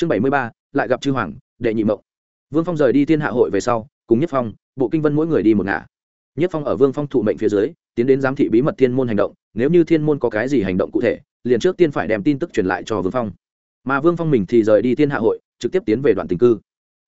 chương bảy mươi ba, lại gặp chư hoàng, đệ nhị mộng. Vương phong rời đi thiên hạ hội về sau, cùng nhất phong, bộ kinh vân mỗi người đi một ngả. Nhất phong ở vương phong thụ mệnh phía dưới, tiến đến giám thị bí mật thiên môn hành động, nếu như thiên môn có cái gì hành động cụ thể, liền trước tiên phải đem tin tức truyền lại cho vương phong. Mà vương phong mình thì rời đi thiên hạ hội, trực tiếp tiến về đoạn tình cư.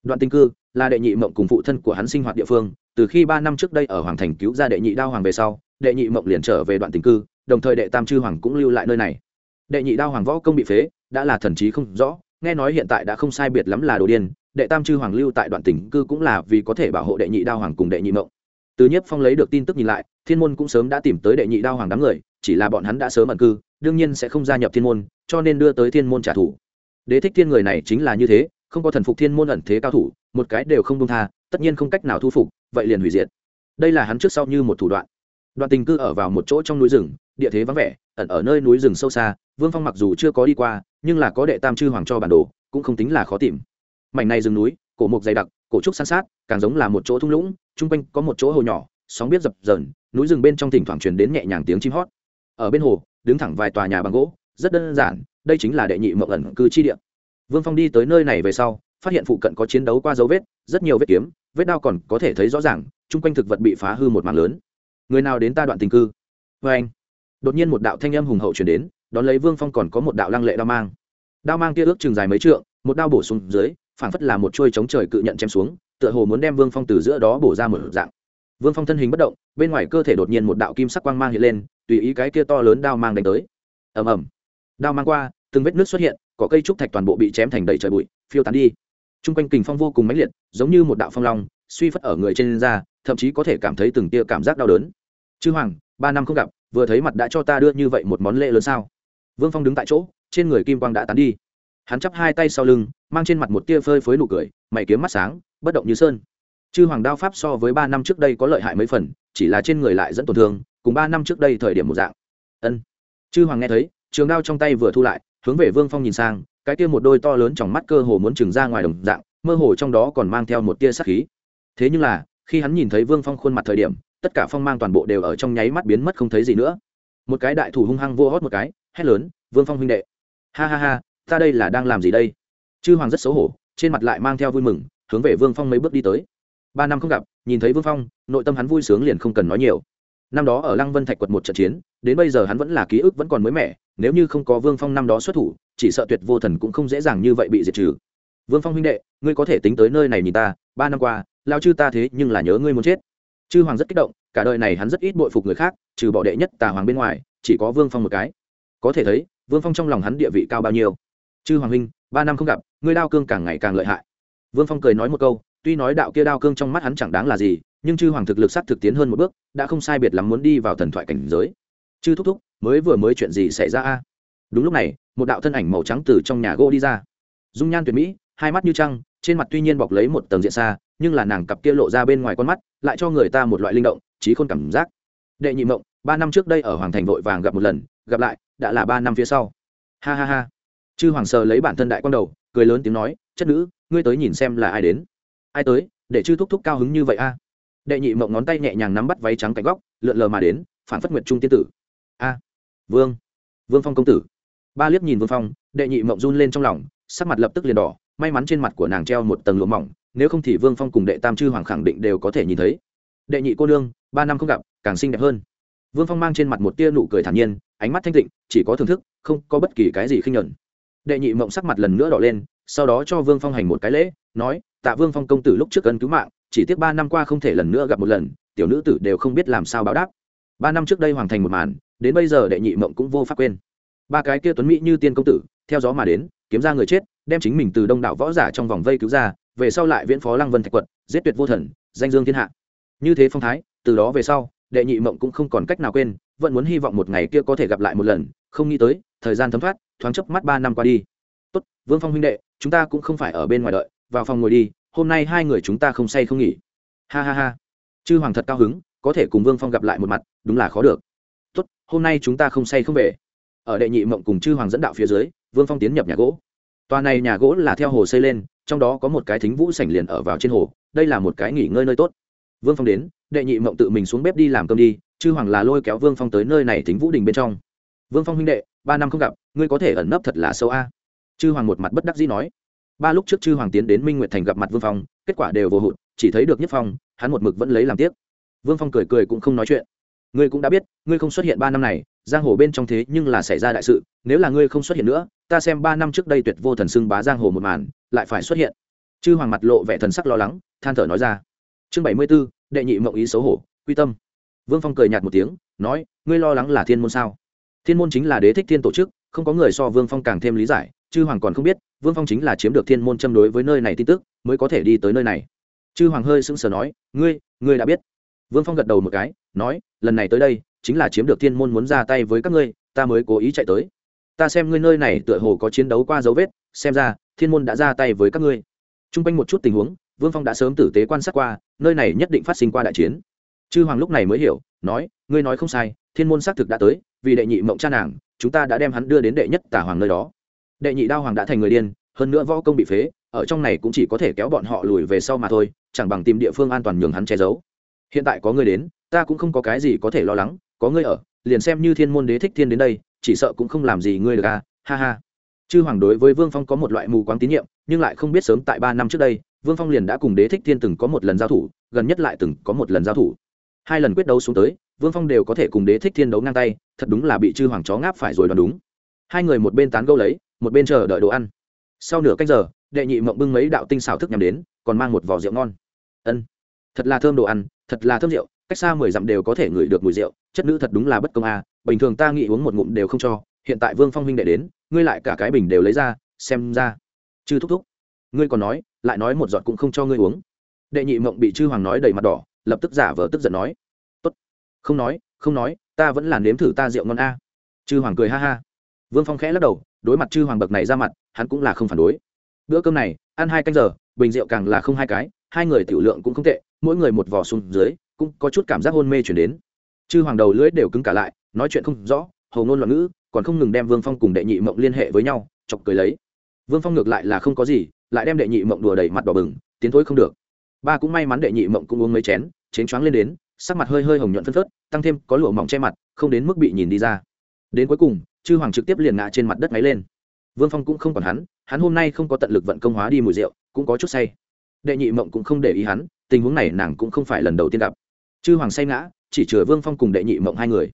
Đoạn tình cư là đệ nhị mộng cùng phụ thân của hắn sinh hoạt địa phương, từ khi ba năm trước đây ở hoàng thành cứu ra đệ nhị đao hoàng về sau, đệ nhị mộng liền trở về đoạn tình cư, đồng thời đệ tam chư hoàng cũng lưu lại nơi này. Đệ nhị đao hoàng võ công bị phế, đã là thần trí không rõ nghe nói hiện tại đã không sai biệt lắm là đồ điên, đệ tam chư hoàng lưu tại đoạn tỉnh cư cũng là vì có thể bảo hộ đệ nhị đao hoàng cùng đệ nhị mộng. Từ nhất phong lấy được tin tức nhìn lại, thiên môn cũng sớm đã tìm tới đệ nhị đao hoàng đám người, chỉ là bọn hắn đã sớm ẩn cư, đương nhiên sẽ không gia nhập thiên môn, cho nên đưa tới thiên môn trả thù. Đế thích thiên người này chính là như thế, không có thần phục thiên môn ẩn thế cao thủ, một cái đều không đông tha, tất nhiên không cách nào thu phục, vậy liền hủy diệt. Đây là hắn trước sau như một thủ đoạn đoạn tình cư ở vào một chỗ trong núi rừng, địa thế vắng vẻ, ẩn ở nơi núi rừng sâu xa, vương phong mặc dù chưa có đi qua, nhưng là có đệ tam chư hoàng cho bản đồ, cũng không tính là khó tìm. Mảnh này rừng núi, cổ mục dày đặc, cổ trúc san sát, càng giống là một chỗ thung lũng, chung quanh có một chỗ hồ nhỏ, sóng biết dập dờn, núi rừng bên trong thỉnh thoảng truyền đến nhẹ nhàng tiếng chim hót. Ở bên hồ, đứng thẳng vài tòa nhà bằng gỗ, rất đơn giản, đây chính là đệ nhị mộng ẩn cư chi địa. Vương phong đi tới nơi này về sau, phát hiện phụ cận có chiến đấu qua dấu vết, rất nhiều vết kiếm, vết đao còn có thể thấy rõ ràng, chung quanh thực vật bị phá hư một mảng lớn người nào đến ta đoạn tình cư? Vê anh. Đột nhiên một đạo thanh âm hùng hậu chuyển đến, đón lấy vương phong còn có một đạo lăng lệ đao mang. Đao mang kia ước chừng dài mấy trượng, một đao bổ xuống dưới, phảng phất là một chuôi chống trời cự nhận chém xuống, tựa hồ muốn đem vương phong từ giữa đó bổ ra một dạng. Vương phong thân hình bất động, bên ngoài cơ thể đột nhiên một đạo kim sắc quang mang hiện lên, tùy ý cái kia to lớn đao mang đánh tới. Ầm ầm. Đao mang qua, từng vết nước xuất hiện có cây trúc thạch toàn bộ bị chém thành đầy trời bụi, phiêu tán đi. T r u n g quanh kình phong vô cùng mãnh liệt, giống như một đạo phong long, suy phất ở người trên da, thậm chí có thể cảm thấy từng tia cảm giác đau đớn chư hoàng, ba năm không gặp, vừa thấy mặt đã cho ta đưa như vậy một món lễ lớn sao? Vương phong đứng tại chỗ, trên người kim quang đã tán đi. Hắn chắp hai tay sau lưng, mang trên mặt một tia phơi phới nụ cười, mày kiếm mắt sáng, bất động như sơn. Chư hoàng đao pháp so với ba năm trước đây có lợi hại mấy phần, chỉ là trên người lại dẫn tổn thương, cùng ba năm trước đây thời điểm một dạng. Ân. Chư hoàng nghe thấy, trường đao trong tay vừa thu lại, hướng về vương phong nhìn sang, cái kia một đôi to lớn trong mắt cơ hồ muốn trừng ra ngoài đồng dạng, mơ hồ trong đó còn mang theo một tia sắc khí. Thế nhưng là, khi hắn nhìn thấy vương phong khuôn mặt thời điểm tất cả phong mang toàn bộ đều ở trong nháy mắt biến mất không thấy gì nữa. Một cái đại thủ hung hăng vô hót một cái, hét lớn, vương phong huynh đệ. Ha ha ha, ta đây là đang làm gì đây? Chư hoàng rất xấu hổ, trên mặt lại mang theo vui mừng, hướng về vương phong mấy bước đi tới. Ba năm không gặp, nhìn thấy vương phong, nội tâm hắn vui sướng liền không cần nói nhiều. Năm đó ở lăng vân thạch quật một trận chiến, đến bây giờ hắn vẫn là ký ức vẫn còn mới mẻ, nếu như không có vương phong năm đó xuất thủ, chỉ sợ tuyệt vô thần cũng không dễ dàng như vậy bị diệt trừ. Vương phong huynh đệ, ngươi có thể tính tới nơi này nhìn ta, ba năm qua, lao chư ta thế nhưng là nhớ ngươi muốn chết chư hoàng rất kích động, cả đời này hắn rất ít bội phục người khác, trừ bỏ đệ nhất tà hoàng bên ngoài, chỉ có vương phong một cái. Có thể thấy, vương phong trong lòng hắn địa vị cao bao nhiêu. Chư hoàng huynh, ba năm không gặp, ngươi đao cương càng ngày càng lợi hại. Vương phong cười nói một câu, tuy nói đạo kia đao cương trong mắt hắn chẳng đáng là gì, nhưng chư hoàng thực lực sắc thực tiến hơn một bước, đã không sai biệt lắm muốn đi vào thần thoại cảnh giới. Chư thúc thúc, mới vừa mới chuyện gì xảy ra a? Đúng lúc này, một đạo thân ảnh màu trắng từ trong nhà gỗ đi ra. Dung nhan tuyệt mỹ, hai mắt như trăng trên mặt tuy nhiên bọc lấy một tầng diện xa, nhưng là nàng cặp kia lộ ra bên ngoài con mắt, lại cho người ta một loại linh động trí khôn cảm giác. Đệ nhị mộng, ba năm trước đây ở hoàng thành vội vàng gặp một lần, gặp lại, đã là ba năm phía sau. Ha ha ha. Chư hoàng sờ lấy bản thân đại con đầu, cười lớn tiếng nói, chất nữ, ngươi tới nhìn xem là ai đến. Ai tới? Để chư thúc thúc cao hứng như vậy a? Đệ nhị mộng ngón tay nhẹ nhàng nắm bắt váy trắng cạnh góc, lượn lờ mà đến, phản phất nguyệt trung tiên tử. A, vương vương phong công tử. Ba liếc nhìn vương phong, đệ nhị mộng run lên trong lòng, sắc mặt lập tức liền đỏ may mắn trên mặt của nàng treo một tầng lụa mỏng, nếu không thì vương phong cùng đệ tam chư hoàng khẳng định đều có thể nhìn thấy. Đệ nhị cô nương, ba năm không gặp, càng xinh đẹp hơn. Vương phong mang trên mặt một tia nụ cười thản nhiên, ánh mắt thanh tịnh, chỉ có thưởng thức, không có bất kỳ cái gì khinh nhuận. Đệ nhị mộng sắc mặt lần nữa đỏ lên, sau đó cho vương phong hành một cái lễ, nói, tạ vương phong công tử lúc trước ân cứu mạng, chỉ tiếc ba năm qua không thể lần nữa gặp một lần, tiểu nữ tử đều không biết làm sao báo đáp. Ba năm trước đây hoàn thành một màn, đến bây giờ đệ nhị mộng cũng vô pháp quên. Ba cái kia tuấn mỹ như tiên công tử, theo gió mà đến, kiếm ra người chết đem chính mình từ đông đảo võ giả trong vòng vây cứu ra, về sau lại viễn phó lăng vân thạch quật, giết tuyệt vô thần, danh dương thiên hạ. Như thế phong thái, từ đó về sau, đệ nhị mộng cũng không còn cách nào quên, vẫn muốn hy vọng một ngày kia có thể gặp lại một lần, không nghĩ tới, thời gian thấm thoát, thoáng chớp mắt ba năm qua đi. Tốt, vương phong huynh đệ, chúng ta cũng không phải ở bên ngoài đợi, vào phòng ngồi đi, hôm nay hai người chúng ta không say không nghỉ. Ha ha ha. Chư hoàng thật cao hứng, có thể cùng vương phong gặp lại một mặt, đúng là khó được. Tốt, hôm nay chúng ta không say không về. Ở đệ nhị mộng cùng chư hoàng dẫn đạo phía dưới, vương phong tiến nhập nhà gỗ tòa này nhà gỗ là theo hồ xây lên, trong đó có một cái thính vũ sảnh liền ở vào trên hồ, đây là một cái nghỉ ngơi nơi tốt. Vương phong đến, đệ nhị mộng tự mình xuống bếp đi làm cơm đi, chư hoàng là lôi kéo vương phong tới nơi này thính vũ đình bên trong. Vương phong huynh đệ, ba năm không gặp, ngươi có thể ẩn nấp thật là sâu a. Chư hoàng một mặt bất đắc dĩ nói. Ba lúc trước chư hoàng tiến đến minh nguyệt thành gặp mặt vương phong, kết quả đều vô hụt, chỉ thấy được nhất phong, hắn một mực vẫn lấy làm tiếc. Vương phong cười cười cũng không nói chuyện. Ngươi cũng đã biết, ngươi không xuất hiện ba năm này giang hồ bên trong thế nhưng là xảy ra đại sự, nếu là ngươi không xuất hiện nữa, ta xem ba năm trước đây tuyệt vô thần xưng bá giang hồ một màn, lại phải xuất hiện. Chư hoàng mặt lộ vẻ thần sắc lo lắng, than thở nói ra. Chương bảy mươi b ố đệ nhị mộng ý xấu hổ, quy tâm. Vương phong cười nhạt một tiếng, nói, ngươi lo lắng là thiên môn sao? Thiên môn chính là đế thích thiên tổ chức, không có người so vương phong càng thêm lý giải, chư hoàng còn không biết, vương phong chính là chiếm được thiên môn châm đối với nơi này tin tức, mới có thể đi tới nơi này. Chư hoàng hơi sững sờ nói, ngươi ngươi đã biết. Vương phong gật đầu một cái, nói, lần này tới đây chính là chiếm được thiên môn muốn ra tay với các ngươi, ta mới cố ý chạy tới. Ta xem ngươi nơi này tựa hồ có chiến đấu qua dấu vết, xem ra, thiên môn đã ra tay với các ngươi. T r u n g quanh một chút tình huống, vương phong đã sớm tử tế quan sát qua, nơi này nhất định phát sinh qua đại chiến. Chư hoàng lúc này mới hiểu, nói, ngươi nói không sai, thiên môn xác thực đã tới, vì đệ nhị mộng cha nàng, chúng ta đã đem hắn đưa đến đệ nhất tả hoàng nơi đó. Đệ nhị đao hoàng đã thành người điên, hơn nữa võ công bị phế, ở trong này cũng chỉ có thể kéo bọn họ lùi về sau mà thôi, chẳng bằng tìm địa phương an toàn nhường hắn che giấu. Hiện tại có người đến, ta cũng không có cái gì có thể lo lắng có ngươi ở, liền xem như thiên môn đế thích thiên đến đây, chỉ sợ cũng không làm gì ngươi được à ha ha. Chư hoàng đối với vương phong có một loại mù quáng tín nhiệm, nhưng lại không biết sớm tại ba năm trước đây, vương phong liền đã cùng đế thích thiên từng có một lần giao thủ, gần nhất lại từng có một lần giao thủ. Hai lần quyết đấu xuống tới, vương phong đều có thể cùng đế thích thiên đấu ngang tay, thật đúng là bị chư hoàng chó ngáp phải rồi đoán đúng. Hai người một bên tán gâu lấy, một bên chờ đợi đồ ăn. Sau nửa cách giờ, đệ nhị mộng bưng mấy đạo tinh xào thức nhằm đến, còn mang một vỏ rượu ngon. Ân, thật là thơm đồ ăn, thật là thơm rượu cách xa mười dặm đều có thể ngửi được mùi rượu, chất nữ thật đúng là bất công a, bình thường ta nghĩ uống một ngụm đều không cho, hiện tại vương phong huynh đệ đến, ngươi lại cả cái bình đều lấy ra, xem ra. Chư thúc thúc, ngươi còn nói, lại nói một giọt cũng không cho ngươi uống. Đệ nhị mộng bị chư hoàng nói đầy mặt đỏ, lập tức giả vờ tức giận nói. Tốt. Không nói không nói, ta vẫn là nếm thử ta rượu ngon a. Chư hoàng cười ha ha. Vương phong khẽ lắc đầu, đối mặt chư hoàng bậc này ra mặt, hắn cũng là không phản đối. Bữa cơm này, ăn hai canh giờ, bình rượu càng là không hai cái, hai người tiểu lượng cũng không tệ, mỗi người một vò xuống dưới cũng có chút cảm giác hôn mê chuyển đến. Chư hoàng đầu lưỡi đều cứng cả lại, nói chuyện không rõ, hầu ngôn loạn ngữ, còn không ngừng đem vương phong cùng đệ nhị mộng liên hệ với nhau, chọc cười lấy. Vương phong ngược lại là không có gì, lại đem đệ nhị mộng đùa đầy mặt đỏ bừng, tiến thối không được. Ba cũng may mắn đệ nhị mộng cũng uống mấy chén chén choáng lên đến, sắc mặt hơi hơi hồng nhuận phân phớt, tăng thêm có lụa mỏng che mặt, không đến mức bị nhìn đi ra. Đến cuối cùng, chư hoàng trực tiếp liền ngã trên mặt đất ngáy lên. Vương phong cũng không còn hắn hắn hôm nay không có tận lực vận công hóa đi mùi rượu, cũng có chút say. Đệ nhị mộng cũng không để ý hắn, tình huống này nàng cũng không phải lần đầu tiên gặp chư hoàng say ngã, chỉ chừa vương phong cùng đệ nhị mộng hai người.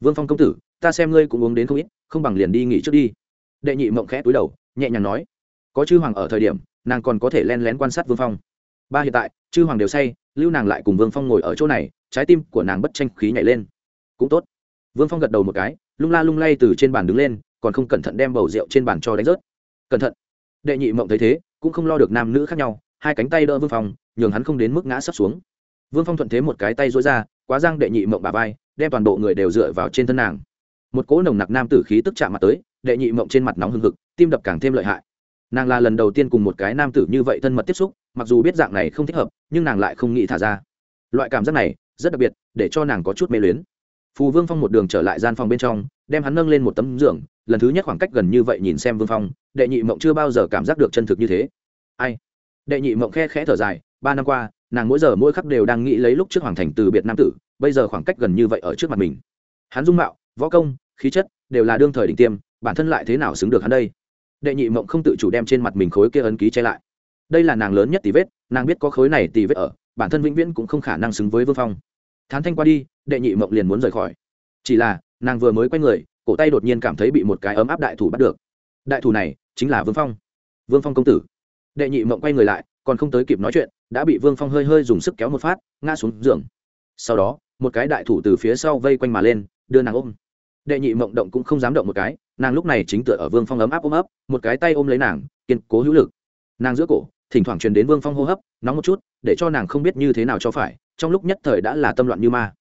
Vương phong công tử, ta xem ngươi cũng uống đến không ít, không bằng liền đi nghỉ trước đi. Đệ nhị mộng khẽ túi đầu, nhẹ nhàng nói. Có chư hoàng ở thời điểm, nàng còn có thể len lén quan sát vương phong. Ba hiện tại, chư hoàng đều say, lưu nàng lại cùng vương phong ngồi ở chỗ này, trái tim của nàng bất tranh khí nhảy lên. Cũng tốt. Vương phong gật đầu một cái, lung la lung lay từ trên bàn đứng lên, còn không cẩn thận đem bầu rượu trên bàn cho đánh rớt. Cẩn thận. Đệ nhị mộng thấy thế, cũng không lo được nam nữ khác nhau, hai cánh tay đỡ vương phong, nhường hắn không đến mức ngã sắp xuống vương phong thuận thế một cái tay dối ra, quá giang đệ nhị mộng bà vai, đem toàn bộ người đều dựa vào trên thân nàng. Một cỗ nồng nặc nam tử khí tức chạm mặt tới, đệ nhị mộng trên mặt nóng hừng hực, tim đập càng thêm lợi hại. Nàng là lần đầu tiên cùng một cái nam tử như vậy thân mật tiếp xúc, mặc dù biết dạng này không thích hợp, nhưng nàng lại không nghĩ thả ra. Loại cảm giác này, rất đặc biệt, để cho nàng có chút mê luyến. Phù vương phong một đường trở lại gian phòng bên trong, đem hắn nâng lên một tấm giường, lần thứ nhất khoảng cách gần như vậy nhìn xem vương phong, đệ nhị mộng chưa bao giờ cảm giác được chân thực như thế. Ai? Đệ nhị mộng khe khẽ thở dài, ba năm qua nàng mỗi giờ mỗi khắc đều đang nghĩ lấy lúc trước hoàng thành từ biệt nam tử, bây giờ khoảng cách gần như vậy ở trước mặt mình. Hắn dung mạo, võ công, khí chất đều là đương thời đỉnh tiêm, bản thân lại thế nào xứng được hắn đây? Đệ nhị mộng không tự chủ đem trên mặt mình khối kia ấn ký che lại. Đây là nàng lớn nhất tì vết, nàng biết có khối này tì vết ở, bản thân vĩnh viễn cũng không khả năng xứng với vương phong. Thán thanh qua đi, đệ nhị mộng liền muốn rời khỏi. Chỉ là, nàng vừa mới quay người, cổ tay đột nhiên cảm thấy bị một cái ấm áp đại thủ bắt được. Đại thủ này chính là vương phong. Vương phong công tử. Đệ nhị mộng quay người lại còn không tới kịp nói chuyện, đã bị vương phong hơi hơi dùng sức kéo một phát, ngã xuống giường. Sau đó, một cái đại thủ từ phía sau vây quanh mà lên, đưa nàng ôm. Đệ nhị mộng động cũng không dám động một cái, nàng lúc này chính tựa ở vương phong ấm áp ôm ấp, một cái tay ôm lấy nàng, kiên cố hữu lực. Nàng giữa cổ, thỉnh thoảng truyền đến vương phong hô hấp, nóng một chút, để cho nàng không biết như thế nào cho phải, trong lúc nhất thời đã là tâm loạn như ma.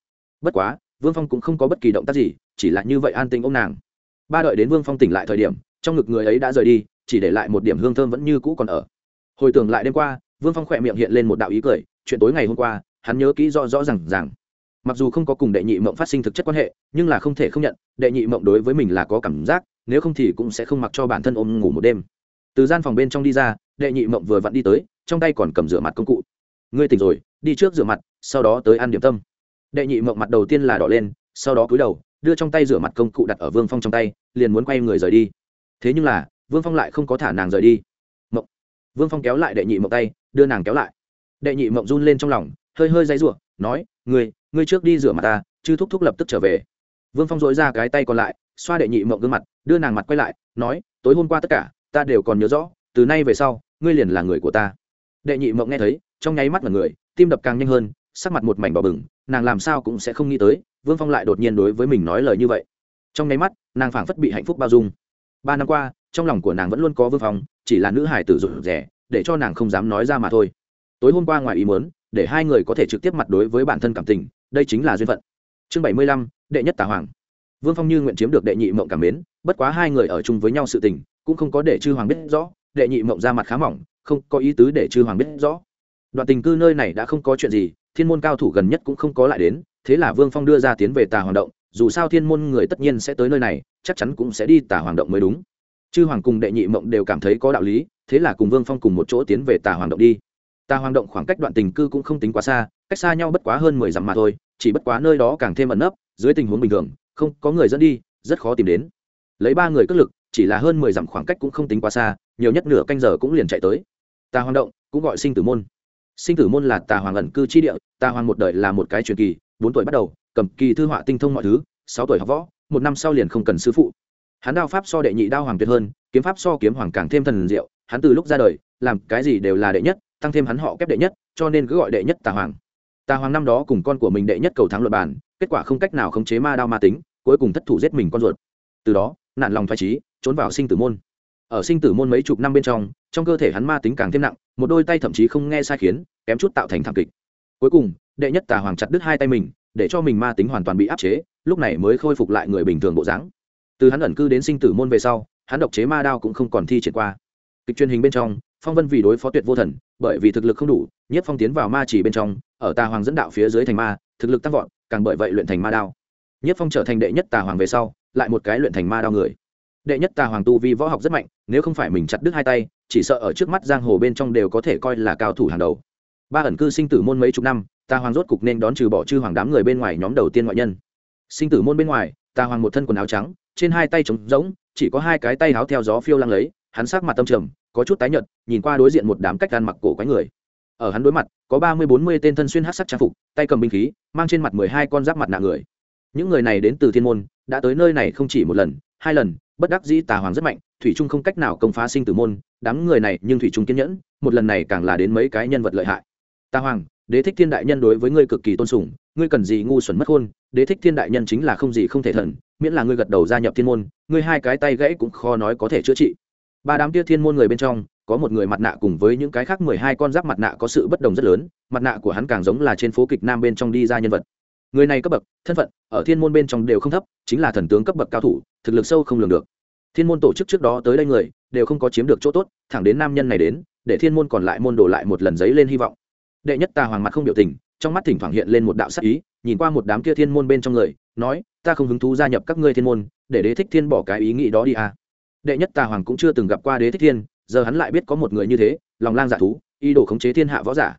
Bất quá, vương phong cũng không có bất kỳ động tác gì, chỉ là như vậy an tinh ôm nàng. Ba đợi đến vương phong tỉnh lại thời điểm, trong ngực người ấy đã rời đi, chỉ để lại một điểm hương thơm vẫn như cũ còn ở hồi tưởng lại đêm qua, vương phong khỏe miệng hiện lên một đạo ý cười, chuyện tối ngày hôm qua, hắn nhớ kỹ rõ rõ r à n g rằng mặc dù không có cùng đệ nhị mộng phát sinh thực chất quan hệ, nhưng là không thể không nhận, đệ nhị mộng đối với mình là có cảm giác, nếu không thì cũng sẽ không mặc cho bản thân ôm ngủ một đêm. Từ gian phòng bên trong đi ra, đệ nhị mộng vừa vặn đi tới, trong tay còn cầm rửa mặt công cụ. Ngươi tỉnh rồi, đi trước rửa mặt, sau đó tới ăn điểm tâm. Đệ nhị mộng mặt đầu tiên là đỏ lên, sau đó cúi đầu, đưa trong tay rửa mặt công cụ đặt ở vương phong trong tay, liền muốn quay người rời đi. Thế nhưng là, vương phong lại không có thả nàng rời đi vương phong kéo lại đệ nhị mộng tay, đưa nàng kéo lại. Đệ nhị mộng run lên trong lòng, hơi hơi dãy r u ộ nói, ngươi ngươi trước đi rửa mặt ta chứ thúc thúc lập tức trở về. Vương phong dội ra cái tay còn lại, xoa đệ nhị mộng gương mặt, đưa nàng mặt quay lại, nói, tối hôm qua tất cả, ta đều còn nhớ rõ, từ nay về sau, ngươi liền là người của ta. Đệ nhị mộng nghe thấy, trong nháy mắt là người, tim đập càng nhanh hơn, sắc mặt một mảnh bỏ bừng, nàng làm sao cũng sẽ không nghĩ tới, vương phong lại đột nhiên đối với mình nói lời như vậy. Trong nháy mắt, nàng phảng phất bị hạnh phúc bao dung. Ba năm qua trong lòng của nàng vẫn luôn có vương phong, chỉ là nữ hải tử rụt rẻ để cho nàng không dám nói ra mà thôi. Tối hôm qua ngoài ý muốn, để hai người có thể trực tiếp mặt đối với bản thân cảm tình, đây chính là duyên phận. Chương bảy mươi lăm, đệ nhất tà hoàng. Vương phong như nguyện chiếm được đệ nhị mộng cảm mến, bất quá hai người ở chung với nhau sự tình, cũng không có để chư hoàng biết rõ, đệ nhị mộng ra mặt khá mỏng, không có ý tứ để chư hoàng biết rõ. Đoạn tình cư nơi này đã không có chuyện gì, thiên môn cao thủ gần nhất cũng không có lại đến, thế là vương phong đưa ra tiến về tà hoàng động, dù sao thiên môn người tất nhiên sẽ tới nơi này, chắc chắn cũng sẽ đi tà hoàng động mới đúng chư hoàng cùng đệ nhị mộng đều cảm thấy có đạo lý, thế là cùng vương phong cùng một chỗ tiến về tà hoàng động đi. Tà hoàng động khoảng cách đoạn tình cư cũng không tính quá xa, cách xa nhau bất quá hơn mười dặm mà thôi, chỉ bất quá nơi đó càng thêm ẩn nấp, dưới tình huống bình thường, không có người dẫn đi, rất khó tìm đến. Lấy ba người cất lực, chỉ là hơn mười dặm khoảng cách cũng không tính quá xa, nhiều nhất nửa canh giờ cũng liền chạy tới. Tà hoàng động cũng gọi sinh tử môn. Sinh tử môn là tà hoàng ẩn cư chi địa, tà hoàng một đời là một cái truyền kỳ, bốn tuổi bắt đầu, cầm kỳ thư họa tinh thông mọi thứ, sáu tuổi học võ, một năm sau liền không cần sư phụ hắn đao pháp so đệ nhị đao hoàng tuyệt hơn, kiếm pháp so kiếm hoàng càng thêm thần diệu, hắn từ lúc ra đời, làm cái gì đều là đệ nhất, tăng thêm hắn họ kép đệ nhất, cho nên cứ gọi đệ nhất tà hoàng. Tà hoàng năm đó cùng con của mình đệ nhất cầu thắng luật bản kết quả không cách nào khống chế ma đao ma tính, cuối cùng thất thủ giết mình con ruột. Từ đó, nạn lòng thoải trí trốn vào sinh tử môn. Ở sinh tử môn mấy chục năm bên trong trong cơ thể hắn ma tính càng thêm nặng, một đôi tay thậm chí không nghe sai khiến, kém chút tạo thành thảm kịch. Cuối cùng, đệ nhất tà hoàng chặt đứt hai tay mình, để cho mình ma tính hoàn toàn bị áp chế, lúc này mới khôi phục lại người bình thường bộ dáng từ hắn ẩn cư đến sinh tử môn về sau, hắn độc chế ma đao cũng không còn thi triển qua. Kịch truyền hình bên trong, phong vân vì đối phó tuyệt vô thần, bởi vì thực lực không đủ, nhất phong tiến vào ma chỉ bên trong, ở tà hoàng dẫn đạo phía dưới thành ma, thực lực tăng vọt, càng bởi vậy luyện thành ma đao. Nhất phong trở thành đệ nhất tà hoàng về sau, lại một cái luyện thành ma đao người. Đệ nhất tà hoàng tu vi võ học rất mạnh, nếu không phải mình chặt đứt hai tay, chỉ sợ ở trước mắt giang hồ bên trong đều có thể coi là cao thủ hàng đầu. Ba ẩn cư sinh tử môn mấy chục năm, tà hoàng rốt cục nên đón trừ bỏ chư hoàng đám người bên ngoài nhóm đầu tiên ngoại nhân. Sinh tử môn bên ngoài, tà hoàng một thân quần áo trắng trên hai tay trống rỗng, chỉ có hai cái tay háo theo gió phiêu lăng lấy, hắn sắc mặt tâm trầm, có chút tái nhợt, nhìn qua đối diện một đám cách gan mặc cổ quái người. Ở hắn đối mặt, có ba mươi bốn mươi tên thân xuyên hát sắc trang phục, tay cầm binh khí, mang trên mặt mười hai con giáp mặt nạ người. Những người này đến từ thiên môn, đã tới nơi này không chỉ một lần, hai lần, bất đắc dĩ tà hoàng rất mạnh, thủy trung không cách nào công phá sinh tử môn, đám người này nhưng thủy trung kiên nhẫn, một lần này càng là đến mấy cái nhân vật lợi hại. Tà hoàng, đế thích thiên đại nhân đối với ngươi cực kỳ tôn sùng, ngươi cần gì ngu xuẩn mất hôn đế thích thiên đại nhân chính là không gì không thể thần, miễn là ngươi gật đầu gia nhập thiên môn, ngươi hai cái tay gãy cũng khó nói có thể chữa trị. Ba đám tia thiên môn người bên trong, có một người mặt nạ cùng với những cái khác mười hai con giáp mặt nạ có sự bất đồng rất lớn, mặt nạ của hắn càng giống là trên phố kịch nam bên trong đi ra nhân vật. Người này cấp bậc, thân phận, ở thiên môn bên trong đều không thấp, chính là thần tướng cấp bậc cao thủ, thực lực sâu không lường được. Thiên môn tổ chức trước đó tới đây người, đều không có chiếm được chỗ tốt, thẳng đến nam nhân này đến, để thiên môn còn lại môn đổ lại một lần giấy lên hy vọng. Đệ nhất tà hoàng mặt không biểu tình trong mắt thỉnh thoảng hiện lên một đạo sắc ý, nhìn qua một đám kia thiên môn bên trong người, nói, ta không hứng thú gia nhập các ngươi thiên môn, để đế thích thiên bỏ cái ý nghĩ đó đi à. đệ nhất tà hoàng cũng chưa từng gặp qua đế thích thiên, giờ hắn lại biết có một người như thế, lòng lang giả thú, ý đồ khống chế thiên hạ võ giả.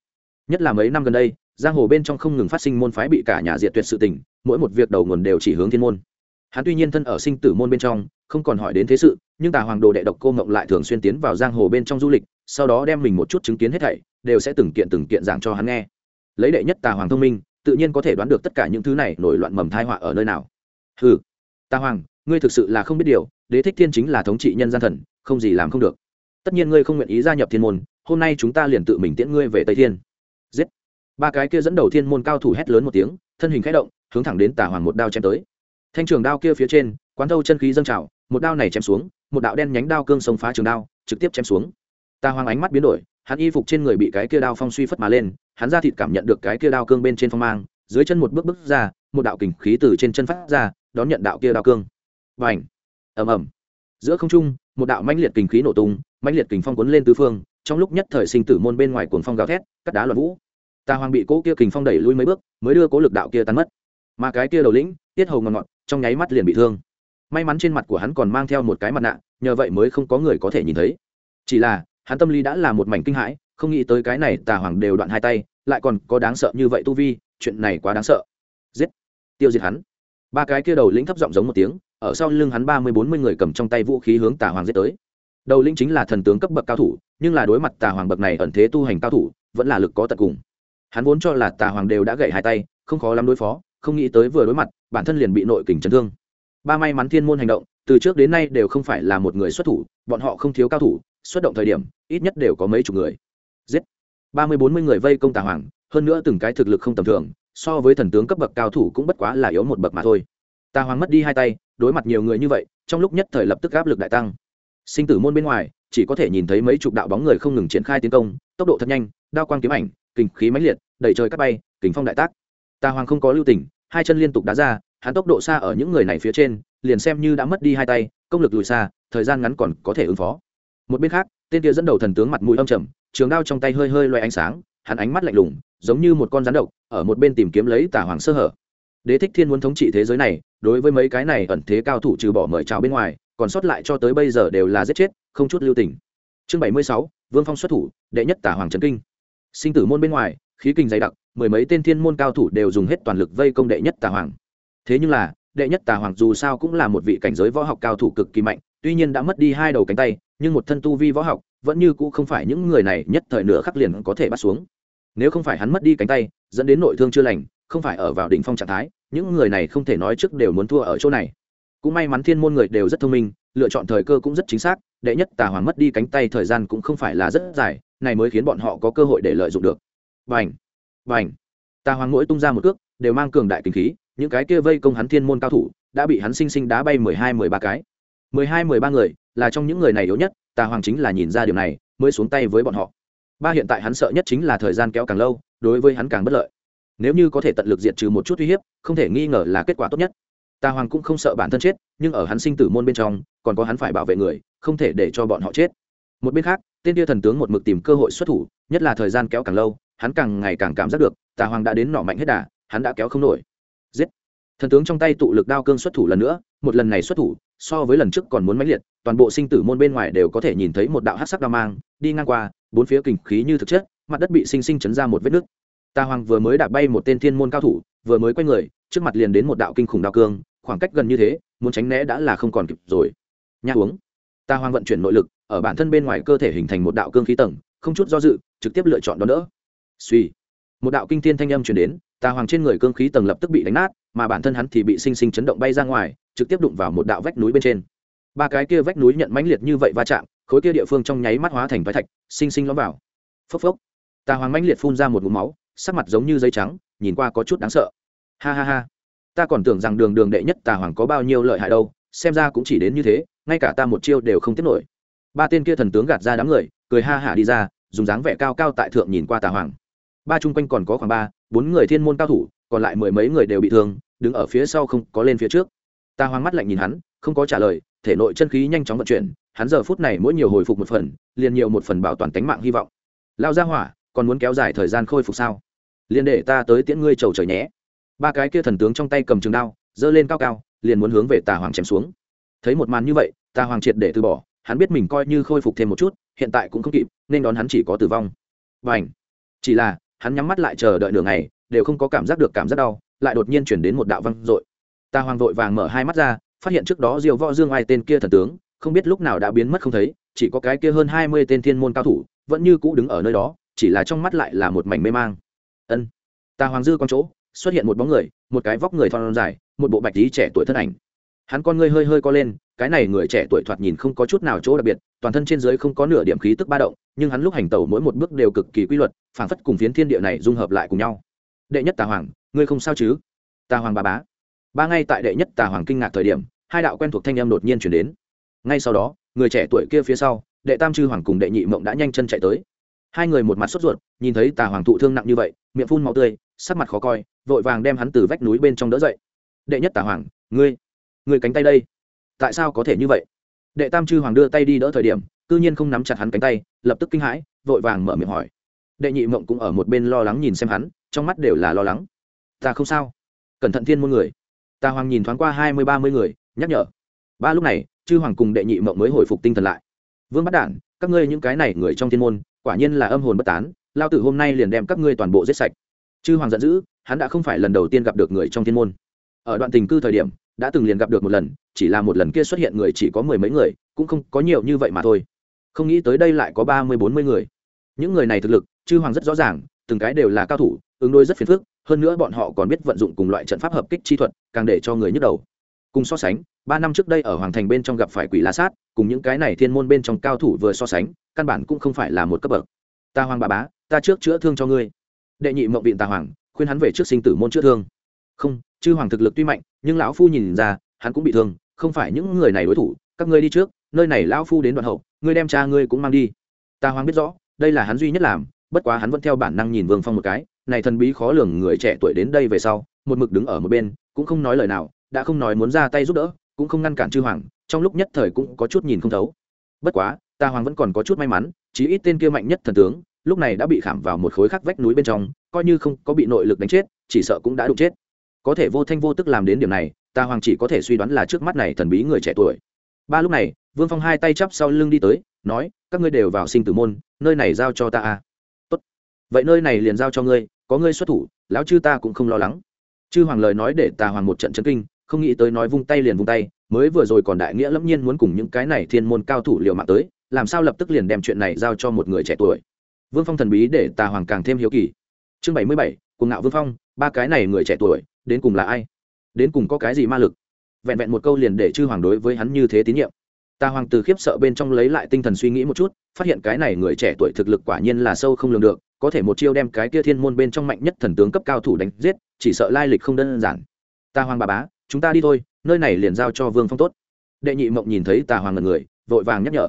Nhất là mấy năm gần đây, giang hồ bên trong không ngừng phát sinh môn phái bị cả nhà diệt tuyệt sự tình, mỗi một việc đầu nguồn đều chỉ hướng thiên môn. Hắn tuy nhiên thân ở sinh tử môn bên trong, không còn hỏi đến thế sự, nhưng tà hoàng đồ đệ độc cô ngộng lại thường xuyên tiến vào giang hồ bên trong du lịch, sau đó đem mình một chút chứng kiến hết thảy, đều sẽ từng kiện từng kiện giảng cho hắn nghe lấy đệ nhất tà hoàng thông minh, tự nhiên có thể đoán được tất cả những thứ này nổi loạn mầm thai họa ở nơi nào. Ừ tà hoàng, ngươi thực sự là không biết điều, đế thích thiên chính là thống trị nhân gian thần, không gì làm không được. Tất nhiên ngươi không nguyện ý gia nhập thiên môn, hôm nay chúng ta liền tự mình tiễn ngươi về tây thiên. Giết. Ba cái kia dẫn đầu thiên môn cao thủ hét lớn một tiếng, thân hình khẽ động, hướng thẳng đến tà hoàng một đao chém tới. Thanh trường đao kia phía trên, quán thâu chân khí dâng trào, một đao này chém xuống, một đạo đen nhánh đao cương sông phá trường đao, trực tiếp chém xuống. Tà hoàng ánh mắt biến đổi hắn y phục trên người bị cái kia đao phong suy phất mà lên, hắn ra thịt cảm nhận được cái kia đao cương bên trên phong mang, dưới chân một bước bước ra, một đạo kình khí từ trên chân phát ra, đón nhận đạo kia đao cương. Và ảnh ầm ầm. Giữa không trung, một đạo mãnh liệt kình khí nổ tung, mãnh liệt kình phong cuốn lên tứ phương, trong lúc nhất thời sinh tử môn bên ngoài cuồng phong gào thét, cắt đá loạn vũ. Ta hoàng bị cố kia kình phong đẩy lui mấy bước, mới đưa cố lực đạo kia tan mất. Mà cái kia đầu lĩnh, tiết hầu ngọn ngọn, trong nháy mắt liền bị thương. May mắn trên mặt của hắn còn mang theo một cái mặt nạ, nhờ vậy mới không có người có thể nhìn thấy. Chỉ là hắn tâm lý đã là một mảnh kinh hãi, không nghĩ tới cái này tà hoàng đều đoạn hai tay, lại còn có đáng sợ như vậy tu vi, chuyện này quá đáng sợ. Giết! Tiêu diệt hắn. Ba cái kia đầu lĩnh thấp giọng giống một tiếng, ở sau lưng hắn ba mươi bốn mươi người cầm trong tay vũ khí hướng tà hoàng giết tới. Đầu lĩnh chính là thần tướng cấp bậc cao thủ, nhưng là đối mặt tà hoàng bậc này ẩn thế tu hành cao thủ, vẫn là lực có tận cùng. Hắn vốn cho là tà hoàng đều đã gậy hai tay, không khó lắm đối phó, không nghĩ tới vừa đối mặt, bản thân liền bị nội kình chấn thương. Ba may mắn thiên môn hành động, từ trước đến nay đều không phải là một người xuất thủ, bọn họ không thiếu cao thủ, xuất động thời điểm ít nhất đều có mấy chục người. Giết. Ba mươi, bốn mươi người vây công tà hoàng, hơn nữa từng cái thực lực không tầm thường, so với thần tướng cấp bậc cao thủ cũng bất quá là yếu một bậc mà thôi. Tà hoàng mất đi hai tay, đối mặt nhiều người như vậy, trong lúc nhất thời lập tức áp lực đại tăng. Sinh tử môn bên ngoài, chỉ có thể nhìn thấy mấy chục đạo bóng người không ngừng triển khai tiến công, tốc độ thật nhanh, đao quang kiếm ảnh, kình khí mãnh liệt đẩy trời cắt bay, kình phong đại tác. Tà hoàng không có lưu tình, hai chân liên tục đá ra, hắn tốc độ xa ở những người này phía trên, liền xem như đã mất đi hai tay, công lực lùi xa, thời gian ngắn còn có thể ứng phó. Một bên khác tên kia dẫn đầu thần tướng mặt mũi âm trầm, trường đao trong tay hơi hơi loay ánh sáng, hắn ánh mắt lạnh lùng, giống như một con rắn độc, ở một bên tìm kiếm lấy tả hoàng sơ hở. Đế thích thiên muốn thống trị thế giới này, đối với mấy cái này ẩn thế cao thủ trừ bỏ mời chào bên ngoài, còn sót lại cho tới bây giờ đều là giết chết, không chút lưu tình. Chương bảy mươi sáu, vương phong xuất thủ, đệ nhất tả hoàng trần kinh. Sinh tử môn bên ngoài, khí kinh dày đặc, mười mấy tên thiên môn cao thủ đều dùng hết toàn lực vây công đệ nhất tà hoàng. Thế nhưng là, đệ nhất tà hoàng dù sao cũng là một vị cảnh giới võ học cao thủ cực kỳ mạnh tuy nhiên đã mất đi hai đầu cánh tay, nhưng một thân tu vi võ học, vẫn như cũ không phải những người này nhất thời nửa khắc liền có thể bắt xuống. Nếu không phải hắn mất đi cánh tay, dẫn đến nội thương chưa lành, không phải ở vào đỉnh phong trạng thái, những người này không thể nói trước đều muốn thua ở chỗ này. Cũng may mắn thiên môn người đều rất thông minh, lựa chọn thời cơ cũng rất chính xác, đệ nhất tà hoàng mất đi cánh tay thời gian cũng không phải là rất dài, này mới khiến bọn họ có cơ hội để lợi dụng được. Vành vành tà hoàng mỗi tung ra một cước, đều mang cường đại kinh khí, những cái kia vây công hắn thiên môn cao thủ, đã bị hắn sinh sinh đá bay mười hai, mười ba cái mười hai, mười ba người, là trong những người này yếu nhất, tà hoàng chính là nhìn ra điều này, mới xuống tay với bọn họ. Ba hiện tại hắn sợ nhất chính là thời gian kéo càng lâu, đối với hắn càng bất lợi. Nếu như có thể tận lực diệt trừ một chút uy hiếp, không thể nghi ngờ là kết quả tốt nhất. Tà hoàng cũng không sợ bản thân chết, nhưng ở hắn sinh tử môn bên trong, còn có hắn phải bảo vệ người, không thể để cho bọn họ chết. Một bên khác, tên tia thần tướng một mực tìm cơ hội xuất thủ, nhất là thời gian kéo càng lâu, hắn càng ngày càng cảm giác được, tà hoàng đã đến nọ mạnh hết đà, hắn đã kéo không nổi. Giết! Thần tướng trong tay tụ lực đao cương xuất thủ lần nữa, một lần này xuất thủ so với lần trước còn muốn mãnh liệt, toàn bộ sinh tử môn bên ngoài đều có thể nhìn thấy một đạo hát sắc đao mang, đi ngang qua, bốn phía kình khí như thực chất, mặt đất bị sinh sinh chấn ra một vết nứt. Tà hoàng vừa mới đạp bay một tên thiên môn cao thủ, vừa mới quay người, trước mặt liền đến một đạo kinh khủng đao cương, khoảng cách gần như thế, muốn tránh né đã là không còn kịp rồi. Nhà uống tà hoàng vận chuyển nội lực, ở bản thân bên ngoài cơ thể hình thành một đạo cương khí tầng, không chút do dự, trực tiếp lựa chọn đó nữa suy một đạo kinh thiên thanh âm chuyển đến tà hoàng trên người cương khí tầng lập tức bị đánh nát mà bản thân hắn thì bị sinh sinh chấn động bay ra ngoài, trực tiếp đụng vào một đạo vách núi bên trên. Ba cái kia vách núi nhận mãnh liệt như vậy va chạm, khối kia địa phương trong nháy mắt hóa thành vách thạch, sinh sinh lõm vào. Phốc phốc. Tà hoàng mãnh liệt phun ra một ngụm máu, sắc mặt giống như giấy trắng, nhìn qua có chút đáng sợ. Ha ha ha. Ta còn tưởng rằng đường đường đệ nhất tà hoàng có bao nhiêu lợi hại đâu, xem ra cũng chỉ đến như thế, ngay cả ta một chiêu đều không tiếp nổi. Ba tên kia thần tướng gạt ra đám người, cười ha hả đi ra, dùng dáng vẻ cao cao tại thượng nhìn qua tà hoàng. Ba chung quanh còn có khoảng ba, bốn người thiên môn cao thủ, còn lại mười mấy người đều bị thương đứng ở phía sau không có lên phía trước. Ta hoang mắt lạnh nhìn hắn, không có trả lời, thể nội chân khí nhanh chóng vận chuyển, hắn giờ phút này mỗi nhiều hồi phục một phần, liền nhiều một phần bảo toàn tính mạng hy vọng. Lao ra hỏa, còn muốn kéo dài thời gian khôi phục sao? Liền để ta tới tiễn ngươi trầu trời nhé. Ba cái kia thần tướng trong tay cầm trường đao, giơ lên cao cao, liền muốn hướng về tà hoàng chém xuống. Thấy một màn như vậy, tà hoàng triệt để từ bỏ, hắn biết mình coi như khôi phục thêm một chút, hiện tại cũng không kịp, nên đón hắn chỉ có tử vong. Và ảnh chỉ là, hắn nhắm mắt lại chờ đợi nửa ngày, đều không có cảm giác được cảm giác đau lại đột nhiên chuyển đến một đạo văng dội. Ta hoàng vội vàng mở hai mắt ra, phát hiện trước đó diều võ dương ai tên kia thần tướng, không biết lúc nào đã biến mất không thấy, chỉ có cái kia hơn hai mươi tên thiên môn cao thủ, vẫn như cũ đứng ở nơi đó, chỉ là trong mắt lại là một mảnh mê mang. Ân. Ta hoàng dư con chỗ, xuất hiện một bóng người, một cái vóc người thon dài, một bộ bạch tí trẻ tuổi thân ảnh. Hắn con ngươi hơi hơi co lên, cái này người trẻ tuổi thoạt nhìn không có chút nào chỗ đặc biệt, toàn thân trên dưới không có nửa điểm khí tức ba động, nhưng hắn lúc hành tẩu mỗi một bước đều cực kỳ quy luật, phảng phất cùng phiến thiên địa này dung hợp lại cùng nhau. Đệ nhất tà hoàng ngươi không sao chứ? Tà hoàng bà bá. Ba ngay tại đệ nhất tà hoàng kinh ngạc thời điểm, hai đạo quen thuộc thanh em đột nhiên chuyển đến. Ngay sau đó, người trẻ tuổi kia phía sau, đệ tam chư hoàng cùng đệ nhị mộng đã nhanh chân chạy tới. Hai người một mặt sốt ruột, nhìn thấy tà hoàng thụ thương nặng như vậy, miệng phun màu tươi, sắc mặt khó coi, vội vàng đem hắn từ vách núi bên trong đỡ dậy. Đệ nhất tà hoàng, ngươi ngươi cánh tay đây. Tại sao có thể như vậy? Đệ tam chư hoàng đưa tay đi đỡ thời điểm, cư nhiên không nắm chặt hắn cánh tay, lập tức kinh hãi, vội vàng mở miệng hỏi. Đệ nhị mộng cũng ở một bên lo lắng nhìn xem hắn, trong mắt đều là lo lắng ta không sao. Cẩn thận thiên môn người. Ta hoàng nhìn thoáng qua hai mươi ba mươi người, nhắc nhở. Ba lúc này, chư hoàng cùng đệ nhị mộng mới hồi phục tinh thần lại. Vương bắt đản, các ngươi những cái này người trong thiên môn, quả nhiên là âm hồn bất tán, lao tử hôm nay liền đem các ngươi toàn bộ giết sạch. Chư hoàng giận dữ, hắn đã không phải lần đầu tiên gặp được người trong thiên môn. Ở đoạn tình cư thời điểm, đã từng liền gặp được một lần, chỉ là một lần kia xuất hiện người chỉ có mười mấy người, cũng không có nhiều như vậy mà thôi. Không nghĩ tới đây lại có ba mươi bốn mươi người. Những người này thực lực, chư hoàng rất rõ ràng, từng cái đều là cao thủ, ứng đối rất phiền phức hơn nữa bọn họ còn biết vận dụng cùng loại trận pháp hợp kích chi thuật, càng để cho người nhức đầu. Cùng so sánh, ba năm trước đây ở hoàng thành bên trong gặp phải quỷ la sát, cùng những cái này thiên môn bên trong cao thủ vừa so sánh, căn bản cũng không phải là một cấp bậc. Ta hoàng bà bá, ta trước chữa thương cho ngươi. Đệ nhị mộng viện tà hoàng, khuyên hắn về trước sinh tử môn chữa thương. Không, chư hoàng thực lực tuy mạnh, nhưng lão phu nhìn ra, hắn cũng bị thương, không phải những người này đối thủ, các ngươi đi trước, nơi này lão phu đến đoạn hậu, ngươi đem cha ngươi cũng mang đi. Ta hoàng biết rõ, đây là hắn duy nhất làm bất quá hắn vẫn theo bản năng nhìn vương phong một cái, này thần bí khó lường người trẻ tuổi đến đây về sau, một mực đứng ở một bên, cũng không nói lời nào, đã không nói muốn ra tay giúp đỡ, cũng không ngăn cản chư hoàng, trong lúc nhất thời cũng có chút nhìn không thấu. Bất quá, ta hoàng vẫn còn có chút may mắn, chí ít tên kia mạnh nhất thần tướng, lúc này đã bị khảm vào một khối khắc vách núi bên trong, coi như không có bị nội lực đánh chết, chỉ sợ cũng đã đụng chết. Có thể vô thanh vô tức làm đến điểm này, ta hoàng chỉ có thể suy đoán là trước mắt này thần bí người trẻ tuổi. Ba lúc này, vương phong hai tay chắp sau lưng đi tới, nói, các ngươi đều vào sinh tử môn, nơi này giao cho ta a vậy nơi này liền giao cho ngươi, có ngươi xuất thủ, lão chư ta cũng không lo lắng. Chư hoàng lời nói để tà hoàng một trận chấn kinh, không nghĩ tới nói vung tay liền vung tay, mới vừa rồi còn đại nghĩa lẫm nhiên muốn cùng những cái này thiên môn cao thủ liều mạng tới, làm sao lập tức liền đem chuyện này giao cho một người trẻ tuổi. Vương phong thần bí để tà hoàng càng thêm hiếu kỳ. Chương bảy mươi bảy, cuồng ngạo vương phong, ba cái này người trẻ tuổi, đến cùng là ai? Đến cùng có cái gì ma lực? Vẹn vẹn một câu liền để chư hoàng đối với hắn như thế tín nhiệm. Tà hoàng từ khiếp sợ bên trong lấy lại tinh thần suy nghĩ một chút, phát hiện cái này người trẻ tuổi thực lực quả nhiên là sâu không lường được có thể một chiêu đem cái kia thiên môn bên trong mạnh nhất thần tướng cấp cao thủ đánh giết, chỉ sợ lai lịch không đơn giản. Tà hoàng bà bá, chúng ta đi thôi, nơi này liền giao cho vương phong tốt. Đệ nhị mộng nhìn thấy tà hoàng ngần người, vội vàng nhắc nhở.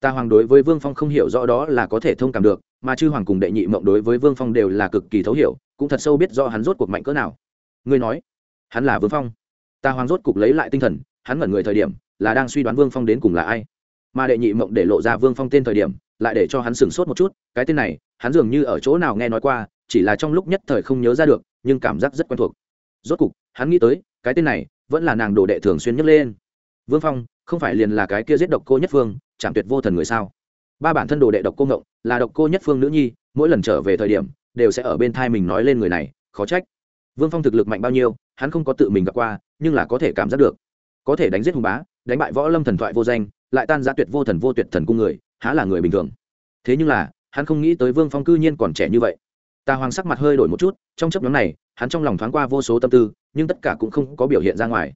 Tà hoàng đối với vương phong không hiểu rõ đó là có thể thông cảm được, mà chư hoàng cùng đệ nhị mộng đối với vương phong đều là cực kỳ thấu hiểu, cũng thật sâu biết do hắn rốt cuộc mạnh cỡ nào. Ngươi nói, hắn là vương phong. Tà hoàng rốt cục lấy lại tinh thần, hắn ngẩn người thời điểm, là đang suy đoán vương phong đến cùng là ai. Mà đệ nhị mộng để lộ ra vương phong tên thời điểm lại để cho hắn sửng sốt một chút, cái tên này, hắn dường như ở chỗ nào nghe nói qua, chỉ là trong lúc nhất thời không nhớ ra được, nhưng cảm giác rất quen thuộc. Rốt cục, hắn nghĩ tới, cái tên này, vẫn là nàng đồ đệ thường xuyên nhấc lên. Vương phong, không phải liền là cái kia giết độc cô nhất phương chạm tuyệt vô thần người sao? Ba bản thân đồ đệ độc cô ngộng, là độc cô nhất phương nữ nhi, mỗi lần trở về thời điểm, đều sẽ ở bên thai mình nói lên người này, khó trách. Vương phong thực lực mạnh bao nhiêu, hắn không có tự mình gặp qua, nhưng là có thể cảm giác được. Có thể đánh giết hùng bá, đánh bại võ lâm thần thoại vô danh, lại tan ra tuyệt vô thần vô tuyệt thần cung người há là người bình thường. Thế nhưng là, hắn không nghĩ tới vương phong cư nhiên còn trẻ như vậy. Tà hoàng sắc mặt hơi đổi một chút, trong chấp nhóm này, hắn trong lòng thoáng qua vô số tâm tư, nhưng tất cả cũng không có biểu hiện ra ngoài.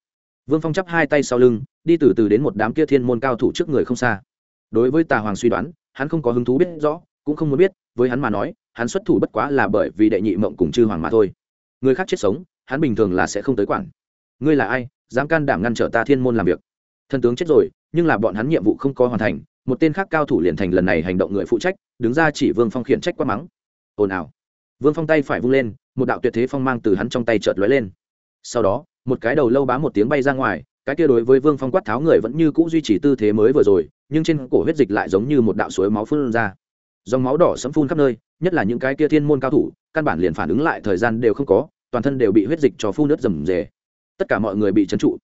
Vương phong chắp hai tay sau lưng, đi từ từ đến một đám kia thiên môn cao thủ trước người không xa. Đối với tà hoàng suy đoán, hắn không có hứng thú biết rõ, cũng không muốn biết, với hắn mà nói, hắn xuất thủ bất quá là bởi vì đệ nhị mộng cùng chư hoàng mà thôi. Người khác chết sống, hắn bình thường là sẽ không tới quản. Ngươi là ai, dám can đảm ngăn trở ta thiên môn làm việc? Thần tướng chết rồi, nhưng là bọn hắn nhiệm vụ không có hoàn thành một tên khác cao thủ liền thành lần này hành động người phụ trách, đứng ra chỉ vương phong khiển trách quá mắng. Ồn ào. Vương phong tay phải vung lên, một đạo tuyệt thế phong mang từ hắn trong tay chợt lóe lên. Sau đó, một cái đầu lâu bá một tiếng bay ra ngoài, cái kia đối với vương phong quát tháo người vẫn như cũ duy trì tư thế mới vừa rồi, nhưng trên cổ huyết dịch lại giống như một đạo suối máu phun ra. Dòng máu đỏ sẫm phun khắp nơi, nhất là những cái kia thiên môn cao thủ, căn bản liền phản ứng lại thời gian đều không có, toàn thân đều bị huyết dịch cho phun nước rầm rề. Tất cả mọi người bị trấn trụ.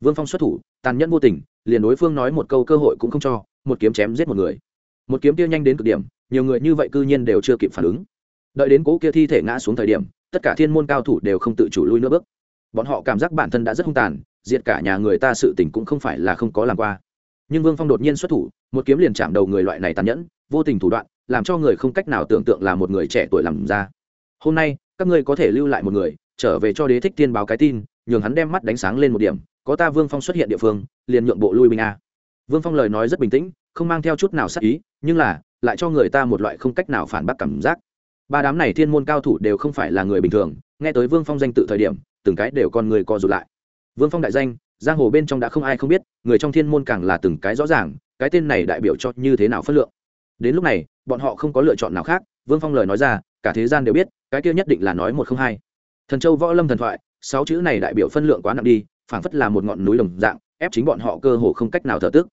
Vương phong xuất thủ, tàn nhẫn vô tình, liền đối phương nói một câu cơ hội cũng không cho một kiếm chém giết một người. Một kiếm kia nhanh đến cực điểm, nhiều người như vậy cư nhiên đều chưa kịp phản ứng. Đợi đến cố kia thi thể ngã xuống thời điểm, tất cả thiên môn cao thủ đều không tự chủ lui nữa bước. Bọn họ cảm giác bản thân đã rất hung tàn, diệt cả nhà người ta sự tình cũng không phải là không có làm qua. Nhưng vương phong đột nhiên xuất thủ, một kiếm liền chạm đầu người loại này tàn nhẫn, vô tình thủ đoạn, làm cho người không cách nào tưởng tượng là một người trẻ tuổi làm ra. Hôm nay, các ngươi có thể lưu lại một người, trở về cho đế thích tiên báo cái tin, nhường hắn đem mắt đánh sáng lên một điểm, có ta vương phong xuất hiện địa phương, liền nhượng bộ lui binh a vương phong lời nói rất bình tĩnh, không mang theo chút nào sắc ý, nhưng là, lại cho người ta một loại không cách nào phản bác cảm giác. Ba đám này thiên môn cao thủ đều không phải là người bình thường, nghe tới vương phong danh tự thời điểm, từng cái đều con người co rụt lại. Vương phong đại danh, giang hồ bên trong đã không ai không biết, người trong thiên môn càng là từng cái rõ ràng, cái tên này đại biểu cho như thế nào phất lượng. Đến lúc này, bọn họ không có lựa chọn nào khác, vương phong lời nói ra, cả thế gian đều biết, cái kia nhất định là nói một không hai. Thần châu võ lâm thần thoại, sáu chữ này đại biểu phân lượng quá nặng đi, phảng phất là một ngọn núi đồng dạng, ép chính bọn họ cơ hồ không cách nào thở tức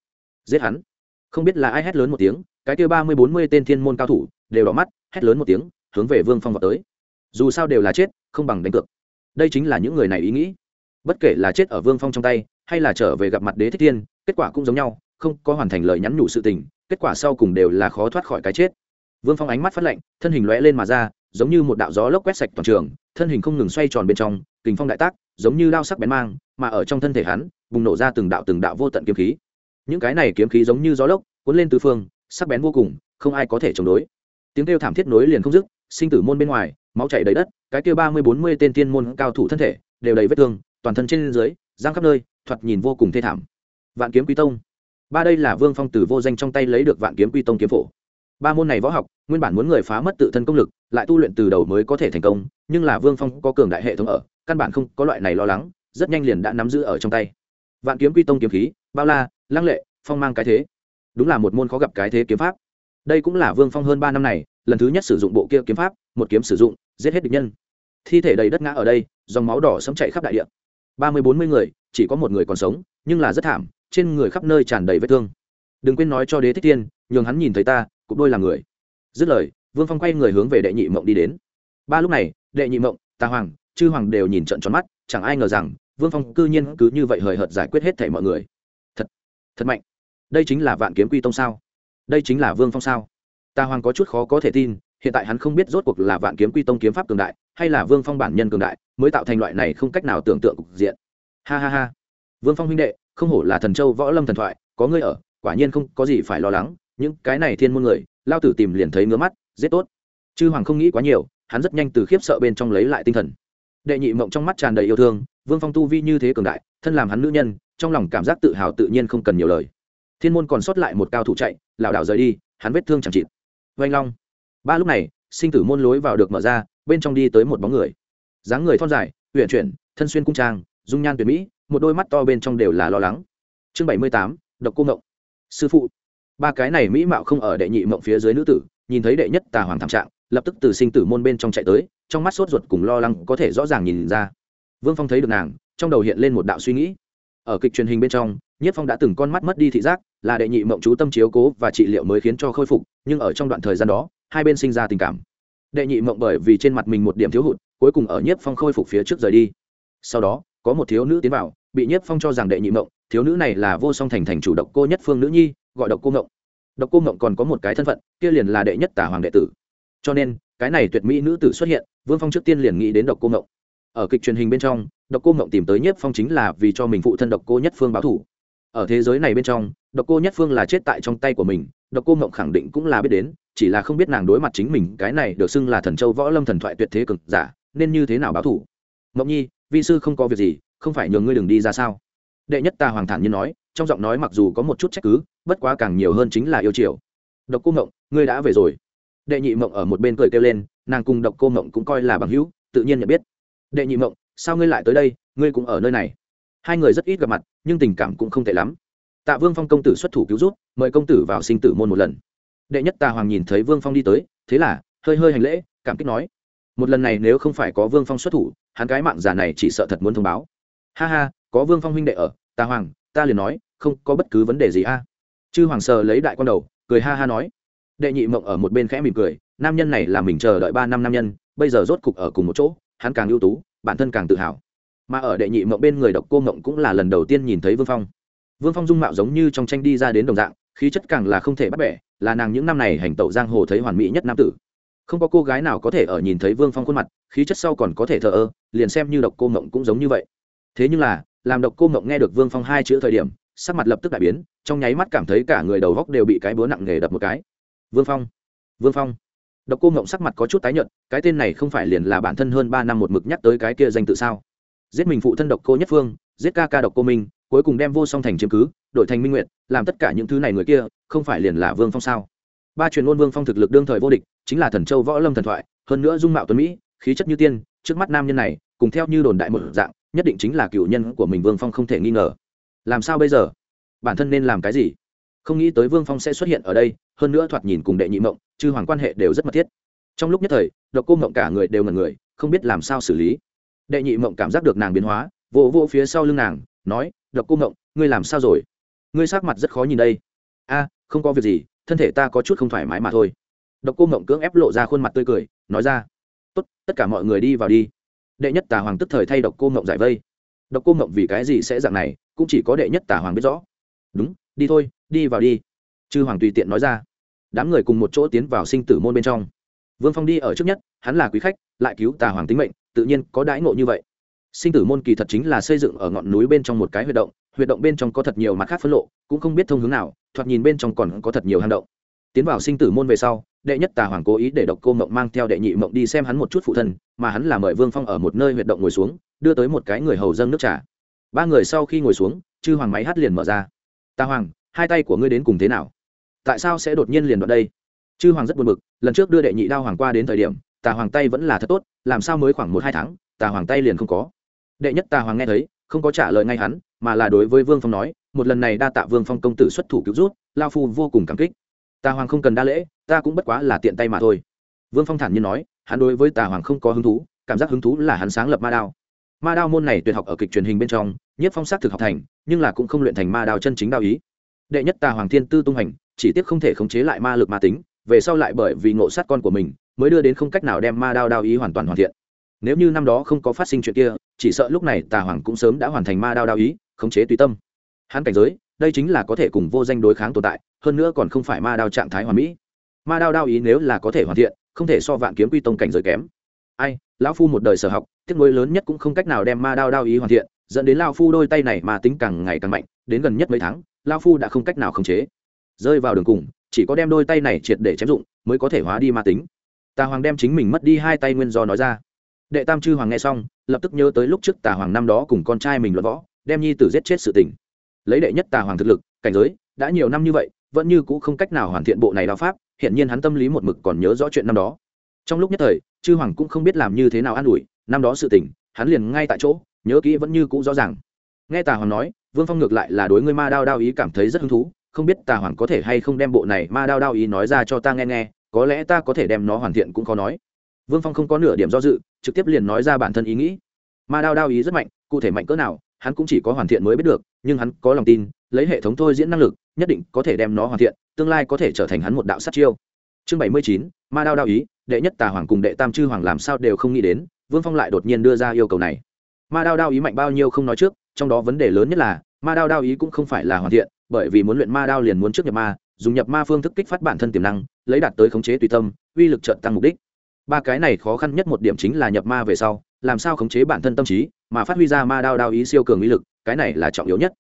giết hắn. Không biết là ai hét lớn một tiếng, cái kia ba mươi bốn mươi tên thiên môn cao thủ đều đỏ mắt, hét lớn một tiếng, hướng về vương phong vào tới. Dù sao đều là chết, không bằng đánh cược. Đây chính là những người này ý nghĩ. Bất kể là chết ở vương phong trong tay, hay là trở về gặp mặt đế thích thiên, kết quả cũng giống nhau, không có hoàn thành lời nhắn nhủ sự tình, kết quả sau cùng đều là khó thoát khỏi cái chết. Vương phong ánh mắt phát lạnh, thân hình lóe lên mà ra, giống như một đạo gió lốc quét sạch toàn trường, thân hình không ngừng xoay tròn bên trong, kình phong đại tác, giống như lao sắc bén mang, mà ở trong thân thể hắn, bùng nổ ra từng đạo từng đạo vô tận kiếm khí những cái này kiếm khí giống như gió lốc, cuốn lên tứ phương, sắc bén vô cùng, không ai có thể chống đối. Tiếng kêu thảm thiết nối liền không dứt, sinh tử môn bên ngoài, máu chảy đầy đất, cái kêu ba mươi bốn mươi tên tiên môn cao thủ thân thể, đều đầy vết thương, toàn thân trên dưới, giang khắp nơi, thoạt nhìn vô cùng thê thảm. Vạn kiếm quy tông. Ba đây là vương phong từ vô danh trong tay lấy được vạn kiếm quy tông kiếm phổ. Ba môn này võ học, nguyên bản muốn người phá mất tự thân công lực, lại tu luyện từ đầu mới có thể thành công, nhưng là vương phong có cường đại hệ thống ở, căn bản không có loại này lo lắng, rất nhanh liền đã nắm giữ ở trong tay. Vạn kiếm quy tông kiếm khí, bao la lăng lệ, phong mang cái thế. Đúng là một môn khó gặp cái thế kiếm pháp. Đây cũng là vương phong hơn ba năm này, lần thứ nhất sử dụng bộ kia kiếm pháp, một kiếm sử dụng, giết hết địch nhân. Thi thể đầy đất ngã ở đây, dòng máu đỏ sấm chạy khắp đại địa. Ba mươi bốn mươi người, chỉ có một người còn sống, nhưng là rất thảm, trên người khắp nơi tràn đầy vết thương. Đừng quên nói cho đế thích tiên nhường hắn nhìn thấy ta cục đôi là người. Dứt lời, vương phong quay người hướng về đệ nhị mộng đi đến. Ba lúc này, đệ nhị mộng, tà hoàng, chư hoàng đều nhìn trận tròn mắt, chẳng ai ngờ rằng, vương phong cư nhiên cứ như vậy hời hợt giải quyết hết thảy mọi người thật mạnh. Đây chính là vạn kiếm quy tông sao? Đây chính là vương phong sao? Ta hoàng có chút khó có thể tin, hiện tại hắn không biết rốt cuộc là vạn kiếm quy tông kiếm pháp cường đại, hay là vương phong bản nhân cường đại, mới tạo thành loại này không cách nào tưởng tượng cục diện. Ha ha ha. Vương phong huynh đệ, không hổ là thần châu võ lâm thần thoại, có ngươi ở, quả nhiên không có gì phải lo lắng, những cái này thiên môn người, lao tử tìm liền thấy ngứa mắt, giết tốt. Chư hoàng không nghĩ quá nhiều, hắn rất nhanh từ khiếp sợ bên trong lấy lại tinh thần. Đệ nhị mộng trong mắt tràn đầy yêu thương vương phong tu vi như thế cường đại, thân làm hắn nữ nhân, trong lòng cảm giác tự hào tự nhiên không cần nhiều lời. Thiên môn còn sót lại một cao thủ chạy, lảo đảo rời đi, hắn vết thương chẳng chịt. Oanh long. Ba lúc này, sinh tử môn lối vào được mở ra, bên trong đi tới một bóng người. Dáng người thon dài, uyển chuyển, thân xuyên cung trang, dung nhan tuyệt mỹ, một đôi mắt to bên trong đều là lo lắng. Chương bảy mươi tám, độc cô ngộng. Sư phụ. Ba cái này mỹ mạo không ở đệ nhị mộng phía dưới nữ tử, nhìn thấy đệ nhất tà hoàng thảm trạng, lập tức từ sinh tử môn bên trong chạy tới, trong mắt sốt ruột cùng lo lắng có thể rõ ràng nhìn ra vương phong thấy được nàng, trong đầu hiện lên một đạo suy nghĩ. Ở kịch truyền hình bên trong nhất phong đã từng con mắt mất đi thị giác, là đệ nhị mộng chú tâm chiếu cố và trị liệu mới khiến cho khôi phục, nhưng ở trong đoạn thời gian đó, hai bên sinh ra tình cảm. Đệ nhị mộng bởi vì trên mặt mình một điểm thiếu hụt, cuối cùng ở nhất phong khôi phục phía trước rời đi. Sau đó, có một thiếu nữ tiến vào, bị nhất phong cho rằng đệ nhị mộng, thiếu nữ này là vô song thành thành chủ độc cô nhất phương nữ nhi, gọi độc cô mộng. Độc cô mộng còn có một cái thân phận, kia liền là đệ nhất tả hoàng đệ tử. Cho nên, cái này tuyệt mỹ nữ tử xuất hiện, vương phong trước tiên liền nghĩ đến độc cô mộng ở kịch truyền hình bên trong, độc cô mộng tìm tới nhất phong chính là vì cho mình phụ thân độc cô nhất phương báo thủ. Ở thế giới này bên trong, độc cô nhất phương là chết tại trong tay của mình, độc cô mộng khẳng định cũng là biết đến, chỉ là không biết nàng đối mặt chính mình, cái này được xưng là thần châu võ lâm thần thoại tuyệt thế cực giả, nên như thế nào báo thủ? Mộng nhi, vi sư không có việc gì, không phải nhường ngươi đừng đi ra sao? Đệ nhất ta hoàng thản như nói, trong giọng nói mặc dù có một chút trách cứ, bất quá càng nhiều hơn chính là yêu chiều. Độc cô mộng ngươi đã về rồi. Đệ nhị mộng ở một bên cười kêu lên, nàng cùng độc cô mộng cũng coi là bằng hữu, tự nhiên nhận biết đệ nhị mộng, sao ngươi lại tới đây? Ngươi cũng ở nơi này. Hai người rất ít gặp mặt, nhưng tình cảm cũng không tệ lắm. Tạ vương phong công tử xuất thủ cứu rút mời công tử vào sinh tử môn một lần. Đệ nhất tà hoàng nhìn thấy vương phong đi tới, thế là, hơi hơi hành lễ, cảm kích nói. Một lần này nếu không phải có vương phong xuất thủ, hắn cái mạng giả này chỉ sợ thật muốn thông báo. Ha ha, có vương phong huynh đệ ở, tà hoàng, ta liền nói, không có bất cứ vấn đề gì a. Chư hoàng sờ lấy đại con đầu, cười ha ha nói. Đệ nhị mộng ở một bên khẽ mỉm cười, nam nhân này là mình chờ đợi ba năm nam nhân, bây giờ rốt cục ở cùng một chỗ hắn càng ưu tú, bản thân càng tự hào. Mà ở đệ nhị mộng bên người độc cô mộng cũng là lần đầu tiên nhìn thấy vương phong. Vương phong dung mạo giống như trong tranh đi ra đến đồng dạng, khí chất càng là không thể bắt bẻ, là nàng những năm này hành tẩu giang hồ thấy hoàn mỹ nhất nam tử. Không có cô gái nào có thể ở nhìn thấy vương phong khuôn mặt, khí chất sau còn có thể thờ ơ, liền xem như độc cô mộng cũng giống như vậy. Thế nhưng là, làm độc cô mộng nghe được vương phong hai chữ thời điểm, sắc mặt lập tức đại biến, trong nháy mắt cảm thấy cả người đầu góc đều bị cái búa nặng nề đập một cái. Vương phong! Vương phong! Độc cô Ngộng sắc mặt có chút tái nhợt, cái tên này không phải liền là bản thân hơn ba năm một mực nhắc tới cái kia danh tự sao? Giết mình phụ thân độc cô nhất phương, giết ca ca độc cô minh, cuối cùng đem vô song thành chiếm cứ, đổi thành minh nguyện làm tất cả những thứ này người kia, không phải liền là vương phong sao? Ba truyền ngôn vương phong thực lực đương thời vô địch, chính là thần châu võ lâm thần thoại, hơn nữa dung mạo tuấn mỹ, khí chất như tiên, trước mắt nam nhân này, cùng theo như đồn đại một dạng, nhất định chính là cựu nhân của mình vương phong không thể nghi ngờ. Làm sao bây giờ? Bản thân nên làm cái gì? Không nghĩ tới vương phong sẽ xuất hiện ở đây, hơn nữa thoạt nhìn cùng đệ nhị mộng chư hoàng quan hệ đều rất mật thiết. Trong lúc nhất thời, độc cô mộng cả người đều ngần người, không biết làm sao xử lý. Đệ nhị mộng cảm giác được nàng biến hóa, vỗ vỗ phía sau lưng nàng, nói, độc cô mộng, ngươi làm sao rồi? Ngươi sắc mặt rất khó nhìn đây. A, không có việc gì, thân thể ta có chút không thoải mái mà thôi. Độc cô mộng cưỡng ép lộ ra khuôn mặt tươi cười, nói ra, tốt, tất cả mọi người đi vào đi. Đệ nhất tà hoàng tức thời thay độc cô mộng giải vây. Độc cô mộng vì cái gì sẽ dạng này, cũng chỉ có đệ nhất tà hoàng biết rõ. Đúng, đi thôi, đi vào đi. Chư hoàng tùy tiện nói ra đám người cùng một chỗ tiến vào sinh tử môn bên trong. Vương phong đi ở trước nhất, hắn là quý khách, lại cứu tà hoàng tính mệnh, tự nhiên có đãi ngộ như vậy. Sinh tử môn kỳ thật chính là xây dựng ở ngọn núi bên trong một cái huyệt động huyệt động bên trong có thật nhiều mặt khác phân lộ cũng không biết thông hướng nào, thoạt nhìn bên trong còn có thật nhiều hang động. Tiến vào sinh tử môn về sau, đệ nhất tà hoàng cố ý để độc cô mộng mang theo đệ nhị mộng đi xem hắn một chút phụ thân, mà hắn là mời vương phong ở một nơi huyệt động ngồi xuống, đưa tới một cái người hầu dâng nước trà. Ba người sau khi ngồi xuống, chư hoàng máy hát liền mở ra. Tà hoàng, hai tay của ngươi đến cùng thế nào? Tại sao sẽ đột nhiên liền đoạn đây? Chư hoàng rất buồn bực, lần trước đưa đệ nhị đao hoàng qua đến thời điểm, tà hoàng tay vẫn là thật tốt, làm sao mới khoảng một hai tháng, tà hoàng tay liền không có. Đệ nhất tà hoàng nghe thấy, không có trả lời ngay hắn, mà là đối với vương phong nói, một lần này đa tạ vương phong công tử xuất thủ cứu rút lao phu vô cùng cảm kích. Tà hoàng không cần đa lễ, ta cũng bất quá là tiện tay mà thôi. Vương phong thản nhiên nói, hắn đối với tà hoàng không có hứng thú, cảm giác hứng thú là hắn sáng lập ma đao. Ma đao môn này tuyệt học ở kịch truyền hình bên trong, nhất phong xác thực học thành, nhưng là cũng không luyện thành ma đao chân chính đao ý. Đệ nhất tà hoàng thiên tư tung hành chỉ tiếc không thể khống chế lại ma lực ma tính, về sau lại bởi vì ngộ sát con của mình, mới đưa đến không cách nào đem ma đao đao ý hoàn toàn hoàn thiện. Nếu như năm đó không có phát sinh chuyện kia, chỉ sợ lúc này tà hoàng cũng sớm đã hoàn thành ma đao đao ý, khống chế tùy tâm. Hắn cảnh giới, đây chính là có thể cùng vô danh đối kháng tồn tại, hơn nữa còn không phải ma đao trạng thái hoàn mỹ. Ma đao đao ý nếu là có thể hoàn thiện, không thể so vạn kiếm quy tông cảnh giới kém. Ai, lão phu một đời sở học, tiếc nuối lớn nhất cũng không cách nào đem ma đao đao ý hoàn thiện, dẫn đến lao phu đôi tay này mà tính càng ngày càng mạnh, đến gần nhất mấy tháng lao phu đã không cách nào khống chế rơi vào đường cùng, chỉ có đem đôi tay này triệt để chém dụng mới có thể hóa đi ma tính. Tà hoàng đem chính mình mất đi hai tay nguyên do nói ra. Đệ tam chư hoàng nghe xong, lập tức nhớ tới lúc trước tà hoàng năm đó cùng con trai mình luận võ, đem nhi tử giết chết sự tình. Lấy đệ nhất tà hoàng thực lực, cảnh giới, đã nhiều năm như vậy, vẫn như cũ không cách nào hoàn thiện bộ này đao pháp hiện nhiên hắn tâm lý một mực còn nhớ rõ chuyện năm đó. Trong lúc nhất thời, chư hoàng cũng không biết làm như thế nào an ủi, năm đó sự tình, hắn liền ngay tại chỗ, nhớ kỹ vẫn như cũ rõ ràng. Nghe tà hoàng nói, vương phong ngược lại là đối ngươi ma đao đao ý cảm thấy rất hứng thú không biết tà hoàng có thể hay không đem bộ này ma đao đao ý nói ra cho ta nghe nghe, có lẽ ta có thể đem nó hoàn thiện cũng khó nói. Vương phong không có nửa điểm do dự, trực tiếp liền nói ra bản thân ý nghĩ. Ma đao đao ý rất mạnh, cụ thể mạnh cỡ nào, hắn cũng chỉ có hoàn thiện mới biết được, nhưng hắn có lòng tin, lấy hệ thống thôi diễn năng lực, nhất định có thể đem nó hoàn thiện, tương lai có thể trở thành hắn một đạo sát chiêu. Chương bảy mươi chín, ma đao đao ý, đệ nhất tà hoàng cùng đệ tam chư hoàng làm sao đều không nghĩ đến, vương phong lại đột nhiên đưa ra yêu cầu này. Ma đao đao ý mạnh bao nhiêu không nói trước, trong đó vấn đề lớn nhất là, ma đao đao ý cũng không phải là hoàn thiện bởi vì muốn luyện ma đao liền muốn trước nhập ma, dùng nhập ma phương thức kích phát bản thân tiềm năng, lấy đạt tới khống chế tùy tâm, uy lực trận tăng mục đích. Ba cái này khó khăn nhất một điểm chính là nhập ma về sau, làm sao khống chế bản thân tâm trí, mà phát huy ra ma đao đao ý siêu cường uy lực, cái này là trọng yếu nhất.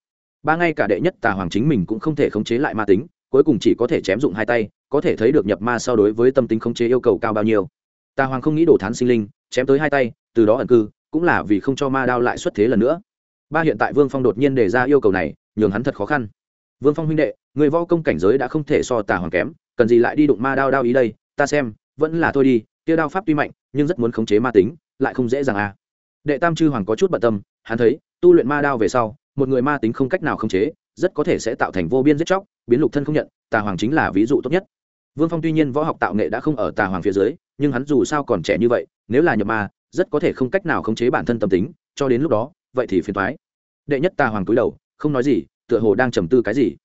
Ba ngay cả đệ nhất tà hoàng chính mình cũng không thể khống chế lại ma tính, cuối cùng chỉ có thể chém dụng hai tay, có thể thấy được nhập ma so đối với tâm tính khống chế yêu cầu cao bao nhiêu. Tà hoàng không nghĩ đổ thán sinh linh, chém tới hai tay, từ đó ẩn cư, cũng là vì không cho ma đao lại xuất thế lần nữa. Ba hiện tại vương phong đột nhiên đề ra yêu cầu này, nhường hắn thật khó khăn vương phong huynh đệ, người võ công cảnh giới đã không thể so tà hoàng kém, cần gì lại đi đụng ma đao đao ý đây, ta xem, vẫn là thôi đi, kia đao pháp tuy mạnh, nhưng rất muốn khống chế ma tính, lại không dễ dàng à. Đệ tam chư hoàng có chút bận tâm, hắn thấy, tu luyện ma đao về sau, một người ma tính không cách nào khống chế, rất có thể sẽ tạo thành vô biên giết chóc, biến lục thân không nhận, tà hoàng chính là ví dụ tốt nhất. Vương phong tuy nhiên võ học tạo nghệ đã không ở tà hoàng phía dưới, nhưng hắn dù sao còn trẻ như vậy, nếu là nhập ma, rất có thể không cách nào khống chế bản thân tâm tính, cho đến lúc đó, vậy thì phiền thoái đệ nhất tà hoàng cúi đầu, không nói gì tựa hồ đang trầm tư cái gì.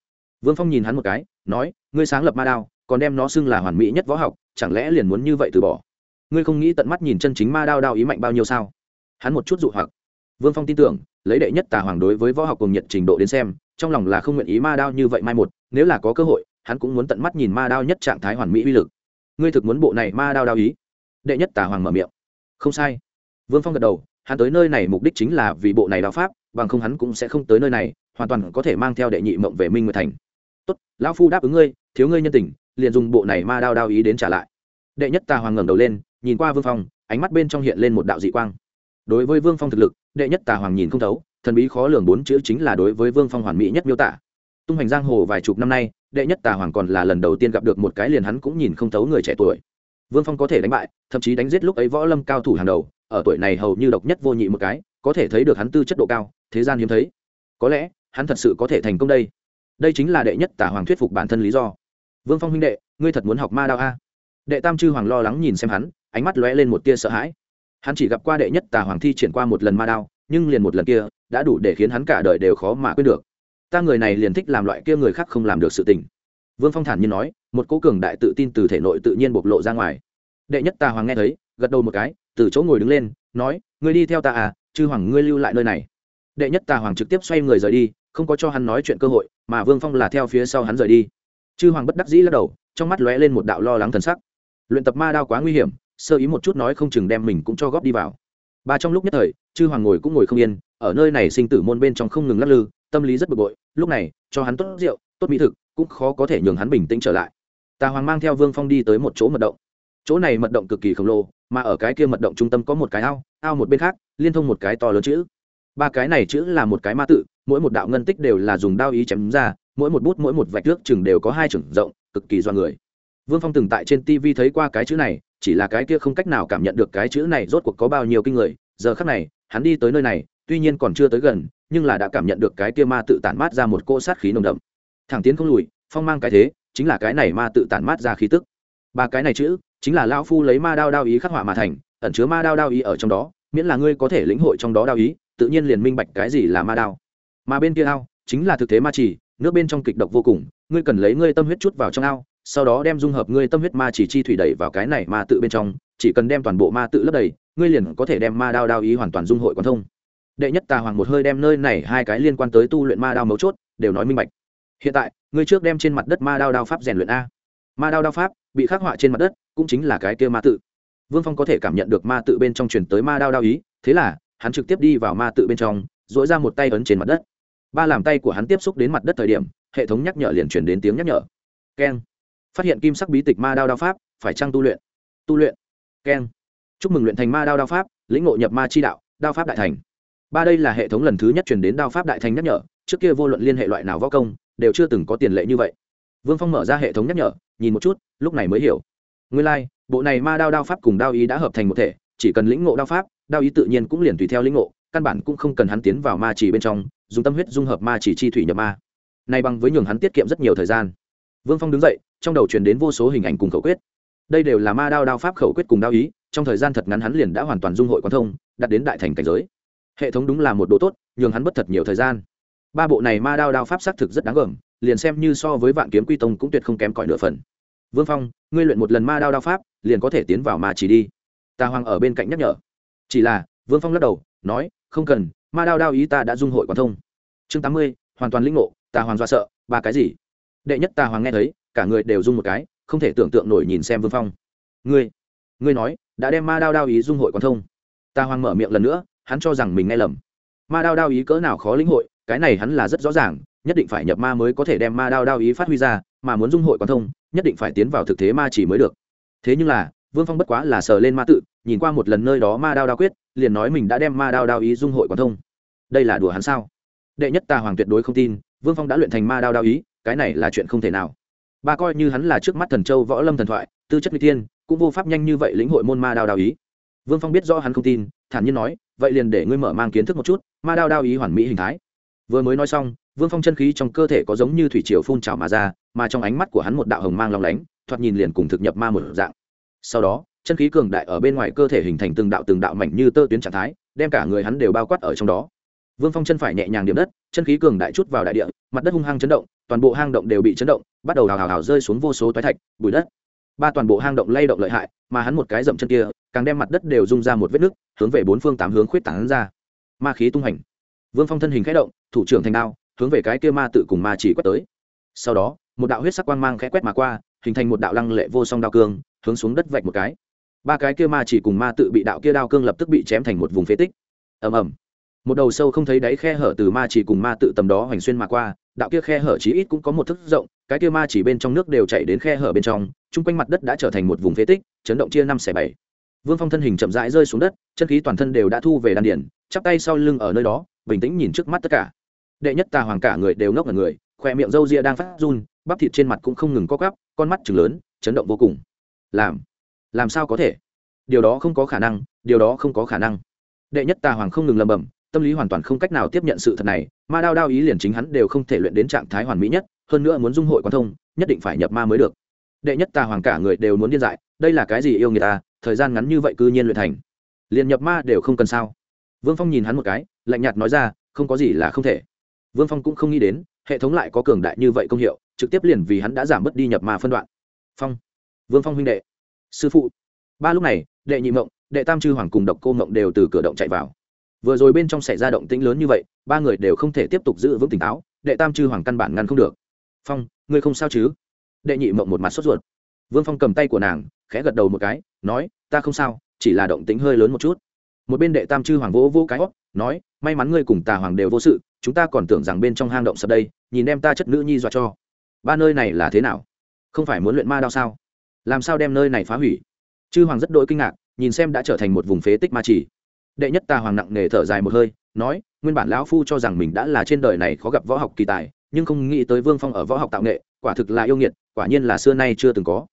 Vương phong nhìn hắn một cái, nói, ngươi sáng lập ma đao, còn đem nó xưng là hoàn mỹ nhất võ học, chẳng lẽ liền muốn như vậy từ bỏ? Ngươi không nghĩ tận mắt nhìn chân chính ma đao đao ý mạnh bao nhiêu sao? Hắn một chút dụ hoặc. Vương phong tin tưởng, lấy đệ nhất tà hoàng đối với võ học cùng nhiệt trình độ đến xem, trong lòng là không nguyện ý ma đao như vậy mai một, nếu là có cơ hội, hắn cũng muốn tận mắt nhìn ma đao nhất trạng thái hoàn mỹ uy lực. Ngươi thực muốn bộ này ma đao đao ý? Đệ nhất tà hoàng mở miệng. Không sai. Vương phong gật đầu hắn tới nơi này mục đích chính là vì bộ này đao pháp, bằng không hắn cũng sẽ không tới nơi này, hoàn toàn có thể mang theo đệ nhị mộng về minh nguyệt thành. Tốt, lão phu đáp ứng ngươi, thiếu ngươi nhân tình, liền dùng bộ này ma đao đao ý đến trả lại. Đệ nhất tà hoàng ngẩng đầu lên, nhìn qua vương phong, ánh mắt bên trong hiện lên một đạo dị quang. Đối với vương phong thực lực, đệ nhất tà hoàng nhìn không thấu, thần bí khó lường bốn chữ chính là đối với vương phong hoàn mỹ nhất miêu tả. Tung hành giang hồ vài chục năm nay, đệ nhất tà hoàng còn là lần đầu tiên gặp được một cái liền hắn cũng nhìn không thấu người trẻ tuổi. Vương phong có thể đánh bại, thậm chí đánh giết lúc ấy võ lâm cao thủ hàng đầu ở tuổi này hầu như độc nhất vô nhị một cái, có thể thấy được hắn tư chất độ cao, thế gian hiếm thấy. Có lẽ, hắn thật sự có thể thành công đây. Đây chính là đệ nhất tả hoàng thuyết phục bản thân lý do. Vương phong huynh đệ, ngươi thật muốn học ma đao a? Đệ tam chư hoàng lo lắng nhìn xem hắn, ánh mắt lóe lên một tia sợ hãi. Hắn chỉ gặp qua đệ nhất tà hoàng thi triển qua một lần ma đao nhưng liền một lần kia, đã đủ để khiến hắn cả đời đều khó mà quên được. Ta người này liền thích làm loại kia người khác không làm được sự tình. Vương phong thản nhiên nói, một cố cường đại tự tin từ thể nội tự nhiên bộc lộ ra ngoài. Đệ nhất tà hoàng nghe thấy, gật đầu một cái từ chỗ ngồi đứng lên, nói, ngươi đi theo ta à chư hoàng ngươi lưu lại nơi này. Đệ nhất tà hoàng trực tiếp xoay người rời đi, không có cho hắn nói chuyện cơ hội, mà vương phong là theo phía sau hắn rời đi. Chư hoàng bất đắc dĩ lắc đầu, trong mắt lóe lên một đạo lo lắng thần sắc. Luyện tập ma đao quá nguy hiểm, sơ ý một chút nói không chừng đem mình cũng cho góp đi vào. Ba trong lúc nhất thời, chư hoàng ngồi cũng ngồi không yên, ở nơi này sinh tử môn bên trong không ngừng lắc lư, tâm lý rất bực bội, lúc này, cho hắn tốt rượu, tốt mỹ thực, cũng khó có thể nhường hắn bình tĩnh trở lại. Tà hoàng mang theo vương phong đi tới một chỗ mật động. Chỗ này mật động cực kỳ khổng lồ mà ở cái kia mật động trung tâm có một cái ao ao một bên khác, liên thông một cái to lớn chữ. Ba cái này chữ là một cái ma tự, mỗi một đạo ngân tích đều là dùng đao ý chém ra, mỗi một bút mỗi một vạch nước chừng đều có hai chừng rộng, cực kỳ do người. Vương phong từng tại trên tv thấy qua cái chữ này, chỉ là cái kia không cách nào cảm nhận được cái chữ này rốt cuộc có bao nhiêu kinh người. Giờ khắc này, hắn đi tới nơi này, tuy nhiên còn chưa tới gần, nhưng là đã cảm nhận được cái kia ma tự tản mát ra một cỗ sát khí nồng đậm. Thẳng tiến không lùi, phong mang cái thế, chính là cái này ma tự tản mát ra khí tức. Ba cái này chữ chính là lao phu lấy ma đao đao ý khắc họa mà thành, ẩn chứa ma đao đao ý ở trong đó, miễn là ngươi có thể lĩnh hội trong đó đao ý, tự nhiên liền minh bạch cái gì là ma đao. Mà bên kia ao, chính là thực thế ma chỉ, nước bên trong kịch độc vô cùng, ngươi cần lấy ngươi tâm huyết chút vào trong ao, sau đó đem dung hợp ngươi tâm huyết ma chỉ chi thủy đẩy vào cái này ma tự bên trong, chỉ cần đem toàn bộ ma tự lấp đầy, ngươi liền có thể đem ma đao đao ý hoàn toàn dung hội quan thông. Đệ nhất tà hoàng một hơi đem nơi này hai cái liên quan tới tu luyện ma đao mấu chốt, đều nói minh bạch. Hiện tại, ngươi trước đem trên mặt đất ma đao đao pháp rèn luyện a. Ma đao đao pháp bị khắc họa trên mặt đất cũng chính là cái kia ma tự. Vương phong có thể cảm nhận được ma tự bên trong truyền tới ma đao đao ý, thế là, hắn trực tiếp đi vào ma tự bên trong dỗi ra một tay ấn trên mặt đất. Ba làm tay của hắn tiếp xúc đến mặt đất thời điểm, hệ thống nhắc nhở liền chuyển đến tiếng nhắc nhở. Keng. Phát hiện kim sắc bí tịch ma đao đao pháp, phải trăng tu luyện? Tu luyện. Keng. Chúc mừng luyện thành ma đao đao pháp, lĩnh ngộ nhập ma chi đạo, đao pháp đại thành. Ba đây là hệ thống lần thứ nhất chuyển đến đao pháp đại thành nhắc nhở, trước kia vô luận liên hệ loại nào võ công, đều chưa từng có tiền lệ như vậy. Vương phong mở ra hệ thống nhắc nhở, nhìn một chút, lúc này mới hiểu nguyên lai、like, bộ này ma đao đao pháp cùng đao ý đã hợp thành một thể chỉ cần lĩnh ngộ đao pháp đao ý tự nhiên cũng liền tùy theo lĩnh ngộ căn bản cũng không cần hắn tiến vào ma chỉ bên trong dùng tâm huyết dung hợp ma chỉ chi thủy nhập ma. Này bằng với nhường hắn tiết kiệm rất nhiều thời gian. Vương phong đứng dậy trong đầu truyền đến vô số hình ảnh cùng khẩu quyết. Đây đều là ma đao đao pháp khẩu quyết cùng đao ý trong thời gian thật ngắn hắn liền đã hoàn toàn dung hội quan thông đặt đến đại thành cảnh giới. Hệ thống đúng là một đồ tốt nhường hắn bất thật nhiều thời gian. Ba bộ này ma đao đao pháp xác thực rất đáng gờm liền xem như so với vạn kiếm quy tông cũng tuyệt không kém cỏi nửa phần vương phong, ngươi luyện một lần ma đao đao pháp, liền có thể tiến vào ma chỉ đi. Tà hoàng ở bên cạnh nhắc nhở. Chỉ là, vương phong lắc đầu, nói, không cần, ma đao đao ý ta đã dung hội quan thông. Chương tám mươi, hoàn toàn linh ngộ tà hoàng do sợ, ba cái gì? Đệ nhất tà hoàng nghe thấy, cả người đều dung một cái, không thể tưởng tượng nổi nhìn xem vương phong. Ngươi ngươi nói, đã đem ma đao đao ý dung hội quan thông. Tà hoàng mở miệng lần nữa, hắn cho rằng mình nghe lầm. Ma đao đao ý cỡ nào khó lĩnh hội, cái này hắn là rất rõ ràng, nhất định phải nhập ma mới có thể đem ma đao đao ý phát huy ra, mà muốn dung hội quan thông nhất định phải tiến vào thực thế ma chỉ mới được. Thế nhưng là, vương phong bất quá là sờ lên ma tự, nhìn qua một lần nơi đó ma đao đao quyết, liền nói mình đã đem ma đao đao ý dung hội quan thông. Đây là đùa hắn sao? Đệ nhất tà hoàng tuyệt đối không tin, vương phong đã luyện thành ma đao đao ý, cái này là chuyện không thể nào. Ba coi như hắn là trước mắt thần châu võ lâm thần thoại, tư chất n tiên, cũng vô pháp nhanh như vậy lĩnh hội môn ma đao đao ý. Vương phong biết rõ hắn không tin, thản nhiên nói, vậy liền để ngươi mở mang kiến thức một chút, ma đao đao ý hoàn mỹ hình thái. Vừa mới nói xong vương phong chân khí trong cơ thể có giống như thủy triều phun trào mà ra, mà trong ánh mắt của hắn một đạo hồng mang long lánh, thoạt nhìn liền cùng thực nhập ma một dạng. Sau đó, chân khí cường đại ở bên ngoài cơ thể hình thành từng đạo từng đạo mảnh như tơ tuyến trạng thái, đem cả người hắn đều bao quát ở trong đó. Vương phong chân phải nhẹ nhàng điểm đất, chân khí cường đại chút vào đại địa, mặt đất hung hăng chấn động, toàn bộ hang động đều bị chấn động, bắt đầu hào hào hào rơi xuống vô số toái thạch, bụi đất. Ba toàn bộ hang động lay động lợi hại, mà hắn một cái dậm chân kia, càng đem mặt đất đều rung ra một vết nứt, hướng về bốn phương tám hướng khuyết tảng ra. Ma khí tung hành vương phong thân hình khẽ động, thủ trưởng thành đao hướng về cái kia ma tự cùng ma chỉ quét tới. Sau đó, một đạo huyết sắc quang mang khẽ quét mà qua, hình thành một đạo lăng lệ vô song đao cương, hướng xuống đất vạch một cái. Ba cái kia ma chỉ cùng ma tự bị đạo kia đao cương lập tức bị chém thành một vùng phế tích. Ầm ầm. Một đầu sâu không thấy đáy khe hở từ ma chỉ cùng ma tự tầm đó hoành xuyên mà qua, đạo kia khe hở chí ít cũng có một thức rộng, cái kia ma chỉ bên trong nước đều chảy đến khe hở bên trong, chung quanh mặt đất đã trở thành một vùng phế tích, chấn động chia năm xẻ bảy. Vương phong thân hình chậm rãi rơi xuống đất, chân khí toàn thân đều đã thu về đan điển chắp tay sau lưng ở nơi đó, bình tĩnh nhìn trước mắt tất cả đệ nhất tà hoàng cả người đều ngốc ở người, khoe miệng râu ria đang phát run, bắp thịt trên mặt cũng không ngừng co cắp con mắt chừng lớn, chấn động vô cùng. Làm làm sao có thể? Điều đó không có khả năng, điều đó không có khả năng. Đệ nhất tà hoàng không ngừng lầm bầm tâm lý hoàn toàn không cách nào tiếp nhận sự thật này, ma đao đao ý liền chính hắn đều không thể luyện đến trạng thái hoàn mỹ nhất, hơn nữa muốn dung hội quan thông, nhất định phải nhập ma mới được. Đệ nhất tà hoàng cả người đều muốn điên dại, đây là cái gì yêu người ta, thời gian ngắn như vậy cư nhiên luyện thành. Liền nhập ma đều không cần sao? Vương phong nhìn hắn một cái, lạnh nhạt nói ra, không có gì là không thể vương phong cũng không nghĩ đến, hệ thống lại có cường đại như vậy công hiệu, trực tiếp liền vì hắn đã giảm bớt đi nhập ma phân đoạn. Phong. Vương phong huynh đệ. Sư phụ. Ba lúc này, đệ nhị mộng, đệ tam chư hoàng cùng độc cô mộng đều từ cửa động chạy vào. Vừa rồi bên trong xảy ra động tĩnh lớn như vậy, ba người đều không thể tiếp tục giữ vững tỉnh táo, đệ tam chư hoàng căn bản ngăn không được. Phong, ngươi không sao chứ? Đệ nhị mộng một mặt sốt ruột. Vương phong cầm tay của nàng, khẽ gật đầu một cái, nói, ta không sao, chỉ là động tĩnh hơi lớn một chút một bên đệ tam chư hoàng vỗ vỗ cái hót, nói, may mắn ngươi cùng tà hoàng đều vô sự, chúng ta còn tưởng rằng bên trong hang động sập đây, nhìn em ta chất nữ nhi dọa cho. Ba nơi này là thế nào? Không phải muốn luyện ma đao sao? Làm sao đem nơi này phá hủy? Chư hoàng rất đỗi kinh ngạc, nhìn xem đã trở thành một vùng phế tích ma chỉ. Đệ nhất tà hoàng nặng nề thở dài một hơi, nói, nguyên bản lão phu cho rằng mình đã là trên đời này khó gặp võ học kỳ tài, nhưng không nghĩ tới vương phong ở võ học tạo nghệ, quả thực là yêu nghiệt, quả nhiên là xưa nay chưa từng có.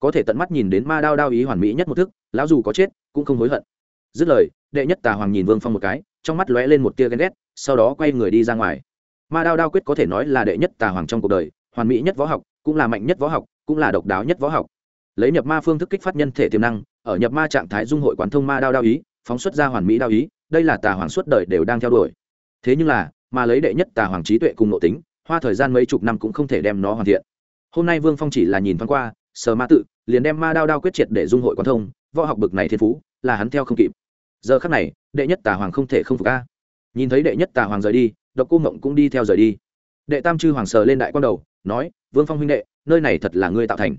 Có thể tận mắt nhìn đến ma đao đao ý hoàn mỹ nhất một thức, lão dù có chết, cũng không hối hận. Dứt lời đệ nhất tà hoàng nhìn vương phong một cái, trong mắt lóe lên một tia ghen ghét, sau đó quay người đi ra ngoài. Ma đao đao quyết có thể nói là đệ nhất tà hoàng trong cuộc đời, hoàn mỹ nhất võ học, cũng là mạnh nhất võ học, cũng là độc đáo nhất võ học. Lấy nhập ma phương thức kích phát nhân thể tiềm năng, ở nhập ma trạng thái dung hội quán thông ma đao đao ý, phóng xuất ra hoàn mỹ đao ý, đây là tà hoàng suốt đời đều đang theo đuổi. Thế nhưng là, mà lấy đệ nhất tà hoàng trí tuệ cùng nội tính, hoa thời gian mấy chục năm cũng không thể đem nó hoàn thiện. Hôm nay vương phong chỉ là nhìn thoáng qua, sờ ma tự, liền đem ma đao đao quyết triệt để dung hội quán thông, võ học bực này thiên phú, là hắn theo không kịp giờ khắc này, đệ nhất tà hoàng không thể không phục ca nhìn thấy đệ nhất tà hoàng rời đi, độc cô mộng cũng đi theo rời đi. Đệ tam chư hoàng sờ lên đại quan đầu, nói, vương phong huynh đệ, nơi này thật là ngươi tạo thành.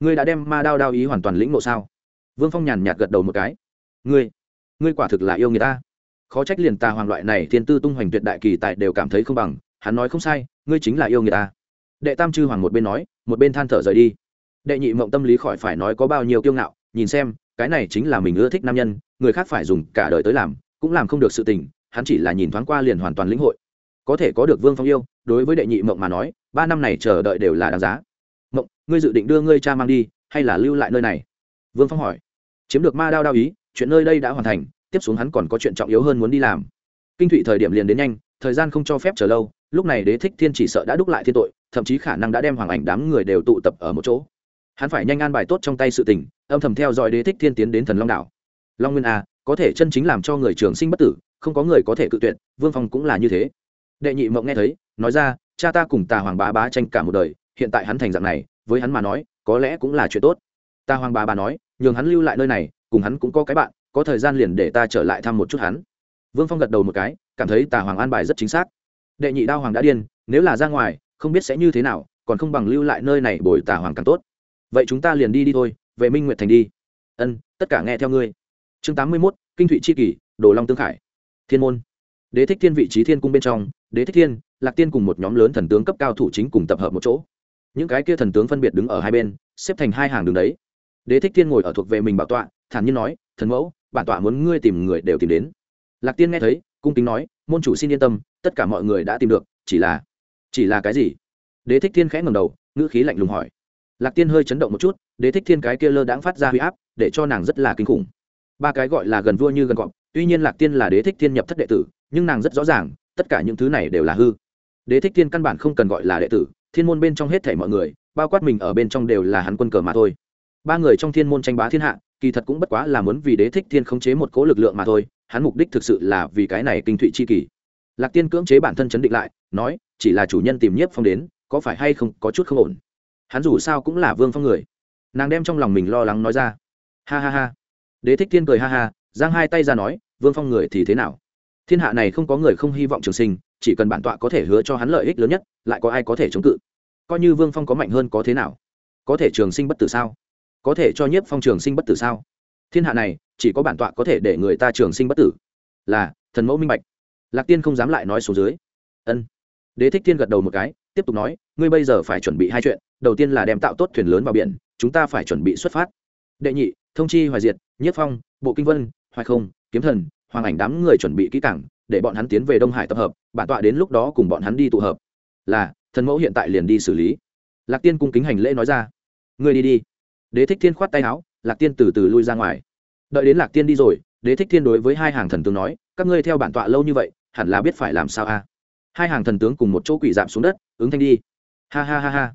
Ngươi đã đem ma đao đao ý hoàn toàn lĩnh ngộ sao? Vương phong nhàn nhạt gật đầu một cái. Ngươi ngươi quả thực là yêu người ta. Khó trách liền tà hoàng loại này thiên tư tung hoành tuyệt đại kỳ tại đều cảm thấy không bằng, hắn nói không sai, ngươi chính là yêu người ta. Đệ tam chư hoàng một bên nói, một bên than thở rời đi. Đệ nhị mộng tâm lý khỏi phải nói có bao nhiêu kiêu ngạo, nhìn xem, cái này chính là mình ưa thích nam nhân người khác phải dùng cả đời tới làm, cũng làm không được sự tình, hắn chỉ là nhìn thoáng qua liền hoàn toàn lĩnh hội. Có thể có được vương phong yêu, đối với đệ nhị mộng mà nói, ba năm này chờ đợi đều là đáng giá. Mộng, ngươi dự định đưa ngươi cha mang đi, hay là lưu lại nơi này? Vương phong hỏi. Chiếm được ma đao đao ý, chuyện nơi đây đã hoàn thành, tiếp xuống hắn còn có chuyện trọng yếu hơn muốn đi làm. Kinh thụy thời điểm liền đến nhanh, thời gian không cho phép chờ lâu, lúc này đế thích thiên chỉ sợ đã đúc lại thiên tội, thậm chí khả năng đã đem hoàng ảnh đám người đều tụ tập ở một chỗ. Hắn phải nhanh an bài tốt trong tay sự tình, âm thầm theo dõi đế thích thiên tiến đến thần long đảo long nguyên a, có thể chân chính làm cho người trường sinh bất tử, không có người có thể cự tuyệt, vương phong cũng là như thế. Đệ nhị mộng nghe thấy, nói ra, cha ta cùng tà hoàng bá bá tranh cả một đời, hiện tại hắn thành dạng này, với hắn mà nói, có lẽ cũng là chuyện tốt. Ta hoàng bá bá nói, nhường hắn lưu lại nơi này, cùng hắn cũng có cái bạn, có thời gian liền để ta trở lại thăm một chút hắn. Vương phong gật đầu một cái, cảm thấy tà hoàng an bài rất chính xác. Đệ nhị đao hoàng đã điên, nếu là ra ngoài, không biết sẽ như thế nào, còn không bằng lưu lại nơi này bồi tà hoàng càng tốt. Vậy chúng ta liền đi đi thôi, về minh nguyệt thành đi. Ân, tất cả nghe theo ngươi chương tám mươi mốt, kinh thụy c h i kỷ, đồ long tương khải. Thiên môn. Đế thích thiên vị trí thiên cung bên trong, đế thích thiên, lạc tiên cùng một nhóm lớn thần tướng cấp cao thủ chính cùng tập hợp một chỗ. Những cái kia thần tướng phân biệt đứng ở hai bên, xếp thành hai hàng đường đấy. Đế thích thiên ngồi ở thuộc về mình bảo tọa, thản nhiên nói, thần mẫu, bản tọa muốn ngươi tìm người đều tìm đến. Lạc tiên nghe thấy, cung kính nói, môn chủ xin yên tâm, tất cả mọi người đã tìm được, chỉ là chỉ là cái gì? Đế thích thiên khẽ ngầm đầu, ngữ khí lạnh lùng hỏi. Lạc tiên hơi chấn động một chút, đế thích thiên cái kia lơ đãng phát ra huy áp, để cho nàng rất là kinh khủng ba cái gọi là gần vua như gần gọn tuy nhiên lạc tiên là đế thích thiên nhập thất đệ tử, nhưng nàng rất rõ ràng, tất cả những thứ này đều là hư. Đế thích thiên căn bản không cần gọi là đệ tử, thiên môn bên trong hết thảy mọi người, bao quát mình ở bên trong đều là hắn quân cờ mà thôi. Ba người trong thiên môn tranh bá thiên hạ, kỳ thật cũng bất quá là muốn vì đế thích thiên khống chế một cố lực lượng mà thôi, hắn mục đích thực sự là vì cái này kinh thụy chi kỳ lạc tiên cưỡng chế bản thân chấn định lại, nói, chỉ là chủ nhân tìm nhiếp phong đến, có phải hay không có chút không ổn? Hắn dù sao cũng là vương phong người. Nàng đem trong lòng mình lo lắng nói ra. Ha ha ha đế thích thiên cười ha ha, giang hai tay ra nói, vương phong người thì thế nào? Thiên hạ này không có người không hy vọng trường sinh, chỉ cần bản tọa có thể hứa cho hắn lợi ích lớn nhất, lại có ai có thể chống cự? Coi như vương phong có mạnh hơn có thế nào? Có thể trường sinh bất tử sao? Có thể cho nhiếp phong trường sinh bất tử sao? Thiên hạ này, chỉ có bản tọa có thể để người ta trường sinh bất tử. Là, thần mẫu minh bạch. Lạc tiên không dám lại nói số dưới. Ân. Đế thích thiên gật đầu một cái, tiếp tục nói, ngươi bây giờ phải chuẩn bị hai chuyện, đầu tiên là đem tạo tốt thuyền lớn vào biển, chúng ta phải chuẩn bị xuất phát. Đệ nhị thông chi, hoài diệt nhiếp phong, bộ kinh vân, hoài không, kiếm thần, hoàng ảnh đám người chuẩn bị kỹ cảng để bọn hắn tiến về đông hải tập hợp, bản tọa đến lúc đó cùng bọn hắn đi tụ hợp. Là, thần mẫu hiện tại liền đi xử lý. Lạc tiên cung kính hành lễ nói ra. Người đi đi. Đế thích thiên khoát tay áo, lạc tiên từ từ lui ra ngoài. Đợi đến lạc tiên đi rồi, đế thích thiên đối với hai hàng thần tướng nói, các ngươi theo bản tọa lâu như vậy, hẳn là biết phải làm sao a hai hàng thần tướng cùng một chỗ quỷ giảm xuống đất, ứng thanh đi. Ha ha ha ha.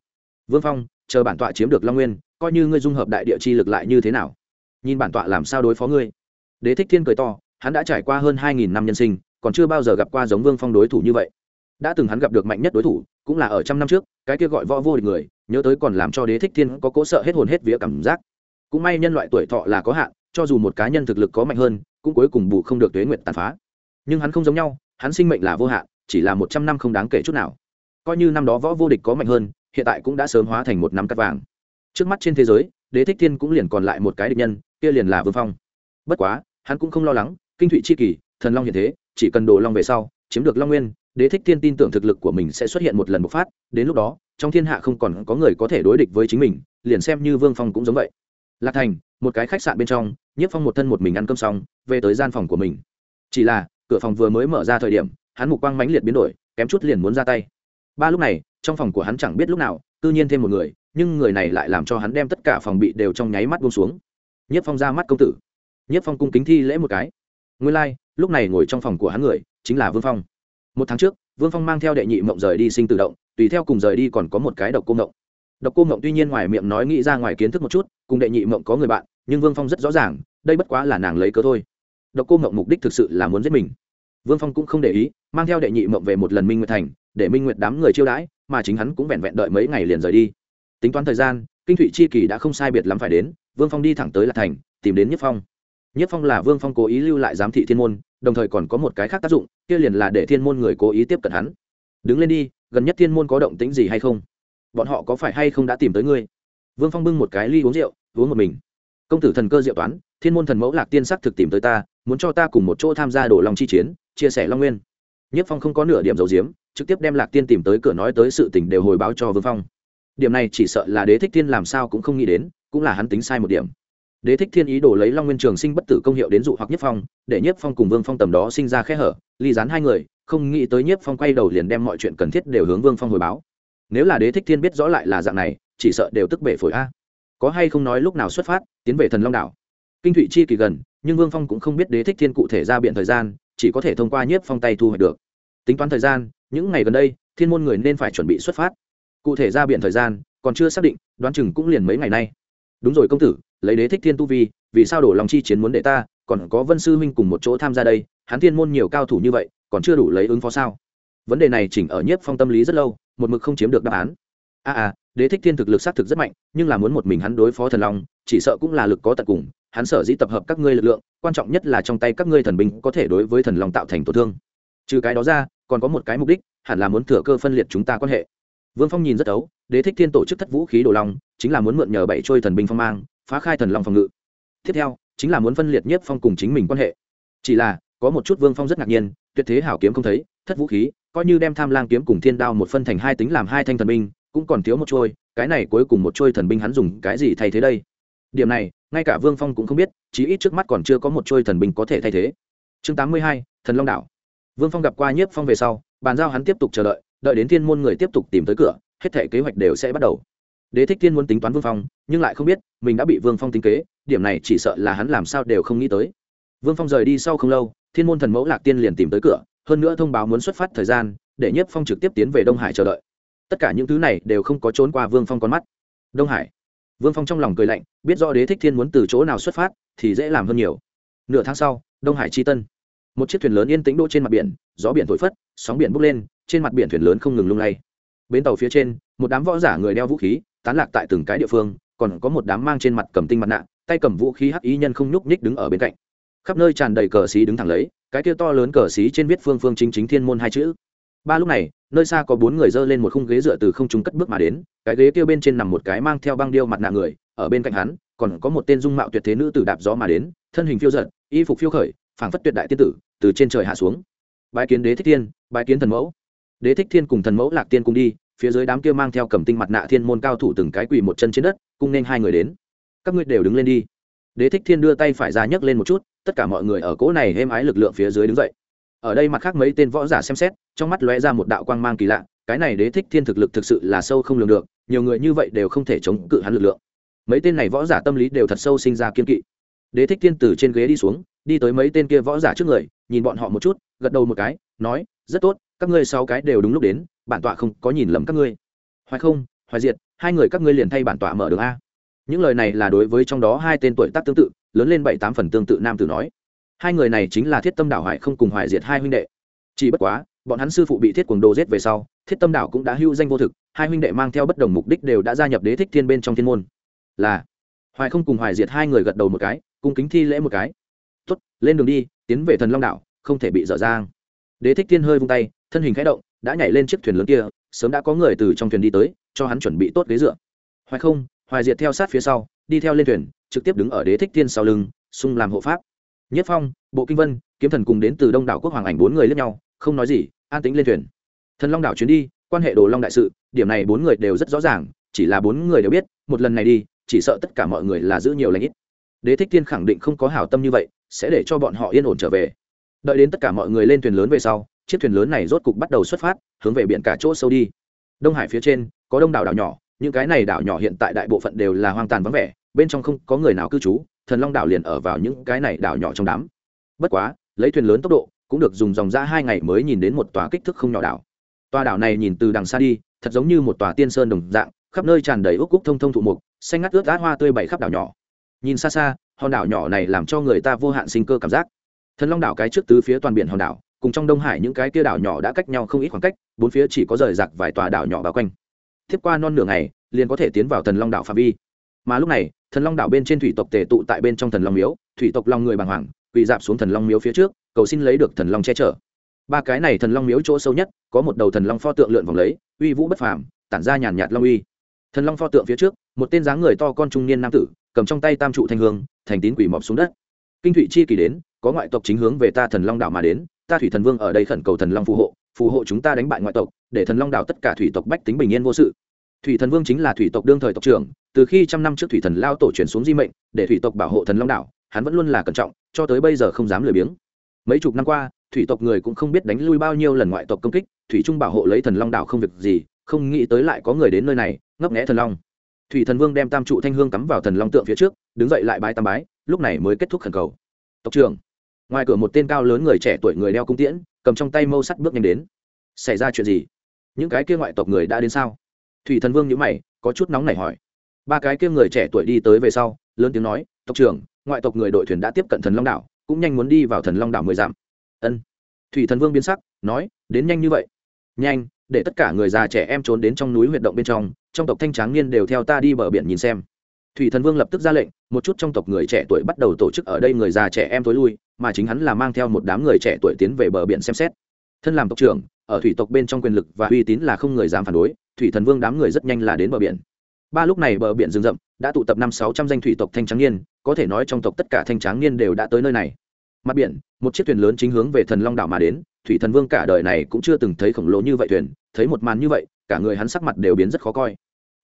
Vương phong, chờ bản tọa chiếm được long nguyên, coi như ngươi dung hợp đại địa chi lực lại như thế nào? Nhìn bản tọa làm sao đối phó ngươi. Đế thích thiên cười to, hắn đã trải qua hơn hai nghìn năm nhân sinh, còn chưa bao giờ gặp qua giống vương phong đối thủ như vậy. Đã từng hắn gặp được mạnh nhất đối thủ, cũng là ở trăm năm trước, cái kia gọi võ vô địch người, nhớ tới còn làm cho đế thích thiên có cố sợ hết hồn hết vía cảm giác. Cũng may nhân loại tuổi thọ là có hạn, cho dù một cá nhân thực lực có mạnh hơn, cũng cuối cùng bù không được tuế nguyện tàn phá. Nhưng hắn không giống nhau, hắn sinh mệnh là vô hạn, chỉ là một trăm năm không đáng kể chút nào. Coi như năm đó võ vô địch có mạnh hơn, hiện tại cũng đã sớm hóa thành một năm cắt vàng. Trước mắt trên thế giới, đế thích thiên cũng liền còn lại một cái địch nhân kia liền là vương phong. Bất quá, hắn cũng không lo lắng, kinh thụy chi kỳ, thần long hiện thế, chỉ cần đồ long về sau, chiếm được long nguyên, đế thích thiên tin tưởng thực lực của mình sẽ xuất hiện một lần bộc phát, đến lúc đó, trong thiên hạ không còn có người có thể đối địch với chính mình, liền xem như vương phong cũng giống vậy. Lạc thành, một cái khách sạn bên trong, nhiếp phong một thân một mình ăn cơm xong, về tới gian phòng của mình. Chỉ là, cửa phòng vừa mới mở ra thời điểm, hắn mục quang mãnh liệt biến đổi, kém chút liền muốn ra tay. Ba lúc này, trong phòng của hắn chẳng biết lúc nào tự nhiên thêm một người, nhưng người này lại làm cho hắn đem tất cả phòng bị đều trong nháy mắt buông xuống nhiếp phong ra mắt công tử. Nhiếp phong cung kính thi lễ một cái. Nguyên lai、like, lúc này ngồi trong phòng của hắn người chính là vương phong. Một tháng trước vương phong mang theo đệ nhị mộng rời đi sinh tự động tùy theo cùng rời đi còn có một cái độc cô mộng. Độc cô mộng tuy nhiên ngoài miệng nói nghĩ ra ngoài kiến thức một chút cùng đệ nhị mộng có người bạn nhưng vương phong rất rõ ràng đây bất quá là nàng lấy cớ thôi. Độc cô mộng mục đích thực sự là muốn giết mình. Vương phong cũng không để ý mang theo đệ nhị mộng về một lần minh nguyệt thành để minh nguyệt đám người chiêu đãi mà chính hắn cũng vẹn vẹn đợi mấy ngày liền rời đi. Tính toán thời gian kinh thụy chi kỳ đã không sai biệt lắm phải đến, vương phong đi thẳng tới lạc thành, tìm đến nhất phong. Nhất phong là vương phong cố ý lưu lại giám thị thiên môn, đồng thời còn có một cái khác tác dụng, kia liền là để thiên môn người cố ý tiếp cận hắn. Đứng lên đi, gần nhất thiên môn có động tính gì hay không? Bọn họ có phải hay không đã tìm tới ngươi? Vương phong bưng một cái ly uống rượu, uống một mình. Công tử thần cơ diệu toán, thiên môn thần mẫu lạc tiên sắc thực tìm tới ta, muốn cho ta cùng một chỗ tham gia đổ lòng chi chiến, chia sẻ long nguyên. Nhất phong không có nửa điểm dầu diếm, trực tiếp đem lạc tiên tìm tới cửa nói tới sự tình đều hồi báo cho vương phong điểm này chỉ sợ là đế thích thiên làm sao cũng không nghĩ đến, cũng là hắn tính sai một điểm. Đế thích thiên ý đồ lấy long nguyên trường sinh bất tử công hiệu đến dụ hoặc nhất phong, để nhất phong cùng vương phong tầm đó sinh ra khe hở, ly dán hai người, không nghĩ tới nhất phong quay đầu liền đem mọi chuyện cần thiết đều hướng vương phong hồi báo. Nếu là đế thích thiên biết rõ lại là dạng này, chỉ sợ đều tức bể phổi a. Có hay không nói lúc nào xuất phát, tiến về thần long đảo? Kinh thụy chi kỳ gần, nhưng vương phong cũng không biết đế thích thiên cụ thể ra biện thời gian, chỉ có thể thông qua nhiếp phong tay thu hoạch được. Tính toán thời gian, những ngày gần đây, thiên môn người nên phải chuẩn bị xuất phát cụ thể ra biển thời gian còn chưa xác định đoán chừng cũng liền mấy ngày nay. Đúng rồi công tử lấy đế thích thiên tu vi vì sao đổ lòng chi chiến muốn để ta còn có vân sư huynh cùng một chỗ tham gia đây hắn thiên môn nhiều cao thủ như vậy còn chưa đủ lấy ứng phó sao? Vấn đề này chỉnh ở nhiếp phong tâm lý rất lâu một mực không chiếm được đáp án. A à, à đế thích thiên thực lực xác thực rất mạnh nhưng là muốn một mình hắn đối phó thần long chỉ sợ cũng là lực có tận cùng hắn sở dĩ tập hợp các ngươi lực lượng quan trọng nhất là trong tay các ngươi thần binh có thể đối với thần long tạo thành tổn thương. Trừ cái đó ra còn có một cái mục đích hẳn là muốn thừa cơ phân liệt chúng ta quan hệ vương phong nhìn rất ấu, đế thích thiên tổ chức thất vũ khí đồ long, chính là muốn mượn nhờ bảy trôi thần binh phong mang, phá khai thần long phòng ngự. Tiếp theo, chính là muốn phân liệt nhất phong cùng chính mình quan hệ. Chỉ là, có một chút vương phong rất ngạc nhiên, tuyệt thế hảo kiếm không thấy, thất vũ khí, coi như đem tham lang kiếm cùng thiên đao một phân thành hai tính làm hai thanh thần binh, cũng còn thiếu một trôi, cái này cuối cùng một trôi thần binh hắn dùng cái gì thay thế đây? Điểm này, ngay cả vương phong cũng không biết, chí ít trước mắt còn chưa có một trôi thần binh có thể thay thế. Chương tám mươi hai, thần long đảo. Vương phong gặp qua nhiếp phong về sau, bàn giao hắn tiếp tục chờ đợi đợi đến thiên môn người tiếp tục tìm tới cửa, hết thể kế hoạch đều sẽ bắt đầu. Đế thích thiên muốn tính toán vương phong, nhưng lại không biết, mình đã bị vương phong tính kế, điểm này chỉ sợ là hắn làm sao đều không nghĩ tới. Vương phong rời đi sau không lâu, thiên môn thần mẫu lạc tiên liền tìm tới cửa, hơn nữa thông báo muốn xuất phát thời gian, để Nhất phong trực tiếp tiến về đông hải chờ đợi. Tất cả những thứ này đều không có trốn qua vương phong con mắt. Đông hải. Vương phong trong lòng cười lạnh, biết do đế thích thiên muốn từ chỗ nào xuất phát, thì dễ làm hơn nhiều. Nửa tháng sau, đông hải chi tân. Một chiếc thuyền lớn yên tĩnh đỗ trên mặt biển, gió biển thổi phất, sóng biển bốc lên trên mặt biển thuyền lớn không ngừng lung lay. Bến tàu phía trên, một đám võ giả người đeo vũ khí, tán lạc tại từng cái địa phương, còn có một đám mang trên mặt cầm tinh mặt nạ, tay cầm vũ khí hắc ý nhân không nhúc nhích đứng ở bên cạnh. Khắp nơi tràn đầy cờ xí đứng thẳng lấy, cái kia to lớn cờ xí trên viết phương phương chính chính thiên môn hai chữ. Ba lúc này, nơi xa có bốn người dơ lên một khung ghế dựa từ không trung cất bước mà đến, cái ghế kia bên trên nằm một cái mang theo băng điêu mặt nạ người, ở bên cạnh hắn, còn có một tên dung mạo tuyệt thế nữ tử đạp gió mà đến, thân hình phiêu giận y phục phiêu khởi, phảng phất tuyệt đại tiên tử, từ trên trời hạ xuống. Bái kiến đế thích thiên, bái kiến thần mẫu đế thích thiên cùng thần mẫu lạc tiên cùng đi, phía dưới đám kia mang theo cầm tinh mặt nạ thiên môn cao thủ từng cái quỳ một chân trên đất cung nên hai người đến. Các ngươi đều đứng lên đi. Đế thích thiên đưa tay phải ra nhấc lên một chút, tất cả mọi người ở cỗ này êm ái lực lượng phía dưới đứng dậy. Ở đây mặt khác mấy tên võ giả xem xét, trong mắt lóe ra một đạo quang mang kỳ lạ, cái này đế thích thiên thực lực thực sự là sâu không lường được, nhiều người như vậy đều không thể chống cự hắn lực lượng. Mấy tên này võ giả tâm lý đều thật sâu sinh ra kiên kỵ. Đế thích thiên từ trên ghế đi xuống, đi tới mấy tên kia võ giả trước người, nhìn bọn họ một chút, gật đầu một cái, nói, rất tốt các ngươi sáu cái đều đúng lúc đến, bản tọa không có nhìn lầm các ngươi. Hoài không, hoài diệt, hai người các ngươi liền thay bản tọa mở đường a. Những lời này là đối với trong đó hai tên tuổi tác tương tự, lớn lên bảy tám phần tương tự nam tử nói. Hai người này chính là thiết tâm đảo hoài không cùng hoài diệt hai huynh đệ. Chỉ bất quá, bọn hắn sư phụ bị thiết cuồng đồ giết về sau, thiết tâm đảo cũng đã hưu danh vô thực, hai huynh đệ mang theo bất đồng mục đích đều đã gia nhập đế thích thiên bên trong thiên môn. Là, hoài không cùng hoài diệt hai người gật đầu một cái, cung kính thi lễ một cái. Tuất lên đường đi, tiến về thần long đảo, không thể bị dở dang đế thích thiên hơi vung tay, thân hình khẽ động, đã nhảy lên chiếc thuyền lớn kia, sớm đã có người từ trong thuyền đi tới, cho hắn chuẩn bị tốt ghế dựa. Hoài không, hoài diệt theo sát phía sau, đi theo lên thuyền, trực tiếp đứng ở đế thích thiên sau lưng, xung làm hộ pháp. Nhất phong, bộ kinh vân, kiếm thần cùng đến từ đông đảo quốc hoàng ảnh bốn người lẫn nhau, không nói gì, an tính lên thuyền. Thần long đảo chuyến đi, quan hệ đồ long đại sự, điểm này bốn người đều rất rõ ràng, chỉ là bốn người đều biết, một lần này đi, chỉ sợ tất cả mọi người là giữ nhiều lãnh ít. Đế thích thiên khẳng định không có hảo tâm như vậy, sẽ để cho bọn họ yên ổn trở về đợi đến tất cả mọi người lên thuyền lớn về sau, chiếc thuyền lớn này rốt cục bắt đầu xuất phát, hướng về biển cả chỗ sâu đi. Đông hải phía trên, có đông đảo đảo nhỏ, những cái này đảo nhỏ hiện tại đại bộ phận đều là hoang tàn vắng vẻ, bên trong không có người nào cư trú, thần long đảo liền ở vào những cái này đảo nhỏ trong đám. Bất quá, lấy thuyền lớn tốc độ, cũng được dùng dòng ra hai ngày mới nhìn đến một tòa kích thước không nhỏ đảo. Tòa đảo này nhìn từ đằng xa đi, thật giống như một tòa tiên sơn đồng dạng, khắp nơi tràn đầy ốc cúc thông thông thụ mục, xanh ngắt ướt át hoa tươi bảy khắp đảo nhỏ. Nhìn xa xa, hòn đảo nhỏ này làm cho người ta vô hạn sinh cơ cảm giác thần long đảo cái trước tứ phía toàn biển hòn đảo, cùng trong đông hải những cái kia đảo nhỏ đã cách nhau không ít khoảng cách, bốn phía chỉ có rời rạc vài tòa đảo nhỏ bao quanh. Thiếp qua non nửa ngày, liền có thể tiến vào thần long đảo phạm vi. Mà lúc này, thần long đảo bên trên thủy tộc tề tụ tại bên trong thần long miếu, thủy tộc long người bàng hoàng, quỳ dạp xuống thần long miếu phía trước, cầu xin lấy được thần long che chở. Ba cái này thần long miếu chỗ sâu nhất, có một đầu thần long pho tượng lượn vòng lấy, uy vũ bất phàm, tản ra nhàn nhạt long uy. Thần long pho tượng phía trước, một tên dáng người to con trung niên nam tử, cầm trong tay tam trụ thanh hương, thành tín quỷ mọc xuống đất. Kinh thụy chi kỳ đến có ngoại tộc chính hướng về ta thần long đảo mà đến, ta thủy thần vương ở đây khẩn cầu thần long phù hộ phù hộ chúng ta đánh bại ngoại tộc, để thần long đảo tất cả thủy tộc bách tính bình yên vô sự. Thủy thần vương chính là thủy tộc đương thời tộc trưởng, từ khi trăm năm trước thủy thần lao tổ chuyển xuống di mệnh, để thủy tộc bảo hộ thần long đảo, hắn vẫn luôn là cẩn trọng, cho tới bây giờ không dám lười biếng. Mấy chục năm qua, thủy tộc người cũng không biết đánh lui bao nhiêu lần ngoại tộc công kích, thủy trung bảo hộ lấy thần long đảo không việc gì, không nghĩ tới lại có người đến nơi này, ngấp nghẽ thần long. Thủy thần vương đem tam trụ thanh hương cắm vào thần long tượng phía trước, đứng dậy lại bái tam bái, lúc này mới kết thúc khẩn cầu. Tộc trưởng ngoài cửa một tên cao lớn người trẻ tuổi người đeo cung tiễn, cầm trong tay mâu sắt bước nhanh đến. Xảy ra chuyện gì? Những cái kia ngoại tộc người đã đến sao? Thủy thần vương nhữ mày, có chút nóng nảy hỏi. Ba cái kia người trẻ tuổi đi tới về sau, lớn tiếng nói, tộc trưởng, ngoại tộc người đội thuyền đã tiếp cận thần long đảo, cũng nhanh muốn đi vào thần long đảo mười dặm. Ân. Thủy thần vương biến sắc, nói, đến nhanh như vậy. Nhanh, để tất cả người già trẻ em trốn đến trong núi huyệt động bên trong trong tộc thanh tráng niên đều theo ta đi bờ biển nhìn xem. Thủy thần vương lập tức ra lệnh, một chút trong tộc người trẻ tuổi bắt đầu tổ chức ở đây người già trẻ em tối lui mà chính hắn là mang theo một đám người trẻ tuổi tiến về bờ biển xem xét. Thân làm tộc trưởng, ở thủy tộc bên trong quyền lực và uy tín là không người dám phản đối, thủy thần vương đám người rất nhanh là đến bờ biển. Ba lúc này bờ biển rừng rậm, đã tụ tập năm sáu trăm danh thủy tộc thanh tráng niên, có thể nói trong tộc tất cả thanh tráng niên đều đã tới nơi này. Mặt biển, một chiếc thuyền lớn chính hướng về thần long đảo mà đến, thủy thần vương cả đời này cũng chưa từng thấy khổng lồ như vậy thuyền, thấy một màn như vậy, cả người hắn sắc mặt đều biến rất khó coi.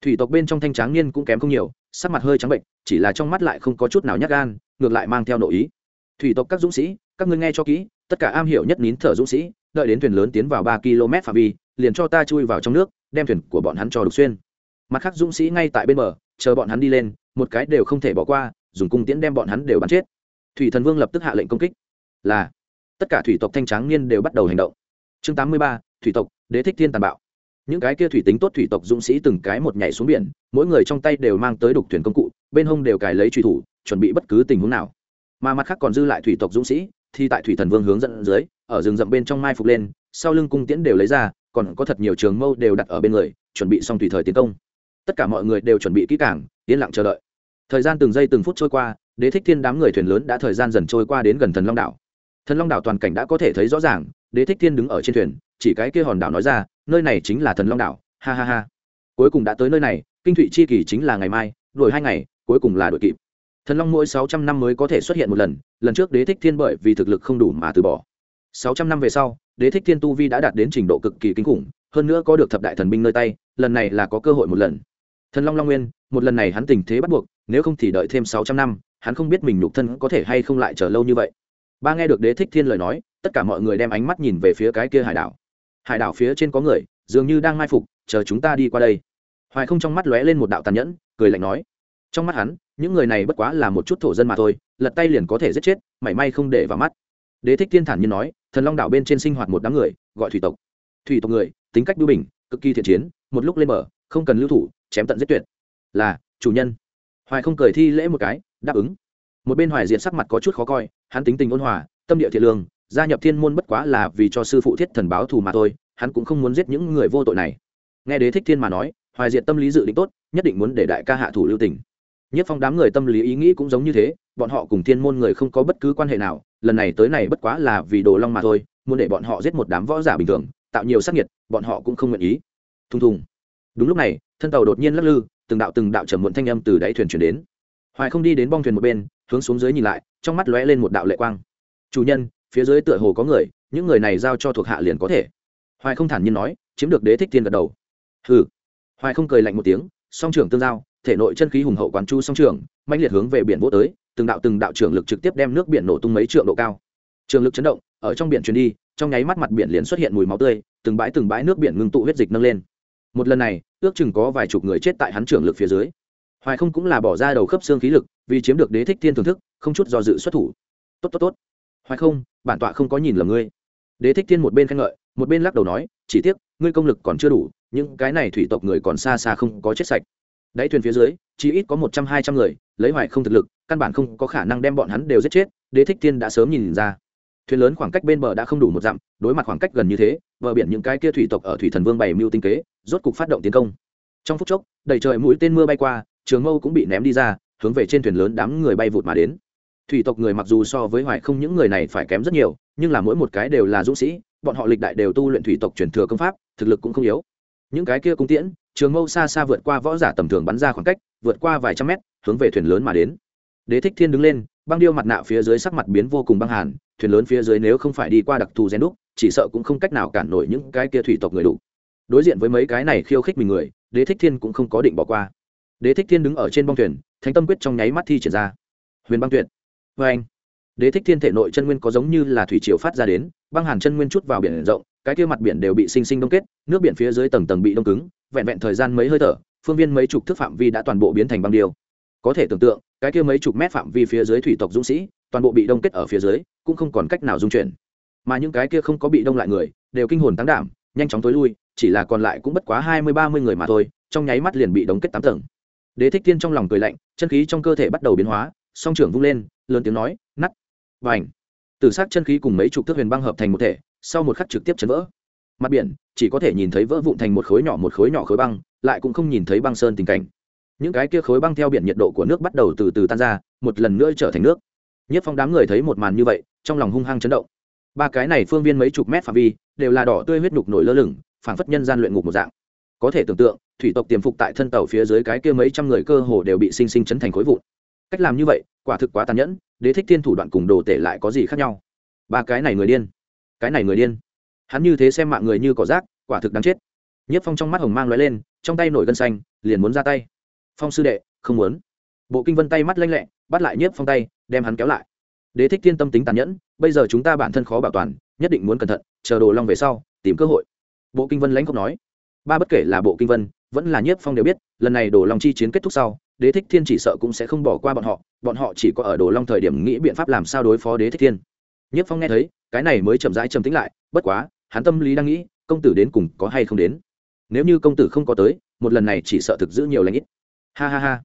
Thủy tộc bên trong thanh tráng niên cũng kém không nhiều, sắc mặt hơi trắng bệnh, chỉ là trong mắt lại không có chút nào nhát gan, ngược lại mang theo nội ý thủy tộc các dũng sĩ, các ngươi nghe cho kỹ, tất cả am hiểu nhất nín thở dũng sĩ, đợi đến thuyền lớn tiến vào ba km phạm vi, liền cho ta chui vào trong nước, đem thuyền của bọn hắn cho đục xuyên. Mặt khác dũng sĩ ngay tại bên bờ, chờ bọn hắn đi lên, một cái đều không thể bỏ qua, dùng cung tiễn đem bọn hắn đều bắn chết. Thủy thần vương lập tức hạ lệnh công kích. Là, tất cả thủy tộc thanh tráng niên đều bắt đầu hành động. Chương tám mươi ba, thủy tộc, đế thích thiên tàn bạo. Những cái kia thủy tính tốt thủy tộc dũng sĩ từng cái một nhảy xuống biển, mỗi người trong tay đều mang tới đục thuyền công cụ, bên hông đều cài lấy truy thủ, chuẩn bị bất cứ tình huống nào mà mặt khác còn dư lại thủy tộc dũng sĩ, thì tại thủy thần vương hướng dẫn dưới, ở rừng rậm bên trong mai phục lên, sau lưng cung tiễn đều lấy ra, còn có thật nhiều trường mâu đều đặt ở bên người, chuẩn bị xong tùy thời tiến công. Tất cả mọi người đều chuẩn bị kỹ càng, yên lặng chờ đợi. Thời gian từng giây từng phút trôi qua, đế thích thiên đám người thuyền lớn đã thời gian dần trôi qua đến gần thần long đảo. Thần long đảo toàn cảnh đã có thể thấy rõ ràng, đế thích thiên đứng ở trên thuyền, chỉ cái kia hòn đảo nói ra, nơi này chính là thần long đảo. Ha ha ha. Cuối cùng đã tới nơi này, kinh thụy chi kỳ chính là ngày mai, đuổi hai ngày, cuối cùng là đuổi kịp thần long mỗi sáu trăm năm mới có thể xuất hiện một lần lần trước đế thích thiên bởi vì thực lực không đủ mà từ bỏ. Sáu trăm năm về sau, đế thích thiên tu vi đã đạt đến trình độ cực kỳ kinh khủng, hơn nữa có được thập đại thần binh nơi tay, lần này là có cơ hội một lần. Thần long long nguyên, một lần này hắn tình thế bắt buộc, nếu không thì đợi thêm sáu trăm năm, hắn không biết mình nhục thân có thể hay không lại chờ lâu như vậy. Ba nghe được đế thích thiên lời nói, tất cả mọi người đem ánh mắt nhìn về phía cái kia hải đảo. Hải đảo phía trên có người, dường như đang mai phục, chờ chúng ta đi qua đây. Hoài không trong mắt lóe lên một đạo tàn nhẫn, cười lạnh nói. Trong mắt hắn những người này bất quá là một chút thổ dân mà thôi, lật tay liền có thể giết chết, mảy may không để vào mắt. Đế thích thiên thản nhiên nói, thần long đảo bên trên sinh hoạt một đám người, gọi thủy tộc. Thủy tộc người, tính cách bưu bình cực kỳ thiện chiến, một lúc lên mở không cần lưu thủ, chém tận giết tuyệt. Là, chủ nhân. Hoài không cười thi lễ một cái, đáp ứng. Một bên hoài diện sắc mặt có chút khó coi, hắn tính tình ôn hòa, tâm địa thiện lương, gia nhập thiên môn bất quá là vì cho sư phụ thiết thần báo thù mà thôi, hắn cũng không muốn giết những người vô tội này. Nghe đế thích thiên mà nói, hoài diện tâm lý dự định tốt, nhất định muốn để đại ca hạ thủ lưu tình nhất phong đám người tâm lý ý nghĩ cũng giống như thế, bọn họ cùng thiên môn người không có bất cứ quan hệ nào, lần này tới này bất quá là vì đồ long mà thôi, muốn để bọn họ giết một đám võ giả bình thường, tạo nhiều sắc nhiệt bọn họ cũng không nguyện ý. Thùng thùng. Đúng lúc này, thân tàu đột nhiên lắc lư, từng đạo từng đạo trầm muộn thanh âm từ đáy thuyền chuyển đến. Hoài không đi đến bong thuyền một bên, hướng xuống dưới nhìn lại, trong mắt lóe lên một đạo lệ quang. Chủ nhân, phía dưới tựa hồ có người, những người này giao cho thuộc hạ liền có thể. Hoài không thản nhiên nói, chiếm được đế thích thiên gật đầu. Hừ. Hoài không cười lạnh một tiếng, song trưởng tương giao thể nội chân khí hùng hậu quán chu song trưởng mạnh liệt hướng về biển vô tới, từng đạo từng đạo trường lực trực tiếp đem nước biển nổ tung mấy trượng độ cao. Trường lực chấn động, ở trong biển truyền đi, trong nháy mắt mặt biển liền xuất hiện mùi máu tươi, từng bãi từng bãi nước biển ngưng tụ huyết dịch nâng lên. Một lần này, ước chừng có vài chục người chết tại hắn trường lực phía dưới. Hoài không cũng là bỏ ra đầu khớp xương khí lực, vì chiếm được đế thích thiên thưởng thức, không chút do dự xuất thủ. Tốt tốt tốt. Hoài không, bản tọa không có nhìn lầm ngươi. Đế thích thiên một bên khen ngợi, một bên lắc đầu nói, chỉ tiếc, ngươi công lực còn chưa đủ, những cái này thủy tộc người còn xa xa không có chết sạch đáy thuyền phía dưới, chỉ ít có một trăm hai trăm người, lấy hoài không thực lực, căn bản không có khả năng đem bọn hắn đều giết chết, đế thích thiên đã sớm nhìn ra. Thuyền lớn khoảng cách bên bờ đã không đủ một dặm, đối mặt khoảng cách gần như thế, bờ biển những cái kia thủy tộc ở thủy thần vương bày mưu tinh kế, rốt cục phát động tiến công. Trong phút chốc, đầy trời mũi tên mưa bay qua, trường mâu cũng bị ném đi ra, hướng về trên thuyền lớn đám người bay vụt mà đến. Thủy tộc người mặc dù so với hoài không những người này phải kém rất nhiều, nhưng là mỗi một cái đều là dũng sĩ, bọn họ lịch đại đều tu luyện thủy tộc truyền thừa công pháp, thực lực cũng không yếu. Những cái kia cung tiễn trường mâu xa xa vượt qua võ giả tầm thường bắn ra khoảng cách, vượt qua vài trăm mét, hướng về thuyền lớn mà đến. Đế thích thiên đứng lên, băng điêu mặt nạ phía dưới sắc mặt biến vô cùng băng hàn, thuyền lớn phía dưới nếu không phải đi qua đặc thù gen đúc, chỉ sợ cũng không cách nào cản nổi những cái kia thủy tộc người đủ. Đối diện với mấy cái này khiêu khích mình người, đế thích thiên cũng không có định bỏ qua. Đế thích thiên đứng ở trên bong thuyền, thánh tâm quyết trong nháy mắt thi triển ra. Huyền băng tuyệt. Vê anh đế thích thiên thể nội chân nguyên có giống như là thủy triều phát ra đến, băng hàn chân nguyên chút vào biển rộng cái kia mặt biển đều bị sinh sinh đông kết, nước biển phía dưới tầng tầng bị đông cứng, vẹn vẹn thời gian mấy hơi thở, phương viên mấy chục thước phạm vi đã toàn bộ biến thành băng điêu. Có thể tưởng tượng, cái kia mấy chục mét phạm vi phía dưới thủy tộc dũng sĩ, toàn bộ bị đông kết ở phía dưới, cũng không còn cách nào dung chuyển. Mà những cái kia không có bị đông lại người, đều kinh hồn tăng đảm, nhanh chóng tối lui, chỉ là còn lại cũng bất quá hai mươi, ba mươi người mà thôi, trong nháy mắt liền bị đóng kết tám tầng. Đế thích tiên trong lòng cười lạnh, chân khí trong cơ thể bắt đầu biến hóa, song trưởng vung lên, lớn tiếng nói nắt và ảnh từ s chân khí cùng mấy chục thước huyền băng hợp thành một thể, sau một khắc trực tiếp chấn vỡ. Mặt biển, chỉ có thể nhìn thấy vỡ vụn thành một khối nhỏ một khối nhỏ khối băng, lại cũng không nhìn thấy băng sơn tình cảnh. Những cái kia khối băng theo biển nhiệt độ của nước bắt đầu từ từ tan ra, một lần nữa trở thành nước. Nhất phong đám người thấy một màn như vậy, trong lòng hung hăng chấn động. Ba cái này phương viên mấy chục mét phạm vi, đều là đỏ tươi huyết nhục nổi lơ lửng, phảng phất nhân gian luyện ngục một dạng. Có thể tưởng tượng, thủy tộc tiềm phục tại thân tàu phía dưới cái kia mấy trăm người cơ hồ đều bị sinh sinh chấn thành khối vụn. Cách làm như vậy, quả thực quá tàn nhẫn đế thích thiên thủ đoạn cùng đồ tể lại có gì khác nhau? Ba cái này người điên. Cái này người điên. Hắn như thế xem mạng người như cỏ rác, quả thực đáng chết. Nhất phong trong mắt hồng mang lóe lên, trong tay nổi gân xanh, liền muốn ra tay. Phong sư đệ, không muốn. Bộ kinh vân tay mắt lanh lẹ, bắt lại nhất phong tay, đem hắn kéo lại. Đế thích thiên tâm tính tàn nhẫn, bây giờ chúng ta bản thân khó bảo toàn, nhất định muốn cẩn thận, chờ đồ long về sau, tìm cơ hội. Bộ kinh vân lãnh không nói. Ba bất kể là bộ kinh vân, vẫn là nhiếp phong đều biết, lần này đồ long chi chiến kết thúc sau đế thích thiên chỉ sợ cũng sẽ không bỏ qua bọn họ bọn họ chỉ có ở đồ long thời điểm nghĩ biện pháp làm sao đối phó đế thích thiên. Nhất phong nghe thấy, cái này mới chậm rãi trầm tính lại, bất quá, hắn tâm lý đang nghĩ, công tử đến cùng có hay không đến. Nếu như công tử không có tới, một lần này chỉ sợ thực giữ nhiều lãnh ít. Ha ha ha.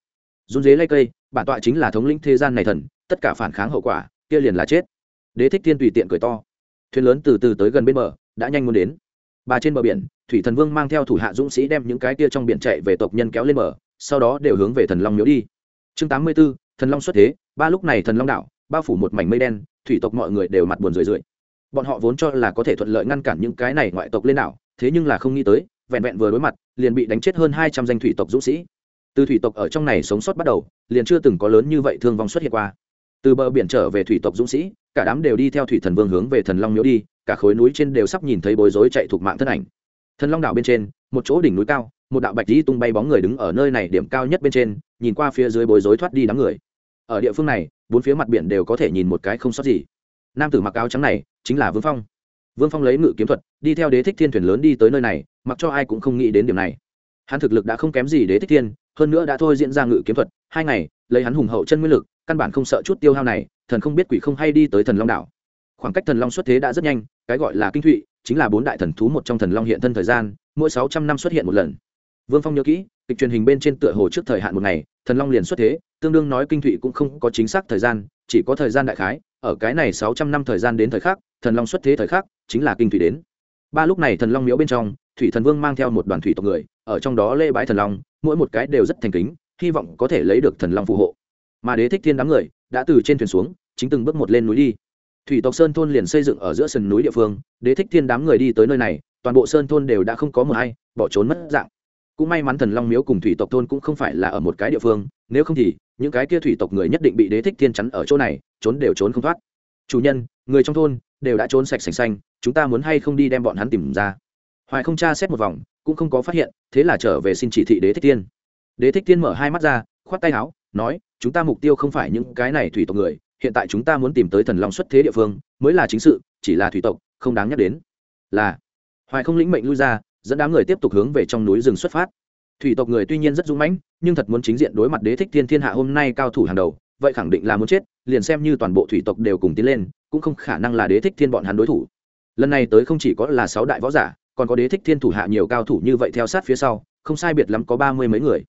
Run dế lây cây, bản tọa chính là thống lĩnh thế gian này thần, tất cả phản kháng hậu quả, kia liền là chết. Đế thích thiên tùy tiện cười to. Thuyền lớn từ từ tới gần bên bờ, đã nhanh muốn đến. Bà trên bờ biển, thủy thần vương mang theo thủ hạ dũng sĩ đem những cái kia trong biển chạy về tộc nhân kéo lên bờ sau đó đều hướng về thần long miếu đi. Chương tám mươi b ố thần long xuất thế, ba lúc này thần long đảo, bao phủ một mảnh mây đen, thủy tộc mọi người đều mặt buồn rười rượi. Bọn họ vốn cho là có thể thuận lợi ngăn cản những cái này ngoại tộc lên đảo, thế nhưng là không nghĩ tới, vẹn vẹn vừa đối mặt, liền bị đánh chết hơn hai trăm danh thủy tộc dũng sĩ. Từ thủy tộc ở trong này sống sót bắt đầu, liền chưa từng có lớn như vậy thương vong xuất hiện qua. Từ bờ biển trở về thủy tộc dũng sĩ, cả đám đều đi theo thủy thần vương hướng về thần long miếu đi, cả khối núi trên đều sắp nhìn thấy bối rối chạy thuộc mạng thân ảnh. Thần long đảo bên trên, một chỗ đỉnh núi cao một đạo bạch di tung bay bóng người đứng ở nơi này điểm cao nhất bên trên, nhìn qua phía dưới bối rối thoát đi đám người. Ở địa phương này, bốn phía mặt biển đều có thể nhìn một cái không sót gì. Nam tử mặc áo trắng này, chính là vương phong. Vương phong lấy ngự kiếm thuật, đi theo đế thích thiên thuyền lớn đi tới nơi này, mặc cho ai cũng không nghĩ đến điểm này. Hắn thực lực đã không kém gì đế thích thiên, hơn nữa đã thôi diễn ra ngự kiếm thuật, hai ngày, lấy hắn hùng hậu chân nguyên lực, căn bản không sợ chút tiêu hao này, thần không biết quỷ không hay đi tới thần long đảo. Khoảng cách thần long xuất thế đã rất nhanh, cái gọi là kinh thụy, chính là bốn đại thần thú một trong thần long hiện thân thời gian, mỗi sáu trăm năm xuất hiện một lần vương phong nhớ kỹ, kịch truyền hình bên trên tựa hồ trước thời hạn một ngày, thần long liền xuất thế, tương đương nói kinh thụy cũng không có chính xác thời gian, chỉ có thời gian đại khái, ở cái này sáu trăm năm thời gian đến thời khắc, thần long xuất thế thời khắc, chính là kinh thụy đến. Ba lúc này thần long miếu bên trong, thủy thần vương mang theo một đoàn thủy tộc người, ở trong đó lê bái thần long, mỗi một cái đều rất thành kính, hy vọng có thể lấy được thần long phù hộ. Mà đế thích thiên đám người, đã từ trên thuyền xuống, chính từng bước một lên núi đi. Thủy tộc sơn thôn liền xây dựng ở giữa sườn núi địa phương, đế thích thiên đám người đi tới nơi này, toàn bộ sơn thôn đều đã không có một hay, bỏ trốn mất dạng cũng may mắn thần long miếu cùng thủy tộc thôn cũng không phải là ở một cái địa phương, nếu không thì, những cái kia thủy tộc người nhất định bị đế thích thiên chắn ở chỗ này, trốn đều trốn không thoát. Chủ nhân, người trong thôn đều đã trốn sạch sành xanh, chúng ta muốn hay không đi đem bọn hắn tìm ra? Hoài không tra xét một vòng, cũng không có phát hiện, thế là trở về xin chỉ thị đế thích thiên. đế thích thiên mở hai mắt ra, khoát tay áo, nói, chúng ta mục tiêu không phải những cái này thủy tộc người, hiện tại chúng ta muốn tìm tới thần long xuất thế địa phương, mới là chính sự, chỉ là thủy tộc, không đáng nhắc đến. Là, hoài không lĩnh mệnh lui ra dẫn đám người tiếp tục hướng về trong núi rừng xuất phát. Thủy tộc người tuy nhiên rất dũng mãnh, nhưng thật muốn chính diện đối mặt đế thích thiên thiên hạ hôm nay cao thủ hàng đầu, vậy khẳng định là muốn chết, liền xem như toàn bộ thủy tộc đều cùng tiến lên, cũng không khả năng là đế thích thiên bọn hắn đối thủ. Lần này tới không chỉ có là sáu đại võ giả, còn có đế thích thiên thủ hạ nhiều cao thủ như vậy theo sát phía sau, không sai biệt lắm có ba mươi mấy người.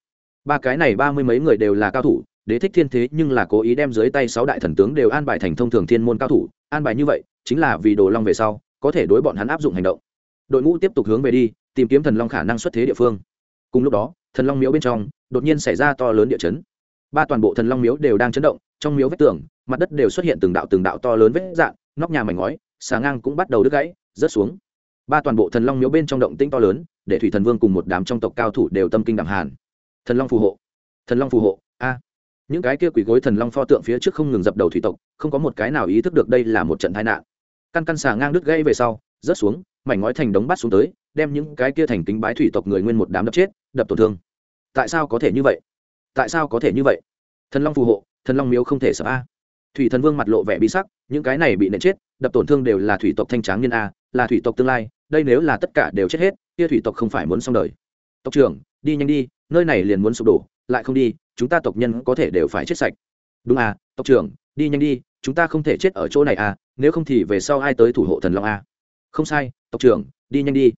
Ba cái này ba mươi mấy người đều là cao thủ, đế thích thiên thế nhưng là cố ý đem dưới tay sáu đại thần tướng đều an bài thành thông thường thiên môn cao thủ, an bài như vậy, chính là vì đồ long về sau, có thể đối bọn hắn áp dụng hành động. Đội ngũ tiếp tục hướng về đi tìm kiếm thần long khả năng xuất thế địa phương. Cùng lúc đó, thần long miếu bên trong, đột nhiên xảy ra to lớn địa chấn. Ba toàn bộ thần long miếu đều đang chấn động, trong miếu vách tường, mặt đất đều xuất hiện từng đạo từng đạo to lớn vết dạn nóc nhà mảnh ngói, xà ngang cũng bắt đầu đứt gãy, rớt xuống. Ba toàn bộ thần long miếu bên trong động tĩnh to lớn, để thủy thần vương cùng một đám trong tộc cao thủ đều tâm kinh đẳng hàn. Thần long phù hộ, thần long phù hộ, a. Những cái kia quỷ gối thần long pho tượng phía trước không ngừng dập đầu thủy tộc, không có một cái nào ý thức được đây là một trận tai nạn. Căn căn xà ngang đứt gãy về sau, rớt xuống, mảnh ngói thành đống bắt xuống tới đem những cái kia thành kính bái thủy tộc người nguyên một đám đập chết, đập tổn thương. Tại sao có thể như vậy? Tại sao có thể như vậy? Thần long phù hộ, thần long miếu không thể sợ a. Thủy thần vương mặt lộ vẻ bi sắc, những cái này bị nện chết, đập tổn thương đều là thủy tộc thanh tráng nhân a, là thủy tộc tương lai, đây nếu là tất cả đều chết hết, kia thủy tộc không phải muốn xong đời. Tộc trưởng, đi nhanh đi, nơi này liền muốn sụp đổ, lại không đi, chúng ta tộc nhân có thể đều phải chết sạch. Đúng à tộc trưởng, đi nhanh đi, chúng ta không thể chết ở chỗ này à nếu không thì về sau ai tới thủ hộ thần long à không sai, tộc trưởng, đi nhanh đi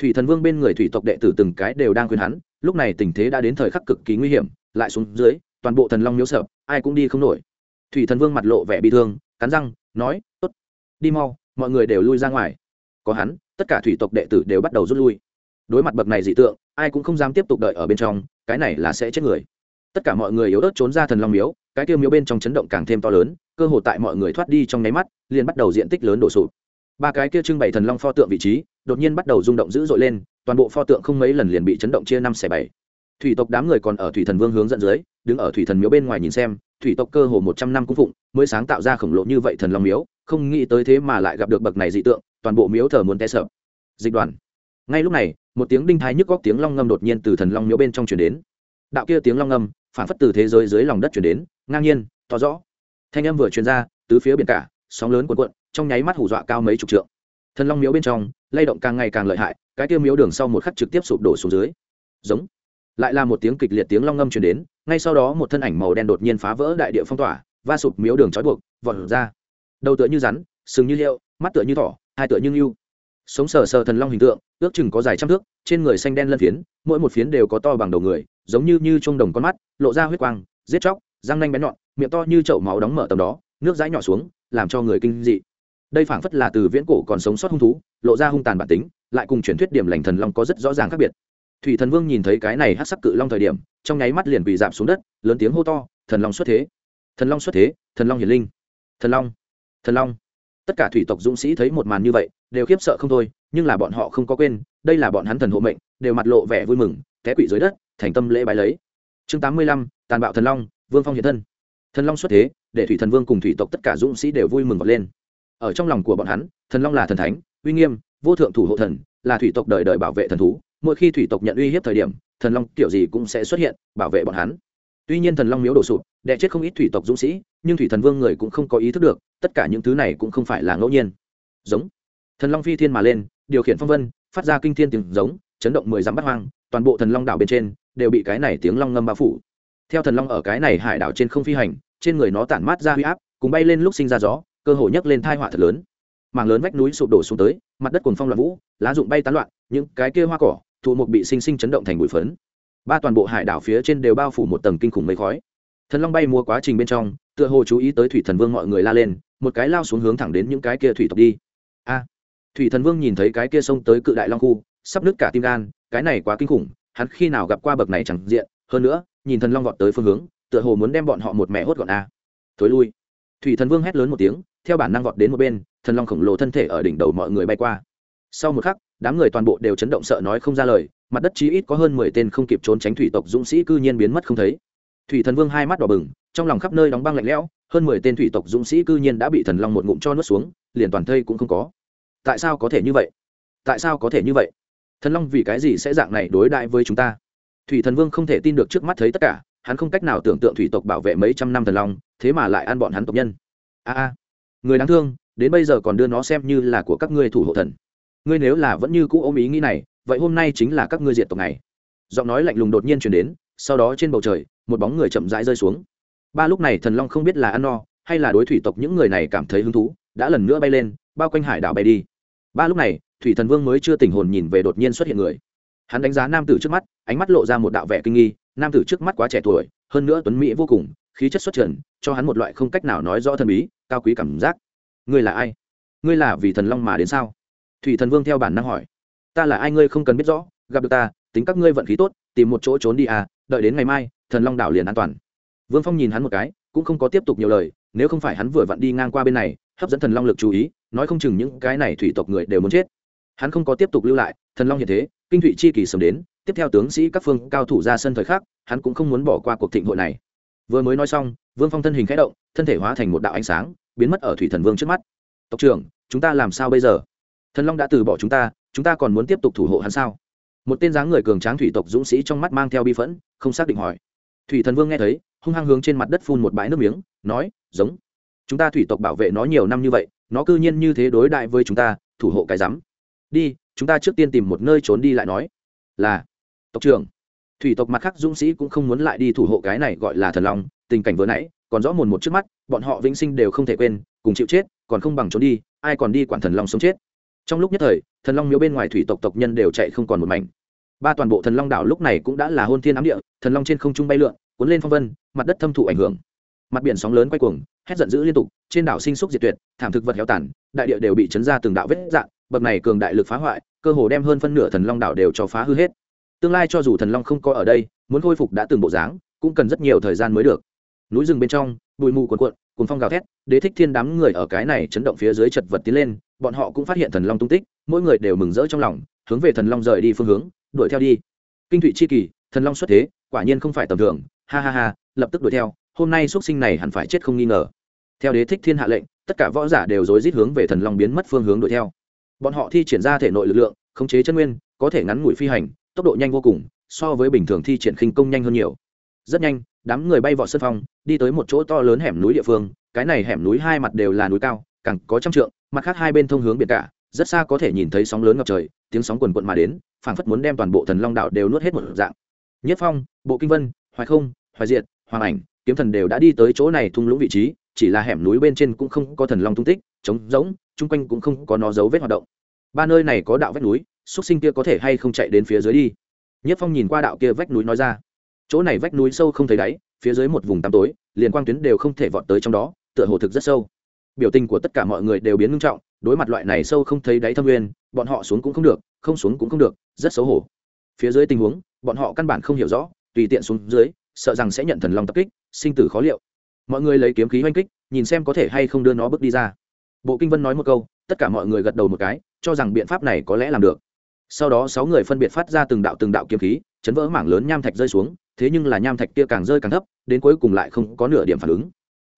thủy thần vương bên người thủy tộc đệ tử từng cái đều đang khuyên hắn, lúc này tình thế đã đến thời khắc cực kỳ nguy hiểm, lại xuống dưới, toàn bộ thần long miếu sợ, ai cũng đi không nổi. Thủy thần vương mặt lộ vẻ bị thương, cắn răng, nói, tốt, đi mau, mọi người đều lui ra ngoài. Có hắn, tất cả thủy tộc đệ tử đều bắt đầu rút lui. Đối mặt bậc này dị tượng, ai cũng không dám tiếp tục đợi ở bên trong, cái này là sẽ chết người. Tất cả mọi người yếu ớt trốn ra thần long miếu, cái tiêu miếu bên trong chấn động càng thêm to lớn, cơ hội tại mọi người thoát đi trong nháy mắt, liền bắt đầu diện tích lớn đổ sụp. Ba cái kia trưng bày thần long pho tượng vị trí đột nhiên bắt đầu rung động dữ dội lên, toàn bộ pho tượng không mấy lần liền bị chấn động chia năm xẻ bảy. Thủy tộc đám người còn ở thủy thần vương hướng dẫn dưới, đứng ở thủy thần miếu bên ngoài nhìn xem, thủy tộc cơ hồ một trăm năm cung phụng, mới sáng tạo ra khổng lồ như vậy thần long miếu, không nghĩ tới thế mà lại gặp được bậc này dị tượng, toàn bộ miếu thờ muốn té sợ dịch đoàn. Ngay lúc này, một tiếng đinh thái nhức góc tiếng long ngâm đột nhiên từ thần long miếu bên trong chuyển đến. Đạo kia tiếng long ngâm, phản phất từ thế giới dưới lòng đất chuyển đến, ngang nhiên, to rõ. Thanh âm vừa truyền ra, tứ phía biển cả, sóng lớn cuộn cuộn, trong nháy mắt hù dọa cao mấy chục trượng. Thần long miếu bên trong lay động càng ngày càng lợi hại, cái tiêu miếu đường sau một khắc trực tiếp sụp đổ xuống dưới. Giống. Lại là một tiếng kịch liệt tiếng long ngâm truyền đến, ngay sau đó một thân ảnh màu đen đột nhiên phá vỡ đại địa phong tỏa, va sụp miếu đường trói buộc, vọt ra. Đầu tựa như rắn, sừng như liệu mắt tựa như thỏ, hai tựa như ngưu. Sống sờ sờ thần long hình tượng, ước chừng có dài trăm thước, trên người xanh đen lân phiến, mỗi một phiến đều có to bằng đầu người, giống như như trông đồng con mắt, lộ ra huyết quang, giết chóc, răng nanh bén nhọn, miệng to như chậu máu đóng mở tầm đó, nước dãi nhỏ xuống, làm cho người kinh dị đây phảng phất là từ viễn cổ còn sống sót hung thú, lộ ra hung tàn bản tính, lại cùng truyền thuyết điểm lành thần long có rất rõ ràng khác biệt. Thủy thần vương nhìn thấy cái này hát sắc cự long thời điểm, trong nháy mắt liền bị giảm xuống đất, lớn tiếng hô to, thần long xuất thế! Thần long xuất thế! Thần long hiển linh! Thần long! Thần long! Tất cả thủy tộc dũng sĩ thấy một màn như vậy, đều khiếp sợ không thôi, nhưng là bọn họ không có quên, đây là bọn hắn thần hộ mệnh, đều mặt lộ vẻ vui mừng, té quỵ dưới đất, thành tâm lễ bài lấy. Chương tám mươi lăm, tàn bạo thần long, vương phong hiện thân. Thần long xuất thế, để thủy thần vương cùng thủy tộc tất cả dũng sĩ đều vui mừng vọt lên ở trong lòng của bọn hắn, thần long là thần thánh, uy nghiêm, vô thượng thủ hộ thần, là thủy tộc đời đời bảo vệ thần thú. Mỗi khi thủy tộc nhận uy hiếp thời điểm, thần long kiểu gì cũng sẽ xuất hiện, bảo vệ bọn hắn. Tuy nhiên thần long miếu đổ sụp đẻ chết không ít thủy tộc dũng sĩ, nhưng thủy thần vương người cũng không có ý thức được, tất cả những thứ này cũng không phải là ngẫu nhiên. Giống. Thần long phi thiên mà lên, điều khiển phong vân, phát ra kinh thiên tiếng giống, chấn động mười dặm bắt hoang, toàn bộ thần long đảo bên trên đều bị cái này tiếng long ngâm bao phủ. Theo thần long ở cái này hải đảo trên không phi hành, trên người nó tản mát ra huy áp, cùng bay lên lúc sinh ra gió cơ hội nhấc lên thai họa thật lớn. Mảng lớn vách núi sụp đổ xuống tới, mặt đất cuồng phong loạn vũ, lá rụng bay tán loạn, những cái kia hoa cỏ, thụ mục bị sinh sinh chấn động thành bụi phấn. Ba toàn bộ hải đảo phía trên đều bao phủ một tầng kinh khủng mây khói. Thần long bay mua quá trình bên trong, tựa hồ chú ý tới thủy thần vương mọi người la lên, một cái lao xuống hướng thẳng đến những cái kia thủy tộc đi. A! Thủy thần vương nhìn thấy cái kia sông tới cự đại long khu, sắp nứt cả tim gan, cái này quá kinh khủng, hắn khi nào gặp qua bậc này chẳng diện, hơn nữa, nhìn thần long vọt tới phương hướng, tựa hồ muốn đem bọn họ một mẹ hốt gọn a. Thối lui. Thủy thần vương hét lớn một tiếng theo bản năng vọt đến một bên, thần long khổng lồ thân thể ở đỉnh đầu mọi người bay qua. Sau một khắc, đám người toàn bộ đều chấn động sợ nói không ra lời, mặt đất chí ít có hơn mười tên không kịp trốn tránh thủy tộc dũng sĩ cư nhiên biến mất không thấy. Thủy thần vương hai mắt đỏ bừng, trong lòng khắp nơi đóng băng lạnh lẽo, hơn mười tên thủy tộc dũng sĩ cư nhiên đã bị thần long một ngụm cho nuốt xuống, liền toàn thây cũng không có. Tại sao có thể như vậy? Tại sao có thể như vậy? Thần long vì cái gì sẽ dạng này đối đại với chúng ta? Thủy thần vương không thể tin được trước mắt thấy tất cả, hắn không cách nào tưởng tượng thủy tộc bảo vệ mấy trăm năm thần long, thế mà lại ăn bọn hắn tộc nhân. A a người đáng thương, đến bây giờ còn đưa nó xem như là của các ngươi thủ hộ thần. Ngươi nếu là vẫn như cũ ôm ý nghĩ này, vậy hôm nay chính là các ngươi diệt tộc này giọng nói lạnh lùng đột nhiên chuyển đến, sau đó trên bầu trời, một bóng người chậm rãi rơi xuống. Ba lúc này thần long không biết là ăn no, hay là đối thủy tộc những người này cảm thấy hứng thú, đã lần nữa bay lên, bao quanh hải đảo bay đi. Ba lúc này, thủy thần vương mới chưa tỉnh hồn nhìn về đột nhiên xuất hiện người. Hắn đánh giá nam tử trước mắt, ánh mắt lộ ra một đạo vẻ kinh nghi, nam tử trước mắt quá trẻ tuổi, hơn nữa tuấn mỹ vô cùng khí chất xuất trần, cho hắn một loại không cách nào nói rõ thần bí, cao quý cảm giác. Ngươi là ai? Ngươi là vì thần long mà đến sao? Thủy thần vương theo bản năng hỏi. Ta là ai ngươi không cần biết rõ, gặp được ta, tính các ngươi vận khí tốt, tìm một chỗ trốn đi à đợi đến ngày mai, thần long đảo liền an toàn. Vương phong nhìn hắn một cái, cũng không có tiếp tục nhiều lời, nếu không phải hắn vừa vặn đi ngang qua bên này, hấp dẫn thần long lực chú ý, nói không chừng những cái này thủy tộc người đều muốn chết. Hắn không có tiếp tục lưu lại, thần long hiện thế, kinh thụy chi kỳ sớm đến, tiếp theo tướng sĩ các phương cao thủ ra sân thời khắc, hắn cũng không muốn bỏ qua cuộc thịnh hội này vừa mới nói xong, vương phong thân hình khẽ động, thân thể hóa thành một đạo ánh sáng, biến mất ở thủy thần vương trước mắt. Tộc trưởng, chúng ta làm sao bây giờ? Thần long đã từ bỏ chúng ta chúng ta còn muốn tiếp tục thủ hộ hắn sao? Một tên dáng người cường tráng thủy tộc dũng sĩ trong mắt mang theo bi phẫn, không xác định hỏi. Thủy thần vương nghe thấy, hung hăng hướng trên mặt đất phun một bãi nước miếng, nói, giống. Chúng ta thủy tộc bảo vệ nó nhiều năm như vậy, nó cư nhiên như thế đối đại với chúng ta, thủ hộ cái rắm. Đi, chúng ta trước tiên tìm một nơi trốn đi lại nói. Là. Tộc trưởng thủy tộc mặt khác dũng sĩ cũng không muốn lại đi thủ hộ cái này gọi là thần long, tình cảnh vừa nãy, còn rõ mồn một trước mắt, bọn họ vĩnh sinh đều không thể quên, cùng chịu chết, còn không bằng trốn đi, ai còn đi quản thần long sống chết. Trong lúc nhất thời, thần long miếu bên ngoài thủy tộc tộc nhân đều chạy không còn một mảnh. Ba toàn bộ thần long đảo lúc này cũng đã là hôn thiên ám địa, thần long trên không trung bay lượn, cuốn lên phong vân, mặt đất thâm thụ ảnh hưởng. Mặt biển sóng lớn quay cuồng, hét giận dữ liên tục, trên đảo sinh súc diệt tuyệt, thảm thực vật héo tàn, đại địa đều bị chấn ra từng đạo vết dạng, bậc này cường đại lực phá hoại, cơ hồ đem hơn phân nửa thần long đảo đều cho phá hư hết tương lai cho dù thần long không có ở đây, muốn khôi phục đã từng bộ dáng, cũng cần rất nhiều thời gian mới được. Núi rừng bên trong, bụi mù cuồn cuộn cùng phong gào thét, đế thích thiên đám người ở cái này chấn động phía dưới chật vật tiến lên, bọn họ cũng phát hiện thần long tung tích, mỗi người đều mừng rỡ trong lòng, hướng về thần long rời đi phương hướng, đuổi theo đi. Kinh thụy chi kỳ, thần long xuất thế, quả nhiên không phải tầm thường, ha ha ha, lập tức đuổi theo, hôm nay xuất sinh này hẳn phải chết không nghi ngờ. Theo đế thích thiên hạ lệnh, tất cả võ giả đều rối rít hướng về thần long biến mất phương hướng đuổi theo. Bọn họ thi triển ra thể nội lực lượng, khống chế chân nguyên, có thể ngắn ngủi phi hành tốc độ nhanh vô cùng, so với bình thường thi triển khinh công nhanh hơn nhiều. Rất nhanh, đám người bay vọt sân phong, đi tới một chỗ to lớn hẻm núi địa phương, cái này hẻm núi hai mặt đều là núi cao, càng có trăm trượng, mặt khác hai bên thông hướng biển cả, rất xa có thể nhìn thấy sóng lớn ngập trời, tiếng sóng quần quận mà đến, phảng phất muốn đem toàn bộ thần long đạo đều nuốt hết một dạng. Nhất phong, bộ kinh vân, hoài không, hoài diệt, hoàng ảnh, kiếm thần đều đã đi tới chỗ này thung lũng vị trí, chỉ là hẻm núi bên trên cũng không có thần long tung tích, trống rỗng, chung quanh cũng không có nó dấu vết hoạt động. Ba nơi này có đạo vách núi xúc sinh kia có thể hay không chạy đến phía dưới đi. Nhất phong nhìn qua đạo kia vách núi nói ra. Chỗ này vách núi sâu không thấy đáy, phía dưới một vùng tăm tối, liền quang tuyến đều không thể vọt tới trong đó, tựa hồ thực rất sâu. Biểu tình của tất cả mọi người đều biến ngưng trọng, đối mặt loại này sâu không thấy đáy thâm nguyên, bọn họ xuống cũng không được, không xuống cũng không được, rất xấu hổ. Phía dưới tình huống, bọn họ căn bản không hiểu rõ, tùy tiện xuống dưới, sợ rằng sẽ nhận thần long tập kích, sinh tử khó liệu. Mọi người lấy kiếm khí oanh kích, nhìn xem có thể hay không đưa nó bước đi ra. Bộ kinh vân nói một câu, tất cả mọi người gật đầu một cái, cho rằng biện pháp này có lẽ làm được sau đó sáu người phân biệt phát ra từng đạo từng đạo kiếm khí, chấn vỡ mảng lớn nham thạch rơi xuống, thế nhưng là nham thạch kia càng rơi càng thấp, đến cuối cùng lại không có nửa điểm phản ứng.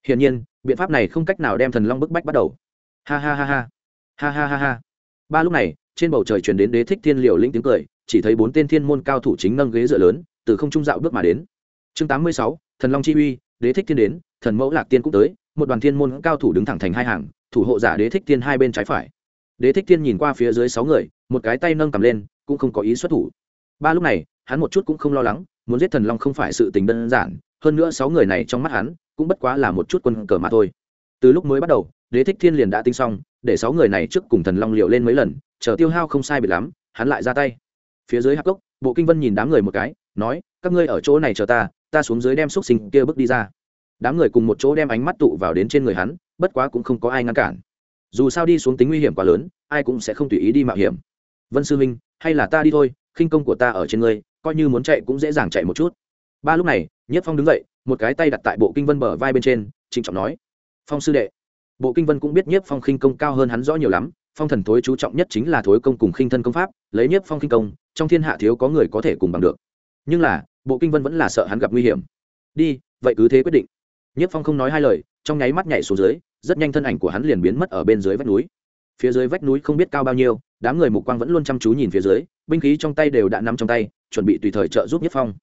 Hiển nhiên, biện pháp này không cách nào đem thần long bức bách bắt đầu. Ha ha ha ha. Ha ha ha ha. Ba lúc này, trên bầu trời truyền đến đế thích thiên liều linh tiếng cười, chỉ thấy bốn tên thiên môn cao thủ chính nâng ghế dựa lớn, từ không trung dạo bước mà đến. Chương tám mươi sáu, thần long chi uy, đế thích thiên đến, thần mẫu lạc tiên cũng tới, một đoàn thiên môn cao thủ đứng thẳng thành hai hàng, thủ hộ giả đế thích thiên hai bên trái phải đế thích thiên nhìn qua phía dưới sáu người, một cái tay nâng cầm lên, cũng không có ý xuất thủ. Ba lúc này, hắn một chút cũng không lo lắng, muốn giết thần long không phải sự tình đơn giản, hơn nữa sáu người này trong mắt hắn, cũng bất quá là một chút quân cờ mà thôi. Từ lúc mới bắt đầu, đế thích thiên liền đã tinh xong, để sáu người này trước cùng thần long liệu lên mấy lần, chờ tiêu hao không sai biệt lắm, hắn lại ra tay. Phía dưới hạc cốc, bộ kinh vân nhìn đám người một cái, nói, các ngươi ở chỗ này chờ ta ta xuống dưới đem xúc sinh kia bước đi ra. Đám người cùng một chỗ đem ánh mắt tụ vào đến trên người hắn, bất quá cũng không có ai ngăn cản dù sao đi xuống tính nguy hiểm quá lớn, ai cũng sẽ không tùy ý đi mạo hiểm. Vân sư minh hay là ta đi thôi, khinh công của ta ở trên ngươi, coi như muốn chạy cũng dễ dàng chạy một chút. Ba lúc này, nhất phong đứng dậy, một cái tay đặt tại bộ kinh vân bờ vai bên trên, trịnh trọng nói, phong sư đệ. Bộ kinh vân cũng biết Nhất phong khinh công cao hơn hắn rõ nhiều lắm, phong thần thối chú trọng nhất chính là thối công cùng khinh thân công pháp, lấy Nhất phong khinh công, trong thiên hạ thiếu có người có thể cùng bằng được. Nhưng là, bộ kinh vân vẫn là sợ hắn gặp nguy hiểm. Đi, vậy cứ thế quyết định. Nhất phong không nói hai lời, trong nháy mắt nhảy xuống dưới rất nhanh thân ảnh của hắn liền biến mất ở bên dưới vách núi. Phía dưới vách núi không biết cao bao nhiêu, đám người mục quang vẫn luôn chăm chú nhìn phía dưới, binh khí trong tay đều đã nắm trong tay, chuẩn bị tùy thời trợ giúp nhất phong.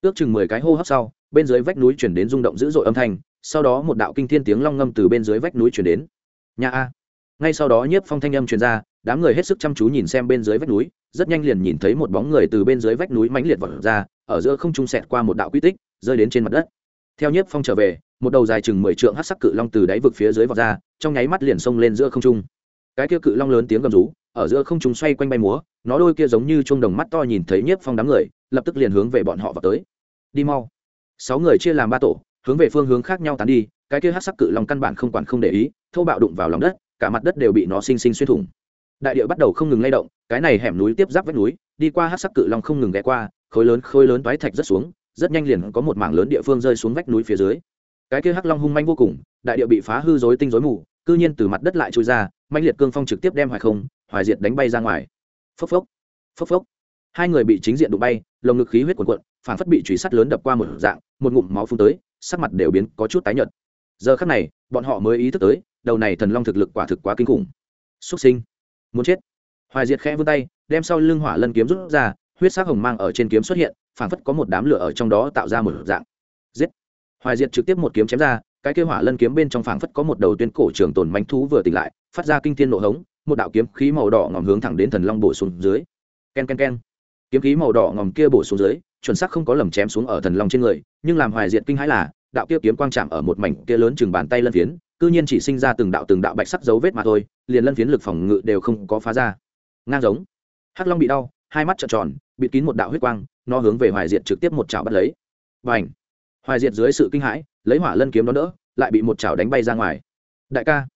Ước chừng mười cái hô hấp sau, bên dưới vách núi chuyển đến rung động dữ dội âm thanh, sau đó một đạo kinh thiên tiếng long ngâm từ bên dưới vách núi chuyển đến. Nhà a. Ngay sau đó nhiếp phong thanh âm truyền ra, đám người hết sức chăm chú nhìn xem bên dưới vách núi, rất nhanh liền nhìn thấy một bóng người từ bên dưới vách núi mãnh liệt vọt ra, ở giữa không trung sẹt qua một đạo quy tích, rơi đến trên mặt đất. Theo nhiếp phong trở về một đầu dài chừng mười trượng hắc sắc cự long từ đáy vực phía dưới vọt ra, trong nháy mắt liền xông lên giữa không trung. Cái kia cự long lớn tiếng gầm rú, ở giữa không trung xoay quanh bay múa, nó đôi kia giống như chuông đồng mắt to nhìn thấy nhiếp phong đám người, lập tức liền hướng về bọn họ vào tới. Đi mau. Sáu người chia làm ba tổ, hướng về phương hướng khác nhau tán đi, cái kia hắc sắc cự long căn bản không quản không để ý, thô bạo đụng vào lòng đất, cả mặt đất đều bị nó xinh xinh xuyên thủng. Đại địa bắt đầu không ngừng lay động, cái này hẻm núi tiếp giáp vách núi, đi qua hắc sắc cự long không ngừng ghé qua, khối lớn khối lớn toái thạch rất xuống, rất nhanh liền có một mảng lớn địa phương rơi xuống vách núi phía dưới cái kia hắc long hung manh vô cùng, đại địa bị phá hư dối tinh rối mù, cư nhiên từ mặt đất lại trôi ra manh liệt cương phong trực tiếp đem hoài không, hoài diệt đánh bay ra ngoài. Phốc phốc phốc phốc. Hai người bị chính diện đụng bay, lồng ngực khí huyết cuồn cuộn, phản phất bị truy sắt lớn đập qua một dạng, một ngụm máu phun tới, sắc mặt đều biến có chút tái nhợt. Giờ khắc này, bọn họ mới ý thức tới, đầu này thần long thực lực quả thực quá kinh khủng. Xuất sinh. Muốn chết. Hoài diệt khẽ vươn tay, đem sau lưng hỏa lân kiếm rút ra, huyết sắc hồng mang ở trên kiếm xuất hiện phảng phất có một đám lửa ở trong đó tạo ra một dạng. Giết hoài diệt trực tiếp một kiếm chém ra, cái kêu hỏa lân kiếm bên trong phảng phất có một đầu tuyên cổ trường tồn mánh thú vừa tỉnh lại, phát ra kinh thiên nộ hống, một đạo kiếm khí màu đỏ ngòm hướng thẳng đến thần long bổ xuống dưới. Ken ken ken. Kiếm khí màu đỏ ngòm kia bổ xuống dưới, chuẩn xác không có lầm chém xuống ở thần long trên người, nhưng làm hoài diệt kinh hãi là, đạo kia kiếm quang chạm ở một mảnh kia lớn chừng bàn tay lân phiến, cư nhiên chỉ sinh ra từng đạo từng đạo bạch sắc dấu vết mà thôi, liền lân phiến lực phòng ngự đều không có phá ra. Ngang giống. Hắc long bị đau, hai mắt trợn tròn, bịt kín một đạo huyết quang, nó hướng về hoài diệt trực tiếp một chảo bắt lấy. Và ảnh hoài diệt dưới sự kinh hãi, lấy hỏa lân kiếm đó đỡ, lại bị một chảo đánh bay ra ngoài. Đại ca.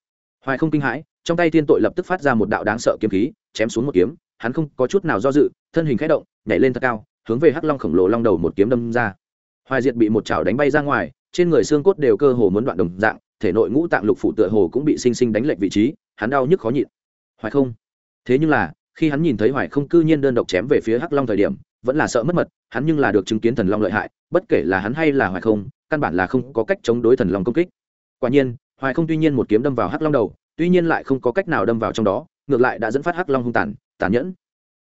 Hoài không kinh hãi, trong tay thiên tội lập tức phát ra một đạo đáng sợ kiếm khí, chém xuống một kiếm, hắn không có chút nào do dự, thân hình khẽ động, nhảy lên thật cao, hướng về hắc long khổng lồ long đầu một kiếm đâm ra. Hoài diệt bị một chảo đánh bay ra ngoài, trên người xương cốt đều cơ hồ muốn đoạn đồng dạng, thể nội ngũ tạng lục phủ tựa hồ cũng bị sinh sinh đánh lệch vị trí, hắn đau nhức khó nhịn. Hoài không. Thế nhưng là, khi hắn nhìn thấy hoài không cư nhiên đơn độc chém về phía hắc long thời điểm vẫn là sợ mất mật, hắn nhưng là được chứng kiến thần long lợi hại, bất kể là hắn hay là hoài không, căn bản là không có cách chống đối thần long công kích. Quả nhiên, hoài không tuy nhiên một kiếm đâm vào hắc long đầu, tuy nhiên lại không có cách nào đâm vào trong đó, ngược lại đã dẫn phát hắc long hung tàn tàn nhẫn.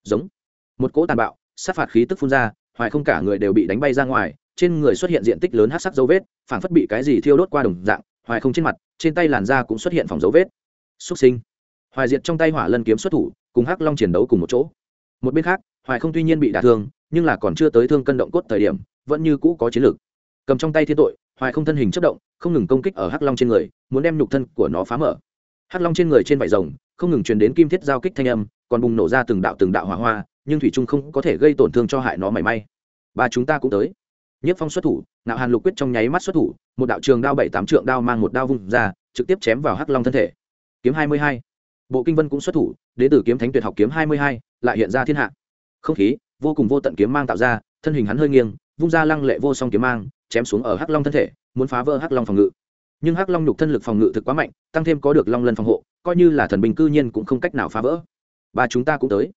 Giống. Một cỗ tàn bạo, sát phạt khí tức phun ra, hoài không cả người đều bị đánh bay ra ngoài, trên người xuất hiện diện tích lớn hát sắc dấu vết, phảng phất bị cái gì thiêu đốt qua đồng dạng, hoài không trên mặt, trên tay làn da cũng xuất hiện phòng dấu vết. Xúc sinh. Hoài diệt trong tay hỏa lân kiếm xuất thủ, cùng hắc long chiến đấu cùng một chỗ một bên khác, hoài không tuy nhiên bị đả thương, nhưng là còn chưa tới thương cân động cốt thời điểm, vẫn như cũ có chiến lược. Cầm trong tay thiên tội, hoài không thân hình chất động, không ngừng công kích ở hắc long trên người, muốn đem nhục thân của nó phá mở. Hắc long trên người trên vải rồng, không ngừng truyền đến kim thiết giao kích thanh âm, còn bùng nổ ra từng đạo từng đạo hỏa hoa, nhưng thủy trung không có thể gây tổn thương cho hại nó mảy may. Ba chúng ta cũng tới. Nhất phong xuất thủ, nạo hàn lục quyết trong nháy mắt xuất thủ, một đạo trường đao bảy tám trượng đao mang một đao vung ra, trực tiếp chém vào hắc long thân thể. Kiếm hai mươi hai. Bộ kinh vân cũng xuất thủ đến từ kiếm thánh tuyệt học kiếm hai mươi hai, lại hiện ra thiên hạ. Không khí, vô cùng vô tận kiếm mang tạo ra, thân hình hắn hơi nghiêng, vung ra lăng lệ vô song kiếm mang, chém xuống ở hắc long thân thể, muốn phá vỡ hắc long phòng ngự. Nhưng hắc long nhục thân lực phòng ngự thực quá mạnh, tăng thêm có được long lân phòng hộ, coi như là thần bình cư nhiên cũng không cách nào phá vỡ. Ba chúng ta cũng tới.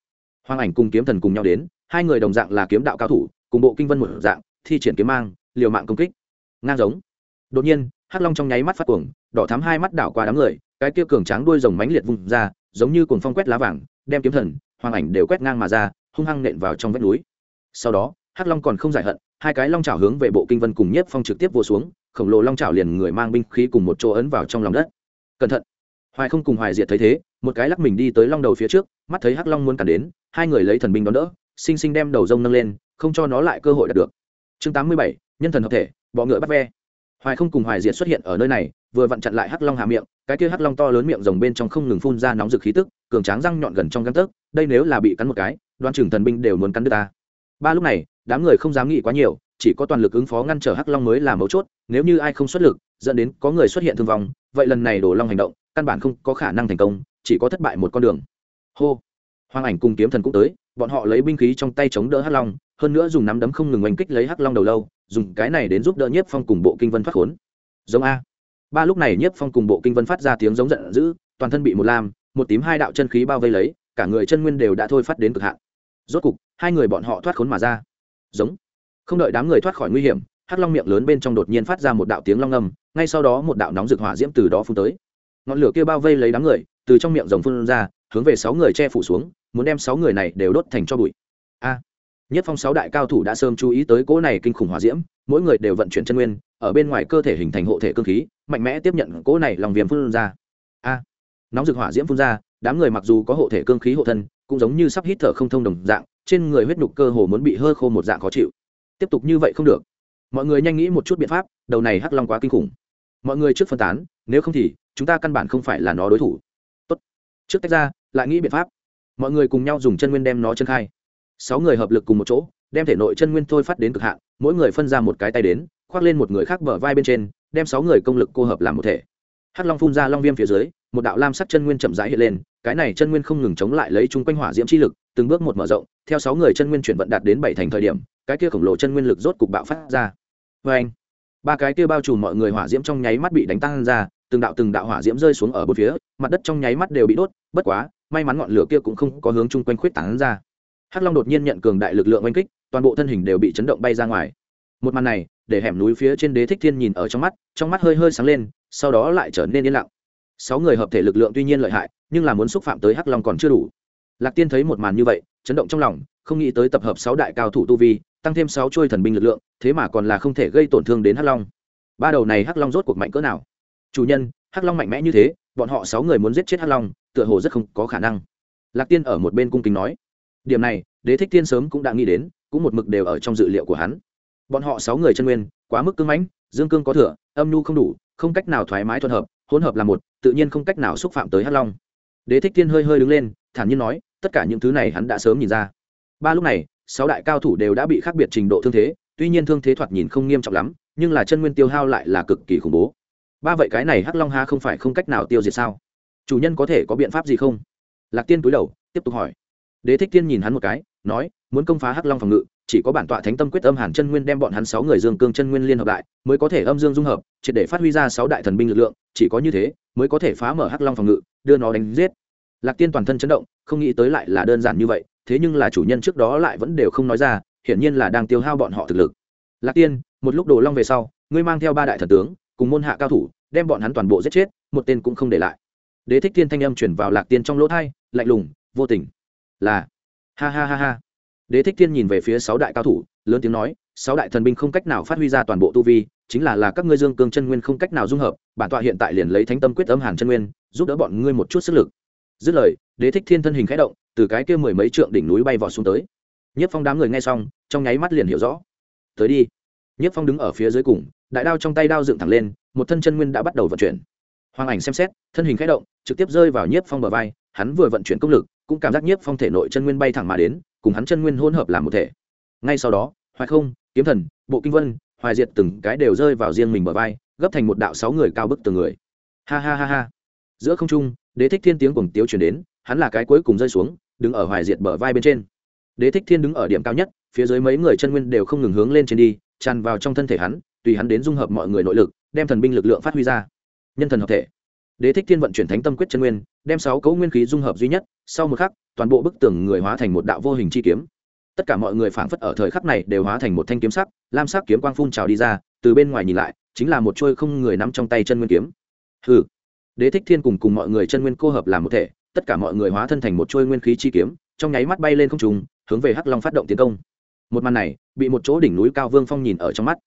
Hoàng ảnh cùng kiếm thần cùng nhau đến, hai người đồng dạng là kiếm đạo cao thủ, cùng bộ kinh vân một dạng, thi triển kiếm mang, liều mạng công kích. Ngang giống. Đột nhiên, hắc long trong nháy mắt phát cuồng, đỏ thắm hai mắt đảo qua đám người cái kia cường tráng đuôi rồng mánh liệt vùng ra, giống như cuồng phong quét lá vàng, đem kiếm thần, hoàng ảnh đều quét ngang mà ra, hung hăng nện vào trong vách núi. Sau đó, hắc long còn không giải hận, hai cái long chảo hướng về bộ kinh vân cùng nhiếp phong trực tiếp vô xuống, khổng lồ long chảo liền người mang binh khí cùng một chỗ ấn vào trong lòng đất. Cẩn thận! Hoài không cùng hoài diệt thấy thế, một cái lắc mình đi tới long đầu phía trước, mắt thấy hắc long muốn cản đến, hai người lấy thần binh đón đỡ sinh sinh đem đầu rông nâng lên, không cho nó lại cơ hội đạt được. Chương tám mươi bảy, nhân thần hợp thể, bọ ngựa bắt ve. Hoài không cùng hoài diệt xuất hiện ở nơi này vừa vặn chặn lại hắc long hà miệng, cái kia hắc long to lớn miệng rồng bên trong không ngừng phun ra nóng rực khí tức, cường tráng răng nhọn gần trong găng tấc, đây nếu là bị cắn một cái, đoan trưởng thần binh đều muốn cắn đứt ta. Ba lúc này, đám người không dám nghĩ quá nhiều, chỉ có toàn lực ứng phó ngăn trở hắc long mới là mấu chốt, nếu như ai không xuất lực, dẫn đến có người xuất hiện thương vong, vậy lần này đổ long hành động, căn bản không có khả năng thành công, chỉ có thất bại một con đường. Hô! Hoàng ảnh cùng kiếm thần cũng tới, bọn họ lấy binh khí trong tay chống đỡ hắc long, hơn nữa dùng nắm đấm không ngừng oanh kích lấy hắc long đầu lâu, dùng cái này đến giúp đỡ nhiếp phong cùng bộ kinh vân thoát khốn. Giống a ba lúc này nhiếp phong cùng bộ kinh vân phát ra tiếng giống giận dữ, toàn thân bị một lam, một tím hai đạo chân khí bao vây lấy, cả người chân nguyên đều đã thôi phát đến cực hạn. Rốt cục, hai người bọn họ thoát khốn mà ra. Giống. Không đợi đám người thoát khỏi nguy hiểm, hắc long miệng lớn bên trong đột nhiên phát ra một đạo tiếng long âm, ngay sau đó một đạo nóng rực hỏa diễm từ đó phun tới. Ngọn lửa kia bao vây lấy đám người, từ trong miệng rồng phun ra, hướng về sáu người che phủ xuống, muốn đem sáu người này đều đốt thành cho bụi nhất phong sáu đại cao thủ đã sớm chú ý tới cỗ này kinh khủng hỏa diễm, mỗi người đều vận chuyển chân nguyên, ở bên ngoài cơ thể hình thành hộ thể cơ khí, mạnh mẽ tiếp nhận cỗ này lòng viêm phun ra. A, nóng rực hỏa diễm phun ra, đám người mặc dù có hộ thể cương khí hộ thân, cũng giống như sắp hít thở không thông đồng dạng, trên người huyết nhục cơ hồ muốn bị hơ khô một dạng khó chịu. Tiếp tục như vậy không được. Mọi người nhanh nghĩ một chút biện pháp, đầu này hắc long quá kinh khủng. Mọi người trước phân tán, nếu không thì, chúng ta căn bản không phải là nó đối thủ. Tốt. Trước tách ra, lại nghĩ biện pháp. Mọi người cùng nhau dùng chân nguyên đem nó chân khai sáu người hợp lực cùng một chỗ, đem thể nội chân nguyên thôi phát đến cực hạn, mỗi người phân ra một cái tay đến, khoác lên một người khác bờ vai bên trên, đem sáu người công lực cô hợp làm một thể. Hắc long phun ra long viêm phía dưới, một đạo lam sắc chân nguyên chậm rãi hiện lên, cái này chân nguyên không ngừng chống lại lấy chung quanh hỏa diễm chi lực, từng bước một mở rộng, theo sáu người chân nguyên chuyển vận đạt đến bảy thành thời điểm, cái kia khổng lồ chân nguyên lực rốt cục bạo phát ra. Vê anh ba cái kia bao trùm mọi người hỏa diễm trong nháy mắt bị đánh tăng ra, từng đạo từng đạo hỏa diễm rơi xuống ở bốn phía, mặt đất trong nháy mắt đều bị đốt, bất quá, may mắn ngọn lửa kia cũng không có hướng chung quanh khuyết tán ra hắc long đột nhiên nhận cường đại lực lượng oanh kích, toàn bộ thân hình đều bị chấn động bay ra ngoài. Một màn này, để hẻm núi phía trên đế thích thiên nhìn ở trong mắt trong mắt hơi hơi sáng lên, sau đó lại trở nên yên lặng. Sáu người hợp thể lực lượng tuy nhiên lợi hại, nhưng là muốn xúc phạm tới hắc long còn chưa đủ. Lạc tiên thấy một màn như vậy, chấn động trong lòng, không nghĩ tới tập hợp sáu đại cao thủ tu vi, tăng thêm sáu chuôi thần binh lực lượng, thế mà còn là không thể gây tổn thương đến hắc long. Ba đầu này hắc long rốt cuộc mạnh cỡ nào? Chủ nhân, hắc long mạnh mẽ như thế, bọn họ sáu người muốn giết chết hắc long, tựa hồ rất không có khả năng. Lạc tiên ở một bên cung kính nói điểm này, đế thích tiên sớm cũng đã nghĩ đến, cũng một mực đều ở trong dự liệu của hắn. Bọn họ sáu người chân nguyên, quá mức cưng mãnh, dương cương có thừa, âm nhu không đủ, không cách nào thoải mái thuận hợp, hỗn hợp là một, tự nhiên không cách nào xúc phạm tới hắc long. Đế thích tiên hơi hơi đứng lên, thản nhiên nói, tất cả những thứ này hắn đã sớm nhìn ra. Ba lúc này, sáu đại cao thủ đều đã bị khác biệt trình độ thương thế, tuy nhiên thương thế thoạt nhìn không nghiêm trọng lắm, nhưng là chân nguyên tiêu hao lại là cực kỳ khủng bố. Ba vậy cái này hắc long ha không phải không cách nào tiêu diệt sao? Chủ nhân có thể có biện pháp gì không? Lạc tiên túi đầu, tiếp tục hỏi đế thích tiên nhìn hắn một cái, nói, muốn công phá hắc long phòng ngự, chỉ có bản tọa thánh tâm quyết âm hàn chân nguyên đem bọn hắn sáu người dương cương chân nguyên liên hợp lại, mới có thể âm dương dung hợp, triệt để phát huy ra sáu đại thần binh lực lượng, chỉ có như thế, mới có thể phá mở hắc long phòng ngự, đưa nó đánh giết. Lạc tiên toàn thân chấn động, không nghĩ tới lại là đơn giản như vậy, thế nhưng là chủ nhân trước đó lại vẫn đều không nói ra, hiển nhiên là đang tiêu hao bọn họ thực lực. Lạc tiên, một lúc đồ long về sau, ngươi mang theo ba đại thần tướng, cùng môn hạ cao thủ, đem bọn hắn toàn bộ giết chết, một tên cũng không để lại. Đế thích thiên thanh âm chuyển vào lạc tiên trong lỗ thai lạnh lùng, vô tình là, ha ha ha ha. Đế thích thiên nhìn về phía sáu đại cao thủ, lớn tiếng nói, sáu đại thần binh không cách nào phát huy ra toàn bộ tu vi, chính là là các ngươi dương cương chân nguyên không cách nào dung hợp, bản tọa hiện tại liền lấy thánh tâm quyết âm hàn chân nguyên, giúp đỡ bọn ngươi một chút sức lực. Dứt lời, đế thích thiên thân hình khẽ động, từ cái kia mười mấy trượng đỉnh núi bay vọt xuống tới. Nhất phong đám người nghe xong, trong nháy mắt liền hiểu rõ. Tới đi. Nhất phong đứng ở phía dưới cùng, đại đao trong tay đao dựng thẳng lên, một thân chân nguyên đã bắt đầu vận chuyển. Hoàng ảnh xem xét, thân hình khẽ động, trực tiếp rơi vào nhiếp phong bờ vai, hắn vừa vận chuyển công lực cũng cảm giác nhiếp phong thể nội chân nguyên bay thẳng mà đến, cùng hắn chân nguyên hỗn hợp làm một thể. Ngay sau đó, hoài không, kiếm thần, bộ kinh vân, hoài diệt từng cái đều rơi vào riêng mình bờ vai, gấp thành một đạo sáu người cao bức từng người. Ha ha ha ha. Giữa không trung, đế thích thiên tiếng cùng tiếu chuyển đến, hắn là cái cuối cùng rơi xuống, đứng ở hoài diệt bờ vai bên trên. Đế thích thiên đứng ở điểm cao nhất, phía dưới mấy người chân nguyên đều không ngừng hướng lên trên đi, tràn vào trong thân thể hắn, tùy hắn đến dung hợp mọi người nội lực, đem thần binh lực lượng phát huy ra. Nhân thần hợp thể. Đế thích thiên vận chuyển thánh tâm quyết chân nguyên đem sáu cấu nguyên khí dung hợp duy nhất, sau một khắc, toàn bộ bức tường người hóa thành một đạo vô hình chi kiếm. Tất cả mọi người phảng phất ở thời khắc này đều hóa thành một thanh kiếm sắc, lam sắc kiếm quang phun trào đi ra, từ bên ngoài nhìn lại, chính là một trôi không người nắm trong tay chân nguyên kiếm. Hừ. Đế thích thiên cùng cùng mọi người chân nguyên cô hợp làm một thể, tất cả mọi người hóa thân thành một trôi nguyên khí chi kiếm, trong nháy mắt bay lên không trùng hướng về hắc long phát động tiến công. Một màn này, bị một chỗ đỉnh núi cao vương phong nhìn ở trong mắt.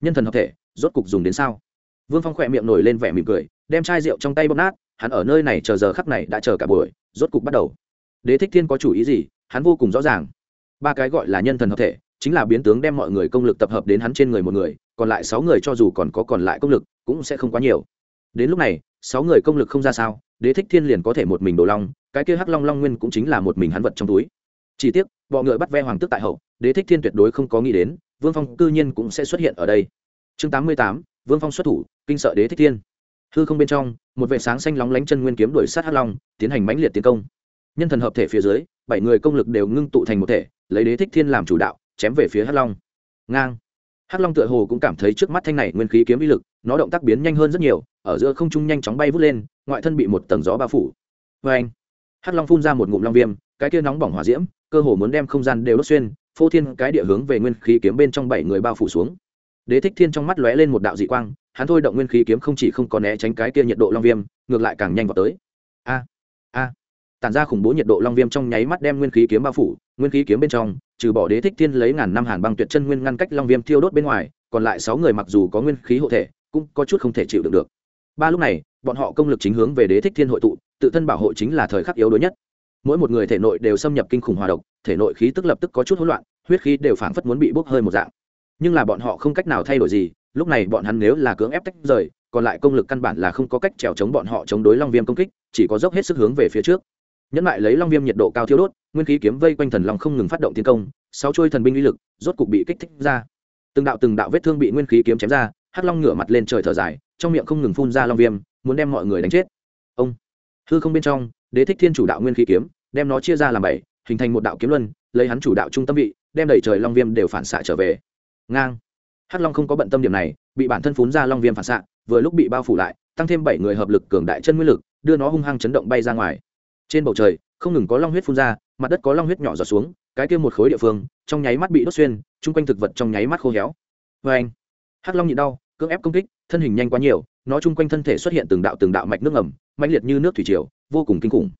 Nhân thần hợp thể, rốt cục dùng đến sao? Vương phong khỏe miệng nổi lên vẻ mỉm cười, đem chai rượu trong tay bóp nát hắn ở nơi này chờ giờ khắc này đã chờ cả buổi, rốt cục bắt đầu. Đế thích thiên có chủ ý gì? Hắn vô cùng rõ ràng. Ba cái gọi là nhân thần hợp thể, chính là biến tướng đem mọi người công lực tập hợp đến hắn trên người một người, còn lại sáu người cho dù còn có còn lại công lực, cũng sẽ không quá nhiều. Đến lúc này, sáu người công lực không ra sao, đế thích thiên liền có thể một mình đồ long, cái kia hắc long long nguyên cũng chính là một mình hắn vật trong túi. Chỉ tiếc, bọ ngựa bắt ve hoàng tức tại hậu, đế thích thiên tuyệt đối không có nghĩ đến, vương phong cư nhiên cũng sẽ xuất hiện ở đây. Chương tám mươi tám, vương phong xuất thủ, kinh sợ đế thích thiên. Hư không bên trong một vệ sáng xanh lóng lánh chân nguyên kiếm đuổi sát hắc long, tiến hành mãnh liệt tiến công. Nhân thần hợp thể phía dưới, bảy người công lực đều ngưng tụ thành một thể, lấy đế thích thiên làm chủ đạo, chém về phía hắc long. Ngang. Hắc long tựa hồ cũng cảm thấy trước mắt thanh này nguyên khí kiếm uy lực, nó động tác biến nhanh hơn rất nhiều, ở giữa không trung nhanh chóng bay vút lên, ngoại thân bị một tầng gió bao phủ. Vê anh hắc long phun ra một ngụm long viêm, cái kia nóng bỏng hỏa diễm, cơ hồ muốn đem không gian đều đốt xuyên, phô thiên cái địa hướng về nguyên khí kiếm bên trong bảy người bao phủ xuống. Đế thích thiên trong mắt lóe lên một đạo dị quang hắn thôi động nguyên khí kiếm không chỉ không có né tránh cái kia nhiệt độ long viêm, ngược lại càng nhanh vào tới. A a. Tản ra khủng bố nhiệt độ long viêm trong nháy mắt đem nguyên khí kiếm bao phủ, nguyên khí kiếm bên trong, trừ bỏ đế thích thiên lấy ngàn năm hàn băng tuyệt chân nguyên ngăn cách long viêm thiêu đốt bên ngoài, còn lại sáu người mặc dù có nguyên khí hộ thể, cũng có chút không thể chịu đựng được. Ba lúc này, bọn họ công lực chính hướng về đế thích thiên hội tụ, tự thân bảo hộ chính là thời khắc yếu đuối nhất. Mỗi một người thể nội đều xâm nhập kinh khủng hòa độc, thể nội khí tức lập tức có chút hỗn loạn, huyết khí đều phảng phất muốn bị bốc hơi một dạng. Nhưng là bọn họ không cách nào thay đổi gì lúc này bọn hắn nếu là cưỡng ép tách rời, còn lại công lực căn bản là không có cách trèo chống bọn họ chống đối long viêm công kích, chỉ có dốc hết sức hướng về phía trước. Nhẫn lại lấy long viêm nhiệt độ cao thiếu đốt, nguyên khí kiếm vây quanh thần long không ngừng phát động tiến công, sáu trôi thần binh uy lực rốt cục bị kích thích ra. Từng đạo từng đạo vết thương bị nguyên khí kiếm chém ra, hắc long ngửa mặt lên trời thở dài, trong miệng không ngừng phun ra long viêm, muốn đem mọi người đánh chết. Ông, hư không bên trong, đế thích thiên chủ đạo nguyên khí kiếm, đem nó chia ra làm bảy, hình thành một đạo kiếm luân, lấy hắn chủ đạo trung tâm vị, đem đẩy trời long viêm đều phản xạ trở về. Ngang hắc long không có bận tâm điểm này, bị bản thân phun ra long viêm phản xạ, vừa lúc bị bao phủ lại, tăng thêm bảy người hợp lực cường đại chân nguyên lực, đưa nó hung hăng chấn động bay ra ngoài. Trên bầu trời, không ngừng có long huyết phun ra, mặt đất có long huyết nhỏ giọt xuống, cái kia một khối địa phương, trong nháy mắt bị đốt xuyên, chung quanh thực vật trong nháy mắt khô héo. Vê anh, hắc long nhịn đau, cưỡng ép công kích, thân hình nhanh quá nhiều, nó chung quanh thân thể xuất hiện từng đạo từng đạo mạch nước ngầm, mãnh liệt như nước thủy triều, vô cùng kinh khủng.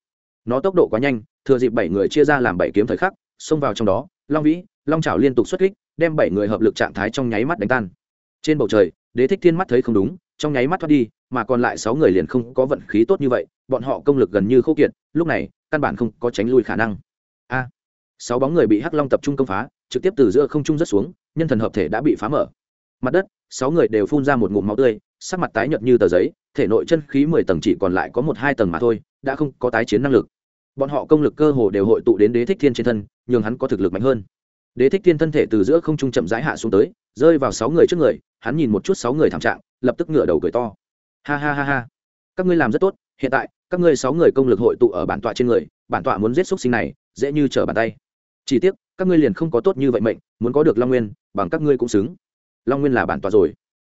Nó tốc độ quá nhanh, thừa dịp bảy người chia ra làm bảy kiếm thời khắc, xông vào trong đó, long vĩ long trào liên tục xuất kích, đem bảy người hợp lực trạng thái trong nháy mắt đánh tan. Trên bầu trời, đế thích thiên mắt thấy không đúng, trong nháy mắt thoát đi, mà còn lại sáu người liền không có vận khí tốt như vậy, bọn họ công lực gần như khô kiệt, lúc này, căn bản không có tránh lui khả năng. A, sáu bóng người bị hắc long tập trung công phá, trực tiếp từ giữa không trung rớt xuống, nhân thần hợp thể đã bị phá mở. Mặt đất, sáu người đều phun ra một ngụm máu tươi, sắc mặt tái nhợt như tờ giấy, thể nội chân khí mười tầng chỉ còn lại có một hai tầng mà thôi, đã không có tái chiến năng lực. Bọn họ công lực cơ hồ đều hội tụ đến đế thích thiên trên thân, nhường hắn có thực lực mạnh hơn đế thích thiên thân thể từ giữa không trung chậm rãi hạ xuống tới, rơi vào sáu người trước người, hắn nhìn một chút sáu người thảm trạng, lập tức ngửa đầu cười to. Ha ha ha ha. Các ngươi làm rất tốt, hiện tại, các ngươi sáu người công lực hội tụ ở bản tọa trên người, bản tọa muốn giết xúc sinh này, dễ như trở bàn tay. Chỉ tiếc, các ngươi liền không có tốt như vậy mệnh, muốn có được long nguyên, bằng các ngươi cũng xứng. Long nguyên là bản tọa rồi.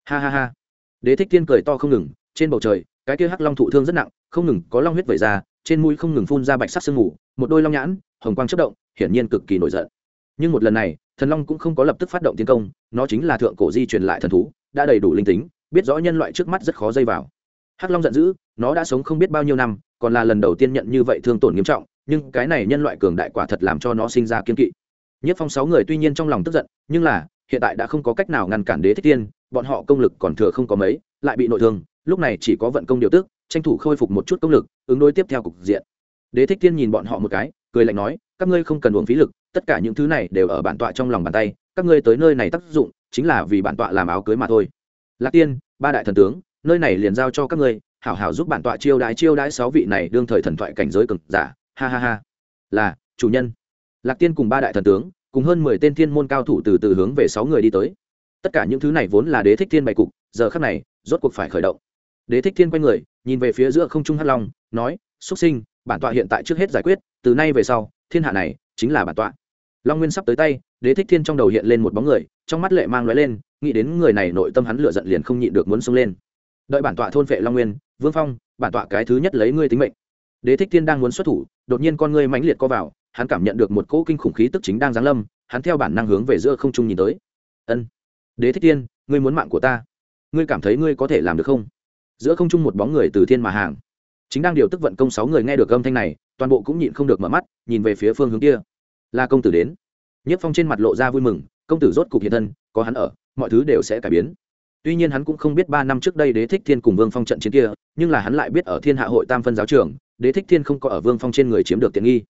Ha ha ha. Đế thích thiên cười to không ngừng, trên bầu trời, cái kia hắc long thụ thương rất nặng, không ngừng có long huyết vẩy ra, trên mũi không ngừng phun ra bạch sắc sương mù, một đôi long nhãn, hồng quang chất động, hiển nhiên cực kỳ nổi giận nhưng một lần này, thần long cũng không có lập tức phát động tiến công, nó chính là thượng cổ di truyền lại thần thú, đã đầy đủ linh tính, biết rõ nhân loại trước mắt rất khó dây vào. Hắc long giận dữ, nó đã sống không biết bao nhiêu năm, còn là lần đầu tiên nhận như vậy thương tổn nghiêm trọng, nhưng cái này nhân loại cường đại quả thật làm cho nó sinh ra kiên kỵ. Nhất phong sáu người tuy nhiên trong lòng tức giận, nhưng là, hiện tại đã không có cách nào ngăn cản đế thích tiên, bọn họ công lực còn thừa không có mấy, lại bị nội thương, lúc này chỉ có vận công điều tức, tranh thủ khôi phục một chút công lực, ứng đối tiếp theo cục diện. Đế thích tiên nhìn bọn họ một cái, cười lạnh nói các ngươi không cần uống phí lực, tất cả những thứ này đều ở bản tọa trong lòng bàn tay, các ngươi tới nơi này tác dụng chính là vì bản tọa làm áo cưới mà thôi. Lạc tiên, ba đại thần tướng, nơi này liền giao cho các ngươi, hảo hảo giúp bản tọa chiêu đãi chiêu đãi sáu vị này đương thời thần thoại cảnh giới cực giả. Ha ha ha. Là, chủ nhân. Lạc tiên cùng ba đại thần tướng, cùng hơn mười tên thiên môn cao thủ từ từ hướng về sáu người đi tới. Tất cả những thứ này vốn là đế thích thiên bày cục, giờ khắc này, rốt cuộc phải khởi động. Đế thích thiên quay người, nhìn về phía giữa không trung hắc long, nói xuất sinh, bản tọa hiện tại trước hết giải quyết, từ nay về sau thiên hạ này chính là bản tọa. Long nguyên sắp tới tay, đế thích thiên trong đầu hiện lên một bóng người, trong mắt lệ mang lóe lên, nghĩ đến người này nội tâm hắn lựa giận liền không nhịn được muốn xông lên. Đợi bản tọa thôn vệ long nguyên, vương phong, bản tọa cái thứ nhất lấy ngươi tính mệnh. Đế thích thiên đang muốn xuất thủ, đột nhiên con ngươi mãnh liệt co vào, hắn cảm nhận được một cỗ kinh khủng khí tức chính đang giáng lâm, hắn theo bản năng hướng về giữa không trung nhìn tới. Ân, đế thích thiên, ngươi muốn mạng của ta. Ngươi cảm thấy ngươi có thể làm được không? Giữa không trung một bóng người từ thiên mà hàng chính đang điều tức vận công sáu người nghe được âm thanh này, toàn bộ cũng nhịn không được mở mắt, nhìn về phía phương hướng kia. Là công tử đến. Nhất phong trên mặt lộ ra vui mừng, công tử rốt cục hiện thân, có hắn ở, mọi thứ đều sẽ cải biến. Tuy nhiên hắn cũng không biết ba năm trước đây đế thích thiên cùng vương phong trận chiến kia, nhưng là hắn lại biết ở thiên hạ hội tam phân giáo trường, đế thích thiên không có ở vương phong trên người chiếm được tiện nghi.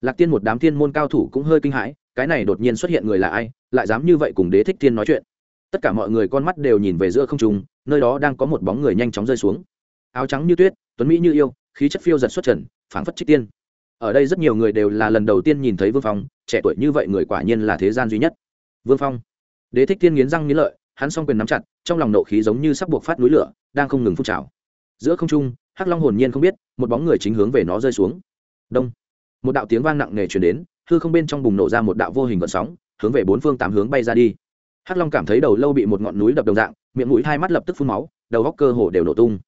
Lạc tiên một đám thiên môn cao thủ cũng hơi kinh hãi, cái này đột nhiên xuất hiện người là ai, lại dám như vậy cùng đế thích thiên nói chuyện. Tất cả mọi người con mắt đều nhìn về giữa không trung, nơi đó đang có một bóng người nhanh chóng rơi xuống áo trắng như tuyết, tuấn mỹ như yêu, khí chất phiêu giật xuất trần, phảng phất trích tiên. Ở đây rất nhiều người đều là lần đầu tiên nhìn thấy vương phong, trẻ tuổi như vậy người quả nhiên là thế gian duy nhất. Vương phong. Đế thích tiên nghiến răng nghiến lợi, hắn s o n g quyền nắm chặt, trong lòng nộ khí giống như sắp buộc phát núi lửa, đang không ngừng phun trào. Giữa không trung, hắc long hồn nhiên không biết, một bóng người chính hướng về nó rơi xuống. Đông. Một đạo tiếng vang nặng nề chuyển đến, hư không bên trong bùng nổ ra một đạo vô hình vận sóng, hướng về bốn phương tám hướng bay ra đi. Hắc long cảm thấy đầu lâu bị một ngọn núi đập đồng dạng, miệng mũi hai mắt lập tức phun máu, đầu góc cơ hồ đều nổ tung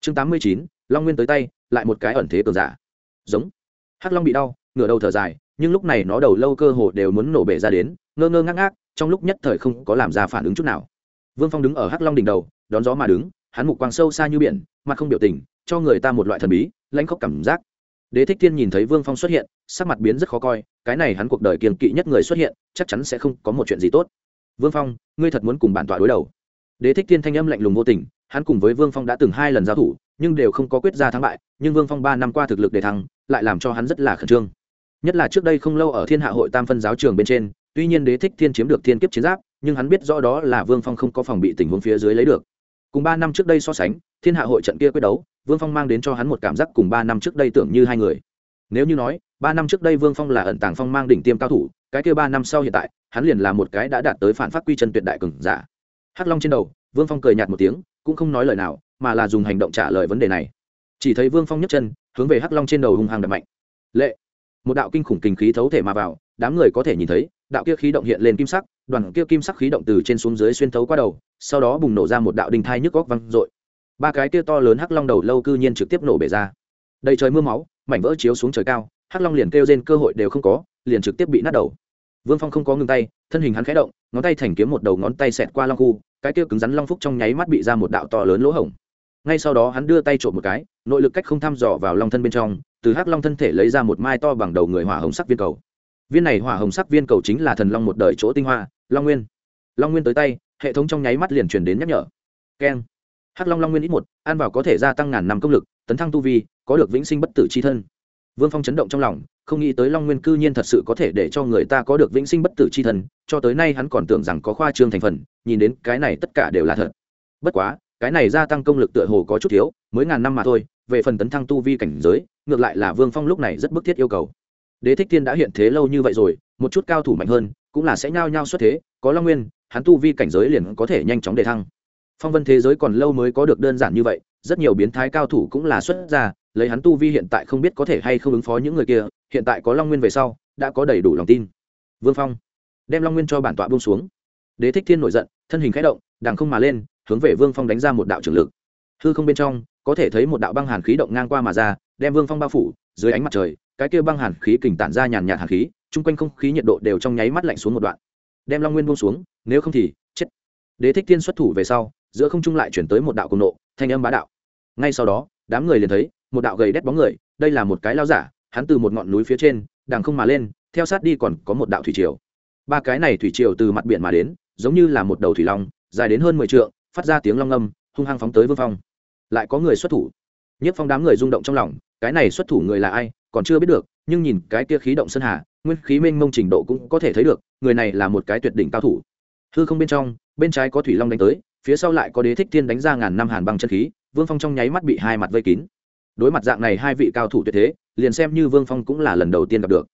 chương tám mươi chín, long nguyên tới tay, lại một cái ẩn thế cường giả. Giống. Hắc long bị đau, ngửa đầu thở dài, nhưng lúc này nó đầu lâu cơ hồ đều muốn nổ bể ra đến, ngơ ngơ ngác ngác, trong lúc nhất thời không có làm ra phản ứng chút nào. Vương phong đứng ở hắc long đỉnh đầu, đón gió mà đứng, hắn mục quang sâu xa như biển, mặt không biểu tình, cho người ta một loại thần bí, lãnh khốc cảm giác. Đế thích thiên nhìn thấy vương phong xuất hiện, sắc mặt biến rất khó coi, cái này hắn cuộc đời kiềm kỵ nhất người xuất hiện, chắc chắn sẽ không có một chuyện gì tốt. Vương phong, ngươi thật muốn cùng bản tọa đối đầu. Đế thích thiên thanh âm lạnh lùng vô tình hắn cùng với vương phong đã từng hai lần giao thủ, nhưng đều không có quyết ra thắng bại, nhưng vương phong ba năm qua thực lực để thắng, lại làm cho hắn rất là khẩn trương. Nhất là trước đây không lâu ở thiên hạ hội tam phân giáo trường bên trên, tuy nhiên đế thích thiên chiếm được thiên kiếp chiến giáp, nhưng hắn biết rõ đó là vương phong không có phòng bị tình huống phía dưới lấy được. Cùng ba năm trước đây so sánh, thiên hạ hội trận kia quyết đấu, vương phong mang đến cho hắn một cảm giác cùng ba năm trước đây tưởng như hai người. Nếu như nói, ba năm trước đây vương phong là ẩn tàng phong mang đỉnh tiêm cao thủ, cái kia ba năm sau hiện tại, hắn liền là một cái đã đạt tới phản phát quy chân tuyệt đại cường giả. Hắc long trên đầu, vương phong cười nhạt một tiếng cũng không nói lời nào, mà là dùng hành động trả lời vấn đề này. Chỉ thấy vương phong nhấc chân, hướng về hắc long trên đầu hung hăng đập mạnh. Lệ! Một đạo kinh khủng kinh khí thấu thể mà vào, đám người có thể nhìn thấy, đạo kia khí động hiện lên kim sắc, đoàn kia kim sắc khí động từ trên xuống dưới xuyên thấu qua đầu, sau đó bùng nổ ra một đạo đình thai nhức góc văng dội. Ba cái kia to lớn hắc long đầu lâu cư nhiên trực tiếp nổ bể ra. Đầy trời mưa máu, mảnh vỡ chiếu xuống trời cao, hắc long liền kêu trên cơ hội đều không có, liền trực tiếp bị nát đầu. Vương phong không có ngừng tay, thân hình hắn khẽ động, ngón tay thành kiếm một đầu ngón tay xẹt qua long khu cái kia cứng rắn long phúc trong nháy mắt bị ra một đạo to lớn lỗ hổng. Ngay sau đó hắn đưa tay trộm một cái, nội lực cách không thăm dò vào long thân bên trong, từ hắc long thân thể lấy ra một mai to bằng đầu người hỏa hồng sắc viên cầu. Viên này hỏa hồng sắc viên cầu chính là thần long một đời chỗ tinh hoa, long nguyên. Long nguyên tới tay, hệ thống trong nháy mắt liền truyền đến nhắc nhở. Keng. Hắc long long nguyên ít một, ăn vào có thể gia tăng ngàn năm công lực, tấn thăng tu vi, có được vĩnh sinh bất tử c h i thân vương phong chấn động trong lòng, không nghĩ tới long nguyên cư nhiên thật sự có thể để cho người ta có được vĩnh sinh bất tử c h i cho tới nay hắn còn tưởng rằng có khoa trương thành phần, nhìn đến cái này tất cả đều là thật. Bất quá, cái này gia tăng công lực tựa hồ có chút thiếu, mới ngàn năm mà thôi, về phần tấn thăng tu vi cảnh giới, ngược lại là vương phong lúc này rất bức thiết yêu cầu. Đế thích thiên đã hiện thế lâu như vậy rồi, một chút cao thủ mạnh hơn, cũng là sẽ nhao nhao xuất thế, có long nguyên, hắn tu vi cảnh giới liền có thể nhanh chóng đề thăng phong vân thế giới còn lâu mới có được đơn giản như vậy, rất nhiều biến thái cao thủ cũng là xuất ra, lấy hắn tu vi hiện tại không biết có thể hay không ứng phó những người kia, hiện tại có long nguyên về sau, đã có đầy đủ lòng tin. Vương phong, đem long nguyên cho bản tọa buông xuống. Đế thích thiên nổi giận, thân hình khẽ động, đằng không mà lên, hướng về vương phong đánh ra một đạo trường lực. Hư không bên trong, có thể thấy một đạo băng hàn khí động ngang qua mà ra, đem vương phong bao phủ, dưới ánh mặt trời, cái kia băng hàn khí kình tản ra nhàn nhạt hàn khí, chung quanh không khí nhiệt độ đều trong nháy mắt lạnh xuống một đoạn. Đem long nguyên buông xuống, nếu không thì, chết. Đế thích thiên xuất thủ về sau giữa không trung lại chuyển tới một đạo cùng nộ, thanh âm bá đạo. Ngay sau đó, đám người liền thấy một đạo gầy đét bóng người, đây là một cái lao giả, hắn từ một ngọn núi phía trên, đằng không mà lên, theo sát đi còn có một đạo thủy triều. Ba cái này thủy triều từ mặt biển mà đến, giống như là một đầu thủy long, dài đến hơn mười t phát ra tiếng long âm, hung hăng phóng tới vương phong. Lại có người xuất thủ. Nhất phong đám người rung động trong lòng, cái này xuất thủ người là ai, còn chưa biết được, nhưng nhìn cái kia khí động sơn hà, nguyên khí mênh mông trình độ cũng có thể thấy được, người này là một cái tuyệt đỉnh cao thủ. Hư không bên trong, bên trái có thủy long đánh tới phía sau lại có đế thích thiên đánh ra ngàn năm hàn băng chân khí, vương phong trong nháy mắt bị hai mặt vây kín. Đối mặt dạng này hai vị cao thủ tuyệt thế, liền xem như vương phong cũng là lần đầu tiên gặp được.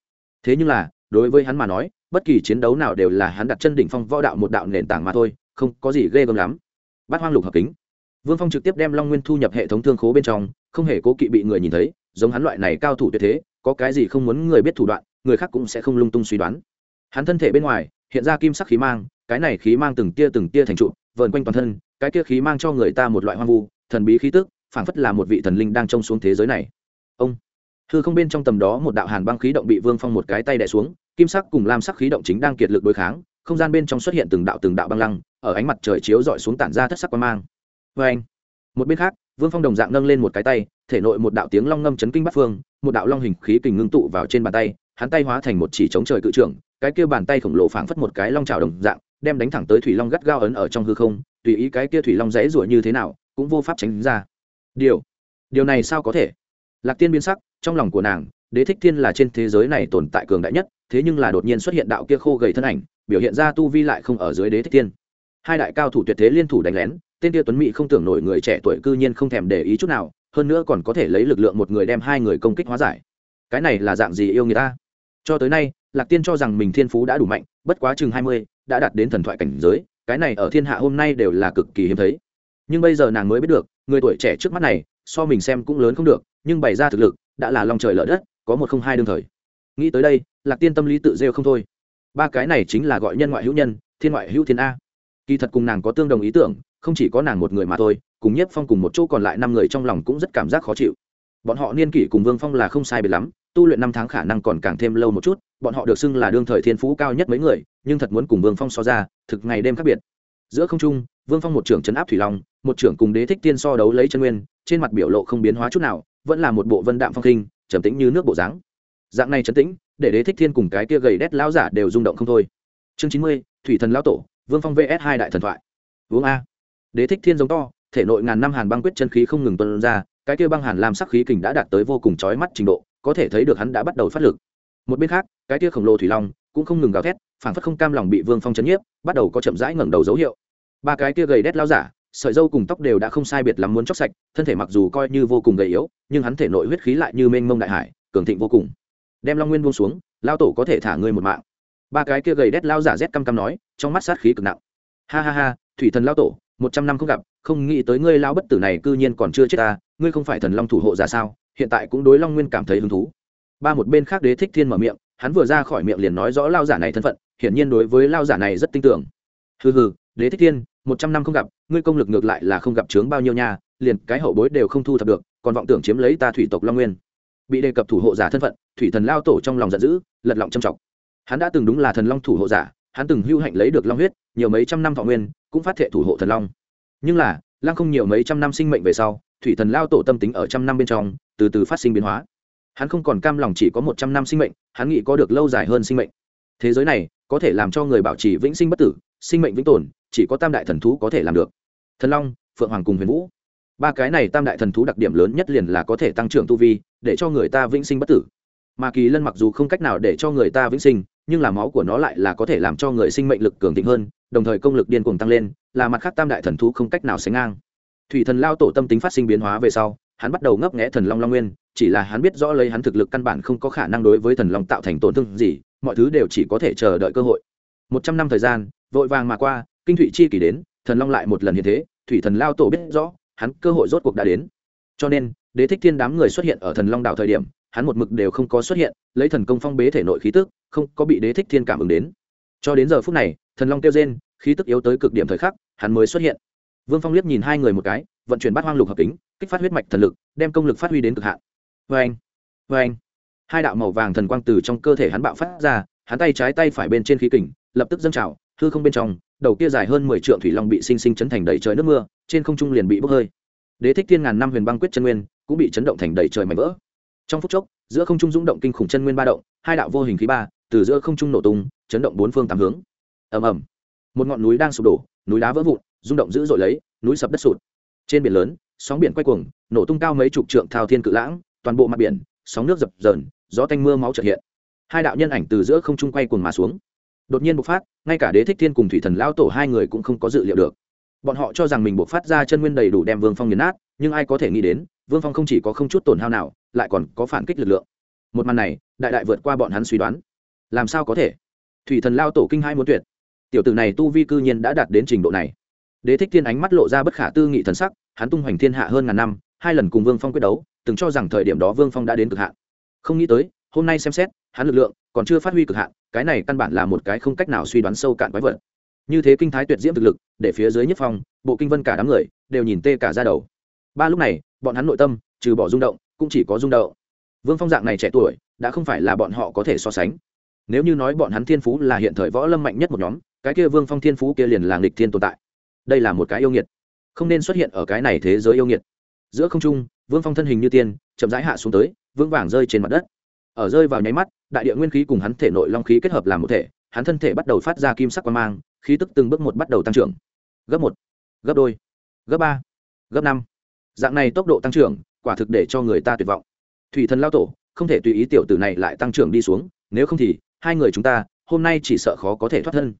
Thế nhưng là, đối với hắn mà nói, bất kỳ chiến đấu nào đều là hắn đặt chân đỉnh phong võ đạo một đạo nền tảng mà thôi, không có gì ghê gớm lắm. Bát hoang lục hợp kính. Vương phong trực tiếp đem long nguyên thu nhập hệ thống thương khố bên trong, không hề cố kỵ bị người nhìn thấy, giống hắn loại này cao thủ tuyệt thế, có cái gì không muốn người biết thủ đoạn, người khác cũng sẽ không lung tung suy đoán. Hắn thân thể bên ngoài, hiện ra kim sắc khí mang, cái này khí mang từng tia từng tia thành trụ vờn quanh toàn thân, cái kia khí mang cho người ta một loại hoang vu, thần bí khí tức, phảng phất là một vị thần linh đang trông xuống thế giới này. Ông, hư không bên trong tầm đó một đạo hàn băng khí động bị vương phong một cái tay đẻ xuống, kim sắc cùng lam sắc khí động chính đang kiệt lực đối kháng, không gian bên trong xuất hiện từng đạo từng đạo băng lăng, ở ánh mặt trời chiếu dọi xuống tản ra thất sắc quan mang. Vê anh, một bên khác, vương phong đồng dạng nâng lên một cái tay, thể nội một đạo tiếng long ngâm chấn kinh bắc phương, một đạo long hình khí kình ngưng tụ vào trên bàn tay, hắn tay hóa thành một chỉ chống trời cự trưởng, cái kia bàn tay khổng lồ phảng phất một cái long trào đồng dạng đem đánh thẳng tới thủy long gắt gao ấn ở trong hư không, tùy ý cái kia thủy long dãy rủa như thế nào, cũng vô pháp tránh ra. Điều điều này sao có thể? Lạc tiên biến sắc, trong lòng của nàng, đế thích thiên là trên thế giới này tồn tại cường đại nhất, thế nhưng là đột nhiên xuất hiện đạo kia khô gầy thân ảnh, biểu hiện ra tu vi lại không ở dưới đế thích thiên. Hai đại cao thủ tuyệt thế liên thủ đánh lén, tên kia tuấn mỹ không tưởng nổi người trẻ tuổi cư nhiên không thèm để ý chút nào, hơn nữa còn có thể lấy lực lượng một người đem hai người công kích hóa giải. Cái này là dạng gì yêu người ta? Cho tới nay, lạc tiên cho rằng mình thiên phú đã đủ mạnh, bất quá chừng hai mươi đã đạt đến thần thoại cảnh giới, cái này ở thiên hạ hôm nay đều là cực kỳ hiếm thấy. Nhưng bây giờ nàng mới biết được, người tuổi trẻ trước mắt này, so mình xem cũng lớn không được, nhưng bày ra thực lực, đã là lòng trời lỡ đất, có một không hai đương thời. Nghĩ tới đây, lạc tiên tâm lý tự rêu không thôi. Ba cái này chính là gọi nhân ngoại hữu nhân, thiên ngoại hữu thiên a. Kỳ thật cùng nàng có tương đồng ý tưởng, không chỉ có nàng một người mà thôi, cùng nhất phong cùng một chỗ còn lại năm người trong lòng cũng rất cảm giác khó chịu. Bọn họ niên kỷ cùng vương phong là không sai biệt lắm tu luyện năm tháng khả năng còn càng thêm lâu một chút, bọn họ được xưng là đương thời thiên phú cao nhất mấy người, nhưng thật muốn cùng vương phong so ra, thực ngày đêm khác biệt. Giữa không trung, vương phong một trưởng chấn áp thủy long, một trưởng cùng đế thích tiên so đấu lấy chân nguyên, trên mặt biểu lộ không biến hóa chút nào, vẫn là một bộ vân đạm phong khinh, trầm tĩnh như nước bộ dáng. Dạng này trấn tĩnh, để đế thích thiên cùng cái kia gầy đét lão giả đều rung động không thôi. Chương chín mươi, thủy thần lão tổ, vương phong vs hai đại thần thoại. Uống a. Đế thích thiên giống to, thể nội ngàn năm hàn băng quyết chân khí không ngừng tuân ra, cái kia băng hàn làm sắc khí kình đã đạt tới vô cùng chói mắt trình độ có thể thấy được hắn đã bắt đầu phát lực. Một bên khác, cái tia khổng lồ thủy long cũng không ngừng gào thét phản phất không cam lòng bị vương phong chấn nhiếp, bắt đầu có chậm rãi ngẩng đầu dấu hiệu. Ba cái tia gầy đét lao giả, sợi dâu cùng tóc đều đã không sai biệt lắm muốn chóc sạch, thân thể mặc dù coi như vô cùng gầy yếu, nhưng hắn thể nội huyết khí lại như mênh mông đại hải, cường thịnh vô cùng. Đem long nguyên buông xuống, lao tổ có thể thả ngươi một mạng. Ba cái kia gầy đét lao giả rét căm căm nói, trong mắt sát khí cực nặng. Ha ha ha, thủy thần lao tổ, một trăm năm không gặp, không nghĩ tới ngươi lao bất tử này cư nhiên còn chưa chết ta, ngươi không phải thần long thủ hộ giả sao? Hiện tại cũng đối long nguyên cảm thấy hứng thú. Ba một bên khác đế thích thiên mở miệng, hắn vừa ra khỏi miệng liền nói rõ lao giả này thân phận, hiển nhiên đối với lao giả này rất tin tưởng. Hừ hừ, đế thích thiên, một trăm năm không gặp, ngươi công lực ngược lại là không gặp chướng bao nhiêu nha, liền cái hậu bối đều không thu thập được, còn vọng tưởng chiếm lấy ta thủy tộc long nguyên. Bị đề cập thủ hộ giả thân phận, thủy thần lao tổ trong lòng giận dữ, lật lọng châm trọng. Hắn đã từng đúng là thần long thủ hộ giả, hắn từng hưu hạnh lấy được long huyết, nhiều mấy trăm năm thọ nguyên, cũng phát thệ thủ hộ thần long. Nhưng là, lăng không nhiều mấy trăm năm sinh mệnh về sau, thủy thần lao tổ tâm tính ở trăm năm bên trong từ từ phát sinh biến hóa. Hắn không còn cam lòng chỉ có một trăm năm sinh mệnh, hắn nghĩ có được lâu dài hơn sinh mệnh. Thế giới này có thể làm cho người bảo trì vĩnh sinh bất tử, sinh mệnh vĩnh tồn, chỉ có tam đại thần thú có thể làm được. Thần long, phượng hoàng cùng huyền vũ. Ba cái này tam đại thần thú đặc điểm lớn nhất liền là có thể tăng trưởng tu vi, để cho người ta vĩnh sinh bất tử. Mà kỳ lân mặc dù không cách nào để cho người ta vĩnh sinh, nhưng là máu của nó lại là có thể làm cho người sinh mệnh lực cường thịnh hơn, đồng thời công lực điên cuồng tăng lên, là mặt khác tam đại thần thú không cách nào sánh ngang. Thủy thần lao tổ tâm tính phát sinh biến hóa về sau hắn bắt đầu ngấp nghẽ thần long long nguyên, chỉ là hắn biết rõ lấy hắn thực lực căn bản không có khả năng đối với thần long tạo thành tổn thương gì, mọi thứ đều chỉ có thể chờ đợi cơ hội. Một trăm năm thời gian, vội vàng mà qua, kinh thụy chi kỷ đến, thần long lại một lần như thế, thủy thần lao tổ biết rõ, hắn cơ hội rốt cuộc đã đến. Cho nên, đế thích thiên đám người xuất hiện ở thần long đảo thời điểm, hắn một mực đều không có xuất hiện, lấy thần công phong bế thể nội khí tức, không có bị đế thích thiên cảm ứng đến. Cho đến giờ phút này, thần long kêu rên, khí tức yếu tới cực điểm thời khắc, hắn mới xuất hiện. Vương phong liếc nhìn hai người một cái vận chuyển bát hoang lục hợp kính, kích phát huyết mạch thần lực, đem công lực phát huy đến cực hạn. Vê anh vê anh. Hai đạo màu vàng thần quang từ trong cơ thể hắn bạo phát ra, hắn tay trái tay phải bên trên khí kình, lập tức dâng trào, hư không bên trong, đầu kia dài hơn mười trượng thủy long bị sinh sinh chấn thành đầy trời nước mưa, trên không trung liền bị bốc hơi. Đế thích thiên ngàn năm huyền băng quyết chân nguyên, cũng bị chấn động thành đầy trời mảnh vỡ. Trong phút chốc, giữa không trung rung động kinh khủng chân nguyên ba động, hai đạo vô hình khí ba, từ giữa không trung nổ tung, chấn động bốn phương tám hướng. Ầm ầm. Một ngọn núi đang sụp đổ, núi đá vỡ vụn, rung động dữ dội lấy, núi sập đất sụt trên biển lớn, sóng biển quay cuồng, nổ tung cao mấy chục trượng thao thiên cự lãng, toàn bộ mặt biển, sóng nước dập dờn, gió tanh mưa máu trợ hiện. Hai đạo nhân ảnh từ giữa không trung quay cuồng mà xuống. Đột nhiên bộc phát, ngay cả đế thích thiên cùng thủy thần lao tổ hai người cũng không có dự liệu được. Bọn họ cho rằng mình bộc phát ra chân nguyên đầy đủ đem vương phong nghiền nát, nhưng ai có thể nghĩ đến, vương phong không chỉ có không chút tổn hao nào, lại còn có phản kích lực lượng. Một màn này, đại đại vượt qua bọn hắn suy đoán. Làm sao có thể? Thủy thần lao tổ kinh hai muốn tuyệt. Tiểu tử này tu vi cư nhiên đã đạt đến trình độ này đế thích thiên ánh mắt lộ ra bất khả tư nghị thần sắc, hắn tung hoành thiên hạ hơn ngàn năm, hai lần cùng vương phong quyết đấu, từng cho rằng thời điểm đó vương phong đã đến cực hạn. Không nghĩ tới, hôm nay xem xét, hắn lực lượng còn chưa phát huy cực hạn, cái này căn bản là một cái không cách nào suy đoán sâu cạn quái vật. Như thế kinh thái tuyệt diễm thực lực, để phía dưới nhất phong, bộ kinh vân cả đám người đều nhìn tê cả ra đầu. Ba lúc này, bọn hắn nội tâm, trừ bỏ rung động, cũng chỉ có rung động. Vương phong dạng này trẻ tuổi, đã không phải là bọn họ có thể so sánh. Nếu như nói bọn hắn thiên phú là hiện thời võ lâm mạnh nhất một nhóm, cái kia vương phong thiên phú kia liền là nghịch thiên tồn tại đây là một cái yêu nghiệt. Không nên xuất hiện ở cái này thế giới yêu nghiệt. Giữa không trung, vương phong thân hình như tiên, chậm rãi hạ xuống tới vương vàng rơi trên mặt đất. Ở rơi vào nháy mắt, đại địa nguyên khí cùng hắn thể nội long khí kết hợp làm một thể, hắn thân thể bắt đầu phát ra kim sắc quang mang, khí tức từng bước một bắt đầu tăng trưởng. Gấp một, gấp đôi, gấp ba, gấp năm. Dạng này tốc độ tăng trưởng, quả thực để cho người ta tuyệt vọng. Thủy thần lao tổ, không thể tùy ý tiểu tử này lại tăng trưởng đi xuống, nếu không thì, hai người chúng ta, hôm nay chỉ sợ khó có thể thoát thân.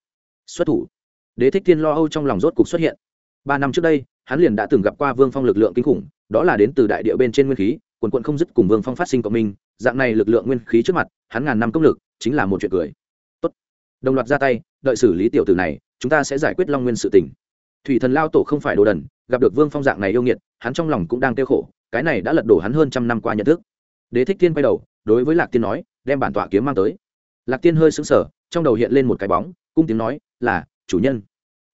Xuất thủ đế thích thiên lo âu trong lòng rốt cục xuất hiện. Ba năm trước đây, hắn liền đã từng gặp qua vương phong lực lượng kinh khủng, đó là đến từ đại địa bên trên nguyên khí, quần quận không dứt cùng vương phong phát sinh cộng minh, dạng này lực lượng nguyên khí trước mặt, hắn ngàn năm công lực, chính là một chuyện cười. Tốt. đồng loạt ra tay, đợi xử lý tiểu tử này, chúng ta sẽ giải quyết long nguyên sự tình. Thủy thần lao tổ không phải đồ đần, gặp được vương phong dạng này yêu nghiệt, hắn trong lòng cũng đang tiêu khổ, cái này đã lật đổ hắn hơn trăm năm qua nhận thức. Đế thích tiên quay đầu, đối với lạc tiên nói, đem bản tọa kiếm mang tới. Lạc tiên hơi sững sờ, trong đầu hiện lên một cái bóng, cung tiếng nói, là chủ nhân.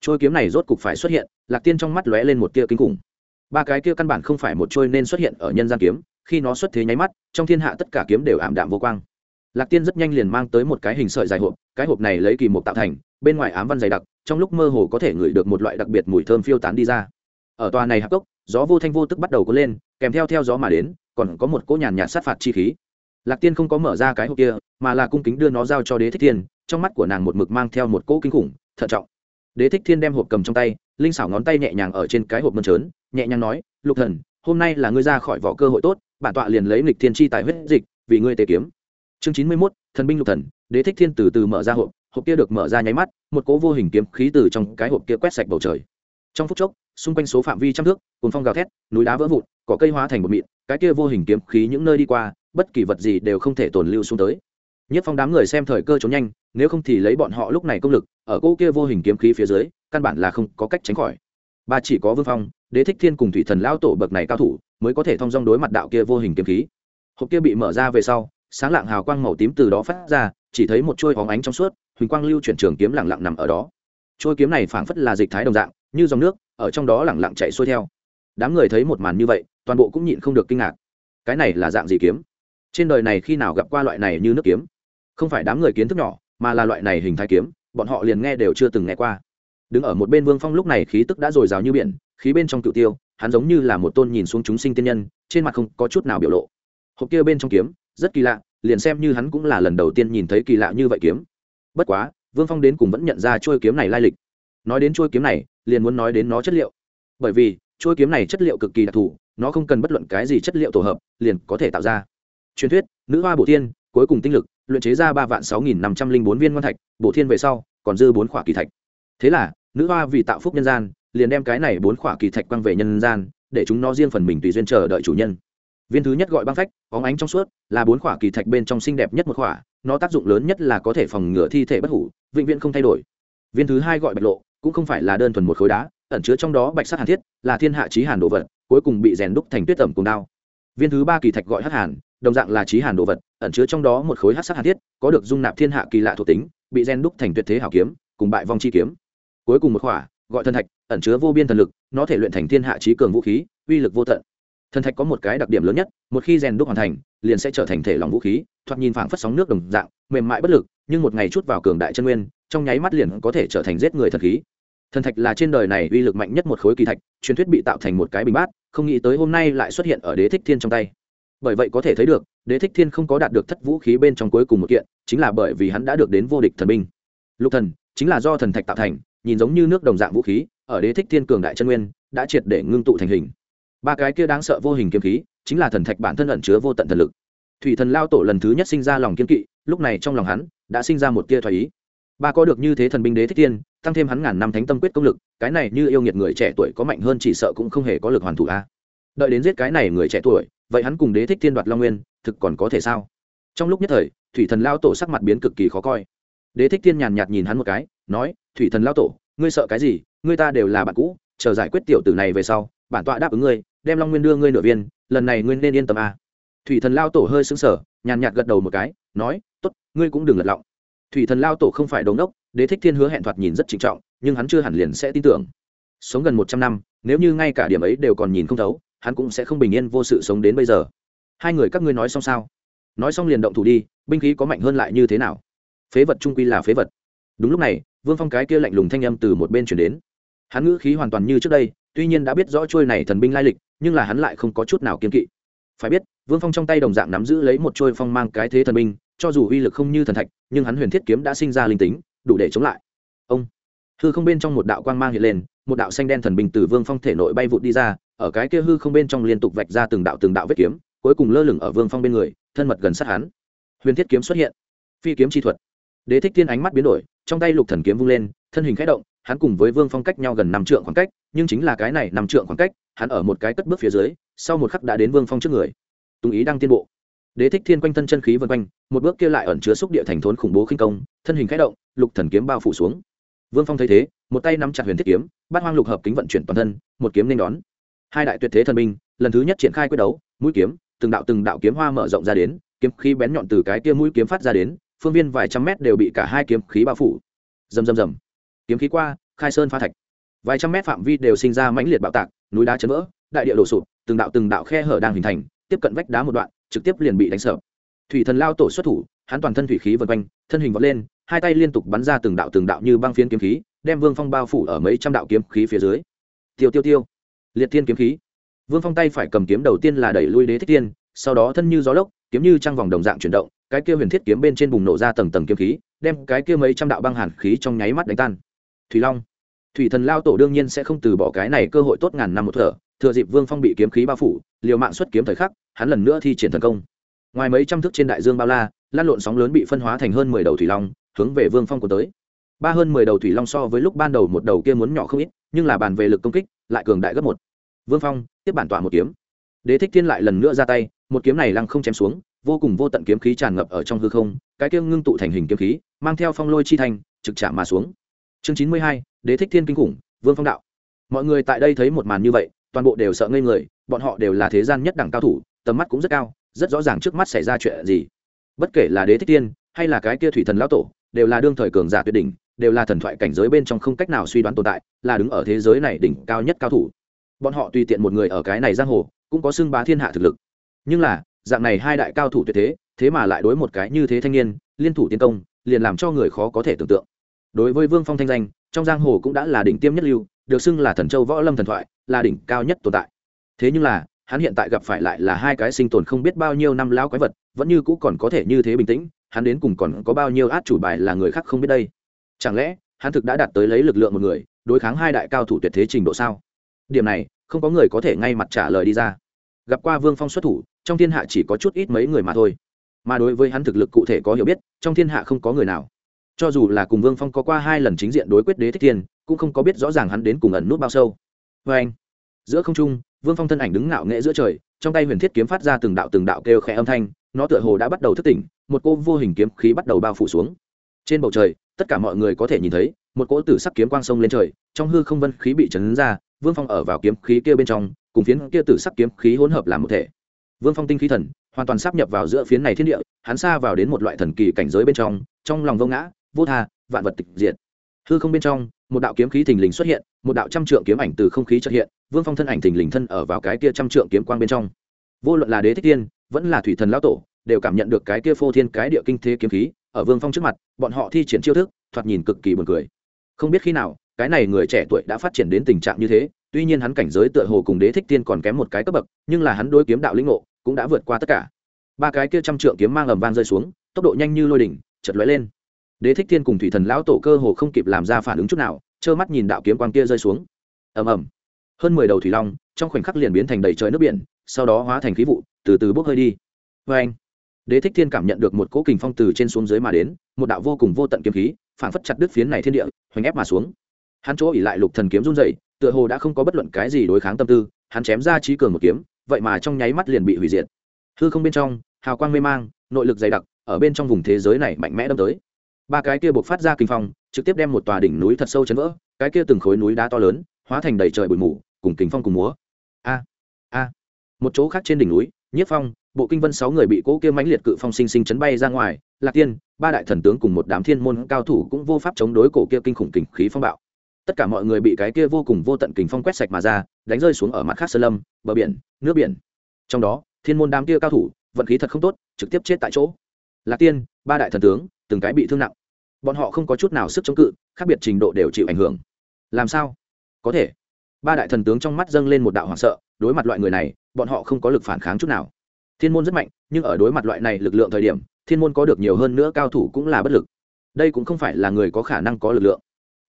Trôi kiếm này rốt cục phải xuất hiện, lạc tiên trong mắt lóe lên một tia kinh khủng. Ba cái kia căn bản không phải một trôi nên xuất hiện ở nhân gian kiếm, khi nó xuất thế nháy mắt, trong thiên hạ tất cả kiếm đều ảm đạm vô quang. Lạc tiên rất nhanh liền mang tới một cái hình sợi dài hộp, cái hộp này lấy kỳ mục tạo thành, bên ngoài ám văn dày đặc, trong lúc mơ hồ có thể ngửi được một loại đặc biệt mùi thơm phiêu tán đi ra. Ở tòa này hạc cốc, gió vô thanh vô tức bắt đầu có lên, kèm theo theo gió mà đến, còn có một cỗ nhàn nhạt sát phạt chi khí. Lạc tiên không có mở ra cái hộp kia, mà là cung kính đưa nó giao cho đế thích thiên, trong mắt của nàng một mực mang theo một cỗ kinh khủng thận trọng. Đế thích thiên đem hộp cầm trong tay linh xảo ngón tay nhẹ nhàng ở trên cái hộp mơn trớn nhẹ nhàng nói lục thần hôm nay là ngươi ra khỏi vỏ cơ hội tốt bản tọa liền lấy lịch thiên chi tài huyết dịch vì ngươi tề kiếm. Chương chín mươi 91, thần binh lục thần đế thích thiên từ từ mở ra hộp hộp kia được mở ra nháy mắt một cỗ vô hình kiếm khí từ trong cái hộp kia quét sạch bầu trời. Trong phút chốc xung quanh số phạm vi trăm thước cồn phong gào thét núi đá vỡ vụn cỏ cây hóa thành một mịn cái kia vô hình kiếm khí những nơi đi qua bất kỳ vật gì đều không thể tồn lưu xuống tới nhất phong đám người xem thời cơ trốn nhanh, nếu không thì lấy bọn họ lúc này công lực, ở cỗ kia vô hình kiếm khí phía dưới, căn bản là không có cách tránh khỏi. Ba chỉ có vương phong, đế thích thiên cùng thủy thần lao tổ bậc này cao thủ, mới có thể thông dong đối mặt đạo kia vô hình kiếm khí. Hộp kia bị mở ra về sau, sáng lạng hào quang màu tím từ đó phát ra, chỉ thấy một chuôi hóng ánh trong suốt, huỳnh quang lưu chuyển trường kiếm lặng lặng nằm ở đó. Chuôi kiếm này phảng phất là dịch thái đồng dạng, như dòng nước, ở trong đó lặng lặng chạy xuôi theo. Đám người thấy một màn như vậy, toàn bộ cũng nhịn không được kinh ngạc. Cái này là dạng gì kiếm? Trên đời này khi nào gặp qua loại này như nước kiếm? Không phải đám người kiến thức nhỏ, mà là loại này hình thái kiếm, bọn họ liền nghe đều chưa từng nghe qua. Đứng ở một bên vương phong lúc này khí tức đã dồi dào như biển, khí bên trong cựu tiêu, hắn giống như là một tôn nhìn xuống chúng sinh tiên nhân, trên mặt không có chút nào biểu lộ. Hộp kia bên trong kiếm, rất kỳ lạ, liền xem như hắn cũng là lần đầu tiên nhìn thấy kỳ lạ như vậy kiếm. Bất quá, vương phong đến cùng vẫn nhận ra trôi kiếm này lai lịch. Nói đến trôi kiếm này, liền muốn nói đến nó chất liệu. Bởi vì trôi kiếm này chất liệu cực kỳ đặc thù, nó không cần bất luận cái gì chất liệu tổ hợp, liền có thể tạo ra. Truyền thuyết, nữ hoa bổ thiên cuối cùng tinh lực, luyện chế ra ba vạn sáu nghìn năm trăm linh bốn viên ngon thạch bộ thiên về sau, còn dư bốn khỏa kỳ thạch. Thế là, nữ hoa vì tạo phúc nhân gian, liền đem cái này bốn khỏa kỳ thạch quăng về nhân gian, để chúng nó riêng phần mình tùy duyên chờ đợi chủ nhân. Viên thứ nhất gọi băng phách óng ánh trong suốt, là bốn khỏa kỳ thạch bên trong xinh đẹp nhất một khỏa, nó tác dụng lớn nhất là có thể phòng ngừa thi thể bất hủ, vĩnh viễn không thay đổi. Viên thứ hai gọi bạch lộ, cũng không phải là đơn thuần một khối đá, ẩn chứa trong đó bạch sắc hàn thiết, là thiên hạ trí hàn đồ vật, cuối cùng bị rèn đúc thành tuyết tẩm cùng đao. Viên thứ ba kỳ thạch gọi hắc hàn đồng dạng là trí hàn đồ vật, ẩn chứa trong đó một khối hắc sắc hàn thiết, có được dung nạp thiên hạ kỳ lạ thuộc tính, bị rèn đúc thành tuyệt thế hảo kiếm, cùng bại vong chi kiếm. Cuối cùng một khỏa, gọi thần thạch, ẩn chứa vô biên thần lực, nó thể luyện thành thiên hạ trí cường vũ khí, uy lực vô tận. Thần thạch có một cái đặc điểm lớn nhất, một khi rèn đúc hoàn thành, liền sẽ trở thành thể lòng vũ khí, thoạt nhìn phảng phất sóng nước đồng dạng, mềm mại bất lực, nhưng một ngày chút vào cường đại chân nguyên, trong nháy mắt liền có thể trở thành giết người thần khí. Thần thạch là trên đời này uy lực mạnh nhất một khối kỳ thạch, truyền thuyết bị tạo thành một cái bình bát, không nghĩ tới hôm nay lại xuất hiện ở đế thích thiên trong tay bởi vậy có thể thấy được, đế thích thiên không có đạt được thất vũ khí bên trong cuối cùng một kiện, chính là bởi vì hắn đã được đến vô địch thần binh. Lục thần, chính là do thần thạch tạo thành, nhìn giống như nước đồng dạng vũ khí, ở đế thích thiên cường đại chân nguyên, đã triệt để ngưng tụ thành hình. Ba cái kia đáng sợ vô hình kiếm khí, chính là thần thạch bản thân ẩn chứa vô tận thần lực. Thủy thần lao tổ lần thứ nhất sinh ra lòng kiên kỵ, lúc này trong lòng hắn, đã sinh ra một tia thoái ý. Ba có được như thế thần binh đế thích thiên, tăng thêm hắn ngàn năm thánh tâm quyết công lực, cái này như yêu nghiệt người trẻ tuổi có mạnh hơn chỉ sợ cũng không hề có lực hoàn thủ a. Đợi đến giết cái này người trẻ tuổi vậy hắn cùng đế thích thiên đoạt long nguyên, thực còn có thể sao? Trong lúc nhất thời, thủy thần lao tổ sắc mặt biến cực kỳ khó coi. Đế thích thiên nhàn nhạt nhìn hắn một cái, nói, thủy thần lao tổ, ngươi sợ cái gì? Ngươi ta đều là bạn cũ, chờ giải quyết tiểu tử này về sau, bản tọa đáp ứng ngươi, đem long nguyên đưa ngươi nửa viên, lần này ngươi nên yên tâm a. Thủy thần lao tổ hơi xứng sở nhàn nhạt gật đầu một cái, nói t ố t ngươi cũng đừng lật lọng. Thủy thần lao tổ không phải đống đốc đế thích thiên hứa hẹn thoạt nhìn rất trịnh trọng, nhưng hắn chưa hẳn liền sẽ tin tưởng. Sống gần một trăm năm, nếu như ngay cả điểm ấy đều còn nhìn không thấu hắn cũng sẽ không bình yên vô sự sống đến bây giờ. Hai người các ngươi nói xong sao? Nói xong liền động thủ đi, binh khí có mạnh hơn lại như thế nào? Phế vật trung quy là phế vật. Đúng lúc này, vương phong cái kia lạnh lùng thanh âm từ một bên chuyển đến. Hắn ngữ khí hoàn toàn như trước đây, tuy nhiên đã biết rõ trôi này thần binh lai lịch, nhưng là hắn lại không có chút nào kiên kỵ. Phải biết, vương phong trong tay đồng dạng nắm giữ lấy một trôi phong mang cái thế thần binh, cho dù uy lực không như thần thạch, nhưng hắn huyền thiết kiếm đã sinh ra linh tính, đủ để chống lại. Ông! Hư không bên trong một đạo quang mang hiện lên, một đạo xanh đen thần binh từ vương phong thể nội bay vụt đi ra ở cái kia hư không bên trong liên tục vạch ra từng đạo từng đạo vết kiếm, cuối cùng lơ lửng ở vương phong bên người, thân mật gần sát hắn. Huyền thiết kiếm xuất hiện. Phi kiếm chi thuật. Đế thích thiên ánh mắt biến đổi, trong tay lục thần kiếm vung lên, thân hình khẽ động, hắn cùng với vương phong cách nhau gần năm trượng khoảng cách, nhưng chính là cái này năm trượng khoảng cách, hắn ở một cái cất bước phía dưới, sau một khắc đã đến vương phong trước người. Tùng ý đang tiên bộ. Đế thích thiên quanh thân chân khí vân quanh, một bước kia lại ẩn chứa xúc địa thành thốn khủng bố khinh công, thân hình khẽ động, lục thần kiếm bao phủ xuống. Vương phong thấy thế, một tay nắm chặt huyền thiết kiếm bát hoang lục hợp kính vận chuyển toàn thân, một kiếm nên đón hai đại tuyệt thế thần binh, lần thứ nhất triển khai quyết đấu, mũi kiếm, từng đạo từng đạo kiếm hoa mở rộng ra đến, kiếm khí bén nhọn từ cái tia mũi kiếm phát ra đến, phương viên vài trăm mét đều bị cả hai kiếm khí bao phủ. Rầm rầm rầm. Kiếm khí qua, khai sơn pha thạch. Vài trăm mét phạm vi đều sinh ra mãnh liệt bạo tạc, núi đá chấn vỡ, đại địa đổ sụp, từng đạo từng đạo khe hở đang hình thành, tiếp cận vách đá một đoạn, trực tiếp liền bị đánh sập. Thủy thần lao tổ xuất thủ, hắn toàn thân thủy khí vần quanh, thân hình vọt lên, hai tay liên tục bắn ra từng đạo từng đạo như băng phiến kiếm khí, đem vương phong bao phủ ở mấy trăm đạo kiếm khí phía dưới. Tiêu tiêu tiêu liệt thiên kiếm khí. Vương phong tay phải cầm kiếm đầu tiên là đẩy lui đế thích tiên sau đó thân như gió lốc, kiếm như trăng vòng đồng dạng chuyển động, cái kia huyền thiết kiếm bên trên bùng nổ ra tầng tầng kiếm khí, đem cái kia mấy trăm đạo băng hàn khí trong nháy mắt đánh tan. Thủy long, thủy thần lao tổ đương nhiên sẽ không từ bỏ cái này cơ hội tốt ngàn năm một thở, thừa dịp vương phong bị kiếm khí bao phủ, liều mạng xuất kiếm thời khắc, hắn lần nữa thi triển thần công. Ngoài mấy trăm thước trên đại dương bao la, lan lộn sóng lớn bị phân hóa thành hơn mười đầu thủy long, hướng về vương phong của tới. Ba hơn mười đầu thủy long so với lúc ban đầu một đầu kia muốn nhỏ không ít, nhưng là bàn về lực công kích lại cường đại gấp một. Vương phong, tiếp bản tọa một kiếm. Đế thích thiên lại lần nữa ra tay, một kiếm này lăng không chém xuống, vô cùng vô tận kiếm khí tràn ngập ở trong hư không, cái kia ngưng tụ thành hình kiếm khí, mang theo phong lôi chi thành trực chạm mà xuống. Chương chín mươi hai, đế thích thiên kinh khủng, vương phong đạo. Mọi người tại đây thấy một màn như vậy, toàn bộ đều sợ ngây người, bọn họ đều là thế gian nhất đẳng cao thủ, tầm mắt cũng rất cao, rất rõ ràng trước mắt xảy ra chuyện gì. Bất kể là đế thích tiên hay là cái kia thủy thần lão tổ, đều là đương thời cường giả tuyệt đỉnh đều là thần thoại cảnh giới bên trong không cách nào suy đoán tồn tại, là đứng ở thế giới này đỉnh cao nhất cao thủ. Bọn họ tùy tiện một người ở cái này giang hồ, cũng có xưng bá thiên hạ thực lực. Nhưng là, dạng này hai đại cao thủ tuyệt thế thế mà lại đối một cái như thế thanh niên, liên thủ tiến công, liền làm cho người khó có thể tưởng tượng. Đối với vương phong thanh danh, trong giang hồ cũng đã là đỉnh tiêm nhất lưu, được xưng là thần châu võ lâm thần thoại, là đỉnh cao nhất tồn tại. Thế nhưng là, hắn hiện tại gặp phải lại là hai cái sinh tồn không biết bao nhiêu năm lão quái vật, vẫn như cũ còn có thể như thế bình tĩnh, hắn đến cùng còn có bao nhiêu át chủ bài là người khác không biết đây chẳng lẽ, hắn thực đã đạt tới lấy lực lượng một người, đối kháng hai đại cao thủ tuyệt thế trình độ sao? Điểm này, không có người có thể ngay mặt trả lời đi ra. Gặp qua vương phong xuất thủ, trong thiên hạ chỉ có chút ít mấy người mà thôi. Mà đối với hắn thực lực cụ thể có hiểu biết, trong thiên hạ không có người nào. Cho dù là cùng vương phong có qua hai lần chính diện đối quyết đế thích thiên, cũng không có biết rõ ràng hắn đến cùng ẩn nút bao sâu. Vê anh, giữa không trung, vương phong thân ảnh đứng ngạo nghệ giữa trời, trong tay huyền thiết kiếm phát ra từng đạo từng đạo kêu khẽ âm thanh, nó tựa hồ đã bắt đầu thức tỉnh, một cô vô hình kiếm khí bắt đầu bao phủ xuống. Trên bầu trời tất cả mọi người có thể nhìn thấy, một cỗ tử sắc kiếm quang sông lên trời, trong hư không vân khí bị chấn ra, vương phong ở vào kiếm khí kia bên trong, cùng phiến kia tử sắc kiếm khí hỗn hợp làm một thể. Vương phong tinh khí thần, hoàn toàn sắp nhập vào giữa phiến này thiên địa, hắn xa vào đến một loại thần kỳ cảnh giới bên trong trong lòng vô ngã, vô tha, vạn vật tịch diệt. Hư không bên trong, một đạo kiếm khí thình lình xuất hiện, một đạo trăm trượng kiếm ảnh từ không khí trợ hiện, vương phong thân ảnh thình lình thân ở vào cái kia trăm trượng kiếm quang bên trong. Vô luận là đế thích tiên, vẫn là thủy thần lão tổ, đều cảm nhận được cái kia phô thiên cái địa kinh thế kiếm khí ở vương phong trước mặt, bọn họ thi triển chiêu thức, thoạt nhìn cực kỳ buồn cười. Không biết khi nào, cái này người trẻ tuổi đã phát triển đến tình trạng như thế, tuy nhiên hắn cảnh giới tựa hồ cùng đế thích tiên còn kém một cái cấp bậc, nhưng là hắn đối kiếm đạo lĩnh ngộ cũng đã vượt qua tất cả. Ba cái kia trăm trượng kiếm mang ầm vang rơi xuống, tốc độ nhanh như lôi đỉnh chật lóe lên. Đế thích thiên cùng thủy thần lão tổ cơ hồ không kịp làm ra phản ứng chút nào, trơ mắt nhìn đạo kiếm quang kia rơi xuống. Ầm ầm. Hơn mười đầu thủy long, trong khoảnh khắc liền biến thành đầy trời nước biển, sau đó hóa thành khí vụ, từ từ bốc hơi đi. Vê anh đế thích thiên cảm nhận được một cỗ kình phong từ trên xuống dưới mà đến, một đạo vô cùng vô tận kiếm khí phản phất chặt đứt phiến này thiên địa, hoành ép mà xuống. Hắn chỗ ỉ lại lục thần kiếm run dậy tựa hồ đã không có bất luận cái gì đối kháng tâm tư, hắn chém ra trí cường một kiếm, vậy mà trong nháy mắt liền bị hủy diệt. Hư không bên trong, hào quang mê mang, nội lực dày đặc, ở bên trong vùng thế giới này mạnh mẽ đâm tới. Ba cái kia buộc phát ra kinh phong, trực tiếp đem một tòa đỉnh núi thật sâu chấn vỡ, cái kia từng khối núi đá to lớn, hóa thành đầy trời bụi mù, cùng kính phong cùng múa. A a. Một chỗ khác trên đỉnh núi nhiếp phong, bộ kinh vân sáu người bị cỗ kia mãnh liệt cự phong sinh sinh chấn bay ra ngoài, lạc tiên, ba đại thần tướng cùng một đám thiên môn cao thủ cũng vô pháp chống đối cổ kia kinh khủng kình khí phong bạo. Tất cả mọi người bị cái kia vô cùng vô tận kình phong quét sạch mà ra, đánh rơi xuống ở mặt khác sơn lâm, bờ biển, nước biển. Trong đó, thiên môn đám kia cao thủ, vận khí thật không tốt, trực tiếp chết tại chỗ. Lạc tiên, ba đại thần tướng, từng cái bị thương nặng. Bọn họ không có chút nào sức chống cự, khác biệt trình độ đều chịu ảnh hưởng. Làm sao? Có thể. Ba đại thần tướng trong mắt dâng lên một đạo hoảng sợ đối mặt loại người này, bọn họ không có lực phản kháng chút nào. Thiên môn rất mạnh, nhưng ở đối mặt loại này lực lượng thời điểm, thiên môn có được nhiều hơn nữa cao thủ cũng là bất lực. Đây cũng không phải là người có khả năng có lực lượng.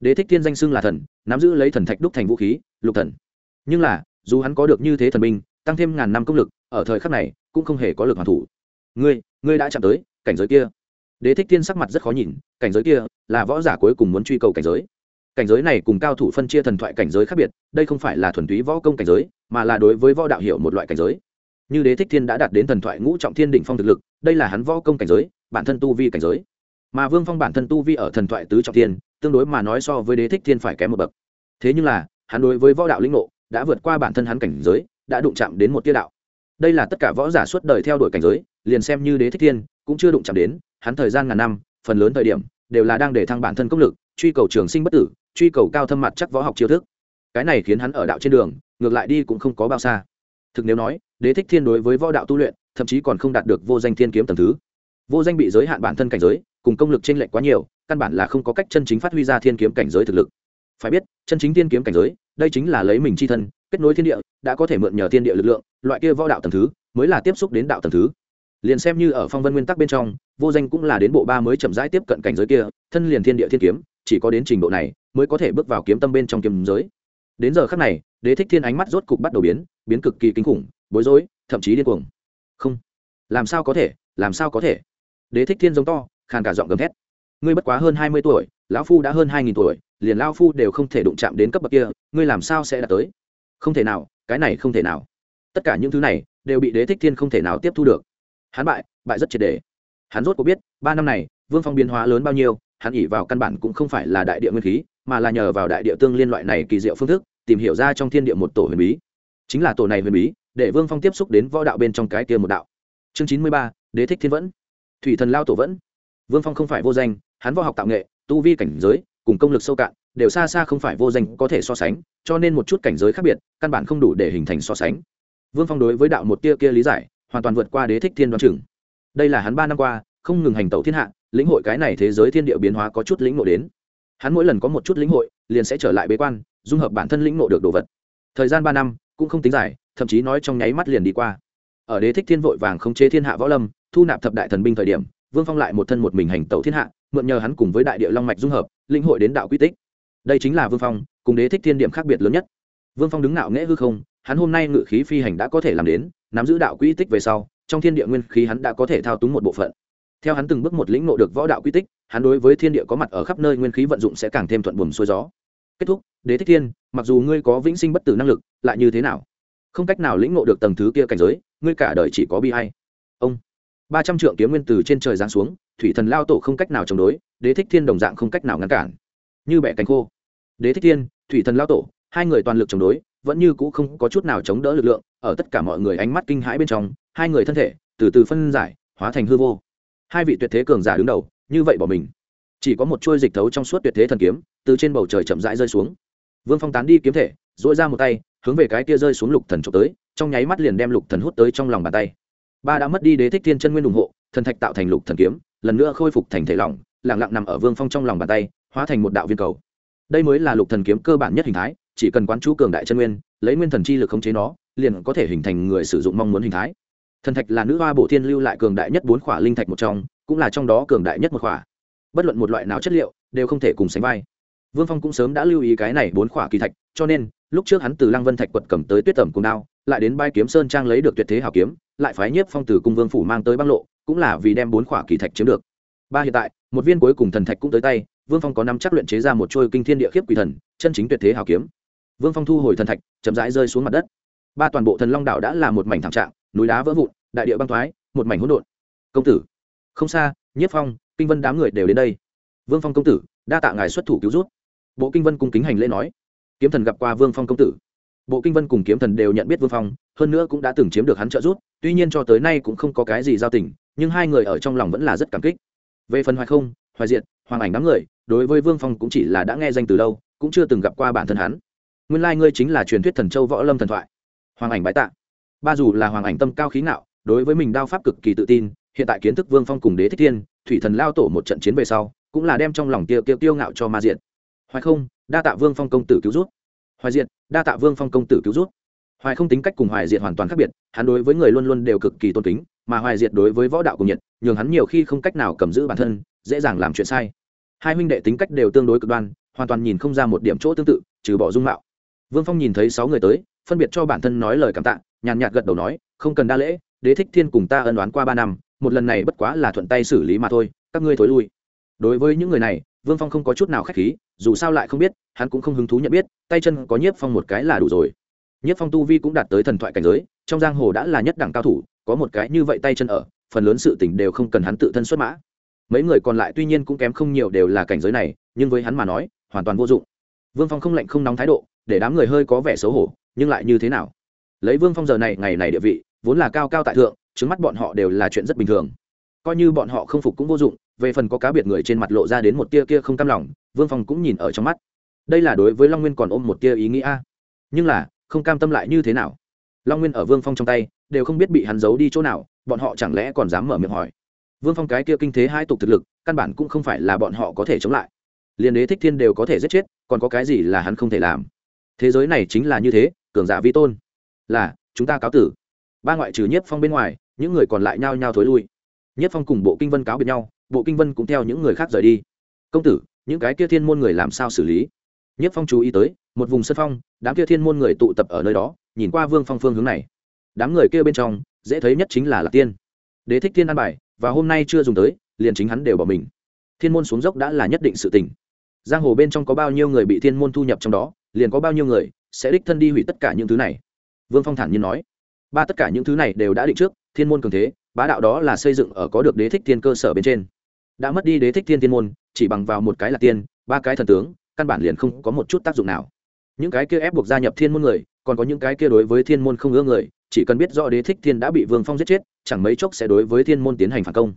Đế thích thiên danh xưng là thần, nắm giữ lấy thần thạch đúc thành vũ khí, lục thần. Nhưng là, dù hắn có được như thế thần binh, tăng thêm ngàn năm công lực, ở thời khắc này, cũng không hề có lực hoàn thủ. Ngươi ngươi đã chạm tới, cảnh giới kia. Đế thích thiên sắc mặt rất khó nhìn, cảnh giới kia là võ giả cuối cùng muốn truy cầu cảnh giới. Cảnh giới này cùng cao thủ phân chia thần thoại cảnh giới khác biệt, đây không phải là thuần túy võ công cảnh giới mà là đối với võ đạo hiểu một loại cảnh giới. Như đế thích thiên đã đạt đến thần thoại ngũ trọng thiên đỉnh phong thực lực, đây là hắn võ công cảnh giới, bản thân tu vi cảnh giới. Mà vương phong bản thân tu vi ở thần thoại tứ trọng thiên, tương đối mà nói so với đế thích thiên phải kém một bậc. Thế nhưng là, hắn đối với võ đạo lĩnh ngộ đã vượt qua bản thân hắn cảnh giới, đã đụng chạm đến một tia đạo. Đây là tất cả võ giả suốt đời theo đuổi cảnh giới, liền xem như đế thích thiên cũng chưa đụng chạm đến, hắn thời gian ngàn năm, phần lớn thời điểm đều là đang để thăng bản thân công lực, truy cầu trường sinh bất tử, truy cầu cao thâm mặt chắc võ học chiêu thức. Cái này khiến hắn ở đạo trên đường ngược lại đi cũng không có bao xa. Thực nếu nói, đế thích thiên đối với võ đạo tu luyện, thậm chí còn không đạt được vô danh thiên kiếm tầm thứ. Vô danh bị giới hạn bản thân cảnh giới, cùng công lực t r ê n lệch quá nhiều, căn bản là không có cách chân chính phát huy ra thiên kiếm cảnh giới thực lực. Phải biết, chân chính thiên kiếm cảnh giới, đây chính là lấy mình c h i thân, kết nối thiên địa, đã có thể mượn nhờ thiên địa lực lượng, loại kia võ đạo tầng thứ, mới là tiếp xúc đến đạo tầng thứ. Liền xem như ở phong vân nguyên tắc bên trong, vô danh cũng là đến bộ ba mới chậm rãi tiếp cận cảnh giới kia, thân liền thiên địa thiên kiếm, chỉ có đến trình độ này, mới có thể bước vào kiếm tâm bên trong kiếm giới đến giờ khắc này, đế thích thiên ánh mắt rốt cục bắt đầu biến biến cực kỳ kinh khủng, bối rối, thậm chí điên cuồng. Không. Làm sao có thể, làm sao có thể? Đế thích thiên giống to, khàn cả giọng gầm thét. Ngươi bất quá hơn hai mươi tuổi, lão phu đã hơn hai nghìn tuổi, liền lao phu đều không thể đụng chạm đến cấp bậc kia, ngươi làm sao sẽ đạt tới? Không thể nào, cái này không thể nào. Tất cả những thứ này, đều bị đế thích thiên không thể nào tiếp thu được. Hắn bại bại rất triệt đề hắn rốt có biết, ba năm này, vương phong biến hóa lớn bao nhiêu hắn ỉ vào căn bản cũng không phải là đại địa nguyên khí, mà là nhờ vào đại địa tương liên loại này kỳ diệu phương thức, tìm hiểu ra trong thiên địa một tổ huyền bí. Chính là tổ này huyền bí, để vương phong tiếp xúc đến võ đạo bên trong cái kia một đạo. Chương chín mươi ba, đế thích thiên vẫn. Thủy thần lao tổ vẫn. Vương phong không phải vô danh, hắn võ học tạo nghệ, tu vi cảnh giới, cùng công lực sâu cạn, đều xa xa không phải vô danh có thể so sánh, cho nên một chút cảnh giới khác biệt, căn bản không đủ để hình thành so sánh. Vương phong đối với đạo một tia kia lý giải, hoàn toàn vượt qua đế thích thiên đoan chừng. Đây là hắn ba năm qua, không ngừng hành tẩu thiên hạ lĩnh hội cái này thế giới thiên địa biến hóa có chút lĩnh ngộ đến. Hắn mỗi lần có một chút lĩnh hội, liền sẽ trở lại bế quan, dung hợp bản thân lĩnh ngộ được đồ vật. Thời gian ba năm, cũng không tính dài, thậm chí nói trong nháy mắt liền đi qua. Ở đế thích thiên vội vàng khống chế thiên hạ võ lâm, thu nạp thập đại thần binh thời điểm, vương phong lại một thân một mình hành tẩu thiên hạ, mượn nhờ hắn cùng với đại địa long mạch dung hợp, lĩnh hội đến đạo quy tích. Đây chính là vương phong, cùng đế thích thiên điểm khác biệt lớn nhất. Vương phong đứng ngạo nghễ hư không, hắn hôm nay ngự khí phi hành đã có thể làm đến, nắm giữ đạo quy tích về sau, trong thiên địa nguyên khí hắn đã có thể thao túng một bộ phận theo hắn từng bước một lĩnh ngộ được võ đạo quy tích, hắn đối với thiên địa có mặt ở khắp nơi nguyên khí vận dụng sẽ càng thêm thuận buồm xuôi gió. Kết thúc, đế thích thiên, mặc dù ngươi có vĩnh sinh bất tử năng lực, lại như thế nào? Không cách nào lĩnh ngộ được tầng thứ kia cảnh giới, ngươi cả đời chỉ có bi hay ông, ba trăm trượng kiếm nguyên từ trên trời giáng xuống, thủy thần lao tổ không cách nào chống đối, đế thích thiên đồng dạng không cách nào ngăn cản. Như bẻ cánh khô. Đế thích thiên, thủy thần lao tổ, hai người toàn lực chống đối, vẫn như cũ không có chút nào chống đỡ lực lượng, ở tất cả mọi người ánh mắt kinh hãi bên trong, hai người thân thể từ từ phân giải, hóa thành hư vô hai vị tuyệt thế cường giả đứng đầu, như vậy bỏ mình. Chỉ có một chuôi dịch thấu trong suốt tuyệt thế thần kiếm, từ trên bầu trời chậm rãi rơi xuống. Vương phong tán đi kiếm thể dỗi ra một tay, hướng về cái kia rơi xuống lục thần trộm tới, trong nháy mắt liền đem lục thần hút tới trong lòng bàn tay. Ba đã mất đi đế thích thiên chân nguyên ủng hộ, thần thạch tạo thành lục thần kiếm, lần nữa khôi phục thành thể lỏng lẳng lặng nằm ở vương phong trong lòng bàn tay, hóa thành một đạo viên cầu. Đây mới là lục thần kiếm cơ bản nhất hình thái, chỉ cần quán chú cường đại chân nguyên, lấy nguyên thần chi lực khống chế nó, liền có thể hình thành người sử dụng mong muốn hình thái thần thạch là nữ hoa bộ thiên lưu lại cường đại nhất bốn khỏa linh thạch một trong, cũng là trong đó cường đại nhất một khỏa. Bất luận một loại nào chất liệu, đều không thể cùng sánh vai. Vương phong cũng sớm đã lưu ý cái này bốn khỏa kỳ thạch, cho nên, lúc trước hắn từ lăng vân thạch quật cầm tới tuyết tẩm cùng đao, lại đến bay kiếm sơn trang lấy được tuyệt thế hảo kiếm, lại phái nhiếp phong từ cung vương phủ mang tới băng lộ, cũng là vì đem bốn khỏa kỳ thạch chiếm được. Ba hiện tại, một viên cuối cùng thần thạch cũng tới tay, vương phong có năm chắc luyện chế ra một trôi kinh thiên địa khiếp quỷ thần, chân chính tuyệt thế hảo kiếm. Vương phong thu hồi thần thạch, chậm rãi rơi xuống mặt đất. Ba toàn bộ thần long đảo đã là một mảnh thảm trạng núi đá vỡ vụn, đại địa băng thoái, một mảnh hỗn độn. Công tử, không xa, nhiếp phong, kinh vân đám người đều đến đây. Vương phong công tử, đa tạ ngài xuất thủ cứu rút bộ kinh vân cung kính hành lễ nói. Kiếm thần gặp qua vương phong công tử. Bộ kinh vân cùng kiếm thần đều nhận biết vương phong, hơn nữa cũng đã từng chiếm được hắn trợ giúp, tuy nhiên cho tới nay cũng không có cái gì giao tình, nhưng hai người ở trong lòng vẫn là rất cảm kích. Về phần hoài không, hoài diện hoàng ảnh đám người, đối với vương phong cũng chỉ là đã nghe danh từ lâu, cũng chưa từng gặp qua bản thân hắn. Nguyên lai、like、ngươi chính là truyền thuyết thần châu võ lâm thần thoại. Hoàng ảnh bái tạ ba dù là hoàng ảnh tâm cao khí ngạo, đối với mình đao pháp cực kỳ tự tin, hiện tại kiến thức vương phong cùng đế thích thiên, thủy thần lao tổ một trận chiến về sau, cũng là đem trong lòng tiêu tiêu tiêu ngạo cho ma diện hoài không, đa tạ vương phong công tử cứu rút hoài diện đa tạ vương phong công tử cứu rút hoài không tính cách cùng hoài diệt hoàn toàn khác biệt, hắn đối với người luôn luôn đều cực kỳ tôn kính, mà hoài diệt đối với võ đạo cùng nhiệt nhường hắn nhiều khi không cách nào cầm giữ bản thân, dễ dàng làm chuyện sai. Hai huynh đệ tính cách đều tương đối cực đoan, hoàn toàn nhìn không ra một điểm chỗ tương tự, trừ bỏ dung mạo vương phong nhìn thấy sáu người tới, phân biệt cho bản thân nói lời cảm tạ, nhàn nhạt gật đầu nói, không cần đa lễ, đế thích thiên cùng ta ân đoán qua ba năm, một lần này bất quá là thuận tay xử lý mà thôi, các ngươi thối lui. Đối với những người này, vương phong không có chút nào k h á c h khí, dù sao lại không biết, hắn cũng không hứng thú nhận biết, tay chân có nhiếp phong một cái là đủ rồi. Nhiếp phong tu vi cũng đạt tới thần thoại cảnh giới, trong giang hồ đã là nhất đẳng cao thủ, có một cái như vậy tay chân ở, phần lớn sự t ì n h đều không cần hắn tự thân xuất mã. Mấy người còn lại tuy nhiên cũng kém không nhiều đều là cảnh giới này, nhưng với hắn mà nói, hoàn toàn vô dụng. Vương phong không lạnh không nóng thái độ để đám người hơi có vẻ xấu hổ, nhưng lại như thế nào? Lấy vương phong giờ này, ngày này địa vị, vốn là cao cao tại thượng, trước mắt bọn họ đều là chuyện rất bình thường. Coi như bọn họ không phục cũng vô dụng, về phần có cá biệt người trên mặt lộ ra đến một tia kia không cam lòng, vương phong cũng nhìn ở trong mắt. Đây là đối với long nguyên còn ôm một tia ý nghĩa nhưng là, không cam tâm lại như thế nào? Long nguyên ở vương phong trong tay, đều không biết bị hắn giấu đi chỗ nào, bọn họ chẳng lẽ còn dám mở miệng hỏi? Vương phong cái kia kinh thế hai tục thực lực, căn bản cũng không phải là bọn họ có thể chống lại. Liên đế thích thiên đều có thể giết chết, còn có cái gì là hắn không thể làm? Thế giới này chính là như thế, cường giả vi tôn. Là, chúng ta cáo tử. Ba ngoại trừ nhiếp phong bên ngoài, những người còn lại nhao nhao thối lui. Nhiếp phong cùng bộ kinh vân cáo biệt nhau, bộ kinh vân cũng theo những người khác rời đi. Công tử, những cái kia thiên môn người làm sao xử lý? Nhiếp phong chú ý tới, một vùng sân phong, đám kia thiên môn người tụ tập ở nơi đó, nhìn qua vương phong phương hướng này. Đám người kia bên trong, dễ thấy nhất chính là lạc tiên. Đế thích thiên an bài, và hôm nay chưa dùng tới, liền chính hắn đều bỏ mình. Thiên môn xuống dốc đã là nhất định sự tình. Giang hồ bên trong có bao nhiêu người bị thiên môn thu nhập trong đó liền có bao nhiêu người sẽ đích thân đi hủy tất cả những thứ này? Vương phong thản nhiên nói. Ba tất cả những thứ này đều đã định trước, thiên môn cường thế, bá đạo đó là xây dựng ở có được đế thích thiên cơ sở bên trên. Đã mất đi đế thích thiên thiên môn, chỉ bằng vào một cái là tiên, ba cái thần tướng, căn bản liền không có một chút tác dụng nào. Những cái kia ép buộc gia nhập thiên môn người, còn có những cái kia đối với thiên môn không ưa người, chỉ cần biết rõ đế thích thiên đã bị vương phong giết chết, chẳng mấy chốc sẽ đối với thiên môn tiến hành phản công.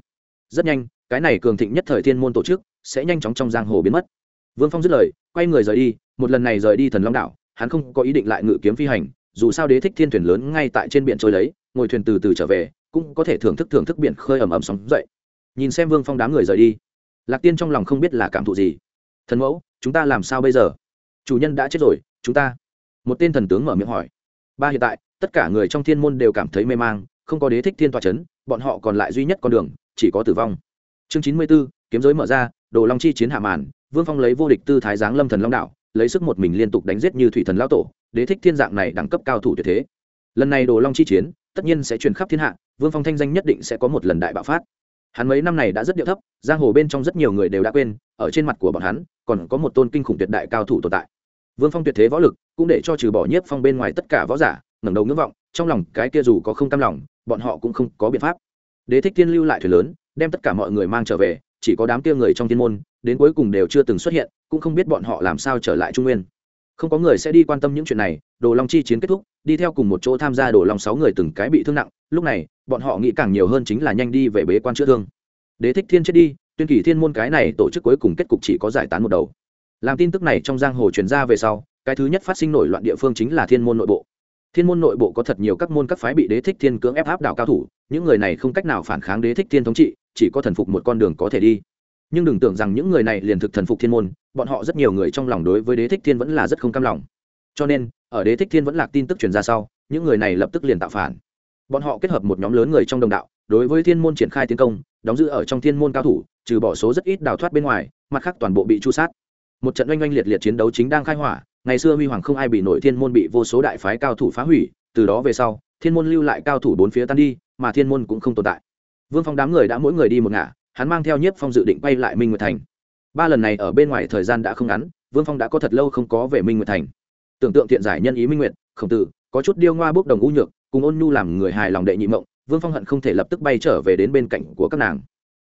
Rất nhanh, cái này cường thịnh nhất thời thiên môn tổ chức sẽ nhanh chóng trong giang hồ biến mất vương phong dứt lời quay người rời đi một lần này rời đi thần long đảo, hắn không có ý định lại ngự kiếm phi hành dù sao đế thích thiên thuyền lớn ngay tại trên biển trôi lấy ngồi thuyền từ từ trở về cũng có thể thưởng thức thưởng thức biển khơi ẩm ẩm sóng dậy. Nhìn xem vương phong đám người rời đi lạc tiên trong lòng không biết là cảm thụ gì. Thần mẫu chúng ta làm sao bây giờ? Chủ nhân đã chết rồi chúng ta một tên thần tướng mở miệng hỏi. Ba hiện tại tất cả người trong thiên môn đều cảm thấy mê mang không có đế thích thiên tòa c h ấ n bọn họ còn lại duy nhất con đường chỉ có tử vong. Chương chín mươi b ố kiếm giới mở ra đồ long chi chiến hạ màn vương phong lấy vô địch tư thái giáng lâm thần long đạo, lấy sức một mình liên tục đánh giết như thủy thần lao tổ, đế thích thiên dạng này đẳng cấp cao thủ tuyệt thế. Lần này đồ long chi chiến, tất nhiên sẽ truyền khắp thiên hạ, vương phong thanh danh nhất định sẽ có một lần đại bạo phát. Hắn mấy năm này đã rất điệu thấp, giang hồ bên trong rất nhiều người đều đã quên, ở trên mặt của bọn hắn, còn có một tôn kinh khủng tuyệt đại cao thủ tồn tại. Vương phong tuyệt thế võ lực, cũng để cho trừ bỏ nhiếp phong bên ngoài tất cả võ giả, ngẩng đầu ngưỡng vọng, trong lòng cái kia dù có không cam lòng, bọn họ cũng không có biện pháp. Đế thích thiên lưu lại thuyền lớn, đem tất cả mọi người mang trở về, chỉ có đám kia người trong thiên môn đến cuối cùng đều chưa từng xuất hiện, cũng không biết bọn họ làm sao trở lại trung nguyên. Không có người sẽ đi quan tâm những chuyện này, đồ long chi chiến kết thúc, đi theo cùng một chỗ tham gia đồ long sáu người từng cái bị thương nặng, lúc này, bọn họ nghĩ càng nhiều hơn chính là nhanh đi về bế quan chữa thương. Đế thích thiên chết đi, tuyên kỳ thiên môn cái này tổ chức cuối cùng kết cục chỉ có giải tán một đầu. Làm tin tức này trong giang hồ truyền ra về sau, cái thứ nhất phát sinh nổi loạn địa phương chính là thiên môn nội bộ. Thiên môn nội bộ có thật nhiều các môn các phái bị đế thích thiên cưỡng ép áp đảo cao thủ, những người này không cách nào phản kháng đế thích thiên thống trị, chỉ có thần phục một con đường có thể đi nhưng đừng tưởng rằng những người này liền thực thần phục thiên môn, bọn họ rất nhiều người trong lòng đối với đế thích thiên vẫn là rất không cam lòng. Cho nên, ở đế thích thiên vẫn lạc tin tức truyền ra sau, những người này lập tức liền tạo phản. Bọn họ kết hợp một nhóm lớn người trong đồng đạo, đối với thiên môn triển khai tiến công, đóng giữ ở trong thiên môn cao thủ, trừ bỏ số rất ít đào thoát bên ngoài, mặt khác toàn bộ bị chu sát. Một trận oanh oanh liệt liệt chiến đấu chính đang khai hỏa, ngày xưa huy hoàng không ai bị nổi thiên môn bị vô số đại phái cao thủ phá hủy, từ đó về sau, thiên môn lưu lại cao thủ bốn phía tan đi, mà thiên môn cũng không tồn tại. Vương phong đám người đã mỗi người đi một ngả hắn mang theo nhiếp phong dự định quay lại minh nguyệt thành. Ba lần này ở bên ngoài thời gian đã không ngắn, vương phong đã có thật lâu không có về minh nguyệt thành. Tưởng tượng thiện giải nhân ý minh nguyệt, khổng tử, có chút điêu ngoa bốc đồng u nhược, cùng ôn nhu làm người hài lòng đệ nhị mộng, vương phong hận không thể lập tức bay trở về đến bên cạnh của các nàng.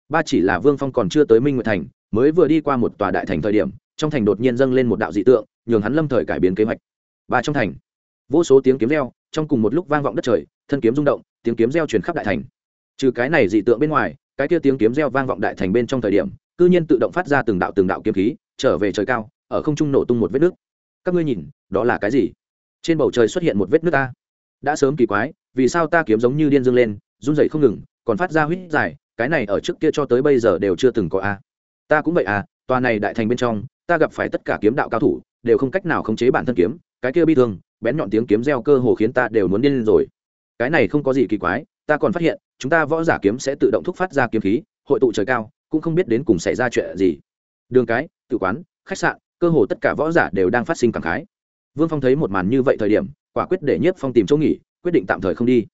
Ba chỉ là vương phong còn chưa tới minh nguyệt thành, mới vừa đi qua một tòa đại thành thời điểm, trong thành đột nhiên dâng lên một đạo dị tượng, nhường hắn lâm thời cải biến kế hoạch. Ba trong thành, vô số tiếng kiếm reo, trong cùng một lúc vang vọng đất trời, thân kiếm rung động, tiếng kiếm reo truyền khắp đại thành. Trừ cái này dị tượng bên ngoài cái kia tiếng kiếm reo vang vọng đại thành bên trong thời điểm, cư nhiên tự động phát ra từng đạo từng đạo kiếm khí, trở về trời cao, ở không trung nổ tung một vết nước. Các ngươi nhìn, đó là cái gì? Trên bầu trời xuất hiện một vết nước ta. Đã sớm kỳ quái, vì sao ta kiếm giống như điên dương lên, run dậy không ngừng, còn phát ra huýt dài, cái này ở trước kia cho tới bây giờ đều chưa từng có a. À? Ta cũng vậy à tòa này đại thành bên trong, ta gặp phải tất cả kiếm đạo cao thủ, đều không cách nào khống chế bản thân kiếm, cái kia bi thương, bén nhọn tiếng kiếm reo cơ hồ khiến ta đều muốn điên lên rồi. Cái này không có gì kỳ quái, ta còn phát hiện chúng ta võ giả kiếm sẽ tự động thúc phát ra kiếm khí, hội tụ trời cao, cũng không biết đến cùng xảy ra chuyện gì. Đường cái, tự quán, khách sạn, cơ hồ tất cả võ giả đều đang phát sinh cảm khái. Vương phong thấy một màn như vậy thời điểm, quả quyết để nhiếp phong tìm chỗ nghỉ, quyết định tạm thời không đi.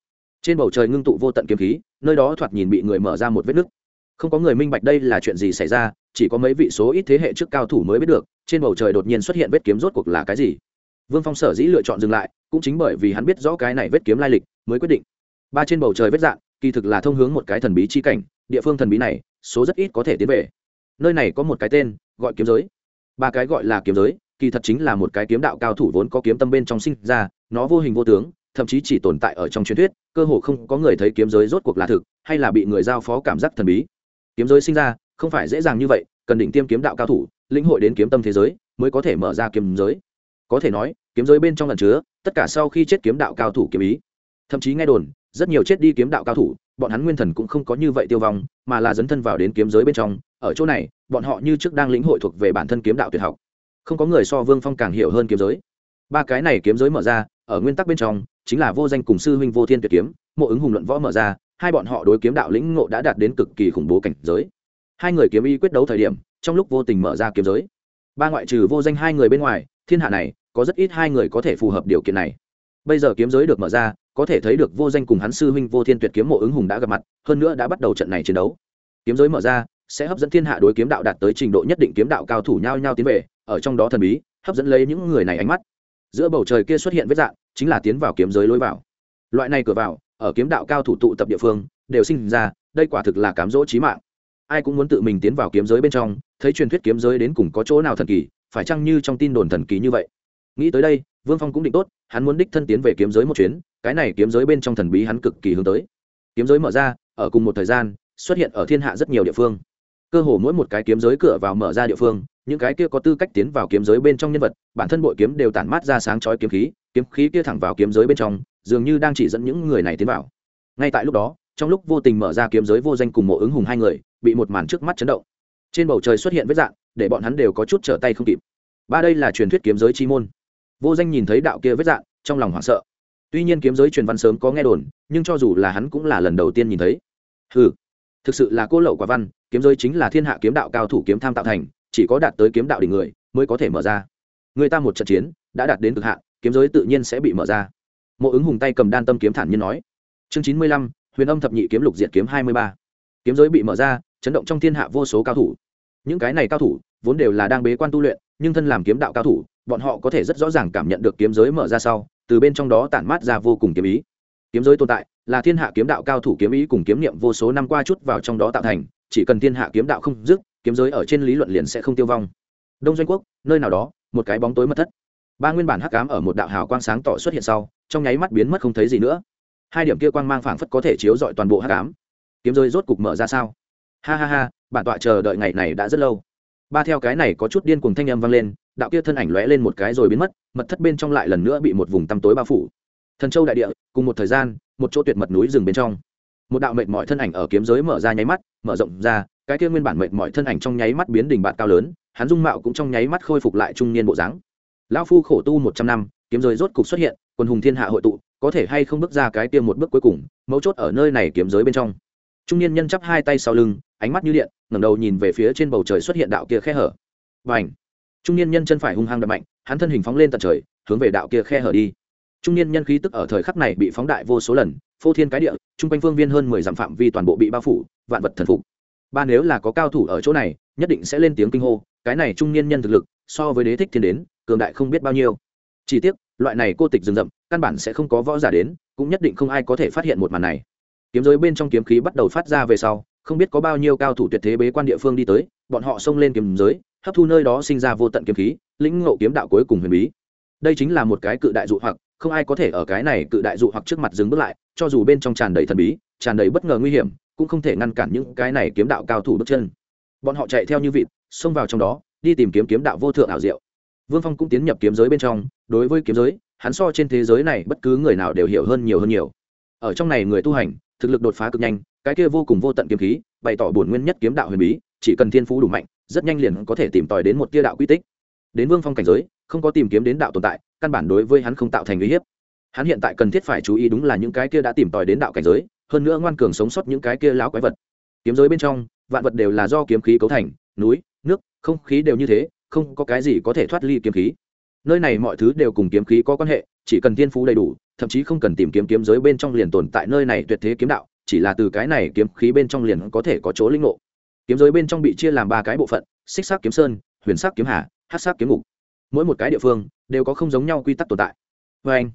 Trên bầu trời ngưng tụ vô tận kiếm khí, nơi đó thoạt nhìn bị người mở ra một vết nứt. Không có người minh bạch đây là chuyện gì xảy ra, chỉ có mấy vị số ít thế hệ trước cao thủ mới biết được, trên bầu trời đột nhiên xuất hiện vết kiếm rốt cuộc là cái gì. Vương phong sở dĩ lựa chọn dừng lại, cũng chính bởi vì hắn biết rõ cái này vết kiếm lai lịch, mới quyết định. Ba trên bầu trời vết dạn kỳ thực là thông hướng một cái thần bí chi cảnh, địa phương thần bí này, số rất ít có thể tiến về. Nơi này có một cái tên, gọi kiếm giới. Ba cái gọi là kiếm giới, kỳ thật chính là một cái kiếm đạo cao thủ vốn có kiếm tâm bên trong sinh ra, nó vô hình vô tướng, thậm chí chỉ tồn tại ở trong truyền thuyết, cơ hồ không có người thấy kiếm giới rốt cuộc là thực, hay là bị người giao phó cảm giác thần bí. Kiếm giới sinh ra, không phải dễ dàng như vậy, cần định tiêm kiếm đạo cao thủ, lĩnh hội đến kiếm tâm thế giới, mới có thể mở ra kiếm giới. Có thể nói, kiếm giới bên trong lần chứa, tất cả sau khi chết kiếm đạo cao thủ kiếm ý. Thậm chí nghe đồn rất nhiều chết đi kiếm đạo cao thủ, bọn hắn nguyên thần cũng không có như vậy tiêu vong, mà là dấn thân vào đến kiếm giới bên trong. Ở chỗ này, bọn họ như trước đang lĩnh hội thuộc về bản thân kiếm đạo tuyệt học. Không có người so vương phong càng hiểu hơn kiếm giới. Ba cái này kiếm giới mở ra, ở nguyên tắc bên trong, chính là vô danh cùng sư huynh vô thiên tuyệt kiếm, mộ ứng hùng luận võ mở ra, hai bọn họ đối kiếm đạo lĩnh ngộ đã đạt đến cực kỳ khủng bố cảnh giới. Hai người kiếm y quyết đấu thời điểm, trong lúc vô tình mở ra kiếm giới. Ba ngoại trừ vô danh hai người bên ngoài, thiên hạ này, có rất ít hai người có thể phù hợp điều kiện này bây giờ kiếm giới được mở ra, có thể thấy được vô danh cùng hắn sư huynh vô thiên tuyệt kiếm mộ ứng hùng đã gặp mặt, hơn nữa đã bắt đầu trận này chiến đấu. Kiếm giới mở ra, sẽ hấp dẫn thiên hạ đối kiếm đạo đạt tới trình độ nhất định kiếm đạo cao thủ nhau nhau tiến về, ở trong đó thần bí, hấp dẫn lấy những người này ánh mắt. Giữa bầu trời kia xuất hiện vết dạng, chính là tiến vào kiếm giới lối vào. Loại này cửa vào, ở kiếm đạo cao thủ tụ tập địa phương, đều sinh ra, đây quả thực là cám dỗ trí mạng. Ai cũng muốn tự mình tiến vào kiếm giới bên trong, thấy truyền thuyết kiếm giới đến cùng có chỗ nào thần kỳ, phải chăng như trong tin đồn thần kỳ như vậy? Nghĩ tới đây vương phong cũng định tốt, hắn muốn đích thân tiến về kiếm giới một chuyến, cái này kiếm giới bên trong thần bí hắn cực kỳ hướng tới. Kiếm giới mở ra, ở cùng một thời gian, xuất hiện ở thiên hạ rất nhiều địa phương. Cơ hồ mỗi một cái kiếm giới cửa vào mở ra địa phương, những cái kia có tư cách tiến vào kiếm giới bên trong nhân vật, bản thân bội kiếm đều tản mát ra sáng chói kiếm khí kiếm khí kia thẳng vào kiếm giới bên trong, dường như đang chỉ dẫn những người này tiến vào. Ngay tại lúc đó, trong lúc vô tình mở ra kiếm giới vô danh cùng mộ ứng hùng hai người, bị một màn trước mắt chấn động. Trên bầu trời xuất hiện vết dạng, để bọn hắn đều có chút trở tay không kịp. Ba đây là truyền thuyết kiếm giới chi môn vô danh nhìn thấy đạo kia vết dạng, trong lòng hoảng sợ. Tuy nhiên kiếm giới truyền văn sớm có nghe đồn, nhưng cho dù là hắn cũng là lần đầu tiên nhìn thấy. Ừ thực sự là cô lậu quả văn, kiếm giới chính là thiên hạ kiếm đạo cao thủ kiếm tham tạo thành, chỉ có đạt tới kiếm đạo đỉnh người mới có thể mở ra. Người ta một trận chiến, đã đạt đến cực hạn, kiếm giới tự nhiên sẽ bị mở ra. Mộ ứng hùng tay cầm đan tâm kiếm thản nhiên nói. Chương chín mươi lăm, huyền âm thập nhị kiếm lục diệt kiếm hai mươi ba. Kiếm giới bị mở ra, chấn động trong thiên hạ vô số cao thủ. Những cái này cao thủ, vốn đều là đang bế quan tu luyện nhưng thân làm kiếm đạo cao thủ, bọn họ có thể rất rõ ràng cảm nhận được kiếm giới mở ra sau, từ bên trong đó tản mát ra vô cùng kiếm ý. Kiếm giới tồn tại là thiên hạ kiếm đạo cao thủ kiếm ý cùng kiếm niệm vô số năm qua chút vào trong đó tạo thành, chỉ cần thiên hạ kiếm đạo không dứt, kiếm giới ở trên lý luận liền sẽ không tiêu vong. Đông doanh quốc, nơi nào đó, một cái bóng tối mất thất. Ba nguyên bản hắc cám ở một đạo hào quang sáng tỏ xuất hiện sau, trong nháy mắt biến mất không thấy gì nữa. Hai điểm kia quang mang phảng phất có thể chiếu dọi toàn bộ hắc cám kiếm giới rốt cục mở ra sao? Ha ha ha, bản tọa chờ đợi ngày này đã rất lâu ba theo cái này có chút điên cuồng thanh âm vang lên, đạo kia thân ảnh lóe lên một cái rồi biến mất, mật thất bên trong lại lần nữa bị một vùng tăm tối bao phủ. Thần châu đại địa, cùng một thời gian, một chỗ tuyệt mật núi rừng bên trong. Một đạo mệt mỏi thân ảnh ở kiếm giới mở ra nháy mắt, mở rộng ra, cái kia nguyên bản mệt mỏi thân ảnh trong nháy mắt biến đỉnh bạt cao lớn, hắn dung mạo cũng trong nháy mắt khôi phục lại trung niên bộ dáng. Lão phu khổ tu một trăm năm, kiếm giới rốt cục xuất hiện, quân hùng thiên hạ hội tụ, có thể hay không bước ra cái kia một bước cuối cùng, mấu chốt ở nơi này kiếm giới bên trong trung niên nhân chắp hai tay sau lưng, ánh mắt như điện, ngẩng đầu nhìn về phía trên bầu trời xuất hiện đạo kia khe hở. Và ảnh trung niên nhân chân phải hung hăng đập mạnh, hắn thân hình phóng lên tận trời, hướng về đạo kia khe hở đi. Trung niên nhân khí tức ở thời khắc này bị phóng đại vô số lần, phô thiên cái địa trung quanh phương viên hơn mười dặm phạm vi toàn bộ bị bao phủ, vạn vật thần phục. Ba nếu là có cao thủ ở chỗ này, nhất định sẽ lên tiếng kinh hô, cái này trung niên nhân thực lực, so với đế thích thiên đến, cường đại không biết bao nhiêu. Chỉ tiếc, loại này cô tịch rừng rậm, căn bản sẽ không có võ giả đến, cũng nhất định không ai có thể phát hiện một màn này kiếm giới bên trong kiếm khí bắt đầu phát ra về sau, không biết có bao nhiêu cao thủ tuyệt thế bế quan địa phương đi tới, bọn họ xông lên kiếm giới, hấp thu nơi đó sinh ra vô tận kiếm khí, lĩnh ngộ kiếm đạo cuối cùng huyền bí. Đây chính là một cái cự đại dụ hoặc, không ai có thể ở cái này cự đại dụ hoặc trước mặt dừng bước lại, cho dù bên trong tràn đầy thần bí, tràn đầy bất ngờ nguy hiểm, cũng không thể ngăn cản những cái này kiếm đạo cao thủ bước chân. Bọn họ chạy theo như vịt, xông vào trong đó, đi tìm kiếm kiếm đạo vô thượng ảo diệu. Vương phong cũng tiến nhập kiếm giới bên trong, đối với kiếm giới, hắn so trên thế giới này bất cứ người nào đều hiểu hơn nhiều hơn nhiều. Ở trong này người tu hành thực lực đột phá cực nhanh, cái kia vô cùng vô tận kiếm khí, bày tỏ bổn nguyên nhất kiếm đạo huyền bí, chỉ cần thiên phú đủ mạnh, rất nhanh liền có thể tìm tòi đến một tia đạo quy tích. Đến vương phong cảnh giới, không có tìm kiếm đến đạo tồn tại, căn bản đối với hắn không tạo thành uy hiếp. Hắn hiện tại cần thiết phải chú ý đúng là những cái kia đã tìm tòi đến đạo cảnh giới, hơn nữa ngoan cường sống sót những cái kia lão quái vật. Kiếm giới bên trong, vạn vật đều là do kiếm khí cấu thành, núi, nước, không khí đều như thế, không có cái gì có thể thoát ly kiếm khí. Nơi này mọi thứ đều cùng kiếm khí có quan hệ, chỉ cần thiên phú đầy đủ thậm chí không cần tìm kiếm kiếm giới bên trong liền tồn tại nơi này tuyệt thế kiếm đạo, chỉ là từ cái này kiếm khí bên trong liền có thể có chỗ linh ngộ. Kiếm giới bên trong bị chia làm ba cái bộ phận, xích sắc kiếm sơn, huyền sắc kiếm hà hát sắc kiếm ngục. Mỗi một cái địa phương đều có không giống nhau quy tắc tồn tại. Vê anh,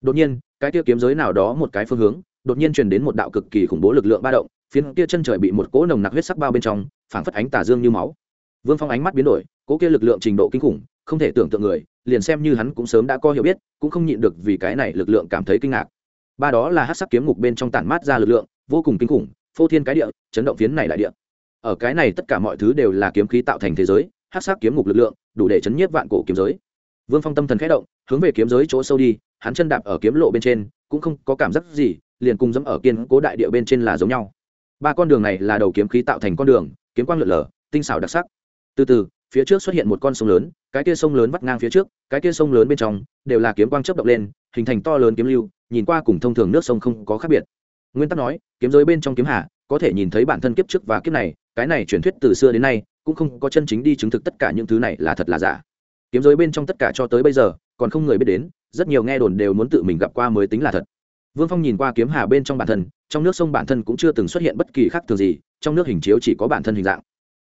đột nhiên, cái kia kiếm giới nào đó một cái phương hướng, đột nhiên truyền đến một đạo cực kỳ khủng bố lực lượng ba động, phiến kia chân trời bị một cỗ nồng nặc huyết sắc bao bên trong, phảng phất ánh tà dương như máu. Vương phong ánh mắt biến đổi, cỗ kia lực lượng trình độ kinh khủng, không thể tưởng tượng người liền xem như hắn cũng sớm đã có hiểu biết, cũng không nhịn được vì cái này lực lượng cảm thấy kinh ngạc. Ba đó là hát sắc kiếm ngục bên trong tản mát ra lực lượng, vô cùng kinh khủng, phô thiên cái địa, chấn động phiến này đại địa. Ở cái này tất cả mọi thứ đều là kiếm khí tạo thành thế giới hát sắc kiếm ngục lực lượng, đủ để chấn nhiếp vạn cổ kiếm giới. Vương phong tâm thần khẽ động, hướng về kiếm giới chỗ sâu đi, hắn chân đạp ở kiếm lộ bên trên, cũng không có cảm giác gì, liền cùng dẫm ở kiên cố đại địa bên trên là giống nhau. Ba con đường này là đầu kiếm khí tạo thành con đường, kiếm quang lượn lờ, tinh xảo đặc sắc. Từ từ phía trước xuất hiện một con sông lớn, cái kia sông lớn vắt ngang phía trước, cái kia sông lớn bên trong đều là kiếm quang chấp động lên, hình thành to lớn kiếm lưu, nhìn qua cùng thông thường nước sông không có khác biệt. Nguyên tắc nói, kiếm giới bên trong kiếm hà, có thể nhìn thấy bản thân kiếp trước và kiếp này, cái này truyền thuyết từ xưa đến nay, cũng không có chân chính đi chứng thực tất cả những thứ này là thật là giả. Kiếm giới bên trong tất cả cho tới bây giờ, còn không người biết đến, rất nhiều nghe đồn đều muốn tự mình gặp qua mới tính là thật. Vương phong nhìn qua kiếm hà bên trong bản thân, trong nước sông bản thân cũng chưa từng xuất hiện bất kỳ khác thường gì, trong nước hình chiếu chỉ có bản thân hình dạng.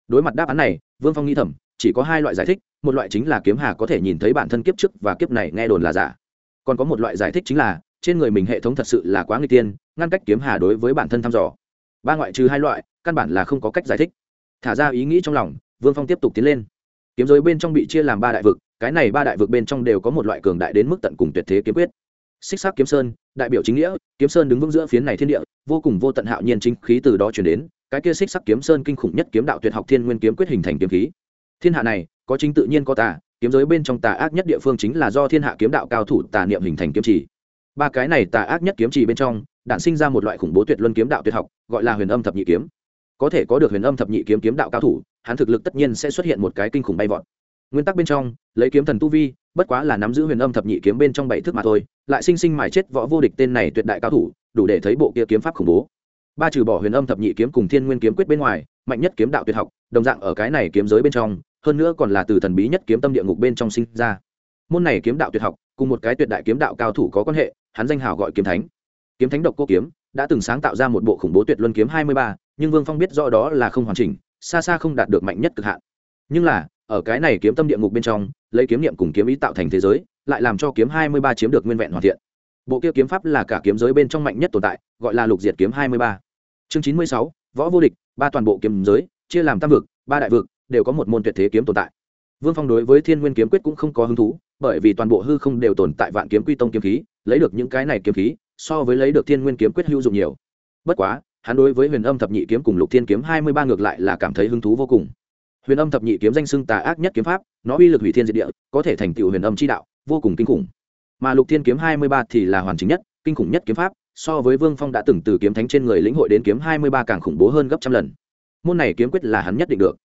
Đối mặt đáp án này, vương phong nghĩ thầm chỉ có hai loại giải thích, một loại chính là kiếm hà có thể nhìn thấy bản thân kiếp trước và kiếp này nghe đồn là giả. Còn có một loại giải thích chính là, trên người mình hệ thống thật sự là quá nguy tiên, ngăn cách kiếm hà đối với bản thân thăm dò. Ba ngoại trừ hai loại, căn bản là không có cách giải thích. Thả ra ý nghĩ trong lòng, vương phong tiếp tục tiến lên. Kiếm giới bên trong bị chia làm ba đại vực, cái này ba đại vực bên trong đều có một loại cường đại đến mức tận cùng tuyệt thế kiếm quyết. Xích xác kiếm sơn, đại biểu chính nghĩa, kiếm sơn đứng vững giữa phiến này thiên địa, vô cùng vô tận hạo nhiên chính khí từ đó chuyển đến, cái kia xích sắc kiếm sơn kinh khủng nhất kiếm đạo tuyệt học thiên nguyên kiếm quyết hình thành kiếm khí thiên hạ này, có chính tự nhiên có tà, kiếm giới bên trong tà ác nhất địa phương chính là do thiên hạ kiếm đạo cao thủ tà niệm hình thành kiếm chỉ. Ba cái này tà ác nhất kiếm chỉ bên trong đạn sinh ra một loại khủng bố tuyệt luân kiếm đạo tuyệt học, gọi là huyền âm thập nhị kiếm. Có thể có được huyền âm thập nhị kiếm kiếm đạo cao thủ, hắn thực lực tất nhiên sẽ xuất hiện một cái kinh khủng bay vọt. Nguyên tắc bên trong, lấy kiếm thần tu vi, bất quá là nắm giữ huyền âm thập nhị kiếm bên trong bảy thước mà thôi, lại sinh sinh mài chết võ vô địch tên này tuyệt đại cao thủ, đủ để thấy bộ kia kiếm pháp khủng bố. Ba trừ bỏ huyền âm thập nhị kiếm cùng thiên nguyên kiếm quyết bên ngoài, mạnh nhất kiếm đạo tuyệt học, đồng dạng ở cái này kiếm giới bên trong hơn nữa còn là từ thần bí nhất kiếm tâm địa ngục bên trong sinh ra. Môn này kiếm đạo tuyệt học, cùng một cái tuyệt đại kiếm đạo cao thủ có quan hệ, hắn danh hào gọi kiếm thánh. Kiếm thánh độc cô kiếm, đã từng sáng tạo ra một bộ khủng bố tuyệt luân kiếm hai mươi ba, nhưng vương phong biết rõ đó là không hoàn chỉnh, xa xa không đạt được mạnh nhất cực hạn. Nhưng là, ở cái này kiếm tâm địa ngục bên trong, lấy kiếm niệm cùng kiếm ý tạo thành thế giới, lại làm cho kiếm hai mươi ba chiếm được nguyên vẹn hoàn thiện. Bộ kia kiếm pháp là cả kiếm giới bên trong mạnh nhất tồn tại, gọi là lục diệt kiếm hai mươi ba. Chương chín mươi sáu, võ vô địch, ba toàn bộ kiếm giới, chia làm tam vực, ba đại vực đều có một môn tuyệt thế kiếm tồn tại. Vương phong đối với thiên nguyên kiếm quyết cũng không có hứng thú, bởi vì toàn bộ hư không đều tồn tại vạn kiếm quy tông kiếm khí, lấy được những cái này kiếm khí, so với lấy được thiên nguyên kiếm quyết hữu dụng nhiều. Bất quá, hắn đối với huyền âm thập nhị kiếm cùng lục thiên kiếm hai mươi ba ngược lại là cảm thấy hứng thú vô cùng. Huyền âm thập nhị kiếm danh xưng tà ác nhất kiếm pháp, nó uy lực hủy thiên diệt địa, có thể thành tựu huyền âm chi đạo, vô cùng kinh khủng. Mà lục thiên kiếm hai mươi ba thì là hoàn chỉnh nhất, kinh khủng nhất kiếm pháp, so với vương phong đã từng từ kiếm thánh trên người lĩnh hội đến kiếm hai mươi ba càng khủng bố hơn gấp trăm lần. Môn này kiếm quyết là hắn nhất định được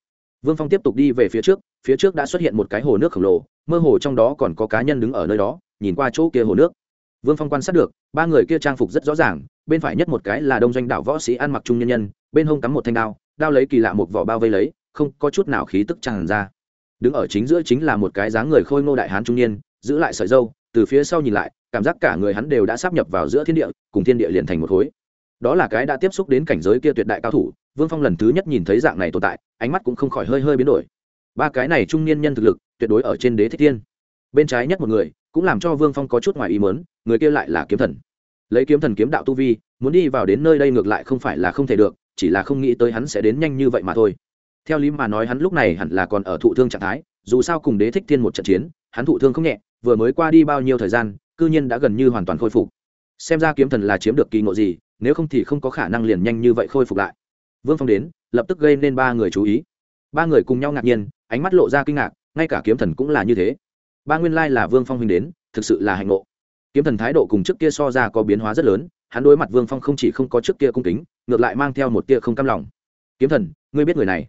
vương phong tiếp tục đi về phía trước phía trước đã xuất hiện một cái hồ nước khổng lồ, mơ hồ trong đó còn có cá nhân đứng ở nơi đó, nhìn qua chỗ kia hồ nước. Vương phong quan sát được, ba người kia trang phục rất rõ ràng, bên phải nhất một cái là đông doanh đạo võ sĩ ăn mặc trung nhân nhân, bên hông cắm một thanh đao đao lấy kỳ lạ một vỏ bao vây lấy, không có chút nào khí tức tràn ra. Đứng ở chính giữa chính là một cái dáng người khôi ngô đại hán trung niên, giữ lại sợi dâu từ phía sau nhìn lại, cảm giác cả người hắn đều đã sắp nhập vào giữa thiên địa, cùng thiên địa liền thành một khối. Đó là cái đã tiếp xúc đến cảnh giới kia tuyệt đại cao thủ vương phong lần thứ nhất nhìn thấy dạng này tồn tại, ánh mắt cũng không khỏi hơi hơi biến đổi. Ba cái này trung niên nhân thực lực, tuyệt đối ở trên đế thích thiên. Bên trái nhất một người, cũng làm cho vương phong có chút ngoài ý mớn người kia lại là kiếm thần. Lấy kiếm thần kiếm đạo tu vi, muốn đi vào đến nơi đây ngược lại không phải là không thể được, chỉ là không nghĩ tới hắn sẽ đến nhanh như vậy mà thôi. Theo lý mà nói hắn lúc này hẳn là còn ở thụ thương trạng thái, dù sao cùng đế thích thiên một trận chiến, hắn thụ thương không nhẹ, vừa mới qua đi bao nhiêu thời gian, cư nhiên đã gần như hoàn toàn khôi phục. Xem ra kiếm thần là chiếm được kỳ ngộ gì, nếu không thì không có khả năng liền nhanh như vậy khôi phục lại vương phong đến, lập tức gây nên ba người chú ý. Ba người cùng nhau ngạc nhiên, ánh mắt lộ ra kinh ngạc, ngay cả kiếm thần cũng là như thế. Ba nguyên lai là vương phong huynh đến, thực sự là hạnh ngộ. Kiếm thần thái độ cùng trước kia so ra có biến hóa rất lớn, hắn đối mặt vương phong không chỉ không có trước kia cung kính, ngược lại mang theo một tia không cam lòng. Kiếm thần, ngươi biết người này?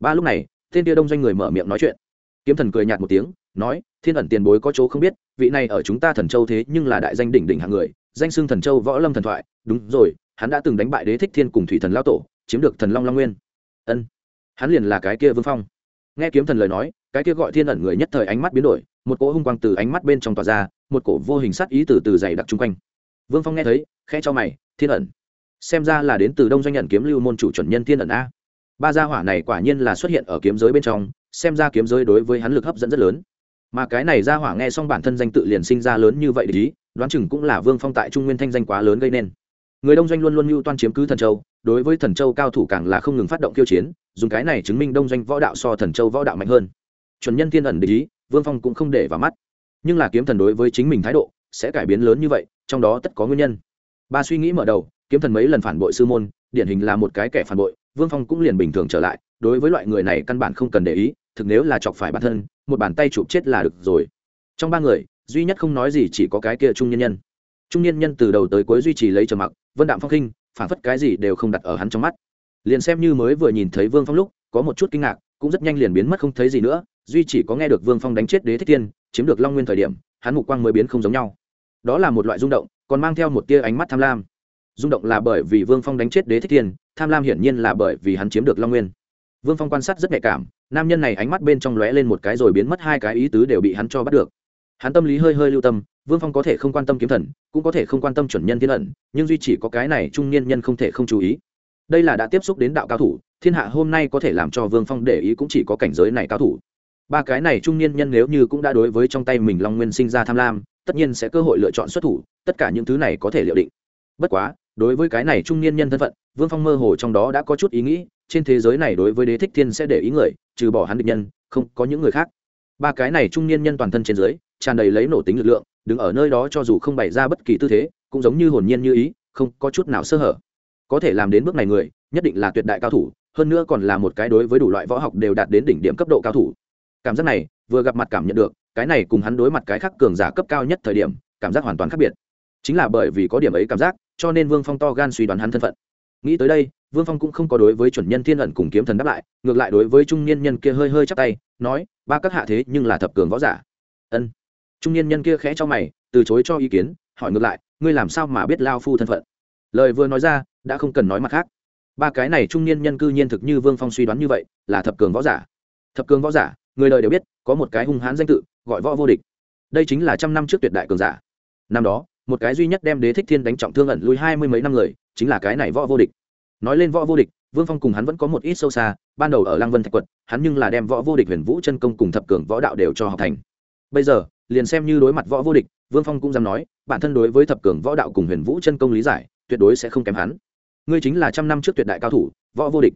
Ba lúc này tên tia đông doanh người mở miệng nói chuyện. Kiếm thần cười nhạt một tiếng, nói, thiên ẩn tiền bối có chỗ không biết, vị này ở chúng ta thần châu thế nhưng là đại danh đỉnh đỉnh hạng người, danh xưng thần châu võ lâm thần thoại. Đúng rồi, hắn đã từng đánh bại đế thích thiên cùng thủy thần lao tổ chiếm được thần long long nguyên. Ân, hắn liền là cái kia vương phong. Nghe kiếm thần lời nói, cái kia gọi thiên ẩn người nhất thời ánh mắt biến đổi, một cỗ hung quang từ ánh mắt bên trong tỏa ra, một cổ vô hình sát ý từ từ dày đặc chung quanh. Vương phong nghe thấy khe cho mày, thiên ẩn, xem ra là đến từ đông doanh nhận kiếm lưu môn chủ chuẩn nhân thiên ẩn a. Ba gia hỏa này quả nhiên là xuất hiện ở kiếm giới bên trong, xem ra kiếm giới đối với hắn lực hấp dẫn rất lớn. Mà cái này gia hỏa nghe xong bản thân danh tự liền sinh ra lớn như vậy để ý, đoán chừng cũng là vương phong tại trung nguyên thanh danh quá lớn gây nên người đông doanh luôn luôn mưu toan chiếm cứ thần châu, đối với thần châu cao thủ càng là không ngừng phát động kiêu chiến, dùng cái này chứng minh đông doanh võ đạo so thần châu võ đạo mạnh hơn. Chuẩn nhân thiên ẩn để ý, vương phong cũng không để vào mắt. Nhưng là kiếm thần đối với chính mình thái độ sẽ cải biến lớn như vậy, trong đó tất có nguyên nhân. Ba suy nghĩ mở đầu, kiếm thần mấy lần phản bội sư môn, điển hình là một cái kẻ phản bội, vương phong cũng liền bình thường trở lại, đối với loại người này căn bản không cần để ý, thực nếu là chọc phải bản thân, một bàn tay chụp chết là được rồi. Trong ba người, duy nhất không nói gì chỉ có cái kia trung nhân nhân. Trung nhân nhân từ đầu tới cuối duy trì lấy trầm mặc vân đạm phong khinh phản phất cái gì đều không đặt ở hắn trong mắt. Liền xem như mới vừa nhìn thấy vương phong lúc, có một chút kinh ngạc, cũng rất nhanh liền biến mất không thấy gì nữa, duy chỉ có nghe được vương phong đánh chết đế thích tiên chiếm được long nguyên thời điểm, hắn mục quang mới biến không giống nhau. Đó là một loại rung động, còn mang theo một tia ánh mắt tham lam. Rung động là bởi vì vương phong đánh chết đế thích thiên, tham lam hiển nhiên là bởi vì hắn chiếm được long nguyên. Vương phong quan sát rất nhạy cảm, nam nhân này ánh mắt bên trong lóe lên một cái rồi biến mất hai cái ý tứ đều bị hắn cho bắt được hắn tâm lý hơi hơi lưu tâm, vương phong có thể không quan tâm kiếm thần, cũng có thể không quan tâm chuẩn nhân thiên ẩn, nhưng duy chỉ có cái này trung niên nhân không thể không chú ý. Đây là đã tiếp xúc đến đạo cao thủ, thiên hạ hôm nay có thể làm cho vương phong để ý cũng chỉ có cảnh giới này cao thủ. Ba cái này trung niên nhân nếu như cũng đã đối với trong tay mình long nguyên sinh ra tham lam, tất nhiên sẽ cơ hội lựa chọn xuất thủ, tất cả những thứ này có thể liệu định. Bất quá, đối với cái này trung niên nhân thân phận, vương phong mơ hồ trong đó đã có chút ý nghĩ, trên thế giới này đối với đế thích thiên sẽ để ý người, trừ bỏ hắn địch nhân, không có những người khác. Ba cái này trung niên nhân toàn thân trên dưới tràn đầy lấy nổ tính lực lượng, đứng ở nơi đó cho dù không bày ra bất kỳ tư thế, cũng giống như hồn nhiên như ý, không có chút nào sơ hở. Có thể làm đến bước này người, nhất định là tuyệt đại cao thủ, hơn nữa còn là một cái đối với đủ loại võ học đều đạt đến đỉnh điểm cấp độ cao thủ. Cảm giác này, vừa gặp mặt cảm nhận được, cái này cùng hắn đối mặt cái khác cường giả cấp cao nhất thời điểm, cảm giác hoàn toàn khác biệt. Chính là bởi vì có điểm ấy cảm giác, cho nên vương phong to gan suy đoán hắn thân phận. Nghĩ tới đây, vương phong cũng không có đối với chuẩn nhân thiên ẩn cùng kiếm thần đáp lại, ngược lại đối với trung niên nhân kia hơi hơi chắc tay, nói, ba các hạ thế nhưng là thập cường võ giả. Ân trung niên nhân kia khẽ cho mày, từ chối cho ý kiến, hỏi ngược lại, ngươi làm sao mà biết lao phu thân phận? Lời vừa nói ra, đã không cần nói mặt khác. Ba cái này trung niên nhân cư nhiên thực như vương phong suy đoán như vậy, là thập cường võ giả. Thập cường võ giả, người đời đều biết, có một cái hung hãn danh tự, gọi võ vô địch. Đây chính là trăm năm trước tuyệt đại cường giả. Năm đó, một cái duy nhất đem đế thích thiên đánh trọng thương ẩn lui hai mươi mấy năm người, chính là cái này võ vô địch. Nói lên võ vô địch, vương phong cùng hắn vẫn có một ít sâu xa, ban đầu ở Lang vân thạch quật, hắn nhưng là đem võ vô địch huyền vũ chân công cùng thập cường võ đạo đều cho học thành. Bây giờ liền xem như đối mặt võ vô địch, vương phong cũng dám nói, bản thân đối với thập cường võ đạo cùng huyền vũ chân công lý giải, tuyệt đối sẽ không kém hắn. Ngươi chính là trăm năm trước tuyệt đại cao thủ, võ vô địch.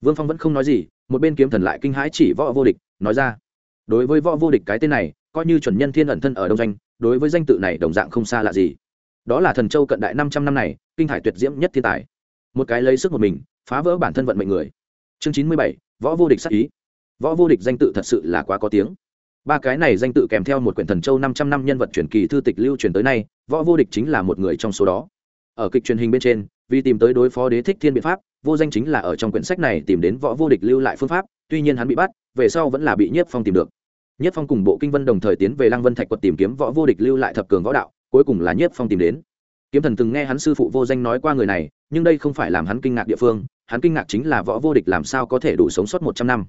Vương phong vẫn không nói gì, một bên kiếm thần lại kinh hãi chỉ võ vô địch, nói ra, đối với võ vô địch cái tên này, coi như chuẩn nhân thiên ẩn thân ở đông danh đối với danh tự này đồng dạng không xa lạ gì. Đó là thần châu cận đại năm trăm năm này, kinh hải tuyệt diễm nhất thiên tài. Một cái lấy sức một mình, phá vỡ bản thân vận mệnh người. Chương chín mươi bảy, võ vô địch sắc ý. Võ vô địch danh tự thật sự là quá có tiếng ba cái này danh tự kèm theo một quyển thần châu năm trăm năm nhân vật truyền kỳ thư tịch lưu truyền tới nay, võ vô địch chính là một người trong số đó. Ở kịch truyền hình bên trên, vì tìm tới đối phó đế thích thiên biện pháp, vô danh chính là ở trong quyển sách này tìm đến võ vô địch lưu lại phương pháp, tuy nhiên hắn bị bắt, về sau vẫn là bị nhiếp phong tìm được. Nhiếp phong cùng bộ kinh vân đồng thời tiến về lăng vân thạch quật tìm kiếm võ vô địch lưu lại thập cường võ đạo, cuối cùng là nhiếp phong tìm đến. Kiếm thần từng nghe hắn sư phụ vô danh nói qua người này, nhưng đây không phải làm hắn kinh ngạc địa phương, hắn kinh ngạc chính là võ vô địch làm sao có thể đủ sống sót một trăm năm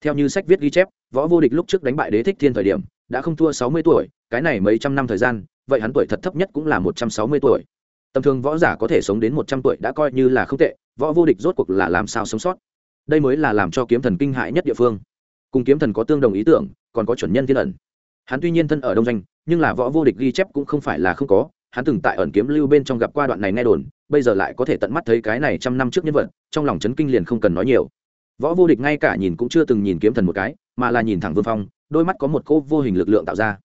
theo như sách viết ghi chép, võ vô địch lúc trước đánh bại đế thích thiên thời điểm, đã không thua sáu mươi tuổi, cái này mấy trăm năm thời gian, vậy hắn tuổi thật thấp nhất cũng là một trăm sáu mươi tuổi. Tầm thường võ giả có thể sống đến một trăm tuổi đã coi như là không tệ, võ vô địch rốt cuộc là làm sao sống sót? Đây mới là làm cho kiếm thần kinh hại nhất địa phương. Cùng kiếm thần có tương đồng ý tưởng, còn có chuẩn nhân thiên ẩn. Hắn tuy nhiên thân ở đông doanh, nhưng là võ vô địch ghi chép cũng không phải là không có, hắn từng tại ẩn kiếm lưu bên trong gặp qua đoạn này nghe đồn, bây giờ lại có thể tận mắt thấy cái này trăm năm trước nhân vật, trong lòng chấn kinh liền không cần nói nhiều võ vô địch ngay cả nhìn cũng chưa từng nhìn kiếm thần một cái, mà là nhìn thẳng vương phong, đôi mắt có một cỗ vô hình lực lượng tạo ra.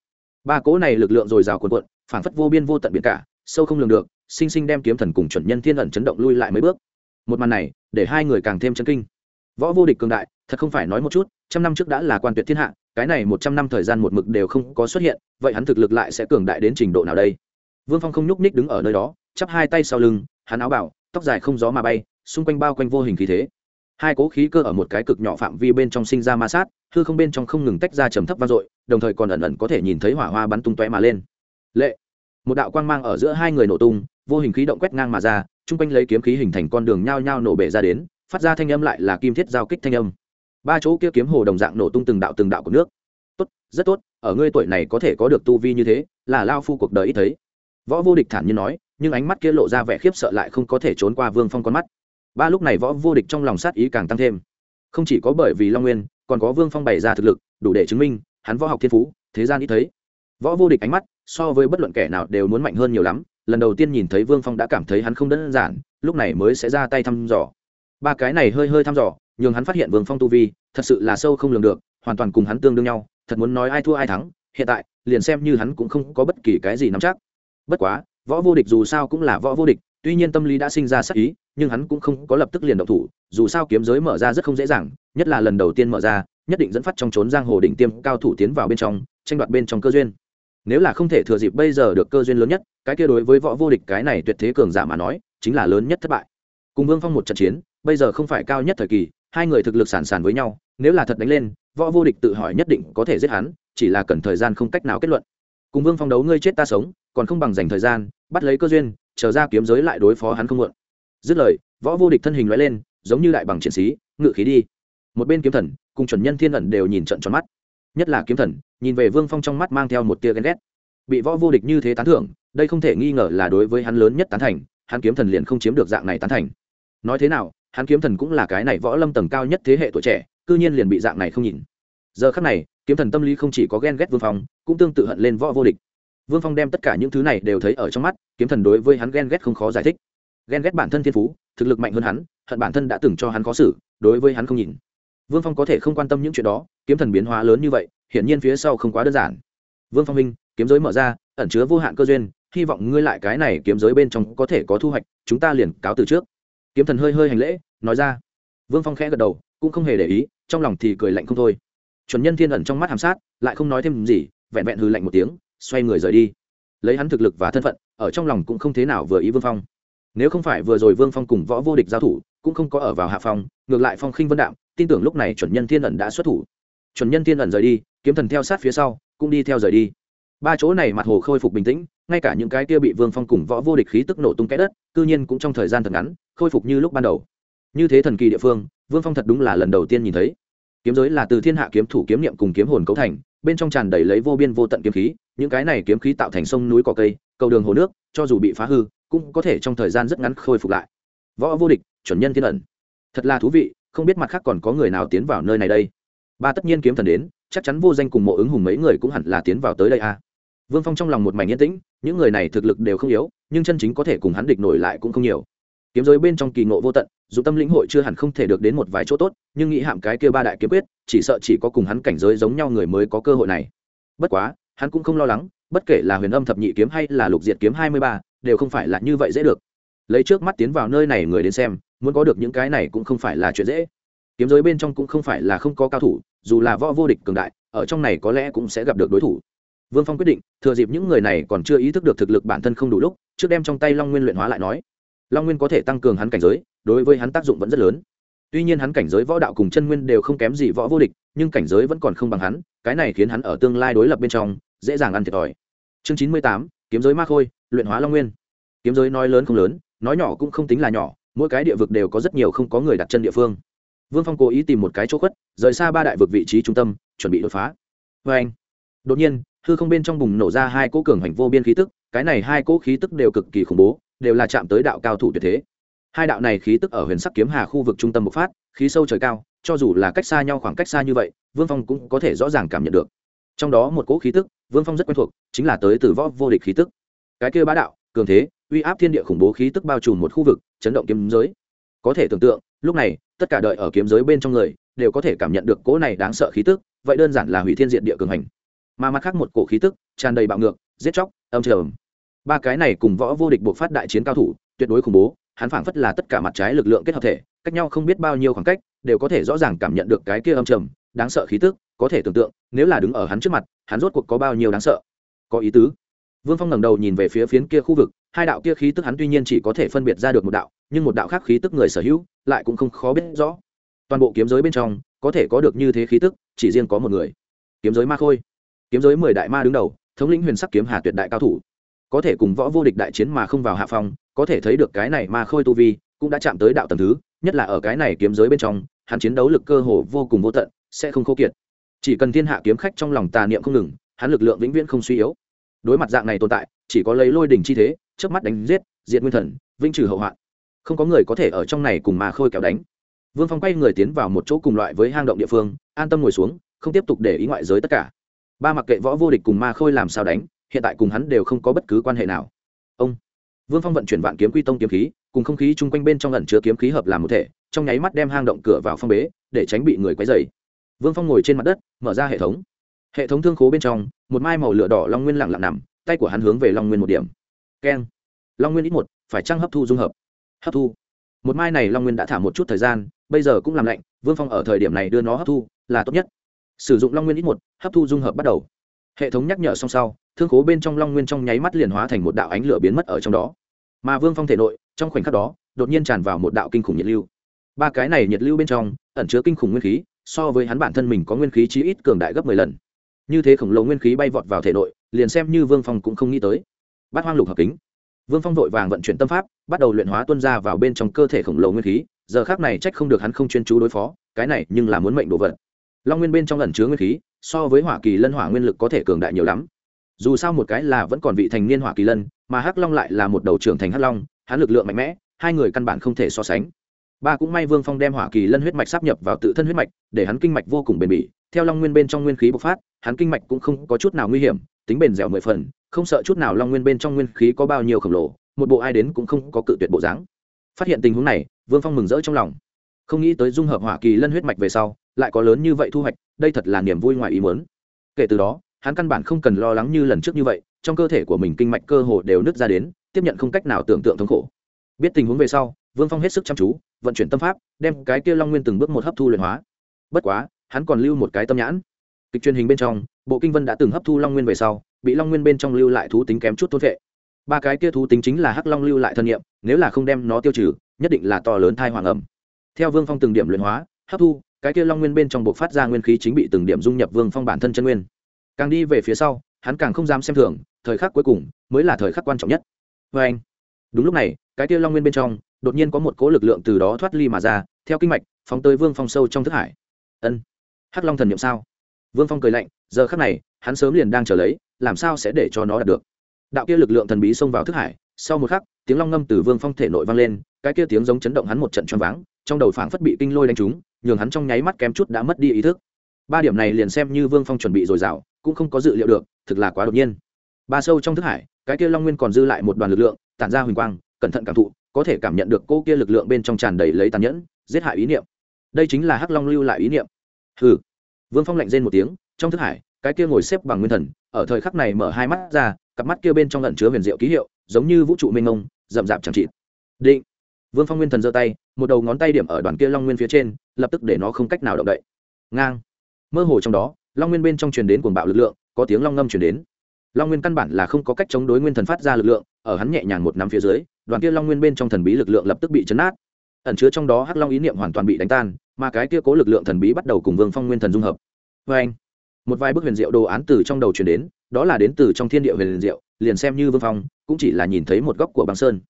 Ba cỗ này lực lượng dồi dào cuồn cuộn, phảng phất vô biên vô tận biển cả, sâu không lường được, sinh sinh đem kiếm thần cùng chuẩn nhân thiên ẩn chấn động lui lại mấy bước. Một màn này, để hai người càng thêm chấn kinh. Võ vô địch cường đại, thật không phải nói một chút, trăm năm trước đã là quan tuyệt thiên hạ, cái này một trăm năm thời gian một mực đều không có xuất hiện, vậy hắn thực lực lại sẽ cường đại đến trình độ nào đây? Vương phong không nhúc ních đứng ở nơi đó, chắp hai tay sau lưng, hắn áo bảo, tóc dài không gió mà bay, xung quanh bao quanh vô hình khí thế hai cố khí cơ ở một cái cực nhỏ phạm vi bên trong sinh ra ma sát, hư không bên trong không ngừng tách ra trầm thấp vang dội, đồng thời còn ẩn ẩn có thể nhìn thấy hỏa hoa bắn tung tóe mà lên. Lệ. Một đạo quang mang ở giữa hai người nổ tung, vô hình khí động quét ngang mà ra, chung quanh lấy kiếm khí hình thành con đường nhao nhao nổ bể ra đến, phát ra thanh âm lại là kim thiết giao kích thanh âm. Ba chỗ kia kiếm hồ đồng dạng nổ tung từng đạo từng đạo của nước. Tốt, rất tốt, ở ngươi tuổi này có thể có được tu vi như thế, là lao phu cuộc đời ít thấy. Võ vô địch thản nhiên nói, nhưng ánh mắt kia lộ ra vẻ khiếp sợ lại không có thể trốn qua vương phong con mắt ba lúc này võ vô địch trong lòng sát ý càng tăng thêm. Không chỉ có bởi vì long nguyên, còn có vương phong bày ra thực lực, đủ để chứng minh, hắn võ học thiên phú, thế gian ít thấy. Võ vô địch ánh mắt, so với bất luận kẻ nào đều muốn mạnh hơn nhiều lắm, lần đầu tiên nhìn thấy vương phong đã cảm thấy hắn không đơn giản, lúc này mới sẽ ra tay thăm dò. Ba cái này hơi hơi thăm dò, nhường hắn phát hiện vương phong tu vi, thật sự là sâu không lường được, hoàn toàn cùng hắn tương đương nhau, thật muốn nói ai thua ai thắng, hiện tại, liền xem như hắn cũng không có bất kỳ cái gì nắm chắc. Bất quá, võ vô địch dù sao cũng là võ vô địch tuy nhiên tâm lý đã sinh ra sắc ý, nhưng hắn cũng không có lập tức liền động thủ, dù sao kiếm giới mở ra rất không dễ dàng, nhất là lần đầu tiên mở ra, nhất định dẫn phát trong trốn giang hồ đỉnh tiêm cao thủ tiến vào bên trong, tranh đoạt bên trong cơ duyên. Nếu là không thể thừa dịp bây giờ được cơ duyên lớn nhất, cái kia đối với võ vô địch cái này tuyệt thế cường giả mà nói, chính là lớn nhất thất bại. Cùng vương phong một trận chiến, bây giờ không phải cao nhất thời kỳ, hai người thực lực sàn sàn với nhau, nếu là thật đánh lên, võ vô địch tự hỏi nhất định có thể giết hắn, chỉ là cần thời gian không cách nào kết luận. Cùng vương phong đấu ngươi chết ta sống, còn không bằng dành thời gian, bắt lấy cơ duyên chờ ra kiếm giới lại đối phó hắn không muộn. Dứt lời, võ vô địch thân hình loại lên, giống như đại bằng triển sĩ, ngự khí đi. Một bên kiếm thần, cùng chuẩn nhân thiên ẩn đều nhìn trận tròn mắt. Nhất là kiếm thần, nhìn về vương phong trong mắt mang theo một tia ghen ghét. Bị võ vô địch như thế tán thưởng, đây không thể nghi ngờ là đối với hắn lớn nhất tán thành, hắn kiếm thần liền không chiếm được dạng này tán thành. Nói thế nào, hắn kiếm thần cũng là cái này võ lâm tầng cao nhất thế hệ tuổi trẻ, cư nhiên liền bị dạng này không nhìn. Giờ khắc này, kiếm thần tâm lý không chỉ có ghen ghét vương phong, cũng tương tự hận lên võ vô địch vương phong đem tất cả những thứ này đều thấy ở trong mắt, kiếm thần đối với hắn ghen ghét không khó giải thích. Ghen ghét bản thân thiên phú, thực lực mạnh hơn hắn, hận bản thân đã từng cho hắn khó xử, đối với hắn không nhìn. Vương phong có thể không quan tâm những chuyện đó, kiếm thần biến hóa lớn như vậy, hiển nhiên phía sau không quá đơn giản. Vương phong minh, kiếm giới mở ra, ẩn chứa vô hạn cơ duyên, hy vọng ngươi lại cái này kiếm giới bên trong có thể có thu hoạch, chúng ta liền cáo từ trước. Kiếm thần hơi hơi hành lễ, nói ra. Vương phong khẽ gật đầu, cũng không hề để ý, trong lòng thì cười lạnh không thôi. Chuẩn nhân thiên ẩn trong mắt hàm sát, lại không nói thêm gì, vẹn vẹn hư lạnh một tiếng xoay người rời đi. Lấy hắn thực lực và thân phận, ở trong lòng cũng không thế nào vừa ý vương phong. Nếu không phải vừa rồi vương phong cùng võ vô địch giao thủ, cũng không có ở vào hạ phong, ngược lại phong khinh vân đạm, tin tưởng lúc này chuẩn nhân thiên ẩn đã xuất thủ. Chuẩn nhân thiên ẩn rời đi, kiếm thần theo sát phía sau, cũng đi theo rời đi. Ba chỗ này mặt hồ khôi phục bình tĩnh, ngay cả những cái kia bị vương phong cùng võ vô địch khí tức nổ tung cái đất, cư nhiên cũng trong thời gian thật ngắn, khôi phục như lúc ban đầu. Như thế thần kỳ địa phương, vương phong thật đúng là lần đầu tiên nhìn thấy. Kiếm giới là từ thiên hạ kiếm thủ kiếm niệm cùng kiếm hồn cấu thành, bên trong tràn đầy lấy vô biên vô tận kiếm khí những cái này kiếm khí tạo thành sông núi cỏ cây, cầu đường hồ nước, cho dù bị phá hư, cũng có thể trong thời gian rất ngắn khôi phục lại. Võ vô địch, chuẩn nhân thiên ẩn. Thật là thú vị, không biết mặt khác còn có người nào tiến vào nơi này đây. Ba tất nhiên kiếm thần đến, chắc chắn vô danh cùng mộ ứng hùng mấy người cũng hẳn là tiến vào tới đây a à. vương phong trong lòng một mảnh yên tĩnh, những người này thực lực đều không yếu, nhưng chân chính có thể cùng hắn địch nổi lại cũng không nhiều. Kiếm giới bên trong kỳ ngộ vô tận, dù tâm lĩnh hội chưa hẳn không thể được đến một vài chỗ tốt, nhưng nghĩ hạm cái kia ba đại kiếm quyết, chỉ sợ chỉ có cùng hắn cảnh giới giống nhau người mới có cơ hội này. Bất quá hắn cũng không lo lắng, bất kể là huyền âm thập nhị kiếm hay là lục diệt kiếm hai mươi ba, đều không phải là như vậy dễ được. Lấy trước mắt tiến vào nơi này người đến xem, muốn có được những cái này cũng không phải là chuyện dễ. Kiếm giới bên trong cũng không phải là không có cao thủ, dù là võ vô địch cường đại, ở trong này có lẽ cũng sẽ gặp được đối thủ. Vương phong quyết định, thừa dịp những người này còn chưa ý thức được thực lực bản thân không đủ lúc, trước đem trong tay long nguyên luyện hóa lại nói. Long nguyên có thể tăng cường hắn cảnh giới, đối với hắn tác dụng vẫn rất lớn. Tuy nhiên hắn cảnh giới võ đạo cùng chân nguyên đều không kém gì võ vô địch, nhưng cảnh giới vẫn còn không bằng hắn, cái này khiến hắn ở tương lai đối lập bên trong dễ dàng ăn thiệt thòi. Chương chín mươi tám, kiếm giới ma khôi, luyện hóa long nguyên. Kiếm giới nói lớn không lớn, nói nhỏ cũng không tính là nhỏ, mỗi cái địa vực đều có rất nhiều không có người đặt chân địa phương. Vương phong cố ý tìm một cái chỗ khuất, rời xa ba đại vực vị trí trung tâm, chuẩn bị đột phá. Vê anh, đột nhiên, hư không bên trong bùng nổ ra hai cỗ cường hành vô biên khí tức, cái này hai cỗ khí tức đều cực kỳ khủng bố, đều là chạm tới đạo cao thủ tuyệt thế. Hai đạo này khí tức ở huyền sắc kiếm hà khu vực trung tâm bộc phát, khí sâu trời cao, cho dù là cách xa nhau khoảng cách xa như vậy, vương phong cũng có thể rõ ràng cảm nhận được trong đó một cỗ khí tức, vương phong rất quen thuộc, chính là tới từ võ vô địch khí tức. Cái kia bá đạo, cường thế, uy áp thiên địa khủng bố khí tức bao trùm một khu vực, chấn động kiếm giới. Có thể tưởng tượng, lúc này, tất cả đợi ở kiếm giới bên trong người, đều có thể cảm nhận được cỗ này đáng sợ khí tức, vậy đơn giản là hủy thiên diện địa cường hành. Mà mặt khác một cổ khí tức, tràn đầy bạo ngược, giết chóc, âm trầm. Ba cái này cùng võ vô địch buộc phát đại chiến cao thủ, tuyệt đối khủng bố, hắn phảng phất là tất cả mặt trái lực lượng kết hợp thể, cách nhau không biết bao nhiêu khoảng cách, đều có thể rõ ràng cảm nhận được cái kia âm trầm, đáng sợ khí tức có thể tưởng tượng, nếu là đứng ở hắn trước mặt, hắn rốt cuộc có bao nhiêu đáng sợ. Có ý tứ. Vương phong ngẩng đầu nhìn về phía phiến kia khu vực, hai đạo kia khí tức hắn tuy nhiên chỉ có thể phân biệt ra được một đạo, nhưng một đạo khác khí tức người sở hữu, lại cũng không khó biết rõ. Toàn bộ kiếm giới bên trong, có thể có được như thế khí tức, chỉ riêng có một người. Kiếm giới ma khôi. Kiếm giới mười đại ma đứng đầu, thống lĩnh huyền sắc kiếm hà tuyệt đại cao thủ. Có thể cùng võ vô địch đại chiến mà không vào hạ phong, có thể thấy được cái này ma khôi tu vi, cũng đã chạm tới đạo tầm thứ, nhất là ở cái này kiếm giới bên trong, hắn chiến đấu lực cơ hồ vô cùng vô tận, sẽ không khô kiệt chỉ cần thiên hạ kiếm khách trong lòng tà niệm không ngừng, hắn lực lượng vĩnh viễn không suy yếu. Đối mặt dạng này tồn tại, chỉ có lấy lôi đỉnh chi thế trước mắt đánh giết diện nguyên thần, vĩnh trừ hậu hoạn. Không có người có thể ở trong này cùng mà khôi kéo đánh. Vương phong quay người tiến vào một chỗ cùng loại với hang động địa phương, an tâm ngồi xuống, không tiếp tục để ý ngoại giới tất cả. Ba mặc kệ võ vô địch cùng ma khôi làm sao đánh, hiện tại cùng hắn đều không có bất cứ quan hệ nào. Ông. Vương phong vận chuyển vạn kiếm quy tông kiếm khí, cùng không khí chung quanh bên trong lần chứa kiếm khí hợp làm một thể, trong nháy mắt đem hang động cửa vào phong bế, để tránh bị người quấy dày vương phong ngồi trên mặt đất, mở ra hệ thống. Hệ thống thương khố bên trong, một mai màu lửa đỏ long nguyên lặng lặng nằm, tay của hắn hướng về long nguyên một điểm. Keng. Long nguyên ít một, phải trăng hấp thu dung hợp? Hấp thu. Một mai này long nguyên đã thả một chút thời gian, bây giờ cũng làm lạnh, vương phong ở thời điểm này đưa nó hấp thu, là tốt nhất. Sử dụng long nguyên ít một, hấp thu dung hợp bắt đầu. Hệ thống nhắc nhở xong sau, thương khố bên trong long nguyên trong nháy mắt liền hóa thành một đạo ánh lửa biến mất ở trong đó. Mà vương phong thể nội, trong khoảnh khắc đó, đột nhiên tràn vào một đạo kinh khủng nhiệt lưu. Ba cái này nhiệt lưu bên trong, ẩn chứa kinh khủng nguyên khí so với hắn bản thân mình có nguyên khí chí ít cường đại gấp mười lần. Như thế khổng lồ nguyên khí bay vọt vào thể nội, liền xem như vương phong cũng không nghĩ tới. Bát hoang lục hợp kính. Vương phong vội vàng vận chuyển tâm pháp, bắt đầu luyện hóa tuân ra vào bên trong cơ thể khổng lồ nguyên khí, giờ khác này trách không được hắn không chuyên chú đối phó, cái này nhưng là muốn mệnh đồ vật. Long nguyên bên trong ẩn chứa nguyên khí, so với hỏa kỳ lân hỏa nguyên lực có thể cường đại nhiều lắm. Dù sao một cái là vẫn còn vị thành niên hỏa kỳ lân, mà hắc long lại là một đầu trưởng thành hắc long, hắn lực lượng mạnh mẽ, hai người căn bản không thể so sánh ba cũng may vương phong đem hỏa kỳ lân huyết mạch sắp nhập vào tự thân huyết mạch, để hắn kinh mạch vô cùng bền bỉ. Theo long nguyên bên trong nguyên khí bộc phát, hắn kinh mạch cũng không có chút nào nguy hiểm, tính bền dẻo mười phần, không sợ chút nào long nguyên bên trong nguyên khí có bao nhiêu khổng lồ, một bộ ai đến cũng không có cự tuyệt bộ dáng. Phát hiện tình huống này, vương phong mừng rỡ trong lòng. Không nghĩ tới dung hợp hỏa kỳ lân huyết mạch về sau, lại có lớn như vậy thu hoạch, đây thật là niềm vui ngoài ý muốn. Kể từ đó, hắn căn bản không cần lo lắng như lần trước như vậy, trong cơ thể của mình kinh mạch cơ hồ đều nứt ra đến, tiếp nhận không cách nào tưởng tượng thống khổ. Biết tình huống về sau vương phong hết sức chăm chú, vận chuyển tâm pháp, đem cái kia long nguyên từng bước một hấp thu luyện hóa. Bất quá, hắn còn lưu một cái tâm nhãn. Kịch truyền hình bên trong, bộ kinh vân đã từng hấp thu long nguyên về sau, bị long nguyên bên trong lưu lại thú tính kém chút thốt vệ ba cái kia thú tính chính là hắc long lưu lại thân nhiệm, nếu là không đem nó tiêu trừ, nhất định là to lớn thai hoàng ẩm. Theo vương phong từng điểm luyện hóa, hấp thu, cái kia long nguyên bên trong buộc phát ra nguyên khí chính bị từng điểm dung nhập vương phong bản thân chân nguyên. Càng đi về phía sau, hắn càng không dám xem thường, thời khắc cuối cùng mới là thời khắc quan trọng nhất. Vê anh đúng lúc này, cái kia long nguyên bên trong đột nhiên có một cỗ lực lượng từ đó thoát ly mà ra, theo kinh mạch, phóng tới vương phong sâu trong thức hải. Ân, hắc long thần nhậm sao? Vương phong cười lạnh, giờ khắc này, hắn sớm liền đang chờ lấy, làm sao sẽ để cho nó đạt được? Đạo kia lực lượng thần bí xông vào thức hải, sau một khắc, tiếng long ngâm từ vương phong thể nội vang lên, cái kia tiếng giống chấn động hắn một trận choáng váng, trong đầu phảng phất bị kinh lôi đánh trúng, nhường hắn trong nháy mắt kém chút đã mất đi ý thức. Ba điểm này liền xem như vương phong chuẩn bị dồi dào, cũng không có dự liệu được, thực là quá đột nhiên. Ba sâu trong thức hải, cái kia long nguyên còn dư lại một đoàn lực lượng, tản ra huỳnh quang, cẩn thận cảm thụ có thể cảm nhận được cô kia lực lượng bên trong tràn đầy lấy tàn nhẫn, giết hại ý niệm. Đây chính là hắc long lưu lại ý niệm. Hừ. Vương phong lạnh rên một tiếng, trong thức hải, cái kia ngồi xếp bằng nguyên thần, ở thời khắc này mở hai mắt ra, cặp mắt kia bên trong lẩn chứa huyền diệu ký hiệu, giống như vũ trụ mênh mông, rậm rạp chẳng trịt định. Vương phong nguyên thần giơ tay, một đầu ngón tay điểm ở đoàn kia long nguyên phía trên, lập tức để nó không cách nào động đậy. Ngang. Mơ hồ trong đó, long nguyên bên trong truyền đến cuồng bạo lực lượng, có tiếng long ngâm truyền đến. Long nguyên căn bản là không có cách chống đối nguyên thần phát ra lực lượng, ở hắn nhẹ nhàng một nắm phía dưới đoàn kia long nguyên bên trong thần bí lực lượng lập tức bị chấn át ẩn chứa trong đó hắc long ý niệm hoàn toàn bị đánh tan, mà cái kia cố lực lượng thần bí bắt đầu cùng vương phong nguyên thần dung hợp. Vê anh, một vài bức huyền diệu đồ án từ trong đầu truyền đến, đó là đến từ trong thiên địa huyền diệu, liền xem như vương phong, cũng chỉ là nhìn thấy một góc của băng sơn.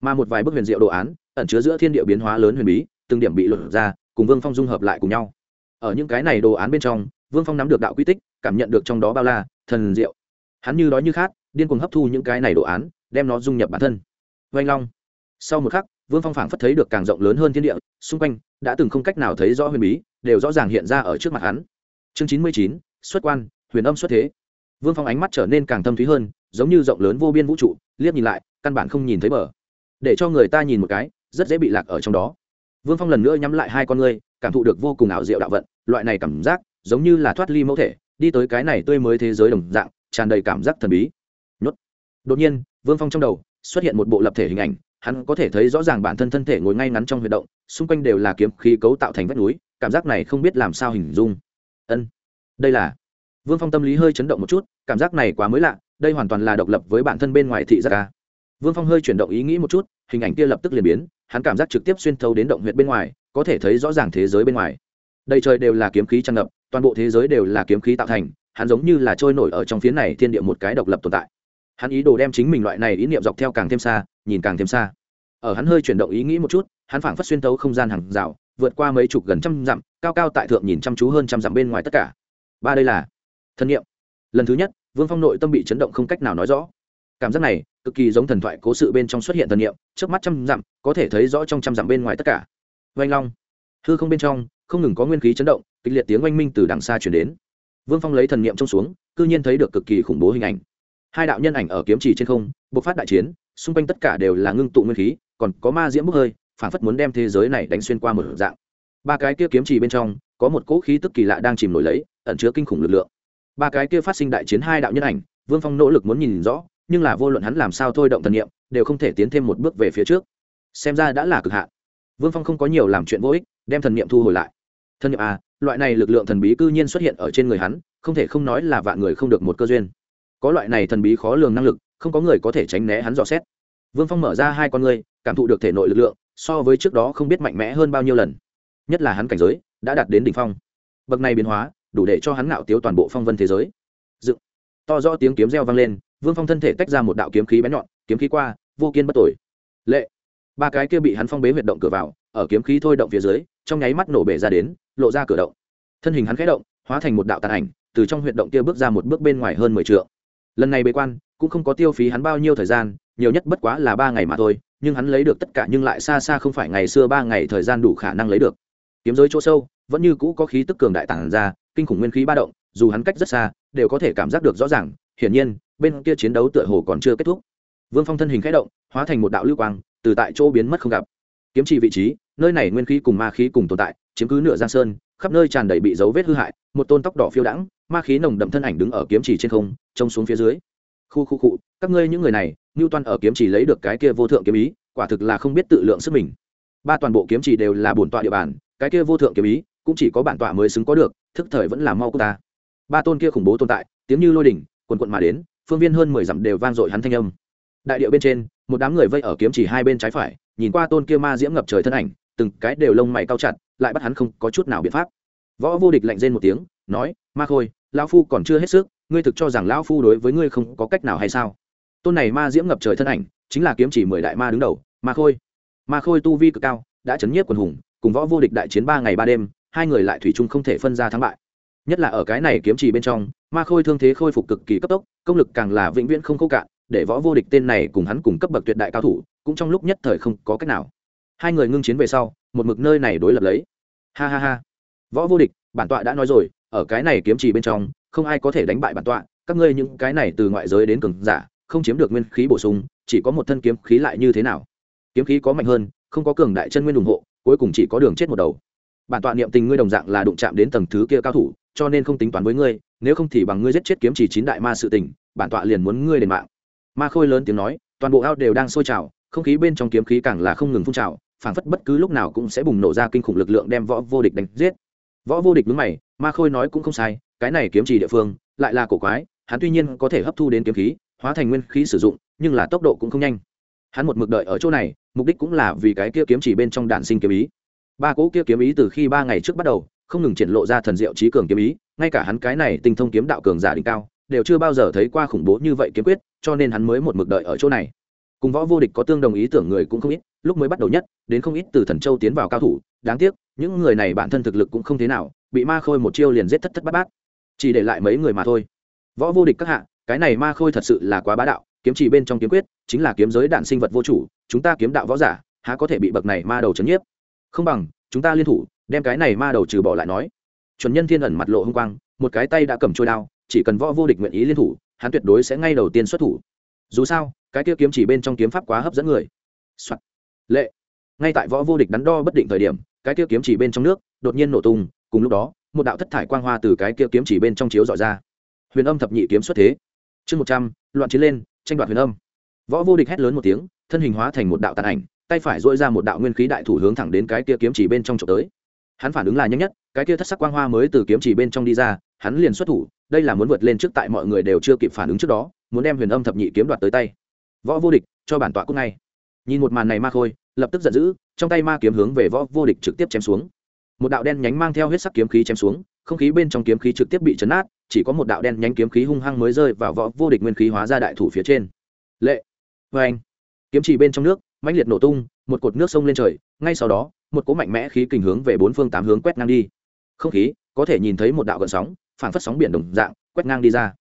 Mà một vài bức huyền diệu đồ án, ẩn chứa giữa thiên địa biến hóa lớn huyền bí, từng điểm bị lột ra, cùng vương phong dung hợp lại cùng nhau. Ở những cái này đồ án bên trong, vương phong nắm được đạo quy tích, cảm nhận được trong đó bao la, thần diệu. Hắn như đói như khát, điên cuồng hấp thu những cái này đồ án, đem nó dung nhập bản thân vanh long. Sau một khắc, vương phong phảng phất thấy được càng rộng lớn hơn thiên địa, xung quanh đã từng không cách nào thấy rõ huyền bí, đều rõ ràng hiện ra ở trước mặt hắn. Chương chín mươi chín, xuất quan, huyền âm xuất thế. Vương phong ánh mắt trở nên càng thâm thúy hơn, giống như rộng lớn vô biên vũ trụ, liếc nhìn lại, căn bản không nhìn thấy bờ. Để cho người ta nhìn một cái, rất dễ bị lạc ở trong đó. Vương phong lần nữa nhắm lại hai con ngươi, cảm thụ được vô cùng ảo diệu đạo vận, loại này cảm giác, giống như là thoát ly mẫu thể, đi tới cái này tươi mới thế giới đồng dạng, tràn đầy cảm giác thần bí. Nhốt. Đột nhiên, vương phong trong đầu xuất hiện một bộ lập thể hình ảnh, hắn có thể thấy rõ ràng bản thân thân thể ngồi ngay ngắn trong huy động, xung quanh đều là kiếm khí cấu tạo thành vách núi, cảm giác này không biết làm sao hình dung. Ân, đây là vương phong tâm lý hơi chấn động một chút, cảm giác này quá mới lạ, đây hoàn toàn là độc lập với bản thân bên ngoài thị giác ca vương phong hơi chuyển động ý nghĩ một chút, hình ảnh kia lập tức liền biến, hắn cảm giác trực tiếp xuyên thấu đến động huyệt bên ngoài, có thể thấy rõ ràng thế giới bên ngoài. Đầy trời đều là kiếm khí tràn ngập, toàn bộ thế giới đều là kiếm khí tạo thành, hắn giống như là trôi nổi ở trong phía này thiên địa một cái độc lập tồn tại hắn ý đồ đem chính mình loại này ý niệm dọc theo càng thêm xa, nhìn càng thêm xa. Ở hắn hơi chuyển động ý nghĩ một chút, hắn phảng phất xuyên tấu không gian hàng rào, vượt qua mấy chục gần trăm dặm, cao cao tại thượng nhìn chăm chú hơn trăm dặm bên ngoài tất cả. Ba đây là thân nhiệm lần thứ nhất, vương phong nội tâm bị chấn động không cách nào nói rõ. Cảm giác này, cực kỳ giống thần thoại cố sự bên trong xuất hiện thần niệm, trước mắt trăm dặm, có thể thấy rõ trong trăm dặm bên ngoài tất cả. Oanh long. Hư không bên trong, không ngừng có nguyên khí chấn động, kịch liệt tiếng oanh minh từ đằng xa chuyển đến. Vương phong lấy thần niệm trông xuống, cư nhiên thấy được cực kỳ khủng bố hình ảnh hai đạo nhân ảnh ở kiếm trì trên không, bộc phát đại chiến, xung quanh tất cả đều là ngưng tụ nguyên khí, còn có ma diễm bốc hơi, phản phất muốn đem thế giới này đánh xuyên qua một dạng. Ba cái kia kiếm trì bên trong, có một cỗ khí tức kỳ lạ đang chìm nổi lấy, ẩn chứa kinh khủng lực lượng. Ba cái kia phát sinh đại chiến hai đạo nhân ảnh, vương phong nỗ lực muốn nhìn rõ, nhưng là vô luận hắn làm sao thôi động thần niệm, đều không thể tiến thêm một bước về phía trước. Xem ra đã là cực hạn. Vương phong không có nhiều làm chuyện vô ích, đem thần niệm thu hồi lại. Thần niệm à loại này lực lượng thần bí cư nhiên xuất hiện ở trên người hắn, không thể không nói là vạn người không được một cơ duyên có loại này thần bí khó lường năng lực, không có người có thể tránh né hắn dò xét. Vương phong mở ra hai con ngươi, cảm thụ được thể nội lực lượng, so với trước đó không biết mạnh mẽ hơn bao nhiêu lần. Nhất là hắn cảnh giới, đã đạt đến đỉnh phong. Bậc này biến hóa, đủ để cho hắn ngạo tiếu toàn bộ phong vân thế giới. Dựng. To do tiếng kiếm reo vang lên, vương phong thân thể tách ra một đạo kiếm khí bén nhọn, kiếm khí qua, vô kiên bất tội lệ. Ba cái kia bị hắn phong bế huyệt động cửa vào, ở kiếm khí thôi động phía dưới, trong nháy mắt nổ bể ra đến, lộ ra cửa động. Thân hình hắn khẽ động, hóa thành một đạo tàn ảnh, từ trong huyệt động kia bước ra một bước bên ngoài hơn mười t lần này bế quan, cũng không có tiêu phí hắn bao nhiêu thời gian, nhiều nhất bất quá là ba ngày mà thôi, nhưng hắn lấy được tất cả nhưng lại xa xa không phải ngày xưa ba ngày thời gian đủ khả năng lấy được. Kiếm giới chỗ sâu, vẫn như cũ có khí tức cường đại tản ra, kinh khủng nguyên khí ba động, dù hắn cách rất xa, đều có thể cảm giác được rõ ràng, hiển nhiên, bên kia chiến đấu tựa hồ còn chưa kết thúc. Vương phong thân hình k h ẽ động, hóa thành một đạo lưu quang, từ tại chỗ biến mất không gặp. Kiếm trì vị trí, nơi này nguyên khí cùng ma khí cùng tồn tại, chiếm cứ nửa giang sơn, khắp nơi tràn đầy bị dấu vết hư hại, một tôn tóc đỏ phiêu đãng ma khí nồng đậm thân ảnh đứng ở kiếm trì trên không, trông xuống phía dưới. Khu khu cụ các ngươi những người này ngưu toan ở kiếm trì lấy được cái kia vô thượng kiếm ý, quả thực là không biết tự lượng sức mình. Ba toàn bộ kiếm trì đều là bổn tọa địa bàn, cái kia vô thượng kiếm ý, cũng chỉ có bản tọa mới xứng có được, thức thời vẫn là mau của ta. Ba tôn kia khủng bố tồn tại, tiếng như lôi đỉnh, quần quận mà đến, phương viên hơn mười dặm đều vang dội hắn thanh âm. Đại điệu bên trên, một đám người vây ở kiếm chỉ hai bên trái phải, nhìn qua tôn kia ma diễm ngập trời thân ảnh, từng cái đều lông mày cao chặt, lại bắt hắn không có chút nào biện pháp. Võ vô địch lạnh rên một tiếng, nói, ma khôi lão phu còn chưa hết sức, ngươi thực cho rằng lão phu đối với ngươi không có cách nào hay sao? Tôn này ma diễm ngập trời thân ảnh, chính là kiếm chỉ mười đại ma đứng đầu, ma khôi. Ma khôi tu vi cực cao, đã chấn nhiếp quần hùng, cùng võ vô địch đại chiến ba ngày ba đêm, hai người lại thủy chung không thể phân ra thắng bại. Nhất là ở cái này kiếm chỉ bên trong, ma khôi thương thế khôi phục cực kỳ cấp tốc, công lực càng là vĩnh viễn không khô cạn, để võ vô địch tên này cùng hắn cùng cấp bậc tuyệt đại cao thủ, cũng trong lúc nhất thời không có cách nào. Hai người ngưng chiến về sau, một mực nơi này đối lập lấy. Ha ha ha. Võ vô địch, bản tọa đã nói rồi ở cái này kiếm trì bên trong, không ai có thể đánh bại bản tọa, các ngươi những cái này từ ngoại giới đến cường giả, không chiếm được nguyên khí bổ sung, chỉ có một thân kiếm khí lại như thế nào? Kiếm khí có mạnh hơn, không có cường đại chân nguyên ủng hộ, cuối cùng chỉ có đường chết một đầu. Bản tọa niệm tình ngươi đồng dạng là đụng chạm đến tầng thứ kia cao thủ, cho nên không tính toán với ngươi, nếu không thì bằng ngươi giết chết kiếm chỉ chín đại ma sự tình, bản tọa liền muốn ngươi đền mạng. Ma khôi lớn tiếng nói, toàn bộ ao đều đang sôi trào, không khí bên trong kiếm khí càng là không ngừng phun trào, phảng phất bất cứ lúc nào cũng sẽ bùng nổ ra kinh khủng lực lượng đem võ vô địch đánh giết võ vô địch đúng mày, ma khôi nói cũng không sai, cái này kiếm chỉ địa phương, lại là cổ quái, hắn tuy nhiên có thể hấp thu đến kiếm khí, hóa thành nguyên khí sử dụng, nhưng là tốc độ cũng không nhanh. Hắn một mực đợi ở chỗ này, mục đích cũng là vì cái kia kiếm chỉ bên trong đạn sinh kiếm ý. Ba cỗ kia kiếm ý từ khi ba ngày trước bắt đầu, không ngừng triển lộ ra thần diệu trí cường kiếm ý, ngay cả hắn cái này tinh thông kiếm đạo cường giả đỉnh cao, đều chưa bao giờ thấy qua khủng bố như vậy kiếm quyết, cho nên hắn mới một mực đợi ở chỗ này. Cùng võ vô địch có tương đồng ý tưởng người cũng không ít, lúc mới bắt đầu nhất, đến không ít từ thần châu tiến vào cao thủ, đáng tiếc những người này bản thân thực lực cũng không thế nào, bị ma khôi một chiêu liền giết thất thất bát bát. Chỉ để lại mấy người mà thôi. Võ vô địch các hạ, cái này ma khôi thật sự là quá bá đạo, kiếm chỉ bên trong kiếm quyết, chính là kiếm giới đạn sinh vật vô chủ, chúng ta kiếm đạo võ giả, há có thể bị bậc này ma đầu chấn nhiếp? Không bằng, chúng ta liên thủ, đem cái này ma đầu trừ bỏ lại nói. Chuẩn nhân thiên ẩn mặt lộ h ư n g quang, một cái tay đã cầm trôi đao, chỉ cần võ vô địch nguyện ý liên thủ, hắn tuyệt đối sẽ ngay đầu tiên xuất thủ. Dù sao, cái kia kiếm chỉ bên trong kiếm pháp quá hấp dẫn người、Soạn. lệ. Ngay tại võ vô địch đắn đo bất định thời điểm cái kia kiếm chỉ bên trong nước đột nhiên nổ tung, cùng lúc đó, một đạo thất thải quang hoa từ cái kia kiếm chỉ bên trong chiếu dọi ra. Huyền âm thập nhị kiếm xuất thế. Chương một trăm, loạn chiến lên, tranh đoạt huyền âm. Võ vô địch hét lớn một tiếng, thân hình hóa thành một đạo tàn ảnh, tay phải dội ra một đạo nguyên khí đại thủ hướng thẳng đến cái kia kiếm chỉ bên trong trộm tới. Hắn phản ứng là nhanh nhất, cái kia thất sắc quang hoa mới từ kiếm chỉ bên trong đi ra, hắn liền xuất thủ, đây là muốn vượt lên trước tại mọi người đều chưa kịp phản ứng trước đó, muốn đem huyền âm thập nhị kiếm đoạt tới tay. Võ vô địch, cho bản tọa cúc ngay. Nhìn một màn này ma khôi lập tức giận dữ, trong tay ma kiếm hướng về võ vô địch trực tiếp chém xuống. Một đạo đen nhánh mang theo huyết sắc kiếm khí chém xuống, không khí bên trong kiếm khí trực tiếp bị chấn át chỉ có một đạo đen nhánh kiếm khí hung hăng mới rơi vào võ vô địch nguyên khí hóa ra đại thủ phía trên. Lệ vê anh kiếm chỉ bên trong nước, mãnh liệt nổ tung, một cột nước sông lên trời, ngay sau đó, một cỗ mạnh mẽ khí kình hướng về bốn phương tám hướng quét ngang đi. Không khí, có thể nhìn thấy một đạo gợn sóng phản phất sóng biển đồng dạng, quét ngang đi ra.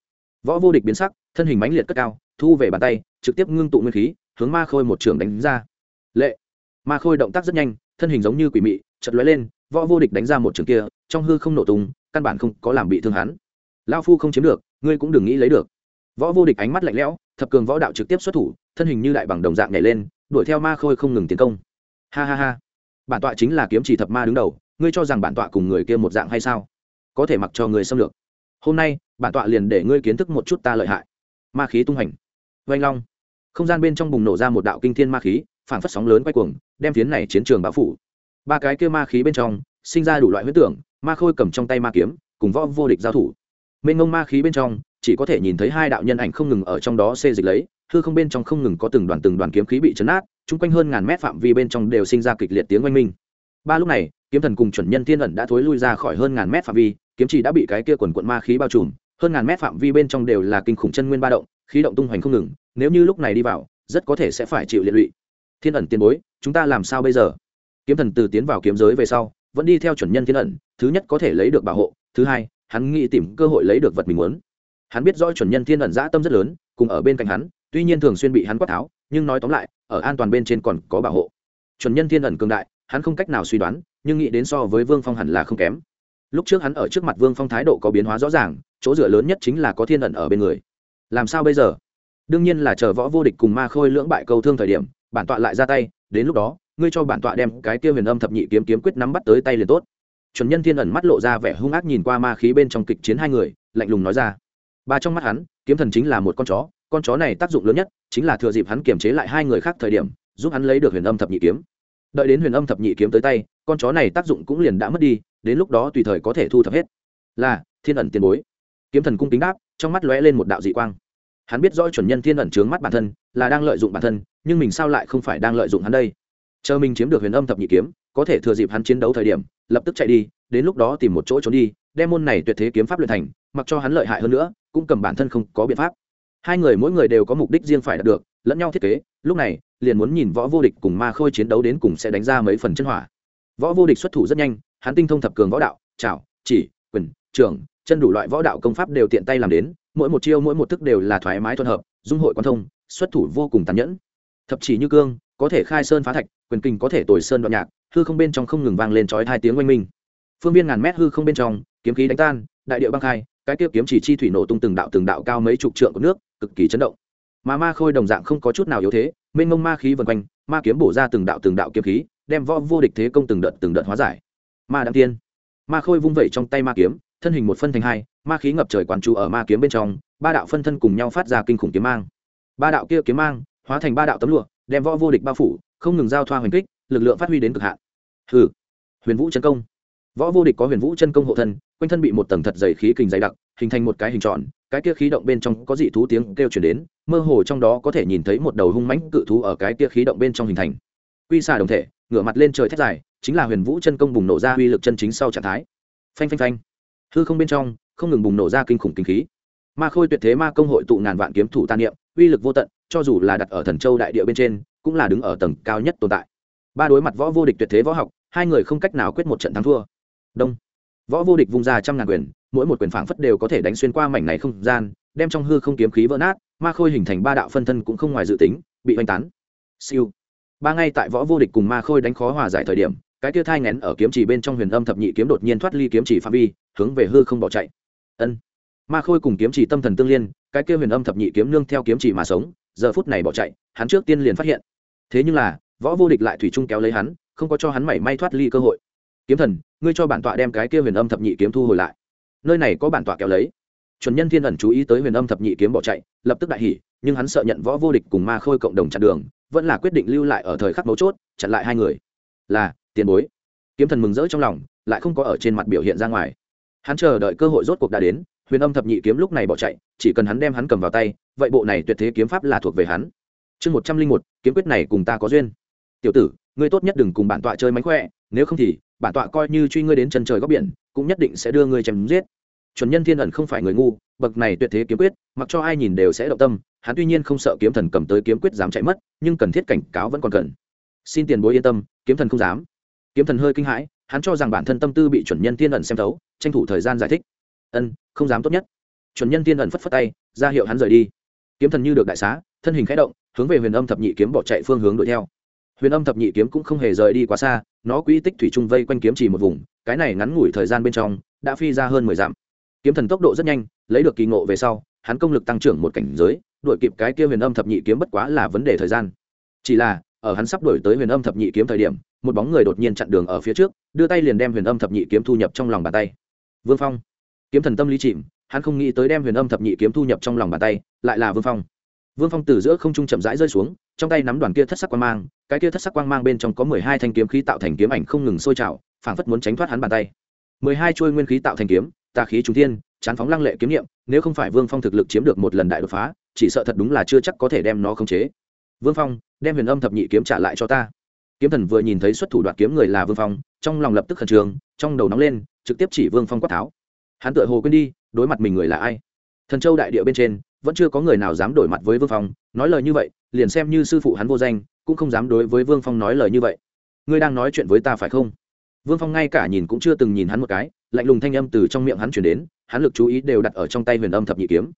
Võ vô địch biến sắc, thân hình mãnh liệt cất cao, thu về bàn tay, trực tiếp ngưng tụ nguyên khí, hướng ma khôi một trường đánh ra. Lệ ma khôi động tác rất nhanh, thân hình giống như quỷ mị chật lóe lên, võ vô địch đánh ra một trường kia, trong hư không nổ tung, căn bản không có làm bị thương hắn. Lao phu không chiếm được, ngươi cũng đừng nghĩ lấy được. Võ vô địch ánh mắt lạnh lẽo, thập cường võ đạo trực tiếp xuất thủ, thân hình như đại bằng đồng dạng nhảy lên, đuổi theo ma khôi không ngừng tiến công. Ha ha ha. Bản tọa chính là kiếm chỉ thập ma đứng đầu, ngươi cho rằng bản tọa cùng người kia một dạng hay sao? Có thể mặc cho người xâm lược. Hôm nay, bản tọa liền để ngươi kiến thức một chút ta lợi hại. Ma khí tung hành. Vanh long. Không gian bên trong bùng nổ ra một đạo kinh thiên ma khí phản phất sóng lớn quay cuồng, đem phiến này chiến trường bão phủ. Ba cái kia ma khí bên trong, sinh ra đủ loại huyết tưởng, ma khôi cầm trong tay ma kiếm, cùng võ vô địch giao thủ. Mênh ngông ma khí bên trong, chỉ có thể nhìn thấy hai đạo nhân ảnh không ngừng ở trong đó xê dịch lấy, hư không bên trong không ngừng có từng đoàn từng đoàn kiếm khí bị chấn át chung quanh hơn ngàn mét phạm vi bên trong đều sinh ra kịch liệt tiếng oanh minh. Ba lúc này, kiếm thần cùng chuẩn nhân thiên ẩn đã thối lui ra khỏi hơn ngàn mét phạm vi, kiếm chỉ đã bị cái kia quần quận ma khí bao trùm, hơn ngàn mét phạm vi bên trong đều là kinh khủng chân nguyên ba động, khí động tung hoành không ngừng, nếu như lúc này đi vào, rất có thể sẽ phải chịu liệt lụy thiên ẩn tiền bối, chúng ta làm sao bây giờ? Kiếm thần từ tiến vào kiếm giới về sau, vẫn đi theo chuẩn nhân thiên ẩn, thứ nhất có thể lấy được bảo hộ, thứ hai, hắn nghĩ tìm cơ hội lấy được vật mình muốn. Hắn biết rõ chuẩn nhân thiên ẩn dã tâm rất lớn, cùng ở bên cạnh hắn, tuy nhiên thường xuyên bị hắn quát tháo, nhưng nói tóm lại, ở an toàn bên trên còn có bảo hộ. Chuẩn nhân thiên ẩn cường đại, hắn không cách nào suy đoán, nhưng nghĩ đến so với vương phong hẳn là không kém. Lúc trước hắn ở trước mặt vương phong thái độ có biến hóa rõ ràng, chỗ dựa lớn nhất chính là có thiên ẩn ở bên người. Làm sao bây giờ? Đương nhiên là chờ võ vô địch cùng ma khôi lưỡng bại câu thương thời điểm bản tọa lại ra tay, đến lúc đó, ngươi cho bản tọa đem cái kia huyền âm thập nhị kiếm kiếm quyết nắm bắt tới tay liền tốt. Chuẩn nhân thiên ẩn mắt lộ ra vẻ hung ác nhìn qua ma khí bên trong kịch chiến hai người, lạnh lùng nói ra. Ba trong mắt hắn, kiếm thần chính là một con chó con chó này tác dụng lớn nhất chính là thừa dịp hắn kiềm chế lại hai người khác thời điểm, giúp hắn lấy được huyền âm thập nhị kiếm. Đợi đến huyền âm thập nhị kiếm tới tay, con chó này tác dụng cũng liền đã mất đi, đến lúc đó tùy thời có thể thu thập hết. Là, thiên ẩn tiền bối. Kiếm thần cung kính đáp, trong mắt lóe lên một đạo dị quang hắn biết rõ chuẩn nhân thiên ẩn trướng mắt bản thân, là đang lợi dụng bản thân, nhưng mình sao lại không phải đang lợi dụng hắn đây? Chờ mình chiếm được huyền âm thập nhị kiếm, có thể thừa dịp hắn chiến đấu thời điểm, lập tức chạy đi, đến lúc đó tìm một chỗ trốn đi, đem môn này tuyệt thế kiếm pháp luyện thành, mặc cho hắn lợi hại hơn nữa, cũng cầm bản thân không có biện pháp. Hai người mỗi người đều có mục đích riêng phải đạt được, lẫn nhau thiết kế, lúc này, liền muốn nhìn võ vô địch cùng ma khôi chiến đấu đến cùng sẽ đánh ra mấy phần chân hỏa. Võ vô địch xuất thủ rất nhanh, hắn tinh thông thập cường võ đạo trảo chỉ, quyền, trường, chân đủ loại võ đạo công pháp đều tiện tay làm đến mỗi một chiêu mỗi một thức đều là thoải mái thuận hợp, dung hội quan thông, xuất thủ vô cùng tàn nhẫn. Thập chỉ như cương, có thể khai sơn phá thạch, quyền kinh có thể tồi sơn đoạn nhạc, hư không bên trong không ngừng vang lên trói hai tiếng oanh minh. Phương viên ngàn mét hư không bên trong, kiếm khí đánh tan, đại điệu băng khai, cái kia kiếm chỉ chi thủy nổ tung từng đạo từng đạo cao mấy chục trượng của nước, cực kỳ chấn động. Mà ma khôi đồng dạng không có chút nào yếu thế, mênh mông ma khí vần quanh, ma kiếm bổ ra từng đạo từng đạo kiếm khí, đem võ vô địch thế công từng đợt từng đợt hóa giải. Ma đăng tiên. Ma khôi vung vẩy trong tay ma kiếm, thân hình một phân thành hai ma khí ngập trời quán trụ ở ma kiếm bên trong, ba đạo phân thân cùng nhau phát ra kinh khủng kiếm mang. Ba đạo kia kiếm mang, hóa thành ba đạo tấm lụa, đem võ vô địch bao phủ, không ngừng giao thoa huyền kích, lực lượng phát huy đến cực hạn. Hừ, huyền vũ chân công. Võ vô địch có huyền vũ chân công hộ thân, quanh thân bị một tầng thật dày khí kình dày đặc, hình thành một cái hình tròn, cái kia khí động bên trong có dị thú tiếng kêu chuyển đến, mơ hồ trong đó có thể nhìn thấy một đầu hung mãnh cự thú ở cái kia khí động bên trong hình thành. Quy xà đồng thể, ngửa mặt lên trời thét dài, chính là huyền vũ chân công bùng nổ ra uy lực chân chính sau trạng thái. Phanh phanh phanh. Hư không bên trong không ngừng bùng nổ ra kinh khủng kinh khí. Ma khôi tuyệt thế ma công hội tụ ngàn vạn kiếm thủ tan niệm, uy lực vô tận, cho dù là đặt ở thần châu đại địa bên trên, cũng là đứng ở tầng cao nhất tồn tại. Ba đối mặt võ vô địch tuyệt thế võ học, hai người không cách nào quyết một trận thắng thua. Đông. Võ vô địch vung ra trăm ngàn quyền, mỗi một quyền phảng phất đều có thể đánh xuyên qua mảnh này không gian, đem trong hư không kiếm khí vỡ nát, ma khôi hình thành ba đạo phân thân cũng không ngoài dự tính, bị oanh tán. Siêu. Ba ngay tại võ vô địch cùng ma khôi đánh khó hòa giải thời điểm, cái kia thai ngén ở kiếm chỉ bên trong huyền âm thập nhị kiếm đột nhiên thoát ly kiếm chỉ phạm vi, hướng về hư không bỏ chạy ân. Ma khôi cùng kiếm chỉ tâm thần tương liên, cái kia huyền âm thập nhị kiếm nương theo kiếm chỉ mà sống, giờ phút này bỏ chạy, hắn trước tiên liền phát hiện. Thế nhưng là, võ vô địch lại thủy chung kéo lấy hắn, không có cho hắn mảy may thoát ly cơ hội. Kiếm thần, ngươi cho bản tọa đem cái kia huyền âm thập nhị kiếm thu hồi lại. Nơi này có bản tọa kéo lấy. Chuẩn nhân thiên ẩn chú ý tới huyền âm thập nhị kiếm bỏ chạy, lập tức đại hỉ, nhưng hắn sợ nhận võ vô địch cùng ma khôi cộng đồng chặn đường, vẫn là quyết định lưu lại ở thời khắc mấu chốt, chặn lại hai người. Là, tiền bối. Kiếm thần mừng rỡ trong lòng, lại không có ở trên mặt biểu hiện ra ngoài hắn chờ đợi cơ hội rốt cuộc đã đến, huyền âm thập nhị kiếm lúc này bỏ chạy, chỉ cần hắn đem hắn cầm vào tay, vậy bộ này tuyệt thế kiếm pháp là thuộc về hắn. Chương một trăm linh một, kiếm quyết này cùng ta có duyên. Tiểu tử, ngươi tốt nhất đừng cùng bản tọa chơi mánh khỏe, nếu không thì, bản tọa coi như truy ngươi đến chân trời góc biển, cũng nhất định sẽ đưa ngươi chém giết. Chuẩn nhân thiên ẩn không phải người ngu, bậc này tuyệt thế kiếm quyết, mặc cho ai nhìn đều sẽ động tâm, hắn tuy nhiên không sợ kiếm thần cầm tới kiếm quyết dám chạy mất, nhưng cần thiết cảnh cáo vẫn còn cần. Xin tiền bối yên tâm, kiếm thần không dám. Kiếm thần hơi kinh hãi hắn cho rằng bản thân tâm tư bị chuẩn nhân tiên ẩn xem thấu, tranh thủ thời gian giải thích. Ân, không dám tốt nhất. Chuẩn nhân tiên ẩn phất phất tay, ra hiệu hắn rời đi. Kiếm thần như được đại xá, thân hình khẽ động, hướng về huyền âm thập nhị kiếm bỏ chạy phương hướng đuổi theo. Huyền âm thập nhị kiếm cũng không hề rời đi quá xa, nó quỹ tích thủy trung vây quanh kiếm chỉ một vùng, cái này ngắn ngủi thời gian bên trong, đã phi ra hơn mười dặm. Kiếm thần tốc độ rất nhanh, lấy được kỳ ngộ về sau, hắn công lực tăng trưởng một cảnh giới, đuổi kịp cái kia huyền âm thập nhị kiếm bất quá là vấn đề thời gian. Chỉ là ở hắn sắp đổi tới huyền âm thập nhị kiếm thời điểm, một bóng người đột nhiên chặn đường ở phía trước, đưa tay liền đem huyền âm thập nhị kiếm thu nhập trong lòng bàn tay. Vương phong. Kiếm thần tâm lý chìm, hắn không nghĩ tới đem huyền âm thập nhị kiếm thu nhập trong lòng bàn tay, lại là vương phong. Vương phong từ giữa không trung chậm rãi rơi xuống, trong tay nắm đoàn kia thất sắc quang mang, cái kia thất sắc quang mang bên trong có mười hai thanh kiếm khí tạo thành kiếm ảnh không ngừng sôi trào, phảng phất muốn tránh thoát hắn bàn tay. mười hai chuôi nguyên khí tạo thành kiếm, tà khí trung thiên, chán phóng lăng lệ kiếm nghiệm nếu không phải vương phong thực lực chiếm được một lần đại đột phá, chỉ sợ thật đúng là chưa chắc có thể đem nó khống chế. Vương phong đem huyền âm thập nhị kiếm trả lại cho ta. Kiếm thần vừa nhìn thấy xuất thủ đoạt kiếm người là vương phong, trong lòng lập tức khẩn trương, trong đầu nóng lên, trực tiếp chỉ vương phong quát tháo. Hắn tự hồ quên đi, đối mặt mình người là ai. Thần châu đại địa bên trên, vẫn chưa có người nào dám đổi mặt với vương phong, nói lời như vậy, liền xem như sư phụ hắn vô danh, cũng không dám đối với vương phong nói lời như vậy. Ngươi đang nói chuyện với ta phải không? Vương phong ngay cả nhìn cũng chưa từng nhìn hắn một cái, lạnh lùng thanh âm từ trong miệng hắn chuyển đến, hắn lực chú ý đều đặt ở trong tay huyền âm thập nhị kiếm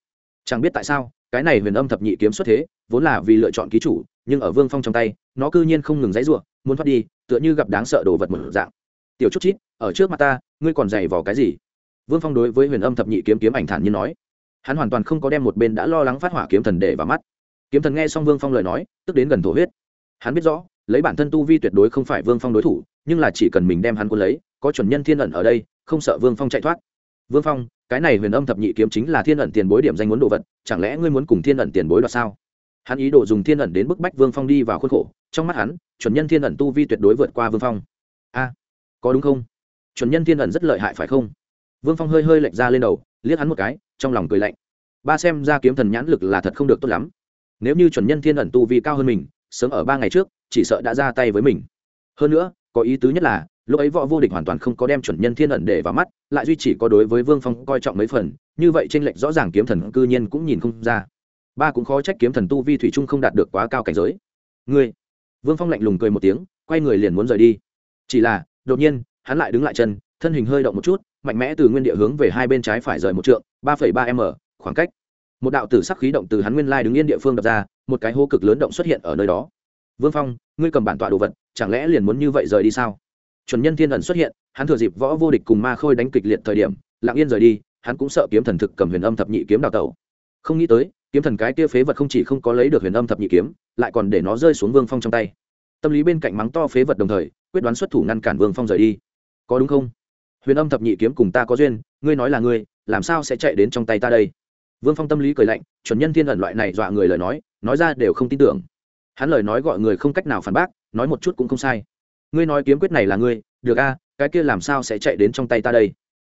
chẳng biết tại sao, cái này huyền âm thập nhị kiếm xuất thế, vốn là vì lựa chọn ký chủ, nhưng ở vương phong trong tay, nó cư nhiên không ngừng dãy ruộng muốn thoát đi, tựa như gặp đáng sợ đồ vật một dạng. Tiểu chút chít, ở trước mặt ta, ngươi còn dày vò cái gì? Vương phong đối với huyền âm thập nhị kiếm kiếm ảnh thản như nói. Hắn hoàn toàn không có đem một bên đã lo lắng phát hỏa kiếm thần để vào mắt. Kiếm thần nghe xong vương phong lời nói, tức đến gần thổ huyết. Hắn biết rõ, lấy bản thân tu vi tuyệt đối không phải vương phong đối thủ, nhưng là chỉ cần mình đem hắn quân lấy, có chuẩn nhân thiên ẩn ở đây, không sợ vương phong chạy thoát. Vương phong cái này huyền âm thập nhị kiếm chính là thiên ẩn tiền bối điểm danh muốn đồ vật, chẳng lẽ ngươi muốn cùng thiên ẩn tiền bối đoạt sao? Hắn ý đồ dùng thiên ẩn đến bức bách vương phong đi vào khuôn khổ, trong mắt hắn, chuẩn nhân thiên ẩn tu vi tuyệt đối vượt qua vương phong. A, có đúng không? Chuẩn nhân thiên ẩn rất lợi hại phải không? Vương phong hơi hơi lệch ra lên đầu, liếc hắn một cái, trong lòng cười lạnh. Ba xem ra kiếm thần nhãn lực là thật không được tốt lắm. Nếu như chuẩn nhân thiên ẩn tu vi cao hơn mình, sớm ở ba ngày trước, chỉ sợ đã ra tay với mình. Hơn nữa có ý tứ nhất là, lúc ấy võ vô địch hoàn toàn không có đem chuẩn nhân thiên ẩn để vào mắt, lại duy chỉ có đối với vương phong coi trọng mấy phần, như vậy tranh lệch rõ ràng kiếm thần cư nhiên cũng nhìn không ra. Ba cũng khó trách kiếm thần tu vi thủy trung không đạt được quá cao cảnh giới. Ngươi, vương phong lạnh lùng cười một tiếng, quay người liền muốn rời đi. Chỉ là, đột nhiên, hắn lại đứng lại chân, thân hình hơi động một chút, mạnh mẽ từ nguyên địa hướng về hai bên trái phải rời một trượng, ba phẩy ba m, khoảng cách. Một đạo tử sắc khí động từ hắn nguyên lai đứng yên địa phương đập ra, một cái hố cực lớn động xuất hiện ở nơi đó. Vương phong, ngươi cầm bản tọa đồ vật chẳng lẽ liền muốn như vậy rời đi sao? Chuẩn nhân thiên ẩn xuất hiện, hắn thừa dịp võ vô địch cùng ma khôi đánh kịch liệt thời điểm, lặng yên rời đi, hắn cũng sợ kiếm thần thực cầm huyền âm thập nhị kiếm đào tẩu. Không nghĩ tới, kiếm thần cái kia phế vật không chỉ không có lấy được huyền âm thập nhị kiếm, lại còn để nó rơi xuống vương phong trong tay. Tâm lý bên cạnh mắng to phế vật đồng thời, quyết đoán xuất thủ ngăn cản vương phong rời đi. Có đúng không? Huyền âm thập nhị kiếm cùng ta có duyên, ngươi nói là ngươi, làm sao sẽ chạy đến trong tay ta đây? Vương phong tâm lý cười lạnh, chuẩn nhân thiên ẩn loại này dọa người lời nói nói ra đều không tin tưởng. Hắn lời nói gọi người không cách nào phản bác nói một chút cũng không sai. Ngươi nói kiếm quyết này là ngươi, được a, cái kia làm sao sẽ chạy đến trong tay ta đây?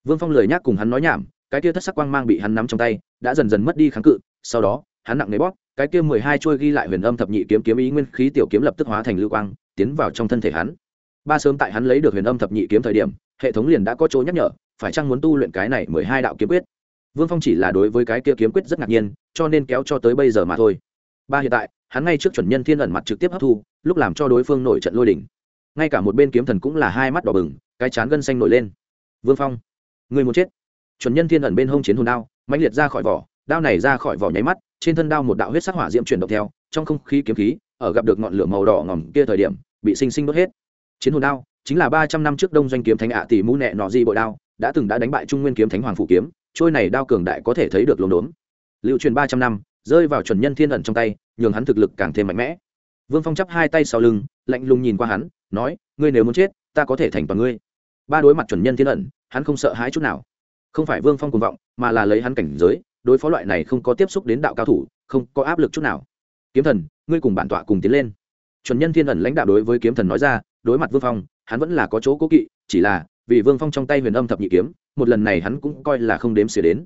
Vương phong lời nhắc cùng hắn nói nhảm, cái kia thất sắc quang mang bị hắn nắm trong tay, đã dần dần mất đi kháng cự, sau đó, hắn nặng nề bóp, cái kia mười hai trôi ghi lại huyền âm thập nhị kiếm kiếm ý nguyên khí tiểu kiếm lập tức hóa thành lưu quang, tiến vào trong thân thể hắn. Ba sớm tại hắn lấy được huyền âm thập nhị kiếm thời điểm, hệ thống liền đã có chỗ nhắc nhở, phải chăng muốn tu luyện cái này mười hai đạo kiếm quyết? Vương phong chỉ là đối với cái kia kiếm quyết rất ngạc nhiên, cho nên kéo cho tới bây giờ mà thôi ba hiện tại, hắn ngay trước chuẩn nhân thiên ẩn mặt trực tiếp hấp thu, lúc làm cho đối phương nổi trận lôi đỉnh. Ngay cả một bên kiếm thần cũng là hai mắt đỏ bừng, cái chán gân xanh nổi lên. Vương phong, người muốn chết. Chuẩn nhân thiên ẩn bên hông chiến hồn đao mạnh liệt ra khỏi vỏ, đao này ra khỏi vỏ nháy mắt, trên thân đao một đạo huyết sắc hỏa diễm chuyển động theo, trong không khí kiếm khí, ở gặp được ngọn lửa màu đỏ ngỏm kia thời điểm, bị sinh sinh đốt hết. Chiến hồn đao, chính là ba trăm năm trước đông doanh kiếm thánh ạ tỷ mũ nẹ nọ di bội đao, đã từng đã đánh bại trung nguyên kiếm thánh hoàng phủ kiếm, trôi này đao cường đại có thể thấy được lồn đốn. Lưu truyền ba trăm năm rơi vào chuẩn nhân thiên ẩn trong tay, nhường hắn thực lực càng thêm mạnh mẽ. Vương phong chắp hai tay sau lưng, lạnh lùng nhìn qua hắn, nói, ngươi nếu muốn chết, ta có thể thành toàn ngươi. Ba đối mặt chuẩn nhân thiên ẩn, hắn không sợ hãi chút nào. Không phải vương phong cuồng vọng, mà là lấy hắn cảnh giới, đối phó loại này không có tiếp xúc đến đạo cao thủ, không có áp lực chút nào. Kiếm thần, ngươi cùng bản tọa cùng tiến lên. Chuẩn nhân thiên ẩn lãnh đạo đối với kiếm thần nói ra, đối mặt vương phong, hắn vẫn là có chỗ cố kỵ, chỉ là, vì vương phong trong tay huyền âm thập nhị kiếm, một lần này hắn cũng coi là không đếm xỉa đến.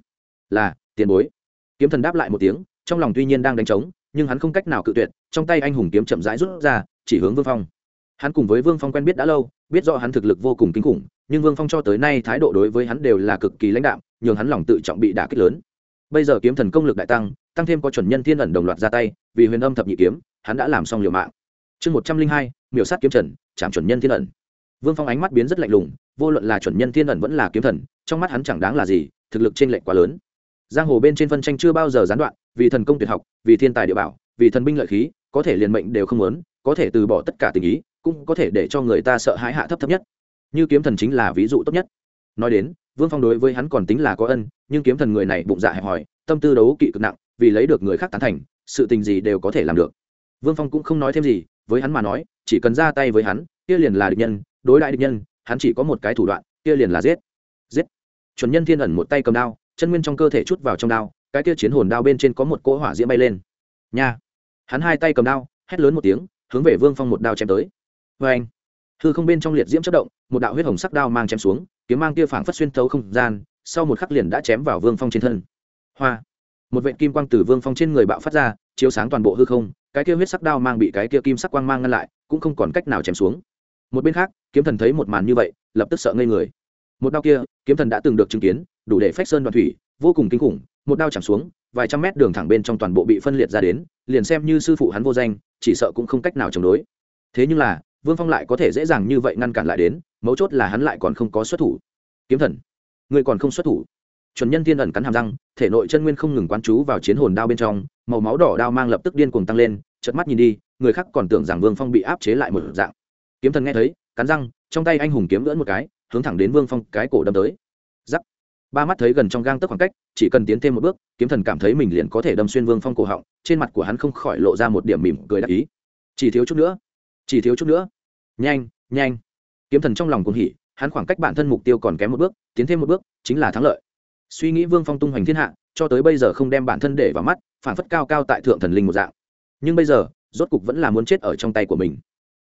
Là, tiền bối. Kiếm thần đáp lại một tiếng trong lòng tuy nhiên đang đánh trống, nhưng hắn không cách nào cự tuyệt, trong tay anh hùng kiếm chậm rãi rút ra, chỉ hướng vương phong. Hắn cùng với vương phong quen biết đã lâu, biết rõ hắn thực lực vô cùng kinh khủng, nhưng vương phong cho tới nay thái độ đối với hắn đều là cực kỳ lãnh đạm, nhường hắn lòng tự trọng bị đả kích lớn. Bây giờ kiếm thần công lực đại tăng tăng thêm có chuẩn nhân thiên ẩn đồng loạt ra tay, vì huyền âm thập nhị kiếm, hắn đã làm xong liều mạng. Chương một trăm linh hai, miểu sát kiếm trần chạm chuẩn nhân thiên ẩn. Vương phong ánh mắt biến rất lạnh lùng, vô luận là chuẩn nhân thiên ẩn vẫn là kiếm thần, trong mắt hắn chẳng đáng là gì, thực lực t r ê n lệch quá lớn. Giang hồ bên trên phân tranh chưa bao giờ gián đoạn vì thần công tuyệt học, vì thiên tài địa bảo, vì thần binh lợi khí, có thể liền mệnh đều không muốn, có thể từ bỏ tất cả tình ý, cũng có thể để cho người ta sợ hãi hạ thấp thấp nhất. Như kiếm thần chính là ví dụ tốt nhất. Nói đến, vương phong đối với hắn còn tính là có ân, nhưng kiếm thần người này bụng dạ hẹp hòi, tâm tư đấu kỵ cực nặng, vì lấy được người khác tán thành, sự tình gì đều có thể làm được. Vương phong cũng không nói thêm gì, với hắn mà nói, chỉ cần ra tay với hắn, kia liền là địch nhân, đối đại địch nhân, hắn chỉ có một cái thủ đoạn, kia liền là giết. Giết. Chuẩn nhân thiên ẩn một tay cầm đao, chân nguyên trong cơ thể chút vào trong đao cái kia chiến hồn đao bên trên có một cỗ hỏa diễm bay lên. Nha! Hắn hai tay cầm đao, hét lớn một tiếng, hướng về vương phong một đao chém tới. Vê anh hư không bên trong liệt diễm chất động, một đạo huyết hồng sắc đao mang chém xuống, kiếm mang kia phảng phất xuyên thấu không gian, sau một khắc liền đã chém vào vương phong trên thân. Hoa! Một vệ kim quang từ vương phong trên người bạo phát ra, chiếu sáng toàn bộ hư không, cái kia huyết sắc đao mang bị cái kia kim sắc quang mang ngăn lại, cũng không còn cách nào chém xuống. Một bên khác, kiếm thần thấy một màn như vậy, lập tức sợ ngây người. Một đao kia, kiếm thần đã từng được chứng kiến, đủ để phách sơn đoạn thủy, vô cùng kinh khủng một đao chạm xuống, vài trăm mét đường thẳng bên trong toàn bộ bị phân liệt ra đến, liền xem như sư phụ hắn vô danh, chỉ sợ cũng không cách nào chống đối. Thế nhưng là, vương phong lại có thể dễ dàng như vậy ngăn cản lại đến, mấu chốt là hắn lại còn không có xuất thủ. Kiếm thần, người còn không xuất thủ. Chuẩn nhân Thiên ẩn cắn hàm răng, thể nội chân nguyên không ngừng quán chú vào chiến hồn đao bên trong, màu máu đỏ đao mang lập tức điên cuồng tăng lên chật mắt nhìn đi, người khác còn tưởng rằng vương phong bị áp chế lại một dạng. Kiếm thần nghe thấy, cắn răng, trong tay anh hùng kiếm lưỡn một cái, hướng thẳng đến vương phong cái cổ đâm tới. Giắc ba mắt thấy gần trong gang tấc khoảng cách, chỉ cần tiến thêm một bước, kiếm thần cảm thấy mình liền có thể đâm xuyên vương phong cổ họng, trên mặt của hắn không khỏi lộ ra một điểm mỉm cười đặc ý. Chỉ thiếu chút nữa, chỉ thiếu chút nữa. Nhanh nhanh. Kiếm thần trong lòng cuồng hỉ, hắn khoảng cách bản thân mục tiêu còn kém một bước, tiến thêm một bước, chính là thắng lợi. Suy nghĩ vương phong tung hoành thiên hạ, cho tới bây giờ không đem bản thân để vào mắt, phản phất cao cao tại thượng thần linh một dạng. Nhưng bây giờ, rốt cục vẫn là muốn chết ở trong tay của mình.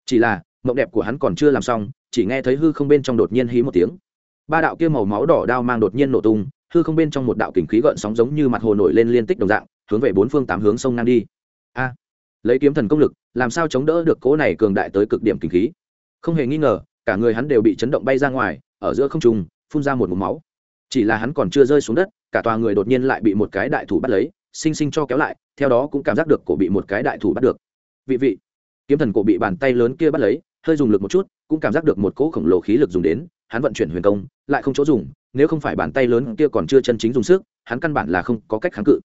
Chỉ là, mộng đẹp của hắn còn chưa làm xong, chỉ nghe thấy hư không bên trong đột nhiên hí một tiếng ba đạo kia màu máu đỏ đao mang đột nhiên nổ tung, hư không bên trong một đạo kình khí gợn sóng giống như mặt hồ nổi lên liên tích đồng dạng, hướng về bốn phương tám hướng sông ngang đi. A! Lấy kiếm thần công lực, làm sao chống đỡ được cỗ này cường đại tới cực điểm kình khí? Không hề nghi ngờ, cả người hắn đều bị chấn động bay ra ngoài, ở giữa không trung, phun ra một mụm máu. Chỉ là hắn còn chưa rơi xuống đất, cả tòa người đột nhiên lại bị một cái đại thủ bắt lấy, sinh sinh cho kéo lại, theo đó cũng cảm giác được cổ bị một cái đại thủ bắt được. Vị vị! Kiếm thần cổ bị bàn tay lớn kia bắt lấy, hơi dùng lực một chút, cũng cảm giác được một cỗ khổng lồ khí lực dùng đến hắn vận chuyển huyền công, lại không chỗ dùng, nếu không phải bàn tay lớn kia còn chưa chân chính dùng sức, hắn căn bản là không có cách kháng cự.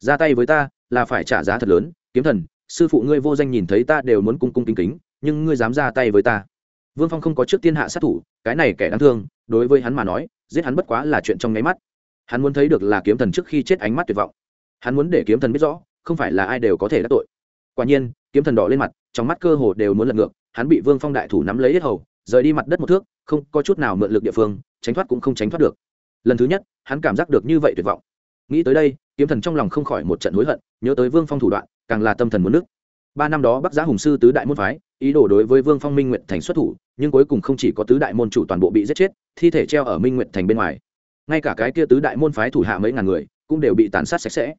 Ra tay với ta, là phải trả giá thật lớn, kiếm thần, sư phụ ngươi vô danh nhìn thấy ta đều muốn cung cung kính kính, nhưng ngươi dám ra tay với ta. Vương phong không có trước tiên hạ sát thủ, cái này kẻ đáng thương, đối với hắn mà nói, giết hắn bất quá là chuyện trong nháy mắt. Hắn muốn thấy được là kiếm thần trước khi chết ánh mắt tuyệt vọng. Hắn muốn để kiếm thần biết rõ, không phải là ai đều có thể đắc tội. Quả nhiên, kiếm thần đỏ lên mặt, trong mắt cơ hồ đều muốn lật ngược, hắn bị vương phong đại thủ nắm lấy hết hầu rời đi mặt đất một thước, không có chút nào mượn lực địa phương, tránh thoát cũng không tránh thoát được. Lần thứ nhất, hắn cảm giác được như vậy tuyệt vọng. Nghĩ tới đây, kiếm thần trong lòng không khỏi một trận hối hận, nhớ tới vương phong thủ đoạn, càng là tâm thần muốn nước. Ba năm đó bắc giá hùng sư tứ đại môn phái, ý đồ đối với vương phong minh nguyện thành xuất thủ, nhưng cuối cùng không chỉ có tứ đại môn chủ toàn bộ bị giết chết, thi thể treo ở minh nguyện thành bên ngoài. Ngay cả cái kia tứ đại môn phái thủ hạ mấy ngàn người, cũng đều bị tàn sát sạch sẽ.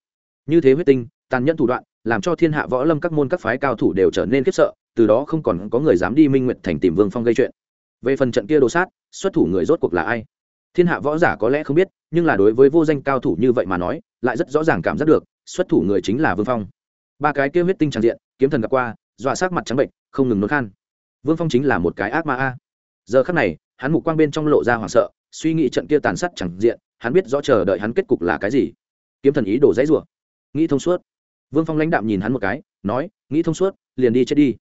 Như thế huyết tinh, tàn nhẫn thủ đoạn, làm cho thiên hạ võ lâm các môn các phái cao thủ đều trở nên khiếp sợ từ đó không còn có người dám đi minh nguyện thành tìm vương phong gây chuyện. Về phần trận kia đồ sát, xuất thủ người rốt cuộc là ai? Thiên hạ võ giả có lẽ không biết, nhưng là đối với vô danh cao thủ như vậy mà nói, lại rất rõ ràng cảm giác được, xuất thủ người chính là vương phong. Ba cái kia huyết tinh tràn diện, kiếm thần gặp qua, dọa sát mặt trắng bệnh, không ngừng nôn khan. Vương phong chính là một cái ác ma a. Giờ khắc này, hắn mục quang bên trong lộ ra hoảng sợ, suy nghĩ trận kia tàn sát chẳng diện, hắn biết rõ chờ đợi hắn kết cục là cái gì. Kiếm thần ý đổ dãy rủa. Nghĩ thông suốt. Vương phong lãnh đạm nhìn hắn một cái, nói, nghĩ thông suốt, liền đi chết đi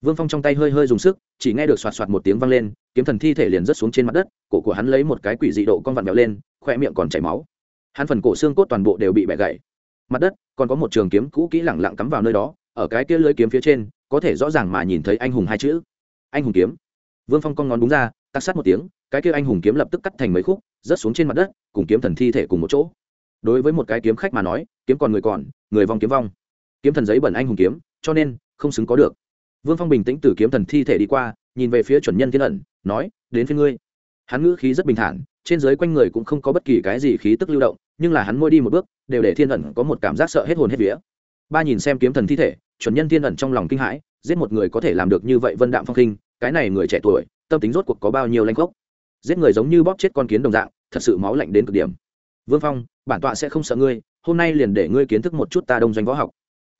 vương phong trong tay hơi hơi dùng sức, chỉ nghe được soạt soạt một tiếng vang lên, kiếm thần thi thể liền rớt xuống trên mặt đất, cổ của hắn lấy một cái quỷ dị độ con vặn vẹo lên khoe miệng còn chảy máu. Hắn phần cổ xương cốt toàn bộ đều bị bẻ gãy. Mặt đất, còn có một trường kiếm cũ kỹ lẳng lặng cắm vào nơi đó, ở cái kia lưới kiếm phía trên, có thể rõ ràng mà nhìn thấy anh hùng hai chữ. Anh hùng kiếm. Vương phong con ngón đúng ra, tắc sát một tiếng, cái kia anh hùng kiếm lập tức cắt thành mấy khúc, rớt xuống trên mặt đất, cùng kiếm thần thi thể cùng một chỗ. Đối với một cái kiếm khách mà nói, kiếm còn người còn, người vong kiếm vong. Kiếm thần giấy bẩn anh hùng kiếm, cho nên, không xứng có được vương phong bình tĩnh từ kiếm thần thi thể đi qua, nhìn về phía chuẩn nhân thiên ẩn, nói, đến phía ngươi. Hắn ngữ khí rất bình thản, trên dưới quanh người cũng không có bất kỳ cái gì khí tức lưu động, nhưng là hắn môi đi một bước, đều để thiên ẩn có một cảm giác sợ hết hồn hết vía. Ba nhìn xem kiếm thần thi thể, chuẩn nhân thiên ẩn trong lòng kinh hãi, giết một người có thể làm được như vậy vân đạm phong khinh cái này người trẻ tuổi, tâm tính rốt cuộc có bao nhiêu lanh gốc? Giết người giống như bóp chết con kiến đồng dạng, thật sự máu lạnh đến cực điểm. Vương phong, bản tọa sẽ không sợ ngươi, hôm nay liền để ngươi kiến thức một chút ta đông doanh võ học.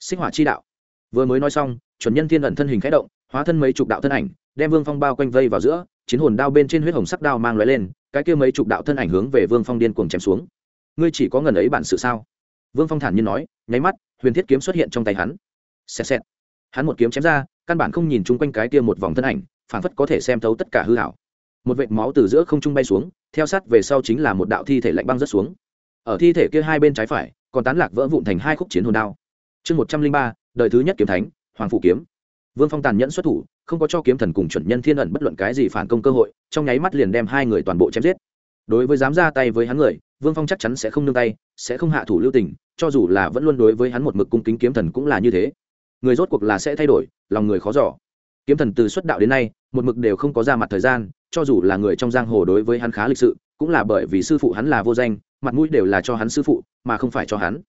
Sinh hỏa chi đạo. Vừa mới nói xong chuẩn nhân thiên ẩn thân hình khẽ động, hóa thân mấy chục đạo thân ảnh, đem vương phong bao quanh vây vào giữa, chiến hồn đao bên trên huyết hồng sắc đao mang loại lên, cái kia mấy chục đạo thân ảnh hướng về vương phong điên cuồng chém xuống. Ngươi chỉ có ngần ấy bản sự sao? Vương phong thản nhiên nói, nháy mắt, huyền thiết kiếm xuất hiện trong tay hắn. Xẹt xẹt. Hắn một kiếm chém ra, căn bản không nhìn chung quanh cái kia một vòng thân ảnh phản phất có thể xem thấu tất cả hư hảo một vệt máu từ giữa không trung bay xuống, theo sát về sau chính là một đạo thi thể lạnh băng rớt xuống. Ở thi thể kia hai bên trái phải, còn tán lạc vỡ vụn thành hai khúc chiến hồn đao. Chương một trăm linh ba, đời thứ nhất kiếm thánh hoàng phủ kiếm. Vương phong tàn nhẫn xuất thủ không có cho kiếm thần cùng chuẩn nhân thiên ẩn bất luận cái gì phản công cơ hội trong nháy mắt liền đem hai người toàn bộ chém giết. Đối với dám ra tay với hắn người vương phong chắc chắn sẽ không nương tay sẽ không hạ thủ lưu tình cho dù là vẫn luôn đối với hắn một mực cung kính kiếm thần cũng là như thế. Người rốt cuộc là sẽ thay đổi lòng người khó giỏ kiếm thần từ xuất đạo đến nay một mực đều không có ra mặt thời gian cho dù là người trong giang hồ đối với hắn khá lịch sự cũng là bởi vì sư phụ hắn là vô danh mặt mũi đều là cho hắn sư phụ mà không phải cho hắn.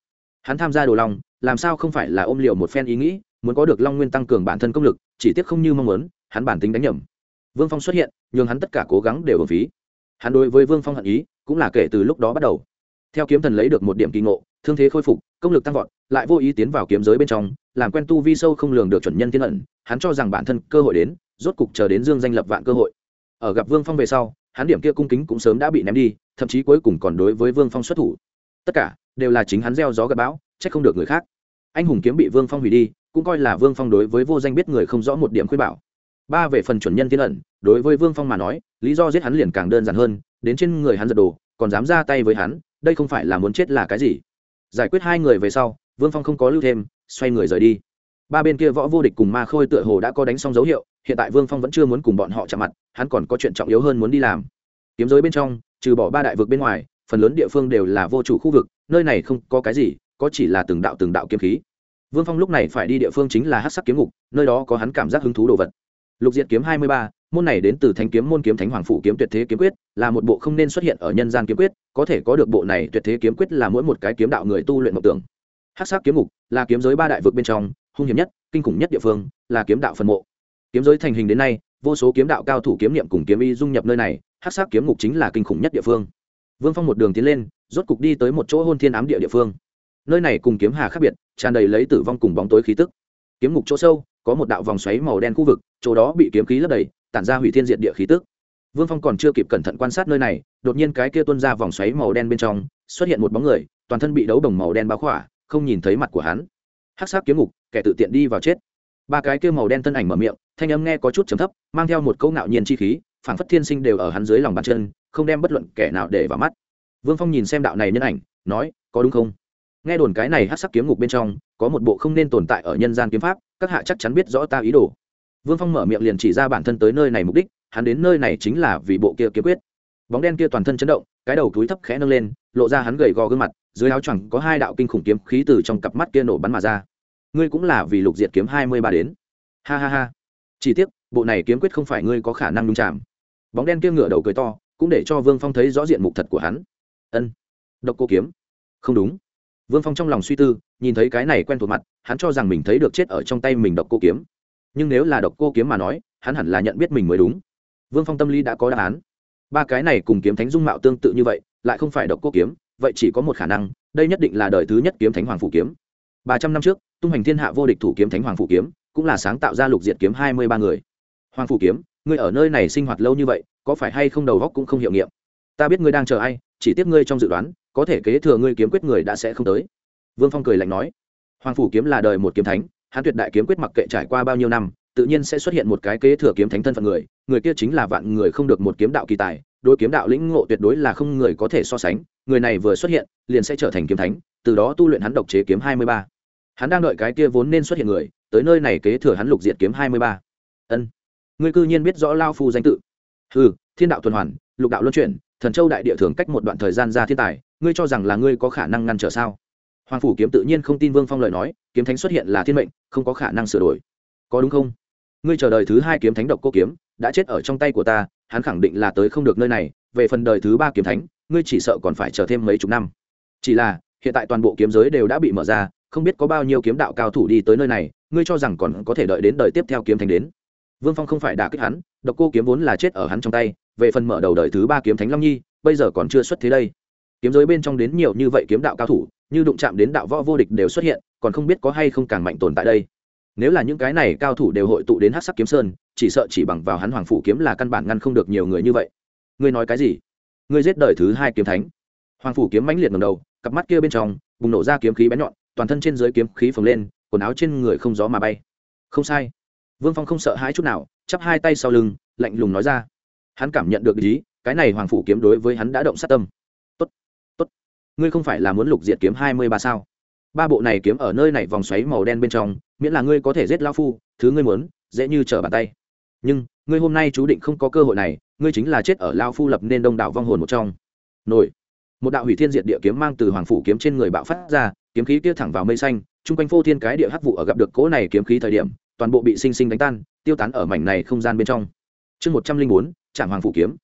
Hắn tham gia đồ lòng, làm sao không phải là ôm liều một phen ý nghĩ muốn có được long nguyên tăng cường bản thân công lực, chỉ tiếc không như mong muốn, hắn bản tính đánh nhầm. Vương phong xuất hiện, nhường hắn tất cả cố gắng đều ở phí. Hắn đối với vương phong hận ý, cũng là kể từ lúc đó bắt đầu. Theo kiếm thần lấy được một điểm kỳ ngộ, thương thế khôi phục, công lực tăng vọt, lại vô ý tiến vào kiếm giới bên trong, làm quen tu vi sâu không lường được chuẩn nhân tiên ẩn, hắn cho rằng bản thân cơ hội đến, rốt cục chờ đến dương danh lập vạn cơ hội. Ở gặp vương phong về sau, hắn điểm kia cung kính cũng sớm đã bị ném đi, thậm chí cuối cùng còn đối với vương phong xuất thủ. Tất cả đều là chính hắn gieo gió gặp bão trách không được người khác anh hùng kiếm bị vương phong hủy đi, cũng coi là vương phong đối với vô danh biết người không rõ một điểm khuyên bảo. Ba về phần chuẩn nhân thiên ẩn, đối với vương phong mà nói, lý do giết hắn liền càng đơn giản hơn, đến trên người hắn giật đồ, còn dám ra tay với hắn, đây không phải là muốn chết là cái gì? Giải quyết hai người về sau, vương phong không có lưu thêm, xoay người rời đi. Ba bên kia võ vô địch cùng ma khôi tựa hồ đã có đánh xong dấu hiệu, hiện tại vương phong vẫn chưa muốn cùng bọn họ chạm mặt, hắn còn có chuyện trọng yếu hơn muốn đi làm. Kiếm giới bên trong, trừ bỏ ba đại vực bên ngoài, phần lớn địa phương đều là vô chủ khu vực, nơi này không có cái gì có chỉ là từng đạo từng đạo kiếm khí. Vương phong lúc này phải đi địa phương chính là hát sắc kiếm ngục, nơi đó có hắn cảm giác hứng thú đồ vật. Lục diệt kiếm hai mươi ba, môn này đến từ Thánh kiếm, môn kiếm thánh hoàng phủ kiếm tuyệt thế kiếm quyết, là một bộ không nên xuất hiện ở nhân gian kiếm quyết, có thể có được bộ này tuyệt thế kiếm quyết là mỗi một cái kiếm đạo người tu luyện mộng tưởng. Hát sắc kiếm ngục là kiếm giới ba đại vực bên trong, hung hiểm nhất, kinh khủng nhất địa phương, là kiếm đạo phân mộ. Kiếm giới thành hình đến nay, vô số kiếm đạo cao thủ kiếm niệm cùng kiếm y dung nhập nơi này hát sắc kiếm ngục chính là kinh khủng nhất địa phương. Vương phong một đường tiến lên, rốt cục đi tới một chỗ hôn thiên ám địa địa phương nơi này cùng kiếm hà khác biệt, tràn đầy lấy tử vong cùng bóng tối khí tức. Kiếm ngục chỗ sâu, có một đạo vòng xoáy màu đen khu vực, chỗ đó bị kiếm khí lấp đầy, tản ra hủy thiên diện địa khí tức. Vương phong còn chưa kịp cẩn thận quan sát nơi này, đột nhiên cái kia tuôn ra vòng xoáy màu đen bên trong, xuất hiện một bóng người, toàn thân bị đấu đồng màu đen bao khỏa, không nhìn thấy mặt của hắn. Hắc sắc kiếm ngục, kẻ tự tiện đi vào chết. Ba cái kia màu đen thân ảnh mở miệng, thanh âm nghe có chút trầm thấp, mang theo một câu ngạo nhiên chi khí, phảng phất thiên sinh đều ở hắn dưới lòng bàn chân, không đem bất luận kẻ nào để vào mắt. Vương phong nhìn xem đạo này nhân ảnh, nói, có đúng không? Nghe đồn cái này hát sắc kiếm ngục bên trong, có một bộ không nên tồn tại ở nhân gian kiếm pháp, các hạ chắc chắn biết rõ ta ý đồ. Vương phong mở miệng liền chỉ ra bản thân tới nơi này mục đích, hắn đến nơi này chính là vì bộ kia kiếm quyết. Bóng đen kia toàn thân chấn động, cái đầu túi thấp khẽ nâng lên, lộ ra hắn gầy gò gương mặt, dưới áo choàng có hai đạo kinh khủng kiếm khí từ trong cặp mắt kia nổ bắn mà ra. Ngươi cũng là vì lục diệt kiếm hai mươi ba đến. Ha ha ha. Chỉ tiếc, bộ này kiếm quyết không phải ngươi có khả năng đúng chạm bóng đen kia ngửa đầu cười to, cũng để cho vương phong thấy rõ diện mục thật của hắn. Ân. Độc cô kiếm. Không đúng vương phong trong lòng suy tư, nhìn thấy cái này quen thuộc mặt, hắn cho rằng mình thấy được chết ở trong tay mình độc cô kiếm. Nhưng nếu là độc cô kiếm mà nói, hắn hẳn là nhận biết mình mới đúng. Vương phong tâm lý đã có đáp án. Ba cái này cùng kiếm thánh dung mạo tương tự như vậy, lại không phải độc cô kiếm, vậy chỉ có một khả năng, đây nhất định là đời thứ nhất kiếm thánh hoàng phủ kiếm. Ba trăm năm trước, tung hành thiên hạ vô địch thủ kiếm thánh hoàng phủ kiếm, cũng là sáng tạo ra lục diệt kiếm hai mươi ba người. Hoàng phủ kiếm, ngươi ở nơi này sinh hoạt lâu như vậy, có phải hay không đầu góc cũng không hiệu nghiệm? Ta biết ngươi đang chờ ai chỉ tiếp ngươi trong dự đoán, có thể kế thừa ngươi kiếm quyết người đã sẽ không tới. Vương phong cười lạnh nói. Hoàng phủ kiếm là đời một kiếm thánh, hắn tuyệt đại kiếm quyết mặc kệ trải qua bao nhiêu năm, tự nhiên sẽ xuất hiện một cái kế thừa kiếm thánh thân phận người người kia chính là vạn người không được một kiếm đạo kỳ tài, đối kiếm đạo lĩnh ngộ tuyệt đối là không người có thể so sánh, người này vừa xuất hiện, liền sẽ trở thành kiếm thánh, từ đó tu luyện hắn độc chế kiếm hai mươi ba. Hắn đang đợi cái kia vốn nên xuất hiện người, tới nơi này kế thừa hắn lục diệt kiếm hai mươi ba. Ân, ngươi cư nhiên biết rõ lao phu danh tự. Ừ thiên đạo tuần hoàn, lục đạo luân chuyển thần châu đại địa thường cách một đoạn thời gian ra thiên tài, ngươi cho rằng là ngươi có khả năng ngăn trở sao? Hoàng phủ kiếm tự nhiên không tin vương phong lời nói, kiếm thánh xuất hiện là thiên mệnh, không có khả năng sửa đổi. Có đúng không? Ngươi chờ đời thứ hai kiếm thánh độc cô kiếm, đã chết ở trong tay của ta, hắn khẳng định là tới không được nơi này, về phần đời thứ ba kiếm thánh, ngươi chỉ sợ còn phải chờ thêm mấy chục năm. Chỉ là, hiện tại toàn bộ kiếm giới đều đã bị mở ra, không biết có bao nhiêu kiếm đạo cao thủ đi tới nơi này, ngươi cho rằng còn có thể đợi đến đời tiếp theo kiếm thánh đến. Vương phong không phải đả kích hắn, độc cô kiếm vốn là chết ở hắn trong tay về phần mở đầu đời thứ ba kiếm thánh long nhi, bây giờ còn chưa xuất thế đây. Kiếm giới bên trong đến nhiều như vậy kiếm đạo cao thủ, như đụng chạm đến đạo võ vô địch đều xuất hiện, còn không biết có hay không càng mạnh tồn tại đây. Nếu là những cái này cao thủ đều hội tụ đến hát sắc kiếm sơn, chỉ sợ chỉ bằng vào hắn hoàng phủ kiếm là căn bản ngăn không được nhiều người như vậy. Ngươi nói cái gì? Ngươi giết đời thứ hai kiếm thánh. Hoàng phủ kiếm mãnh liệt ngầm đầu, cặp mắt kia bên trong bùng nổ ra kiếm khí bén nhọn, toàn thân trên dưới kiếm khí phồng lên, quần áo trên người không gió mà bay. Không sai. Vương phong không sợ hãi chút nào, chắp hai tay sau lưng, lạnh lùng nói ra hắn cảm nhận được ý, cái này hoàng phủ kiếm đối với hắn đã động sát tâm. Tốt tốt. Ngươi không phải là muốn lục diệt kiếm hai mươi ba sao? Ba bộ này kiếm ở nơi này vòng xoáy màu đen bên trong, miễn là ngươi có thể giết lao phu, thứ ngươi muốn, dễ như trở bàn tay. Nhưng, ngươi hôm nay chú định không có cơ hội này, ngươi chính là chết ở lao phu lập nên đông đảo vong hồn một trong. Nổi. Một đạo hủy thiên diệt địa kiếm mang từ hoàng phủ kiếm trên người bạo phát ra, kiếm khí kia thẳng vào mây xanh, chung quanh phô thiên cái địa hắc vụ ở gặp được cỗ này kiếm khí thời điểm, toàn bộ bị sinh sinh đánh tan, tiêu tán ở mảnh này không gian bên trong. Chương một trăm linh bốn chạm hoàng phủ kiếm.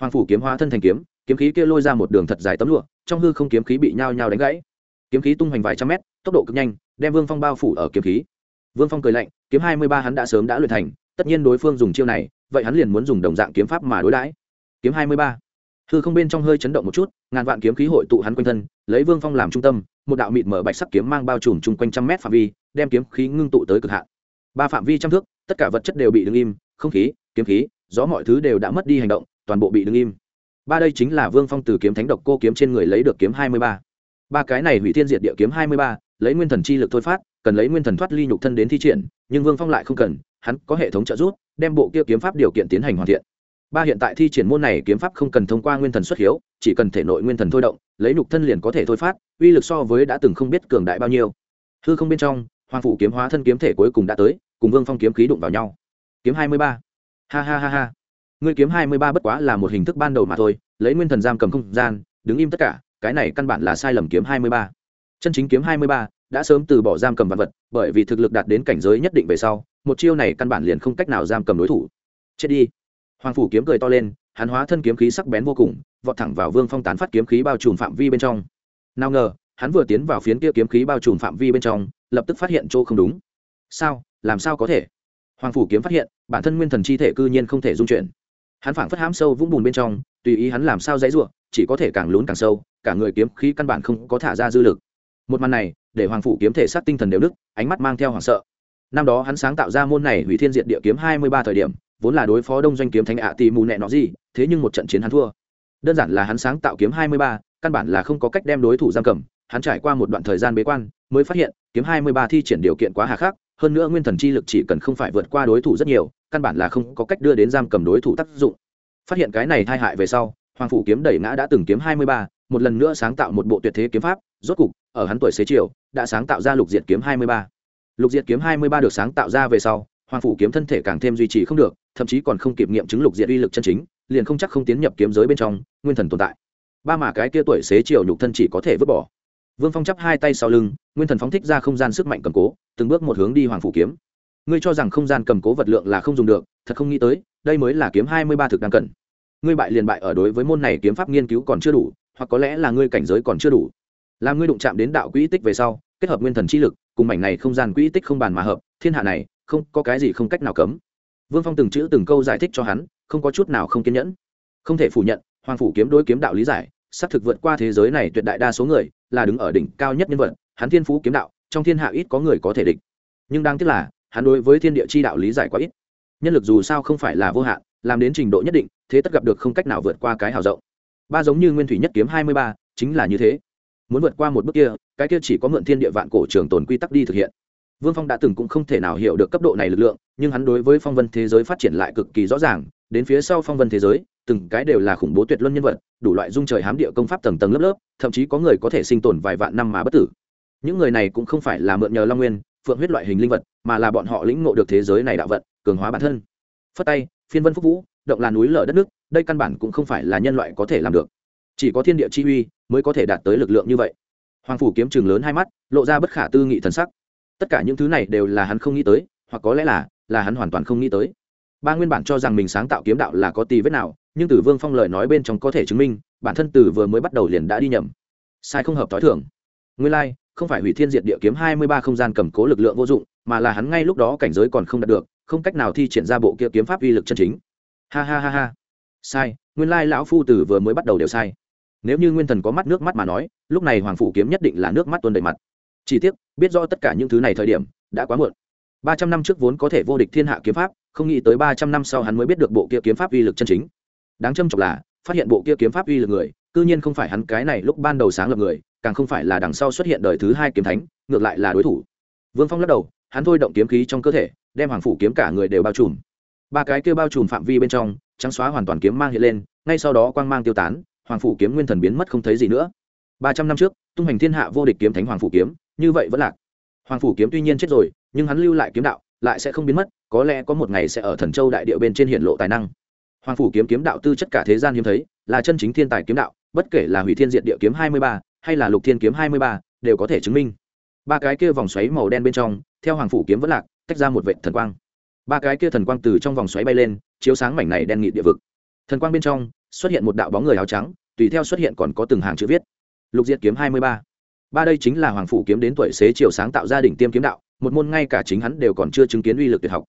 Hoàng phủ kiếm hóa thân thành kiếm kiếm khí kia lôi ra một đường thật dài tấm lụa, trong hư không kiếm khí bị nhao nhao đánh gãy. Kiếm khí tung hoành vài trăm mét, tốc độ cực nhanh, đem vương phong bao phủ ở kiếm khí. Vương phong cười lạnh, kiếm hai mươi ba hắn đã sớm đã luyện thành, tất nhiên đối phương dùng chiêu này, vậy hắn liền muốn dùng đồng dạng kiếm pháp mà đối đãi. Kiếm hai mươi ba. Hư không bên trong hơi chấn động một chút, ngàn vạn kiếm khí hội tụ hắn quanh thân, lấy vương phong làm trung tâm, một đạo mịt mở bạch sắc kiếm mang bao trùm chung quanh trăm mét phạm vi, đem kiếm khí ngưng tụ tới cực hạn. Ba phạm vi trăm thước, tất cả vật chất đều bị đứng im, không khí, kiếm khí gió mọi thứ đều đã mất đi hành động, toàn bộ bị đứng im. Ba đây chính là vương phong từ kiếm thánh độc cô kiếm trên người lấy được kiếm hai mươi ba. Ba cái này hủy thiên diệt địa kiếm hai mươi ba, lấy nguyên thần chi lực thôi phát, cần lấy nguyên thần thoát ly nhục thân đến thi triển, nhưng vương phong lại không cần, hắn có hệ thống trợ giúp, đem bộ kia kiếm pháp điều kiện tiến hành hoàn thiện. Ba hiện tại thi triển môn này kiếm pháp không cần thông qua nguyên thần xuất hiếu, chỉ cần thể nội nguyên thần thôi động, lấy nhục thân liền có thể thôi phát, uy lực so với đã từng không biết cường đại bao nhiêu. Hư không bên trong, hoàng phủ kiếm hóa thân kiếm thể cuối cùng đã tới, cùng vương phong kiếm khí đụng vào nhau. Kiếm hai mươi ba ha ha ha ha. Ngươi kiếm hai mươi ba bất quá là một hình thức ban đầu mà thôi, lấy nguyên thần giam cầm không gian, đứng im tất cả, cái này căn bản là sai lầm kiếm hai mươi ba. Chân chính kiếm hai mươi ba đã sớm từ bỏ giam cầm vật vật, bởi vì thực lực đạt đến cảnh giới nhất định về sau, một chiêu này căn bản liền không cách nào giam cầm đối thủ. Chết đi. Hoàng phủ kiếm cười to lên, hắn hóa thân kiếm khí sắc bén vô cùng, vọt thẳng vào vương phong tán phát kiếm khí bao trùm phạm vi bên trong. Nào ngờ, hắn vừa tiến vào phiến kia kiếm khí bao trùm phạm vi bên trong, lập tức phát hiện chỗ không đúng. Sao? Làm sao có thể? Hoàng phủ kiếm phát hiện, bản thân nguyên thần chi thể cư nhiên không thể dung chuyển. Hắn phảng phất hãm sâu vũng bùn bên trong, tùy ý hắn làm sao dãy ruộng chỉ có thể càng lún càng sâu, cả người kiếm khí căn bản không có thả ra dư lực. Một màn này, để hoàng phủ kiếm thể sát tinh thần đều đức ánh mắt mang theo hoảng sợ. Năm đó hắn sáng tạo ra môn này hủy thiên diện địa kiếm hai mươi ba thời điểm, vốn là đối phó đông doanh kiếm thánh ạ tì mù nẹ nó gì, thế nhưng một trận chiến hắn thua. Đơn giản là hắn sáng tạo kiếm hai mươi ba, căn bản là không có cách đem đối thủ giam cầm, hắn trải qua một đoạn thời gian bế quan, mới phát hiện, kiếm hai mươi ba thi triển điều kiện quá hà khắc hơn nữa nguyên thần chi lực chỉ cần không phải vượt qua đối thủ rất nhiều, căn bản là không có cách đưa đến giam cầm đối thủ tác dụng. Phát hiện cái này tai hại về sau, hoàng phủ kiếm đẩy ngã đã từng kiếm hai mươi ba, một lần nữa sáng tạo một bộ tuyệt thế kiếm pháp, rốt cục, ở hắn tuổi xế chiều, đã sáng tạo ra lục diệt kiếm hai mươi ba. Lục diệt kiếm hai mươi ba được sáng tạo ra về sau, hoàng phủ kiếm thân thể càng thêm duy trì không được, thậm chí còn không kịp nghiệm chứng lục diệt uy lực chân chính, liền không chắc không tiến nhập kiếm giới bên trong, nguyên thần tồn tại. Ba mà cái kia tuổi xế chiều nhục thân chỉ có thể vứt bỏ. Vương phong chắp hai tay sau lưng, nguyên thần phóng thích ra không gian sức mạnh cầm cố từng bước một hướng đi hoàng phủ kiếm. Ngươi cho rằng không gian cầm cố vật lượng là không dùng được, thật không nghĩ tới, đây mới là kiếm hai mươi ba thực đang cần. Ngươi bại liền bại ở đối với môn này kiếm pháp nghiên cứu còn chưa đủ, hoặc có lẽ là ngươi cảnh giới còn chưa đủ. Làm ngươi đụng chạm đến đạo quỹ tích về sau, kết hợp nguyên thần chi lực, cùng mảnh này không gian quỹ tích không bàn mà hợp, thiên hạ này, không, có cái gì không cách nào cấm. Vương phong từng chữ từng câu giải thích cho hắn, không có chút nào không kiên nhẫn. Không thể phủ nhận, hoàng phủ kiếm đối kiếm đạo lý giải, xác thực vượt qua thế giới này tuyệt đại đa số người, là đứng ở đỉnh cao nhất nhân vật, hắn thiên phú kiếm đạo trong thiên hạ ít có người có thể địch. Nhưng đáng tiếc là, hắn đối với thiên địa chi đạo lý giải quá ít. Nhân lực dù sao không phải là vô hạn, làm đến trình độ nhất định, thế tất gặp được không cách nào vượt qua cái hào rộng. Ba giống như nguyên thủy nhất kiếm hai mươi ba, chính là như thế. Muốn vượt qua một bước kia, cái kia chỉ có mượn thiên địa vạn cổ trường tồn quy tắc đi thực hiện. Vương phong đã từng cũng không thể nào hiểu được cấp độ này lực lượng, nhưng hắn đối với phong vân thế giới phát triển lại cực kỳ rõ ràng. Đến phía sau phong vân thế giới, từng cái đều là khủng bố tuyệt luân nhân vật, đủ loại dung trời hám địa công pháp tầng tầng lớp lớp, thậm chí có người có thể sinh tồn vài vạn năm mà bất tử những người này cũng không phải là mượn nhờ long nguyên phượng huyết loại hình linh vật mà là bọn họ lĩnh ngộ được thế giới này đạo vận cường hóa bản thân. Phất tay phiên vân phúc vũ động là núi lở đất nước đây căn bản cũng không phải là nhân loại có thể làm được. Chỉ có thiên địa chi uy mới có thể đạt tới lực lượng như vậy. Hoàng phủ kiếm trường lớn hai mắt lộ ra bất khả tư nghị thần sắc. Tất cả những thứ này đều là hắn không nghĩ tới hoặc có lẽ là là hắn hoàn toàn không nghĩ tới. Ba nguyên bản cho rằng mình sáng tạo kiếm đạo là có tì vết nào nhưng từ vương phong lời nói bên trong có thể chứng minh bản thân từ vừa mới bắt đầu liền đã đi nhầm. Sai không hợp t h o i thưởng nguyên lai、like, không phải hủy thiên diệt địa kiếm hai mươi ba không gian cầm cố lực lượng vô dụng, mà là hắn ngay lúc đó cảnh giới còn không đạt được, không cách nào thi triển ra bộ kia kiếm pháp uy lực chân chính. Ha ha ha ha. Sai, nguyên lai lão phu tử vừa mới bắt đầu đều sai. Nếu như nguyên thần có mắt nước mắt mà nói, lúc này hoàng phủ kiếm nhất định là nước mắt tuôn đầy mặt. Chỉ tiếc, biết rõ tất cả những thứ này thời điểm, đã quá muộn. Ba trăm năm trước vốn có thể vô địch thiên hạ kiếm pháp, không nghĩ tới ba trăm năm sau hắn mới biết được bộ kia kiếm pháp uy lực chân chính. Đáng trâm trọng là, phát hiện bộ kia kiếm pháp uy lực người cư nhiên không phải hắn cái này lúc ban đầu sáng lập người, càng không phải là đằng sau xuất hiện đời thứ hai kiếm thánh, ngược lại là đối thủ. Vương phong lắc đầu, hắn thôi động kiếm khí trong cơ thể, đem hoàng phủ kiếm cả người đều bao trùm. Ba cái kia bao trùm phạm vi bên trong, trắng xóa hoàn toàn kiếm mang hiện lên, ngay sau đó quang mang tiêu tán, hoàng phủ kiếm nguyên thần biến mất không thấy gì nữa. Ba trăm năm trước, tung hành thiên hạ vô địch kiếm thánh hoàng phủ kiếm, như vậy vẫn lạc. Hoàng phủ kiếm tuy nhiên chết rồi, nhưng hắn lưu lại kiếm đạo, lại sẽ không biến mất, có lẽ có một ngày sẽ ở thần châu đại địa bên trên hiện lộ tài năng. Hoàng phủ kiếm kiếm đạo tư chất cả thế gian hiếm thấy, là chân chính thiên tài kiếm đạo bất kể là hủy thiên diện địa kiếm hai mươi ba, hay là lục thiên kiếm hai mươi ba, đều có thể chứng minh. Ba cái kia vòng xoáy màu đen bên trong, theo hoàng phủ kiếm vẫn lạc, tách ra một vệ thần quang. Ba cái kia thần quang từ trong vòng xoáy bay lên, chiếu sáng mảnh này đen nghị địa vực. Thần quang bên trong, xuất hiện một đạo bóng người áo trắng, tùy theo xuất hiện còn có từng hàng chữ viết. Lục diệt kiếm hai mươi ba. Ba đây chính là hoàng phủ kiếm đến tuổi xế chiều sáng tạo ra đỉnh tiêm kiếm đạo, một môn ngay cả chính hắn đều còn chưa chứng kiến uy lực tuyệt học.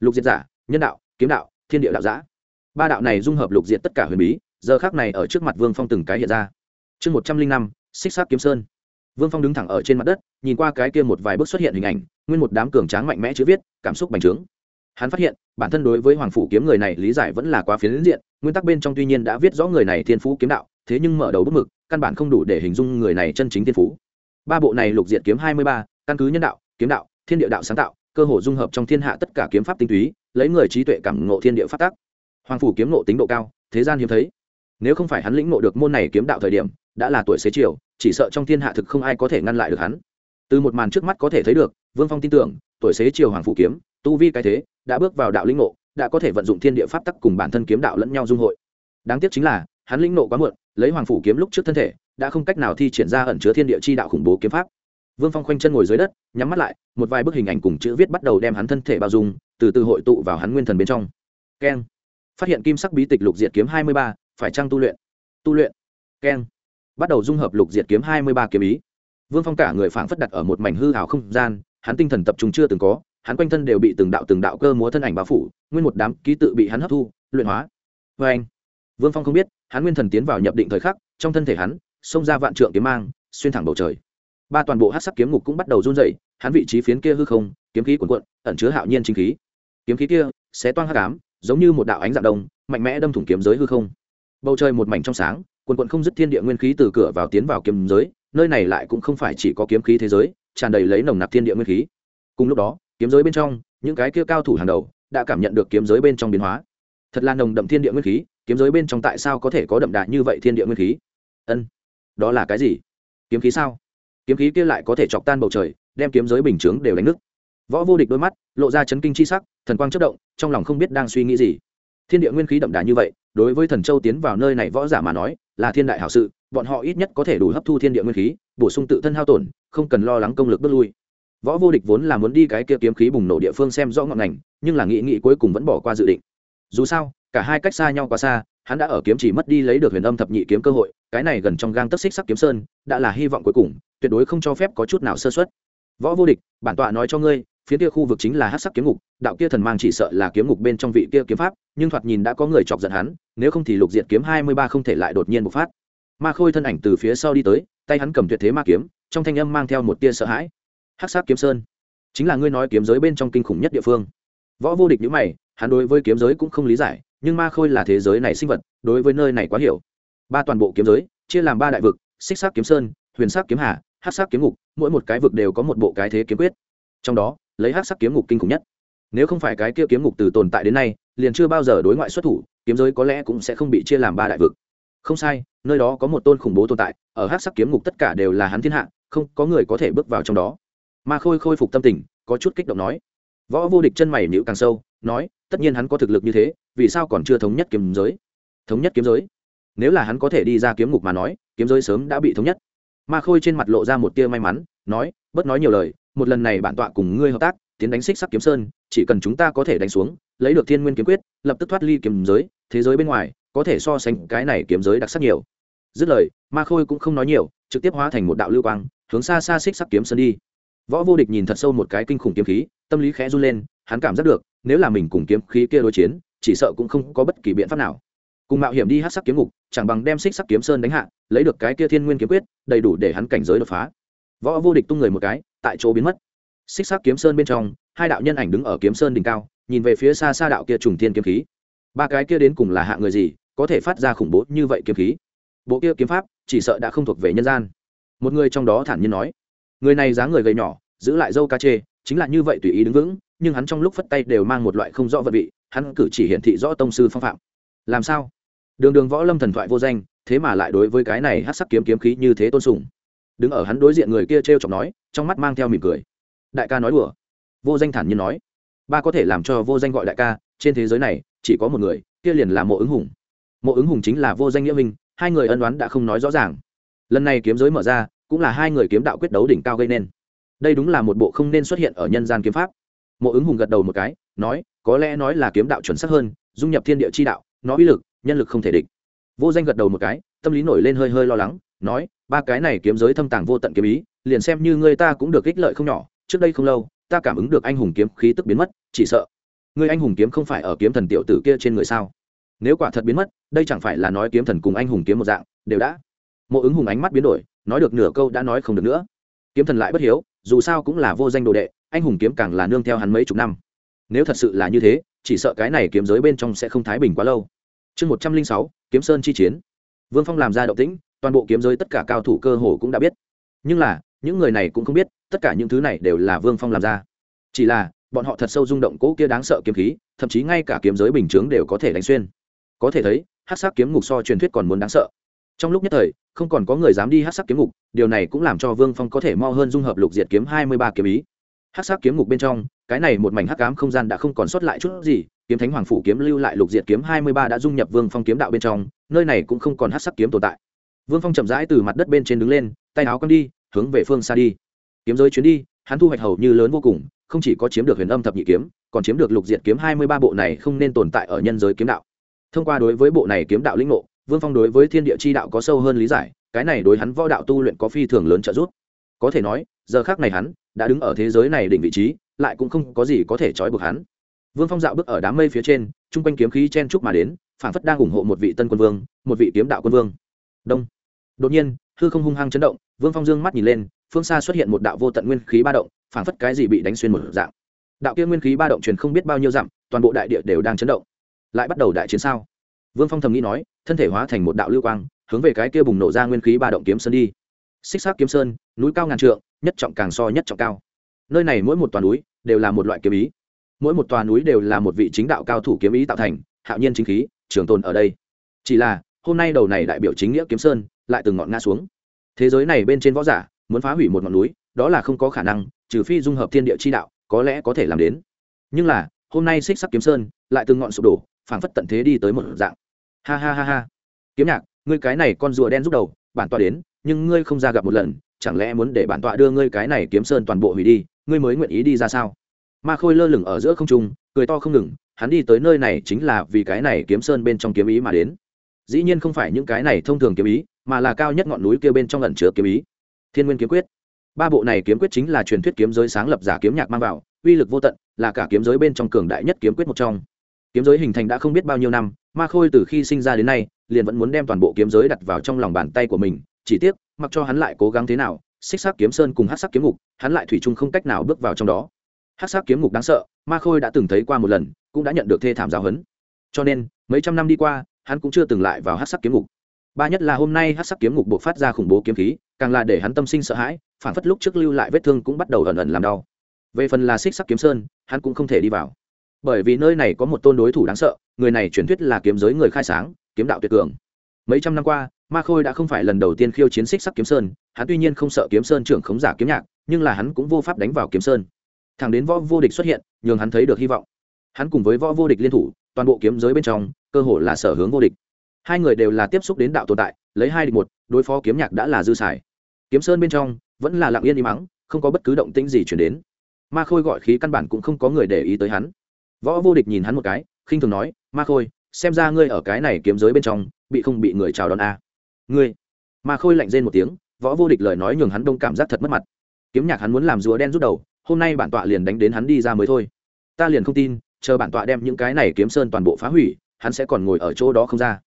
Lục diệt giả, nhân đạo, kiếm đạo, thiên địa đạo giã ba đạo này dung hợp lục diệt tất cả huyền bí giờ khác này ở trước mặt vương phong từng cái hiện ra chương một trăm linh năm xích xác kiếm sơn vương phong đứng thẳng ở trên mặt đất nhìn qua cái kia một vài bước xuất hiện hình ảnh nguyên một đám cường tráng mạnh mẽ chữ viết cảm xúc bành trướng hắn phát hiện bản thân đối với hoàng phủ kiếm người này lý giải vẫn là quá phiến diện nguyên tắc bên trong tuy nhiên đã viết rõ người này thiên phú kiếm đạo thế nhưng mở đầu bức mực căn bản không đủ để hình dung người này chân chính thiên phú ba bộ này lục diện kiếm hai mươi ba căn cứ nhân đạo kiếm đạo thiên địa đạo sáng tạo cơ hội dung hợp trong thiên hạ tất cả kiếm pháp tinh túy lấy người trí tuệ cảm ngộ thiên địa phát tác hoàng phủ kiếm ngộ tính độ cao thế gian hiếm thấy nếu không phải hắn lĩnh ngộ được môn này kiếm đạo thời điểm, đã là tuổi xế chiều, chỉ sợ trong thiên hạ thực không ai có thể ngăn lại được hắn. Từ một màn trước mắt có thể thấy được, vương phong tin tưởng, tuổi xế chiều hoàng phủ kiếm, tu vi cái thế, đã bước vào đạo lĩnh ngộ, đã có thể vận dụng thiên địa pháp tắc cùng bản thân kiếm đạo lẫn nhau dung hội. Đáng tiếc chính là, hắn lĩnh ngộ quá muộn, lấy hoàng phủ kiếm lúc trước thân thể, đã không cách nào thi triển ra ẩn chứa thiên địa chi đạo khủng bố kiếm pháp. Vương phong khoanh chân ngồi dưới đất, nhắm mắt lại, một vài bức hình ảnh cùng chữ viết bắt đầu đem hắn thân thể bao dung, từ từ hội tụ vào hắn nguyên thần bên trong. Keng. Phát hiện kim sắc bí tịch lục diệt kiếm hai mươi ba phải chăng tu luyện? Tu luyện. Keng. Bắt đầu dung hợp lục diệt kiếm hai mươi ba kiếm ý. Vương phong cả người phảng phất đặt ở một mảnh hư hào không gian, hắn tinh thần tập trung chưa từng có, hắn quanh thân đều bị từng đạo từng đạo cơ múa thân ảnh bao phủ, nguyên một đám ký tự bị hắn hấp thu, luyện hóa. Vê anh vương phong không biết, hắn nguyên thần tiến vào nhập định thời khắc, trong thân thể hắn, xông ra vạn trượng kiếm mang, xuyên thẳng bầu trời. Ba toàn bộ hát sắc kiếm ngục cũng bắt đầu run dậy hắn vị trí phiến kia hư không, kiếm khí cuồn cuộn, ẩn chứa hạo nhiên chính khí. Kiếm khí kia sẽ toang hắc cám giống như một đạo ánh dạng đông, mạnh mẽ đâm thủng kiếm giới hư không bầu trời một mảnh trong sáng, quần quận không dứt thiên địa nguyên khí từ cửa vào tiến vào kiếm giới, nơi này lại cũng không phải chỉ có kiếm khí thế giới, tràn đầy lấy nồng nặc thiên địa nguyên khí. Cùng lúc đó, kiếm giới bên trong, những cái kia cao thủ hàng đầu đã cảm nhận được kiếm giới bên trong biến hóa. Thật là nồng đậm thiên địa nguyên khí, kiếm giới bên trong tại sao có thể có đậm đà như vậy thiên địa nguyên khí? Ân, đó là cái gì? Kiếm khí sao? Kiếm khí kia lại có thể chọc tan bầu trời, đem kiếm giới bình chướng đều đánh nứt. Võ vô địch đôi mắt, lộ ra chấn kinh chi sắc, thần quang chất động, trong lòng không biết đang suy nghĩ gì. Thiên địa nguyên khí đậm đà như vậy đối với thần châu tiến vào nơi này võ giả mà nói, là thiên đại hảo sự, bọn họ ít nhất có thể đủ hấp thu thiên địa nguyên khí, bổ sung tự thân hao tổn, không cần lo lắng công lực bước lui. Võ vô địch vốn là muốn đi cái kia kiếm khí bùng nổ địa phương xem rõ ngọn ngành, nhưng là nghị nghị cuối cùng vẫn bỏ qua dự định. Dù sao, cả hai cách xa nhau quá xa, hắn đã ở kiếm chỉ mất đi lấy được huyền âm thập nhị kiếm cơ hội, cái này gần trong gang tấc xích sắc kiếm sơn, đã là hy vọng cuối cùng, tuyệt đối không cho phép có chút nào sơ xuất võ vô địch, bản tọa nói cho ngươi, phía kia khu vực chính là hát sắc kiếm ngục, đạo kia thần mang chỉ sợ là kiếm ngục bên trong vị kia kiếm pháp nhưng thoạt nhìn đã có người chọc giận hắn, nếu không thì lục diện kiếm hai mươi ba không thể lại đột nhiên bộc phát. Ma khôi thân ảnh từ phía sau đi tới, tay hắn cầm tuyệt thế ma kiếm, trong thanh âm mang theo một tia sợ hãi. Hắc sắc kiếm sơn, chính là ngươi nói kiếm giới bên trong kinh khủng nhất địa phương. Võ vô địch nhữ mày, hắn đối với kiếm giới cũng không lý giải, nhưng ma khôi là thế giới này sinh vật, đối với nơi này quá hiểu. Ba toàn bộ kiếm giới, chia làm ba đại vực, xích sắc kiếm sơn, huyền sắc kiếm hà hát sắc kiếm ngục, mỗi một cái vực đều có một bộ cái thế kiếm quyết. Trong đó, lấy hát sắc kiếm ngục kinh khủng nhất nếu không phải cái kia kiếm ngục từ tồn tại đến nay, liền chưa bao giờ đối ngoại xuất thủ, kiếm giới có lẽ cũng sẽ không bị chia làm ba đại vực. Không sai, nơi đó có một tôn khủng bố tồn tại, ở hát sắc kiếm ngục tất cả đều là hắn thiên hạ, không có người có thể bước vào trong đó. Ma khôi khôi phục tâm tình, có chút kích động nói. Võ vô địch chân mày nhịu càng sâu, nói, tất nhiên hắn có thực lực như thế, vì sao còn chưa thống nhất kiếm giới? Thống nhất kiếm giới? Nếu là hắn có thể đi ra kiếm ngục mà nói, kiếm giới sớm đã bị thống nhất. Ma khôi trên mặt lộ ra một tia may mắn, nói bớt nói nhiều lời, một lần này bản tọa cùng ngươi hợp tác, tiến đánh xích sắc kiếm sơn, chỉ cần chúng ta có thể đánh xuống, lấy được thiên nguyên kiếm quyết, lập tức thoát ly kiếm giới, thế giới bên ngoài, có thể so sánh cái này kiếm giới đặc sắc nhiều. Dứt lời, ma khôi cũng không nói nhiều, trực tiếp hóa thành một đạo lưu quang, hướng xa xa xích sắc kiếm sơn đi. Võ vô địch nhìn thật sâu một cái kinh khủng kiếm khí, tâm lý khẽ run lên, hắn cảm giác được, nếu là mình cùng kiếm khí kia đối chiến, chỉ sợ cũng không có bất kỳ biện pháp nào. Cùng mạo hiểm đi hát sắc kiếm ngục, chẳng bằng đem xích sắc kiếm sơn đánh hạ, lấy được cái kia thiên nguyên kiếm quyết, đầy đủ để hắn cảnh giới đột phá võ vô địch tung người một cái, tại chỗ biến mất. Xích sắc kiếm sơn bên trong, hai đạo nhân ảnh đứng ở kiếm sơn đỉnh cao, nhìn về phía xa xa đạo kia trùng thiên kiếm khí. Ba cái kia đến cùng là hạ người gì, có thể phát ra khủng bố như vậy kiếm khí? Bộ kia kiếm pháp, chỉ sợ đã không thuộc về nhân gian. Một người trong đó thản nhiên nói, người này dáng người gầy nhỏ, giữ lại dâu ca chê, chính là như vậy tùy ý đứng vững, nhưng hắn trong lúc phất tay đều mang một loại không rõ vật vị, hắn cử chỉ hiển thị rõ tông sư phong phạm. Làm sao? Đường đường võ lâm thần thoại vô danh, thế mà lại đối với cái này hát sắc kiếm kiếm khí như thế tôn sùng đứng ở hắn đối diện người kia t r e o chọc nói, trong mắt mang theo mỉm cười. Đại ca nói đùa. Vô danh thản nhiên nói. Ba có thể làm cho vô danh gọi đại ca, trên thế giới này, chỉ có một người, kia liền là mộ ứng hùng. Mộ ứng hùng chính là vô danh nghĩa minh, hai người ân đoán đã không nói rõ ràng. Lần này kiếm giới mở ra, cũng là hai người kiếm đạo quyết đấu đỉnh cao gây nên. Đây đúng là một bộ không nên xuất hiện ở nhân gian kiếm pháp. Mộ ứng hùng gật đầu một cái, nói, có lẽ nói là kiếm đạo chuẩn xác hơn, dung nhập thiên địa chi đạo, nó uy lực, nhân lực không thể địch. Vô danh gật đầu một cái, tâm lý nổi lên hơi hơi lo lắng nói, ba cái này kiếm giới thâm tàng vô tận kiếm ý, liền xem như ngươi ta cũng được ích lợi không nhỏ, trước đây không lâu, ta cảm ứng được anh hùng kiếm khí tức biến mất, chỉ sợ ngươi anh hùng kiếm không phải ở kiếm thần tiểu tử kia trên người sao? Nếu quả thật biến mất, đây chẳng phải là nói kiếm thần cùng anh hùng kiếm một dạng, đều đã. Mộ ứng hùng ánh mắt biến đổi, nói được nửa câu đã nói không được nữa. Kiếm thần lại bất hiếu, dù sao cũng là vô danh đồ đệ, anh hùng kiếm càng là nương theo hắn mấy chục năm. Nếu thật sự là như thế, chỉ sợ cái này kiếm giới bên trong sẽ không thái bình quá lâu. Chương một trăm linh sáu, kiếm sơn chi chiến. Vương phong làm ra động tĩnh toàn bộ kiếm giới tất cả cao thủ cơ hồ cũng đã biết. Nhưng là, những người này cũng không biết, tất cả những thứ này đều là vương phong làm ra. Chỉ là, bọn họ thật sâu rung động cỗ kia đáng sợ kiếm khí, thậm chí ngay cả kiếm giới bình chướng đều có thể đánh xuyên. Có thể thấy hát sắc kiếm ngục so truyền thuyết còn muốn đáng sợ. Trong lúc nhất thời, không còn có người dám đi hát sắc kiếm ngục, điều này cũng làm cho vương phong có thể mo hơn dung hợp lục diệt kiếm hai mươi ba kiếm ý. Hát sắc kiếm ngục bên trong, cái này một mảnh hắc cám không gian đã không còn sót lại chút gì, kiếm thánh hoàng phủ kiếm lưu lại lục diệt kiếm hai mươi ba đã dung nhập vương phong kiếm đạo bên trong, nơi này cũng không còn hát sắc kiếm tồn tại vương phong chậm rãi từ mặt đất bên trên đứng lên, tay áo căng đi, hướng về phương xa đi. Kiếm giới chuyến đi, hắn thu hoạch hầu như lớn vô cùng, không chỉ có chiếm được huyền âm thập nhị kiếm, còn chiếm được lục diệt kiếm hai mươi ba bộ này không nên tồn tại ở nhân giới kiếm đạo. Thông qua đối với bộ này kiếm đạo lĩnh ngộ, vương phong đối với thiên địa chi đạo có sâu hơn lý giải, cái này đối hắn võ đạo tu luyện có phi thường lớn trợ giúp. Có thể nói, giờ khác này hắn đã đứng ở thế giới này đỉnh vị trí, lại cũng không có gì có thể trói buộc hắn. Vương phong dạo bước ở đám mây phía trên, chung quanh kiếm khí chen trúc mà đến phản phất đang ủng hộ một vị tân quân vương, một vị kiếm đạo quân vương. Đông đột nhiên, hư không hung hăng chấn động, vương phong dương mắt nhìn lên, phương xa xuất hiện một đạo vô tận nguyên khí ba động phản phất cái gì bị đánh xuyên một dạng. Đạo kia nguyên khí ba động truyền không biết bao nhiêu dặm, toàn bộ đại địa đều đang chấn động. Lại bắt đầu đại chiến sao? Vương phong thầm nghĩ nói, thân thể hóa thành một đạo lưu quang, hướng về cái kia bùng nổ ra nguyên khí ba động kiếm sơn đi. Xích xác kiếm sơn, núi cao ngàn trượng, nhất trọng càng so nhất trọng cao. Nơi này mỗi một toàn núi đều là một loại kiếm ý. Mỗi một tòa núi đều là một vị chính đạo cao thủ kiếm ý tạo thành, hạo nhiên chính khí, trường tồn ở đây. Chỉ là, hôm nay đầu này đại biểu chính nghĩa kiếm sơn lại từng ngọn ngã xuống. Thế giới này bên trên võ giả, muốn phá hủy một ngọn núi, đó là không có khả năng, trừ phi dung hợp thiên địa chi đạo, có lẽ có thể làm đến. Nhưng là, hôm nay xích sắc kiếm sơn, lại từng ngọn sụp đổ, phảng phất tận thế đi tới một dạng. Ha ha ha ha. Kiếm nhạc, ngươi cái này con rùa đen giúp đầu, bản tọa đến, nhưng ngươi không ra gặp một lần, chẳng lẽ muốn để bản tọa đưa ngươi cái này kiếm sơn toàn bộ hủy đi, ngươi mới nguyện ý đi ra sao? Ma khôi lơ lửng ở giữa không trung, cười to không ngừng, hắn đi tới nơi này chính là vì cái này kiếm sơn bên trong kiếm ý mà đến. Dĩ nhiên không phải những cái này thông thường kiếm ý mà là cao nhất ngọn núi kia bên trong ẩn chứa kiếm ý. Thiên nguyên kiếm quyết. Ba bộ này kiếm quyết chính là truyền thuyết kiếm giới sáng lập giả kiếm nhạc mang vào, uy lực vô tận, là cả kiếm giới bên trong cường đại nhất kiếm quyết một trong. Kiếm giới hình thành đã không biết bao nhiêu năm, ma khôi từ khi sinh ra đến nay, liền vẫn muốn đem toàn bộ kiếm giới đặt vào trong lòng bàn tay của mình, chỉ tiếc, mặc cho hắn lại cố gắng thế nào, xích sắc kiếm sơn cùng hát sắc kiếm ngục, hắn lại thủy chung không cách nào bước vào trong đó. Hát sắc kiếm ngục đáng sợ, ma khôi đã từng thấy qua một lần, cũng đã nhận được thê thảm giáo huấn. Cho nên, mấy trăm năm đi qua, hắn cũng chưa từng lại vào hát sắc kiếm ngục ba nhất là hôm nay hát sắc kiếm ngục buộc phát ra khủng bố kiếm khí, càng là để hắn tâm sinh sợ hãi phản phất lúc trước lưu lại vết thương cũng bắt đầu ẩn ẩn làm đau. Về phần là xích sắc kiếm sơn, hắn cũng không thể đi vào. Bởi vì nơi này có một tôn đối thủ đáng sợ, người này truyền thuyết là kiếm giới người khai sáng, kiếm đạo tuyệt cường. Mấy trăm năm qua, ma khôi đã không phải lần đầu tiên khiêu chiến xích sắc kiếm sơn, hắn tuy nhiên không sợ kiếm sơn trưởng khống giả kiếm nhạc, nhưng là hắn cũng vô pháp đánh vào kiếm sơn. Thẳng đến võ vô địch xuất hiện, nhường hắn thấy được hy vọng. Hắn cùng với võ vô địch liên thủ, toàn bộ kiếm giới bên trong, cơ hội là sở hướng vô địch hai người đều là tiếp xúc đến đạo tồn tại, lấy hai địch một, đối phó kiếm nhạc đã là dư xài. Kiếm sơn bên trong, vẫn là lặng yên im mắng không có bất cứ động tĩnh gì chuyển đến. Ma khôi gọi khí căn bản cũng không có người để ý tới hắn. Võ vô địch nhìn hắn một cái, khinh thường nói, ma khôi, xem ra ngươi ở cái này kiếm giới bên trong, bị không bị người chào đón a à. ngươi? Ma khôi lạnh rên một tiếng, võ vô địch lời nói nhường hắn đông cảm giác thật mất mặt. Kiếm nhạc hắn muốn làm rùa đen rút đầu, hôm nay bản tọa liền đánh đến hắn đi ra mới thôi. Ta liền không tin, chờ bản tọa đem những cái này kiếm sơn toàn bộ phá hủy, hắn sẽ còn ngồi ở chỗ đó không ra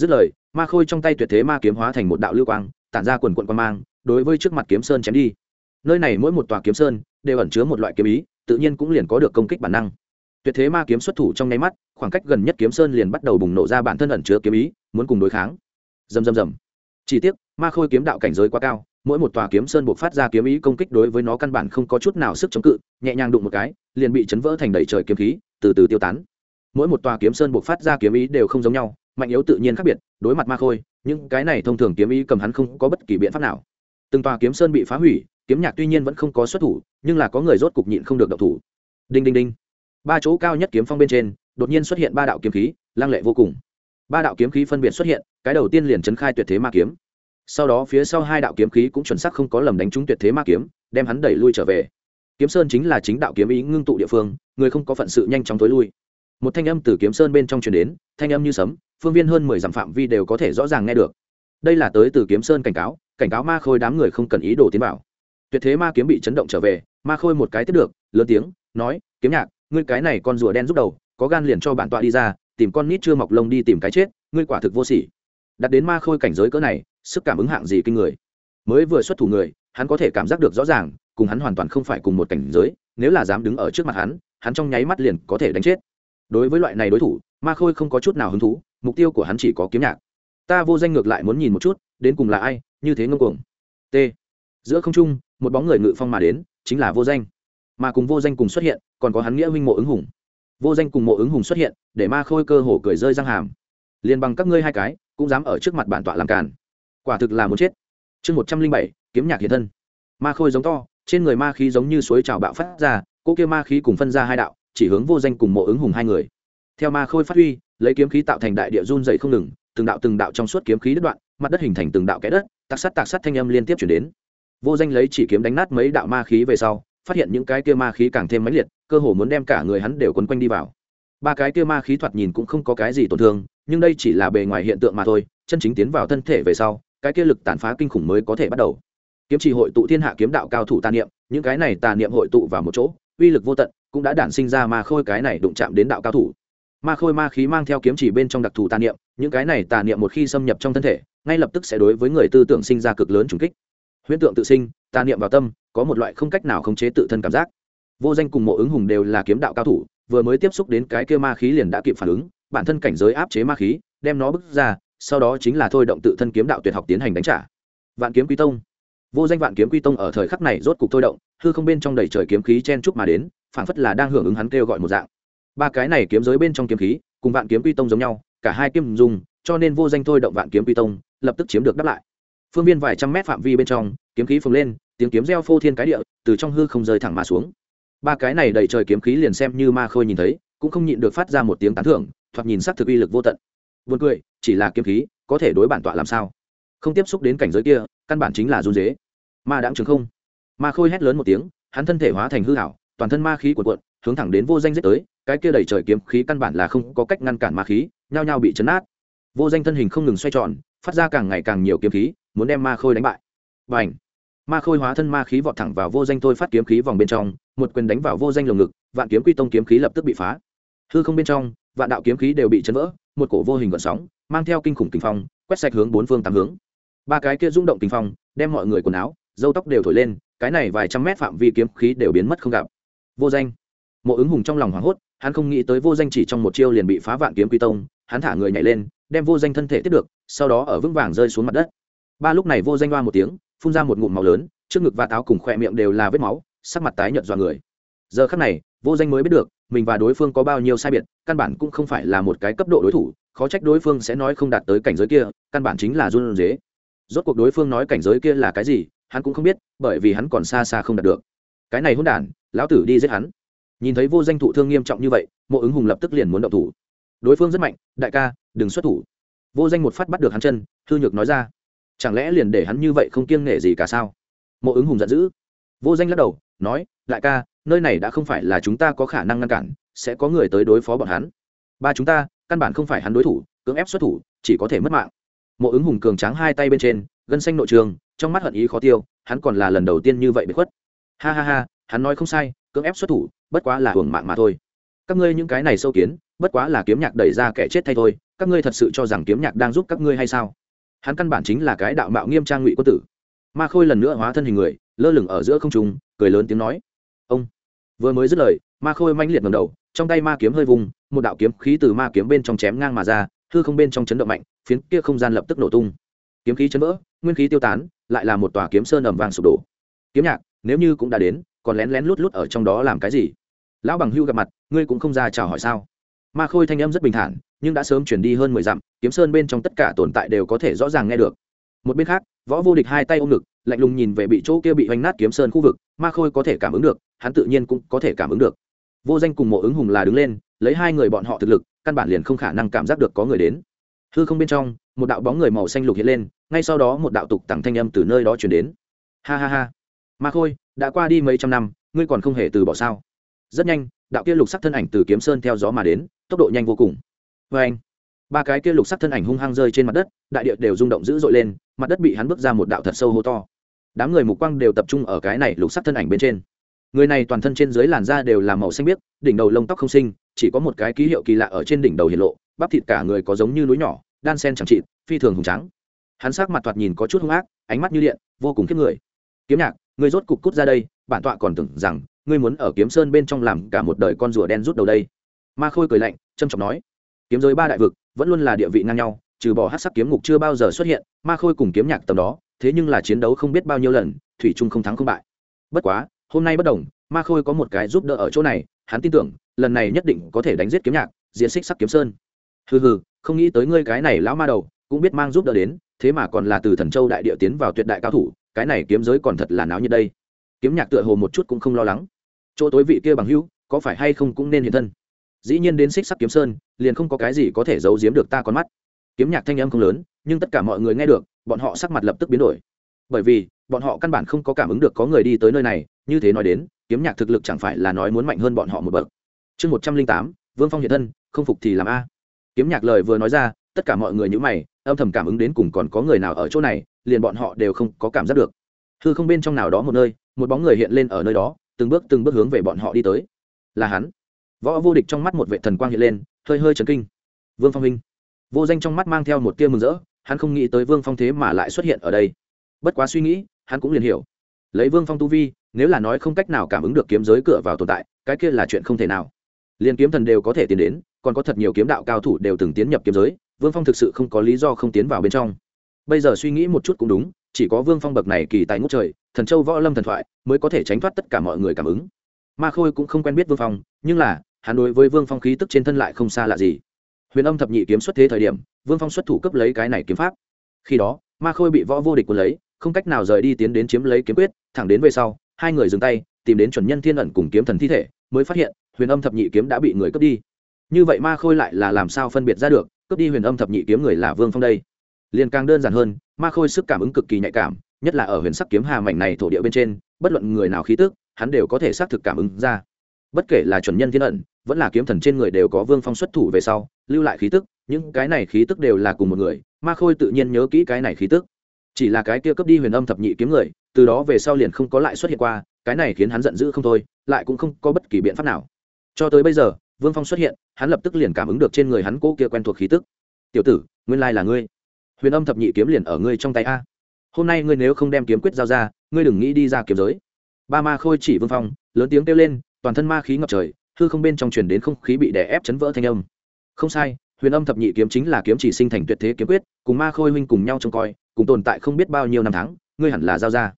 dứt lời, ma khôi trong tay tuyệt thế ma kiếm hóa thành một đạo lưu quang, tản ra quần quận quan mang, đối với trước mặt kiếm sơn chém đi. Nơi này mỗi một tòa kiếm sơn đều ẩn chứa một loại kiếm ý, tự nhiên cũng liền có được công kích bản năng. Tuyệt thế ma kiếm xuất thủ trong nháy mắt, khoảng cách gần nhất kiếm sơn liền bắt đầu bùng nổ ra bản thân ẩn chứa kiếm ý, muốn cùng đối kháng. Dầm dầm dầm chỉ tiếc, ma khôi kiếm đạo cảnh giới quá cao, mỗi một tòa kiếm sơn buộc phát ra kiếm ý công kích đối với nó căn bản không có chút nào sức chống cự, nhẹ nhàng đụng một cái, liền bị chấn vỡ thành đầy trời kiếm khí, từ từ tiêu tán. Mỗi một tòa kiếm sơn buộc phát ra kiếm ý đều không giống nhau mạnh yếu tự nhiên khác biệt, đối mặt ma khôi, những cái này thông thường kiếm ý cầm hắn không có bất kỳ biện pháp nào. Từng tòa kiếm sơn bị phá hủy, kiếm nhạc tuy nhiên vẫn không có xuất thủ, nhưng là có người rốt cục nhịn không được động thủ. Đinh đinh đinh. Ba chỗ cao nhất kiếm phong bên trên, đột nhiên xuất hiện ba đạo kiếm khí lang lệ vô cùng. Ba đạo kiếm khí phân biệt xuất hiện, cái đầu tiên liền trấn khai tuyệt thế ma kiếm. Sau đó phía sau hai đạo kiếm khí cũng chuẩn xác không có lầm đánh trúng tuyệt thế ma kiếm, đem hắn đẩy lui trở về. Kiếm sơn chính là chính đạo kiếm ý ngưng tụ địa phương, người không có phận sự nhanh chóng tối lui. Một thanh âm từ kiếm sơn bên trong truyền đến, thanh âm như sấm phương viên hơn mười dặm phạm vi đều có thể rõ ràng nghe được. Đây là tới từ kiếm sơn cảnh cáo cảnh cáo ma khôi đám người không cần ý đồ tiến vào. Tuyệt thế ma kiếm bị chấn động trở về, ma khôi một cái tiếp được, lớn tiếng, nói, kiếm nhạc, ngươi cái này con rùa đen giúp đầu, có gan liền cho bản tọa đi ra, tìm con nít chưa mọc lông đi tìm cái chết, ngươi quả thực vô sỉ. Đặt đến ma khôi cảnh giới cỡ này, sức cảm ứng hạng gì kinh người. Mới vừa xuất thủ người, hắn có thể cảm giác được rõ ràng, cùng hắn hoàn toàn không phải cùng một cảnh giới, nếu là dám đứng ở trước mặt hắn hắn trong nháy mắt liền có thể đánh chết. Đối với loại này đối thủ, ma khôi không có chút nào hứng thú mục tiêu của hắn chỉ có kiếm nhạc. Ta vô danh ngược lại muốn nhìn một chút, đến cùng là ai, như thế ngông cuồng. T. Giữa không trung, một bóng người ngự phong mà đến, chính là vô danh. Mà cùng vô danh cùng xuất hiện, còn có hắn nghĩa huynh mộ ứng hùng. Vô danh cùng mộ ứng hùng xuất hiện, để ma khôi cơ hồ cười rơi răng hàm. Liền bằng các ngươi hai cái, cũng dám ở trước mặt bản tọa làm càn. Quả thực là muốn chết. Chương một trăm linh bảy, kiếm nhạc hiện thân. Ma khôi giống to, trên người ma khí giống như suối trào bạo phát ra, cỗ kia ma khí cùng phân ra hai đạo, chỉ hướng vô danh cùng mộ ứng hùng hai người. Theo ma khôi phát huy lấy kiếm khí tạo thành đại địa run dày không ngừng, từng đạo từng đạo trong suốt kiếm khí đứt đoạn, mặt đất hình thành từng đạo kẽ đất, tạc sắt tạc sắt thanh âm liên tiếp chuyển đến. Vô danh lấy chỉ kiếm đánh nát mấy đạo ma khí về sau, phát hiện những cái kia ma khí càng thêm mãnh liệt, cơ hồ muốn đem cả người hắn đều quấn quanh đi vào. Ba cái kia ma khí thoạt nhìn cũng không có cái gì tổn thương, nhưng đây chỉ là bề ngoài hiện tượng mà thôi, chân chính tiến vào thân thể về sau, cái kia lực tàn phá kinh khủng mới có thể bắt đầu. Kiếm chỉ hội tụ thiên hạ kiếm đạo cao thủ tà niệm, những cái này tà niệm hội tụ vào một chỗ, uy lực vô tận, cũng đã đản sinh ra ma khôi cái này đụng chạm đến đạo cao thủ ma khôi ma khí mang theo kiếm chỉ bên trong đặc thù tà niệm, những cái này tà niệm một khi xâm nhập trong thân thể, ngay lập tức sẽ đối với người tư tưởng sinh ra cực lớn trùng kích. Huyễn tượng tự sinh, tà niệm vào tâm, có một loại không cách nào khống chế tự thân cảm giác. Vô danh cùng mộ ứng hùng đều là kiếm đạo cao thủ, vừa mới tiếp xúc đến cái kia ma khí liền đã kịp phản ứng, bản thân cảnh giới áp chế ma khí, đem nó bước ra, sau đó chính là thôi động tự thân kiếm đạo tuyệt học tiến hành đánh trả. Vạn kiếm quy tông. Vô danh vạn kiếm quy tông ở thời khắc này rốt cục thôi động, hư không bên trong đầy trời kiếm khí chen chúc mà đến, phảng phất là đang hưởng ứng hắn kêu gọi một dạng ba cái này kiếm giới bên trong kiếm khí cùng vạn kiếm quy tông giống nhau cả hai kiếm dùng cho nên vô danh thôi động vạn kiếm quy tông lập tức chiếm được đáp lại phương viên vài trăm mét phạm vi bên trong kiếm khí phồng lên tiếng kiếm reo phô thiên cái địa từ trong hư không rơi thẳng mà xuống ba cái này đầy trời kiếm khí liền xem như ma khôi nhìn thấy cũng không nhịn được phát ra một tiếng tán thưởng thoạt nhìn sắc thực uy lực vô tận Buồn cười, chỉ là kiếm khí, có thể đối bản tọa làm sao? Không tiếp xúc đến cảnh giới kia, căn bản chính là run dế Ma đáng chứng không. Ma Khôi hét lớn một tiếng, hắn thân thể hóa thành hư ảo, toàn thân ma khí cuộn cuộn, hướng thẳng đến vô danh giết tới, cái kia đầy trời kiếm khí căn bản là không có cách ngăn cản ma khí, nhao nhao bị chấn nát. Vô danh thân hình không ngừng xoay tròn, phát ra càng ngày càng nhiều kiếm khí, muốn đem Ma Khôi đánh bại. Bành! Ma Khôi hóa thân ma khí vọt thẳng vào vô danh thôi phát kiếm khí vòng bên trong, một quyền đánh vào vô danh lồng ngực, vạn kiếm quy tông kiếm khí lập tức bị phá. Hư không bên trong, vạn đạo kiếm khí đều bị chấn vỡ, một cổ vô hình gợn sóng mang theo kinh khủng kinh phong quét sạch hướng bốn phương tám hướng ba cái kia rung động kinh phong đem mọi người quần áo dâu tóc đều thổi lên cái này vài trăm mét phạm vi kiếm khí đều biến mất không gặp vô danh mộ ứng hùng trong lòng hoảng hốt, hắn không nghĩ tới vô danh chỉ trong một chiêu liền bị phá vạn kiếm quy tông, hắn thả người nhảy lên, đem vô danh thân thể tiếp được, sau đó ở vững vàng rơi xuống mặt đất. Ba lúc này vô danh loa một tiếng, phun ra một ngụm máu lớn, trước ngực và táo cùng khỏe miệng đều là vết máu, sắc mặt tái nhợt dọa người. Giờ khắc này, vô danh mới biết được, mình và đối phương có bao nhiêu sai biệt, căn bản cũng không phải là một cái cấp độ đối thủ, khó trách đối phương sẽ nói không đạt tới cảnh giới kia, căn bản chính là run dế rốt cuộc đối phương nói cảnh giới kia là cái gì, hắn cũng không biết, bởi vì hắn còn xa xa không đạt được. Cái này hôn đản, lão tử đi giết hắn nhìn thấy vô danh thụ thương nghiêm trọng như vậy, mộ ứng hùng lập tức liền muốn động thủ. Đối phương rất mạnh, đại ca, đừng xuất thủ. Vô danh một phát bắt được hắn chân thư nhược nói ra. Chẳng lẽ liền để hắn như vậy không kiêng nghệ gì cả sao? Mộ ứng hùng giận dữ. Vô danh lắc đầu, nói, đại ca, nơi này đã không phải là chúng ta có khả năng ngăn cản, sẽ có người tới đối phó bọn hắn. Ba chúng ta, căn bản không phải hắn đối thủ, cưỡng ép xuất thủ, chỉ có thể mất mạng. Mộ ứng hùng cường tráng hai tay bên trên, gân xanh nội trường, trong mắt hận ý khó tiêu, hắn còn là lần đầu tiên như vậy bị khuất. Ha ha ha, hắn nói không sai, cưỡng ép xuất thủ bất quá là hưởng mạng mà thôi. Các ngươi những cái này sâu kiến, bất quá là kiếm nhạc đẩy ra kẻ chết thay thôi, các ngươi thật sự cho rằng kiếm nhạc đang giúp các ngươi hay sao? Hắn căn bản chính là cái đạo mạo nghiêm trang ngụy quân tử. Ma khôi lần nữa hóa thân hình người, lơ lửng ở giữa không trung, cười lớn tiếng nói, ông. Vừa mới dứt lời, ma khôi manh liệt ngầm đầu, trong tay ma kiếm hơi vùng, một đạo kiếm khí từ ma kiếm bên trong chém ngang mà ra, hư không bên trong chấn động mạnh, phiến kia không gian lập tức nổ tung. Kiếm khí chấn vỡ, nguyên khí tiêu tán, lại là một tòa kiếm sơn ẩm vàng sụp đổ. Kiếm nhạc, nếu như cũng đã đến, còn lén lén lút lút ở trong đó làm cái gì? Lão bằng hưu gặp mặt, ngươi cũng không ra chào hỏi sao? Ma khôi thanh âm rất bình thản, nhưng đã sớm chuyển đi hơn mười dặm, kiếm sơn bên trong tất cả tồn tại đều có thể rõ ràng nghe được. Một bên khác, võ vô địch hai tay ôm ngực, lạnh lùng nhìn về bị chỗ kia bị hoành nát kiếm sơn khu vực, ma khôi có thể cảm ứng được, hắn tự nhiên cũng có thể cảm ứng được. Vô danh cùng mộ ứng hùng là đứng lên, lấy hai người bọn họ thực lực, căn bản liền không khả năng cảm giác được có người đến. Hư không bên trong, một đạo bóng người màu xanh lục hiện lên, ngay sau đó một đạo tục tặng thanh âm từ nơi đó chuyển đến. Ha ha ha. Ma khôi, đã qua đi mấy trăm năm, ngươi còn không hề từ bỏ sao? Rất nhanh, đạo kia lục sắc thân ảnh từ kiếm sơn theo gió mà đến, tốc độ nhanh vô cùng. Vê anh, ba cái kia lục sắc thân ảnh hung hăng rơi trên mặt đất, đại địa đều rung động dữ dội lên, mặt đất bị hắn bước ra một đạo thật sâu hô to. Đám người mục quang đều tập trung ở cái này lục sắc thân ảnh bên trên. Người này toàn thân trên dưới làn da đều là màu xanh biếc, đỉnh đầu lông tóc không sinh chỉ có một cái ký hiệu kỳ lạ ở trên đỉnh đầu hiện lộ, bắp thịt cả người có giống như núi nhỏ, đan sen chẳng trị phi thường hùng trắng hắn sắc mặt thoạt nhìn có chút hung ác, ánh mắt như điện, vô cùng khiếp người. Kiếm nhạc người rốt cục cút ra đây, bản tọa còn tưởng rằng ngươi muốn ở kiếm sơn bên trong làm cả một đời con rùa đen rút đầu đây. Ma khôi cười lạnh trâm trọng nói, kiếm giới ba đại vực, vẫn luôn là địa vị ngang nhau, trừ bỏ hát sắc kiếm ngục chưa bao giờ xuất hiện, ma khôi cùng kiếm nhạc tầm đó, thế nhưng là chiến đấu không biết bao nhiêu lần, thủy trung không thắng không bại. Bất quá, hôm nay bất đồng, ma khôi có một cái giúp đỡ ở chỗ này, hắn tin tưởng, lần này nhất định có thể đánh giết kiếm nhạc, diễn xích sắc kiếm sơn. Hừ hừ, không nghĩ tới ngươi cái này lão ma đầu, cũng biết mang giúp đỡ đến, thế mà còn là từ thần châu đại địa tiến vào tuyệt đại cao thủ, cái này kiếm giới còn thật là náo như đây. Kiếm nhạc tựa hồ một chút cũng không lo lắng chỗ tối vị kia bằng hữu, có phải hay không cũng nên hiện thân. Dĩ nhiên đến xích sắc kiếm sơn, liền không có cái gì có thể giấu giếm được ta con mắt. Kiếm nhạc thanh âm không lớn, nhưng tất cả mọi người nghe được, bọn họ sắc mặt lập tức biến đổi. Bởi vì, bọn họ căn bản không có cảm ứng được có người đi tới nơi này, như thế nói đến, kiếm nhạc thực lực chẳng phải là nói muốn mạnh hơn bọn họ một bậc. Chương một trăm linh tám, vương phong hiện thân, không phục thì làm a. Kiếm nhạc lời vừa nói ra, tất cả mọi người nhữ mày, âm thầm cảm ứng đến cùng còn có người nào ở chỗ này, liền bọn họ đều không có cảm giác được. Hư không bên trong nào đó một nơi, một bóng người hiện lên ở nơi đó từng bước từng bước hướng về bọn họ đi tới. Là hắn. Võ vô địch trong mắt một vệ thần quang hiện lên, hơi hơi chấn kinh. Vương phong huynh. Vô danh trong mắt mang theo một tia mừng rỡ, hắn không nghĩ tới vương phong thế mà lại xuất hiện ở đây. Bất quá suy nghĩ, hắn cũng liền hiểu. Lấy vương phong tu vi, nếu là nói không cách nào cảm ứng được kiếm giới cửa vào tồn tại, cái kia là chuyện không thể nào. Liền kiếm thần đều có thể tiến đến, còn có thật nhiều kiếm đạo cao thủ đều từng tiến nhập kiếm giới, vương phong thực sự không có lý do không tiến vào bên trong. Bây giờ suy nghĩ một chút cũng đúng, chỉ có vương phong bậc này kỳ tài ngút trời thần châu võ lâm thần thoại mới có thể tránh thoát tất cả mọi người cảm ứng. Ma khôi cũng không quen biết vương phong, nhưng là, hắn đối với vương phong khí tức trên thân lại không xa lạ gì. Huyền âm thập nhị kiếm xuất thế thời điểm, vương phong xuất thủ cấp lấy cái này kiếm pháp. Khi đó, ma khôi bị võ vô địch quân lấy, không cách nào rời đi tiến đến chiếm lấy kiếm quyết, thẳng đến về sau, hai người dừng tay, tìm đến chuẩn nhân thiên ẩn cùng kiếm thần thi thể, mới phát hiện, huyền âm thập nhị kiếm đã bị người cướp đi. Như vậy ma khôi lại là làm sao phân biệt ra được, cướp đi huyền âm thập nhị kiếm người là vương phong đây? Liền càng đơn giản hơn, ma khôi sức cảm ứng cực kỳ nhạy cảm nhất là ở huyền sắc kiếm hà mảnh này thổ địa bên trên, bất luận người nào khí tức, hắn đều có thể xác thực cảm ứng ra. Bất kể là chuẩn nhân thiên ẩn, vẫn là kiếm thần trên người đều có vương phong xuất thủ về sau, lưu lại khí tức, những cái này khí tức đều là cùng một người, ma khôi tự nhiên nhớ kỹ cái này khí tức. Chỉ là cái kia cướp đi huyền âm thập nhị kiếm người, từ đó về sau liền không có lại xuất hiện qua, cái này khiến hắn giận dữ không thôi, lại cũng không có bất kỳ biện pháp nào. Cho tới bây giờ, vương phong xuất hiện, hắn lập tức liền cảm ứng được trên người hắn cỗ kia quen thuộc khí tức. Tiểu tử, nguyên lai là ngươi. Huyền âm thập nhị kiếm liền ở ngươi trong tay a hôm nay ngươi nếu không đem kiếm quyết giao ra, ngươi đừng nghĩ đi ra kiếm giới. Ba ma khôi chỉ vương phong, lớn tiếng kêu lên, toàn thân ma khí ngập trời, hư không bên trong truyền đến không khí bị đè ép chấn vỡ thanh âm. Không sai, huyền âm thập nhị kiếm chính là kiếm chỉ sinh thành tuyệt thế kiếm quyết, cùng ma khôi huynh cùng nhau trông coi, cùng tồn tại không biết bao nhiêu năm tháng, ngươi hẳn là giao ra.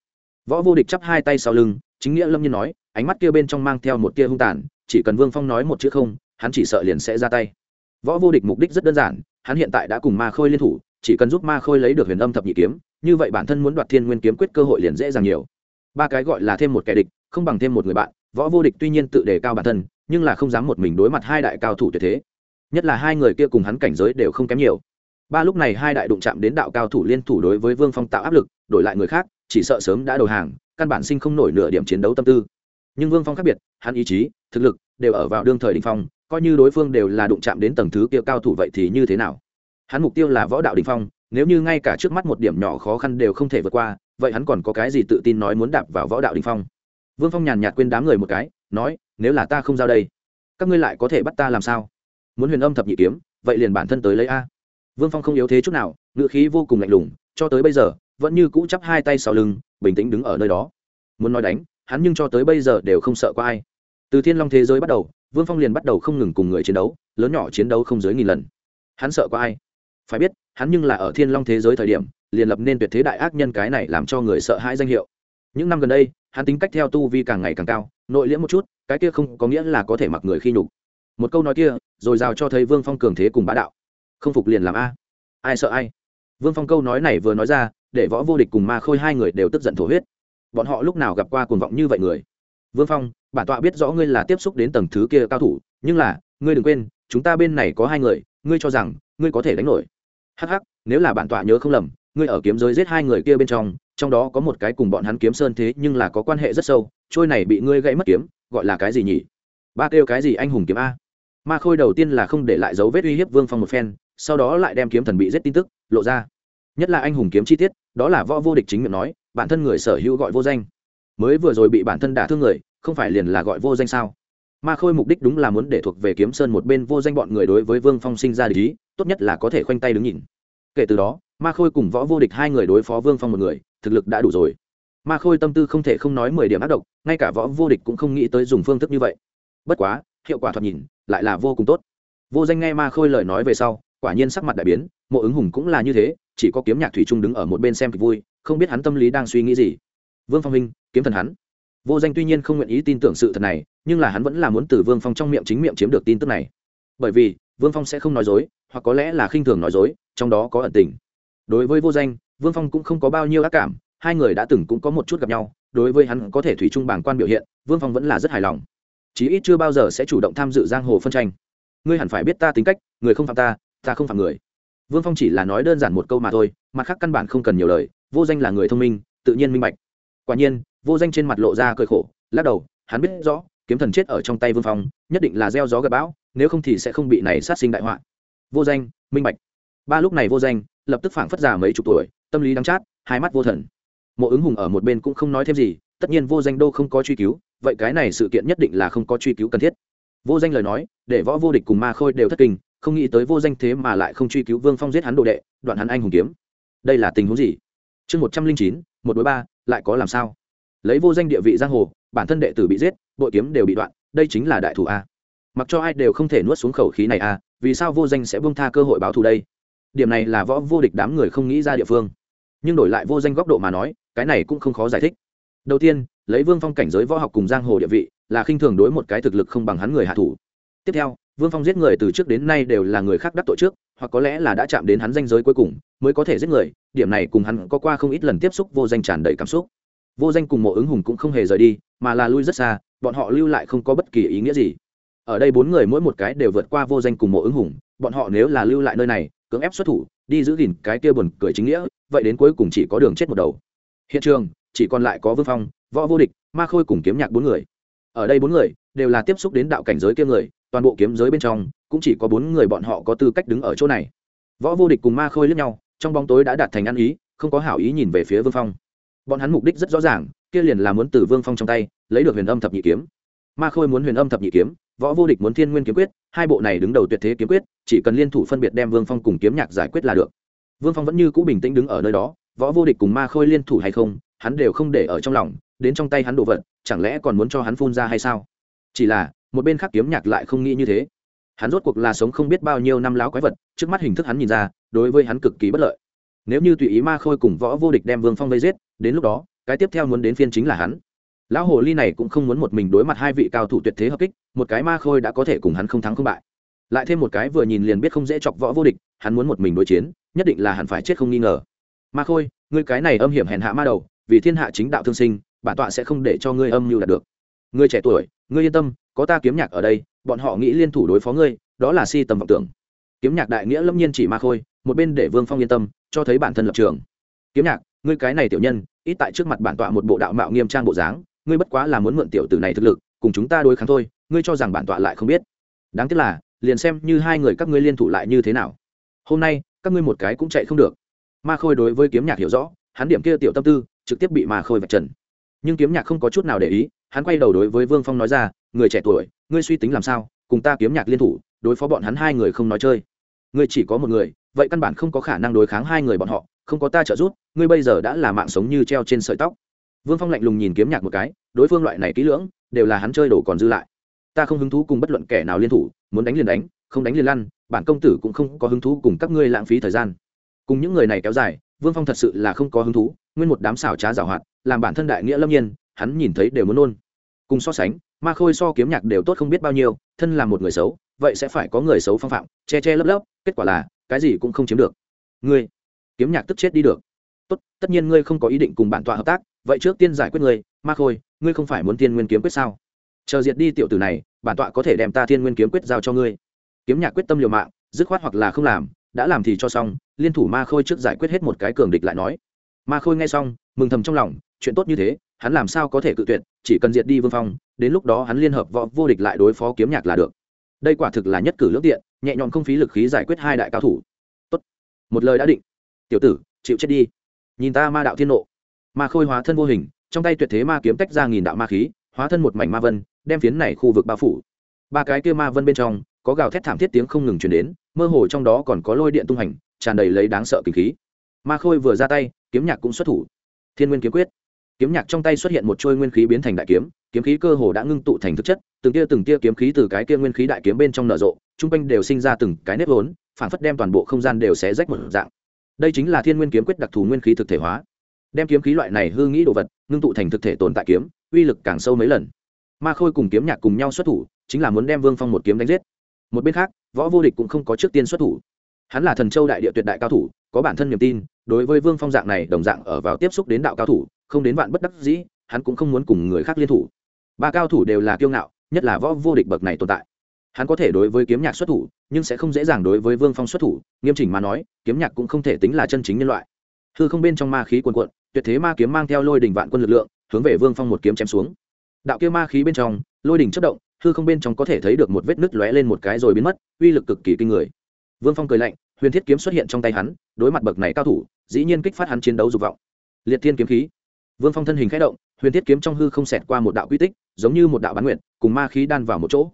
Võ vô địch chắp hai tay sau lưng, chính nghĩa lâm nhiên nói, ánh mắt kia bên trong mang theo một tia hung tàn, chỉ cần vương phong nói một chữ không, hắn chỉ sợ liền sẽ ra tay. Võ vô địch mục đích rất đơn giản, hắn hiện tại đã cùng ma khôi liên thủ, chỉ cần giúp ma khôi lấy được huyền âm thập nhị kiếm như vậy bản thân muốn đoạt thiên nguyên kiếm quyết cơ hội liền dễ dàng nhiều. Ba cái gọi là thêm một kẻ địch, không bằng thêm một người bạn, võ vô địch tuy nhiên tự đề cao bản thân, nhưng là không dám một mình đối mặt hai đại cao thủ tuyệt thế. Nhất là hai người kia cùng hắn cảnh giới đều không kém nhiều. Ba lúc này hai đại đụng chạm đến đạo cao thủ liên thủ đối với vương phong tạo áp lực, đổi lại người khác, chỉ sợ sớm đã đầu hàng, căn bản sinh không nổi nửa điểm chiến đấu tâm tư. Nhưng vương phong khác biệt, hắn ý chí, thực lực đều ở vào đương thời đình phong, coi như đối phương đều là đụng chạm đến tầng thứ kia cao thủ vậy thì như thế nào? Hắn mục tiêu là võ đạo đình phong nếu như ngay cả trước mắt một điểm nhỏ khó khăn đều không thể vượt qua, vậy hắn còn có cái gì tự tin nói muốn đạp vào võ đạo đình phong? Vương phong nhàn nhạt quên đám người một cái, nói, nếu là ta không giao đây, các ngươi lại có thể bắt ta làm sao? Muốn huyền âm thập nhị kiếm, vậy liền bản thân tới lấy a. Vương phong không yếu thế chút nào, ngựa khí vô cùng lạnh lùng, cho tới bây giờ, vẫn như cũ chắp hai tay sau lưng, bình tĩnh đứng ở nơi đó. Muốn nói đánh, hắn nhưng cho tới bây giờ đều không sợ có ai. Từ thiên long thế giới bắt đầu, vương phong liền bắt đầu không ngừng cùng người chiến đấu, lớn nhỏ chiến đấu không dưới nghìn lần. Hắn sợ có ai? Phải biết hắn nhưng là ở thiên long thế giới thời điểm, liền lập nên tuyệt thế đại ác nhân cái này làm cho người sợ hãi danh hiệu. Những năm gần đây, hắn tính cách theo tu vi càng ngày càng cao, nội liễm một chút, cái kia không có nghĩa là có thể mặc người khi nhục. Một câu nói kia, rồi rào cho thấy vương phong cường thế cùng bá đạo. Không phục liền làm a. Ai sợ ai? Vương phong câu nói này vừa nói ra, để võ vô địch cùng ma khôi hai người đều tức giận thổ huyết. Bọn họ lúc nào gặp qua cuồng vọng như vậy người? Vương phong, bản tọa biết rõ ngươi là tiếp xúc đến tầng thứ kia cao thủ, nhưng là, ngươi đừng quên, chúng ta bên này có hai người, ngươi cho rằng, ngươi có thể đánh nổi hắc hắc, nếu là bản tọa nhớ không lầm, ngươi ở kiếm giới giết hai người kia bên trong trong đó có một cái cùng bọn hắn kiếm sơn thế nhưng là có quan hệ rất sâu, trôi này bị ngươi gãy mất kiếm, gọi là cái gì nhỉ? Ba kêu cái gì anh hùng kiếm a? Ma khôi đầu tiên là không để lại dấu vết uy hiếp vương phong một phen, sau đó lại đem kiếm thần bị giết tin tức, lộ ra. Nhất là anh hùng kiếm chi tiết, đó là võ vô địch chính miệng nói, bản thân người sở hữu gọi vô danh. Mới vừa rồi bị bản thân đả thương người, không phải liền là gọi vô danh sao? Ma khôi mục đích đúng là muốn để thuộc về kiếm sơn một bên vô danh bọn người đối với vương phong sinh ra lý tốt nhất là có thể khoanh tay đứng nhìn. Kể từ đó, ma khôi cùng võ vô địch hai người đối phó vương phong một người, thực lực đã đủ rồi. Ma khôi tâm tư không thể không nói mười điểm ác độc, ngay cả võ vô địch cũng không nghĩ tới dùng phương thức như vậy. Bất quá, hiệu quả thoạt nhìn, lại là vô cùng tốt. Vô danh nghe ma khôi lời nói về sau, quả nhiên sắc mặt đại biến, mộ ứng hùng cũng là như thế, chỉ có kiếm nhạc thủy trung đứng ở một bên xem kịch vui, không biết hắn tâm lý đang suy nghĩ gì. Vương phong minh kiếm thần hắn. Vô danh tuy nhiên không nguyện ý tin tưởng sự thật này nhưng là hắn vẫn là muốn từ vương phong trong miệng chính miệng chiếm được tin tức này. Bởi vì, vương phong sẽ không nói dối, hoặc có lẽ là khinh thường nói dối, trong đó có ẩn tình. Đối với vô danh, vương phong cũng không có bao nhiêu ác cảm, hai người đã từng cũng có một chút gặp nhau, đối với hắn có thể thủy chung bảng quan biểu hiện, vương phong vẫn là rất hài lòng. Chí ít chưa bao giờ sẽ chủ động tham dự giang hồ phân tranh. Ngươi hẳn phải biết ta tính cách, người không phạm ta ta không phạm người. Vương phong chỉ là nói đơn giản một câu mà thôi, mặt khác căn bản không cần nhiều lời, vô danh là người thông minh, tự nhiên minh bạch. Quả nhiên, vô danh trên mặt lộ ra cười khổ, lắc đầu, hắn biết rõ kiếm thần chết ở trong tay vương phong, nhất định là gieo gió gặp bão, nếu không thì sẽ không bị này sát sinh đại họa. Vô danh, minh bạch. Ba lúc này vô danh, lập tức phảng phất già mấy chục tuổi, tâm lý đắng chát, hai mắt vô thần. Mộ ứng hùng ở một bên cũng không nói thêm gì, tất nhiên vô danh đô không có truy cứu, vậy cái này sự kiện nhất định là không có truy cứu cần thiết. Vô danh lời nói, để võ vô địch cùng ma khôi đều thất kinh, không nghĩ tới vô danh thế mà lại không truy cứu vương phong giết hắn đồ đệ, đoạn hắn anh hùng kiếm. Đây là tình huống gì? Chương một trăm linh chín, một đối ba, lại có làm sao? Lấy vô danh địa vị giang hồ bản thân đệ tử bị giết bội kiếm đều bị đoạn, đây chính là đại thủ a. Mặc cho ai đều không thể nuốt xuống khẩu khí này a, vì sao vô danh sẽ buông tha cơ hội báo thù đây? Điểm này là võ vô địch đám người không nghĩ ra địa phương. Nhưng đổi lại vô danh góc độ mà nói, cái này cũng không khó giải thích. Đầu tiên, lấy vương phong cảnh giới võ học cùng giang hồ địa vị, là khinh thường đối một cái thực lực không bằng hắn người hạ thủ. Tiếp theo, vương phong giết người từ trước đến nay đều là người khác đắc tội trước, hoặc có lẽ là đã chạm đến hắn danh giới cuối cùng, mới có thể giết người, điểm này cùng hắn có qua không ít lần tiếp xúc vô danh tràn đầy cảm xúc vô danh cùng mộ ứng hùng cũng không hề rời đi, mà là lui rất xa, bọn họ lưu lại không có bất kỳ ý nghĩa gì. Ở đây bốn người mỗi một cái đều vượt qua vô danh cùng mộ ứng hùng, bọn họ nếu là lưu lại nơi này, cưỡng ép xuất thủ, đi giữ gìn cái kia buồn cười chính nghĩa, vậy đến cuối cùng chỉ có đường chết một đầu. Hiện trường, chỉ còn lại có vương phong, võ vô địch, ma khôi cùng kiếm nhạc bốn người. Ở đây bốn người đều là tiếp xúc đến đạo cảnh giới kia người, toàn bộ kiếm giới bên trong cũng chỉ có bốn người bọn họ có tư cách đứng ở chỗ này. Võ vô địch cùng ma khôi lẫn nhau, trong bóng tối đã đạt thành ăn ý, không có hảo ý nhìn về phía vương phong bọn hắn mục đích rất rõ ràng, kia liền là muốn từ vương phong trong tay, lấy được huyền âm thập nhị kiếm. Ma khôi muốn huyền âm thập nhị kiếm, võ vô địch muốn thiên nguyên kiếm quyết, hai bộ này đứng đầu tuyệt thế kiếm quyết, chỉ cần liên thủ phân biệt đem vương phong cùng kiếm nhạc giải quyết là được. Vương phong vẫn như cũ bình tĩnh đứng ở nơi đó, võ vô địch cùng ma khôi liên thủ hay không, hắn đều không để ở trong lòng, đến trong tay hắn đồ vật, chẳng lẽ còn muốn cho hắn phun ra hay sao? Chỉ là, một bên khác kiếm nhạc lại không nghĩ như thế. Hắn rốt cuộc là sống không biết bao nhiêu năm láo quái vật, trước mắt hình thức hắn nhìn ra, đối với hắn cực kỳ bất lợi nếu như tùy ý ma khôi cùng võ vô địch đem vương phong vây giết, đến lúc đó, cái tiếp theo muốn đến phiên chính là hắn. Lão hồ ly này cũng không muốn một mình đối mặt hai vị cao thủ tuyệt thế hợp kích, một cái ma khôi đã có thể cùng hắn không thắng không bại. Lại thêm một cái vừa nhìn liền biết không dễ chọc võ vô địch, hắn muốn một mình đối chiến, nhất định là hắn phải chết không nghi ngờ. Ma khôi, ngươi cái này âm hiểm hèn hạ ma đầu, vì thiên hạ chính đạo thương sinh, bản tọa sẽ không để cho ngươi âm mưu đạt được. Ngươi trẻ tuổi, ngươi yên tâm, có ta kiếm nhạc ở đây, bọn họ nghĩ liên thủ đối phó ngươi, đó là si tầm vọng tưởng kiếm nhạc đại nghĩa lâm nhiên chỉ ma khôi, một bên để vương phong yên tâm, cho thấy bản thân lập trường. Kiếm nhạc, ngươi cái này tiểu nhân, ít tại trước mặt bản tọa một bộ đạo mạo nghiêm trang bộ dáng, ngươi bất quá là muốn mượn tiểu tử này thực lực, cùng chúng ta đối kháng thôi, ngươi cho rằng bản tọa lại không biết. Đáng tiếc là, liền xem như hai người các ngươi liên thủ lại như thế nào. Hôm nay, các ngươi một cái cũng chạy không được. Ma khôi đối với kiếm nhạc hiểu rõ, hắn điểm kia tiểu tâm tư, trực tiếp bị ma khôi vạch trần. Nhưng kiếm nhạc không có chút nào để ý, hắn quay đầu đối với vương phong nói ra, người trẻ tuổi, ngươi suy tính làm sao, cùng ta kiếm nhạc liên thủ, đối phó bọn hắn hai người không nói chơi ngươi chỉ có một người, vậy căn bản không có khả năng đối kháng hai người bọn họ, không có ta trợ giúp, ngươi bây giờ đã là mạng sống như treo trên sợi tóc. Vương phong lạnh lùng nhìn kiếm nhạc một cái, đối phương loại này kỹ lưỡng, đều là hắn chơi đồ còn dư lại. Ta không hứng thú cùng bất luận kẻ nào liên thủ, muốn đánh liền đánh, không đánh liền lăn, bản công tử cũng không có hứng thú cùng các ngươi lãng phí thời gian. Cùng những người này kéo dài, vương phong thật sự là không có hứng thú, nguyên một đám xảo trá giảo hoạt, làm bản thân đại nghĩa lâm nhiên, hắn nhìn thấy đều muốn nôn. Cùng so sánh, ma khôi so kiếm nhạc đều tốt không biết bao nhiêu, thân là một người xấu vậy sẽ phải có người xấu phong phạm, che che lấp lấp, kết quả là, cái gì cũng không chiếm được. Ngươi, kiếm nhạc tức chết đi được. Tốt, tất nhiên ngươi không có ý định cùng bản tọa hợp tác, vậy trước tiên giải quyết ngươi, ma khôi, ngươi không phải muốn tiên nguyên kiếm quyết sao? Chờ diệt đi tiểu tử này, bản tọa có thể đem ta thiên nguyên kiếm quyết giao cho ngươi. Kiếm nhạc quyết tâm liều mạng, dứt khoát hoặc là không làm, đã làm thì cho xong, liên thủ ma khôi trước giải quyết hết một cái cường địch lại nói. Ma khôi nghe xong, mừng thầm trong lòng, chuyện tốt như thế, hắn làm sao có thể cự tuyệt, chỉ cần diệt đi vương phong, đến lúc đó hắn liên hợp võ vô địch lại đối phó kiếm nhạc là được đây quả thực là nhất cử lưỡng tiện, nhẹ nhõm không phí lực khí giải quyết hai đại cao thủ. Tốt, một lời đã định. Tiểu tử, chịu chết đi. Nhìn ta ma đạo thiên nộ. Ma khôi hóa thân vô hình, trong tay tuyệt thế ma kiếm tách ra nghìn đạo ma khí, hóa thân một mảnh ma vân, đem phiến này khu vực bao phủ. Ba cái kia ma vân bên trong, có gào thét thảm thiết tiếng không ngừng chuyển đến, mơ hồ trong đó còn có lôi điện tung hành, tràn đầy lấy đáng sợ kinh khí. Ma khôi vừa ra tay, kiếm nhạc cũng xuất thủ. Thiên nguyên kiếm quyết kiếm nhạc trong tay xuất hiện một trôi nguyên khí biến thành đại kiếm kiếm khí cơ hồ đã ngưng tụ thành thực chất, từng tia từng tia kiếm khí từ cái kia nguyên khí đại kiếm bên trong nở rộ, chung quanh đều sinh ra từng cái nếp vốn, phản phất đem toàn bộ không gian đều xé rách một dạng. Đây chính là thiên nguyên kiếm quyết đặc thù nguyên khí thực thể hóa. Đem kiếm khí loại này hư nghĩ đồ vật, ngưng tụ thành thực thể tồn tại kiếm, uy lực càng sâu mấy lần. Ma khôi cùng kiếm nhạc cùng nhau xuất thủ, chính là muốn đem vương phong một kiếm đánh giết. Một bên khác, võ vô địch cũng không có trước tiên xuất thủ. Hắn là thần châu đại địa tuyệt đại cao thủ, có bản thân niềm tin, đối với vương phong dạng này, đồng dạng ở vào tiếp xúc đến đạo cao thủ không đến vạn bất đắc dĩ, hắn cũng không muốn cùng người khác liên thủ. Ba cao thủ đều là kiêu ngạo, nhất là võ vô địch bậc này tồn tại. Hắn có thể đối với kiếm nhạc xuất thủ, nhưng sẽ không dễ dàng đối với vương phong xuất thủ, nghiêm chỉnh mà nói, kiếm nhạc cũng không thể tính là chân chính nhân loại. Hư không bên trong ma khí quần quận tuyệt thế ma kiếm mang theo lôi đỉnh vạn quân lực lượng, hướng về vương phong một kiếm chém xuống. Đạo kia ma khí bên trong, lôi đỉnh chất động, hư không bên trong có thể thấy được một vết nứt lóe lên một cái rồi biến mất, uy lực cực kỳ kinh người. Vương phong cười lạnh, huyền thiết kiếm xuất hiện trong tay hắn, đối mặt bậc này cao thủ, dĩ nhiên kích phát hắn chiến đấu dục vọng. Liệt thiên kiếm khí vương phong thân hình k h ẽ động, huyền thiết kiếm trong hư không xẹt qua một đạo quy tích, giống như một đạo bán nguyện cùng ma khí đan vào một chỗ.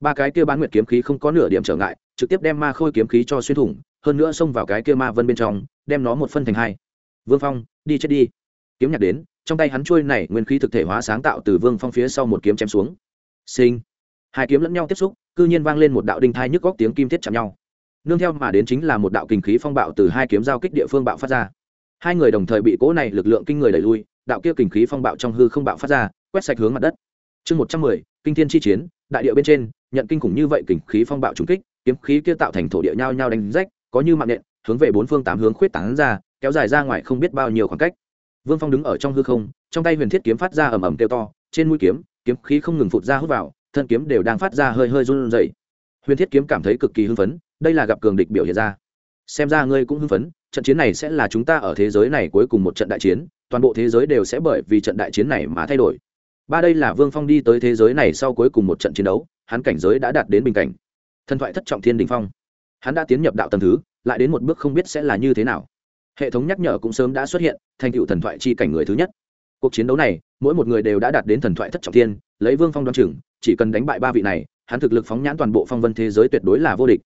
Ba cái kia bán nguyện kiếm khí không có nửa điểm trở ngại, trực tiếp đem ma khôi kiếm khí cho xuyên thủng, hơn nữa xông vào cái kia ma vân bên trong, đem nó một phân thành hai. Vương phong, đi chết đi. Kiếm nhạc đến, trong tay hắn trôi này nguyên khí thực thể hóa sáng tạo từ vương phong phía sau một kiếm chém xuống. Sinh hai kiếm lẫn nhau tiếp xúc, cư nhiên vang lên một đạo đinh thai nhức góc tiếng kim thiết chạm nhau. Nương theo mà đến chính là một đạo kinh khí phong bạo từ hai kiếm giao kích địa phương bạo phát ra. Hai người đồng thời bị cỗ này lực lượng kinh người đẩy lui đạo kia kinh khí phong bạo trong hư không bạo phát ra, quét sạch hướng mặt đất. Chương một trăm mười, kinh thiên chi chiến, đại địa bên trên, nhận kinh khủng như vậy kinh khí phong bạo trúng kích, kiếm khí kia tạo thành thổ địa nhao nhao đánh rách, có như mạng nện, hướng về bốn phương tám hướng khuyết tán ra, kéo dài ra ngoài không biết bao nhiêu khoảng cách. Vương phong đứng ở trong hư không, trong tay huyền thiết kiếm phát ra ầm ầm kêu to, trên mũi kiếm kiếm khí không ngừng phụt ra hút vào, thân kiếm đều đang phát ra hơi hơi run rẩy. Huyền thiết kiếm cảm thấy cực kỳ hưng phấn, đây là gặp cường địch biểu hiện ra xem ra ngươi cũng hưng phấn, trận chiến này sẽ là chúng ta ở thế giới này cuối cùng một trận đại chiến, toàn bộ thế giới đều sẽ bởi vì trận đại chiến này mà thay đổi. Ba đây là vương phong đi tới thế giới này sau cuối cùng một trận chiến đấu, hắn cảnh giới đã đạt đến bình cảnh. Thần thoại thất trọng thiên đình phong. Hắn đã tiến nhập đạo tầm thứ, lại đến một bước không biết sẽ là như thế nào. Hệ thống nhắc nhở cũng sớm đã xuất hiện, thành tựu thần thoại chi cảnh người thứ nhất. Cuộc chiến đấu này, mỗi một người đều đã đạt đến thần thoại thất trọng thiên, lấy vương phong đoan chừng, chỉ cần đánh bại ba vị này, hắn thực lực phóng nhãn toàn bộ phong vân thế giới tuyệt đối là vô địch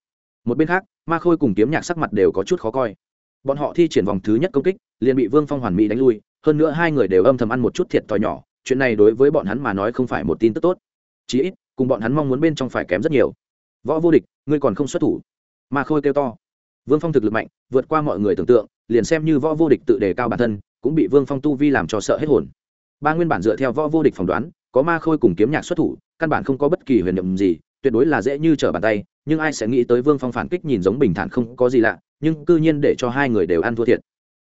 một bên khác, ma khôi cùng kiếm nhạc sắc mặt đều có chút khó coi. Bọn họ thi triển vòng thứ nhất công kích, liền bị vương phong hoàn mỹ đánh lui, hơn nữa hai người đều âm thầm ăn một chút thiệt thòi nhỏ, chuyện này đối với bọn hắn mà nói không phải một tin tức tốt. Chí ít, cùng bọn hắn mong muốn bên trong phải kém rất nhiều. Võ vô địch, ngươi còn không xuất thủ. Ma khôi kêu to. Vương phong thực lực mạnh, vượt qua mọi người tưởng tượng, liền xem như võ vô địch tự đề cao bản thân, cũng bị vương phong tu vi làm cho sợ hết hồn. Ba nguyên bản dựa theo võ vô địch phỏng đoán, có ma khôi cùng kiếm nhạc xuất thủ, căn bản không có bất kỳ huyền nhiệm gì, tuyệt đối là dễ như trở bàn tay nhưng ai sẽ nghĩ tới vương phong phản kích nhìn giống bình thản không có gì lạ, nhưng cư nhiên để cho hai người đều ăn thua thiệt.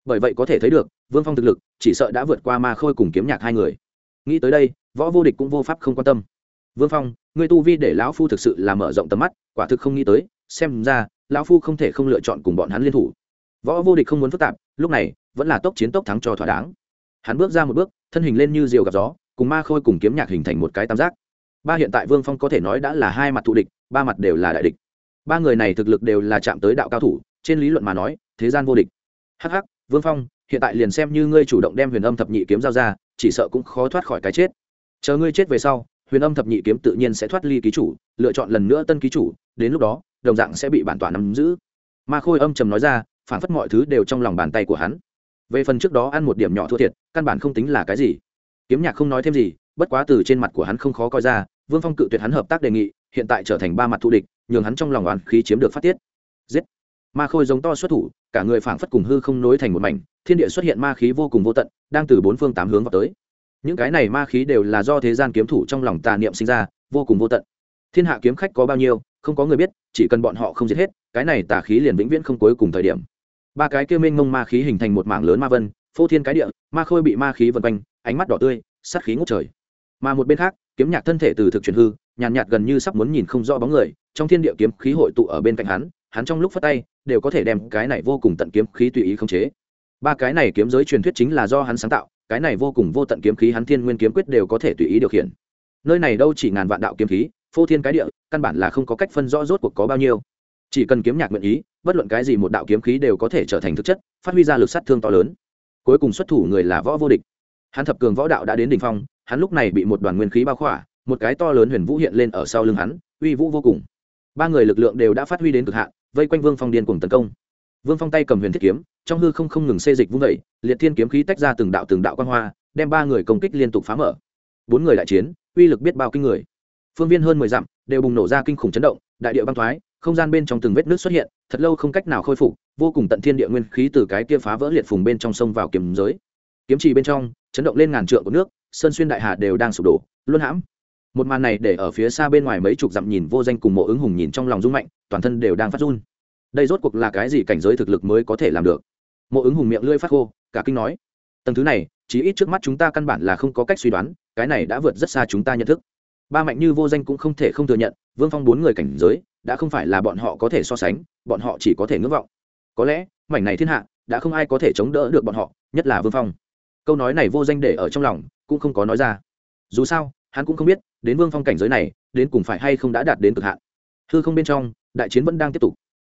Bởi vậy có thể thấy được, vương phong thực lực, chỉ sợ đã vượt qua ma khôi cùng kiếm nhạc hai người. Nghĩ tới đây, võ vô địch cũng vô pháp không quan tâm. Vương phong người tu vi để lão phu thực sự là mở rộng tầm mắt, quả thực không nghĩ tới, xem ra, lão phu không thể không lựa chọn cùng bọn hắn liên thủ. Võ vô địch không muốn phức tạp, lúc này, vẫn là tốc chiến tốc thắng cho thỏa đáng. Hắn bước ra một bước, thân hình lên như diều gặp gió, cùng ma khôi cùng kiếm nhạc hình thành một cái tam giác. Ba hiện tại vương phong có thể nói đã là hai mặt thù địch ba mặt đều là đại địch. Ba người này thực lực đều là chạm tới đạo cao thủ, trên lý luận mà nói, thế gian vô địch. Hh vương phong, hiện tại liền xem như ngươi chủ động đem huyền âm thập nhị kiếm giao ra, chỉ sợ cũng khó thoát khỏi cái chết. Chờ ngươi chết về sau, huyền âm thập nhị kiếm tự nhiên sẽ thoát ly ký chủ, lựa chọn lần nữa tân ký chủ, đến lúc đó, đồng dạng sẽ bị bản tỏa nắm giữ. Ma khôi âm trầm nói ra, phản phất mọi thứ đều trong lòng bàn tay của hắn. Về phần trước đó ăn một điểm nhỏ thua thiệt, căn bản không tính là cái gì. Kiếm nhạc không nói thêm gì, bất quá từ trên mặt của hắn không khó coi ra, vương phong cự tuyệt hắn hợp tác đề nghị hiện tại trở thành ba mặt thù địch, nhường hắn trong lòng oán khí chiếm được phát tiết. Giết! Ma khôi giống to xuất thủ, cả người phảng phất cùng hư không nối thành một mảnh, thiên địa xuất hiện ma khí vô cùng vô tận, đang từ bốn phương tám hướng vào tới. Những cái này ma khí đều là do thế gian kiếm thủ trong lòng tà niệm sinh ra, vô cùng vô tận. Thiên hạ kiếm khách có bao nhiêu, không có người biết, chỉ cần bọn họ không giết hết, cái này tà khí liền vĩnh viễn không cuối cùng thời điểm. Ba cái kia mênh mông ma khí hình thành một mảng lớn ma vân, phô thiên cái địa, ma khôi bị ma khí vần quanh, ánh mắt đỏ tươi, sát khí ngút trời mà một bên khác kiếm nhạc thân thể từ thực chuyển hư nhàn nhạt, gần như sắp muốn nhìn không rõ bóng người trong thiên địa kiếm khí hội tụ ở bên cạnh hắn hắn trong lúc phát tay đều có thể đem cái này vô cùng tận kiếm khí tùy ý khống chế. Ba cái này kiếm giới truyền thuyết chính là do hắn sáng tạo cái này vô cùng vô tận kiếm khí hắn thiên nguyên kiếm quyết đều có thể tùy ý điều khiển. Nơi này đâu chỉ ngàn vạn đạo kiếm khí phô thiên cái địa căn bản là không có cách phân rõ rốt cuộc có bao nhiêu. Chỉ cần kiếm nhạc nguyện ý bất luận cái gì một đạo kiếm khí đều có thể trở thành thực chất phát huy ra lực sát thương to lớn. Cuối cùng xuất thủ người là võ vô địch. Hắn thập cường võ đạo đã đến đ ỉ n h phong hắn lúc này bị một đoàn nguyên khí bao khỏa, một cái to lớn huyền vũ hiện lên ở sau lưng hắn, uy vũ vô cùng. Ba người lực lượng đều đã phát huy đến cực hạn, vây quanh vương phong điên cùng tấn công. Vương phong tay cầm huyền thiết kiếm, trong hư không không ngừng xê dịch vung vẩy liệt thiên kiếm khí tách ra từng đạo từng đạo quan hoa, đem ba người công kích liên tục phá mở. Bốn người đại chiến, uy lực biết bao kinh người. Phương viên hơn mười dặm, đều bùng nổ ra kinh khủng chấn động, đại địa băng thoái, không gian bên trong từng vết nước xuất hiện, thật lâu không cách nào khôi phục, vô cùng tận thiên địa nguyên khí từ cái kia phá vỡ liệt phùng bên trong sông vào kiếm giới. Kiếm trì bên trong, chấn động lên ngàn trượng của nước sơn xuyên đại hà đều đang sụp đổ, luân hãm. Một màn này để ở phía xa bên ngoài mấy chục dặm nhìn vô danh cùng mộ ứng hùng nhìn trong lòng rung mạnh, toàn thân đều đang phát run. Đây rốt cuộc là cái gì cảnh giới thực lực mới có thể làm được? Mộ ứng hùng miệng lưỡi phát khô, cả kinh nói. Tầng thứ này chỉ ít trước mắt chúng ta căn bản là không có cách suy đoán, cái này đã vượt rất xa chúng ta nhận thức. Ba mạnh như vô danh cũng không thể không thừa nhận, vương phong bốn người cảnh giới, đã không phải là bọn họ có thể so sánh, bọn họ chỉ có thể ngưỡng vọng. Có lẽ, mảnh này thiên hạ, đã không ai có thể chống đỡ được bọn họ, nhất là vương phong. Câu nói này vô danh để ở trong lòng cũng không có nói ra. Dù sao, hắn cũng không biết, đến vương phong cảnh giới này, đến cùng phải hay không đã đạt đến cực hạn. Hư không bên trong, đại chiến vẫn đang tiếp tục.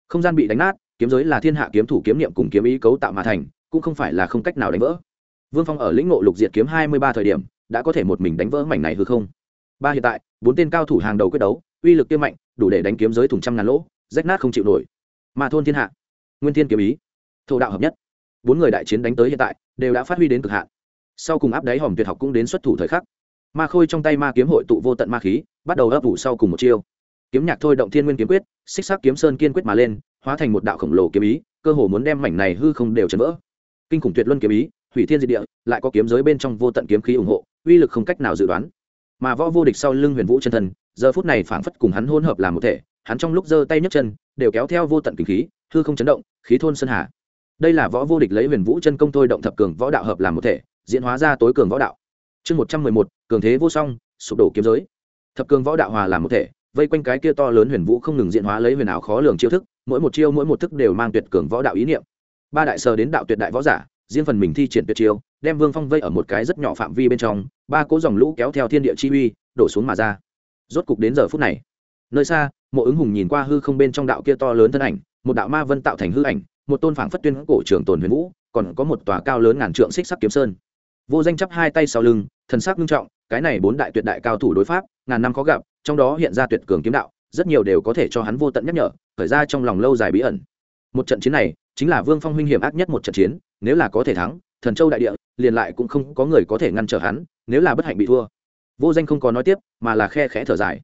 Không gian bị đánh nát, kiếm giới là thiên hạ kiếm thủ kiếm niệm cùng kiếm ý cấu tạo mà thành, cũng không phải là không cách nào đánh vỡ. Vương phong ở lĩnh ngộ lục diệt kiếm hai mươi ba thời điểm, đã có thể một mình đánh vỡ mảnh này hư không. Ba hiện tại, bốn tên cao thủ hàng đầu quyết đấu, uy lực tiêm mạnh, đủ để đánh kiếm giới thùng trăm ngàn lỗ, rách nát không chịu nổi. Mà thôn thiên hạ, nguyên thiên kiếm ý, thổ đạo hợp nhất. Bốn người đại chiến đánh tới hiện tại, đều đã phát huy đến cực hạn sau cùng áp đáy hòm tuyệt học cũng đến xuất thủ thời khắc. Ma khôi trong tay ma kiếm hội tụ vô tận ma khí bắt đầu ấp ủ sau cùng một chiêu. Kiếm nhạc thôi động thiên nguyên kiếm quyết xích sắc kiếm sơn kiên quyết mà lên hóa thành một đạo khổng lồ kiếm ý cơ hồ muốn đem mảnh này hư không đều chấn vỡ. Kinh khủng tuyệt luân kiếm ý hủy thiên diệt địa lại có kiếm giới bên trong vô tận kiếm khí ủng hộ uy lực không cách nào dự đoán. Mà võ vô địch sau lưng huyền vũ chân thần, giờ phút này phảng phất cùng hắn hôn hợp làm một thể hắn trong lúc giơ tay nhấc chân đều kéo theo vô tận kinh khí hư không chấn động khí thôn sơn hà. Đây là võ vô địch lấy huyền vũ chân công thôi động thập cường võ đạo hợp làm một thể diễn hóa ra tối cường võ đạo. Chương một trăm mười một, cường thế vô song, sụp đổ kiếm giới. Thập cường võ đạo hòa làm một thể, vây quanh cái kia to lớn huyền vũ không ngừng diễn hóa lấy huyền ảo khó lường chiêu thức, mỗi một chiêu mỗi một thức đều mang tuyệt cường võ đạo ý niệm. Ba đại sờ đến đạo tuyệt đại võ giả, riêng phần mình thi triển tuyệt chiêu, đem vương phong vây ở một cái rất nhỏ phạm vi bên trong, ba cố dòng lũ kéo theo thiên địa chi uy, đổ xuống mà ra. Rốt cục đến giờ phút này, nơi xa, mộ ứng hùng nhìn qua hư không bên trong đạo kia to lớn thân ảnh, một đạo ma vân tạo thành hư ảnh, một tôn phảng phất tuyên cổ trường tồn huyền vũ, còn có một tòa cao lớn ngàn trượng xích sắc kiếm sơn vô danh chắp hai tay sau lưng, thần sắc nghiêm trọng, cái này bốn đại tuyệt đại cao thủ đối pháp, ngàn năm khó gặp, trong đó hiện ra tuyệt cường kiếm đạo, rất nhiều đều có thể cho hắn vô tận nhắc nhở, khởi ra trong lòng lâu dài bí ẩn. Một trận chiến này, chính là vương phong huynh hiểm ác nhất một trận chiến, nếu là có thể thắng, thần châu đại địa, liền lại cũng không có người có thể ngăn trở hắn, nếu là bất hạnh bị thua. Vô danh không có nói tiếp, mà là khe khẽ thở dài.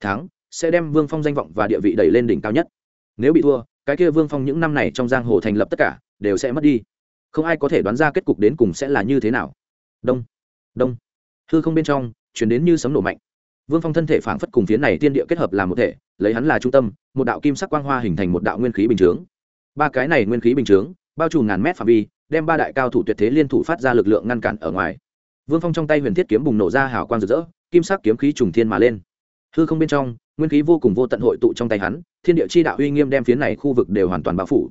Thắng, sẽ đem vương phong danh vọng và địa vị đẩy lên đỉnh cao nhất. Nếu bị thua, cái kia vương phong những năm này trong giang hồ thành lập tất cả, đều sẽ mất đi. Không ai có thể đoán ra kết cục đến cùng sẽ là như thế nào đông. Đông. Hư không bên trong, chuyển đến như sấm nổ mạnh. Vương phong thân thể phảng phất cùng phiến này tiên địa kết hợp làm một thể, lấy hắn là trung tâm, một đạo kim sắc quang hoa hình thành một đạo nguyên khí bình chướng. Ba cái này nguyên khí bình chướng, bao trùm ngàn mét phạm vi, đem ba đại cao thủ tuyệt thế liên thủ phát ra lực lượng ngăn cản ở ngoài. Vương phong trong tay huyền thiết kiếm bùng nổ ra hào quang rực rỡ, kim sắc kiếm khí trùng thiên mà lên. Hư không bên trong, nguyên khí vô cùng vô tận hội tụ trong tay hắn, thiên địa chi đạo uy nghiêm đem phiến này khu vực đều hoàn toàn bao phủ.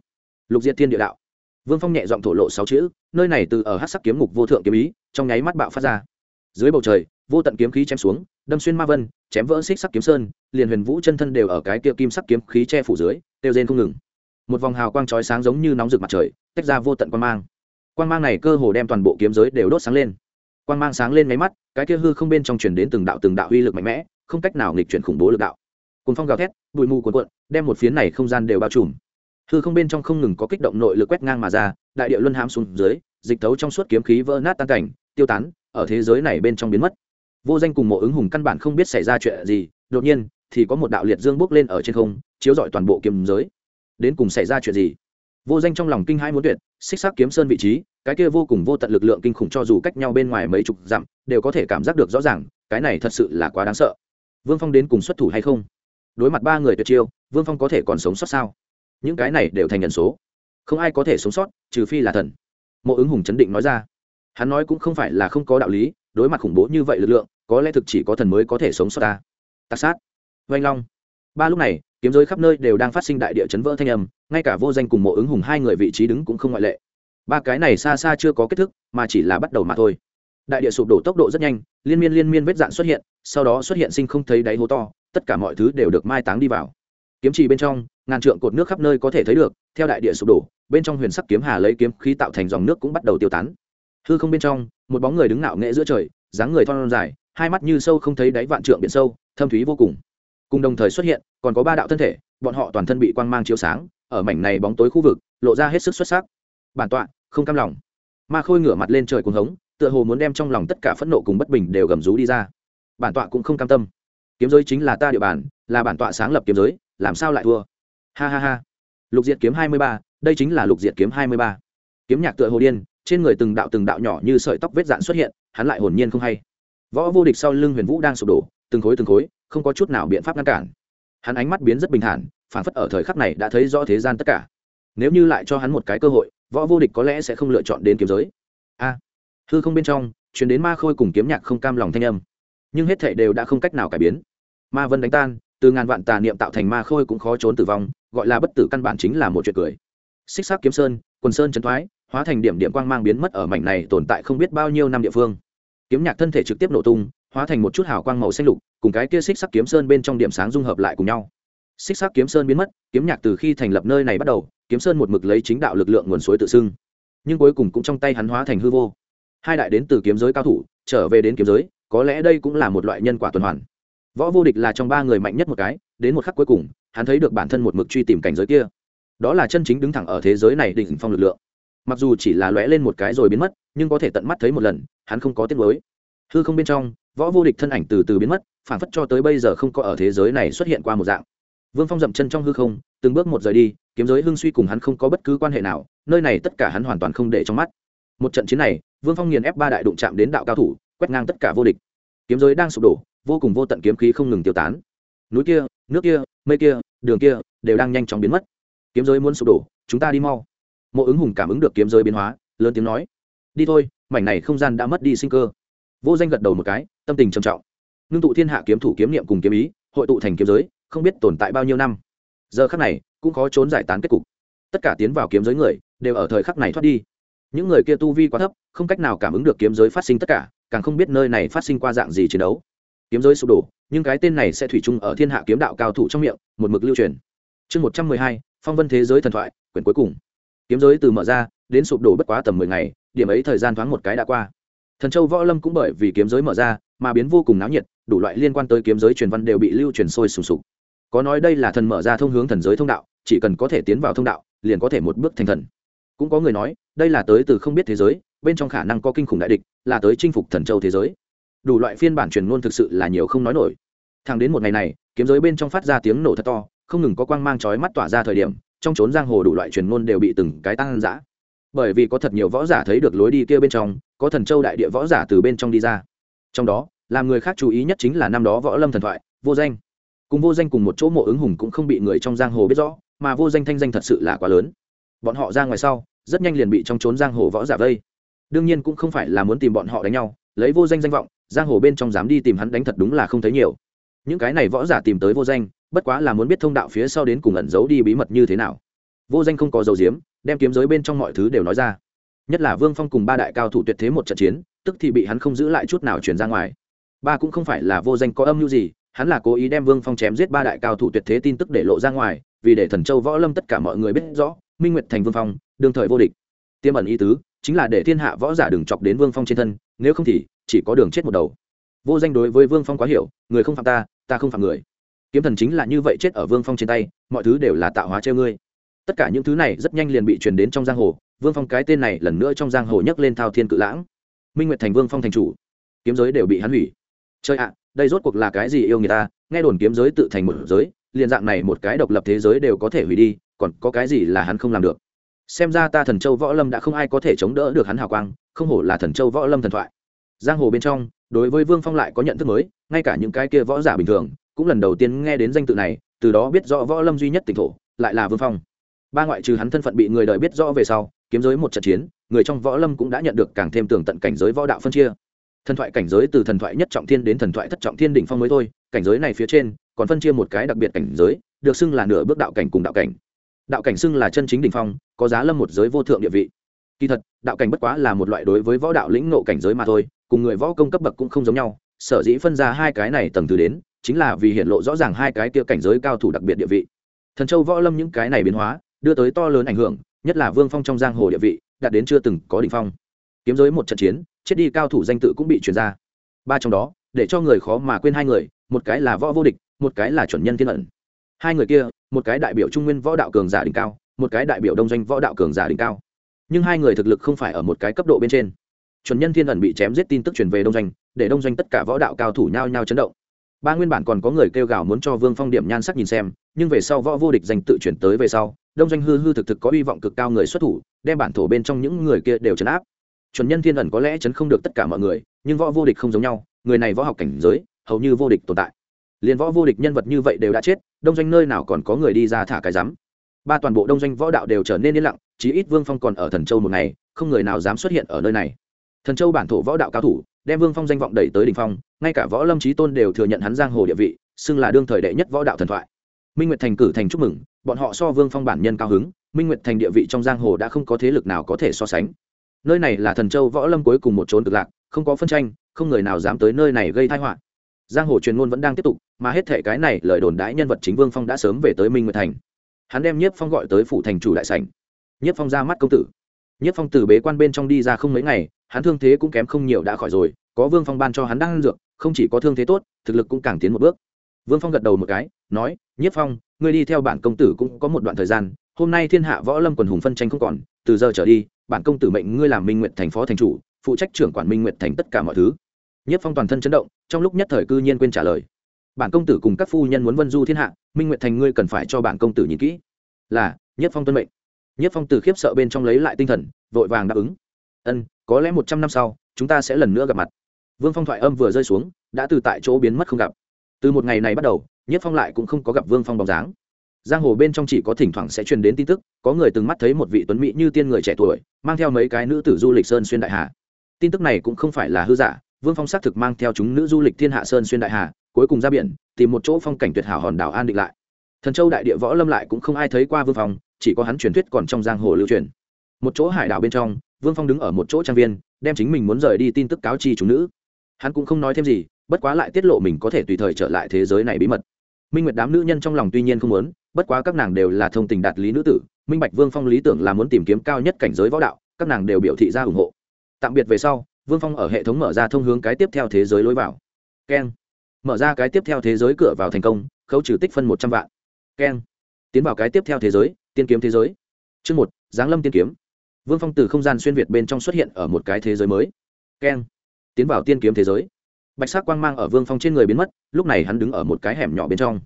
Lục diệt thiên địa đạo. Vương phong nhẹ giọng thổ lộ sáu chữ, nơi này từ ở hát sắc kiếm ngục vô thượng kiếm ý trong nháy mắt bạo phát ra. Dưới bầu trời, vô tận kiếm khí chém xuống, đâm xuyên ma vân, chém vỡ xích sắc kiếm sơn, liền huyền vũ chân thân đều ở cái kia kim sắc kiếm khí che phủ dưới, tiêu rên không ngừng. Một vòng hào quang chói sáng giống như nóng rực mặt trời, tách ra vô tận quang mang. Quang mang này cơ hồ đem toàn bộ kiếm giới đều đốt sáng lên. Quang mang sáng lên máy mắt, cái kia hư không bên trong truyền đến từng đạo từng đạo uy lực mạnh mẽ, không cách nào nghịch chuyển khủng bố lực đạo. Cùng phong gào thét, bụi mù cuồn cuộn, đem một phiến này không gian đều bao trùm. Hư không bên trong không ngừng có kích động nội lực quét ngang mà ra, đại địa luân hãm xuống dưới, dịch tấu trong suốt kiếm khí vỡ nát tan cảnh tiêu tán, ở thế giới này bên trong biến mất. Vô danh cùng mộ ứng hùng căn bản không biết xảy ra chuyện gì, đột nhiên, thì có một đạo liệt dương bốc lên ở trên không, chiếu rọi toàn bộ kiếm giới. Đến cùng xảy ra chuyện gì? Vô danh trong lòng kinh hai muốn tuyệt, xích xác kiếm sơn vị trí, cái kia vô cùng vô tận lực lượng kinh khủng cho dù cách nhau bên ngoài mấy chục dặm, đều có thể cảm giác được rõ ràng, cái này thật sự là quá đáng sợ. Vương phong đến cùng xuất thủ hay không? Đối mặt ba người tuyệt chiêu, vương phong có thể còn sống sót sao? Những cái này đều thành nhân số. Không ai có thể sống sót, trừ phi là thần. Mộ ứng hùng chấn định nói ra hắn nói cũng không phải là không có đạo lý, đối mặt khủng bố như vậy lực lượng, có lẽ thực chỉ có thần mới có thể sống sót ta. Tạc sát. Vanh long. Ba lúc này, kiếm giới khắp nơi đều đang phát sinh đại địa chấn vỡ thanh âm, ngay cả vô danh cùng mộ ứng hùng hai người vị trí đứng cũng không ngoại lệ. Ba cái này xa xa chưa có kết thúc mà chỉ là bắt đầu mà thôi. Đại địa sụp đổ tốc độ rất nhanh, liên miên liên miên vết dạn xuất hiện, sau đó xuất hiện sinh không thấy đáy hố to, tất cả mọi thứ đều được mai táng đi vào. Kiếm trì bên trong, ngàn trượng cột nước khắp nơi có thể thấy được, theo đại địa sụp đổ, bên trong huyền sắc kiếm hà lấy kiếm khí tạo thành dòng nước cũng bắt đầu tiêu tán hư không bên trong, một bóng người đứng ngạo nghệ giữa trời, dáng người thon dài, hai mắt như sâu không thấy đáy vạn trượng biển sâu, thâm thúy vô cùng. Cùng đồng thời xuất hiện, còn có ba đạo thân thể, bọn họ toàn thân bị quang mang chiếu sáng, ở mảnh này bóng tối khu vực, lộ ra hết sức xuất sắc. Bản tọa, không cam lòng. Ma khôi ngửa mặt lên trời cuồng hống, tựa hồ muốn đem trong lòng tất cả phẫn nộ cùng bất bình đều gầm rú đi ra. Bản tọa cũng không cam tâm. Kiếm giới chính là ta địa bàn, là bản tọa sáng lập kiếm giới, làm sao lại thua? Ha ha ha. Lục diệt kiếm hai mươi ba, đây chính là lục diệt kiếm hai mươi ba. Kiếm nhạc tựa hồ điên trên người từng đạo từng đạo nhỏ như sợi tóc vết dạn xuất hiện, hắn lại hồn nhiên không hay. Võ vô địch sau lưng huyền vũ đang sụp đổ, từng khối từng khối, không có chút nào biện pháp ngăn cản. Hắn ánh mắt biến rất bình thản phản phất ở thời khắc này đã thấy rõ thế gian tất cả. Nếu như lại cho hắn một cái cơ hội, võ vô địch có lẽ sẽ không lựa chọn đến kiếm giới. A! Hư không bên trong chuyển đến ma khôi cùng kiếm nhạc không cam lòng thanh âm. Nhưng hết thảy đều đã không cách nào cải biến. Ma vân đánh tan, từ ngàn vạn tà niệm tạo thành ma khôi cũng khó trốn tử vong, gọi là bất tử căn bản chính là một chuyện cười. Xích xác kiếm sơn, quần sơn trấn thoái hóa thành điểm điểm quang mang biến mất ở mảnh này tồn tại không biết bao nhiêu năm địa phương. Kiếm nhạc thân thể trực tiếp nổ tung, hóa thành một chút hào quang màu xanh lục, cùng cái kia xích sắc kiếm sơn bên trong điểm sáng dung hợp lại cùng nhau. Xích sắc kiếm sơn biến mất, kiếm nhạc từ khi thành lập nơi này bắt đầu, kiếm sơn một mực lấy chính đạo lực lượng nguồn suối tự xưng. Nhưng cuối cùng cũng trong tay hắn hóa thành hư vô. Hai đại đến từ kiếm giới cao thủ, trở về đến kiếm giới, có lẽ đây cũng là một loại nhân quả tuần hoàn. Võ vô địch là trong ba người mạnh nhất một cái, đến một khắc cuối cùng, hắn thấy được bản thân một mực truy tìm cảnh giới kia. Đó là chân chính đứng thẳng ở thế giới này đỉnh phong lực lượng mặc dù chỉ là lóe lên một cái rồi biến mất, nhưng có thể tận mắt thấy một lần, hắn không có tiết mới hư không bên trong, võ vô địch thân ảnh từ từ biến mất, phản phất cho tới bây giờ không có ở thế giới này xuất hiện qua một dạng. Vương phong dậm chân trong hư không, từng bước một rời đi, kiếm giới hưng suy cùng hắn không có bất cứ quan hệ nào, nơi này tất cả hắn hoàn toàn không để trong mắt. Một trận chiến này, vương phong nghiền ép ba đại đụng chạm đến đạo cao thủ, quét ngang tất cả vô địch. Kiếm giới đang sụp đổ, vô cùng vô tận kiếm khí không ngừng tiêu tán. Núi kia, nước kia, mây kia, đường kia đều đang nhanh chóng biến mất. Kiếm giới muốn sụp đổ, chúng ta đi mau mộ ứng hùng cảm ứng được kiếm giới biến hóa, lớn tiếng nói, đi thôi, mảnh này không gian đã mất đi sinh cơ. Vô danh gật đầu một cái, tâm tình trầm trọng. Ngưng tụ thiên hạ kiếm thủ kiếm niệm cùng kiếm ý, hội tụ thành kiếm giới, không biết tồn tại bao nhiêu năm. Giờ khắc này, cũng khó trốn giải tán kết cục. Tất cả tiến vào kiếm giới người, đều ở thời khắc này thoát đi. Những người kia tu vi quá thấp, không cách nào cảm ứng được kiếm giới phát sinh tất cả, càng không biết nơi này phát sinh qua dạng gì chiến đấu. Kiếm giới sụp đổ, nhưng cái tên này sẽ thủy chung ở thiên hạ kiếm đạo cao thủ trong miệng, một mực lưu truyền. Chương một trăm mười hai, phong vân thế giới thần thoại, quyển cuối cùng kiếm giới từ mở ra, đến sụp đổ bất quá tầm mười ngày, điểm ấy thời gian thoáng một cái đã qua. Thần châu võ lâm cũng bởi vì kiếm giới mở ra, mà biến vô cùng náo nhiệt, đủ loại liên quan tới kiếm giới truyền văn đều bị lưu truyền sôi sùng sục. Có nói đây là thần mở ra thông hướng thần giới thông đạo, chỉ cần có thể tiến vào thông đạo, liền có thể một bước thành thần. Cũng có người nói, đây là tới từ không biết thế giới, bên trong khả năng có kinh khủng đại địch, là tới chinh phục thần châu thế giới. Đủ loại phiên bản truyền ngôn thực sự là nhiều không nói nổi. Thẳng đến một ngày này, kiếm giới bên trong phát ra tiếng nổ thật to, không ngừng có quang mang chói mắt tỏa ra thời điểm trong trốn giang hồ đủ loại truyền ngôn đều bị từng cái tăng giã. Bởi vì có thật nhiều võ giả thấy được lối đi kia bên trong, có thần châu đại địa võ giả từ bên trong đi ra. Trong đó, làm người khác chú ý nhất chính là năm đó võ lâm thần thoại, vô danh. Cùng vô danh cùng một chỗ mộ ứng hùng cũng không bị người trong giang hồ biết rõ, mà vô danh thanh danh thật sự là quá lớn. Bọn họ ra ngoài sau, rất nhanh liền bị trong trốn giang hồ võ giả vây. Đương nhiên cũng không phải là muốn tìm bọn họ đánh nhau, lấy vô danh danh vọng, giang hồ bên trong dám đi tìm hắn đánh thật đúng là không thấy nhiều. Những cái này võ giả tìm tới vô danh bất quá là muốn biết thông đạo phía sau đến cùng ẩn giấu đi bí mật như thế nào. Vô danh không có dấu diếm, đem kiếm giới bên trong mọi thứ đều nói ra. Nhất là vương phong cùng ba đại cao thủ tuyệt thế một trận chiến, tức thì bị hắn không giữ lại chút nào chuyển ra ngoài. Ba cũng không phải là vô danh có âm mưu gì, hắn là cố ý đem vương phong chém giết ba đại cao thủ tuyệt thế tin tức để lộ ra ngoài, vì để thần châu võ lâm tất cả mọi người biết rõ, minh nguyệt thành vương phong, đương thời vô địch. Tiêm ẩn ý tứ, chính là để thiên hạ võ giả đừng chọc đến vương phong trên thân, nếu không thì chỉ có đường chết một đầu. Vô danh đối với vương phong quá hiểu, người không phạm ta ta không phạm người kiếm thần chính là như vậy chết ở vương phong trên tay, mọi thứ đều là tạo hóa treo ngươi. Tất cả những thứ này rất nhanh liền bị truyền đến trong giang hồ, vương phong cái tên này lần nữa trong giang hồ nhấc lên thao thiên cự lãng. Minh nguyệt thành vương phong thành chủ, kiếm giới đều bị hắn hủy. Chơi ạ, đây rốt cuộc là cái gì yêu người ta, nghe đồn kiếm giới tự thành một giới, liền dạng này một cái độc lập thế giới đều có thể hủy đi, còn có cái gì là hắn không làm được? Xem ra ta thần châu võ lâm đã không ai có thể chống đỡ được hắn hào quang, không hổ là thần châu võ lâm thần thoại. Giang hồ bên trong, đối với vương phong lại có nhận thức mới, ngay cả những cái kia võ giả bình thường cũng lần đầu tiên nghe đến danh tự này, từ đó biết rõ võ lâm duy nhất tỉnh thổ, lại là vương phong. Ba ngoại trừ hắn thân phận bị người đời biết rõ về sau, kiếm giới một trận chiến, người trong võ lâm cũng đã nhận được càng thêm tường tận cảnh giới võ đạo phân chia. Thần thoại cảnh giới từ thần thoại nhất trọng thiên đến thần thoại thất trọng thiên đỉnh phong mới thôi, cảnh giới này phía trên, còn phân chia một cái đặc biệt cảnh giới, được xưng là nửa bước đạo cảnh cùng đạo cảnh. Đạo cảnh xưng là chân chính đỉnh phong, có giá lâm một giới vô thượng địa vị. Kỳ thật, đạo cảnh bất quá là một loại đối với võ đạo lĩnh nộ cảnh giới mà thôi, cùng người võ công cấp bậc cũng không giống nhau, sở dĩ phân ra hai cái này tầng từ đến chính là vì hiện lộ rõ ràng hai cái kia cảnh giới cao thủ đặc biệt địa vị. Thần châu võ lâm những cái này biến hóa, đưa tới to lớn ảnh hưởng, nhất là vương phong trong giang hồ địa vị đạt đến chưa từng có đ ỉ n h phong. Kiếm giới một trận chiến, chết đi cao thủ danh tự cũng bị chuyển ra. Ba trong đó, để cho người khó mà quên hai người, một cái là võ vô địch, một cái là chuẩn nhân thiên ẩn. Hai người kia, một cái đại biểu trung nguyên võ đạo cường giả đỉnh cao, một cái đại biểu đông doanh võ đạo cường giả đỉnh cao. Nhưng hai người thực lực không phải ở một cái cấp độ bên trên. Chuẩn nhân thiên ẩn bị chém giết tin tức truyền về đông doanh, để đông doanh tất cả võ đạo cao thủ nhao nhao chấn động ba nguyên bản còn có người kêu gào muốn cho vương phong điểm nhan sắc nhìn xem, nhưng về sau võ vô địch danh tự chuyển tới về sau, đông doanh hư hư thực thực có hy vọng cực cao người xuất thủ, đem bản thổ bên trong những người kia đều chấn áp. Chuẩn nhân thiên ẩn có lẽ chấn không được tất cả mọi người, nhưng võ vô địch không giống nhau, người này võ học cảnh giới, hầu như vô địch tồn tại. Liền võ vô địch nhân vật như vậy đều đã chết, đông doanh nơi nào còn có người đi ra thả cái rắm. Ba toàn bộ đông doanh võ đạo đều trở nên yên lặng, chí ít vương phong còn ở thần châu một ngày, không người nào dám xuất hiện ở nơi này. Thần châu bản thổ võ đạo cao thủ đem vương phong danh vọng đẩy tới đ ỉ n h phong, ngay cả võ lâm trí tôn đều thừa nhận hắn giang hồ địa vị, xưng là đương thời đệ nhất võ đạo thần thoại. Minh nguyệt thành cử thành chúc mừng, bọn họ so vương phong bản nhân cao hứng, minh nguyệt thành địa vị trong giang hồ đã không có thế lực nào có thể so sánh. Nơi này là thần châu võ lâm cuối cùng một trốn cực lạc, không có phân tranh, không người nào dám tới nơi này gây tai họa. Giang hồ truyền ngôn vẫn đang tiếp tục, mà hết thể cái này lời đồn đãi nhân vật chính vương phong đã sớm về tới minh nguyệt thành. Hắn đem nhiếp phong gọi tới phủ thành chủ đại sảnh. Nhiếp phong ra mắt công tử. Nhất phong từ bế quan bên trong đi ra không mấy ngày, hắn thương thế cũng kém không nhiều đã khỏi rồi, có vương phong ban cho hắn đang ăn dược, không chỉ có thương thế tốt, thực lực cũng càng tiến một bước. Vương phong gật đầu một cái, nói, Nhất phong, ngươi đi theo bản công tử cũng có một đoạn thời gian, hôm nay thiên hạ võ lâm quần hùng phân tranh không còn, từ giờ trở đi, bản công tử mệnh ngươi làm minh nguyện thành phó thành chủ, phụ trách trưởng quản minh nguyện thành tất cả mọi thứ. Nhất phong toàn thân chấn động, trong lúc nhất thời cư nhiên quên trả lời. Bản công tử cùng các phu nhân muốn vân du thiên hạ, minh nguyện thành ngươi cần phải cho bản công tử nhìn kỹ. Là, nhất phong tuân mệnh nhất phong từ khiếp sợ bên trong lấy lại tinh thần, vội vàng đáp ứng. Ân, có lẽ một trăm năm sau, chúng ta sẽ lần nữa gặp mặt. Vương phong thoại âm vừa rơi xuống, đã từ tại chỗ biến mất không gặp. Từ một ngày này bắt đầu, nhất phong lại cũng không có gặp vương phong bóng dáng. Giang hồ bên trong chỉ có thỉnh thoảng sẽ truyền đến tin tức, có người từng mắt thấy một vị tuấn mỹ như tiên người trẻ tuổi, mang theo mấy cái nữ tử du lịch sơn xuyên đại hà. Tin tức này cũng không phải là hư giả, vương phong xác thực mang theo chúng nữ du lịch thiên hạ sơn xuyên đại hà, cuối cùng ra biển, tìm một chỗ phong cảnh tuyệt hảo hòn đảo an định lại. Thần châu đại địa võ lâm lại cũng không ai thấy qua vương phong chỉ có hắn truyền thuyết còn trong giang hồ lưu truyền. Một chỗ hải đảo bên trong, vương phong đứng ở một chỗ trang viên, đem chính mình muốn rời đi tin tức cáo chi chúng nữ. Hắn cũng không nói thêm gì, bất quá lại tiết lộ mình có thể tùy thời trở lại thế giới này bí mật. Minh nguyệt đám nữ nhân trong lòng tuy nhiên không muốn, bất quá các nàng đều là thông tình đạt lý nữ tử, minh bạch vương phong lý tưởng là muốn tìm kiếm cao nhất cảnh giới võ đạo, các nàng đều biểu thị ra ủng hộ. Tạm biệt về sau, vương phong ở hệ thống mở ra thông hướng cái tiếp theo thế giới lối vào. Keng. Mở ra cái tiếp theo thế giới cửa vào thành công, khấu trừ tích phân một trăm vạn. Keng. Tiến vào cái tiếp theo thế giới tiên kiếm thế giới. Chương một, giáng lâm tiên kiếm. Vương phong từ không gian xuyên việt bên trong xuất hiện ở một cái thế giới mới. Keng. Tiến vào tiên kiếm thế giới. Bạch sắc quang mang ở vương phong trên người biến mất, lúc này hắn đứng ở một cái hẻm nhỏ bên trong.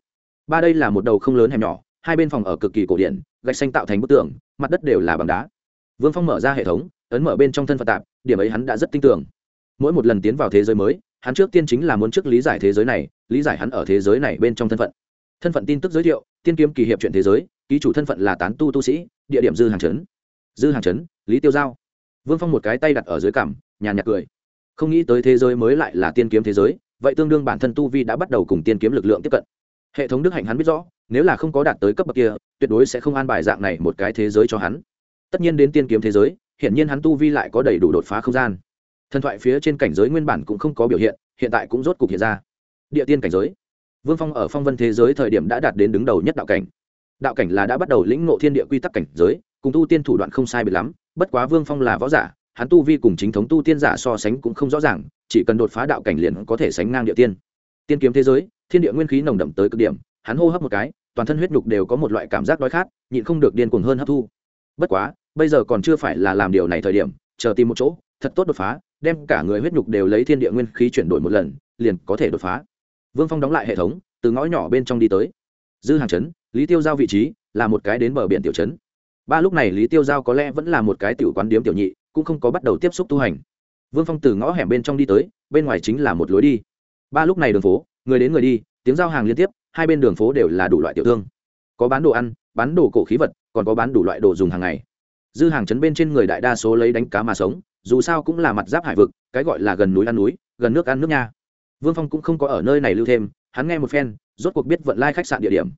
Ba đây là một đầu không lớn hẻm nhỏ, hai bên phòng ở cực kỳ cổ điển, gạch xanh tạo thành bức tường, mặt đất đều là bằng đá. Vương phong mở ra hệ thống, ấn mở bên trong thân phận tạp, điểm ấy hắn đã rất tin tưởng. Mỗi một lần tiến vào thế giới mới, hắn trước tiên chính là muốn trước lý giải thế giới này, lý giải hắn ở thế giới này bên trong thân phận. Thân phận tin tức giới thiệu, tiên kiếm kỳ hiệp chuyện thế giới ký chủ thân phận là tán tu tu sĩ, địa điểm dư hàng trấn. Dư hàng trấn, lý tiêu giao. Vương phong một cái tay đặt ở dưới cằm, nhàn nhạt cười. Không nghĩ tới thế giới mới lại là tiên kiếm thế giới, vậy tương đương bản thân tu vi đã bắt đầu cùng tiên kiếm lực lượng tiếp cận. Hệ thống đức hạnh hắn biết rõ, nếu là không có đạt tới cấp bậc kia, tuyệt đối sẽ không an bài dạng này một cái thế giới cho hắn. Tất nhiên đến tiên kiếm thế giới, hiển nhiên hắn tu vi lại có đầy đủ đột phá không gian. Thần thoại phía trên cảnh giới nguyên bản cũng không có biểu hiện hiện tại cũng rốt cục hiện ra. Địa tiên cảnh giới. Vương phong ở phong vân thế giới thời điểm đã đạt đến đứng đầu nhất đạo cảnh đạo cảnh là đã bắt đầu lĩnh ngộ thiên địa quy tắc cảnh giới, cùng tu tiên thủ đoạn không sai biệt lắm, bất quá vương phong là võ giả, hắn tu vi cùng chính thống tu tiên giả so sánh cũng không rõ ràng, chỉ cần đột phá đạo cảnh liền có thể sánh ngang địa tiên. Tiên kiếm thế giới, thiên địa nguyên khí nồng đậm tới cực điểm, hắn hô hấp một cái, toàn thân huyết nhục đều có một loại cảm giác đói khát, nhịn không được điên cuồng hơn hấp thu. Bất quá, bây giờ còn chưa phải là làm điều này thời điểm, chờ tìm một chỗ, thật tốt đột phá, đem cả người huyết nhục đều lấy thiên địa nguyên khí chuyển đổi một lần, liền có thể đột phá. Vương phong đóng lại hệ thống, từ ngõ nhỏ bên trong đi tới. Dư hàng chấn lý tiêu giao vị trí là một cái đến bờ biển tiểu trấn. ba lúc này lý tiêu giao có lẽ vẫn là một cái tiểu quán điếm tiểu nhị, cũng không có bắt đầu tiếp xúc tu hành. Vương phong từ ngõ hẻm bên trong đi tới, bên ngoài chính là một lối đi. Ba lúc này đường phố, người đến người đi, tiếng giao hàng liên tiếp, hai bên đường phố đều là đủ loại tiểu thương. Có bán đồ ăn, bán đồ cổ khí vật, còn có bán đủ loại đồ dùng hàng ngày. Dư hàng chấn bên trên người đại đa số lấy đánh cá mà sống, dù sao cũng là mặt giáp hải vực, cái gọi là gần núi ăn núi, gần nước ăn nước nha. Vương phong cũng không có ở nơi này lưu thêm, hắn nghe một phen, rốt cuộc biết vận lai khách sạn địa điểm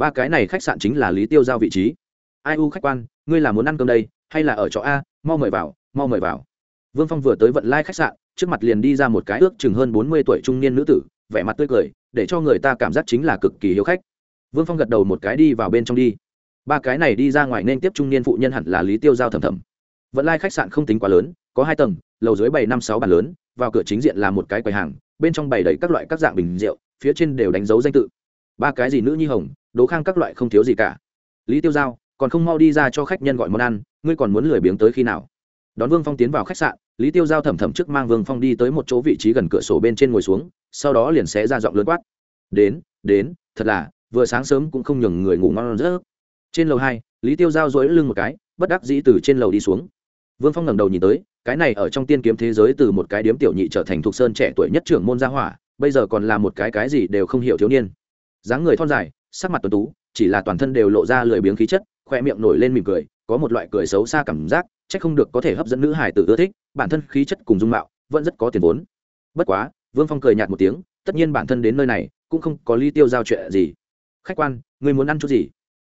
ba cái này khách sạn chính là lý tiêu giao vị trí. Ai u khách quan, ngươi là muốn ăn cơm đây, hay là ở chỗ a, mau mời vào, mau mời vào. Vương phong vừa tới vận lai khách sạn, trước mặt liền đi ra một cái ước chừng hơn bốn mươi tuổi trung niên nữ tử, vẻ mặt tươi cười, để cho người ta cảm giác chính là cực kỳ hiếu khách. Vương phong gật đầu một cái đi vào bên trong đi. Ba cái này đi ra ngoài nên tiếp trung niên phụ nhân hẳn là lý tiêu giao thầm thầm. Vận lai khách sạn không tính quá lớn, có hai tầng, lầu dưới bảy năm sáu bàn lớn, vào cửa chính diện là một cái quầy hàng, bên trong bày đầy các loại các dạng bình rượu, phía trên đều đánh dấu danh tự. Ba cái gì nữ nhi hồng đố khang các loại không thiếu gì cả. Lý tiêu giao, còn không mau đi ra cho khách nhân gọi món ăn, ngươi còn muốn lười biếng tới khi nào? Đón vương phong tiến vào khách sạn, lý tiêu giao thẩm thẩm trước mang vương phong đi tới một chỗ vị trí gần cửa sổ bên trên ngồi xuống, sau đó liền xé ra giọng lớn quát. Đến đến, thật là, vừa sáng sớm cũng không nhường người ngủ ngon rớt trên lầu hai, lý tiêu giao dối lưng một cái, bất đắc dĩ từ trên lầu đi xuống. Vương phong ngẩng đầu nhìn tới, cái này ở trong tiên kiếm thế giới từ một cái điếm tiểu nhị trở thành thục sơn trẻ tuổi nhất trưởng môn gia hỏa, bây giờ còn là một cái cái gì đều không hiểu thiếu niên. Dáng người thon dài sắc mặt tuần tú, chỉ là toàn thân đều lộ ra lười biếng khí chất, khoe miệng nổi lên mỉm cười, có một loại cười xấu xa cảm giác c h ắ c không được có thể hấp dẫn nữ hải tử ưa thích, bản thân khí chất cùng dung mạo vẫn rất có tiền vốn. Bất quá, vương phong cười nhạt một tiếng, tất nhiên bản thân đến nơi này cũng không có ly tiêu giao chuyện gì. Khách quan người muốn ăn chút gì?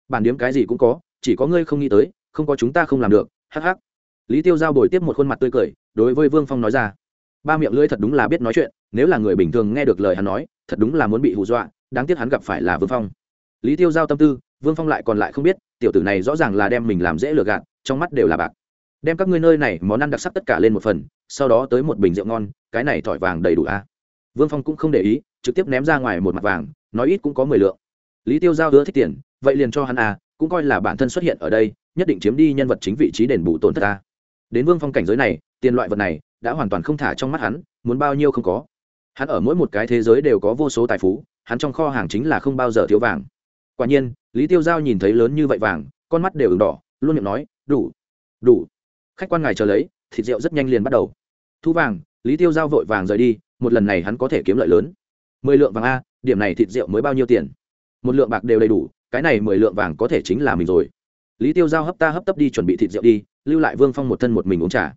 Bản điếm cái gì cũng có, chỉ có ngươi không nghĩ tới, không có chúng ta không làm được, hắc hắc. Lý tiêu giao bồi tiếp một khuôn mặt tươi cười, đối với vương phong nói ra. Ba miệng lưỡi thật đúng là biết nói chuyện, nếu là người bình thường nghe được lời hắn nói, thật đúng là muốn bị hù dọa, đáng tiếc hắn gặp phải là vương phong lý tiêu giao tâm tư, vương phong lại còn lại không biết, tiểu tử này rõ ràng là đem mình làm dễ lừa gạt, trong mắt đều là bạc. Đem các ngươi nơi này món ăn đặc sắc tất cả lên một phần, sau đó tới một bình rượu ngon, cái này thỏi vàng đầy đủ a à? vương phong cũng không để ý, trực tiếp ném ra ngoài một mặt vàng, nói ít cũng có mười lượng. Lý tiêu giao hứa thích tiền, vậy liền cho hắn a cũng coi là bản thân xuất hiện ở đây, nhất định chiếm đi nhân vật chính vị trí đền bù tổn thất ta đến vương phong cảnh giới này, tiền loại vật này, đã hoàn toàn không thả trong mắt hắn, muốn bao nhiêu không có. Hắn ở mỗi một cái thế giới đều có vô số tài phú, hắn trong kho hàng chính là không bao giờ thiếu vàng quả nhiên, lý tiêu giao nhìn thấy lớn như vậy vàng, con mắt đều ửng đỏ, luôn miệng nói, đủ đủ. Khách quan ngài chờ lấy, thịt rượu rất nhanh liền bắt đầu. Thu vàng, lý tiêu giao vội vàng rời đi, một lần này hắn có thể kiếm lợi lớn. Mười lượng vàng a, điểm này thịt rượu mới bao nhiêu tiền? Một lượng bạc đều đầy đủ, cái này mười lượng vàng có thể chính là mình rồi. Lý tiêu giao hấp ta hấp tấp đi chuẩn bị thịt rượu đi, lưu lại vương phong một thân một mình uống trà.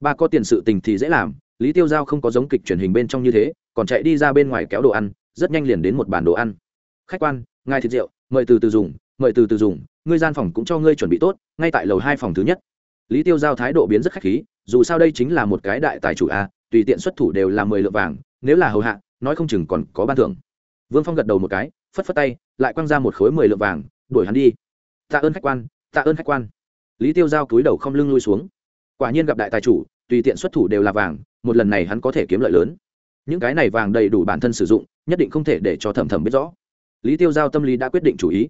Ba có tiền sự tình thì dễ làm, lý tiêu giao không có giống kịch truyền hình bên trong như thế, còn chạy đi ra bên ngoài kéo đồ ăn, rất nhanh liền đến một bàn đồ ăn. Khách quan, ngài thịt rượu mời từ từ dùng, mời từ từ dùng, ngươi gian phòng cũng cho ngươi chuẩn bị tốt, ngay tại lầu hai phòng thứ nhất. Lý tiêu giao thái độ biến rất khách khí, dù sao đây chính là một cái đại tài chủ a, tùy tiện xuất thủ đều là mười lượng vàng, nếu là hầu hạ, nói không chừng còn có ban thưởng. Vương phong gật đầu một cái, phất phất tay, lại quăng ra một khối mười lượng vàng, đuổi hắn đi. Tạ ơn khách quan, tạ ơn khách quan. Lý tiêu giao cúi đầu không lưng lui xuống. Quả nhiên gặp đại tài chủ, tùy tiện xuất thủ đều là vàng, một lần này hắn có thể kiếm lợi lớn. Những cái này vàng đầy đủ bản thân sử dụng, nhất định không thể để cho thẩm thẩm biết rõ lý tiêu giao tâm lý đã quyết định chủ ý.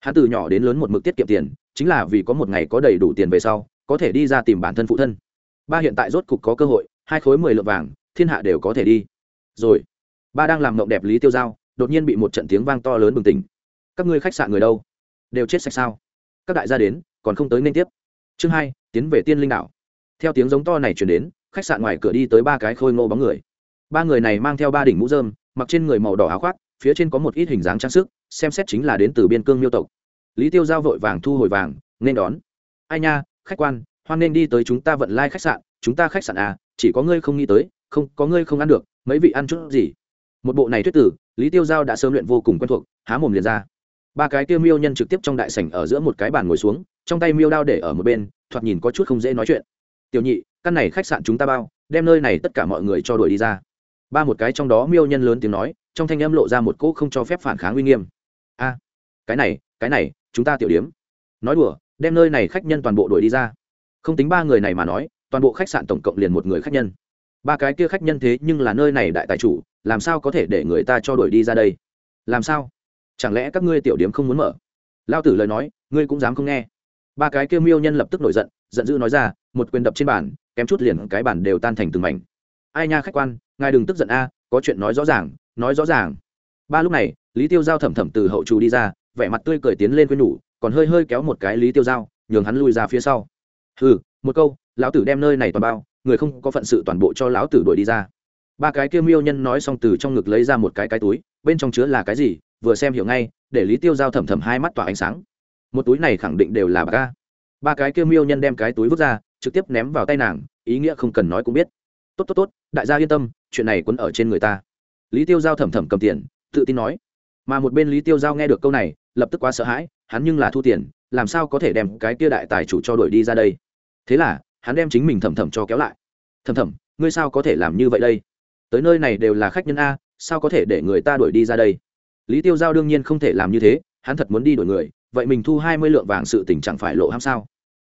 Hắn từ nhỏ đến lớn một mực tiết kiệm tiền, chính là vì có một ngày có đầy đủ tiền về sau, có thể đi ra tìm bản thân phụ thân. Ba hiện tại rốt cục có cơ hội, hai khối mười lượng vàng, thiên hạ đều có thể đi. Rồi, ba đang làm mộng đẹp lý tiêu giao, đột nhiên bị một trận tiếng vang to lớn bừng tỉnh. Các ngươi khách sạn người đâu? Đều chết sạch sao? Các đại gia đến, còn không tới nên tiếp. Chương hai, tiến về tiên linh đảo. Theo tiếng giống to này chuyển đến, khách sạn ngoài cửa đi tới ba cái khôi ngô bóng người. Ba người này mang theo ba đỉnh mũ dơm mặc trên người màu đỏ áo khoác phía trên có một ít hình dáng trang sức, xem xét chính là đến từ biên cương miêu tộc. Lý tiêu giao vội vàng thu hồi vàng, nên đón. Ai nha, khách quan, hoan nên đi tới chúng ta vận lai khách sạn, chúng ta khách sạn à chỉ có ngươi không nghĩ tới, không, có ngươi không ăn được, mấy vị ăn chút gì? Một bộ này thuyết tử, lý tiêu giao đã sớm luyện vô cùng quen thuộc, há mồm liền ra. Ba cái tiêu miêu nhân trực tiếp trong đại sảnh ở giữa một cái bàn ngồi xuống, trong tay miêu đao để ở một bên, thoạt nhìn có chút không dễ nói chuyện. Tiểu nhị, căn này khách sạn chúng ta bao, đem nơi này tất cả mọi người cho đuổi đi ra. Ba một cái trong đó miêu nhân lớn tiếng nói trong thanh âm lộ ra một cỗ không cho phép phản kháng uy nghiêm. A, cái này cái này, chúng ta tiểu điếm. Nói đùa, đem nơi này khách nhân toàn bộ đuổi đi ra. Không tính ba người này mà nói, toàn bộ khách sạn tổng cộng liền một người khách nhân. Ba cái kia khách nhân thế nhưng là nơi này đại tài chủ, làm sao có thể để người ta cho đuổi đi ra đây? Làm sao? Chẳng lẽ các ngươi tiểu điếm không muốn mở? Lao tử lời nói, ngươi cũng dám không nghe. Ba cái kia miêu nhân lập tức nổi giận giận dữ nói ra, một quyền đập trên bàn, kém chút liền cái bàn đều tan thành từng mảnh. Ai nha khách quan, ngài đừng tức giận a, có chuyện nói rõ ràng nói rõ ràng. Ba lúc này, lý tiêu giao thẩm thẩm từ hậu trù đi ra, vẻ mặt tươi cười tiến lên quên nhủ, còn hơi hơi kéo một cái lý tiêu giao, nhường hắn lui ra phía sau. Hừ, một câu, lão tử đem nơi này toàn bao, người không có phận sự toàn bộ cho lão tử đuổi đi ra. Ba cái kia miêu nhân nói xong từ trong ngực lấy ra một cái cái túi, bên trong chứa là cái gì, vừa xem hiểu ngay, để lý tiêu giao thẩm thẩm hai mắt tỏa ánh sáng. Một túi này khẳng định đều là bạc ca ba cái kia miêu nhân đem cái túi vứt ra, trực tiếp ném vào tay nàng, ý nghĩa không cần nói cũng biết. Tốt tốt tốt, đại gia yên tâm, chuyện này quấn ở trên người ta lý tiêu giao thẩm thẩm cầm tiền, tự tin nói, mà một bên lý tiêu giao nghe được câu này, lập tức quá sợ hãi, hắn nhưng là thu tiền, làm sao có thể đem cái kia đại tài chủ cho đổi đi ra đây? Thế là, hắn đem chính mình thẩm thẩm cho kéo lại. Thẩm thẩm ngươi sao có thể làm như vậy đây? Tới nơi này đều là khách nhân a, sao có thể để người ta đuổi đi ra đây? Lý tiêu giao đương nhiên không thể làm như thế, hắn thật muốn đi đuổi người, vậy mình thu hai mươi lượng vàng sự tình chẳng phải lộ ham sao?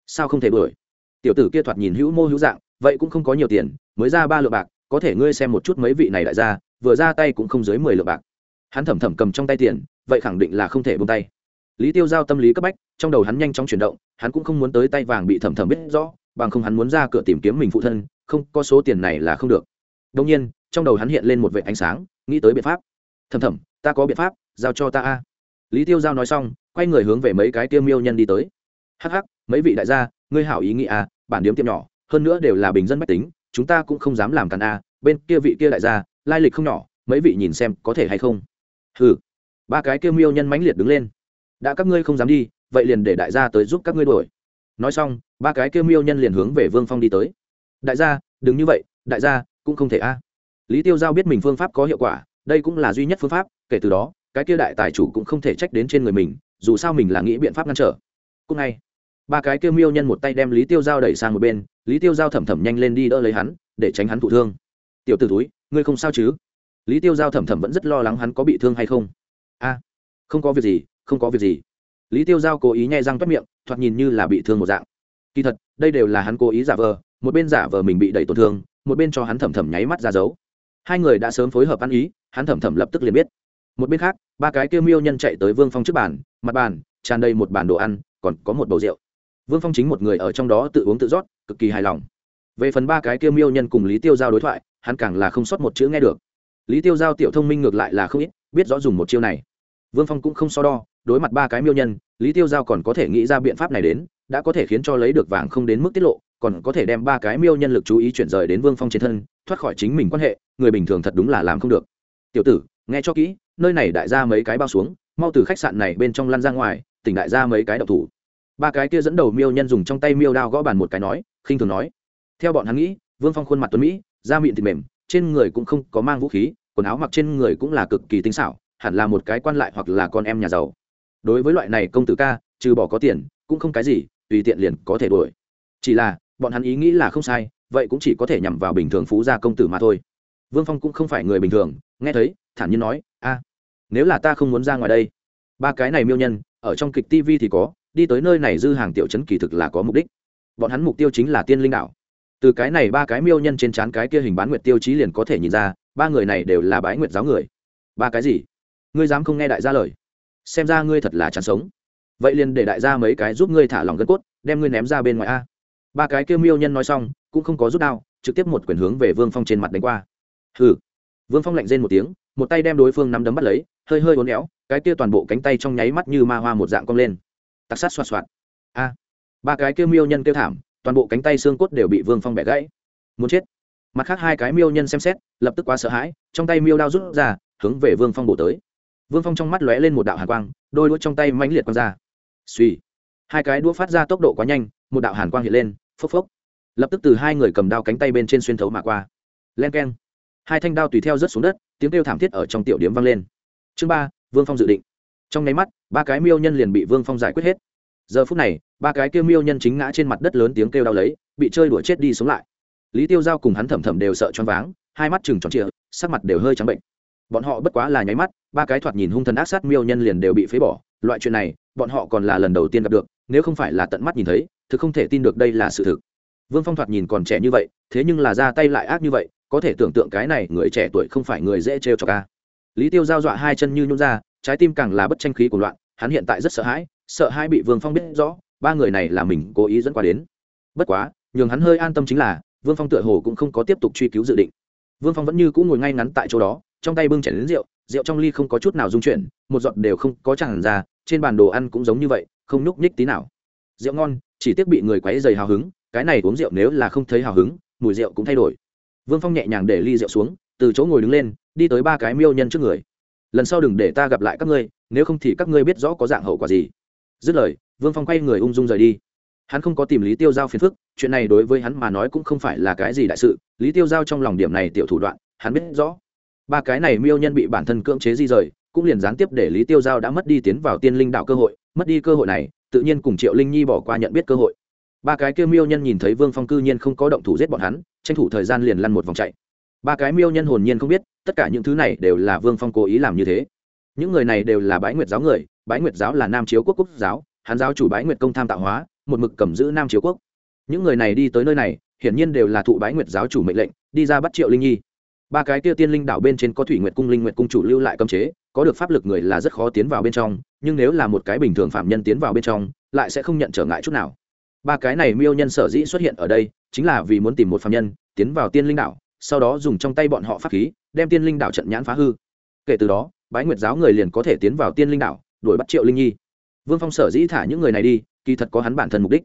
Sao không thể đuổi? Tiểu tử kia thoạt nhìn hữu mô hữu dạng, vậy cũng không có nhiều tiền, mới ra ba lượng bạc, có thể ngươi xem một chút mấy vị này đại gia vừa ra tay cũng không dưới mười lượng bạc. Hắn thẩm thẩm cầm trong tay tiền, vậy khẳng định là không thể buông tay. Lý tiêu giao tâm lý cấp bách, trong đầu hắn nhanh chóng chuyển động, hắn cũng không muốn tới tay vàng bị thầm thầm biết rõ, bằng không hắn muốn ra cửa tìm kiếm mình phụ thân, không, có số tiền này là không được. Đông nhiên, trong đầu hắn hiện lên một vệ ánh sáng, nghĩ tới biện pháp. Thầm thầm, ta có biện pháp, giao cho ta a. Lý tiêu giao nói xong, quay người hướng về mấy cái tiêu miêu nhân đi tới. Hắc hắc, mấy vị đại gia, ngươi hảo ý nghĩ a, bản điếm tiệm nhỏ, hơn nữa đều là bình dân mách tính, chúng ta cũng không dám làm càn a, bên kia vị kia đại gia lai lịch không nhỏ, mấy vị nhìn xem có thể hay không? Hừ. ba cái kêu miêu nhân mãnh liệt đứng lên. Đã các ngươi không dám đi, vậy liền để đại gia tới giúp các ngươi đuổi. Nói xong, ba cái kêu miêu nhân liền hướng về vương phong đi tới. Đại gia, đừng như vậy, đại gia, cũng không thể a. Lý tiêu giao biết mình phương pháp có hiệu quả, đây cũng là duy nhất phương pháp, kể từ đó, cái kia đại tài chủ cũng không thể trách đến trên người mình, dù sao mình là nghĩ biện pháp ngăn trở. Cũng ngay, ba cái kêu miêu nhân một tay đem lý tiêu giao đẩy sang một bên, lý tiêu giao thẩm thẩm nhanh lên đi đỡ lấy hắn, để tránh hắn thụ thương. Tiểu t ử túi ngươi không sao chứ? Lý tiêu giao thẩm thẩm vẫn rất lo lắng hắn có bị thương hay không. A, không có việc gì, không có việc gì. Lý tiêu giao cố ý nhai răng toét miệng, thoạt nhìn như là bị thương một dạng. Kỳ thật, đây đều là hắn cố ý giả vờ, một bên giả vờ mình bị đẩy tổn thương, một bên cho hắn thẩm thẩm nháy mắt ra dấu. Hai người đã sớm phối hợp ăn ý, hắn thẩm thẩm lập tức liền biết. Một bên khác, ba cái kêu miêu nhân chạy tới vương phong trước bàn, mặt bàn, tràn đầy một bàn đồ ăn, còn có một bầu rượu. Vương phong chính một người ở trong đó tự uống tự rót, cực kỳ hài lòng. Về phần ba cái kêu miêu nhân cùng lý tiêu giao đối thoại hắn càng là không sót một chữ nghe được. Lý tiêu giao tiểu thông minh ngược lại là không ít, biết rõ dùng một chiêu này. Vương phong cũng không so đo, đối mặt ba cái miêu nhân, lý tiêu giao còn có thể nghĩ ra biện pháp này đến, đã có thể khiến cho lấy được vàng không đến mức tiết lộ, còn có thể đem ba cái miêu nhân lực chú ý chuyển rời đến vương phong trên thân, thoát khỏi chính mình quan hệ, người bình thường thật đúng là làm không được. Tiểu tử, nghe cho kỹ, nơi này đại gia mấy cái bao xuống, mau từ khách sạn này bên trong lăn ra ngoài, tỉnh đại gia mấy cái đậu thủ. Ba cái kia dẫn đầu miêu nhân dùng trong tay miêu đao gõ bàn một cái nói, khinh thường nói. Theo bọn hắn nghĩ, vương phong khuôn mặt tuấn mỹ da miệng thịt mềm, trên người cũng không có mang vũ khí, quần áo mặc trên người cũng là cực kỳ tinh xảo, hẳn là một cái quan lại hoặc là con em nhà giàu. Đối với loại này công tử ca, trừ bỏ có tiền, cũng không cái gì, tùy tiện liền có thể đuổi. Chỉ là, bọn hắn ý nghĩ là không sai, vậy cũng chỉ có thể nhằm vào bình thường phú gia công tử mà thôi. Vương phong cũng không phải người bình thường, nghe thấy, thản nhiên nói, a, nếu là ta không muốn ra ngoài đây. Ba cái này miêu nhân, ở trong kịch tv thì có, đi tới nơi này dư hàng tiểu chấn kỳ thực là có mục đích. Bọn hắn mục tiêu chính là tiên linh đạo từ cái này ba cái miêu nhân trên trán cái kia hình bán nguyệt tiêu chí liền có thể nhìn ra, ba người này đều là bái nguyệt giáo người. Ba cái gì? Ngươi dám không nghe đại gia lời? Xem ra ngươi thật là chán sống. Vậy liền để đại gia mấy cái giúp ngươi thả lòng gân cốt, đem ngươi ném ra bên ngoài a. Ba cái kêu miêu nhân nói xong, cũng không có rút đao, trực tiếp một quyền hướng về vương phong trên mặt đánh qua. Hừ. Vương phong lạnh rên một tiếng, một tay đem đối phương nắm đấm bắt lấy, hơi hơi uốn éo, cái kia toàn bộ cánh tay trong nháy mắt như ma hoa một dạng cong lên. Tặc sát xoạt xoạt. A. Ba cái kêu miêu nhân kêu thảm toàn bộ cánh tay xương cốt đều bị vương phong bẻ gãy. Muốn chết. Mặt khác hai cái miêu nhân xem xét, lập tức quá sợ hãi, trong tay miêu đao rút ra, hướng về vương phong bổ tới. Vương phong trong mắt lóe lên một đạo hàn quang, đôi đũa trong tay mãnh liệt quăng ra. Suy hai cái đũa phát ra tốc độ quá nhanh, một đạo hàn quang hiện lên, phốc phốc. Lập tức từ hai người cầm đao cánh tay bên trên xuyên thấu mà qua. Len k e n hai thanh đao tùy theo rớt xuống đất, tiếng kêu thảm thiết ở trong tiểu điếm vang lên. Chương ba, vương phong dự định. Trong nháy mắt, ba cái miêu nhân liền bị vương phong giải quyết hết giờ phút này, ba cái kêu miêu nhân chính ngã trên mặt đất lớn tiếng kêu đau lấy, bị chơi đuổi chết đi sống lại. Lý tiêu giao cùng hắn thẩm thẩm đều sợ choáng váng, hai mắt chừng tròn trịa, sắc mặt đều hơi trắng bệnh. Bọn họ bất quá là nháy mắt, ba cái thoạt nhìn hung thần ác sát miêu nhân liền đều bị phế bỏ, loại chuyện này, bọn họ còn là lần đầu tiên gặp được, nếu không phải là tận mắt nhìn thấy, thực không thể tin được đây là sự thực. Vương phong thoạt nhìn còn trẻ như vậy, thế nhưng là ra tay lại ác như vậy, có thể tưởng tượng cái này người trẻ tuổi không phải người dễ trêu cho ca lý tiêu giao dọa hai chân như nhún ra, trái tim càng là bất tranh khí của loạn hắn hiện tại rất sợ hãi, sợ hai bị vương phong biết rõ, ba người này là mình cố ý dẫn qua đến. Bất quá, nhường hắn hơi an tâm chính là, vương phong tựa hồ cũng không có tiếp tục truy cứu dự định. Vương phong vẫn như cũng ngồi ngay ngắn tại chỗ đó, trong tay bưng chảy đến rượu rượu trong ly không có chút nào dung chuyển, một giọt đều không có chẳng ra, trên bàn đồ ăn cũng giống như vậy, không nhúc nhích tí nào. Rượu ngon, chỉ tiếc bị người quấy dày hào hứng, cái này uống rượu nếu là không thấy hào hứng, mùi rượu cũng thay đổi. Vương phong nhẹ nhàng để ly rượu xuống, từ chỗ ngồi đứng lên, đi tới ba cái miêu nhân trước người. Lần sau đừng để ta gặp lại các ngươi nếu không thì các ngươi biết rõ có dạng hậu quả gì. Dứt lời, vương phong quay người ung dung rời đi. Hắn không có tìm lý tiêu giao phiền phức, chuyện này đối với hắn mà nói cũng không phải là cái gì đại sự. Lý tiêu giao trong lòng điểm này tiểu thủ đoạn, hắn biết rõ. Ba cái này miêu nhân bị bản thân cưỡng chế di rời, cũng liền gián tiếp để lý tiêu giao đã mất đi tiến vào tiên linh đạo cơ hội, mất đi cơ hội này, tự nhiên cùng triệu linh nhi bỏ qua nhận biết cơ hội. Ba cái kêu miêu nhân nhìn thấy vương phong cư nhiên không có động thủ giết bọn hắn, tranh thủ thời gian liền lăn một vòng chạy. Ba cái miêu nhân hồn nhiên không biết, tất cả những thứ này đều là vương phong cố ý làm như thế những người này đều là bái nguyệt giáo người, bái nguyệt giáo là nam chiếu quốc quốc giáo hắn giáo chủ bái nguyệt công tham tạo hóa, một mực cầm giữ nam chiếu quốc. Những người này đi tới nơi này, hiển nhiên đều là thụ bái nguyệt giáo chủ mệnh lệnh, đi ra bắt triệu linh nhi. Ba cái kia tiên linh đảo bên trên có thủy nguyệt cung, linh nguyệt cung chủ lưu lại cấm chế, có được pháp lực người là rất khó tiến vào bên trong, nhưng nếu là một cái bình thường phạm nhân tiến vào bên trong, lại sẽ không nhận trở ngại chút nào. Ba cái này miêu nhân sở dĩ xuất hiện ở đây, chính là vì muốn tìm một phạm nhân, tiến vào tiên linh đảo, sau đó dùng trong tay bọn họ pháp khí, đem tiên linh đảo trận nhãn phá hư. Kể từ đó bái nguyệt giáo người liền có thể tiến vào tiên linh đảo, đuổi bắt triệu linh nhi. Vương phong sở dĩ thả những người này đi, kỳ thật có hắn bản thân mục đích.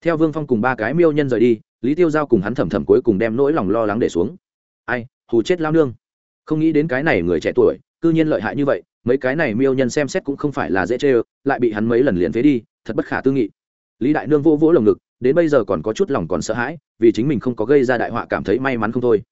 Theo vương phong cùng ba cái miêu nhân rời đi, lý tiêu giao cùng hắn thầm thầm cuối cùng đem nỗi lòng lo lắng để xuống. Ai, hù chết lao nương. Không nghĩ đến cái này người trẻ tuổi, cư nhiên lợi hại như vậy, mấy cái này miêu nhân xem xét cũng không phải là dễ chê ơ, lại bị hắn mấy lần liền phế đi, thật bất khả tư nghị. Lý đại nương vỗ vỗ lồng ngực, đến bây giờ còn có chút lòng còn sợ hãi, vì chính mình không có gây ra đại họa cảm thấy may mắn không thôi.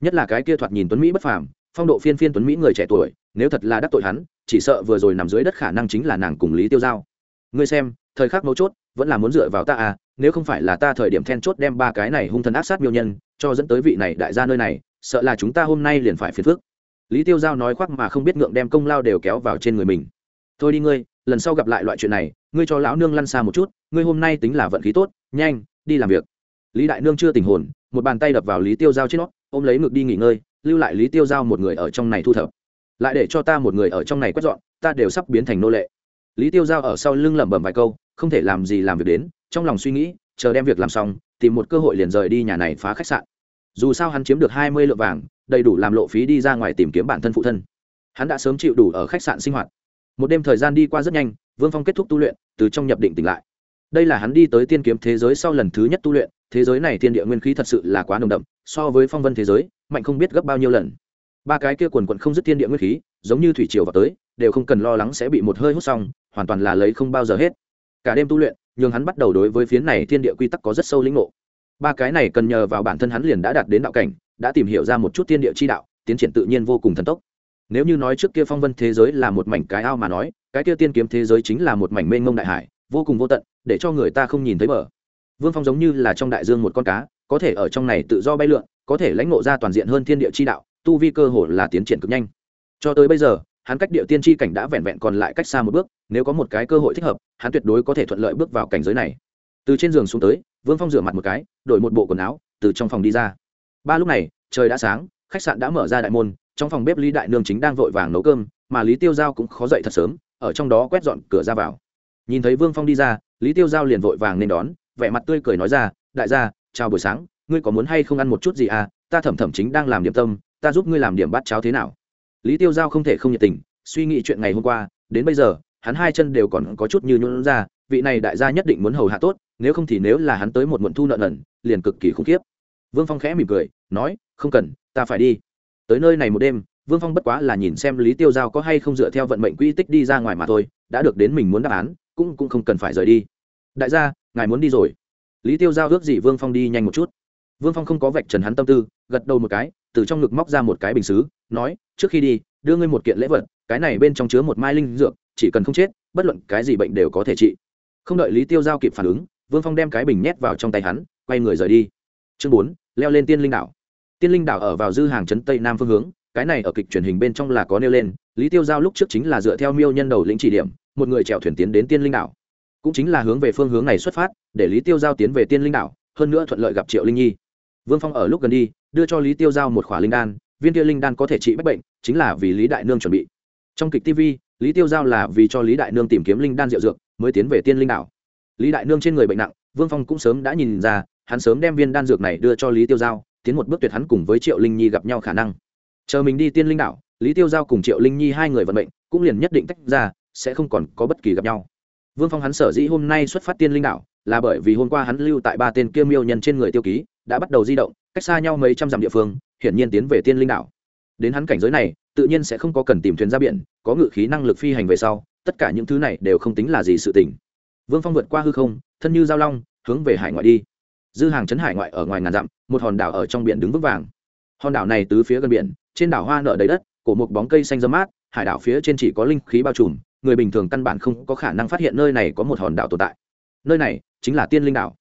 Nhất là cái kia thoạt nhìn tuấn mỹ bất phàm phong độ phiên phiên tuấn mỹ người trẻ tuổi, nếu thật là đắc tội hắn, chỉ sợ vừa rồi nằm dưới đất khả năng chính là nàng cùng lý tiêu giao. Ngươi xem, thời khắc mấu chốt, vẫn là muốn dựa vào ta à nếu không phải là ta thời điểm then chốt đem ba cái này hung thần ác sát miêu nhân, cho dẫn tới vị này đại gia nơi này, sợ là chúng ta hôm nay liền phải phiền phức. Lý tiêu giao nói khoác mà không biết ngượng đem công lao đều kéo vào trên người mình. Thôi đi ngươi, lần sau gặp lại loại chuyện này, ngươi cho lão nương lăn xa một chút, ngươi hôm nay tính là vận khí tốt, nhanh, đi làm việc. Lý đại nương chưa tình hồn, một bàn tay đập vào lý tiêu giao trên nó, ôm lấy ngực đi nghỉ ngơi lưu lại lý tiêu giao một người ở trong này thu thập lại để cho ta một người ở trong này quét dọn ta đều sắp biến thành nô lệ lý tiêu giao ở sau lưng lẩm bẩm vài câu không thể làm gì làm việc đến trong lòng suy nghĩ chờ đem việc làm xong tìm một cơ hội liền rời đi nhà này phá khách sạn dù sao hắn chiếm được hai mươi lượng vàng đầy đủ làm lộ phí đi ra ngoài tìm kiếm bản thân phụ thân hắn đã sớm chịu đủ ở khách sạn sinh hoạt một đêm thời gian đi qua rất nhanh vương phong kết thúc tu luyện từ trong nhập định tỉnh lại đây là hắn đi tới tiên kiếm thế giới sau lần thứ nhất tu luyện thế giới này thiên địa nguyên khí thật sự là quá nồng đậm, so với phong vân thế giới, mạnh không biết gấp bao nhiêu lần. Ba cái kia quần quận không dứt thiên địa nguyên khí, giống như thủy triều vào tới, đều không cần lo lắng sẽ bị một hơi hút xong, hoàn toàn là lấy không bao giờ hết. Cả đêm tu luyện nhưng hắn bắt đầu đối với phiến này thiên địa quy tắc có rất sâu lĩnh ngộ. Ba cái này cần nhờ vào bản thân hắn liền đã đạt đến đạo cảnh, đã tìm hiểu ra một chút thiên địa chi đạo, tiến triển tự nhiên vô cùng thần tốc. Nếu như nói trước kia phong vân thế giới là một mảnh cái ao mà nói, cái kia tiên kiếm thế giới chính là một mảnh mênh mông đại hải, vô cùng vô tận, để cho người ta không nhìn thấy bờ vương phong giống như là trong đại dương một con cá, có thể ở trong này tự do bay lượn, có thể lãnh ngộ ra toàn diện hơn thiên địa chi đạo, tu vi cơ hồ là tiến triển cực nhanh. Cho tới bây giờ, hắn cách địa tiên tri cảnh đã vẹn vẹn còn lại cách xa một bước, nếu có một cái cơ hội thích hợp, hắn tuyệt đối có thể thuận lợi bước vào cảnh giới này. Từ trên giường xuống tới, vương phong rửa mặt một cái, đổi một bộ quần áo, từ trong phòng đi ra. Ba lúc này, trời đã sáng, khách sạn đã mở ra đại môn, trong phòng bếp lý đại nương chính đang vội vàng nấu cơm, mà lý tiêu giao cũng khó dậy thật sớm, ở trong đó quét dọn cửa ra vào. Nhìn thấy vương phong đi ra, lý tiêu giao liền vội vàng nên đón vẻ mặt tươi cười nói ra, đại gia, chào buổi sáng, ngươi có muốn hay không ăn một chút gì à? Ta thẩm thẩm chính đang làm điểm tâm, ta giúp ngươi làm điểm bát cháo thế nào? Lý tiêu giao không thể không nhiệt tình, suy nghĩ chuyện ngày hôm qua, đến bây giờ, hắn hai chân đều còn có chút như nhuận ra, vị này đại gia nhất định muốn hầu hạ tốt, nếu không thì nếu là hắn tới một muộn thu nợ nần, liền cực kỳ khủng khiếp. Vương phong khẽ mỉm cười, nói, không cần, ta phải đi. Tới nơi này một đêm, vương phong bất quá là nhìn xem lý tiêu giao có hay không dựa theo vận mệnh quy tích đi ra ngoài mà thôi, đã được đến mình muốn đáp án, cũng cũng không cần phải rời đi đại gia, ngài muốn đi rồi. Lý tiêu giao ước gì vương phong đi nhanh một chút. Vương phong không có vạch trần hắn tâm tư, gật đầu một cái, từ trong ngực móc ra một cái bình xứ, nói, trước khi đi, đưa ngươi một kiện lễ vật, cái này bên trong chứa một mai linh dược, chỉ cần không chết, bất luận cái gì bệnh đều có thể trị. Không đợi lý tiêu giao kịp phản ứng, vương phong đem cái bình nhét vào trong tay hắn, quay người rời đi. Chương bốn, leo lên tiên linh đảo. Tiên linh đảo ở vào dư hàng trấn tây nam phương hướng, cái này ở kịch truyền hình bên trong là có nêu lên, lý tiêu giao lúc trước chính là dựa theo miêu nhân đầu lĩnh chỉ điểm, một người chèo thuyền tiến đến tiên linh đảo cũng chính là hướng về phương hướng này xuất phát, để lý tiêu giao tiến về tiên linh đảo, hơn nữa thuận lợi gặp triệu linh nhi. Vương phong ở lúc gần đi, đưa cho lý tiêu giao một khỏa linh đan, viên kia linh đan có thể trị bách bệnh, chính là vì lý đại nương chuẩn bị. Trong kịch tv lý tiêu giao là vì cho lý đại nương tìm kiếm linh đan diệu dược, mới tiến về tiên linh đảo. Lý đại nương trên người bệnh nặng, vương phong cũng sớm đã nhìn ra, hắn sớm đem viên đan dược này đưa cho lý tiêu giao, tiến một bước tuyệt hắn cùng với triệu linh nhi gặp nhau khả năng. Chờ mình đi tiên linh đảo, lý tiêu giao cùng triệu linh nhi hai người vận mệnh, cũng liền nhất định tách ra, sẽ không còn có bất kỳ gặp nhau vương phong hắn sở dĩ hôm nay xuất phát tiên linh đảo, là bởi vì hôm qua hắn lưu tại ba tên kia miêu nhân trên người tiêu ký, đã bắt đầu di động, cách xa nhau mấy trăm dặm địa phương, hiển nhiên tiến về tiên linh đảo. Đến hắn cảnh giới này, tự nhiên sẽ không có cần tìm thuyền ra biển, có ngự khí năng lực phi hành về sau, tất cả những thứ này đều không tính là gì sự tình. Vương phong vượt qua hư không, thân như giao long, hướng về hải ngoại đi. Dư hàng chấn hải ngoại ở ngoài ngàn dặm, một hòn đảo ở trong biển đứng vững vàng. Hòn đảo này tứ phía gần biển, trên đảo hoa nở đầy đất, cổ một bóng cây xanh dâm mát, hải đảo phía trên chỉ có linh khí bao trùm người bình thường căn bản không có khả năng phát hiện nơi này có một hòn đảo tồn tại. Nơi này chính là tiên linh đảo.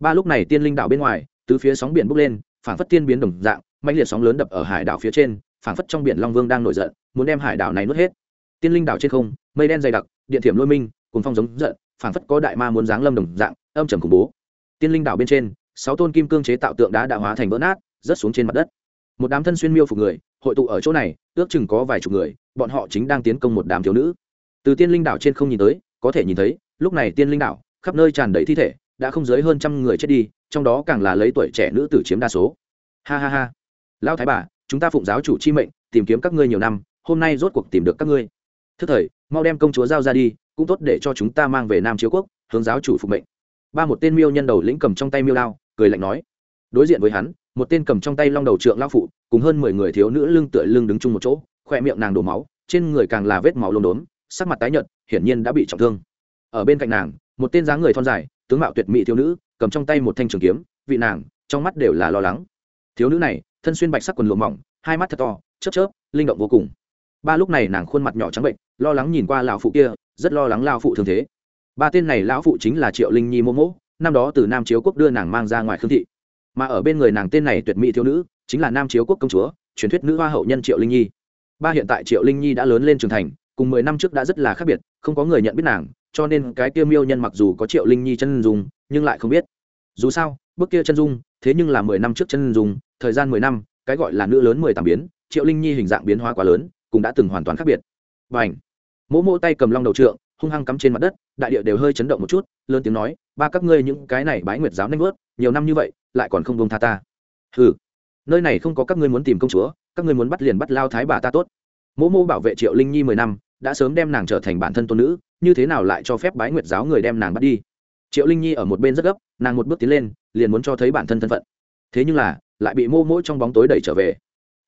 Ba lúc này tiên linh đảo bên ngoài, tứ phía sóng biển bốc lên, phảng phất tiên biến đồng dạng mạnh liệt sóng lớn đập ở hải đảo phía trên, phảng phất trong biển long vương đang nổi giận, muốn đem hải đảo này nuốt hết. Tiên linh đảo trên không, mây đen dày đặc, điện thiểm lôi minh cùng phong giống giận, phảng phất có đại ma muốn giáng lâm đồng dạng, âm trầm khủng bố. Tiên linh đảo bên trên, sáu tôn kim cương chế tạo tượng đá đã hóa thành vỡ nát, rớt xuống trên mặt đất. Một đám thân xuyên miêu phục người, hội tụ ở chỗ này, ước chừng có vài chục người, bọn họ chính đang tiến công một đám thiếu nữ từ tiên linh đảo trên không nhìn tới có thể nhìn thấy lúc này tiên linh đảo khắp nơi tràn đầy thi thể đã không dưới hơn trăm người chết đi trong đó càng là lấy tuổi trẻ nữ tử chiếm đa số. Ha ha ha. Lão thái bà chúng ta phụng giáo chủ chi mệnh tìm kiếm các ngươi nhiều năm hôm nay rốt cuộc tìm được các ngươi. Thức thời mau đem công chúa giao ra đi cũng tốt để cho chúng ta mang về nam chiếu quốc hướng giáo chủ phục mệnh. Ba một tên miêu nhân đầu lĩnh cầm trong tay miêu lao, cười lạnh nói. Đối diện với hắn một tên cầm trong tay long đầu trượng lao phụ cùng hơn mười người thiếu nữ lưng tựa lưng đứng chung một chỗ khoe miệng nàng đổ máu trên người càng là vết máu lốm đốm sắc mặt tái nhợt, hiển nhiên đã bị trọng thương. Ở bên cạnh nàng, một tên dáng người thon dài, tướng mạo tuyệt mỹ thiếu nữ, cầm trong tay một thanh trường kiếm, vị nàng, trong mắt đều là lo lắng. Thiếu nữ này, thân xuyên bạch sắc quần lụa mỏng, hai mắt thật to, chớp chớp, linh động vô cùng. Ba lúc này nàng khuôn mặt nhỏ trắng bệnh, lo lắng nhìn qua lão phụ kia, rất lo lắng lão phụ thường thế. Ba tên này lão phụ chính là triệu linh nhi mô mỗ, năm đó từ nam chiếu quốc đưa nàng mang ra ngoài khương thị. Mà ở bên người nàng tên này tuyệt mỹ thiếu nữ, chính là nam chiếu quốc công chúa, truyền thuyết nữ hoa hậu nhân triệu linh nhi. Ba hiện tại triệu linh nhi đã lớn lên trưởng thành cùng mười năm trước đã rất là khác biệt, không có người nhận biết nàng, cho nên cái kia miêu nhân mặc dù có triệu linh nhi chân dung, nhưng lại không biết. Dù sao, bước kia chân dung, thế nhưng là mười năm trước chân dung, thời gian mười năm, cái gọi là nữ lớn mười tám biến, triệu linh nhi hình dạng biến hóa quá lớn, cũng đã từng hoàn toàn khác biệt. B à n mỗ mỗ tay cầm long đầu trượng, hung hăng cắm trên mặt đất, đại địa đều hơi chấn động một chút, lớn tiếng nói, ba các ngươi những cái này bái nguyệt giáo nanh vớt, nhiều năm như vậy, lại còn không bông tha ta. Ừ nơi này không có các ngươi muốn tìm công chúa, các ngươi muốn bắt liền bắt lao thái bà ta tốt. Mỗ mô bảo vệ triệu linh nhi mười năm đã sớm đem nàng trở thành bản thân tôn nữ, như thế nào lại cho phép bái nguyệt giáo người đem nàng bắt đi? Triệu linh nhi ở một bên rất gấp, nàng một bước tiến lên, liền muốn cho thấy bản thân thân phận. Thế nhưng là, lại bị mô mỗ trong bóng tối đẩy trở về.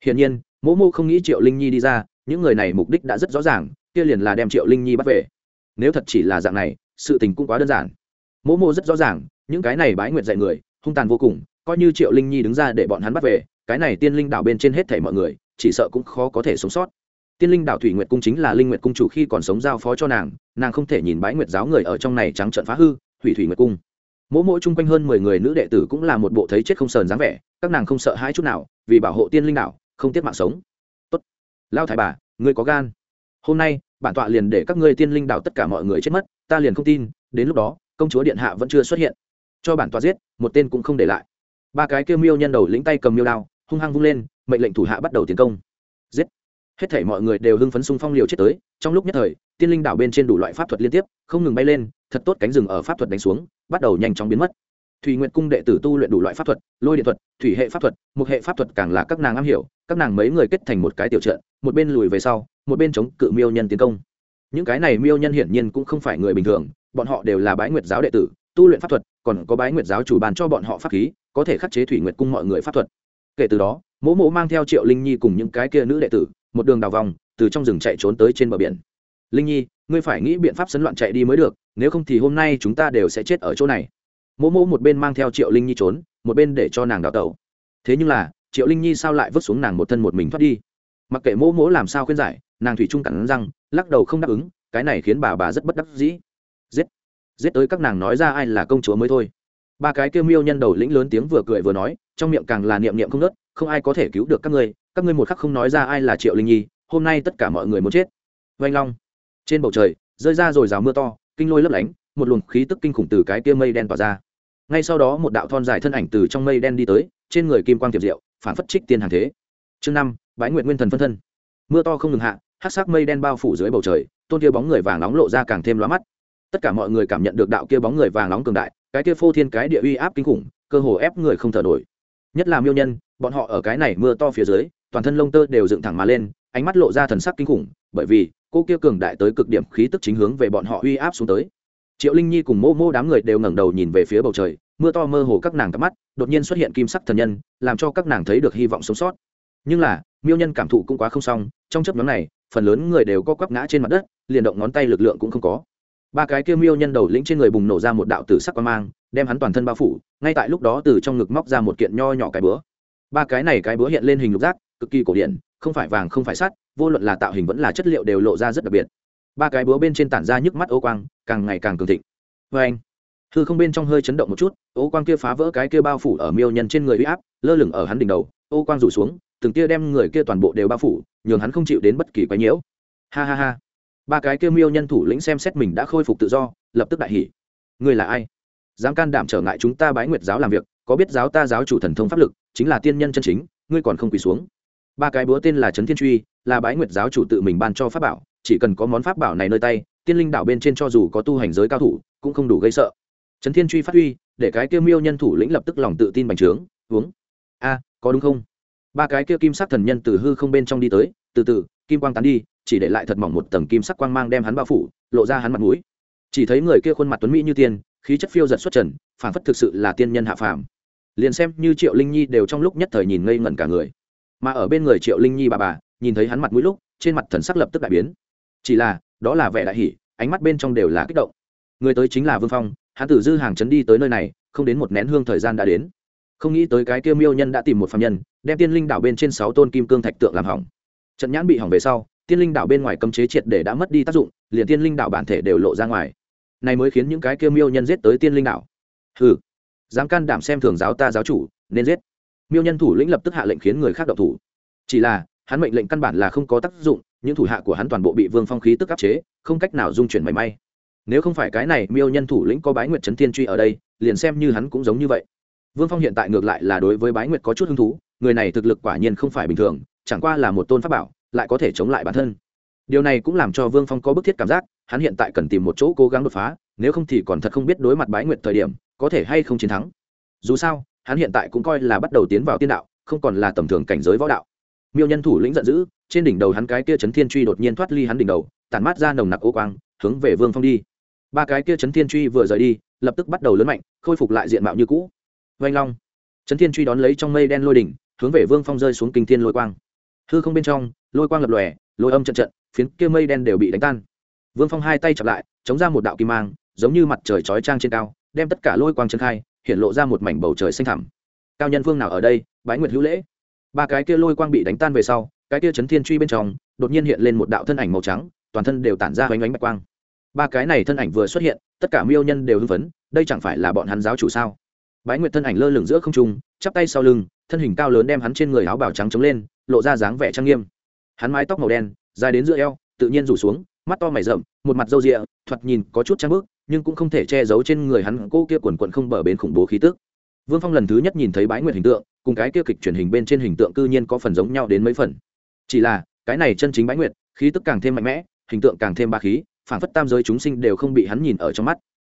Hiển nhiên, mô mô không nghĩ triệu linh nhi đi ra, những người này mục đích đã rất rõ ràng, kia liền là đem triệu linh nhi bắt về. Nếu thật chỉ là dạng này, sự tình cũng quá đơn giản. Mô mô rất rõ ràng, những cái này bái nguyệt dạy người, hung tàn vô cùng, coi như triệu linh nhi đứng ra để bọn hắn bắt về, cái này tiên linh đảo bên trên hết thảy mọi người, chỉ sợ cũng khó có thể sống sót tiên linh đảo thủy nguyệt cung chính là linh nguyệt cung chủ khi còn sống giao phó cho nàng nàng không thể nhìn bái nguyệt giáo người ở trong này trắng trợn phá hư, thủy thủy nguyệt cung. Mỗi mỗi chung quanh hơn mười người nữ đệ tử cũng là một bộ thấy chết không sờn dáng vẻ, các nàng không sợ hãi chút nào, vì bảo hộ tiên linh đảo, không tiếc mạng sống. Tốt. Lao thái bà, ngươi có gan. Hôm nay, bản tọa liền để các ngươi tiên linh đảo tất cả mọi người chết mất, ta liền không tin, đến lúc đó, công chúa điện hạ vẫn chưa xuất hiện. Cho bản tọa giết, một tên cũng không để lại. Ba cái kêu miêu nhân đầu lĩnh tay cầm miêu đao, hung hăng vung lên, mệnh lệnh thủ hạ bắt đầu tiến công. Giết hết thảy mọi người đều hưng phấn xung phong liều chết tới, trong lúc nhất thời, tiên linh đảo bên trên đủ loại pháp thuật liên tiếp, không ngừng bay lên, thật tốt cánh rừng ở pháp thuật đánh xuống, bắt đầu nhanh chóng biến mất. Thủy nguyện cung đệ tử tu luyện đủ loại pháp thuật, lôi điện thuật, thủy hệ pháp thuật một hệ pháp thuật càng là các nàng am hiểu, các nàng mấy người kết thành một cái tiểu trận, một bên lùi về sau, một bên chống cự miêu nhân tiến công. Những cái này miêu nhân hiển nhiên cũng không phải người bình thường, bọn họ đều là bái nguyệt giáo đệ tử, tu luyện pháp thuật, còn có bái nguyệt giáo chủ bàn cho bọn họ pháp khí, có thể khắc chế thủy nguyệt cung mọi người pháp thuật. Kể từ đó, mỗ mỗ mang theo triệu linh nhi cùng những cái kia nữ đệ tử một đường đào vòng, từ trong rừng chạy trốn tới trên bờ biển. Linh nhi, ngươi phải nghĩ biện pháp sấn loạn chạy đi mới được, nếu không thì hôm nay chúng ta đều sẽ chết ở chỗ này. Mỗ mỗ một bên mang theo triệu linh nhi trốn, một bên để cho nàng đào tẩu. Thế nhưng là, triệu linh nhi sao lại vứt xuống nàng một thân một mình thoát đi? Mặc kệ mỗ mỗ làm sao khuyên giải, nàng thủy trung cẳng răng, lắc đầu không đáp ứng, cái này khiến bà bà rất bất đắc dĩ. Giết giết tới các nàng nói ra ai là công chúa mới thôi. Ba cái kêu miêu nhân đầu lĩnh lớn tiếng vừa cười vừa nói, trong miệng càng là niệm niệm không nớt không ai có thể cứu được các ngươi các ngươi một khắc không nói ra ai là triệu linh nhi, hôm nay tất cả mọi người muốn chết. Vanh long. Trên bầu trời, rơi ra rồi rào mưa to, kinh lôi lấp lánh, một luồng khí tức kinh khủng từ cái kia mây đen tỏa ra. Ngay sau đó một đạo thon dài thân ảnh từ trong mây đen đi tới, trên người kim quang tiệp diệu, phản phất trích tiên hàng thế. Chương năm, bái nguyện nguyên thần phân thân. Mưa to không ngừng hạ hát sắc mây đen bao phủ dưới bầu trời, tôn kia bóng người vàng nóng lộ ra càng thêm lóa mắt. Tất cả mọi người cảm nhận được đạo kia bóng người vàng nóng cường đại, cái kia phô thiên cái địa uy áp kinh khủng, cơ hồ ép người không thở nổi. Nhất là miêu nhân, bọn họ ở cái này mưa to phía dưới toàn thân lông tơ đều dựng thẳng mà lên, ánh mắt lộ ra thần sắc kinh khủng, bởi vì, cô kia cường đại tới cực điểm khí tức chính hướng về bọn họ uy áp xuống tới. Triệu linh nhi cùng mô mô đám người đều ngẩng đầu nhìn về phía bầu trời, mưa to mơ hồ các nàng cắp mắt, đột nhiên xuất hiện kim sắc thần nhân, làm cho các nàng thấy được hy vọng sống sót. Nhưng là, miêu nhân cảm thụ cũng quá không xong, trong chấp nhóm này, phần lớn người đều có quắp ngã trên mặt đất, liền động ngón tay lực lượng cũng không có. Ba cái kia miêu nhân đầu lĩnh trên người bùng nổ ra một đạo tử sắc quang mang, đem hắn toàn thân bao phủ, ngay tại lúc đó từ trong ngực móc ra một kiện nho nhỏ cái búa. Ba cái này cái búa hiện lên hình lục giác cực kỳ cổ điển, không phải vàng, không phải sắt, vô luận là tạo hình vẫn là chất liệu đều lộ ra rất đặc biệt. Ba cái búa bên trên tản ra nhức mắt ô quang, càng ngày càng cường thịnh. Vê anh, hư không bên trong hơi chấn động một chút, ô quang kia phá vỡ cái kia bao phủ ở miêu nhân trên người huy áp, lơ lửng ở hắn đỉnh đầu, ô quang rủ xuống, từng tia đem người kia toàn bộ đều bao phủ, nhường hắn không chịu đến bất kỳ quái nhiễu. Ha ha ha. Ba cái kia miêu nhân thủ lĩnh xem xét mình đã khôi phục tự do, lập tức đại hỉ. Người là ai? Dám can đảm trở ngại chúng ta bái nguyệt giáo làm việc, có biết giáo ta giáo chủ thần thông pháp lực, chính là tiên nhân chân chính, ngươi còn không quỳ xuống ba cái búa tên là trấn thiên truy, là bái nguyệt giáo chủ tự mình ban cho pháp bảo, chỉ cần có món pháp bảo này nơi tay, tiên linh đảo bên trên cho dù có tu hành giới cao thủ, cũng không đủ gây sợ. Trấn thiên truy phát huy, để cái kia miêu nhân thủ lĩnh lập tức lòng tự tin bành trướng, uống. A, có đúng không? Ba cái kia kim sắc thần nhân từ hư không bên trong đi tới, từ từ, kim quang tán đi, chỉ để lại thật mỏng một tầng kim sắc quang mang đem hắn bao phủ, lộ ra hắn mặt mũi. Chỉ thấy người kia khuôn mặt tuấn mỹ như tiên, khí chất phiêu giật xuất trần phản phất thực sự là tiên nhân hạ phàm. Liền xem như triệu linh nhi đều trong lúc nhất thời nhìn ngây ngẩn cả người mà ở bên người triệu linh nhi bà bà nhìn thấy hắn mặt mũi lúc trên mặt thần sắc lập tức đại biến chỉ là đó là vẻ đại hỷ ánh mắt bên trong đều là kích động người tới chính là vương phong hắn từ dư hàng chấn đi tới nơi này không đến một nén hương thời gian đã đến không nghĩ tới cái kia miêu nhân đã tìm một phạm nhân đem tiên linh đảo bên trên sáu tôn kim cương thạch tượng làm hỏng trận nhãn bị hỏng về sau tiên linh đảo bên ngoài cấm chế triệt để đã mất đi tác dụng liền tiên linh đảo bản thể đều lộ ra ngoài này mới khiến những cái kia miêu nhân giết tới tiên linh đảo hừ dám can đảm xem thường giáo ta giáo chủ nên giết miêu nhân thủ lĩnh lập tức hạ lệnh khiến người khác độc thủ. Chỉ là, hắn mệnh lệnh căn bản là không có tác dụng, những thủ hạ của hắn toàn bộ bị vương phong khí tức áp chế, không cách nào dung chuyển mảy may. Nếu không phải cái này miêu nhân thủ lĩnh có bái nguyệt trấn thiên truy ở đây, liền xem như hắn cũng giống như vậy. Vương phong hiện tại ngược lại là đối với bái nguyệt có chút hứng thú, người này thực lực quả nhiên không phải bình thường, chẳng qua là một tôn pháp bảo, lại có thể chống lại bản thân. Điều này cũng làm cho vương phong có bức thiết cảm giác, hắn hiện tại cần tìm một chỗ cố gắng đột phá, nếu không thì còn thật không biết đối mặt bái nguyệt thời điểm, có thể hay không chiến thắng. Dù sao hắn hiện tại cũng coi là bắt đầu tiến vào tiên đạo, không còn là tầm thường cảnh giới võ đạo. Miêu nhân thủ lĩnh giận dữ, trên đỉnh đầu hắn cái kia chấn thiên truy đột nhiên thoát ly hắn đỉnh đầu, tản mát ra nồng nặc ô quang, hướng về vương phong đi. Ba cái kia chấn thiên truy vừa rời đi, lập tức bắt đầu lớn mạnh, khôi phục lại diện mạo như cũ. Vanh long. Chấn thiên truy đón lấy trong mây đen lôi đỉnh, hướng về vương phong rơi xuống kinh thiên lôi quang. Hư không bên trong, lôi quang lập lòe, lôi âm trận trận, phiến kia mây đen đều bị đánh tan. Vương phong hai tay chặp lại, chống ra một đạo kim mang, giống như mặt trời chói trang trên cao, đem tất cả lôi quang chân khai hiện lộ ra một mảnh bầu trời xanh thẳm. Cao nhân phương nào ở đây, bái nguyệt hữu lễ. Ba cái kia lôi quang bị đánh tan về sau, cái kia chấn thiên truy bên trong, đột nhiên hiện lên một đạo thân ảnh màu trắng, toàn thân đều tản ra hoành ánh bạch quang. Ba cái này thân ảnh vừa xuất hiện, tất cả miêu nhân đều hưng phấn, đây chẳng phải là bọn hắn giáo chủ sao? Bái nguyệt thân ảnh lơ lửng giữa không trung, chắp tay sau lưng, thân hình cao lớn đem hắn trên người áo bào trắng chống lên, lộ ra dáng vẻ trang nghiêm. Hắn mái tóc màu đen, dài đến giữa eo, tự nhiên rủ xuống, mắt to mày rậm, một mặt râu rịa, thoạt nhìn có chút trang bước nhưng cũng không thể che giấu trên người hắn cô kia quần quận không bờ bến khủng bố khí tức. Vương phong lần thứ nhất nhìn thấy bái nguyệt hình tượng, cùng cái kia kịch truyền hình bên trên hình tượng cư nhiên có phần giống nhau đến mấy phần. Chỉ là, cái này chân chính bái nguyệt, khí tức càng thêm mạnh mẽ, hình tượng càng thêm ba khí phản phất tam giới chúng sinh đều không bị hắn nhìn ở trong mắt.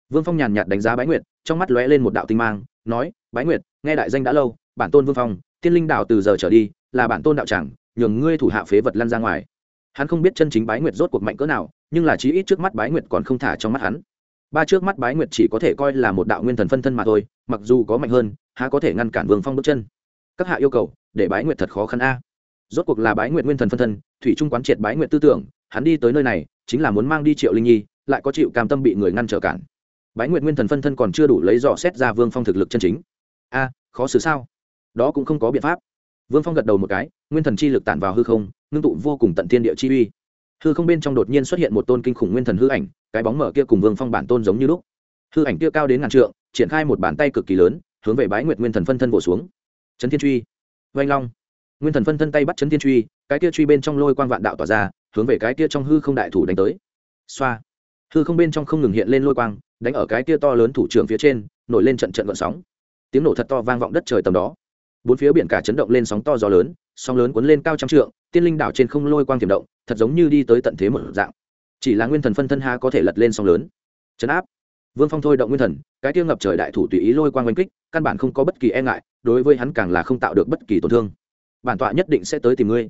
Vương phong nhàn nhạt đánh giá bái nguyệt, trong mắt lóe lên một đạo tinh mang, nói bái nguyệt, nghe đại danh đã lâu, bản tôn vương phong, tiên linh đạo từ giờ trở đi, là bản tôn đạo tràng nhường ngươi thủ hạ phế vật lăn ra ngoài. Hắn không biết chân chính bái nguyệt rốt cuộc mạnh cỡ nào, nhưng là chí ít trước mắt bái nguyệt còn không thả trong mắt hắn ba trước mắt bái nguyệt chỉ có thể coi là một đạo nguyên thần phân thân mà thôi, mặc dù có mạnh hơn, há có thể ngăn cản vương phong bước chân. Các hạ yêu cầu, để bái nguyệt thật khó khăn a. Rốt cuộc là bái nguyệt nguyên thần phân thân, thủy trung quán triệt bái nguyệt tư tưởng, hắn đi tới nơi này, chính là muốn mang đi triệu linh nhi, lại có chịu cam tâm bị người ngăn trở cản. Bái nguyệt nguyên thần phân thân còn chưa đủ lấy dò xét ra vương phong thực lực chân chính. A, khó xử sao? Đó cũng không có biện pháp. Vương phong gật đầu một cái, nguyên thần chi lực tản vào hư không, ngưng tụ vô cùng tận thiên địa chi uy hư không bên trong đột nhiên xuất hiện một tôn kinh khủng nguyên thần hư ảnh, cái bóng mở kia cùng vương phong bản tôn giống như lúc. Hư ảnh kia cao đến ngàn trượng, triển khai một bàn tay cực kỳ lớn, hướng về bái nguyệt nguyên thần phân thân vỗ xuống. Trấn thiên truy. Vanh long. Nguyên thần phân thân tay bắt trấn thiên truy, cái kia truy bên trong lôi quang vạn đạo tỏa ra, hướng về cái kia trong hư không đại thủ đánh tới. Xoa. Hư không bên trong không ngừng hiện lên lôi quang, đánh ở cái kia to lớn thủ trưởng phía trên, nổi lên trận trận gợn sóng. Tiếng nổ thật to vang vọng đất trời tầm đó. Bốn phía biển cả chấn động lên sóng to gió lớn sóng lớn cuốn lên cao trăm trượng, tiên linh đảo trên không lôi quang tiềm động, thật giống như đi tới tận thế một dạng. Chỉ là nguyên thần phân thân ha có thể lật lên sóng lớn. Chấn áp. Vương phong thôi động nguyên thần, cái tiêu ngập trời đại thủ tùy ý lôi quang oanh kích, căn bản không có bất kỳ e ngại, đối với hắn càng là không tạo được bất kỳ tổn thương. Bản tọa nhất định sẽ tới tìm ngươi.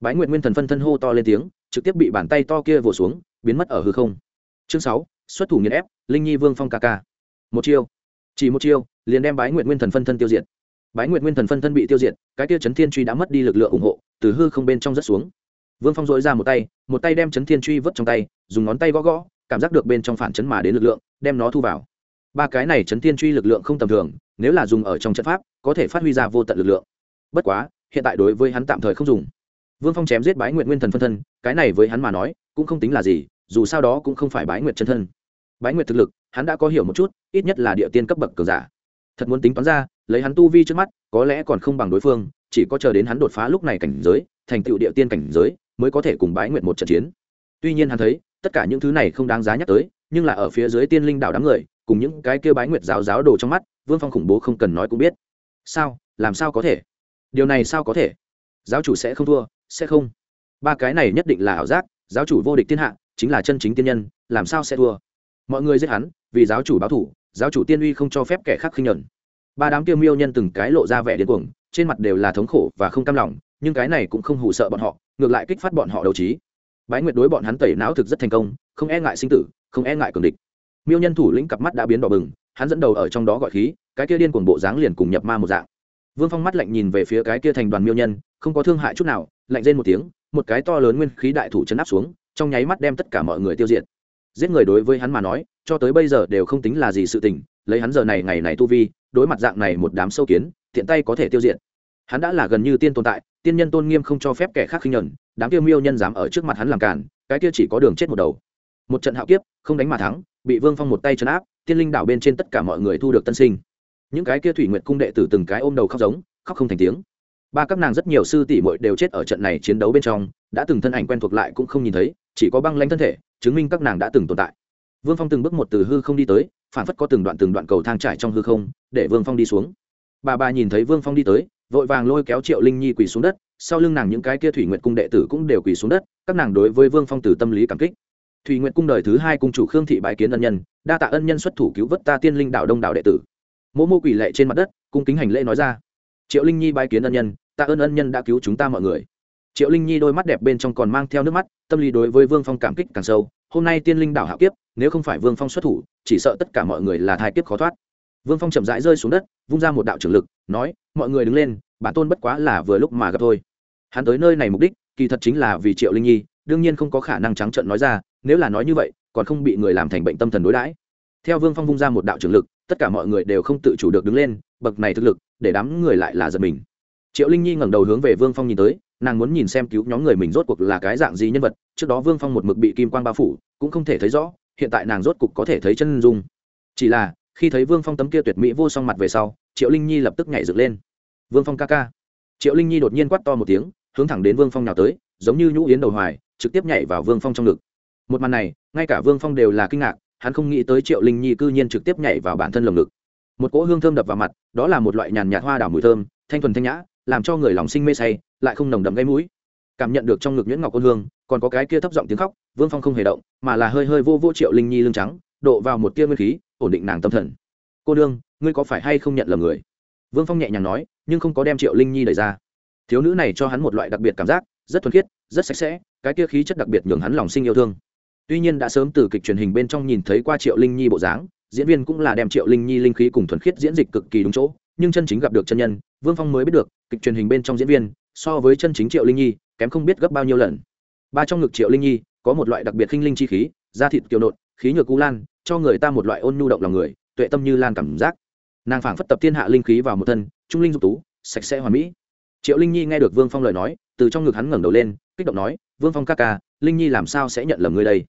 Bái nguyện nguyên thần phân thân hô to lên tiếng, trực tiếp bị bàn tay to kia vỗ xuống, biến mất ở hư không. Chương sáu, xuất thủ nghiền ép, linh nhi vương phong ca ca. Một chiêu. Chỉ một chiêu, liền đem bái nguyện nguyên thần phân thân tiêu diệt bái Nguyệt nguyên thần phân thân bị tiêu diệt, cái kia chấn thiên truy đã mất đi lực lượng ủng hộ, từ hư không bên trong rất xuống. Vương phong dội ra một tay một tay đem chấn thiên truy vớt trong tay, dùng ngón tay gõ gõ, cảm giác được bên trong phản chấn mà đến lực lượng, đem nó thu vào. Ba cái này chấn thiên truy lực lượng không tầm thường, nếu là dùng ở trong trận pháp, có thể phát huy ra vô tận lực lượng. Bất quá, hiện tại đối với hắn tạm thời không dùng. Vương phong chém giết bái nguyện nguyên thần phân thân, cái này với hắn mà nói, cũng không tính là gì, dù sao đó cũng không phải bái nguyện chân thân. Bái nguyện thực lực, hắn đã có hiểu một chút, ít nhất là địa tiên cấp bậc cường giả thật muốn tính toán ra, lấy hắn tu vi trước mắt, có lẽ còn không bằng đối phương, chỉ có chờ đến hắn đột phá lúc này cảnh giới, thành tựu địa tiên cảnh giới, mới có thể cùng bái nguyện một trận chiến. Tuy nhiên hắn thấy, tất cả những thứ này không đáng giá nhắc tới, nhưng là ở phía dưới tiên linh đảo đám người, cùng những cái kêu bái nguyệt giáo giáo đồ trong mắt, vương phong khủng bố không cần nói cũng biết. Sao? Làm sao có thể? Điều này sao có thể? Giáo chủ sẽ không thua, sẽ không. Ba cái này nhất định là ảo giác, giáo chủ vô địch thiên hạ, chính là chân chính tiên nhân, làm sao sẽ thua? Mọi người giết hắn, vì giáo chủ báo thủ giáo chủ tiên uy không cho phép kẻ khác khinh nhẫn. Ba đám tiêu miêu nhân từng cái lộ ra vẻ điên cuồng, trên mặt đều là thống khổ và không cam lòng, nhưng cái này cũng không hù sợ bọn họ, ngược lại kích phát bọn họ đấu trí. Bái nguyệt đối bọn hắn tẩy não thực rất thành công, không e ngại sinh tử, không e ngại cường địch. Miêu nhân thủ lĩnh cặp mắt đã biến đỏ bừng, hắn dẫn đầu ở trong đó gọi khí, cái kia điên cuồng bộ dáng liền cùng nhập ma một dạng. Vương phong mắt lạnh nhìn về phía cái kia thành đoàn miêu nhân, không có thương hại chút nào, lạnh rên một tiếng, một cái to lớn nguyên khí đại thủ chấn áp xuống, trong nháy mắt đem tất cả mọi người tiêu diệt giết người đối với hắn mà nói, cho tới bây giờ đều không tính là gì sự tình, lấy hắn giờ này ngày này tu vi, đối mặt dạng này một đám sâu kiến thiện tay có thể tiêu diệt. Hắn đã là gần như tiên tồn tại, tiên nhân tôn nghiêm không cho phép kẻ khác khinh nhẫn, đám tiêu miêu nhân dám ở trước mặt hắn làm cản, cái kia chỉ có đường chết một đầu. Một trận hạo kiếp, không đánh mà thắng, bị vương phong một tay chấn áp, tiên linh đảo bên trên tất cả mọi người thu được tân sinh. Những cái kia thủy nguyệt cung đệ tử từng cái ôm đầu khóc giống, khóc không thành tiếng ba các nàng rất nhiều sư tỷ muội đều chết ở trận này chiến đấu bên trong, đã từng thân ảnh quen thuộc lại cũng không nhìn thấy, chỉ có băng lãnh thân thể, chứng minh các nàng đã từng tồn tại. Vương phong từng bước một từ hư không đi tới, phản phất có từng đoạn từng đoạn cầu thang trải trong hư không, để vương phong đi xuống. Bà bà nhìn thấy vương phong đi tới, vội vàng lôi kéo triệu linh nhi quỳ xuống đất, sau lưng nàng những cái kia thủy nguyện cung đệ tử cũng đều quỳ xuống đất, các nàng đối với vương phong từ tâm lý cảm kích. Thủy nguyện cung đời thứ hai cung chủ khương thị bái kiến ân nhân, đa tạ ân nhân xuất thủ cứu vớt ta tiên linh đạo đông đạo đệ tử. Mỗ mô quỳ lệ trên mặt đất, cung kính hành lễ nói ra. Triệu linh nhi bái kiến ân nhân tạ ơn ân nhân đã cứu chúng ta mọi người. Triệu linh nhi đôi mắt đẹp bên trong còn mang theo nước mắt, tâm lý đối với vương phong cảm kích càng sâu. Hôm nay tiên linh đảo hạo kiếp, nếu không phải vương phong xuất thủ, chỉ sợ tất cả mọi người là thai kiếp khó thoát. Vương phong chậm rãi rơi xuống đất, vung ra một đạo trưởng lực, nói, mọi người đứng lên, bản tôn bất quá là vừa lúc mà gặp thôi. Hắn tới nơi này mục đích, kỳ thật chính là vì triệu linh nhi, đương nhiên không có khả năng trắng trợn nói ra, nếu là nói như vậy, còn không bị người làm thành bệnh tâm thần đối đãi. Theo vương phong vung ra một đạo trưởng lực, tất cả mọi người đều không tự chủ được đứng lên, bậc này thực lực, để đám người lại là giật mình triệu linh nhi ngẩng đầu hướng về vương phong nhìn tới, nàng muốn nhìn xem cứu nhóm người mình rốt cuộc là cái dạng gì nhân vật, trước đó vương phong một mực bị kim quang bao phủ, cũng không thể thấy rõ, hiện tại nàng rốt cục có thể thấy chân dung. Chỉ là, khi thấy vương phong tấm kia tuyệt mỹ vô song mặt về sau, triệu linh nhi lập tức nhảy dựng lên. Vương phong ca ca. Triệu linh nhi đột nhiên quắt to một tiếng, hướng thẳng đến vương phong nào tới, giống như nhũ yến đầu hoài, trực tiếp nhảy vào vương phong trong ngực. Một màn này, ngay cả vương phong đều là kinh ngạc, hắn không nghĩ tới triệu linh nhi cư nhiên trực tiếp nhảy vào bản thân lồng ngực. Một cỗ hương thơm đập vào mặt, đó là một loại nhàn nhạt hoa đảo mùi thơm, thanh thuần thanh nhã làm cho người lòng sinh mê say, lại không nồng đậm gây mũi. Cảm nhận được trong ngực nhuyễn ngọc ôn hương, còn có cái kia thấp giọng tiếng khóc, vương phong không hề động, mà là hơi hơi vô vô triệu linh nhi lưng trắng, độ vào một tia nguyên khí, ổn định nàng tâm thần. Cô đương ngươi có phải hay không nhận lầm người? Vương phong nhẹ nhàng nói, nhưng không có đem triệu linh nhi đẩy ra. Thiếu nữ này cho hắn một loại đặc biệt cảm giác, rất thuần khiết, rất sạch sẽ, cái kia khí chất đặc biệt nhường hắn lòng sinh yêu thương. Tuy nhiên đã sớm từ kịch truyền hình bên trong nhìn thấy qua triệu linh nhi bộ dáng, diễn viên cũng là đem triệu linh nhi linh khí cùng thuần khiết diễn dịch cực kỳ đúng chỗ nhưng chân chính gặp được chân nhân, vương phong mới biết được, kịch truyền hình bên trong diễn viên, so với chân chính triệu linh nhi, kém không biết gấp bao nhiêu lần. Ba trong ngực triệu linh nhi, có một loại đặc biệt khinh linh chi khí, da thịt kiều nộn, khí nhược cú lan, cho người ta một loại ôn nhu động lòng người, tuệ tâm như lan cảm giác. Nàng phảng phất tập thiên hạ linh khí vào một thân, trung linh dục tú, sạch sẽ hoàn mỹ. Triệu linh nhi nghe được vương phong lời nói, từ trong ngực hắn ngẩng đầu lên, kích động nói, vương phong ca ca, linh nhi làm sao sẽ nhận lầm ngươi đây?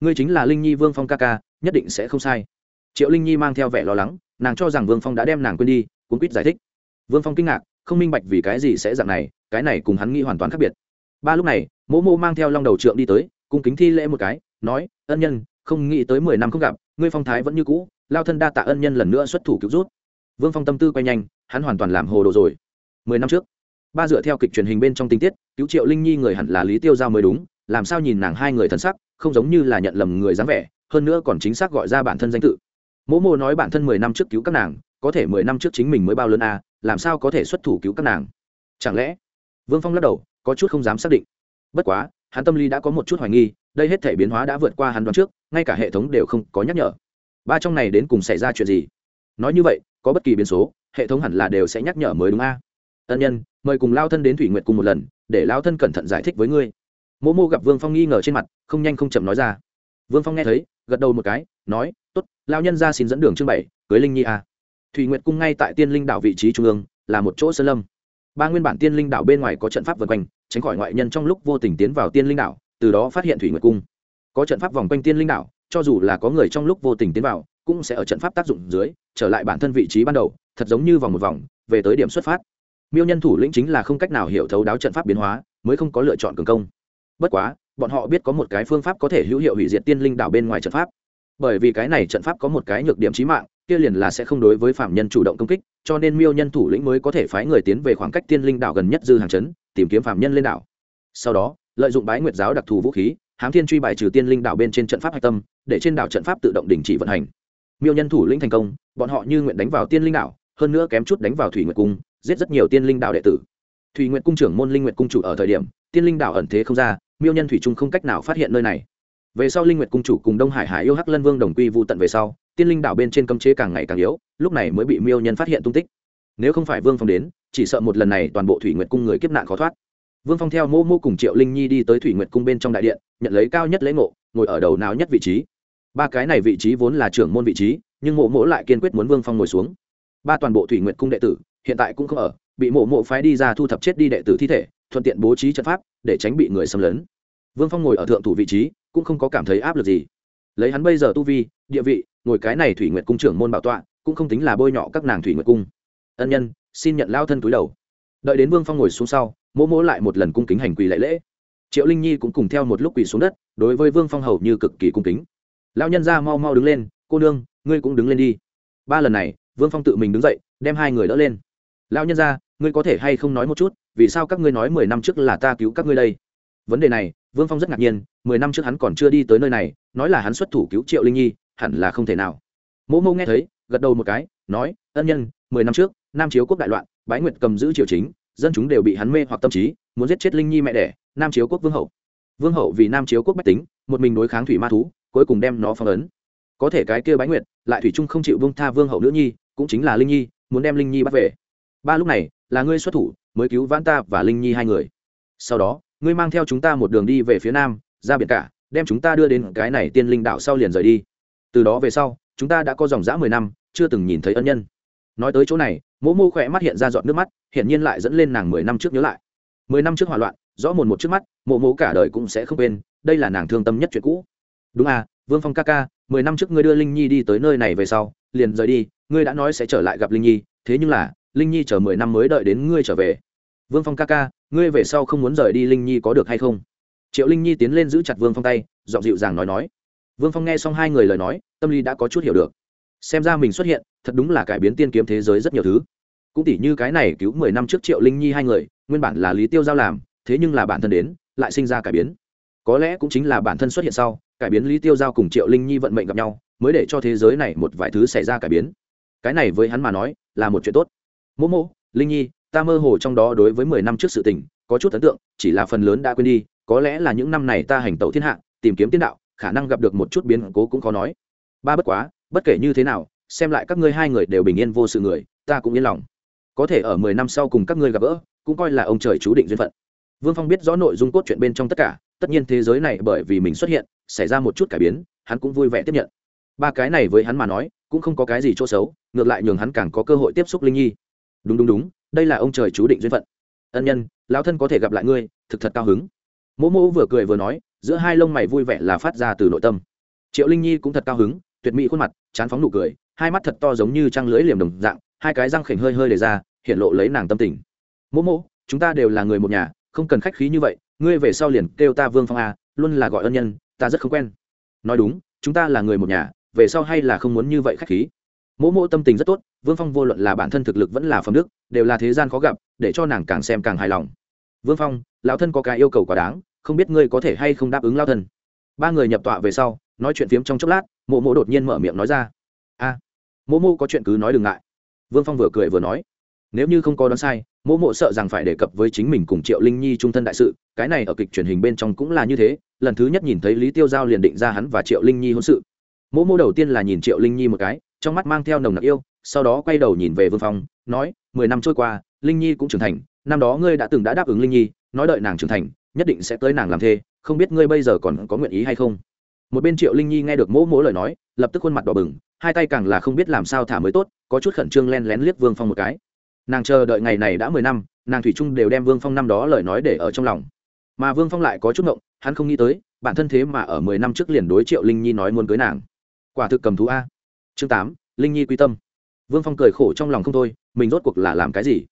Ngươi chính là linh nhi vương phong ca ca, nhất định sẽ không sai. Triệu linh nhi mang theo vẻ lo lắng, nàng cho rằng vương phong đã đem nàng quên đi cũng quýt giải thích. Vương phong kinh ngạc, không minh bạch vì cái gì sẽ dạng này, cái này cùng hắn nghĩ hoàn toàn khác biệt. Ba lúc này, mỗ mô mang theo long đầu trượng đi tới, cung kính thi lễ một cái, nói, ân nhân, không nghĩ tới mười năm không gặp, ngươi phong thái vẫn như cũ, lao thân đa tạ ân nhân lần nữa xuất thủ cứu rút vương phong tâm tư quay nhanh, hắn hoàn toàn làm hồ đồ rồi. Mười năm trước, ba dựa theo kịch truyền hình bên trong tình tiết, cứu triệu linh nhi người hẳn là lý tiêu giao mới đúng, làm sao nhìn nàng hai người thân sắc, không giống như là nhận lầm người dáng vẻ, hơn nữa còn chính xác gọi ra bản thân danh tự. Mỗ mô nói bản thân mười năm trước cứu các nàng có thể mười năm trước chính mình mới bao lớn a à, làm sao có thể xuất thủ cứu các nàng? Chẳng lẽ? Vương phong lắc đầu có chút không dám xác định. Bất quá hắn tâm lý đã có một chút hoài nghi đây hết thể biến hóa đã vượt qua hắn đoán trước ngay cả hệ thống đều không có nhắc nhở. Ba trong này đến cùng xảy ra chuyện gì? Nói như vậy có bất kỳ biến số hệ thống hẳn là đều sẽ nhắc nhở mới đúng a. À? ân nhân mời cùng lao thân đến thủy nguyện cùng một lần để lao thân cẩn thận giải thích với ngươi. Mô mô gặp vương phong nghi ngờ trên mặt không nhanh không chậm nói ra. Vương phong nghe thấy gật đầu một cái nói t ố t lao nhân ra xin dẫn đường chương bảy cưới linh nhi a. à thủy nguyệt cung ngay tại tiên linh đảo vị trí trung ương, là một chỗ sơn lâm. Ba nguyên bản tiên linh đảo bên ngoài có trận pháp vần quanh, tránh khỏi ngoại nhân trong lúc vô tình tiến vào tiên linh đảo, từ đó phát hiện thủy nguyệt cung. Có trận pháp vòng quanh tiên linh đảo, cho dù là có người trong lúc vô tình tiến vào, cũng sẽ ở trận pháp tác dụng dưới, trở lại bản thân vị trí ban đầu, thật giống như vòng một vòng, về tới điểm xuất phát. Miêu nhân thủ lĩnh chính là không cách nào hiểu thấu đáo trận pháp biến hóa, mới không có lựa chọn cường công. Bất quá, bọn họ biết có một cái phương pháp có thể hữu hiệu hủy diệt tiên linh đảo bên ngoài trận pháp. Bởi vì cái này trận pháp có một cái nhược điểm chí mạng kia liền là sẽ không đối với phạm nhân chủ động công kích, cho nên miêu nhân thủ lĩnh mới có thể phái người tiến về khoảng cách tiên linh đảo gần nhất dư hàng chấn tìm kiếm phạm nhân lên đảo. Sau đó, lợi dụng bái nguyệt giáo đặc thù vũ khí, hám thiên truy bài trừ tiên linh đảo bên trên trận pháp hạch tâm, để trên đảo trận pháp tự động đình chỉ vận hành. Miêu nhân thủ lĩnh thành công, bọn họ như nguyện đánh vào tiên linh đảo, hơn nữa kém chút đánh vào thủy nguyệt cung, giết rất nhiều tiên linh đảo đệ tử. Thủy nguyệt cung trưởng môn linh nguyệt cung chủ ở thời điểm, tiên linh đảo ẩn thế không ra, miêu nhân thủy trung không cách nào phát hiện nơi này. Về sau linh nguyệt cung chủ cùng đông hải hải yêu hắc lân vương đồng quy vu tận về sau tiên linh đảo bên trên cấm chế càng ngày càng yếu, lúc này mới bị miêu nhân phát hiện tung tích. Nếu không phải vương phong đến, chỉ sợ một lần này toàn bộ thủy nguyệt cung người kiếp nạn khó thoát. Vương phong theo mô mô cùng triệu linh nhi đi tới thủy nguyệt cung bên trong đại điện, nhận lấy cao nhất lễ ngộ, ngồi ở đầu nào nhất vị trí. Ba cái này vị trí vốn là trưởng môn vị trí, nhưng mộ Mộ lại kiên quyết muốn vương phong ngồi xuống. Ba toàn bộ thủy nguyệt cung đệ tử, hiện tại cũng không ở, bị mộ mộ phái đi ra thu thập chết đi đệ tử thi thể, thuận tiện bố trí trận pháp, để tránh bị người xâm lấn. Vương phong ngồi ở thượng thủ vị trí, cũng không có cảm thấy áp lực gì. Lấy hắn bây giờ tu vi, địa vị ngồi cái này thủy nguyệt cung trưởng môn bảo tọa, cũng không tính là bôi nhọ các nàng thủy nguyệt cung. Ân nhân, xin nhận lao thân túi đầu. Đợi đến vương phong ngồi xuống sau, mỗ mỗ lại một lần cung kính hành quỳ lễ lễ. Triệu linh nhi cũng cùng theo một lúc quỳ xuống đất, đối với vương phong hầu như cực kỳ cung kính. Lao nhân ra mau mau đứng lên, cô nương, ngươi cũng đứng lên đi. Ba lần này, vương phong tự mình đứng dậy, đem hai người đỡ lên. Lao nhân ra, ngươi có thể hay không nói một chút, vì sao các ngươi nói mười năm trước là ta cứu các ngươi đây? Vấn đề này, vương phong rất ngạc nhiên, mười năm trước hắn còn chưa đi tới nơi này, nói là hắn xuất thủ cứu triệu linh nhi hẳn là không thể nào. Mỗ mâu nghe thấy, gật đầu một cái, nói, ân nhân, mười năm trước, nam chiếu quốc đại loạn, bái nguyệt cầm giữ triều chính, dân chúng đều bị hắn mê hoặc tâm trí, muốn giết chết linh nhi mẹ đẻ, nam chiếu quốc vương hậu. Vương hậu vì nam chiếu quốc bách tính, một mình đối kháng thủy ma thú, cuối cùng đem nó phong ấn. Có thể cái kia bái nguyệt, lại thủy trung không chịu vương tha vương hậu nữ nhi, cũng chính là linh nhi, muốn đem linh nhi bắt về. Ba lúc này, là ngươi xuất thủ, mới cứu vãn ta và linh nhi hai người. Sau đó, ngươi mang theo chúng ta một đường đi về phía nam, ra biển cả, đem chúng ta đưa đến cái này tiên linh đạo sau liền rời đi từ đó về sau, chúng ta đã có dòng dã mười năm, chưa từng nhìn thấy ân nhân. Nói tới chỗ này, mỗ mô khỏe mắt hiện ra giọt nước mắt hiện nhiên lại dẫn lên nàng mười năm trước nhớ lại. Mười năm trước hỏa loạn, rõ mồn một trước mắt mộ mỗ cả đời cũng sẽ không quên, đây là nàng thương tâm nhất chuyện cũ. Đúng à vương phong ca ca, mười năm trước ngươi đưa linh nhi đi tới nơi này về sau, liền rời đi, ngươi đã nói sẽ trở lại gặp linh nhi, thế nhưng là, linh nhi chờ mười năm mới đợi đến ngươi trở về. Vương phong ca ca, ngươi về sau không muốn rời đi linh nhi có được hay không? Triệu linh nhi tiến lên giữ chặt vương phong tay dọn dịu dàng nói nói vương phong nghe xong hai người lời nói, tâm lý đã có chút hiểu được. Xem ra mình xuất hiện, thật đúng là cải biến tiên kiếm thế giới rất nhiều thứ. Cũng tỉ như cái này cứu mười năm trước triệu linh nhi hai người, nguyên bản là lý tiêu giao làm, thế nhưng là bản thân đến, lại sinh ra cải biến. Có lẽ cũng chính là bản thân xuất hiện sau, cải biến lý tiêu giao cùng triệu linh nhi vận mệnh gặp nhau, mới để cho thế giới này một vài thứ xảy ra cải biến. Cái này với hắn mà nói, là một chuyện tốt. Mô mô linh nhi, ta mơ hồ trong đó đối với mười năm trước sự tình, có chút ấn tượng, chỉ là phần lớn đã quên đi, có lẽ là những năm này ta hành tẩu thiên hạ, tìm kiếm tiên đạo khả năng gặp được một chút biến cố cũng khó nói. Ba bất quá, bất kể như thế nào, xem lại các ngươi hai người đều bình yên vô sự người, ta cũng yên lòng. Có thể ở mười năm sau cùng các ngươi gặp gỡ, cũng coi là ông trời chú định duyên phận. Vương phong biết rõ nội dung cốt truyện bên trong tất cả, tất nhiên thế giới này bởi vì mình xuất hiện, xảy ra một chút cải biến, hắn cũng vui vẻ tiếp nhận. Ba cái này với hắn mà nói, cũng không có cái gì chỗ xấu, ngược lại nhường hắn càng có cơ hội tiếp xúc linh nhi. Đúng đúng đúng, đây là ông trời chú định duyên phận. Ân nhân, lão thân có thể gặp lại ngươi, thực thật cao hứng. Mỗ mỗ vừa cười vừa nói giữa hai lông mày vui vẻ là phát ra từ nội tâm. Triệu linh nhi cũng thật cao hứng, tuyệt mỹ khuôn mặt, chán phóng nụ cười, hai mắt thật to giống như trăng lưỡi liềm đồng dạng, hai cái răng khểnh hơi hơi để ra hiện lộ lấy nàng tâm tình. Mỗ mỗ, chúng ta đều là người một nhà, không cần khách khí như vậy, ngươi về sau liền kêu ta vương phong a, luôn là gọi ân nhân, ta rất không quen. Nói đúng, chúng ta là người một nhà, về sau hay là không muốn như vậy khách khí. Mỗ mỗ tâm tình rất tốt, vương phong vô luận là bản thân thực lực vẫn là phẩm đức, đều là thế gian khó gặp, để cho nàng càng xem càng hài lòng. Vương phong, lão thân có cái yêu cầu quá đáng không biết ngươi có thể hay không đáp ứng lao thần. ba người nhập tọa về sau nói chuyện phiếm trong chốc lát mộ mộ đột nhiên mở miệng nói ra. A à, mộ mộ có chuyện cứ nói đừng ngại. Vương phong vừa cười vừa nói. Nếu như không có đoán sai mộ mộ sợ rằng phải đề cập với chính mình cùng triệu linh nhi trung thân đại sự cái này ở kịch truyền hình bên trong cũng là như thế lần thứ nhất nhìn thấy lý tiêu giao liền định ra hắn và triệu linh nhi hôn sự. Mộ mộ đầu tiên là nhìn triệu linh nhi một cái trong mắt mang theo nồng nặc yêu sau đó quay đầu nhìn về vương phong nói mười năm trôi qua linh nhi cũng trưởng thành năm đó ngươi đã từng đã đáp ứng linh nhi nói đợi nàng trưởng thành nhất định sẽ tới nàng làm thê, không biết ngươi bây giờ còn có nguyện ý hay không. Một bên triệu linh nhi nghe được mỗ mỗ lời nói, lập tức khuôn mặt đỏ bừng, hai tay càng là không biết làm sao thả mới tốt, có chút khẩn trương len lén liếc vương phong một cái. Nàng chờ đợi ngày này đã mười năm, nàng thủy trung đều đem vương phong năm đó lời nói để ở trong lòng. Mà vương phong lại có chút ngộng, hắn không nghĩ tới, bản thân thế mà ở mười năm trước liền đối triệu linh nhi nói muốn cưới nàng. Quả thực cầm thú a. Chương tám, linh nhi quy tâm. Vương phong cười khổ trong lòng không thôi, mình rốt cuộc là làm cái gì?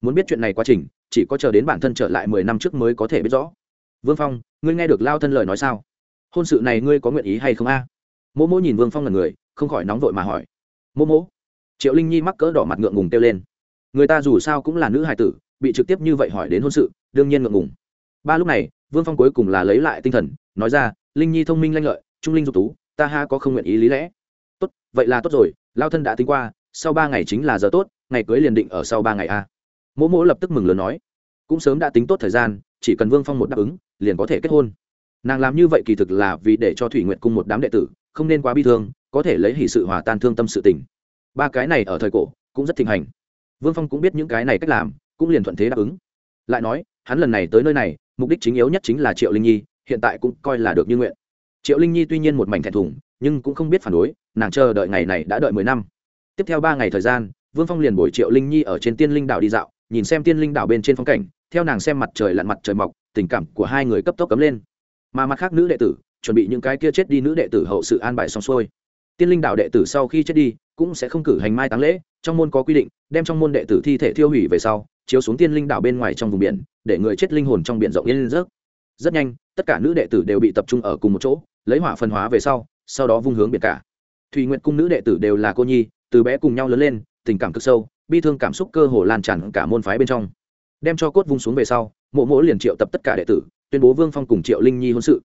Muốn biết chuyện này quá trình chỉ có chờ đến bản thân trở lại mười năm trước mới có thể biết rõ. Vương phong, ngươi nghe được lao thân lời nói sao? Hôn sự này ngươi có nguyện ý hay không a? À? mỗ mỗ nhìn vương phong là người, không khỏi nóng vội mà hỏi. Mỗ mỗ, triệu linh nhi mắc cỡ đỏ mặt ngượng ngùng kêu lên. Người ta dù sao cũng là nữ hài tử, bị trực tiếp như vậy hỏi đến hôn sự, đương nhiên ngượng ngùng. Ba lúc này, vương phong cuối cùng là lấy lại tinh thần, nói ra, linh nhi thông minh lanh lợi, trung linh dục tú, ta ha có không nguyện ý lý lẽ. Tốt, vậy là tốt rồi, lao thân đã tính qua, sau ba ngày chính là giờ tốt, ngày cưới liền định ở sau ba ngày a mỗ mỗ lập tức mừng lớn nói, cũng sớm đã tính tốt thời gian, chỉ cần vương phong một đáp ứng, liền có thể kết hôn. Nàng làm như vậy kỳ thực là vì để cho thủy nguyện cung một đám đệ tử không nên quá bi thương, có thể lấy hỷ sự hòa tan thương tâm sự tình. Ba cái này ở thời cổ cũng rất thịnh hành. Vương phong cũng biết những cái này cách làm, cũng liền thuận thế đáp ứng. Lại nói, hắn lần này tới nơi này, mục đích chính yếu nhất chính là triệu linh nhi, hiện tại cũng coi là được như nguyện. Triệu linh nhi tuy nhiên một mảnh thẹn thùng, nhưng cũng không biết phản đối, nàng chờ đợi ngày này đã đợi mười năm. Tiếp theo ba ngày thời gian, vương phong liền bồi triệu linh nhi ở trên tiên linh đảo đi dạo nhìn xem tiên linh đảo bên trên phong cảnh, theo nàng xem mặt trời lặn mặt trời mọc, tình cảm của hai người cấp tốc cấm lên. Mà mặt khác nữ đệ tử, chuẩn bị những cái kia chết đi nữ đệ tử hậu sự an bài xong xuôi. Tiên linh đảo đệ tử sau khi chết đi, cũng sẽ không cử hành mai táng lễ, trong môn có quy định, đem trong môn đệ tử thi thể thiêu hủy về sau, chiếu xuống tiên linh đảo bên ngoài trong vùng biển, để người chết linh hồn trong biển rộng yên lên rớt rất nhanh, tất cả nữ đệ tử đều bị tập trung ở cùng một chỗ, lấy hỏa phân hóa về sau sau đó vung hướng biển cả. Thùy nguyện cung nữ đệ tử đều là cô nhi, từ bé cùng nhau lớn lên, tình cảm cực sâu bi thương cảm xúc cơ hồ lan tràn cả môn phái bên trong. Đem cho cốt vung xuống về sau, mộ mỗ liền triệu tập tất cả đệ tử, tuyên bố vương phong cùng triệu linh nhi hôn sự.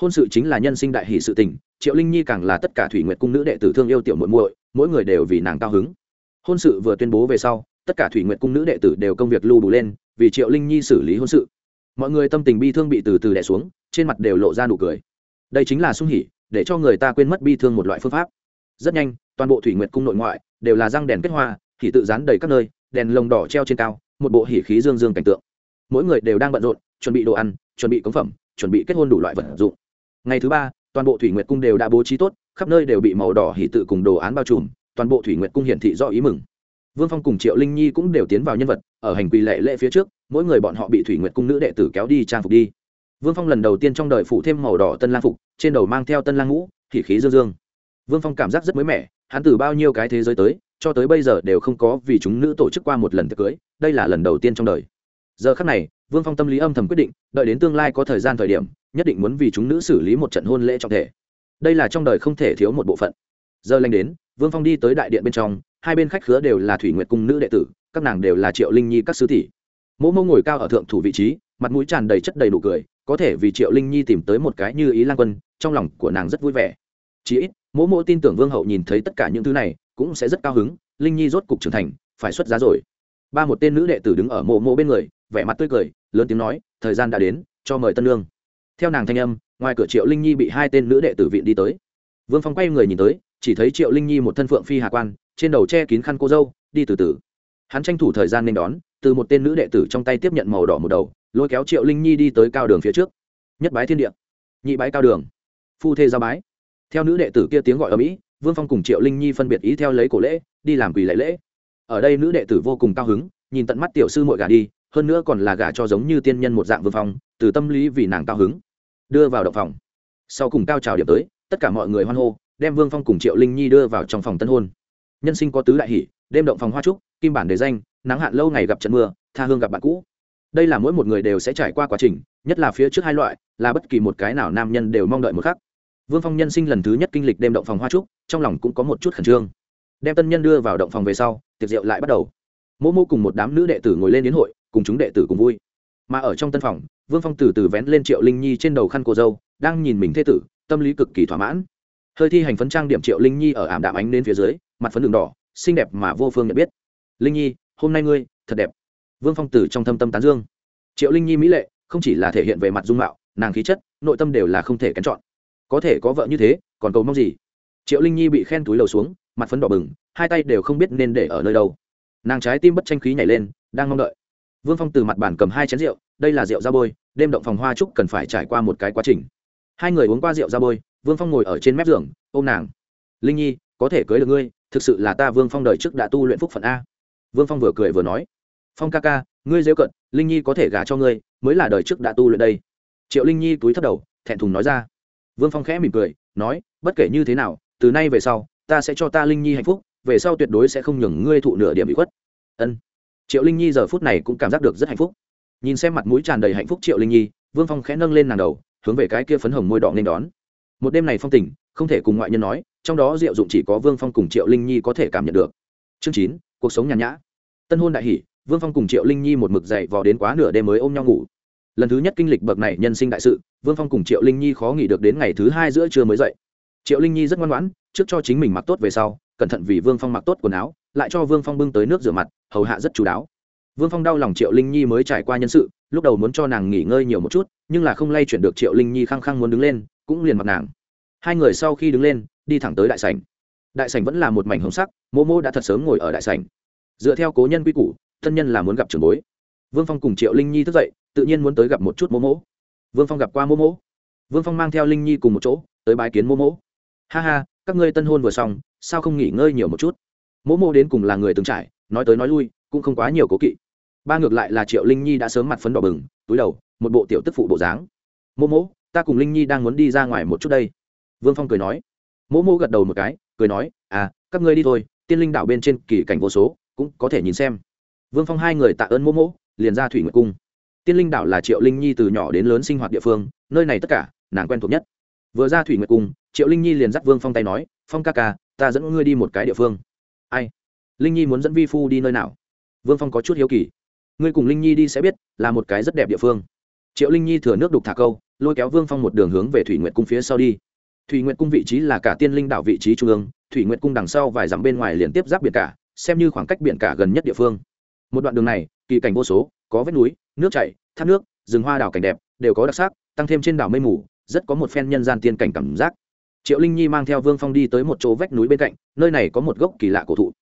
Hôn sự chính là nhân sinh đại hỷ sự tình, triệu linh nhi càng là tất cả thủy nguyệt cung nữ đệ tử thương yêu tiểu muội muội, mỗi người đều vì nàng cao hứng. Hôn sự vừa tuyên bố về sau, tất cả thủy nguyệt cung nữ đệ tử đều công việc lưu đủ lên, vì triệu linh nhi xử lý hôn sự. Mọi người tâm tình bi thương bị từ từ đẻ xuống, trên mặt đều lộ ra nụ cười. Đây chính là sung hỉ, để cho người ta quên mất bi thương một loại phương pháp. Rất nhanh, toàn bộ thủy nguyệt cung nội ngoại đều là răng đèn kết hoa hỉ tự dán đầy các nơi, đèn lồng đỏ treo trên cao, một bộ hỉ khí dương dương cảnh tượng. Mỗi người đều đang bận rộn, chuẩn bị đồ ăn, chuẩn bị cống phẩm, chuẩn bị kết hôn đủ loại vật dụng. Ngày thứ ba, toàn bộ thủy nguyệt cung đều đã bố trí tốt, khắp nơi đều bị màu đỏ hỉ tự cùng đồ án bao trùm, toàn bộ thủy nguyệt cung hiển thị do ý mừng. Vương phong cùng triệu linh nhi cũng đều tiến vào nhân vật, ở hành quỳ lệ lễ phía trước, mỗi người bọn họ bị thủy nguyệt cung nữ đệ tử kéo đi trang phục đi. Vương phong lần đầu tiên trong đời phủ thêm màu đỏ tân lang phục, trên đầu mang theo tân lang ngũ, hỉ khí dương dương. Vương phong cảm giác rất mới mẻ, hắn từ bao nhiêu cái thế giới tới cho tới bây giờ đều không có vì chúng nữ tổ chức qua một lần tiệc cưới, đây là lần đầu tiên trong đời. Giờ khắc này, vương phong tâm lý âm thầm quyết định, đợi đến tương lai có thời gian thời điểm, nhất định muốn vì chúng nữ xử lý một trận hôn lễ trọng thể. Đây là trong đời không thể thiếu một bộ phận. Giờ lanh đến, vương phong đi tới đại điện bên trong, hai bên khách khứa đều là thủy nguyệt cung nữ đệ tử, các nàng đều là triệu linh nhi các sứ tỷ. Mỗ mô ngồi cao ở thượng thủ vị trí, mặt mũi tràn đầy chất đầy đủ cười, có thể vì triệu linh nhi tìm tới một cái như ý lan quân, trong lòng của nàng rất vui vẻ chí ít mỗ mỗ tin tưởng vương hậu nhìn thấy tất cả những thứ này, cũng sẽ rất cao hứng, linh nhi rốt cục trưởng thành, phải xuất giá rồi. Ba một tên nữ đệ tử đứng ở mộ mộ bên người, vẻ mặt tươi cười, lớn tiếng nói, thời gian đã đến, cho mời tân lương theo nàng thanh âm, ngoài cửa triệu linh nhi bị hai tên nữ đệ tử viện đi tới. Vương phong quay người nhìn tới, chỉ thấy triệu linh nhi một thân phượng phi hạ quan, trên đầu che kín khăn cô dâu, đi từ từ. Hắn tranh thủ thời gian nên đón, từ một tên nữ đệ tử trong tay tiếp nhận màu đỏ một đầu, lôi kéo triệu linh nhi đi tới cao đường phía trước. Nhất bái thiên địa. Nhị bái cao đường. Phu thê giao bái theo nữ đệ tử kia tiếng gọi ở mỹ, vương phong cùng triệu linh nhi phân biệt ý theo lấy cổ lễ, đi làm quỳ lễ lễ. Ở đây nữ đệ tử vô cùng cao hứng, nhìn tận mắt tiểu sư mội gà đi, hơn nữa còn là gà cho giống như tiên nhân một dạng vương phong, từ tâm lý vì nàng cao hứng. Đưa vào động phòng. Sau cùng cao trào điểm tới, tất cả mọi người hoan hô, đem vương phong cùng triệu linh nhi đưa vào trong phòng tân hôn. Nhân sinh có tứ đại hỷ, đêm động phòng hoa trúc, kim bản đề danh, nắng hạn lâu ngày gặp trận mưa, tha hương gặp bạn cũ. Đây là mỗi một người đều sẽ trải qua quá trình, nhất là phía trước hai loại, là bất kỳ một cái nào nam nhân đều mong đợi một khắc vương phong nhân sinh lần thứ nhất kinh lịch đêm động phòng hoa trúc, trong lòng cũng có một chút khẩn trương. Đem tân nhân đưa vào động phòng về sau, tiệc rượu lại bắt đầu. Mỗ mô cùng một đám nữ đệ tử ngồi lên đến hội, cùng chúng đệ tử cùng vui. Mà ở trong tân phòng, vương phong từ từ vén lên triệu linh nhi trên đầu khăn cô dâu, đang nhìn mình thê tử, tâm lý cực kỳ thỏa mãn. Hơi thi hành phấn trang điểm triệu linh nhi ở ảm đạm ánh đến phía dưới, mặt phấn đường đỏ, xinh đẹp mà vô phương nhận biết. Linh nhi, hôm nay ngươi thật đẹp. Vương phong tử trong thâm tâm tán dương. Triệu linh nhi mỹ lệ, không chỉ là thể hiện về mặt dung mạo, nàng khí chất, nội tâm đều là không thể kén chọn có thể có vợ như thế, còn cầu mong gì? Triệu linh nhi bị khen túi lầu xuống, mặt phấn đỏ bừng, hai tay đều không biết nên để ở nơi đâu. Nàng trái tim bất tranh khí nhảy lên, đang mong đợi. Vương phong từ mặt bàn cầm hai chén rượu, đây là rượu da bôi, đêm động phòng hoa trúc cần phải trải qua một cái quá trình. Hai người uống qua rượu da bôi, vương phong ngồi ở trên mép giường, ôm nàng. Linh nhi, có thể cưới được ngươi, thực sự là ta vương phong đời trước đã tu luyện phúc phận a. Vương phong vừa cười vừa nói. Phong ca ca, ngươi rêu cận, linh nhi có thể gả cho ngươi, mới là đời trước đã tu luyện đây. Triệu linh nhi túi thấp đầu, thẹn thùng nói ra vương phong khẽ mỉm cười, nói, bất kể như thế nào, từ nay về sau, ta sẽ cho ta linh nhi hạnh phúc, về sau tuyệt đối sẽ không nhường ngươi thụ nửa điểm bị khuất. Ân. Triệu linh nhi giờ phút này cũng cảm giác được rất hạnh phúc. Nhìn xem mặt mũi tràn đầy hạnh phúc triệu linh nhi, vương phong khẽ nâng lên nàng đầu, hướng về cái kia phấn hồng môi đỏ nên đón. Một đêm này phong tình, không thể cùng ngoại nhân nói, trong đó diệu dụng chỉ có vương phong cùng triệu linh nhi có thể cảm nhận được. Chương chín, cuộc sống nhàn nhã. Tân hôn đại hỷ, vương phong cùng triệu linh nhi một mực dậy vò đến quá nửa đêm mới ôm nhau ngủ lần thứ nhất kinh lịch bậc này nhân sinh đại sự, vương phong cùng triệu linh nhi khó nghỉ được đến ngày thứ hai giữa trưa mới dậy. Triệu linh nhi rất ngoan ngoãn, trước cho chính mình mặc tốt về sau, cẩn thận vì vương phong mặc tốt quần áo, lại cho vương phong bưng tới nước rửa mặt, hầu hạ rất chú đáo. Vương phong đau lòng triệu linh nhi mới trải qua nhân sự, lúc đầu muốn cho nàng nghỉ ngơi nhiều một chút, nhưng là không lay chuyển được triệu linh nhi khăng khăng muốn đứng lên, cũng liền mặc nàng. Hai người sau khi đứng lên, đi thẳng tới đại sảnh. Đại sảnh vẫn là một mảnh hồng sắc, mô mô đã thật sớm ngồi ở đại sảnh. Dựa theo cố nhân quy củ, thân nhân là muốn gặp trưởng bối. Vương phong cùng triệu linh nhi thức dậy tự nhiên muốn tới gặp một chút mô mô vương phong gặp qua mô mô vương phong mang theo linh nhi cùng một chỗ, tới bái kiến mô mô ha ha, các ngươi tân hôn vừa xong, sao không nghỉ ngơi nhiều một chút? Mô mô đến cùng là người từng trải, nói tới nói lui, cũng không quá nhiều cố kỵ. Ba ngược lại là triệu linh nhi đã sớm mặt phấn đỏ bừng, túi đầu, một bộ tiểu tức phụ bộ dáng. Mô mô ta cùng linh nhi đang muốn đi ra ngoài một chút đây. Vương phong cười nói. Mô mô gật đầu một cái, cười nói à các ngươi đi thôi, tiên linh đảo bên trên kỳ cảnh vô số, cũng có thể nhìn xem. Vương phong hai người tạ ơn mô mô liền ra thủy nguyệt cung tiên linh đảo là triệu linh nhi từ nhỏ đến lớn sinh hoạt địa phương, nơi này tất cả, nàng quen thuộc nhất. Vừa ra thủy nguyệt cung, triệu linh nhi liền dắt vương phong tay nói, phong ca ca, ta dẫn ngươi đi một cái địa phương. Ai? Linh nhi muốn dẫn vi phu đi nơi nào? Vương phong có chút hiếu kỳ. Ngươi cùng linh nhi đi sẽ biết, là một cái rất đẹp địa phương. Triệu linh nhi thừa nước đục thả câu, lôi kéo vương phong một đường hướng về thủy nguyệt cung phía sau đi. Thủy nguyệt cung vị trí là cả tiên linh đảo vị trí trung ương, thủy nguyệt cung đằng sau vài dặm bên ngoài liền tiếp giáp biển cả, xem như khoảng cách biển cả gần nhất địa phương. Một đoạn đường này kỳ cảnh vô số, có vết núi, nước chảy, thác nước, rừng hoa đảo cảnh đẹp, đều có đặc sắc, tăng thêm trên đảo mây mù, rất có một phen nhân gian tiên cảnh cảm giác. Triệu linh nhi mang theo vương phong đi tới một chỗ vách núi bên cạnh, nơi này có một gốc kỳ lạ cổ thụ.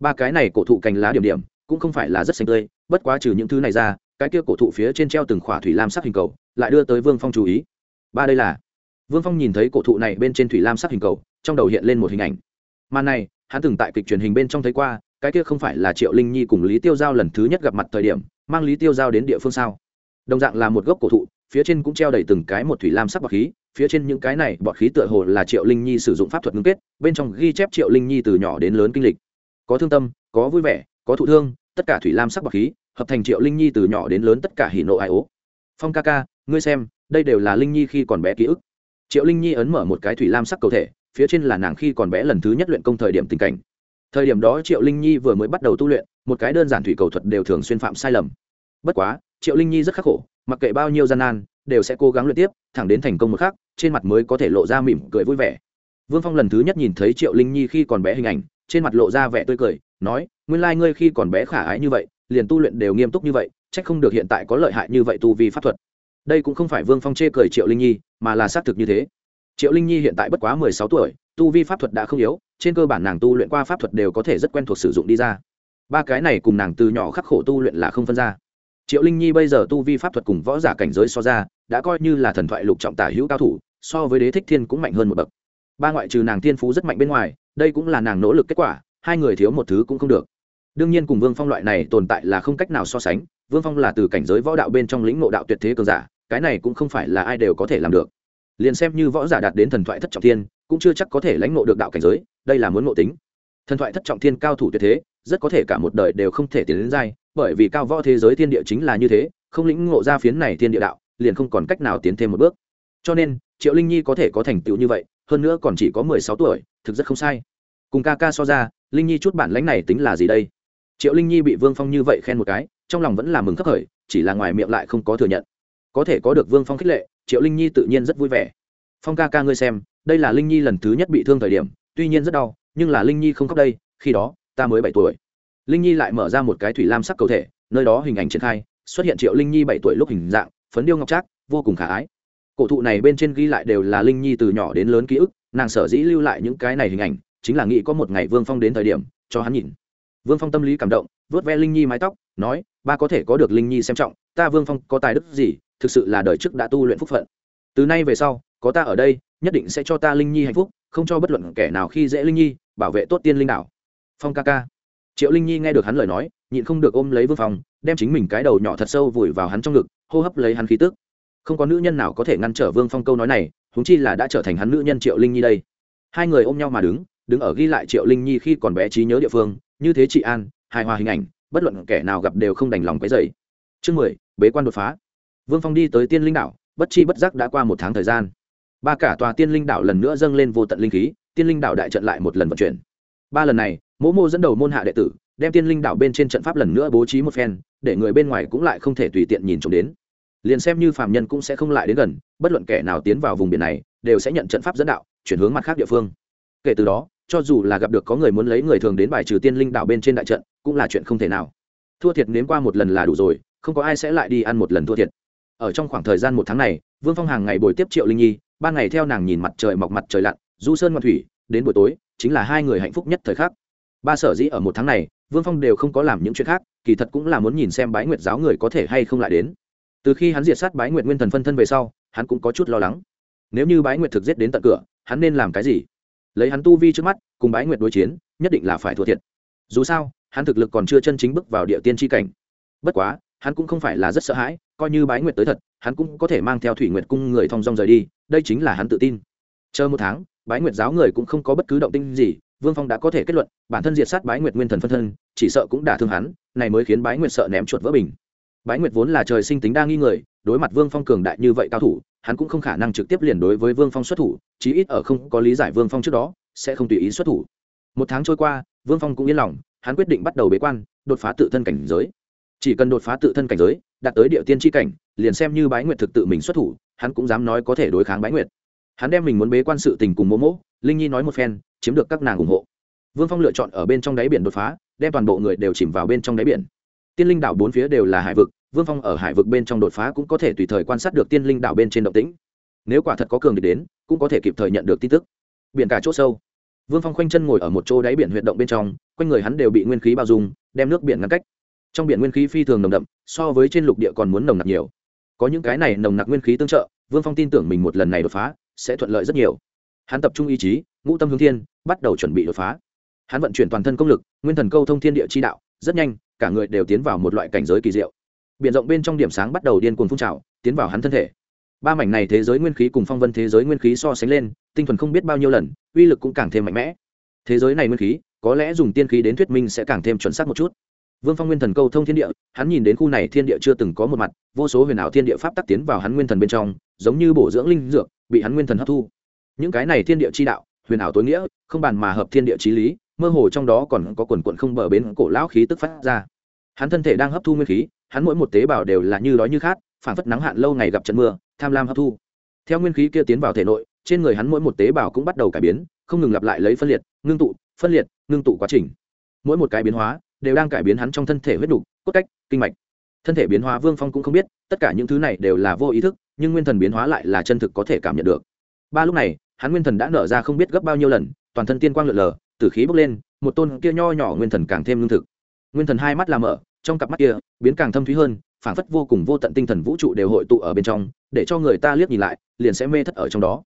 Ba cái này cổ thụ cành lá điểm điểm, cũng không phải là rất xanh tươi, bất quá trừ những thứ này ra, cái kia cổ thụ phía trên treo từng khỏa thủy lam sắc hình cầu, lại đưa tới vương phong chú ý. Ba đây là. Vương phong nhìn thấy cổ thụ này bên trên thủy lam sắc hình cầu, trong đầu hiện lên một hình ảnh. Màn này, hắn từng tại kịch truyền hình bên trong thấy qua cái kia không phải là triệu linh nhi cùng lý tiêu giao lần thứ nhất gặp mặt thời điểm, mang lý tiêu giao đến địa phương sao? Đồng dạng là một gốc cổ thụ, phía trên cũng treo đầy từng cái một thủy lam sắc bọt khí, phía trên những cái này bọt khí tựa hồ là triệu linh nhi sử dụng pháp thuật ngưng kết, bên trong ghi chép triệu linh nhi từ nhỏ đến lớn kinh lịch. Có thương tâm, có vui vẻ, có thụ thương, tất cả thủy lam sắc bọt khí, hợp thành triệu linh nhi từ nhỏ đến lớn tất cả hỉ nộ ai ố. Phong ca ca, ngươi xem, đây đều là linh nhi khi còn bé ký ức. Triệu linh nhi ấn mở một cái thủy lam sắc cầu thể, phía trên là nàng khi còn bé lần thứ nhất luyện công thời điểm tình cảnh thời điểm đó triệu linh nhi vừa mới bắt đầu tu luyện, một cái đơn giản thủy cầu thuật đều thường xuyên phạm sai lầm. Bất quá, triệu linh nhi rất khắc khổ, mặc kệ bao nhiêu gian nan, đều sẽ cố gắng luyện tiếp, thẳng đến thành công một khác trên mặt mới có thể lộ ra mỉm cười vui vẻ. Vương phong lần thứ nhất nhìn thấy triệu linh nhi khi còn bé hình ảnh, trên mặt lộ ra vẻ tươi cười, nói, nguyên lai、like、ngươi khi còn bé khả ái như vậy, liền tu luyện đều nghiêm túc như vậy c h ắ c không được hiện tại có lợi hại như vậy tu vi pháp thuật. Đây cũng không phải vương phong chê cười triệu linh nhi, mà là xác thực như thế. Triệu linh nhi hiện tại bất quá mười sáu tuổi tu vi pháp thuật đã không yếu, trên cơ bản nàng tu luyện qua pháp thuật đều có thể rất quen thuộc sử dụng đi ra. Ba cái này cùng nàng từ nhỏ khắc khổ tu luyện là không phân ra. Triệu linh nhi bây giờ tu vi pháp thuật cùng võ giả cảnh giới so ra, đã coi như là thần thoại lục trọng tả hữu cao thủ, so với đế thích thiên cũng mạnh hơn một bậc. Ba ngoại trừ nàng thiên phú rất mạnh bên ngoài, đây cũng là nàng nỗ lực kết quả, hai người thiếu một thứ cũng không được. Đương nhiên cùng vương phong loại này tồn tại là không cách nào so sánh, vương phong là từ cảnh giới võ đạo bên trong lĩnh ngộ đạo tuyệt thế cường giả, cái này cũng không phải là ai đều có thể làm được liền xem như võ giả đạt đến thần thoại thất trọng thiên, cũng chưa chắc có thể lãnh ngộ được đạo cảnh giới, đây là muốn ngộ tính. Thần thoại thất trọng thiên cao thủ tuyệt thế, rất có thể cả một đời đều không thể tiến đến giai, bởi vì cao võ thế giới thiên địa chính là như thế, không lĩnh ngộ ra phiến này thiên địa đạo, liền không còn cách nào tiến thêm một bước. Cho nên, triệu linh nhi có thể có thành tựu như vậy, hơn nữa còn chỉ có mười sáu tuổi, thực rất không sai. Cùng ca ca so ra, linh nhi chút bản lãnh này tính là gì đây? Triệu linh nhi bị vương phong như vậy khen một cái, trong lòng vẫn là mừng khắc khởi, chỉ là ngoài miệng lại không có thừa nhận. Có thể có được vương phong khích lệ triệu linh nhi tự nhiên rất vui vẻ. Phong ca ca ngươi xem, đây là linh nhi lần thứ nhất bị thương thời điểm, tuy nhiên rất đau, nhưng là linh nhi không khóc đây, khi đó, ta mới bảy tuổi. Linh nhi lại mở ra một cái thủy lam sắc cầu thể, nơi đó hình ảnh triển khai, xuất hiện triệu linh nhi bảy tuổi lúc hình dạng, phấn điêu ngọc trác, vô cùng khả ái. Cổ thụ này bên trên ghi lại đều là linh nhi từ nhỏ đến lớn ký ức, nàng sở dĩ lưu lại những cái này hình ảnh, chính là nghĩ có một ngày vương phong đến thời điểm, cho hắn nhìn. Vương phong tâm lý cảm động vớt ve linh nhi mái tóc, nói, ba có thể có được linh nhi xem trọng, ta vương phong có tài đức gì thực sự là đời trước đã tu luyện phúc phận. Từ nay về sau, có ta ở đây, nhất định sẽ cho ta linh nhi hạnh phúc, không cho bất luận kẻ nào khi dễ linh nhi, bảo vệ tốt tiên linh đảo. Phong ca ca. Triệu linh nhi nghe được hắn lời nói, nhịn không được ôm lấy vương phong đem chính mình cái đầu nhỏ thật sâu vùi vào hắn trong ngực, hô hấp lấy hắn khí tức. Không có nữ nhân nào có thể ngăn trở vương phong câu nói này húng chi là đã trở thành hắn nữ nhân triệu linh nhi đây. Hai người ôm nhau mà đứng đứng ở ghi lại triệu linh nhi khi còn bé trí nhớ địa phương, như thế chị an, hài hòa hình ảnh, bất luận kẻ nào gặp đều không đành lòng cái dày chương mười, bế quan đột phá vương phong đi tới tiên linh đảo, bất chi bất giác đã qua một tháng thời gian. Ba cả tòa tiên linh đảo lần nữa dâng lên vô tận linh khí, tiên linh đảo đại trận lại một lần vận chuyển. Ba lần này, mỗ mô dẫn đầu môn hạ đệ tử, đem tiên linh đảo bên trên trận pháp lần nữa bố trí một phen, để người bên ngoài cũng lại không thể tùy tiện nhìn trộm đến. Liền xem như phạm nhân cũng sẽ không lại đến gần, bất luận kẻ nào tiến vào vùng biển này, đều sẽ nhận trận pháp dẫn đạo, chuyển hướng mặt khác địa phương. Kể từ đó, cho dù là gặp được có người muốn lấy người thường đến bài trừ tiên linh đảo bên trên đại trận, cũng là chuyện không thể nào. Thua thiệt nếm qua một lần là đủ rồi, không có ai sẽ lại đi ăn một lần thua thiệt ở trong khoảng thời gian một tháng này, vương phong hàng ngày buổi tiếp triệu linh nhi, ban ngày theo nàng nhìn mặt trời mọc mặt trời lặn, du sơn ngoan thủy, đến buổi tối, chính là hai người hạnh phúc nhất thời khắc. Ba sở dĩ ở một tháng này, vương phong đều không có làm những chuyện khác, kỳ thật cũng là muốn nhìn xem bái nguyệt giáo người có thể hay không lại đến. Từ khi hắn diệt sát bái nguyệt nguyên thần phân thân về sau, hắn cũng có chút lo lắng. Nếu như bái nguyệt thực giết đến tận cửa, hắn nên làm cái gì? Lấy hắn tu vi trước mắt, cùng bái nguyệt đối chiến, nhất định là phải thua thiệt. Dù sao, hắn thực lực còn chưa chân chính bước vào địa tiên tri cảnh. Bất quá hắn cũng không phải là rất sợ hãi, coi như bái nguyệt tới thật, hắn cũng có thể mang theo thủy nguyệt cung người thong dong rời đi, đây chính là hắn tự tin. Chờ một tháng, bái nguyệt giáo người cũng không có bất cứ động tinh gì, vương phong đã có thể kết luận, bản thân diệt sát bái nguyệt nguyên thần phân thân, chỉ sợ cũng đả thương hắn, này mới khiến bái nguyệt sợ ném chuột vỡ bình. Bái nguyệt vốn là trời sinh tính đa nghi người, đối mặt vương phong cường đại như vậy cao thủ, hắn cũng không khả năng trực tiếp liền đối với vương phong xuất thủ, chí ít ở không có lý giải vương phong trước đó, sẽ không tùy ý xuất thủ. Một tháng trôi qua, vương phong cũng yên lòng, hắn quyết định bắt đầu bế quan, đột phá tự thân cảnh giới chỉ cần đột phá tự thân cảnh giới, đạt tới địa tiên tri cảnh, liền xem như bái nguyệt thực tự mình xuất thủ, hắn cũng dám nói có thể đối kháng bái nguyệt. Hắn đem mình muốn bế quan sự tình cùng mỗ mỗ, linh nhi nói một phen, chiếm được các nàng ủng hộ. Vương phong lựa chọn ở bên trong đáy biển đột phá, đem toàn bộ người đều chìm vào bên trong đáy biển. Tiên linh đảo bốn phía đều là hải vực, vương phong ở hải vực bên trong đột phá cũng có thể tùy thời quan sát được tiên linh đảo bên trên động tĩnh. Nếu quả thật có cường địch đến, cũng có thể kịp thời nhận được tin tức. Biển cả c h ỗ sâu. Vương phong khoanh chân ngồi ở một chỗ đáy biển huyệt động bên trong, quanh người hắn đều bị nguyên khí bao dung, đem nước biển ngăn cách trong biển nguyên khí phi thường nồng đậm, so với trên lục địa còn muốn nồng nặc nhiều. Có những cái này nồng nặc nguyên khí tương trợ, vương phong tin tưởng mình một lần này đột phá, sẽ thuận lợi rất nhiều. Hắn tập trung ý chí, ngũ tâm hướng thiên, bắt đầu chuẩn bị đột phá. Hắn vận chuyển toàn thân công lực, nguyên thần câu thông thiên địa chi đạo, rất nhanh, cả người đều tiến vào một loại cảnh giới kỳ diệu. Biển rộng bên trong điểm sáng bắt đầu điên cuồng phun trào, tiến vào hắn thân thể. Ba mảnh này thế giới nguyên khí cùng phong vân thế giới nguyên khí so sánh lên, tinh thuần không biết bao nhiêu lần, uy lực cũng càng thêm mạnh mẽ. Thế giới này nguyên khí, có lẽ dùng tiên khí đến thuyết minh sẽ càng thêm chuẩn xác một chút vương phong nguyên thần câu thông thiên địa, hắn nhìn đến khu này thiên địa chưa từng có một mặt, vô số huyền ảo thiên địa pháp tắc tiến vào hắn nguyên thần bên trong, giống như bổ dưỡng linh dược, bị hắn nguyên thần hấp thu. Những cái này thiên địa chi đạo, huyền ảo tối nghĩa, không bàn mà hợp thiên địa trí lý, mơ hồ trong đó còn có quần quận không bờ bến cổ lão khí tức phát ra. Hắn thân thể đang hấp thu nguyên khí, hắn mỗi một tế bào đều là như đói như khát, phản phất nắng hạn lâu ngày gặp trận mưa, tham lam hấp thu. Theo nguyên khí kia tiến vào thể nội, trên người hắn mỗi một tế bào cũng bắt đầu cải biến, không ngừng lặp lại lấy phân liệt, ngưng tụ, phân liệt, ngưng tụ quá trình. Mỗi một cái biến hóa đều đang cải biến hắn trong thân thể huyết đục, cốt cách, kinh mạch. Thân thể biến hóa vương phong cũng không biết, tất cả những thứ này đều là vô ý thức, nhưng nguyên thần biến hóa lại là chân thực có thể cảm nhận được. Ba lúc này, hắn nguyên thần đã nở ra không biết gấp bao nhiêu lần, toàn thân tiên quang lượn lờ, tử khí bốc lên, một tôn kia nho nhỏ nguyên thần càng thêm lương thực. Nguyên thần hai mắt làm mở, trong cặp mắt kia, biến càng thâm thúy hơn, phảng phất vô cùng vô tận tinh thần vũ trụ đều hội tụ ở bên trong, để cho người ta liếc nhìn lại, liền sẽ mê thất ở trong đó.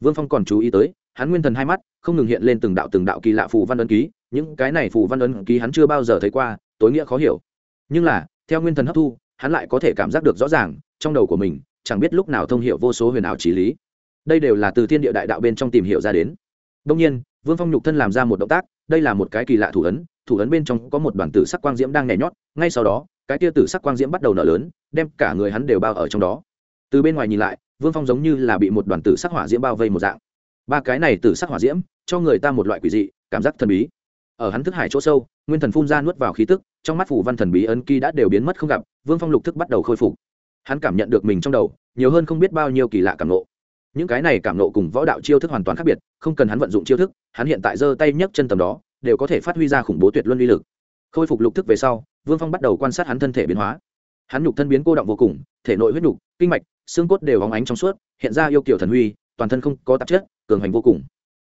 Vương phong còn chú ý tới hắn nguyên thần hai mắt, không ngừng hiện lên từng đạo từng đạo kỳ lạ phù văn ấn ký, những cái này phù văn ấn ký hắn chưa bao giờ thấy qua, tối nghĩa khó hiểu. Nhưng là, theo nguyên thần hấp thu, hắn lại có thể cảm giác được rõ ràng, trong đầu của mình, chẳng biết lúc nào thông hiểu vô số huyền ảo trí lý. Đây đều là từ thiên địa đại đạo bên trong tìm hiểu ra đến. Đông nhiên, vương phong nhục thân làm ra một động tác, đây là một cái kỳ lạ thủ ấn thủ ấn bên trong có một đoàn tử sắc quang diễm đang nhảy nhót, ngay sau đó, cái tia tử sắc quang diễm bắt đầu nở lớn, đem cả người hắn đều bao ở trong đó. Từ bên ngoài nhìn lại, vương phong giống như là bị một đoàn tử sắc hỏa diễm bao vây một dạng ba cái này từ sắc hỏa diễm, cho người ta một loại quỷ dị, cảm giác thần bí. Ở hắn thức hải chỗ sâu, nguyên thần phun ra nuốt vào khí tức, trong mắt phủ văn thần bí ấn ký đã đều biến mất không gặp, vương phong lục thức bắt đầu khôi phục. Hắn cảm nhận được mình trong đầu, nhiều hơn không biết bao nhiêu kỳ lạ cảm nộ những cái này cảm nộ cùng võ đạo chiêu thức hoàn toàn khác biệt, không cần hắn vận dụng chiêu thức, hắn hiện tại giơ tay nhấc chân tầm đó, đều có thể phát huy ra khủng bố tuyệt luân uy lực. Khôi phục lục thức về sau, vương phong bắt đầu quan sát hắn thân thể biến hóa. Hắn nhục thân biến cô động vô cùng, thể nội huyết nhục, kinh mạch, xương cốt đều hóng ánh trong suốt, hiện ra yêu kiểu thần huy, toàn thân không có tạp chất cường hành vô cùng.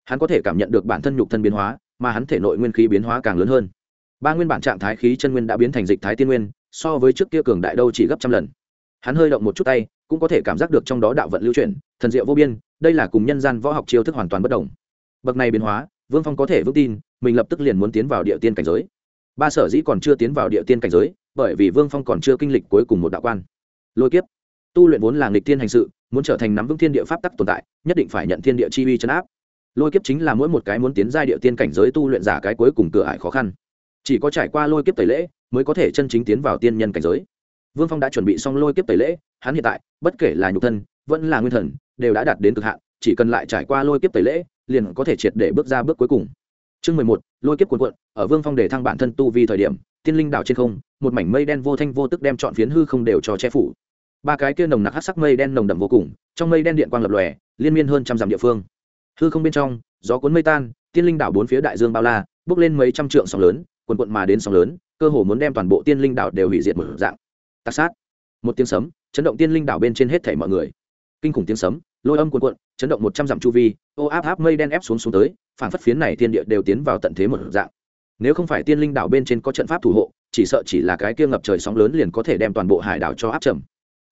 Hắn có thể cảm nhận được bản thân nhục thân biến hóa, mà hắn thể nội nguyên khí biến hóa càng lớn hơn. Ba nguyên bản trạng thái khí chân nguyên đã biến thành dịch thái tiên nguyên, so với trước kia cường đại đâu chỉ gấp trăm lần. Hắn hơi động một chút tay, cũng có thể cảm giác được trong đó đạo vận lưu chuyển, thần diệu vô biên, đây là cùng nhân gian võ học chiêu thức hoàn toàn bất đồng. Bậc này biến hóa, vương phong có thể vững tin, mình lập tức liền muốn tiến vào địa tiên cảnh giới. Ba sở dĩ còn chưa tiến vào địa tiên cảnh giới, bởi vì vương phong còn chưa kinh lịch cuối cùng một đạo quan. Lôi kiếp. Tu luyện vốn là nghịch tiên hành sự muốn trở thành nắm vững thiên địa pháp tắc tồn tại, nhất định phải nhận thiên địa chi uy chấn áp. Lôi kiếp chính là mỗi một cái muốn tiến giai địa tiên cảnh giới tu luyện giả cái cuối cùng cửa ải khó khăn. Chỉ có trải qua lôi kiếp tẩy lễ, mới có thể chân chính tiến vào tiên nhân cảnh giới. Vương phong đã chuẩn bị xong lôi kiếp tẩy lễ, hắn hiện tại, bất kể là nhục thân, vẫn là nguyên thần, đều đã đạt đến cực hạn, chỉ cần lại trải qua lôi kiếp tẩy lễ, liền có thể triệt để bước ra bước cuối cùng. Chương mười một, lôi kiếp cuộn cuộn, ở vương phong để thăng bản thân tu vi thời điểm, tiên linh đảo trên không, một mảnh mây đen vô thanh vô tức đem chọn phiến hư không đều cho che phủ ba cái kia nồng nặc hát sắc mây đen nồng đậm vô cùng, trong mây đen điện quang lập lòe, liên miên hơn trăm dặm địa phương. Hư không bên trong, gió cuốn mây tan, tiên linh đảo bốn phía đại dương bao la, bước lên mấy trăm trượng sóng lớn quần quận mà đến sóng lớn, cơ hồ muốn đem toàn bộ tiên linh đảo đều hủy diệt một dạng. Tạc sát. Một tiếng sấm, chấn động tiên linh đảo bên trên hết thảy mọi người. Kinh khủng tiếng sấm, lôi âm cuộn cuộn, chấn động một trăm dặm chu vi, ô áp áp mây đen ép xuống xuống tới phản phất phiến này thiên địa đều tiến vào tận thế một dạng. Nếu không phải tiên linh đảo bên trên có trận pháp thủ hộ, chỉ sợ chỉ là cái kia ngập trời sóng lớn liền có thể đem toàn bộ hải đảo cho áp trầm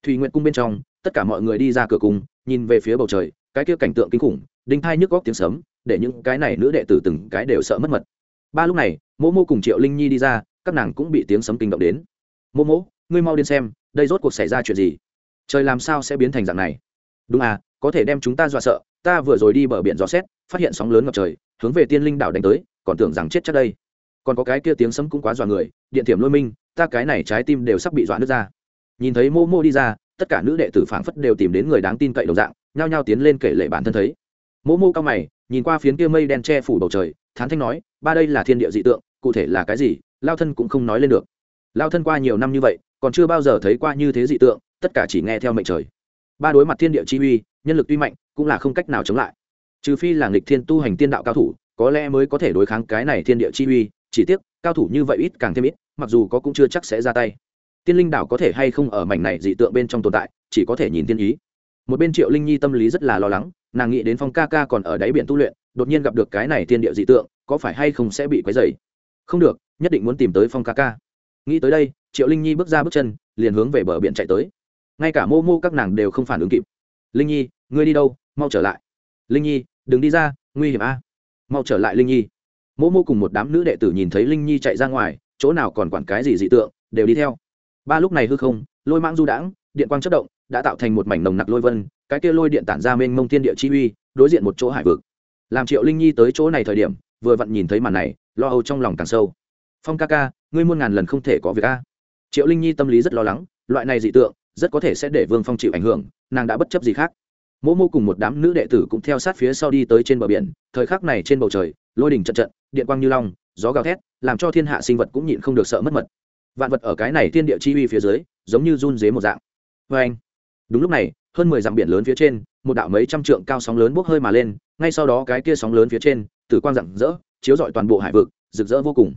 thùy nguyện cung bên trong, tất cả mọi người đi ra cửa cung, nhìn về phía bầu trời, cái kia cảnh tượng kinh khủng, đinh thai nhức góc tiếng sấm, để những cái này nữ đệ tử từng cái đều sợ mất mật. Ba lúc này mô mô cùng triệu linh nhi đi ra, các nàng cũng bị tiếng sấm kinh động đến. Mô mô ngươi mau đến xem, đây rốt cuộc xảy ra chuyện gì? Trời làm sao sẽ biến thành dạng này? Đúng à có thể đem chúng ta dọa sợ, ta vừa rồi đi bờ biển gió xét, phát hiện sóng lớn ngập trời, hướng về tiên linh đảo đánh tới, còn tưởng rằng chết chắc đây. Còn có cái kia tiếng sấm cũng quá dọa người, điện thiểm lôi minh, ta cái này trái tim đều sắp bị dọa nước ra nhìn thấy mô mô đi ra, tất cả nữ đệ tử phảng phất đều tìm đến người đáng tin cậy đồng dạng, nhao nhao tiến lên kể lệ bản thân thấy. Mô mô cao mày, nhìn qua phiến kia mây đen che phủ bầu trời, thán thanh nói, ba đây là thiên địa dị tượng, cụ thể là cái gì, lao thân cũng không nói lên được. Lao thân qua nhiều năm như vậy, còn chưa bao giờ thấy qua như thế dị tượng, tất cả chỉ nghe theo mệnh trời. Ba đối mặt thiên địa chi uy, nhân lực tuy mạnh, cũng là không cách nào chống lại. Trừ phi là nghịch thiên tu hành tiên đạo cao thủ, có lẽ mới có thể đối kháng cái này thiên địa chi uy, chỉ tiếc, cao thủ như vậy ít càng thêm ít, mặc dù có cũng chưa chắc sẽ ra tay tiên linh đảo có thể hay không ở mảnh này dị tượng bên trong tồn tại, chỉ có thể nhìn tiên ý. Một bên triệu linh nhi tâm lý rất là lo lắng, nàng nghĩ đến phong ca ca còn ở đáy biển tu luyện, đột nhiên gặp được cái này thiên địa dị tượng, có phải hay không sẽ bị quấy dày không được, nhất định muốn tìm tới phong ca ca. Nghĩ tới đây, triệu linh nhi bước ra bước chân, liền hướng về bờ biển chạy tới. Ngay cả mô mô các nàng đều không phản ứng kịp. Linh nhi, ngươi đi đâu? Mau trở lại. Linh nhi, đừng đi ra, nguy hiểm a. Mau trở lại, linh nhi. Mô mô cùng một đám nữ đệ tử nhìn thấy linh nhi chạy ra ngoài, chỗ nào còn quản cái gì dị tượng, đều đi theo ba lúc này hư không, lôi mãng du đãng, điện quang chất động, đã tạo thành một mảnh nồng nặc lôi vân, cái kia lôi điện tản ra mênh mông thiên địa chi uy, đối diện một chỗ hải vực. Làm triệu linh nhi tới chỗ này thời điểm, vừa vặn nhìn thấy màn này, lo âu trong lòng càng sâu. Phong ca ca, ngươi muôn ngàn lần không thể có việc a. Triệu linh nhi tâm lý rất lo lắng, loại này dị tượng, rất có thể sẽ để vương phong chịu ảnh hưởng, nàng đã bất chấp gì khác. Mỗ mô cùng một đám nữ đệ tử cũng theo sát phía sau đi tới trên bờ biển, thời khắc này trên bầu trời, lôi đỉnh trận trận, điện quang như long, gió gào thét, làm cho thiên hạ sinh vật cũng nhịn không được sợ mất mật vạn vật ở cái này thiên địa chi uy phía dưới, giống như run dế một dạng. Vê anh, đúng lúc này, hơn mười dặm biển lớn phía trên, một đạo mấy trăm trượng cao sóng lớn bốc hơi mà lên, ngay sau đó cái kia sóng lớn phía trên, tử quang rạng rỡ, chiếu rọi toàn bộ hải vực, rực rỡ vô cùng.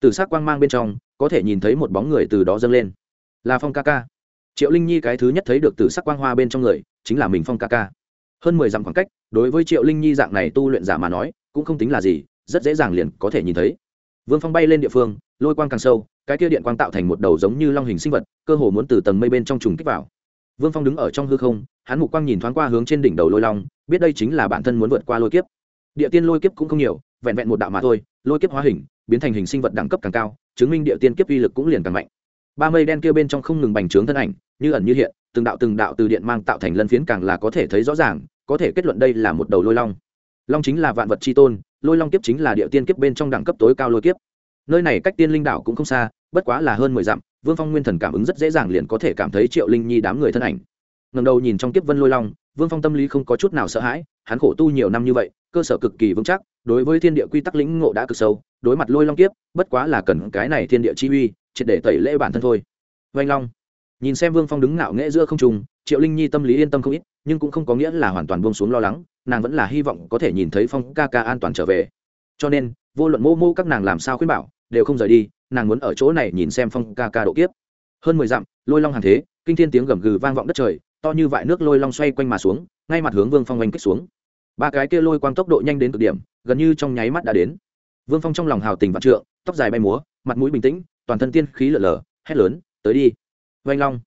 Từ s quang mang bên trong, có thể nhìn thấy một bóng người từ đó dâng lên. Là phong ca ca. Triệu linh nhi cái thứ nhất thấy được từ sắc quang hoa bên trong người, chính là mình phong ca ca. Hơn mười dặm khoảng cách, đối với triệu linh nhi dạng này tu luyện giả mà nói, cũng không tính là gì, rất dễ dàng liền có thể nhìn thấy. Vương phong bay lên địa phương, lôi quang càng sâu cái kia điện quang tạo thành một đầu giống như long hình sinh vật, cơ hồ muốn từ tầng mây bên trong trùng kích vào. Vương phong đứng ở trong hư không, hắn mục quang nhìn thoáng qua hướng trên đỉnh đầu lôi long, biết đây chính là bản thân muốn vượt qua lôi kiếp. Địa tiên lôi kiếp cũng không nhiều, vẹn vẹn một đạo mà thôi, lôi kiếp hóa hình, biến thành hình sinh vật đẳng cấp càng cao, chứng minh địa tiên kiếp uy lực cũng liền càng mạnh. Ba mây đen kia bên trong không ngừng bành trướng thân ảnh, như ẩn như hiện, từng đạo từng đạo từ điện mang tạo thành lân phiến càng là có thể thấy rõ ràng, có thể kết luận đây là một đầu lôi long. Long chính là vạn vật c h i tôn, lôi long kiếp chính là địa tiên kiếp bên trong đẳng cấp tối cao lôi kiếp nơi này cách tiên linh đảo cũng không xa, bất quá là hơn mười dặm, vương phong nguyên thần cảm ứng rất dễ dàng liền có thể cảm thấy triệu linh nhi đám người thân ảnh. Ngầm đầu nhìn trong kiếp vân lôi long, vương phong tâm lý không có chút nào sợ hãi, hắn khổ tu nhiều năm như vậy, cơ sở cực kỳ vững chắc, đối với thiên địa quy tắc lĩnh ngộ đã cực sâu, đối mặt lôi long kiếp, bất quá là cần cái này thiên địa chi uy, triệt để tẩy lễ bản thân thôi. Vanh long, nhìn xem vương phong đứng ngạo nghễ giữa không trùng triệu linh nhi tâm lý yên tâm không ít, nhưng cũng không có nghĩa là hoàn toàn buông xuống lo lắng, nàng vẫn là hy vọng có thể nhìn thấy phong ca ca an toàn trở về. Cho nên, vô luận mô mô các nàng làm sao khuyên bảo đều không rời đi, nàng muốn ở chỗ này nhìn xem phong ca ca độ kiếp. Hơn mười dặm, lôi long hàng thế, kinh thiên tiếng gầm gừ vang vọng đất trời, to như vại nước lôi long xoay quanh mà xuống, ngay mặt hướng vương phong oanh kích xuống. Ba cái kia lôi quang tốc độ nhanh đến cực điểm, gần như trong nháy mắt đã đến. Vương phong trong lòng hào tình vạn trượng, tóc dài bay múa, mặt mũi bình tĩnh, toàn thân tiên khí lở lở, hét lớn, tới đi. Oanh long.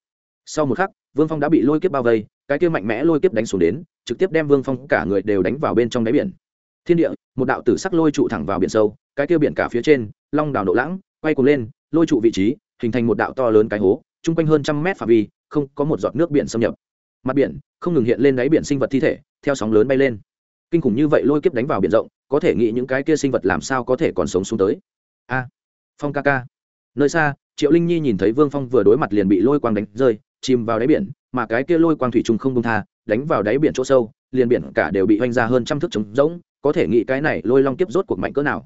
Sau một khắc, vương phong đã bị lôi kiếp bao vây, cái kia mạnh mẽ lôi kiếp đánh xuống đến, trực tiếp đem vương phong cả người đều đánh vào bên trong đáy biển. Thiên địa, một đạo tử sắc lôi trụ thẳng vào biển sâu, cái kia biển cả phía trên long đảo nộ lãng, quay cuồng lên, lôi trụ vị trí, hình thành một đạo to lớn cái hố, chung quanh hơn trăm mét phạm vi, không có một giọt nước biển xâm nhập. Mặt biển không ngừng hiện lên đáy biển sinh vật thi thể, theo sóng lớn bay lên. Kinh khủng như vậy lôi kiếp đánh vào biển rộng, có thể nghĩ những cái kia sinh vật làm sao có thể còn sống xuống tới? A, phong ca ca. Nơi xa, triệu linh nhi nhìn thấy vương phong vừa đối mặt liền bị lôi quang đánh rơi, chìm vào đáy biển, mà cái kia lôi quang thủy trùng không công tha, đánh vào đáy biển chỗ sâu, liền biển cả đều bị oanh ra hơn trăm thước trống rỗng, có thể nghĩ cái này lôi long kiếp rốt cuộc mạnh cỡ nào?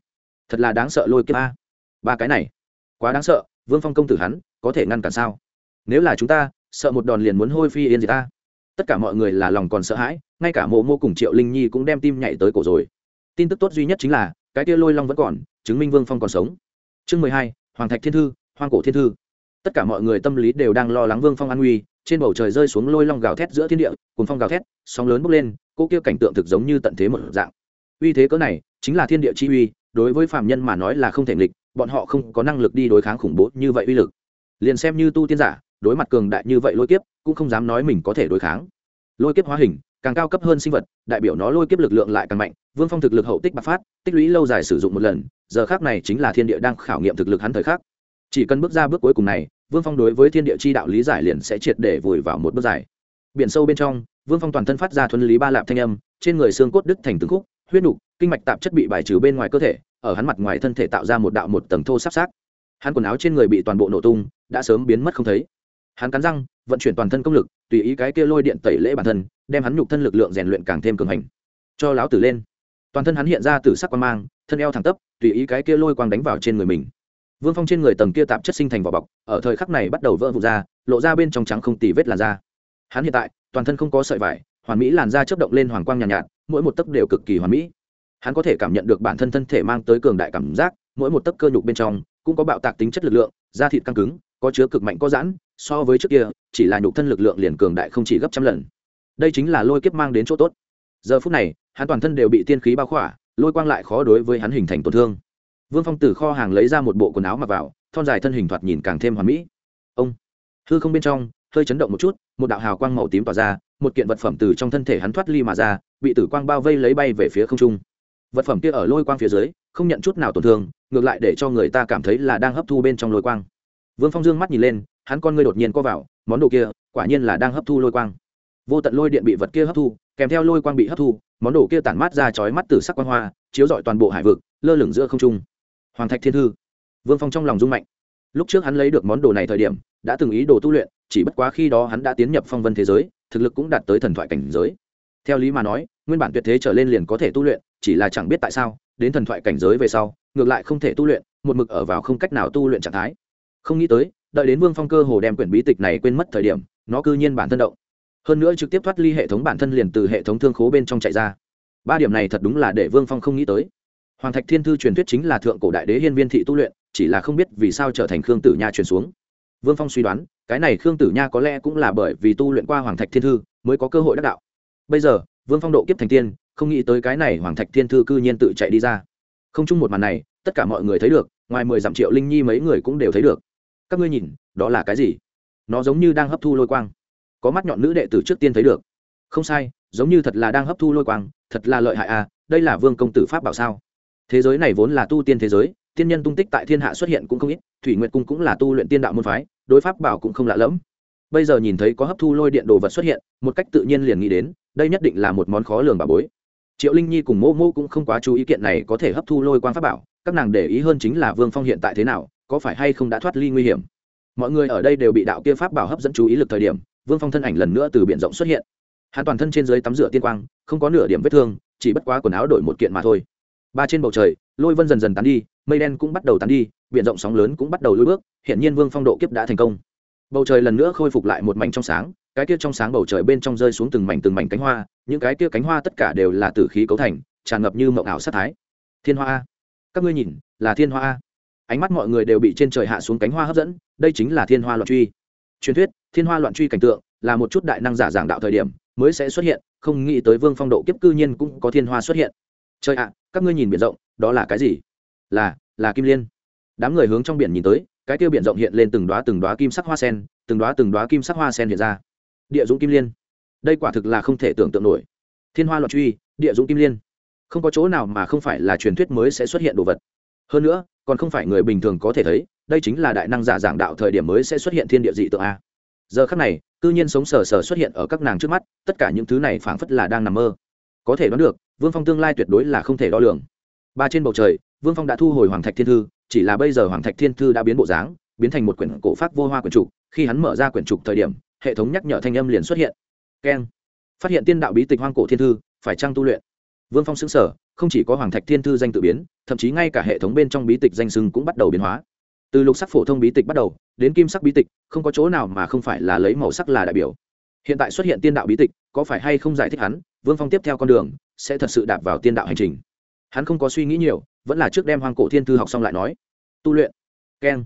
Thật là đáng sợ lôi kiếp a. Ba cái này, quá đáng sợ, vương phong công tử hắn, có thể ngăn cản sao? Nếu là chúng ta, sợ một đòn liền muốn hôi phi yên gì ta. Tất cả mọi người là lòng còn sợ hãi, ngay cả mộ mô cùng triệu linh nhi cũng đem tim nhảy tới cổ rồi. Tin tức tốt duy nhất chính là, cái kia lôi long vẫn còn, chứng minh vương phong còn sống. Chương mười hai, hoàng thạch thiên thư, hoang cổ thiên thư. Tất cả mọi người tâm lý đều đang lo lắng vương phong an nguy, trên bầu trời rơi xuống lôi long gào thét giữa thiên địa cùng phong gào thét, sóng lớn bốc lên, cô kia cảnh tượng thực giống như tận thế một dạng. Uy thế cỡ này, chính là thiên địa chi uy đối với phạm nhân mà nói là không thể nghịch, bọn họ không có năng lực đi đối kháng khủng bố như vậy uy lực. Liền xem như tu tiên giả, đối mặt cường đại như vậy lôi kiếp, cũng không dám nói mình có thể đối kháng. Lôi kiếp hóa hình, càng cao cấp hơn sinh vật, đại biểu nó lôi kiếp lực lượng lại càng mạnh, vương phong thực lực hậu tích bạc phát, tích lũy lâu dài sử dụng một lần, giờ khác này chính là thiên địa đang khảo nghiệm thực lực hắn thời khắc. Chỉ cần bước ra bước cuối cùng này, vương phong đối với thiên địa chi đạo lý giải liền sẽ triệt để vùi vào một bước giải biển sâu bên trong, vương phong toàn thân phát ra thuần lý ba lạp thanh âm, trên người xương cốt đứt thành từng khúc, huyết nục, kinh mạch tạp chất bị bài trừ bên ngoài cơ thể ở hắn mặt ngoài thân thể tạo ra một đạo một tầng thô sắp xác. Hắn quần áo trên người bị toàn bộ nổ tung đã sớm biến mất không thấy. Hắn cắn răng vận chuyển toàn thân công lực tùy ý cái kia lôi điện tẩy lễ bản thân đem hắn nhục thân lực lượng rèn luyện càng thêm cường hành. Cho láo tử lên. Toàn thân hắn hiện ra từ sắc quan mang thân eo thẳng tắp tùy ý cái kia lôi quang đánh vào trên người mình. Vương phong trên người tầng kia tạp chất sinh thành vỏ bọc ở thời khắc này bắt đầu vỡ vụt ra lộ ra bên trong trắng không tì vết làn da. Hắn hiện tại toàn thân không có sợi vải hoàn mỹ làn da chấp động lên hoàng quang nhàn nhạt, nhạt mỗi một tấc đều cực kỳ hoàn mỹ hắn có thể cảm nhận được bản thân thân thể mang tới cường đại cảm giác, mỗi một tấc cơ nhục bên trong cũng có bạo tạc tính chất lực lượng, da thịt căng cứng, có chứa cực mạnh có giãn, so với trước kia, chỉ là nhục thân lực lượng liền cường đại không chỉ gấp trăm lần. Đây chính là lôi kiếp mang đến chỗ tốt. Giờ phút này, hắn toàn thân đều bị tiên khí bao khỏa, lôi quang lại khó đối với hắn hình thành tổn thương. Vương phong từ kho hàng lấy ra một bộ quần áo mặc vào, thon dài thân hình thoạt nhìn càng thêm hoàn mỹ. Ông! Hư không bên trong, hơi chấn động một chút, một đạo hào quang màu tím tỏa ra, một kiện vật phẩm từ trong thân thể hắn thoát ly mà ra, bị tử quang bao vây lấy bay về phía không trung vật phẩm kia ở lôi quang phía dưới, không nhận chút nào tổn thương, ngược lại để cho người ta cảm thấy là đang hấp thu bên trong lôi quang. Vương phong dương mắt nhìn lên, hắn con ngươi đột nhiên co vào, món đồ kia, quả nhiên là đang hấp thu lôi quang. Vô tận lôi điện bị vật kia hấp thu, kèm theo lôi quang bị hấp thu, món đồ kia tản mát ra chói mắt từ sắc quang hoa, chiếu rọi toàn bộ hải vực, lơ lửng giữa không trung. Hoàng thạch thiên thư. Vương phong trong lòng rung mạnh. Lúc trước hắn lấy được món đồ này thời điểm, đã từng ý đồ tu luyện, chỉ bất quá khi đó hắn đã tiến nhập phong vân thế giới, thực lực cũng đạt tới thần thoại cảnh giới. Theo lý mà nói, nguyên bản tuyệt thế trở lên liền có thể tu luyện chỉ là chẳng biết tại sao, đến thần thoại cảnh giới về sau, ngược lại không thể tu luyện, một mực ở vào không cách nào tu luyện trạng thái. Không nghĩ tới, đợi đến vương phong cơ hồ đem quyển bí tịch này quên mất thời điểm, nó cư nhiên bản thân động. Hơn nữa trực tiếp thoát ly hệ thống bản thân liền từ hệ thống thương khố bên trong chạy ra. Ba điểm này thật đúng là để vương phong không nghĩ tới. Hoàng thạch thiên thư truyền thuyết chính là thượng cổ đại đế hiên viên thị tu luyện, chỉ là không biết vì sao trở thành khương tử nha truyền xuống. Vương phong suy đoán, cái này khương tử nha có lẽ cũng là bởi vì tu luyện qua hoàng thạch thiên thư mới có cơ hội đắc đạo. Bây giờ, vương phong độ kiếp thành tiên không nghĩ tới cái này hoàng thạch thiên thư cư nhiên tự chạy đi ra. Không chung một màn này, tất cả mọi người thấy được, ngoài mười dặm triệu linh nhi mấy người cũng đều thấy được. Các ngươi nhìn, đó là cái gì? Nó giống như đang hấp thu lôi quang. Có mắt nhọn nữ đệ tử trước tiên thấy được. Không sai, giống như thật là đang hấp thu lôi quang, thật là lợi hại à đây là vương công tử pháp bảo sao? Thế giới này vốn là tu tiên thế giới, tiên nhân tung tích tại thiên hạ xuất hiện cũng không ít, thủy nguyệt cung cũng là tu luyện tiên đạo môn phái, đối pháp bảo cũng không lạ lẫm. Bây giờ nhìn thấy có hấp thu lôi điện đồ vật xuất hiện, một cách tự nhiên liền nghĩ đến, đây nhất định là một món khó lường bà bối triệu linh nhi cùng mô mô cũng không quá chú ý kiện này có thể hấp thu lôi quang pháp bảo, các nàng để ý hơn chính là vương phong hiện tại thế nào, có phải hay không đã thoát ly nguy hiểm. Mọi người ở đây đều bị đạo kia pháp bảo hấp dẫn chú ý lực thời điểm, vương phong thân ảnh lần nữa từ b i ể n rộng xuất hiện. Hắn toàn thân trên dưới tắm rửa tiên quang, không có nửa điểm vết thương, chỉ bất quá quần áo đổi một kiện mà thôi. Ba trên bầu trời, lôi vân dần dần tán đi, mây đen cũng bắt đầu tán đi b i ể n rộng sóng lớn cũng bắt đầu lôi bước hiện nhiên vương phong độ kiếp đã thành công bầu trời lần nữa khôi phục lại một mảnh trong sáng, cái kia trong sáng bầu trời bên trong rơi xuống từng mảnh từng mảnh cánh hoa, những cái kia cánh hoa tất cả đều là tử khí cấu thành, tràn ngập như mộng ảo sát thái. Thiên hoa a. Các ngươi nhìn, là thiên hoa a. Ánh mắt mọi người đều bị trên trời hạ xuống cánh hoa hấp dẫn, đây chính là thiên hoa loạn truy. Truyền thuyết, thiên hoa loạn truy cảnh tượng, là một chút đại năng giả giảng đạo thời điểm, mới sẽ xuất hiện, không nghĩ tới vương phong độ kiếp cư nhiên cũng có thiên hoa xuất hiện. Trời ạ, các ngươi nhìn biển rộng, đó là cái gì? Là là kim liên. Đám người hướng trong biển nhìn tới cái tiêu biển rộng hiện lên từng đoá từng đoá kim sắc hoa sen, từng đoá từng đoá kim sắc hoa sen hiện ra. Địa dũng kim liên. Đây quả thực là không thể tưởng tượng nổi. Thiên hoa loạn truy, địa dũng kim liên. Không có chỗ nào mà không phải là truyền thuyết mới sẽ xuất hiện đồ vật. Hơn nữa, còn không phải người bình thường có thể thấy, đây chính là đại năng giả giảng đạo thời điểm mới sẽ xuất hiện thiên địa dị tượng a. Giờ khắc này, cư nhiên sống sờ sờ xuất hiện ở các nàng trước mắt, tất cả những thứ này phảng phất là đang nằm mơ. Có thể đoán được, vương phong tương lai tuyệt đối là không thể đo lường. Ba trên bầu trời, vương phong đã thu hồi hoàng thạch thiên thư chỉ là bây giờ hoàng thạch thiên thư đã biến bộ dáng, biến thành một quyển cổ pháp vô hoa quyển trục, khi hắn mở ra quyển trục thời điểm, hệ thống nhắc nhở thanh âm liền xuất hiện. Keng. Phát hiện tiên đạo bí tịch hoang cổ thiên thư, phải trang tu luyện? Vương phong xứng sở không chỉ có hoàng thạch thiên thư danh tự biến, thậm chí ngay cả hệ thống bên trong bí tịch danh sưng cũng bắt đầu biến hóa. Từ lục sắc phổ thông bí tịch bắt đầu, đến kim sắc bí tịch, không có chỗ nào mà không phải là lấy màu sắc là đại biểu. Hiện tại xuất hiện tiên đạo bí tịch, có phải hay không giải thích hắn? Vương phong tiếp theo con đường, sẽ thật sự đạp vào tiên đạo hành trình. Hắn không có suy nghĩ nhiều vẫn là trước đem hoang cổ thiên thư học xong lại nói. Tu luyện. Keng.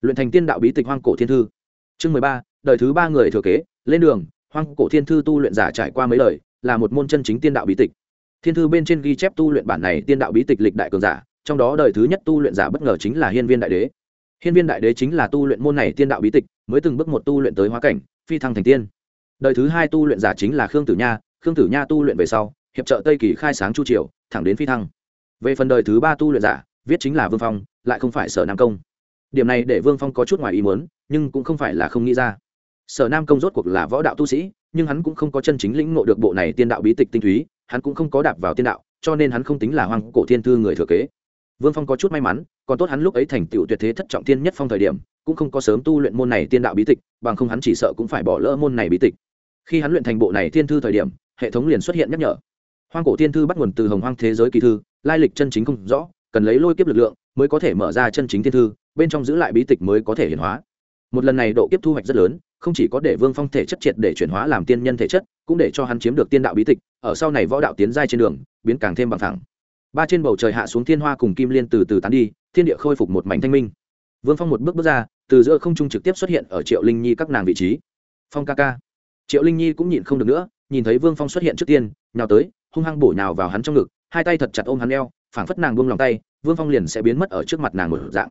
Luyện thành tiên đạo bí tịch hoang cổ thiên thư. Chương mười ba, đời thứ ba người thừa kế, lên đường, hoang cổ thiên thư tu luyện giả trải qua mấy đời, là một môn chân chính tiên đạo bí tịch. Thiên thư bên trên ghi chép tu luyện bản này tiên đạo bí tịch lịch đại cường giả, trong đó đời thứ nhất tu luyện giả bất ngờ chính là hiên viên đại đế. Hiên viên đại đế chính là tu luyện môn này tiên đạo bí tịch, mới từng bước một tu luyện tới hóa cảnh, phi thăng thành tiên. Đời thứ hai tu luyện giả chính là khương tử nha, khương tử nha tu luyện về sau, hiệp trợ tây kỳ khai sáng chu triều, thẳng đến phi thăng về phần đời thứ ba tu luyện giả, viết chính là vương phong, lại không phải sở nam công. Điểm này để vương phong có chút ngoài ý muốn, nhưng cũng không phải là không nghĩ ra. Sở nam công rốt cuộc là võ đạo tu sĩ, nhưng hắn cũng không có chân chính lĩnh ngộ được bộ này tiên đạo bí tịch tinh túy, hắn cũng không có đạp vào tiên đạo, cho nên hắn không tính là hoàng cổ thiên thư người thừa kế. Vương phong có chút may mắn, còn tốt hắn lúc ấy thành tựu tuyệt thế thất trọng tiên nhất phong thời điểm, cũng không có sớm tu luyện môn này tiên đạo bí tịch, bằng không hắn chỉ sợ cũng phải bỏ lỡ môn này bí tịch. Khi hắn luyện thành bộ này thiên thư thời điểm, hệ thống liền xuất hiện nhắc nhở hoang cổ thiên thư bắt nguồn từ hồng hoang thế giới kỳ thư, lai lịch chân chính không rõ, cần lấy lôi kiếp lực lượng mới có thể mở ra chân chính thiên thư, bên trong giữ lại bí tịch mới có thể hiển hóa. Một lần này độ kiếp thu hoạch rất lớn, không chỉ có để vương phong thể chất triệt để chuyển hóa làm tiên nhân thể chất, cũng để cho hắn chiếm được tiên đạo bí tịch, ở sau này võ đạo tiến giai trên đường, biến càng thêm bằng thẳng ba trên bầu trời hạ xuống thiên hoa cùng kim liên từ từ tán đi, thiên địa khôi phục một mảnh thanh minh. Vương phong một bước bước ra, từ giữa không trung trực tiếp xuất hiện ở triệu linh nhi các nàng vị trí. Phong ca ca. Triệu linh nhi cũng nhịn không được nữa, nhìn thấy vương phong xuất hiện trước tiên, nhào tới hung hăng bổ nhào vào hắn trong ngực, hai tay thật chặt ôm hắn eo, phảng phất nàng buông lòng tay, vương phong liền sẽ biến mất ở trước mặt nàng một dạng.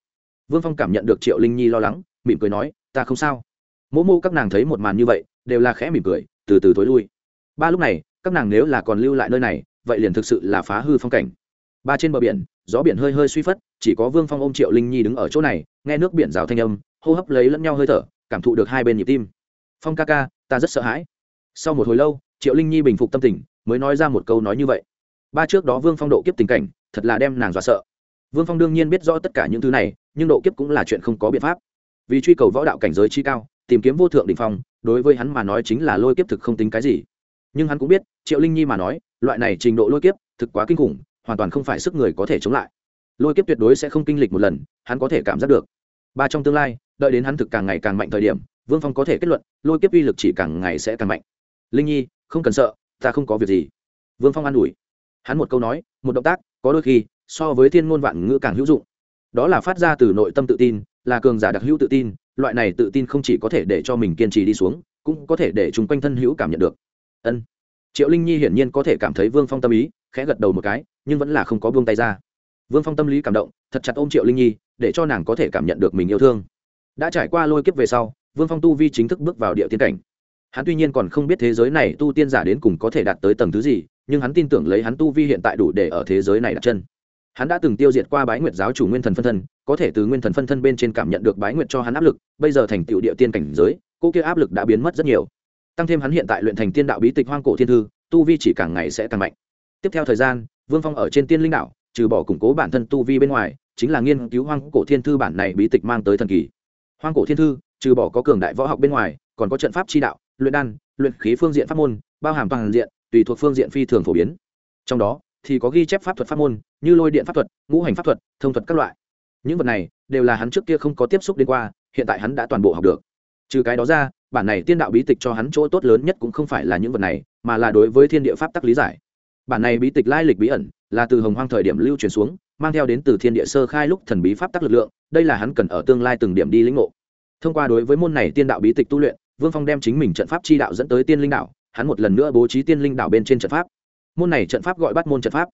Vương phong cảm nhận được triệu linh nhi lo lắng, mỉm cười nói, ta không sao. Mỗ mô các nàng thấy một màn như vậy, đều là khẽ mỉm cười, từ từ tối lui. Ba lúc này, các nàng nếu là còn lưu lại nơi này, vậy liền thực sự là phá hư phong cảnh. Ba trên bờ biển, gió biển hơi hơi suy phất, chỉ có vương phong ôm triệu linh nhi đứng ở chỗ này, nghe nước biển rào thanh âm, hô hấp lấy lẫn nhau hơi thở, cảm thụ được hai bên nhịp tim. Phong ca ca, ta rất sợ hãi. Sau một hồi lâu, triệu linh nhi bình phục tâm tình mới nói ra một câu nói như vậy. Ba trước đó vương phong độ kiếp tình cảnh, thật là đem nàng dọa sợ. Vương phong đương nhiên biết rõ tất cả những thứ này, nhưng độ kiếp cũng là chuyện không có biện pháp. Vì truy cầu võ đạo cảnh giới chi cao, tìm kiếm vô thượng đỉnh phong, đối với hắn mà nói chính là lôi kiếp thực không tính cái gì. Nhưng hắn cũng biết, triệu linh nhi mà nói, loại này trình độ lôi kiếp, thực quá kinh khủng, hoàn toàn không phải sức người có thể chống lại. Lôi kiếp tuyệt đối sẽ không kinh lịch một lần, hắn có thể cảm giác được. Ba trong tương lai, đợi đến hắn thực càng ngày càng mạnh thời điểm, vương phong có thể kết luận, lôi kiếp uy lực chỉ càng ngày sẽ càng mạnh. Linh nhi, không cần sợ ta không có việc gì. Vương phong an ủi. Hắn một câu nói, một động tác, có đôi khi, so với thiên ngôn vạn ngữ càng hữu dụng. Đó là phát ra từ nội tâm tự tin, là cường giả đặc hữu tự tin, loại này tự tin không chỉ có thể để cho mình kiên trì đi xuống, cũng có thể để chúng quanh thân hữu cảm nhận được. Ân. Triệu linh nhi hiển nhiên có thể cảm thấy vương phong tâm ý, khẽ gật đầu một cái, nhưng vẫn là không có buông tay ra. Vương phong tâm lý cảm động, thật chặt ôm triệu linh nhi, để cho nàng có thể cảm nhận được mình yêu thương. Đã trải qua lôi kiếp về sau, vương phong tu vi chính thức bước vào địa tiên cảnh hắn tuy nhiên còn không biết thế giới này tu tiên giả đến cùng có thể đạt tới tầng thứ gì, nhưng hắn tin tưởng lấy hắn tu vi hiện tại đủ để ở thế giới này đặt chân. Hắn đã từng tiêu diệt qua bái nguyệt giáo chủ nguyên thần phân thân, có thể từ nguyên thần phân thân bên trên cảm nhận được bái nguyệt cho hắn áp lực, bây giờ thành tựu địa tiên cảnh giới, cô kia áp lực đã biến mất rất nhiều. Tăng thêm hắn hiện tại luyện thành tiên đạo bí tịch hoang cổ thiên thư, tu vi chỉ càng ngày sẽ càng mạnh. Tiếp theo thời gian, vương phong ở trên tiên linh đạo, trừ bỏ củng cố bản thân tu vi bên ngoài, chính là nghiên cứu hoang cổ thiên thư bản này bí tịch mang tới thần kỳ. Hoang cổ thiên thư, trừ bỏ có cường đại võ học bên ngoài, còn có trận pháp chi đạo luyện đan, luyện khí phương diện pháp môn, bao hàm toàn diện, tùy thuộc phương diện phi thường phổ biến. Trong đó, thì có ghi chép pháp thuật pháp môn, như lôi điện pháp thuật, ngũ hành pháp thuật, thông thuật các loại. Những vật này đều là hắn trước kia không có tiếp xúc đến qua, hiện tại hắn đã toàn bộ học được. Trừ cái đó ra, bản này tiên đạo bí tịch cho hắn chỗ tốt lớn nhất cũng không phải là những vật này, mà là đối với thiên địa pháp tắc lý giải. Bản này bí tịch lai lịch bí ẩn, là từ hồng hoang thời điểm lưu truyền xuống, mang theo đến từ thiên địa sơ khai lúc thần bí pháp tắc lực lượng, đây là hắn cần ở tương lai từng điểm đi lĩnh ngộ. Thông qua đối với môn này tiên đạo bí tịch tu luyện vương phong đem chính mình trận pháp chi đạo dẫn tới tiên linh đạo hắn một lần nữa bố trí tiên linh đạo bên trên trận pháp. Môn này trận pháp gọi bắt môn trận pháp.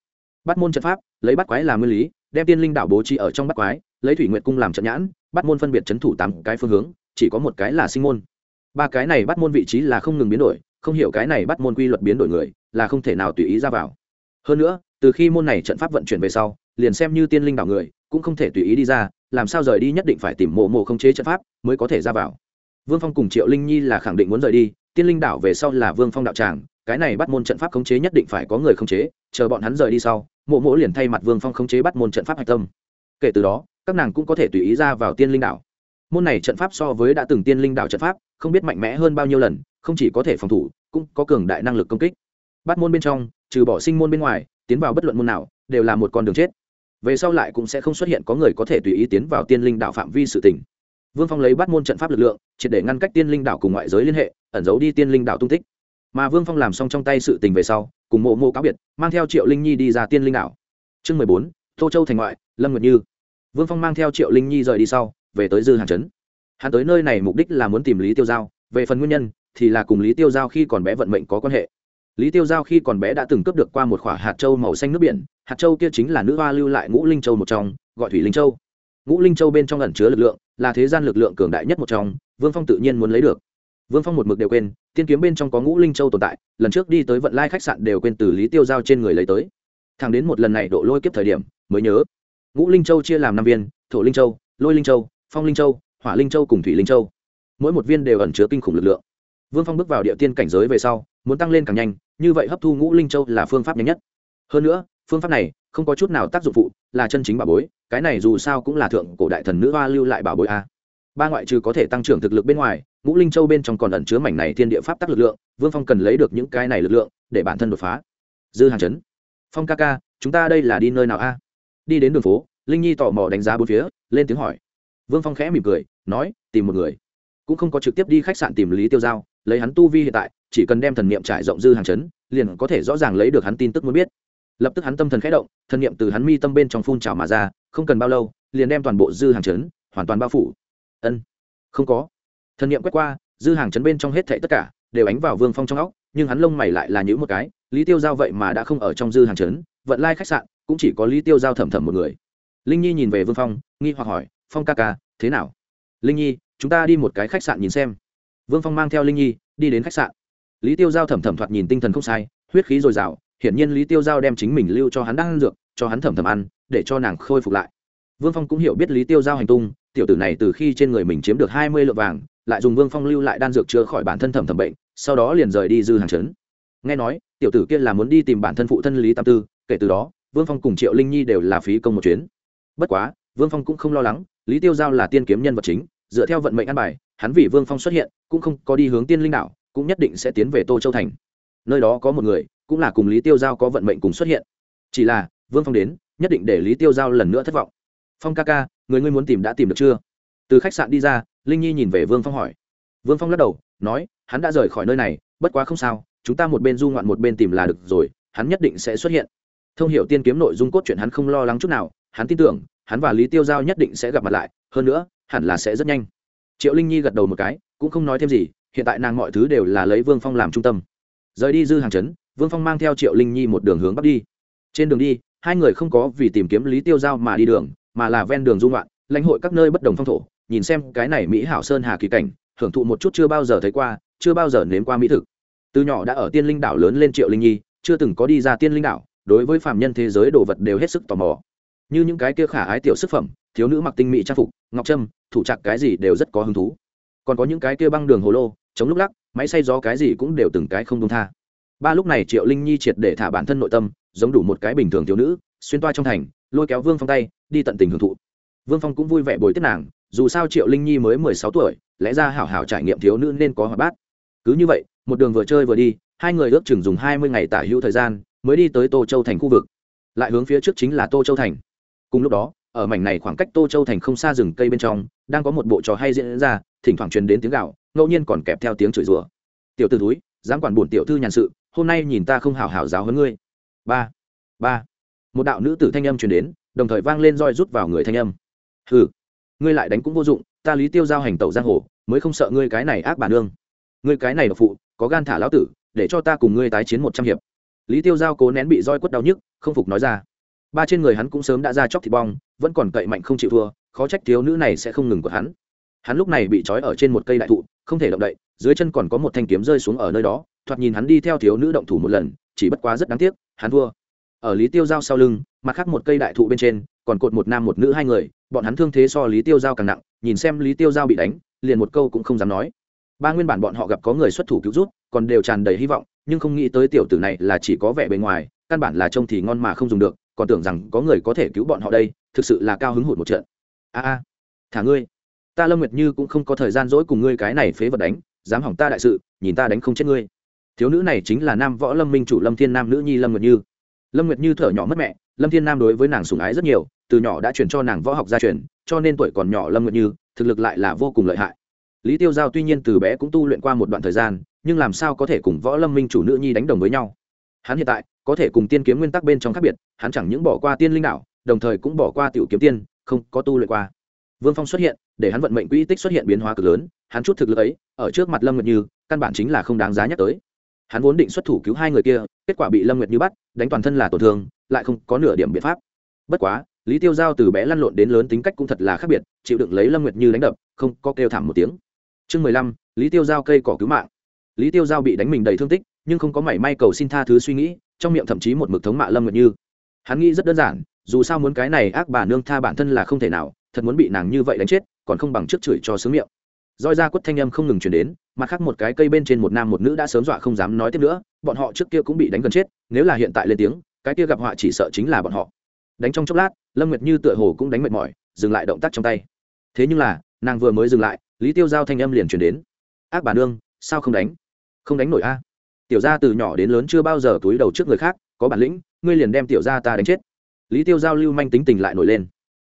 Bắt môn trận pháp, lấy bắt quái làm nguyên lý, đem tiên linh đạo bố trí ở trong bắt quái, lấy thủy nguyệt cung làm trận nhãn bắt môn phân biệt c h ấ n thủ tám cái phương hướng, chỉ có một cái là sinh môn. Ba cái này bắt môn vị trí là không ngừng biến đổi, không hiểu cái này bắt môn quy luật biến đổi người, là không thể nào tùy ý ra vào. Hơn nữa, từ khi môn này trận pháp vận chuyển về sau, liền xem như tiên linh đạo người, cũng không thể tùy ý đi ra, làm sao rời đi nhất định phải tìm mộ mộ không chế trận pháp mới có thể ra vào vương phong cùng triệu linh nhi là khẳng định muốn rời đi, tiên linh đảo về sau là vương phong đạo tràng, cái này bắt môn trận pháp khống chế nhất định phải có người khống chế, chờ bọn hắn rời đi sau, mộ mộ liền thay mặt vương phong khống chế bắt môn trận pháp hạch tâm. Kể từ đó, các nàng cũng có thể tùy ý ra vào tiên linh đảo. Môn này trận pháp so với đã từng tiên linh đạo trận pháp, không biết mạnh mẽ hơn bao nhiêu lần, không chỉ có thể phòng thủ, cũng có cường đại năng lực công kích. Bắt môn bên trong, trừ bỏ sinh môn bên ngoài, tiến vào bất luận môn nào, đều là một con đường chết. Về sau lại cũng sẽ không xuất hiện có người có thể tùy ý tiến vào tiên linh đạo phạm vi sự tỉnh vương phong lấy bắt môn trận pháp lực lượng, triệt để ngăn cách tiên linh đạo cùng ngoại giới liên hệ, ẩn giấu đi tiên linh đạo tung tích. Mà vương phong làm xong trong tay sự tình về sau, cùng mộ mộ cáo biệt, mang theo triệu linh nhi đi ra tiên linh đạo chương mười bốn, tô châu thành ngoại, lâm nguyệt như. Vương phong mang theo triệu linh nhi rời đi sau, về tới dư hàng trấn. Hắn tới nơi này mục đích là muốn tìm lý tiêu giao, về phần nguyên nhân thì là cùng lý tiêu giao khi còn bé vận mệnh có quan hệ. Lý tiêu giao khi còn bé đã từng cướp được qua một khoả hạt châu màu xanh nước biển, hạt châu kia chính là nữ hoa lưu lại ngũ linh châu một trong, gọi thủy linh châu ngũ linh châu bên trong ẩn chứa lực lượng, là thế gian lực lượng cường đại nhất một trong, vương phong tự nhiên muốn lấy được. Vương phong một mực đều quên, tiên kiếm bên trong có ngũ linh châu tồn tại, lần trước đi tới vận lai khách sạn đều quên từ lý tiêu giao trên người lấy tới. Thẳng đến một lần này độ lôi kiếp thời điểm, mới nhớ. Ngũ linh châu chia làm năm viên, thổ linh châu, lôi linh châu, phong linh châu, hỏa linh châu cùng thủy linh châu. Mỗi một viên đều ẩn chứa kinh khủng lực lượng. Vương phong bước vào địa tiên cảnh giới về sau, muốn tăng lên càng nhanh, như vậy hấp thu ngũ linh châu là phương pháp nhanh nhất. Hơn nữa, phương pháp này không có chút nào tác dụng phụ, là chân chính bảo bối, cái này dù sao cũng là thượng cổ đại thần nữ hoa lưu lại bảo bối a. Ba ngoại trừ có thể tăng trưởng thực lực bên ngoài, ngũ linh châu bên trong còn ẩn chứa mảnh này thiên địa pháp tắc lực lượng, vương phong cần lấy được những cái này lực lượng để bản thân đột phá. Dư hàng chấn, phong ca ca, chúng ta đây là đi nơi nào a? Đi đến đường phố, linh nhi tò mò đánh giá bốn phía, lên tiếng hỏi. Vương phong khẽ mỉm cười, nói, tìm một người. Cũng không có trực tiếp đi khách sạn tìm lý tiêu giao, lấy hắn tu vi hiện tại, chỉ cần đem thần niệm trải rộng dư hàng chấn, liền có thể rõ ràng lấy được hắn tin tức muốn biết lập tức hắn tâm thần khẽ động thần niệm từ hắn mi tâm bên trong phun trào mà ra, không cần bao lâu, liền đem toàn bộ dư hàng chấn hoàn toàn bao phủ. Ân, không có. Thần niệm quét qua, dư hàng chấn bên trong hết thảy tất cả đều ánh vào vương phong trong óc, nhưng hắn lông mày lại là những một cái, lý tiêu giao vậy mà đã không ở trong dư hàng chấn, vận lai khách sạn cũng chỉ có lý tiêu giao thầm thầm một người. Linh nhi nhìn về vương phong, nghi hoặc hỏi, phong ca ca, thế nào? Linh nhi, chúng ta đi một cái khách sạn nhìn xem. Vương phong mang theo linh nhi đi đến khách sạn. Lý tiêu giao thẩm thẩm thoạt nhìn tinh thần không sai, huyết khí dồi dào hiển nhiên lý tiêu giao đem chính mình lưu cho hắn đang ăn dược, cho hắn thẩm thẩm ăn, để cho nàng khôi phục lại. Vương phong cũng hiểu biết lý tiêu giao hành tung, tiểu tử này từ khi trên người mình chiếm được hai mươi lượng vàng, lại dùng vương phong lưu lại đan dược chữa khỏi bản thân thẩm thẩm bệnh, sau đó liền rời đi dư hàng chấn nghe nói, tiểu tử kia là muốn đi tìm bản thân phụ thân lý tam tư, kể từ đó, vương phong cùng triệu linh nhi đều là phí công một chuyến. Bất quá, vương phong cũng không lo lắng, lý tiêu giao là tiên kiếm nhân vật chính, dựa theo vận mệnh ăn bài, hắn vì vương phong xuất hiện, cũng không có đi hướng tiên linh đạo, cũng nhất định sẽ tiến về tô châu thành. Nơi đó có một người cũng là cùng lý tiêu giao có vận mệnh cùng xuất hiện. Chỉ là, vương phong đến, nhất định để lý tiêu giao lần nữa thất vọng. Phong ca ca, người ngươi muốn tìm đã tìm được chưa? Từ khách sạn đi ra, linh nhi nhìn về vương phong hỏi. Vương phong lắc đầu, nói, hắn đã rời khỏi nơi này, bất quá không sao, chúng ta một bên du ngoạn một bên tìm là được rồi, hắn nhất định sẽ xuất hiện. Thông hiểu tiên kiếm nội dung cốt chuyện hắn không lo lắng chút nào, hắn tin tưởng, hắn và lý tiêu giao nhất định sẽ gặp mặt lại, hơn nữa, hẳn là sẽ rất nhanh. Triệu linh nhi gật đầu một cái, cũng không nói thêm gì, hiện tại nàng mọi thứ đều là lấy vương phong làm trung tâm. Rời đi dư hàng chấn vương phong mang theo triệu linh nhi một đường hướng bắc đi. Trên đường đi, hai người không có vì tìm kiếm lý tiêu giao mà đi đường, mà là ven đường dung loạn lãnh hội các nơi bất đồng phong thổ, nhìn xem cái này mỹ hảo sơn hà kỳ cảnh hưởng thụ một chút chưa bao giờ thấy qua, chưa bao giờ nếm qua mỹ thực. Từ nhỏ đã ở tiên linh đảo lớn lên triệu linh nhi, chưa từng có đi ra tiên linh đảo, đối với phạm nhân thế giới đồ vật đều hết sức tò mò. Như những cái kia khả ái tiểu sức phẩm, thiếu nữ mặc tinh mỹ trang phục, ngọc trâm, thủ trạc cái gì đều rất có hứng thú. Còn có những cái kia băng đường hồ lô, chống lúc lắc, máy xay gió cái gì cũng đều từng cái không đông tha ba lúc này triệu linh nhi triệt để thả bản thân nội tâm, giống đủ một cái bình thường thiếu nữ, xuyên toa trong thành, lôi kéo vương phong tay, đi tận tình hưởng thụ. Vương phong cũng vui vẻ bồi tiếp nàng, dù sao triệu linh nhi mới mười sáu tuổi, lẽ ra hảo hảo trải nghiệm thiếu nữ nên có hoạt bát. Cứ như vậy, một đường vừa chơi vừa đi, hai người ước chừng dùng hai mươi ngày tả hữu thời gian, mới đi tới tô châu thành khu vực. Lại hướng phía trước chính là tô châu thành. Cùng lúc đó, ở mảnh này khoảng cách tô châu thành không xa rừng cây bên trong, đang có một bộ trò hay diễn ra, thỉnh thoảng truyền đến tiếng gạo ngẫu nhiên còn kèm theo tiếng chửi rủa. Tiểu t ử túi dám quản bổn tiểu thư nhàn sự hôm nay nhìn ta không hảo hảo giáo hơn ngươi. Ba ba. Một đạo nữ tử thanh âm truyền đến, đồng thời vang lên roi rút vào người thanh âm. Hừ, ngươi lại đánh cũng vô dụng, ta lý tiêu giao hành tẩu giang hồ, mới không sợ ngươi cái này ác bản nương ngươi cái này độc phụ, có gan thả lão tử, để cho ta cùng ngươi tái chiến một trăm hiệp. Lý tiêu giao cố nén bị roi quất đau nhức, không phục nói ra. Ba trên người hắn cũng sớm đã ra chóc thịt bong, vẫn còn cậy mạnh không chịu thua, khó trách thiếu nữ này sẽ không ngừng của hắn. Hắn lúc này bị trói ở trên một cây đại thụ, không thể động đậy, dưới chân còn có một thanh kiếm rơi xuống ở nơi đó thoạt nhìn hắn đi theo thiếu nữ động thủ một lần, chỉ bất quá rất đáng tiếc, hắn thua. Ở lý tiêu giao sau lưng, mặt khác một cây đại thụ bên trên, còn cột một nam một nữ hai người, bọn hắn thương thế so lý tiêu giao càng nặng, nhìn xem lý tiêu giao bị đánh, liền một câu cũng không dám nói. Ba nguyên bản bọn họ gặp có người xuất thủ cứu rút còn đều tràn đầy hy vọng, nhưng không nghĩ tới tiểu tử này là chỉ có vẻ bề ngoài, căn bản là trông thì ngon mà không dùng được, còn tưởng rằng có người có thể cứu bọn họ đây, thực sự là cao hứng hụt một trận. A a, thả ngươi. Ta lâm nguyệt như cũng không có thời gian dỗi cùng ngươi cái này phế vật đánh, dám hỏng ta đại sự, nhìn ta đánh không chết ngươi thiếu nữ này chính là nam võ lâm minh chủ lâm thiên nam nữ nhi lâm nguyệt như. Lâm nguyệt như thở nhỏ mất mẹ, lâm thiên nam đối với nàng sùng ái rất nhiều, từ nhỏ đã chuyển cho nàng võ học gia truyền, cho nên tuổi còn nhỏ lâm nguyệt như, thực lực lại là vô cùng lợi hại. Lý tiêu giao tuy nhiên từ bé cũng tu luyện qua một đoạn thời gian, nhưng làm sao có thể cùng võ lâm minh chủ nữ nhi đánh đồng với nhau? Hắn hiện tại, có thể cùng tiên kiếm nguyên tắc bên trong khác biệt, hắn chẳng những bỏ qua tiên linh đạo, đồng thời cũng bỏ qua tiểu kiếm tiên, không có tu luyện qua. Vương phong xuất hiện, để hắn vận mệnh quỹ tích xuất hiện biến hóa cực lớn, hắn chút thực lực ấy, ở trước mặt lâm nguyệt như, căn bản chính là không đáng giá nhắc tới hắn vốn định xuất thủ cứu hai người kia, kết quả bị lâm nguyệt như bắt, đánh toàn thân là tổn thương, lại không có nửa điểm biện pháp. Bất quá, lý tiêu giao từ bé lăn lộn đến lớn tính cách cũng thật là khác biệt, chịu đựng lấy lâm nguyệt như đánh đập, không có kêu thảm một tiếng. Chương mười lăm, lý tiêu giao cây cỏ cứu mạng. Lý tiêu giao bị đánh mình đầy thương tích, nhưng không có mảy may cầu xin tha thứ suy nghĩ, trong miệng thậm chí một mực thống mạ lâm nguyệt như. Hắn nghĩ rất đơn giản, dù sao muốn cái này ác bà nương tha bản thân là không thể nào, thật muốn bị nàng như vậy đánh chết, còn không bằng trước chửi cho sướng miệng roi ra quất thanh âm không ngừng chuyển đến, mặt khác một cái cây bên trên một nam một nữ đã sớm dọa không dám nói tiếp nữa, bọn họ trước kia cũng bị đánh gần chết, nếu là hiện tại lên tiếng, cái kia gặp họa chỉ sợ chính là bọn họ. Đánh trong chốc lát, lâm nguyệt như tựa hồ cũng đánh mệt mỏi, dừng lại động tác trong tay. Thế nhưng là, nàng vừa mới dừng lại, lý tiêu giao thanh âm liền chuyển đến. Ác bà nương, sao không đánh? Không đánh nổi a. Tiểu gia từ nhỏ đến lớn chưa bao giờ túi đầu trước người khác, có bản lĩnh, ngươi liền đem tiểu gia ta đánh chết. Lý tiêu giao lưu manh tính tình lại nổi lên.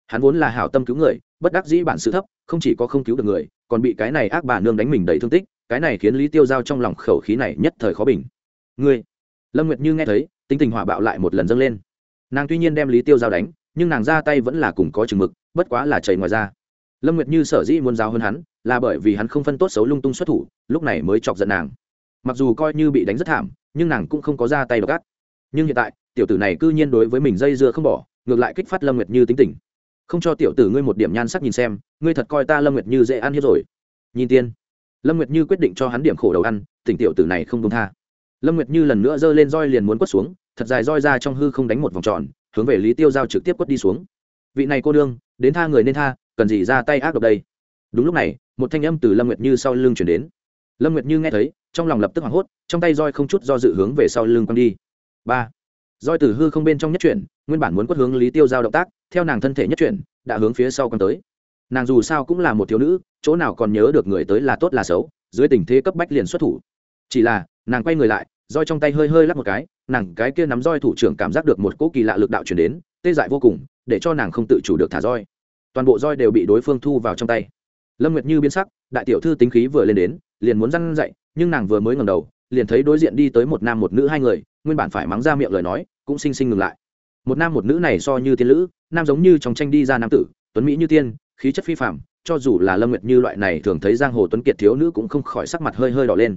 Hắn vốn là hảo tâm cứu người, bất đắc dĩ bản sự thấp, không chỉ có không cứu được người còn bị cái này ác bà nương đánh mình đầy thương tích, cái này khiến lý tiêu giao trong lòng khẩu khí này nhất thời khó bình. Ngươi, lâm nguyệt như nghe thấy, tính tình hỏa bạo lại một lần dâng lên. Nàng tuy nhiên đem lý tiêu giao đánh, nhưng nàng ra tay vẫn là cùng có chừng mực, bất quá là chảy ngoài ra lâm nguyệt như sở dĩ muốn giao hơn hắn, là bởi vì hắn không phân tốt xấu lung tung xuất thủ, lúc này mới chọc giận nàng. Mặc dù coi như bị đánh rất thảm, nhưng nàng cũng không có ra tay đ gắt nhưng hiện tại, tiểu tử này c ư nhiên đối với mình dây dưa không bỏ, ngược lại kích phát lâm nguyệt như tính tình không cho tiểu tử ngươi một điểm nhan sắc nhìn xem, ngươi thật coi ta lâm nguyệt như dễ ăn hết rồi. Nhìn tiên. Lâm nguyệt như quyết định cho hắn điểm khổ đầu ăn, tỉnh tiểu tử này không công tha. Lâm nguyệt như lần nữa giơ lên roi liền muốn quất xuống, thật dài roi ra trong hư không đánh một vòng tròn, hướng về lý tiêu giao trực tiếp quất đi xuống. Vị này cô đương đến tha người nên tha, cần gì ra tay ác độc đây? Đúng lúc này, một thanh âm từ lâm nguyệt như sau lưng chuyển đến. Lâm nguyệt như nghe thấy, trong lòng lập tức hoảng hốt, trong tay roi không chút do dự hướng về sau lưng quăng đi. Ba roi từ hư không bên trong nhất chuyển, nguyên bản muốn quất hướng lý tiêu giao động tác, theo nàng thân thể nhất chuyển, đã hướng phía sau còn tới. Nàng dù sao cũng là một thiếu nữ, chỗ nào còn nhớ được người tới là tốt là xấu, dưới tình thế cấp bách liền xuất thủ. Chỉ là, nàng quay người lại, roi trong tay hơi hơi lắp một cái, nàng cái kia nắm roi thủ trưởng cảm giác được một cỗ kỳ lạ lực đạo chuyển đến, tê dại vô cùng, để cho nàng không tự chủ được thả roi. Toàn bộ roi đều bị đối phương thu vào trong tay. Lâm nguyệt như biến sắc, đại tiểu thư tính khí vừa lên đến, liền muốn răn dậy nhưng nàng vừa mới ngầm đầu liền thấy đối diện đi tới một nam một nữ hai người, nguyên bản phải mắng ra miệng lời nói, cũng xinh xinh ngừng lại. Một nam một nữ này so như tiên lữ, nam giống như trong tranh đi ra nam tử, tuấn mỹ như tiên, khí chất phi phạm cho dù là lâm nguyệt như loại này thường thấy giang hồ tuấn kiệt thiếu nữ cũng không khỏi sắc mặt hơi hơi đỏ lên.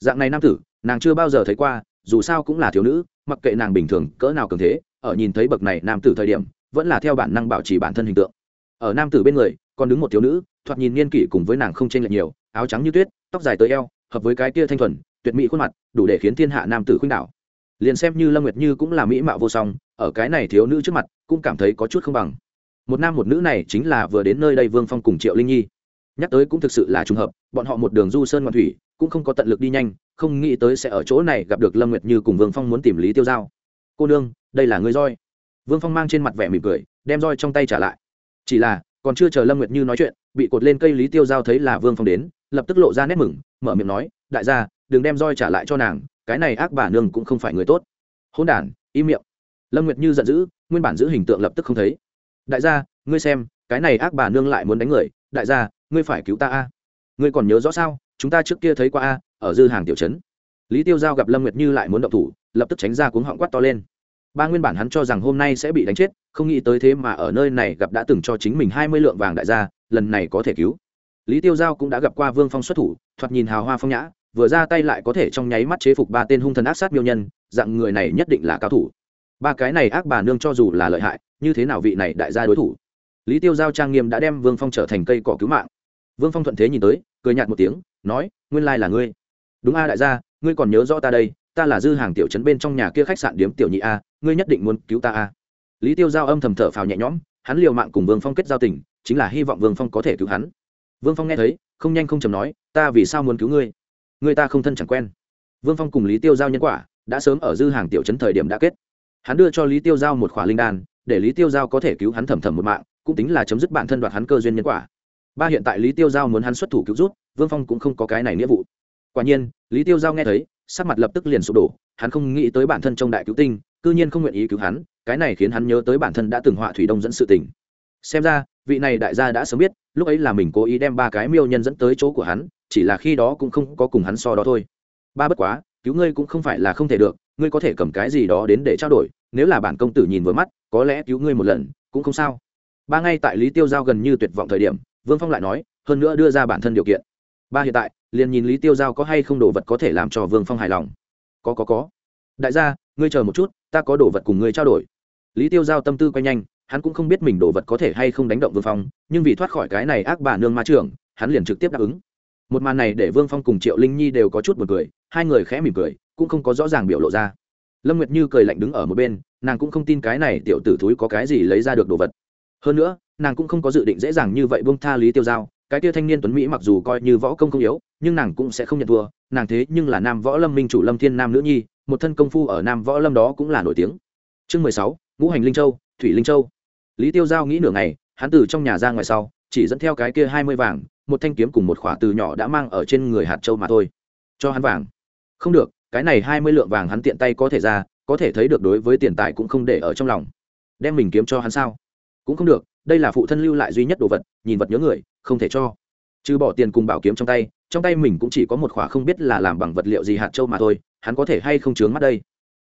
Dạng này nam tử, nàng chưa bao giờ thấy qua, dù sao cũng là thiếu nữ, mặc kệ nàng bình thường cỡ nào cường thế, ở nhìn thấy bậc này nam tử thời điểm, vẫn là theo bản năng bảo trì bản thân hình tượng. Ở nam tử bên người, còn đứng một thiếu nữ, thoạt nhìn niên kỷ cùng với nàng không chênh lệch nhiều, áo trắng như tuyết, tóc dài tới eo, hợp với cái kia thanh thuần tuyệt mỹ khuôn mặt, đủ để khiến thiên hạ nam tử khuynh đảo. Liền xem như lâm nguyệt như cũng là mỹ mạo vô song, ở cái này thiếu nữ trước mặt, cũng cảm thấy có chút không bằng. Một nam một nữ này chính là vừa đến nơi đây vương phong cùng triệu linh nhi. Nhắc tới cũng thực sự là trùng hợp, bọn họ một đường du sơn ngoạn thủy, cũng không có tận lực đi nhanh, không nghĩ tới sẽ ở chỗ này gặp được lâm nguyệt như cùng vương phong muốn tìm lý tiêu giao. Cô nương, đây là người roi. Vương phong mang trên mặt vẻ mỉm cười, đem roi trong tay trả lại. Chỉ là, còn chưa chờ lâm nguyệt như nói chuyện, bị cột lên cây lý tiêu giao thấy là vương phong đến, lập tức lộ ra nét mừng, mở miệng nói, đại gia đừng đem roi trả lại cho nàng, cái này ác bà nương cũng không phải người tốt. Hôn đản, im miệng. Lâm nguyệt như giận dữ, nguyên bản giữ hình tượng lập tức không thấy. Đại gia, ngươi xem, cái này ác bà nương lại muốn đánh người. Đại gia, ngươi phải cứu ta a. Ngươi còn nhớ rõ sao? Chúng ta trước kia thấy qua a, ở dư hàng tiểu trấn. Lý tiêu giao gặp lâm nguyệt như lại muốn động thủ, lập tức tránh ra cuống họng quát to lên. Ba nguyên bản hắn cho rằng hôm nay sẽ bị đánh chết, không nghĩ tới thế mà ở nơi này gặp đã từng cho chính mình hai mươi lượng vàng đại gia, lần này có thể cứu. Lý tiêu giao cũng đã gặp qua vương phong xuất thủ, thoạt nhìn hào hoa phong nhã vừa ra tay lại có thể trong nháy mắt chế phục ba tên hung thần ác sát miêu nhân, dạng người này nhất định là cao thủ. Ba cái này ác bà nương cho dù là lợi hại, như thế nào vị này đại gia đối thủ? Lý tiêu giao trang nghiêm đã đem vương phong trở thành cây cỏ cứu mạng. Vương phong thuận thế nhìn tới, cười nhạt một tiếng, nói, nguyên lai là ngươi. Đúng a đại gia, ngươi còn nhớ rõ ta đây, ta là dư hàng tiểu trấn bên trong nhà kia khách sạn điếm tiểu nhị a, ngươi nhất định muốn cứu ta a. Lý tiêu giao âm thầm thở phào nhẹ nhõm, hắn liều mạng cùng vương phong kết giao tình, chính là hy vọng vương phong có thể cứu hắn. Vương phong nghe thấy, không nhanh không chầm nói, ta vì sao muốn cứu ngươi? Người ta không thân chẳng quen. Vương phong cùng lý tiêu giao nhân quả đã sớm ở dư hàng tiểu trấn thời điểm đã kết. Hắn đưa cho lý tiêu giao một khỏa linh đan, để lý tiêu giao có thể cứu hắn thầm thầm một mạng, cũng tính là chấm dứt bản thân đoạt hắn cơ duyên nhân quả. Ba hiện tại lý tiêu giao muốn hắn xuất thủ cứu rút vương phong cũng không có cái này nghĩa vụ. Quả nhiên, lý tiêu giao nghe thấy, sắc mặt lập tức liền sụp đổ, hắn không nghĩ tới bản thân trong đại cứu tinh, cư nhiên không nguyện ý cứu hắn, cái này khiến hắn nhớ tới bản thân đã từng họa thủy đông dẫn sự tình. Xem ra, vị này đại gia đã sớm biết, lúc ấy là mình cố ý đem ba cái miêu nhân dẫn tới chỗ của hắn chỉ là khi đó cũng không có cùng hắn so đó thôi. Ba bất quá, cứu ngươi cũng không phải là không thể được, ngươi có thể cầm cái gì đó đến để trao đổi, nếu là bản công tử nhìn vừa mắt, có lẽ cứu ngươi một lần, cũng không sao. Ba ngay tại lý tiêu giao gần như tuyệt vọng thời điểm, vương phong lại nói, hơn nữa đưa ra bản thân điều kiện. Ba hiện tại, liền nhìn lý tiêu giao có hay không đồ vật có thể làm cho vương phong hài lòng. Có có có. Đại gia, ngươi chờ một chút, ta có đồ vật cùng ngươi trao đổi. Lý tiêu giao tâm tư quay nhanh, hắn cũng không biết mình đồ vật có thể hay không đánh động vương phong, nhưng vì thoát khỏi cái này ác bà nương ma trưởng, hắn liền trực tiếp đáp ứng một màn này để vương phong cùng triệu linh nhi đều có chút một cười, hai người khẽ mỉm cười, cũng không có rõ ràng biểu lộ ra. Lâm nguyệt như cười lạnh đứng ở một bên, nàng cũng không tin cái này tiểu tử thúi có cái gì lấy ra được đồ vật. Hơn nữa, nàng cũng không có dự định dễ dàng như vậy buông tha lý tiêu giao, cái tia thanh niên tuấn mỹ mặc dù coi như võ công không yếu, nhưng nàng cũng sẽ không nhận thua, nàng thế nhưng là nam võ lâm minh chủ lâm thiên nam nữ nhi, một thân công phu ở nam võ lâm đó cũng là nổi tiếng. Chương mười sáu, ngũ hành linh châu, thủy linh châu. Lý tiêu giao nghĩ nửa ngày, hắn từ trong nhà ra ngoài sau, chỉ dẫn theo cái kia hai mươi vàng một thanh kiếm cùng một khỏa từ nhỏ đã mang ở trên người hạt châu mà thôi. Cho hắn vàng. Không được, cái này hai mươi lượng vàng hắn tiện tay có thể ra, có thể thấy được đối với tiền tài cũng không để ở trong lòng. Đem mình kiếm cho hắn sao? Cũng không được, đây là phụ thân lưu lại duy nhất đồ vật, nhìn vật nhớ người, không thể cho. Trừ bỏ tiền cùng bảo kiếm trong tay trong tay mình cũng chỉ có một khỏa không biết là làm bằng vật liệu gì hạt châu mà thôi, hắn có thể hay không chướng mắt đây?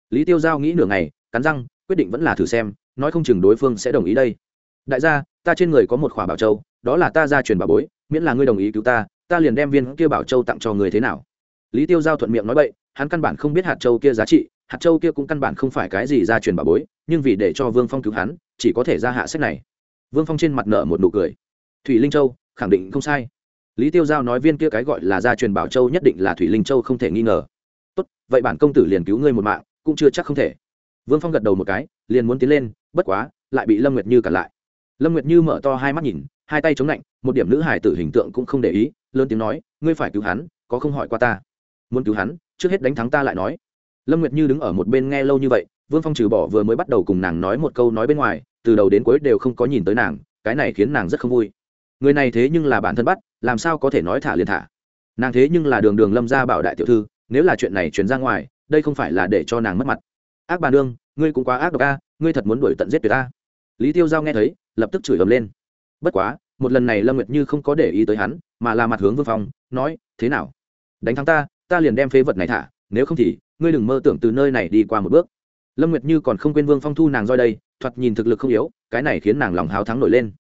Lý tiêu giao nghĩ nửa ngày, cắn răng, quyết định vẫn là thử xem, nói không chừng đối phương sẽ đồng ý đây đại gia, ta trên người có một khỏa bảo châu, đó là ta ra truyền bảo bối, miễn là ngươi đồng ý cứu ta ta liền đem viên kia bảo châu tặng cho người thế nào? Lý tiêu giao thuận miệng nói vậy hắn căn bản không biết hạt châu kia giá trị, hạt châu kia cũng căn bản không phải cái gì ra truyền bảo bối, nhưng vì để cho vương phong cứu hắn, chỉ có thể ra hạ sách này. Vương phong trên mặt nợ một nụ cười. Thủy linh châu, khẳng định không sai. Lý tiêu giao nói viên kia cái gọi là gia truyền bảo châu nhất định là thủy linh châu không thể nghi ngờ. Tốt, vậy bản công tử liền cứu ngươi một mạng, cũng chưa chắc không thể. Vương phong gật đầu một cái, liền muốn tiến lên, bất quá, lại bị lâm nguyệt như cản lại lâm nguyệt như mở to hai mắt nhìn, hai tay chống lạnh, một điểm nữ hải tử hình tượng cũng không để ý, lớn tiếng nói, ngươi phải cứu hắn, có không hỏi qua ta? Muốn cứu hắn, trước hết đánh thắng ta lại nói. Lâm nguyệt như đứng ở một bên nghe lâu như vậy, vương phong trừ bỏ vừa mới bắt đầu cùng nàng nói một câu nói bên ngoài, từ đầu đến cuối đều không có nhìn tới nàng, cái này khiến nàng rất không vui. Người này thế nhưng là bản thân bắt, làm sao có thể nói thả liền thả? Nàng thế nhưng là đường đường lâm gia bảo đại tiểu thư, nếu là chuyện này truyền ra ngoài, đây không phải là để cho nàng mất mặt. Ác bà nương, ngươi cũng quá ác độc a, ngươi thật muốn đuổi tận giết tuyệt ta lý tiêu giao nghe thấy lập tức chửi ầm lên. Bất quá, một lần này lâm nguyệt như không có để ý tới hắn, mà là mặt hướng vương phong, nói, thế nào? Đánh thắng ta ta liền đem phế vật này thả, nếu không thì, ngươi đừng mơ tưởng từ nơi này đi qua một bước. Lâm nguyệt như còn không quên vương phong thu nàng roi đây, thoạt nhìn thực lực không yếu, cái này khiến nàng lòng háo thắng nổi lên.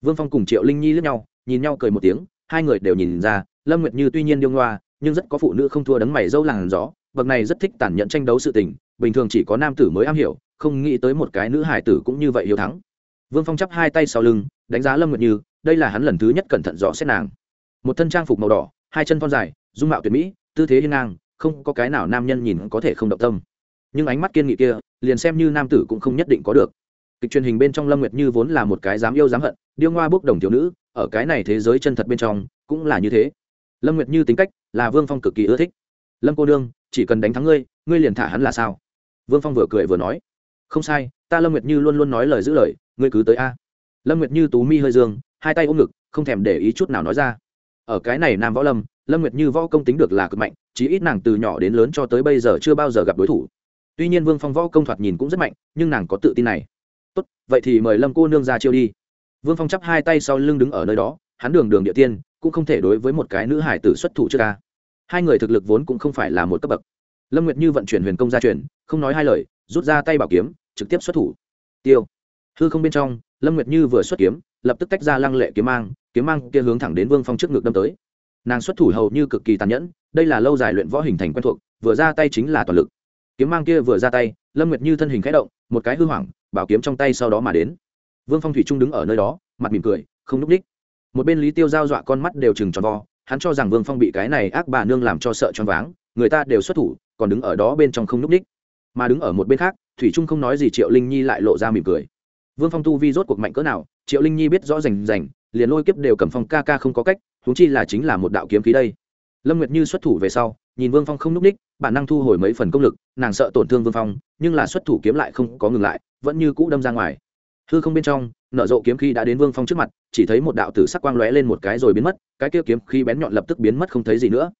Vương phong cùng triệu linh nhi lướt nhau, nhìn nhau cười một tiếng, hai người đều nhìn ra, lâm nguyệt như tuy nhiên điêu ngoa, nhưng rất có phụ nữ không thua đấng mày dâu làng gió, bậc này rất thích tàn nhẫn tranh đấu sự tình, bình thường chỉ có nam tử mới am hiểu, không nghĩ tới một cái nữ hải tử cũng như vậy hiếu thắng vương phong chắp hai tay sau lưng, đánh giá lâm nguyệt như, đây là hắn lần thứ nhất cẩn thận rõ xét nàng. Một thân trang phục màu đỏ, hai chân thon dài, dung mạo tuyệt mỹ, tư thế hiên ngang, không có cái nào nam nhân nhìn có thể không động tâm. Nhưng ánh mắt kiên nghị kia, liền xem như nam tử cũng không nhất định có được. Kịch truyền hình bên trong lâm nguyệt như vốn là một cái dám yêu dám hận, điêu ngoa bốc đồng thiếu nữ, ở cái này thế giới chân thật bên trong, cũng là như thế. Lâm nguyệt như tính cách là vương phong cực kỳ ưa thích. Lâm cô đương, chỉ cần đánh thắng ngươi ngươi liền thả hắn là sao? Vương phong vừa cười vừa nói. Không sai, ta lâm nguyệt như luôn luôn nói lời giữ lời ngươi cứ tới a. Lâm nguyệt như tú mi hơi dương, hai tay ôm ngực, không thèm để ý chút nào nói ra. Ở cái này nam võ lâm lâm nguyệt như võ công tính được là cực mạnh, chí ít nàng từ nhỏ đến lớn cho tới bây giờ chưa bao giờ gặp đối thủ. Tuy nhiên vương phong võ công thoạt nhìn cũng rất mạnh, nhưng nàng có tự tin này. Tốt, vậy thì mời lâm cô nương ra chiêu đi. Vương phong chắp hai tay sau lưng đứng ở nơi đó, hắn đường đường địa tiên, cũng không thể đối với một cái nữ hải tử xuất thủ trước ca. Hai người thực lực vốn cũng không phải là một cấp bậc. Lâm nguyệt như vận chuyển huyền công gia truyền, không nói hai lời, rút ra tay bảo kiếm, trực tiếp xuất thủ. Tiêu hư không bên trong, lâm nguyệt như vừa xuất kiếm, lập tức tách ra lăng lệ kiếm mang kiếm mang kia hướng thẳng đến vương phong trước ngực đâm tới. Nàng xuất thủ hầu như cực kỳ tàn nhẫn, đây là lâu dài luyện võ hình thành quen thuộc, vừa ra tay chính là toàn lực. Kiếm mang kia vừa ra tay, lâm nguyệt như thân hình khẽ động, một cái hư hoảng, bảo kiếm trong tay sau đó mà đến. Vương phong thủy trung đứng ở nơi đó, mặt mỉm cười, không núp đích. Một bên lý tiêu giao dọa con mắt đều chừng tròn vo, hắn cho rằng vương phong bị cái này ác bà nương làm cho sợ choáng váng, người ta đều xuất thủ, còn đứng ở đó bên trong không núp đích. Mà đứng ở một bên khác, thủy trung không nói gì triệu linh nhi lại lộ ra mỉm cười vương phong tu vi rốt cuộc mạnh cỡ nào, triệu linh nhi biết rõ rành rành, liền lôi kiếp đều cầm phong ca ca không có cách, huống chi là chính là một đạo kiếm khí đây. Lâm nguyệt như xuất thủ về sau, nhìn vương phong không núp ních, bản năng thu hồi mấy phần công lực, nàng sợ tổn thương vương phong, nhưng là xuất thủ kiếm lại không có ngừng lại, vẫn như cũ đâm ra ngoài. Hư không bên trong, nở rộ kiếm khí đã đến vương phong trước mặt, chỉ thấy một đạo tử sắc quang lóe lên một cái rồi biến mất, cái kia kiếm khí bén nhọn lập tức biến mất không thấy gì nữa.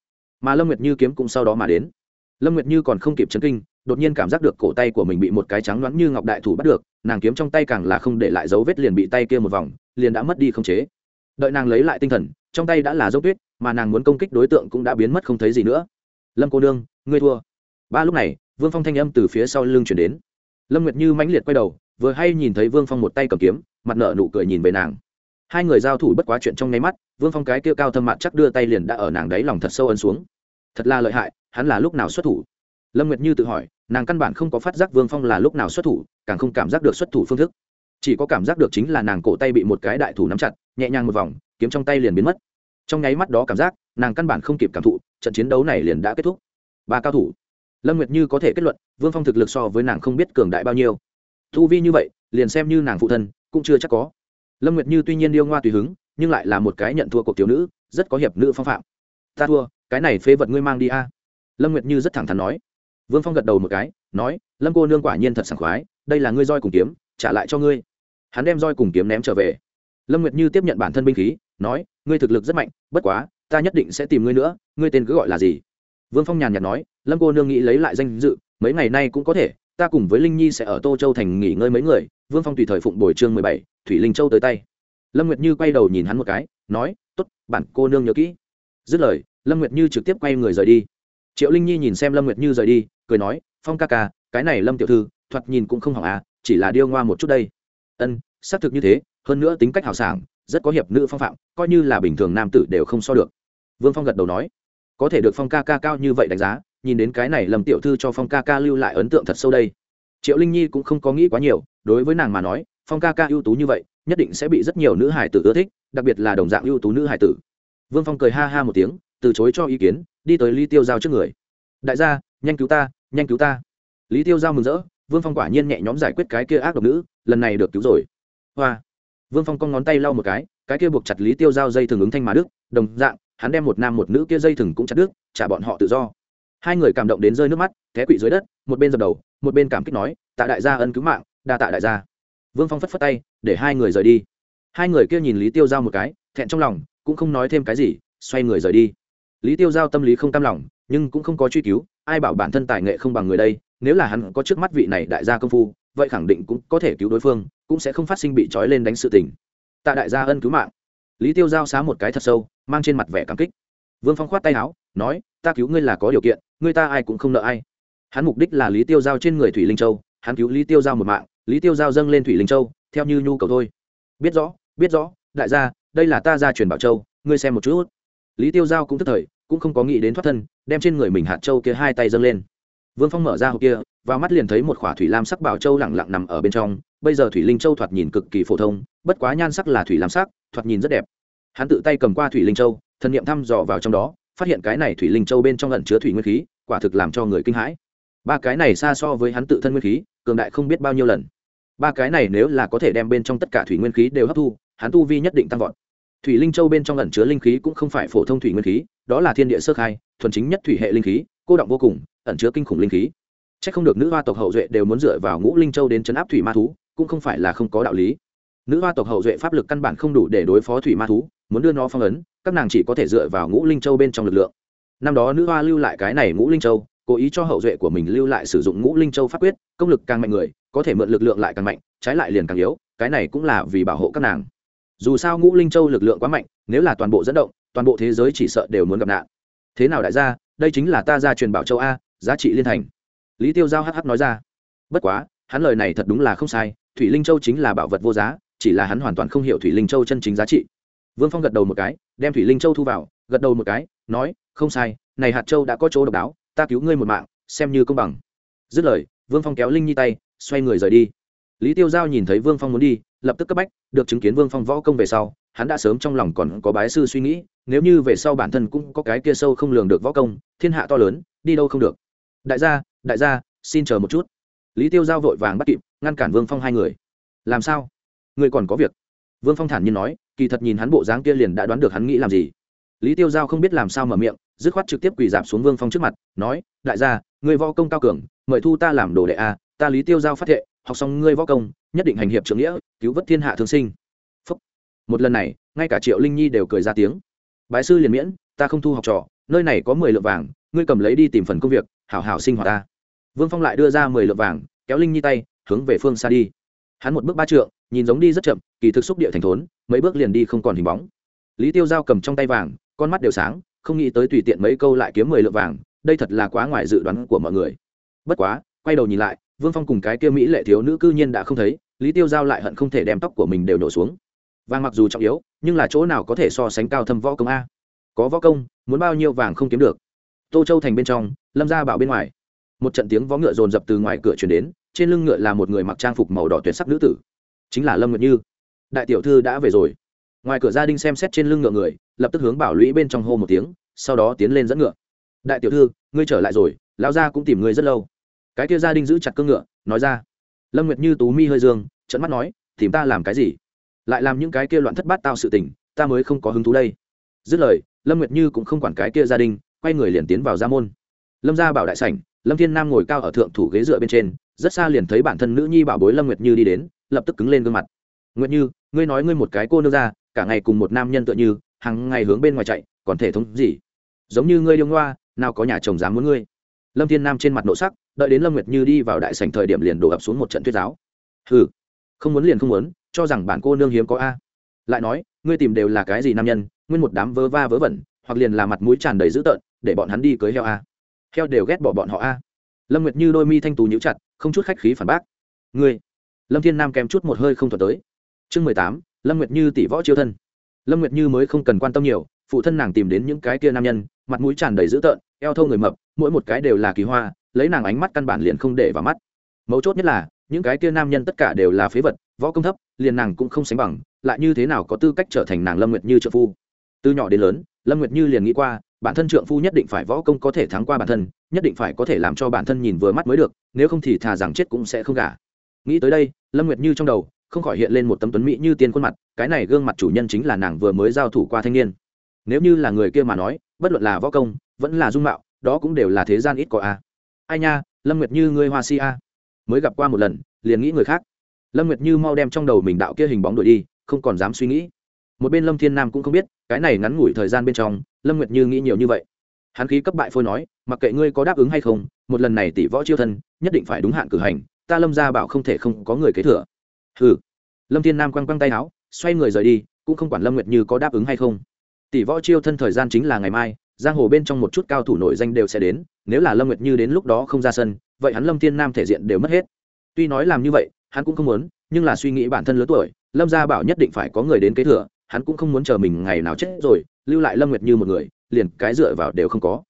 Mà lâm nguyệt như kiếm cũng sau đó mà đến. Lâm nguyệt như còn không kịp chấn kinh đột nhiên cảm giác được cổ tay của mình bị một cái trắng loáng như ngọc đại thủ bắt được, nàng kiếm trong tay càng là không để lại dấu vết liền bị tay kia một vòng, liền đã mất đi không chế. Đợi nàng lấy lại tinh thần, trong tay đã là dấu tuyết mà nàng muốn công kích đối tượng cũng đã biến mất không thấy gì nữa. Lâm cô nương, ngươi thua. Ba lúc này, vương phong thanh âm từ phía sau lưng chuyển đến. Lâm nguyệt như mãnh liệt quay đầu, vừa hay nhìn thấy vương phong một tay cầm kiếm, mặt nợ nụ cười nhìn về nàng. Hai người giao thủ bất quá chuyện trong nháy mắt, vương phong cái kia cao thâm mặt chắc đưa tay liền đã ở nàng đáy lòng thật sâu ấn xuống. Thật là lợi hại, hắn là lúc nào xuất thủ? Lâm nguyệt như tự hỏi, nàng căn bản không có phát giác vương phong là lúc nào xuất thủ, càng không cảm giác được xuất thủ phương thức. Chỉ có cảm giác được chính là nàng cổ tay bị một cái đại thủ nắm chặt, nhẹ nhàng một vòng, kiếm trong tay liền biến mất. Trong nháy mắt đó cảm giác, nàng căn bản không kịp cảm thụ, trận chiến đấu này liền đã kết thúc. Ba cao thủ. Lâm nguyệt như có thể kết luận, vương phong thực lực so với nàng không biết cường đại bao nhiêu. Thu vi như vậy, liền xem như nàng phụ thân, cũng chưa chắc có. Lâm nguyệt như tuy nhiên yêu ngoa tùy hứng, nhưng lại là một cái nhận thua cuộc thiếu nữ, rất có hiệp nữ phong phạm. Ta thua, cái này phế vật ngươi mang đi a. Lâm nguyệt như rất thẳng thắn nói vương phong gật đầu một cái, nói, lâm cô nương quả nhiên thật sảng khoái, đây là ngươi roi cùng kiếm, trả lại cho ngươi. Hắn đem roi cùng kiếm ném trở về. Lâm nguyệt như tiếp nhận bản thân binh khí, nói, ngươi thực lực rất mạnh, bất quá, ta nhất định sẽ tìm ngươi nữa, ngươi tên cứ gọi là gì? Vương phong nhàn nhạt nói, lâm cô nương nghĩ lấy lại danh dự, mấy ngày nay cũng có thể, ta cùng với linh nhi sẽ ở tô châu thành nghỉ ngơi mấy người. Vương phong tùy thời phụng bồi chương mười bảy, thủy linh châu tới tay. Lâm nguyệt như quay đầu nhìn hắn một cái, nói t ố t bản cô nương nhớ kỹ. Dứt lời, lâm nguyệt như trực tiếp quay người rời đi triệu linh nhi nhìn xem lâm nguyệt như rời đi, cười nói, phong ca ca, cái này lâm tiểu thư, thoạt nhìn cũng không hỏng à chỉ là điêu ngoa một chút đây. Ân, xác thực như thế, hơn nữa tính cách hào sảng, rất có hiệp nữ phong phạm, coi như là bình thường nam tử đều không so được. Vương phong gật đầu nói, có thể được phong ca ca cao như vậy đánh giá, nhìn đến cái này lầm tiểu thư cho phong ca ca lưu lại ấn tượng thật sâu đây. Triệu linh nhi cũng không có nghĩ quá nhiều, đối với nàng mà nói, phong ca ca ưu tú như vậy, nhất định sẽ bị rất nhiều nữ hải tử ưa thích, đặc biệt là đồng dạng ưu tú nữ hải tử. Vương phong cười ha ha một tiếng từ chối cho ý kiến, đi tới lý tiêu giao trước người. Đại gia, nhanh cứu ta, nhanh cứu ta. Lý tiêu giao mừng rỡ, vương phong quả nhiên nhẹ nhõm giải quyết cái kia ác độc nữ, lần này được cứu rồi. Hoa. Vương phong cong ngón tay lau một cái cái kia buộc chặt lý tiêu giao dây thừng ứng thanh mà đức đồng dạng, hắn đem một nam một nữ kia dây thừng cũng chặt đứt, trả bọn họ tự do. Hai người cảm động đến rơi nước mắt, té quỵ dưới đất, một bên dập đầu, một bên cảm kích nói, tạ đại gia ân cứu mạng, đa tạ đại gia. Vương phong phất phất tay, để hai người rời đi. Hai người kia nhìn lý tiêu giao một cái, thẹn trong lòng, cũng không nói thêm cái gì, xoay người rời đi lý tiêu giao tâm lý không tam lòng, nhưng cũng không có truy cứu, ai bảo bản thân tài nghệ không bằng người đây, nếu là hắn có trước mắt vị này đại gia công phu, vậy khẳng định cũng có thể cứu đối phương, cũng sẽ không phát sinh bị trói lên đánh sự tình. Tạ đại gia ân cứu mạng. Lý tiêu giao xá một cái thật sâu, mang trên mặt vẻ cảm kích. Vương phong khoát tay áo, nói, ta cứu ngươi là có điều kiện, ngươi ta ai cũng không nợ ai. Hắn mục đích là lý tiêu giao trên người thủy linh châu, hắn cứu lý tiêu giao một mạng, lý tiêu giao dâng lên thủy linh châu, theo như nhu cầu thôi. Biết rõ biết rõ, đại gia, đây là ta gia truyền bảo châu, ngươi xem một chút lý tiêu giao cũng tức thời, cũng không có nghĩ đến thoát thân, đem trên người mình hạt châu kia hai tay dâng lên. Vương phong mở ra hộp kia và mắt liền thấy một khỏa thủy lam sắc bảo châu lẳng lặng nằm ở bên trong, bây giờ thủy linh châu thoạt nhìn cực kỳ phổ thông, bất quá nhan sắc là thủy lam sắc, thoạt nhìn rất đẹp. Hắn tự tay cầm qua thủy linh châu, thần niệm thăm dò vào trong đó, phát hiện cái này thủy linh châu bên trong lẩn chứa thủy nguyên khí, quả thực làm cho người kinh hãi. Ba cái này xa so với hắn tự thân nguyên khí, cường đại không biết bao nhiêu lần. Ba cái này nếu là có thể đem bên trong tất cả thủy nguyên khí đều hấp thu, hắn tu vi nhất định tăng vọt thủy linh châu bên trong ẩn chứa linh khí cũng không phải phổ thông thủy nguyên khí, đó là thiên địa sơ khai, thuần chính nhất thủy hệ linh khí, cô động vô cùng, ẩn chứa kinh khủng linh khí. C h ắ c không được nữ hoa tộc hậu duệ đều muốn dựa vào ngũ linh châu đến chấn áp thủy ma thú, cũng không phải là không có đạo lý. Nữ hoa tộc hậu duệ pháp lực căn bản không đủ để đối phó thủy ma thú, muốn đưa nó phong ấn, các nàng chỉ có thể dựa vào ngũ linh châu bên trong lực lượng. Năm đó nữ hoa lưu lại cái này ngũ linh châu, cố ý cho hậu duệ của mình lưu lại sử dụng ngũ linh châu pháp quyết, công lực càng mạnh người, có thể mượn lực lượng lại càng mạnh, trái lại liền càng yếu, cái này cũng là vì bảo hộ các nàng dù sao ngũ linh châu lực lượng quá mạnh, nếu là toàn bộ dẫn động, toàn bộ thế giới chỉ sợ đều muốn gặp nạn. Thế nào đại gia, đây chính là ta gia truyền bảo châu a, giá trị liên thành. Lý tiêu giao hh nói ra. Bất quá, hắn lời này thật đúng là không sai, thủy linh châu chính là bảo vật vô giá, chỉ là hắn hoàn toàn không hiểu thủy linh châu chân chính giá trị. Vương phong gật đầu một cái, đem thủy linh châu thu vào, gật đầu một cái, nói, không sai, này hạt châu đã có chỗ độc đáo, ta cứu ngươi một mạng, xem như công bằng. Dứt lời, vương phong kéo linh nhi tay, xoay người rời đi lý tiêu giao nhìn thấy vương phong muốn đi, lập tức cấp bách, được chứng kiến vương phong võ công về sau, hắn đã sớm trong lòng còn có bái sư suy nghĩ, nếu như về sau bản thân cũng có cái kia sâu không lường được võ công, thiên hạ to lớn, đi đâu không được. Đại gia đại gia, xin chờ một chút. Lý tiêu giao vội vàng bắt kịp, ngăn cản vương phong hai người. Làm sao? Người còn có việc. Vương phong thản nhiên nói, kỳ thật nhìn hắn bộ dáng kia liền đã đoán được hắn nghĩ làm gì. Lý tiêu giao không biết làm sao mở miệng, dứt khoát trực tiếp quỳ dạp xuống vương phong trước mặt, nói, đại gia, người võ công cao cường, mời thu ta làm đồ đệ a, ta lý tiêu giao phát thệ học xong ngươi võ công, nhất định hành hiệp trưởng nghĩa, cứu vớt thiên hạ thương sinh. Phúc. một lần này, ngay cả triệu linh nhi đều cười ra tiếng. Bái sư liền miễn, ta không thu học trò, nơi này có mười lượng vàng, ngươi cầm lấy đi tìm phần công việc, hảo hảo sinh hoạt ta. Vương phong lại đưa ra mười lượng vàng, kéo linh nhi tay, hướng về phương xa đi. Hắn một bước ba trượng, nhìn giống đi rất chậm, kỳ thực xúc địa thành thốn, mấy bước liền đi không còn hình bóng. Lý tiêu giao cầm trong tay vàng, con mắt đều sáng, không nghĩ tới tùy tiện mấy câu lại kiếm mười lượng vàng, đây thật là quá ngoài dự đoán của mọi người. Bất quá, quay đầu nhìn lại vương phong cùng cái kia mỹ lệ thiếu nữ cư nhiên đã không thấy, lý tiêu giao lại hận không thể đem tóc của mình đều đổ xuống. Vàng mặc dù trọng yếu, nhưng là chỗ nào có thể so sánh cao thâm võ công a? Có võ công, muốn bao nhiêu vàng không kiếm được. Tô châu thành bên trong, lâm gia bảo bên ngoài. Một trận tiếng võ ngựa dồn dập từ ngoài cửa chuyển đến, trên lưng ngựa là một người mặc trang phục màu đỏ tuyệt sắc nữ tử. Chính là lâm nguyệt như. Đại tiểu thư đã về rồi. Ngoài cửa gia đình xem xét trên lưng ngựa người, lập tức hướng bảo lũy bên trong hô một tiếng, sau đó tiến lên dẫn ngựa. Đại tiểu thư, ngươi trở lại rồi, lão gia cũng tìm ngươi rất lâu cái kia gia đình giữ chặt cương ngựa, nói ra. Lâm nguyệt như tú mi hơi dương trận mắt nói, tìm ta làm cái gì? Lại làm những cái kia loạn thất bát tao sự tình, ta mới không có hứng thú đây. Dứt lời, lâm nguyệt như cũng không quản cái kia gia đình, quay người liền tiến vào gia môn. Lâm gia bảo đại sảnh, lâm thiên nam ngồi cao ở thượng thủ ghế dựa bên trên, rất xa liền thấy bản thân nữ nhi bảo bối lâm nguyệt như đi đến, lập tức cứng lên gương mặt. Nguyệt như, ngươi nói ngươi một cái cô nương ra cả ngày cùng một nam nhân tựa như, hàng ngày hướng bên ngoài chạy, còn thể thống gì? Giống như ngươi điêu ngoa, nào có nhà chồng dám muốn ngươi? Lâm thiên nam trên mặt nộ sắc đợi đến lâm nguyệt như đi vào đại sảnh thời điểm liền đổ ập xuống một trận tuyết giáo. Ừ không muốn liền không muốn, cho rằng bản cô nương hiếm có a. Lại nói, ngươi tìm đều là cái gì nam nhân, nguyên một đám vớ va vớ vẩn, hoặc liền là mặt mũi tràn đầy dữ tợn, để bọn hắn đi cưới heo a. Heo đều ghét bỏ bọn họ a. Lâm nguyệt như đôi mi thanh tú nhíu chặt, không chút khách khí phản bác. Ngươi, lâm thiên nam kèm chút một hơi không thuật tới. Chương mười tám, lâm nguyệt như tỷ võ chiêu thân. Lâm nguyệt như mới không cần quan tâm nhiều, phụ thân nàng tìm đến những cái kia nam nhân, mặt mũi tràn đầy dữ tợn, eo thâu người mập, mỗi một cái đều là kỳ hoa lấy nàng ánh mắt căn bản liền không để vào mắt. Mấu chốt nhất là, những cái kia nam nhân tất cả đều là phế vật, võ công thấp, liền nàng cũng không sánh bằng, lại như thế nào có tư cách trở thành nàng lâm nguyệt như trợ phu? Từ nhỏ đến lớn, lâm nguyệt như liền nghĩ qua, bản thân trượng phu nhất định phải võ công có thể thắng qua bản thân, nhất định phải có thể làm cho bản thân nhìn vừa mắt mới được, nếu không thì thà rằng chết cũng sẽ không gả. Nghĩ tới đây, lâm nguyệt như trong đầu, không khỏi hiện lên một tấm tuấn mỹ như tiên khuôn mặt, cái này gương mặt chủ nhân chính là nàng vừa mới giao thủ qua thanh niên. Nếu như là người kia mà nói, bất luận là võ công, vẫn là dung mạo, đó cũng đều là thế gian ít có a ai nha, lâm nguyệt như ngươi hoa si a. Mới gặp qua một lần, liền nghĩ người khác. Lâm nguyệt như mau đem trong đầu mình đạo kia hình bóng đuổi đi, không còn dám suy nghĩ. Một bên lâm thiên nam cũng không biết, cái này ngắn ngủi thời gian bên trong, lâm nguyệt như nghĩ nhiều như vậy. Hắn khí cấp bại phôi nói, mặc kệ ngươi có đáp ứng hay không, một lần này tỷ võ chiêu thân, nhất định phải đúng hạn cử hành, ta lâm ra bảo không thể không có người kế thừa. Ừ lâm thiên nam quăng quăng tay áo, xoay người rời đi, cũng không quản lâm nguyệt như có đáp ứng hay không. Tỷ võ chiêu thân thời gian chính là ngày mai giang hồ bên trong một chút cao thủ nổi danh đều sẽ đến, nếu là lâm nguyệt như đến lúc đó không ra sân, vậy hắn lâm thiên nam thể diện đều mất hết. Tuy nói làm như vậy, hắn cũng không muốn, nhưng là suy nghĩ bản thân lớn tuổi, lâm gia bảo nhất định phải có người đến kế thừa, hắn cũng không muốn chờ mình ngày nào chết rồi, lưu lại lâm nguyệt như một người, liền cái dựa vào đều không có.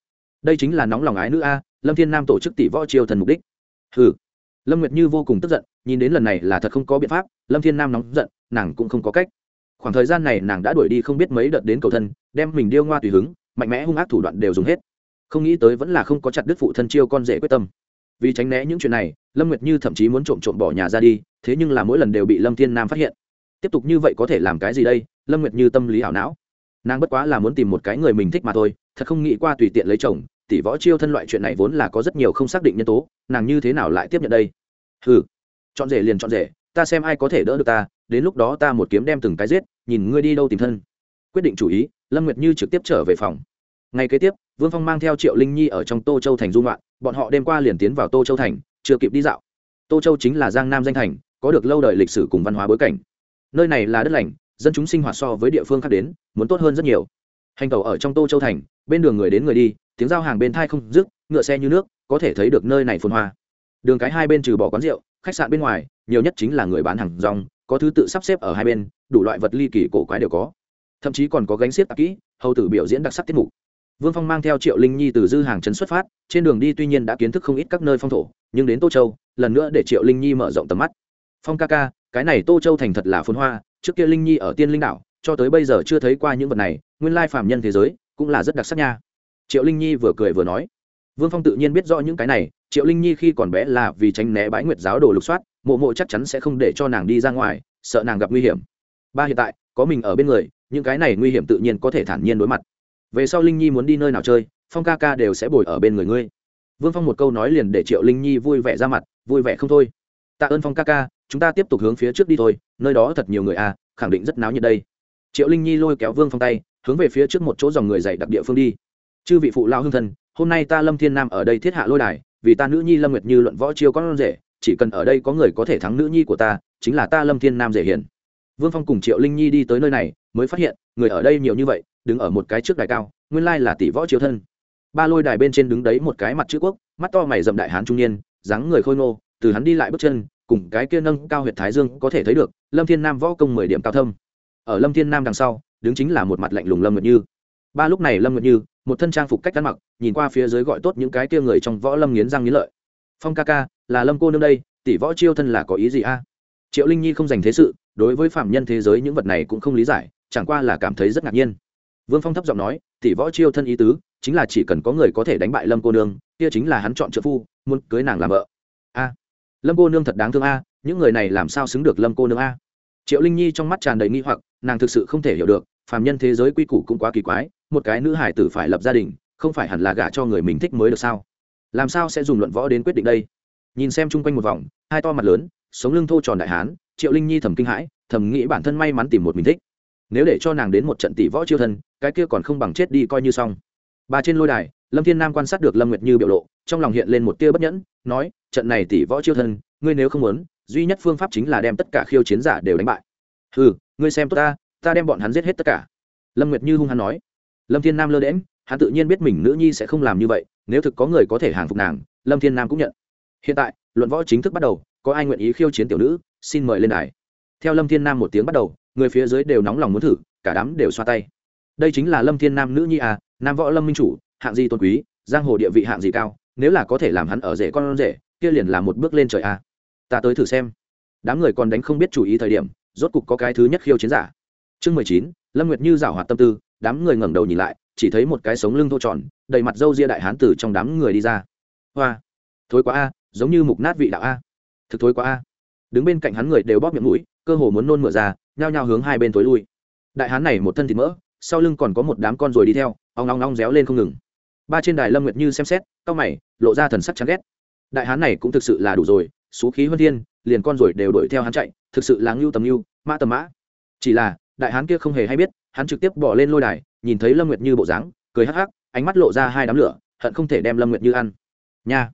Đây chính là nóng lòng ái nữ a, lâm thiên nam tổ chức tỷ võ triều thần mục đích. Ừ lâm nguyệt như vô cùng tức giận, nhìn đến lần này là thật không có biện pháp, lâm thiên nam nóng giận, nàng cũng không có cách. Khoảng thời gian này nàng đã đuổi đi không biết mấy đợt đến cầu thân, đem mình điêu ngoa tùy hứng mạnh mẽ hung ác thủ đoạn đều dùng hết. Không nghĩ tới vẫn là không có chặt đứt phụ thân chiêu con rể quyết tâm. Vì tránh né những chuyện này, lâm nguyệt như thậm chí muốn trộm trộm bỏ nhà ra đi, thế nhưng là mỗi lần đều bị lâm thiên nam phát hiện. Tiếp tục như vậy có thể làm cái gì đây? Lâm nguyệt như tâm lý ảo não. Nàng bất quá là muốn tìm một cái người mình thích mà thôi, thật không nghĩ qua tùy tiện lấy chồng, tỷ võ chiêu thân loại chuyện này vốn là có rất nhiều không xác định nhân tố, nàng như thế nào lại tiếp nhận đây? Ừ chọn rể liền chọn rể, ta xem ai có thể đỡ được ta, đến lúc đó ta một kiếm đem từng cái giết, nhìn ngươi đi đâu tìm thân. Quyết định chủ ý, lâm nguyệt như trực tiếp trở về phòng ngày kế tiếp, vương phong mang theo triệu linh nhi ở trong tô châu thành dung loạn bọn họ đêm qua liền tiến vào tô châu thành, chưa kịp đi dạo. Tô châu chính là giang nam danh thành, có được lâu đời lịch sử cùng văn hóa bối cảnh. Nơi này là đất lành, dân chúng sinh hoạt so với địa phương khác đến, muốn tốt hơn rất nhiều. Hành tàu ở trong tô châu thành, bên đường người đến người đi, tiếng giao hàng bên thai không dứt, ngựa xe như nước, có thể thấy được nơi này phồn hoa. Đường cái hai bên trừ bỏ quán rượu, khách sạn bên ngoài, nhiều nhất chính là người bán hàng rong, có thứ tự sắp xếp ở hai bên, đủ loại vật ly kỳ cổ quái đều có. Thậm chí còn có gánh xiết tạp kỹ, hầu tử biểu diễn đặc sắc tiết mục vương phong mang theo triệu linh nhi từ dư hàng trấn xuất phát, trên đường đi tuy nhiên đã kiến thức không ít các nơi phong thổ, nhưng đến tô châu, lần nữa để triệu linh nhi mở rộng tầm mắt. Phong ca ca, cái này tô châu thành thật là phồn hoa, trước kia linh nhi ở tiên linh đảo, cho tới bây giờ chưa thấy qua những vật này, nguyên lai phạm nhân thế giới cũng là rất đặc sắc nha. Triệu linh nhi vừa cười vừa nói. Vương phong tự nhiên biết rõ những cái này, triệu linh nhi khi còn bé là vì tránh né bãi nguyệt giáo đồ lục soát, mộ mộ chắc chắn sẽ không để cho nàng đi ra ngoài, sợ nàng gặp nguy hiểm. Ba hiện tại, có mình ở bên người, những cái này nguy hiểm tự nhiên có thể thản nhiên đối mặt về sau linh nhi muốn đi nơi nào chơi, phong ca ca đều sẽ bồi ở bên người ngươi. Vương phong một câu nói liền để triệu linh nhi vui vẻ ra mặt, vui vẻ không thôi. Tạ ơn phong ca ca, chúng ta tiếp tục hướng phía trước đi thôi, nơi đó thật nhiều người à khẳng định rất náo nhiệt đây. Triệu linh nhi lôi kéo vương phong tay, hướng về phía trước một chỗ dòng người dày đặc địa phương đi. Chư vị phụ lao hương thân, hôm nay ta lâm thiên nam ở đây thiết hạ lôi đài, vì ta nữ nhi lâm nguyệt như luận võ chiêu con rể, chỉ cần ở đây có người có thể thắng nữ nhi của ta, chính là ta lâm thiên nam rể hiền vương phong cùng triệu linh nhi đi tới nơi này, mới phát hiện, người ở đây nhiều như vậy đứng ở một cái trước đài cao, nguyên lai là tỷ võ chiêu thân. Ba lôi đài bên trên đứng đấy một cái mặt chữ quốc, mắt to mày dậm đại hán trung niên, dáng người khôi ngô, từ hắn đi lại bước chân, cùng cái kia nâng cao huyệt thái dương có thể thấy được, lâm thiên nam võ công mười điểm cao thâm. Ở lâm thiên nam đằng sau, đứng chính là một mặt lạnh lùng lâm nguyệt như. Ba lúc này lâm nguyệt như, một thân trang phục cách ăn mặc, nhìn qua phía dưới gọi tốt những cái kia người trong võ lâm nghiến răng nghiến lợi. Phong ca ca, là lâm cô nương đây, tỷ võ chiêu thân là có ý gì a? Triệu linh nhi không dành thế sự, đối với phạm nhân thế giới những vật này cũng không lý giải, chẳng qua là cảm thấy rất ngạc nhiên vương phong thấp giọng nói, tỷ võ chiêu thân ý tứ, chính là chỉ cần có người có thể đánh bại lâm cô nương, kia chính là hắn chọn trợ phu, muốn cưới nàng làm vợ. A, lâm cô nương thật đáng thương a, những người này làm sao xứng được lâm cô nương a? Triệu linh nhi trong mắt tràn đầy nghi hoặc, nàng thực sự không thể hiểu được, phàm nhân thế giới quy củ cũng quá kỳ quái, một cái nữ hải tử phải lập gia đình, không phải hẳn là gả cho người mình thích mới được sao? Làm sao sẽ dùng luận võ đến quyết định đây? Nhìn xem chung quanh một vòng, hai to mặt lớn, sống lưng thô tròn đại hán, triệu linh nhi thầm kinh hãi, thầm nghĩ bản thân may mắn tìm một mình thích nếu để cho nàng đến một trận tỷ võ chiêu thân, cái kia còn không bằng chết đi coi như xong. Ba trên lôi đài, lâm thiên nam quan sát được lâm nguyệt như biểu lộ, trong lòng hiện lên một tia bất nhẫn, nói, trận này tỷ võ chiêu thân, ngươi nếu không muốn, duy nhất phương pháp chính là đem tất cả khiêu chiến giả đều đánh bại. Ừ ngươi xem tốt ta ta đem bọn hắn giết hết tất cả. Lâm nguyệt như hung hắn nói. Lâm thiên nam lơ đễm hắn tự nhiên biết mình nữ nhi sẽ không làm như vậy, nếu thực có người có thể hàng phục nàng, lâm thiên nam cũng nhận. Hiện tại, luận võ chính thức bắt đầu, có ai nguyện ý khiêu chiến tiểu nữ, xin mời lên đài. Theo lâm thiên nam một tiếng bắt đầu người phía dưới đều nóng lòng muốn thử, cả đám đều xoa tay. Đây chính là lâm thiên nam nữ nhi à nam võ lâm minh chủ, hạng gì tôn quý, giang hồ địa vị hạng gì cao, nếu là có thể làm hắn ở rể con rể, kia liền là một bước lên trời à. Ta tới thử xem. Đám người còn đánh không biết chủ ý thời điểm, rốt cục có cái thứ nhất khiêu chiến giả. Chương mười chín, lâm nguyệt như giảo hoạt tâm tư, đám người ngẩng đầu nhìn lại, chỉ thấy một cái sống lưng thô tròn, đầy mặt râu ria đại hán tử trong đám người đi ra. Hoa, thối quá a, giống như mục nát vị đạo a. Thực thối quá a. Đứng bên cạnh hắn người đều bóp miệng mũi cơ hồ muốn nôn mửa ra, nhao nhao hướng hai bên tối lui. Đại hán này một thân thịt mỡ, sau lưng còn có một đám con ruồi đi theo, ong ong ong réo lên không ngừng. Ba trên đài lâm nguyệt như xem xét, cau mày, lộ ra thần sắc chán ghét. Đại hán này cũng thực sự là đủ rồi, xú khí huân thiên, liền con ruồi đều đuổi theo hắn chạy, thực sự là ngưu tầm ngưu, mã tầm mã. Chỉ là, đại hán kia không hề hay biết, hắn trực tiếp bỏ lên lôi đài, nhìn thấy lâm nguyệt như bộ dáng, cười hắc hắc, ánh mắt lộ ra hai đám lửa, hận không thể đem lâm nguyệt như ăn. Nha.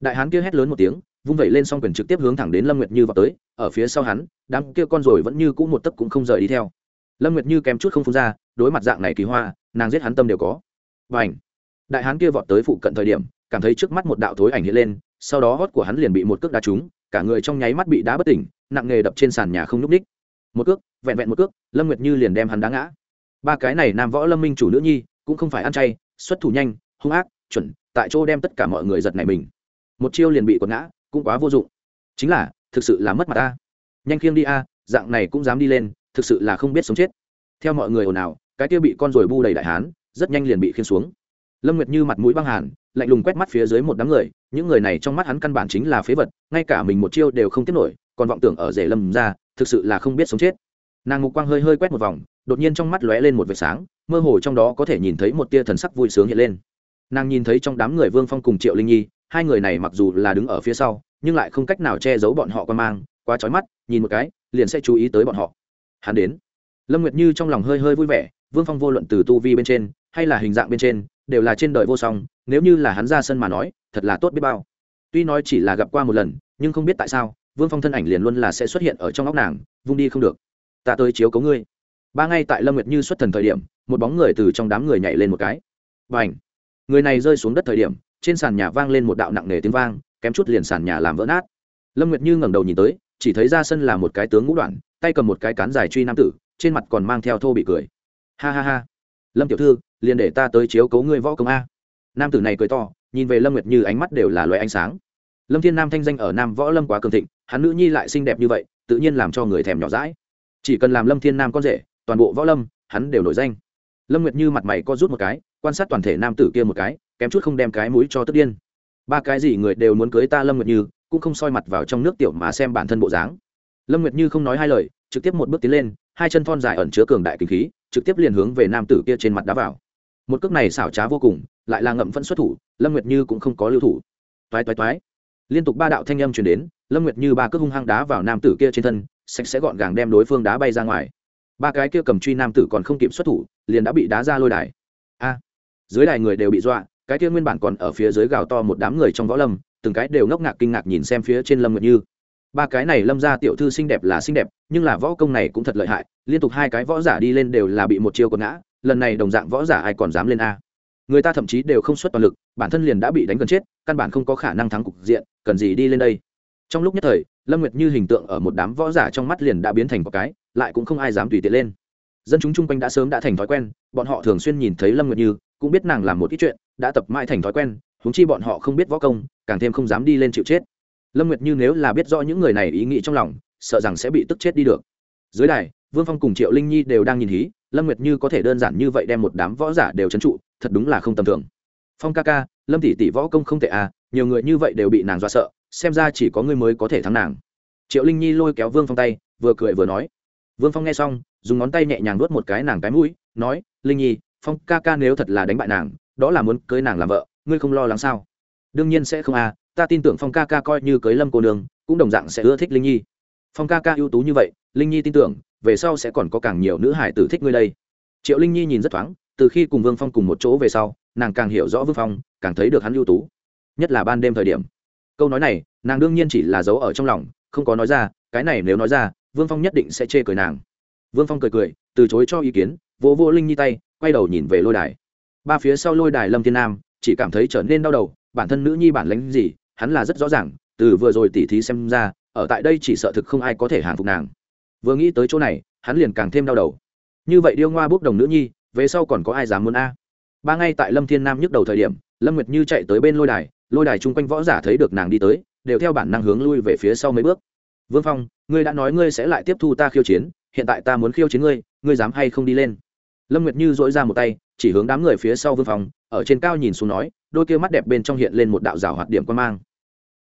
Đại hán kia hét lớn một tiếng, vung vẩy lên xong quyền trực tiếp hướng thẳng đến lâm nguyệt như vào tới ở phía sau hắn, đám kia con rồi vẫn như cũ một tấc cũng không rời đi theo. Lâm nguyệt như kém chút không phun ra, đối mặt dạng này kỳ hoa, nàng giết hắn tâm đều có. Và ảnh đại hán kia vọt tới phụ cận thời điểm, cảm thấy trước mắt một đạo thối ảnh hiện lên, sau đó hót của hắn liền bị một cước đá trúng, cả người trong nháy mắt bị đá bất tỉnh, nặng nghề đập trên sàn nhà không nhúc ních một cước, vẹn vẹn một cước, lâm nguyệt như liền đem hắn đá ngã. Ba cái này nam võ lâm minh chủ nữ nhi, cũng không phải ăn chay, xuất thủ nhanh, hung ác, chuẩn, tại chỗ đem tất cả mọi người giật này mình. Một chiêu liền bị quật ngã, cũng quá vô dụng. Chính là thực sự là mất mặt ta. Nhanh khiêng đi a, dạng này cũng dám đi lên, thực sự là không biết sống chết. Theo mọi người ồn ào, cái kia bị con rồi bu đầy đại hán, rất nhanh liền bị khiêng xuống. Lâm nguyệt như mặt mũi băng hàn, lạnh lùng quét mắt phía dưới một đám người, những người này trong mắt hắn căn bản chính là phế vật, ngay cả mình một chiêu đều không tiếp nổi, còn vọng tưởng ở rể lâm ra, thực sự là không biết sống chết. Nàng ngục quang hơi hơi quét một vòng, đột nhiên trong mắt lóe lên một vệt sáng, mơ hồ trong đó có thể nhìn thấy một tia thần sắc vui sướng hiện lên. Nàng nhìn thấy trong đám người vương phong cùng triệu linh nhi, hai người này mặc dù là đứng ở phía sau nhưng lại không cách nào che giấu bọn họ quan mang, quá trói mắt, nhìn một cái, liền sẽ chú ý tới bọn họ. Hắn đến. Lâm nguyệt như trong lòng hơi hơi vui vẻ, vương phong vô luận từ tu vi bên trên, hay là hình dạng bên trên, đều là trên đời vô song, nếu như là hắn ra sân mà nói, thật là tốt biết bao. Tuy nói chỉ là gặp qua một lần, nhưng không biết tại sao, vương phong thân ảnh liền luôn là sẽ xuất hiện ở trong óc nàng, vung đi không được. Ta tới chiếu cấu ngươi. Ba ngay tại lâm nguyệt như xuất thần thời điểm, một bóng người từ trong đám người nhảy lên một cái. Và ảnh người này rơi xuống đất thời điểm, trên sàn nhà vang lên một đạo nặng nề tiếng vang kém chút liền sàn nhà làm vỡ nát. Lâm nguyệt như ngẩng đầu nhìn tới, chỉ thấy ra sân là một cái tướng ngũ đoạn, tay cầm một cái cán dài truy nam tử, trên mặt còn mang theo thô bị cười. Ha ha ha. Lâm tiểu thư, liền để ta tới chiếu cấu ngươi võ công a. Nam tử này cười to, nhìn về lâm nguyệt như ánh mắt đều là loại ánh sáng. Lâm thiên nam thanh danh ở nam võ lâm quá cường thịnh, hắn nữ nhi lại xinh đẹp như vậy, tự nhiên làm cho người thèm nhỏ rãi chỉ cần làm lâm thiên nam con rể, toàn bộ võ lâm, hắn đều nổi danh. Lâm nguyệt như mặt mày co rút một cái, quan sát toàn thể nam tử kia một cái, kém chút không đem cái mũi cho tức điên ba cái gì người đều muốn cưới ta lâm nguyệt như, cũng không soi mặt vào trong nước tiểu mà xem bản thân bộ dáng. Lâm nguyệt như không nói hai lời, trực tiếp một bước tiến lên, hai chân thon dài ẩn chứa cường đại kinh khí, trực tiếp liền hướng về nam tử kia trên mặt đá vào. Một cước này xảo trá vô cùng, lại là ngậm vẫn xuất thủ, lâm nguyệt như cũng không có lưu thủ. Toái toái toái. Liên tục ba đạo thanh âm chuyển đến, lâm nguyệt như ba cước hung hăng đá vào nam tử kia trên thân, sạch sẽ gọn gàng đem đối phương đá bay ra ngoài. Ba cái kia cầm truy nam tử còn không kịp xuất thủ, liền đã bị đá ra lôi đài. A, dưới đài người đều bị dọa cái kia nguyên bản còn ở phía dưới gào to một đám người trong võ lâm, từng cái đều ngốc ngạc kinh ngạc nhìn xem phía trên lâm nguyệt như. Ba cái này lâm ra tiểu thư xinh đẹp là xinh đẹp, nhưng là võ công này cũng thật lợi hại, liên tục hai cái võ giả đi lên đều là bị một chiêu quật ngã, lần này đồng dạng võ giả ai còn dám lên a. Người ta thậm chí đều không xuất toàn lực, bản thân liền đã bị đánh gần chết, căn bản không có khả năng thắng cục diện, cần gì đi lên đây. Trong lúc nhất thời, lâm nguyệt như hình tượng ở một đám võ giả trong mắt liền đã biến thành một cái, lại cũng không ai dám tùy tiện lên. Dân chúng chung quanh đã sớm đã thành thói quen, bọn họ thường xuyên nhìn thấy lâm nguyệt như cũng biết nàng làm một ít chuyện, đã tập mãi thành thói quen húng chi bọn họ không biết võ công, càng thêm không dám đi lên chịu chết. Lâm nguyệt như nếu là biết rõ những người này ý nghĩ trong lòng, sợ rằng sẽ bị tức chết đi được. Dưới đài, vương phong cùng triệu linh nhi đều đang nhìn hí, lâm nguyệt như có thể đơn giản như vậy đem một đám võ giả đều trấn trụ, thật đúng là không tầm thường. Phong ca ca, lâm tỷ tỷ võ công không tệ à nhiều người như vậy đều bị nàng dọa sợ, xem ra chỉ có ngươi mới có thể thắng nàng. Triệu linh nhi lôi kéo vương phong tay, vừa cười vừa nói. Vương phong nghe xong, dùng ngón tay nhẹ nhàng nuốt một cái nàng cái mũi, nói, linh nhi phong ca ca nếu thật là đánh bại nàng, đó là muốn cưới nàng làm vợ, ngươi không lo lắng sao? Đương nhiên sẽ không à ta tin tưởng phong ca ca coi như cưới lâm cô nương, cũng đồng dạng sẽ ưa thích linh nhi. Phong ca ca ưu tú như vậy, linh nhi tin tưởng, về sau sẽ còn có càng nhiều nữ hải tử thích ngươi đây. Triệu linh nhi nhìn rất thoáng, từ khi cùng vương phong cùng một chỗ về sau, nàng càng hiểu rõ vương phong, càng thấy được hắn ưu tú. Nhất là ban đêm thời điểm. Câu nói này, nàng đương nhiên chỉ là giấu ở trong lòng, không có nói ra, cái này nếu nói ra, vương phong nhất định sẽ chê cười nàng. Vương phong cười cười, từ chối cho ý kiến, vỗ vỗ linh nhi tay quay đầu nhìn về lôi đài. Ba phía sau lôi đài lâm thiên nam, chỉ cảm thấy trở nên đau đầu, bản thân nữ nhi bản lánh gì, hắn là rất rõ ràng, từ vừa rồi tỉ thí xem ra, ở tại đây chỉ sợ thực không ai có thể hàng phục nàng. Vừa nghĩ tới chỗ này, hắn liền càng thêm đau đầu. Như vậy điêu ngoa bốc đồng nữ nhi, về sau còn có ai dám muốn a? Ba ngay tại lâm thiên nam nhức đầu thời điểm, lâm nguyệt như chạy tới bên lôi đài lôi đài chung quanh võ giả thấy được nàng đi tới, đều theo bản năng hướng lui về phía sau mấy bước. Vương phong, ngươi đã nói ngươi sẽ lại tiếp thu ta khiêu chiến, hiện tại ta muốn khiêu chiến ngươi ngươi dám hay không đi lên? Lâm nguyệt như dỗi ra một tay, chỉ hướng đám người phía sau vương phong ở trên cao nhìn xuống nói, đôi kia mắt đẹp bên trong hiện lên một đạo rào hoạt điểm quan mang.